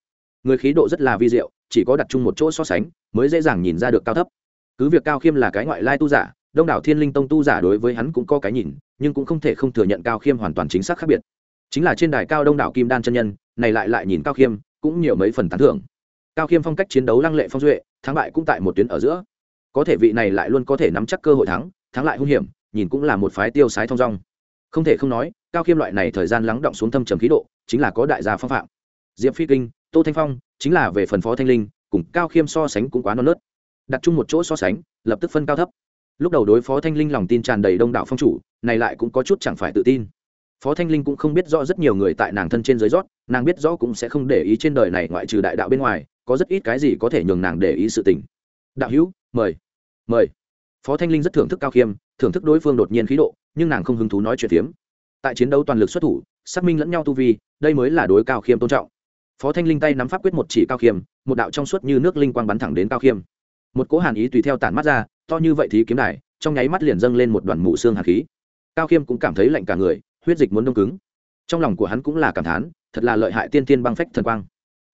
Người khí độ rất là vi diệu, chỉ có đặt chung một chỗ so sánh, mới dễ dàng nhìn ra được cao thấp cứ việc cao khiêm là cái ngoại lai tu giả, đông đảo thiên linh tông tu giả đối với hắn cũng có cái nhìn, nhưng cũng không thể không thừa nhận cao khiêm hoàn toàn chính xác khác biệt. Chính là trên đài cao đông đảo kim đan chân nhân, này lại lại nhìn cao khiêm, cũng nhiều mấy phần tán thưởng. Cao khiêm phong cách chiến đấu lăng lệ phong duệ, thắng bại cũng tại một tuyến ở giữa. Có thể vị này lại luôn có thể nắm chắc cơ hội thắng thắng lại hung hiểm, nhìn cũng là một phái tiêu sái thong dong. Không thể không nói, cao khiêm loại này thời gian lắng động xuống thâm trầm khí độ, chính là có đại gia phong phạm. Diệp phi kinh, tô thanh phong, chính là về phần phó thanh linh, cùng cao khiêm so sánh cũng quá non nớt đặt chung một chỗ so sánh, lập tức phân cao thấp. Lúc đầu đối phó thanh linh lòng tin tràn đầy đông đảo phong chủ, này lại cũng có chút chẳng phải tự tin. Phó thanh linh cũng không biết rõ rất nhiều người tại nàng thân trên dưới rót, nàng biết rõ cũng sẽ không để ý trên đời này ngoại trừ đại đạo bên ngoài, có rất ít cái gì có thể nhường nàng để ý sự tình. Đạo hữu, mời mời. Phó thanh linh rất thưởng thức cao khiêm, thưởng thức đối phương đột nhiên khí độ, nhưng nàng không hứng thú nói chuyện phiếm. Tại chiến đấu toàn lực xuất thủ, xác minh lẫn nhau tu vi, đây mới là đối cao khiêm tôn trọng. Phó thanh linh tay nắm pháp quyết một chỉ cao khiêm, một đạo trong suốt như nước linh quang bắn thẳng đến cao khiêm một cỗ hàn ý tùy theo tản mắt ra, to như vậy thì kiếm đài, trong nháy mắt liền dâng lên một đoàn mù xương hàn khí. Cao khiêm cũng cảm thấy lạnh cả người, huyết dịch muốn đông cứng. Trong lòng của hắn cũng là cảm thán, thật là lợi hại tiên tiên băng phách thần quang.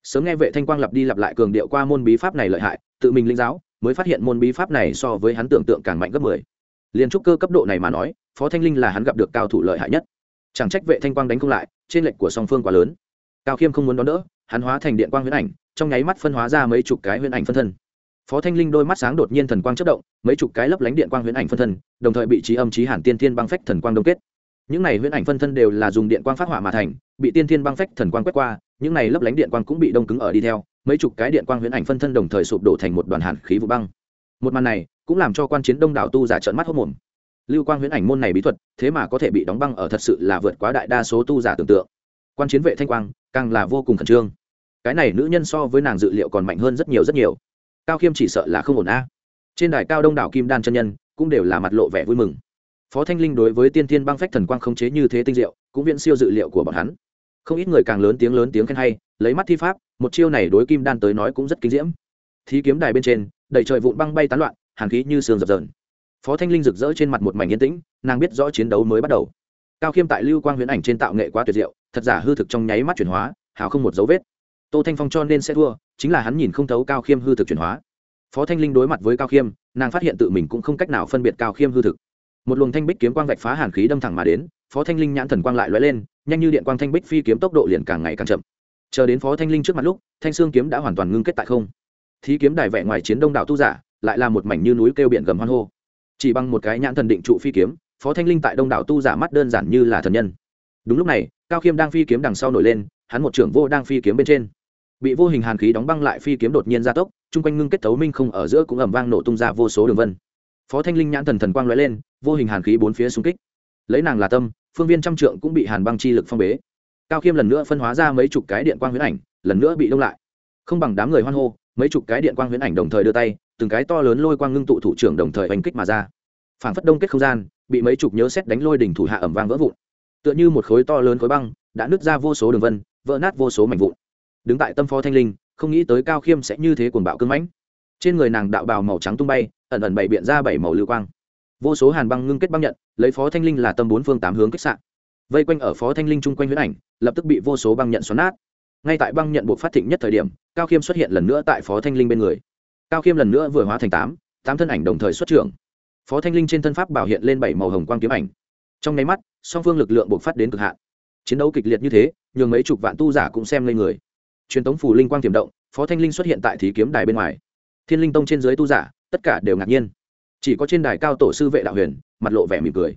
Sớm nghe vệ thanh quang lặp đi lặp lại cường điệu qua môn bí pháp này lợi hại, tự mình linh giáo, mới phát hiện môn bí pháp này so với hắn tưởng tượng càng mạnh gấp mười. Liền trúc cơ cấp độ này mà nói, phó thanh linh là hắn gặp được cao thủ lợi hại nhất. Chẳng trách vệ thanh quang đánh không lại, trên lệnh của song phương quá lớn. Cao khiêm không muốn đón đỡ, hắn hóa thành điện quang huyễn ảnh, trong nháy mắt phân hóa ra mấy chục cái huyễn ảnh phân thân phó thanh linh đôi mắt sáng đột nhiên thần quang chất động, mấy chục cái lấp lánh điện quang huyễn ảnh phân thân, đồng thời bị trí âm trí hàn tiên thiên băng phách thần quang đông kết. Những này huyễn ảnh phân thân đều là dùng điện quang phát hỏa mà thành, bị tiên thiên băng phách thần quang quét qua, những này lấp lánh điện quang cũng bị đông cứng ở đi theo, mấy chục cái điện quang huyễn ảnh phân thân đồng thời sụp đổ thành một đoàn hàn khí vụ băng. Một màn này cũng làm cho quan chiến đông đảo tu giả trợn mắt hốc mồm. Lưu quang huyễn ảnh môn này bí thuật, thế mà có thể bị đóng băng ở thật sự là vượt quá đại đa số tu giả tưởng tượng. Quan chiến vệ thanh quang, càng là vô cùng khẩn trương. Cái này nữ nhân so với nàng dự liệu còn mạnh hơn rất nhiều rất nhiều cao khiêm chỉ sợ là không ổn a. Trên đài cao đông đảo kim đan chân nhân cũng đều là mặt lộ vẻ vui mừng. Phó thanh linh đối với tiên thiên băng phách thần quang khống chế như thế tinh diệu, cũng viễn siêu dự liệu của bọn hắn. Không ít người càng lớn tiếng lớn tiếng khen hay, lấy mắt thi pháp, một chiêu này đối kim đan tới nói cũng rất kinh diễm. Thí kiếm đài bên trên đẩy trời vụn băng bay tán loạn, hàn khí như sương dập dờn. Phó thanh linh rực rỡ trên mặt một mảnh yên tĩnh, nàng biết rõ chiến đấu mới bắt đầu. Cao khiêm tại lưu quang huyễn ảnh trên tạo nghệ quá tuyệt diệu, thật giả hư thực trong nháy mắt chuyển hóa, hào không một dấu vết tô thanh phong cho nên sẽ thua, chính là hắn nhìn không thấu cao khiêm hư thực chuyển hóa. Phó thanh linh đối mặt với cao khiêm, nàng phát hiện tự mình cũng không cách nào phân biệt cao khiêm hư thực. Một luồng thanh bích kiếm quang vạch phá hàn khí đâm thẳng mà đến, phó thanh linh nhãn thần quang lại lóe lên, nhanh như điện quang thanh bích phi kiếm tốc độ liền càng ngày càng chậm. Chờ đến phó thanh linh trước mặt lúc, thanh xương kiếm đã hoàn toàn ngưng kết tại không. Thí kiếm đài vẽ ngoài chiến đông đảo tu giả, lại là một mảnh như núi kêu biển gầm hoan hô. Chỉ bằng một cái nhãn thần định trụ phi kiếm, phó thanh linh tại đông đảo tu giả mắt đơn giản như là thần nhân. Đúng lúc này, cao khiêm đang phi kiếm đằng sau nổi lên, hắn một trưởng vô đang phi kiếm bên trên bị vô hình hàn khí đóng băng lại phi kiếm đột nhiên gia tốc, chung quanh ngưng kết thấu minh không ở giữa cũng ẩm vang nổ tung ra vô số đường vân. Phó thanh linh nhãn thần thần quang l ó e lên, vô hình hàn khí bốn phía xung kích. Lấy nàng là tâm, phương viên trăm trượng cũng bị hàn băng chi lực phong bế. Cao khiêm lần nữa phân hóa ra mấy chục cái điện quang huyễn ảnh, lần nữa bị đông lại. Không bằng đám người hoan hô, mấy chục cái điện quang huyễn ảnh đồng thời đưa tay, từng cái to lớn lôi quang ngưng tụ thủ trưởng đồng thời oanh kích mà ra. Phản phất đông kết không gian, bị mấy chục nhớ xét đánh lôi đỉnh thủ hạ ẩm vang vỡ vụn. Tựa như một khối to lớn khối băng, đã nứt ra vô số đường vân, vỡ nát vô số mảnh vụn đứng tại tâm phó thanh linh, không nghĩ tới cao khiêm sẽ như thế cuồng bạo cưng mãnh. Trên người nàng đạo bào màu trắng tung bay, ẩn ẩn bảy biện ra bảy màu lưu quang. Vô số hàn băng ngưng kết băng nhận, lấy phó thanh linh là tâm bốn phương tám hướng kích sạn vây quanh ở phó thanh linh chung quanh huyết ảnh, lập tức bị vô số băng nhận xoắn nát. Ngay tại băng nhận buộc phát thịnh nhất thời điểm, cao khiêm xuất hiện lần nữa tại phó thanh linh bên người. Cao khiêm lần nữa vừa hóa thành tám tám thân ảnh đồng thời xuất trưởng. Phó thanh linh trên thân pháp bảo hiện lên bảy màu hồng quang kiếm ảnh. Trong nháy mắt, song phương lực lượng buộc phát đến cực hạn. Chiến đấu kịch liệt như thế, nhường mấy chục vạn tu giả cũng xem lên người truyền tống phù linh quang tiềm động, phó thanh linh xuất hiện tại thí kiếm đài bên ngoài. Thiên linh tông trên dưới tu giả, tất cả đều ngạc nhiên. Chỉ có trên đài cao tổ sư vệ đạo huyền, mặt lộ vẻ mỉm cười.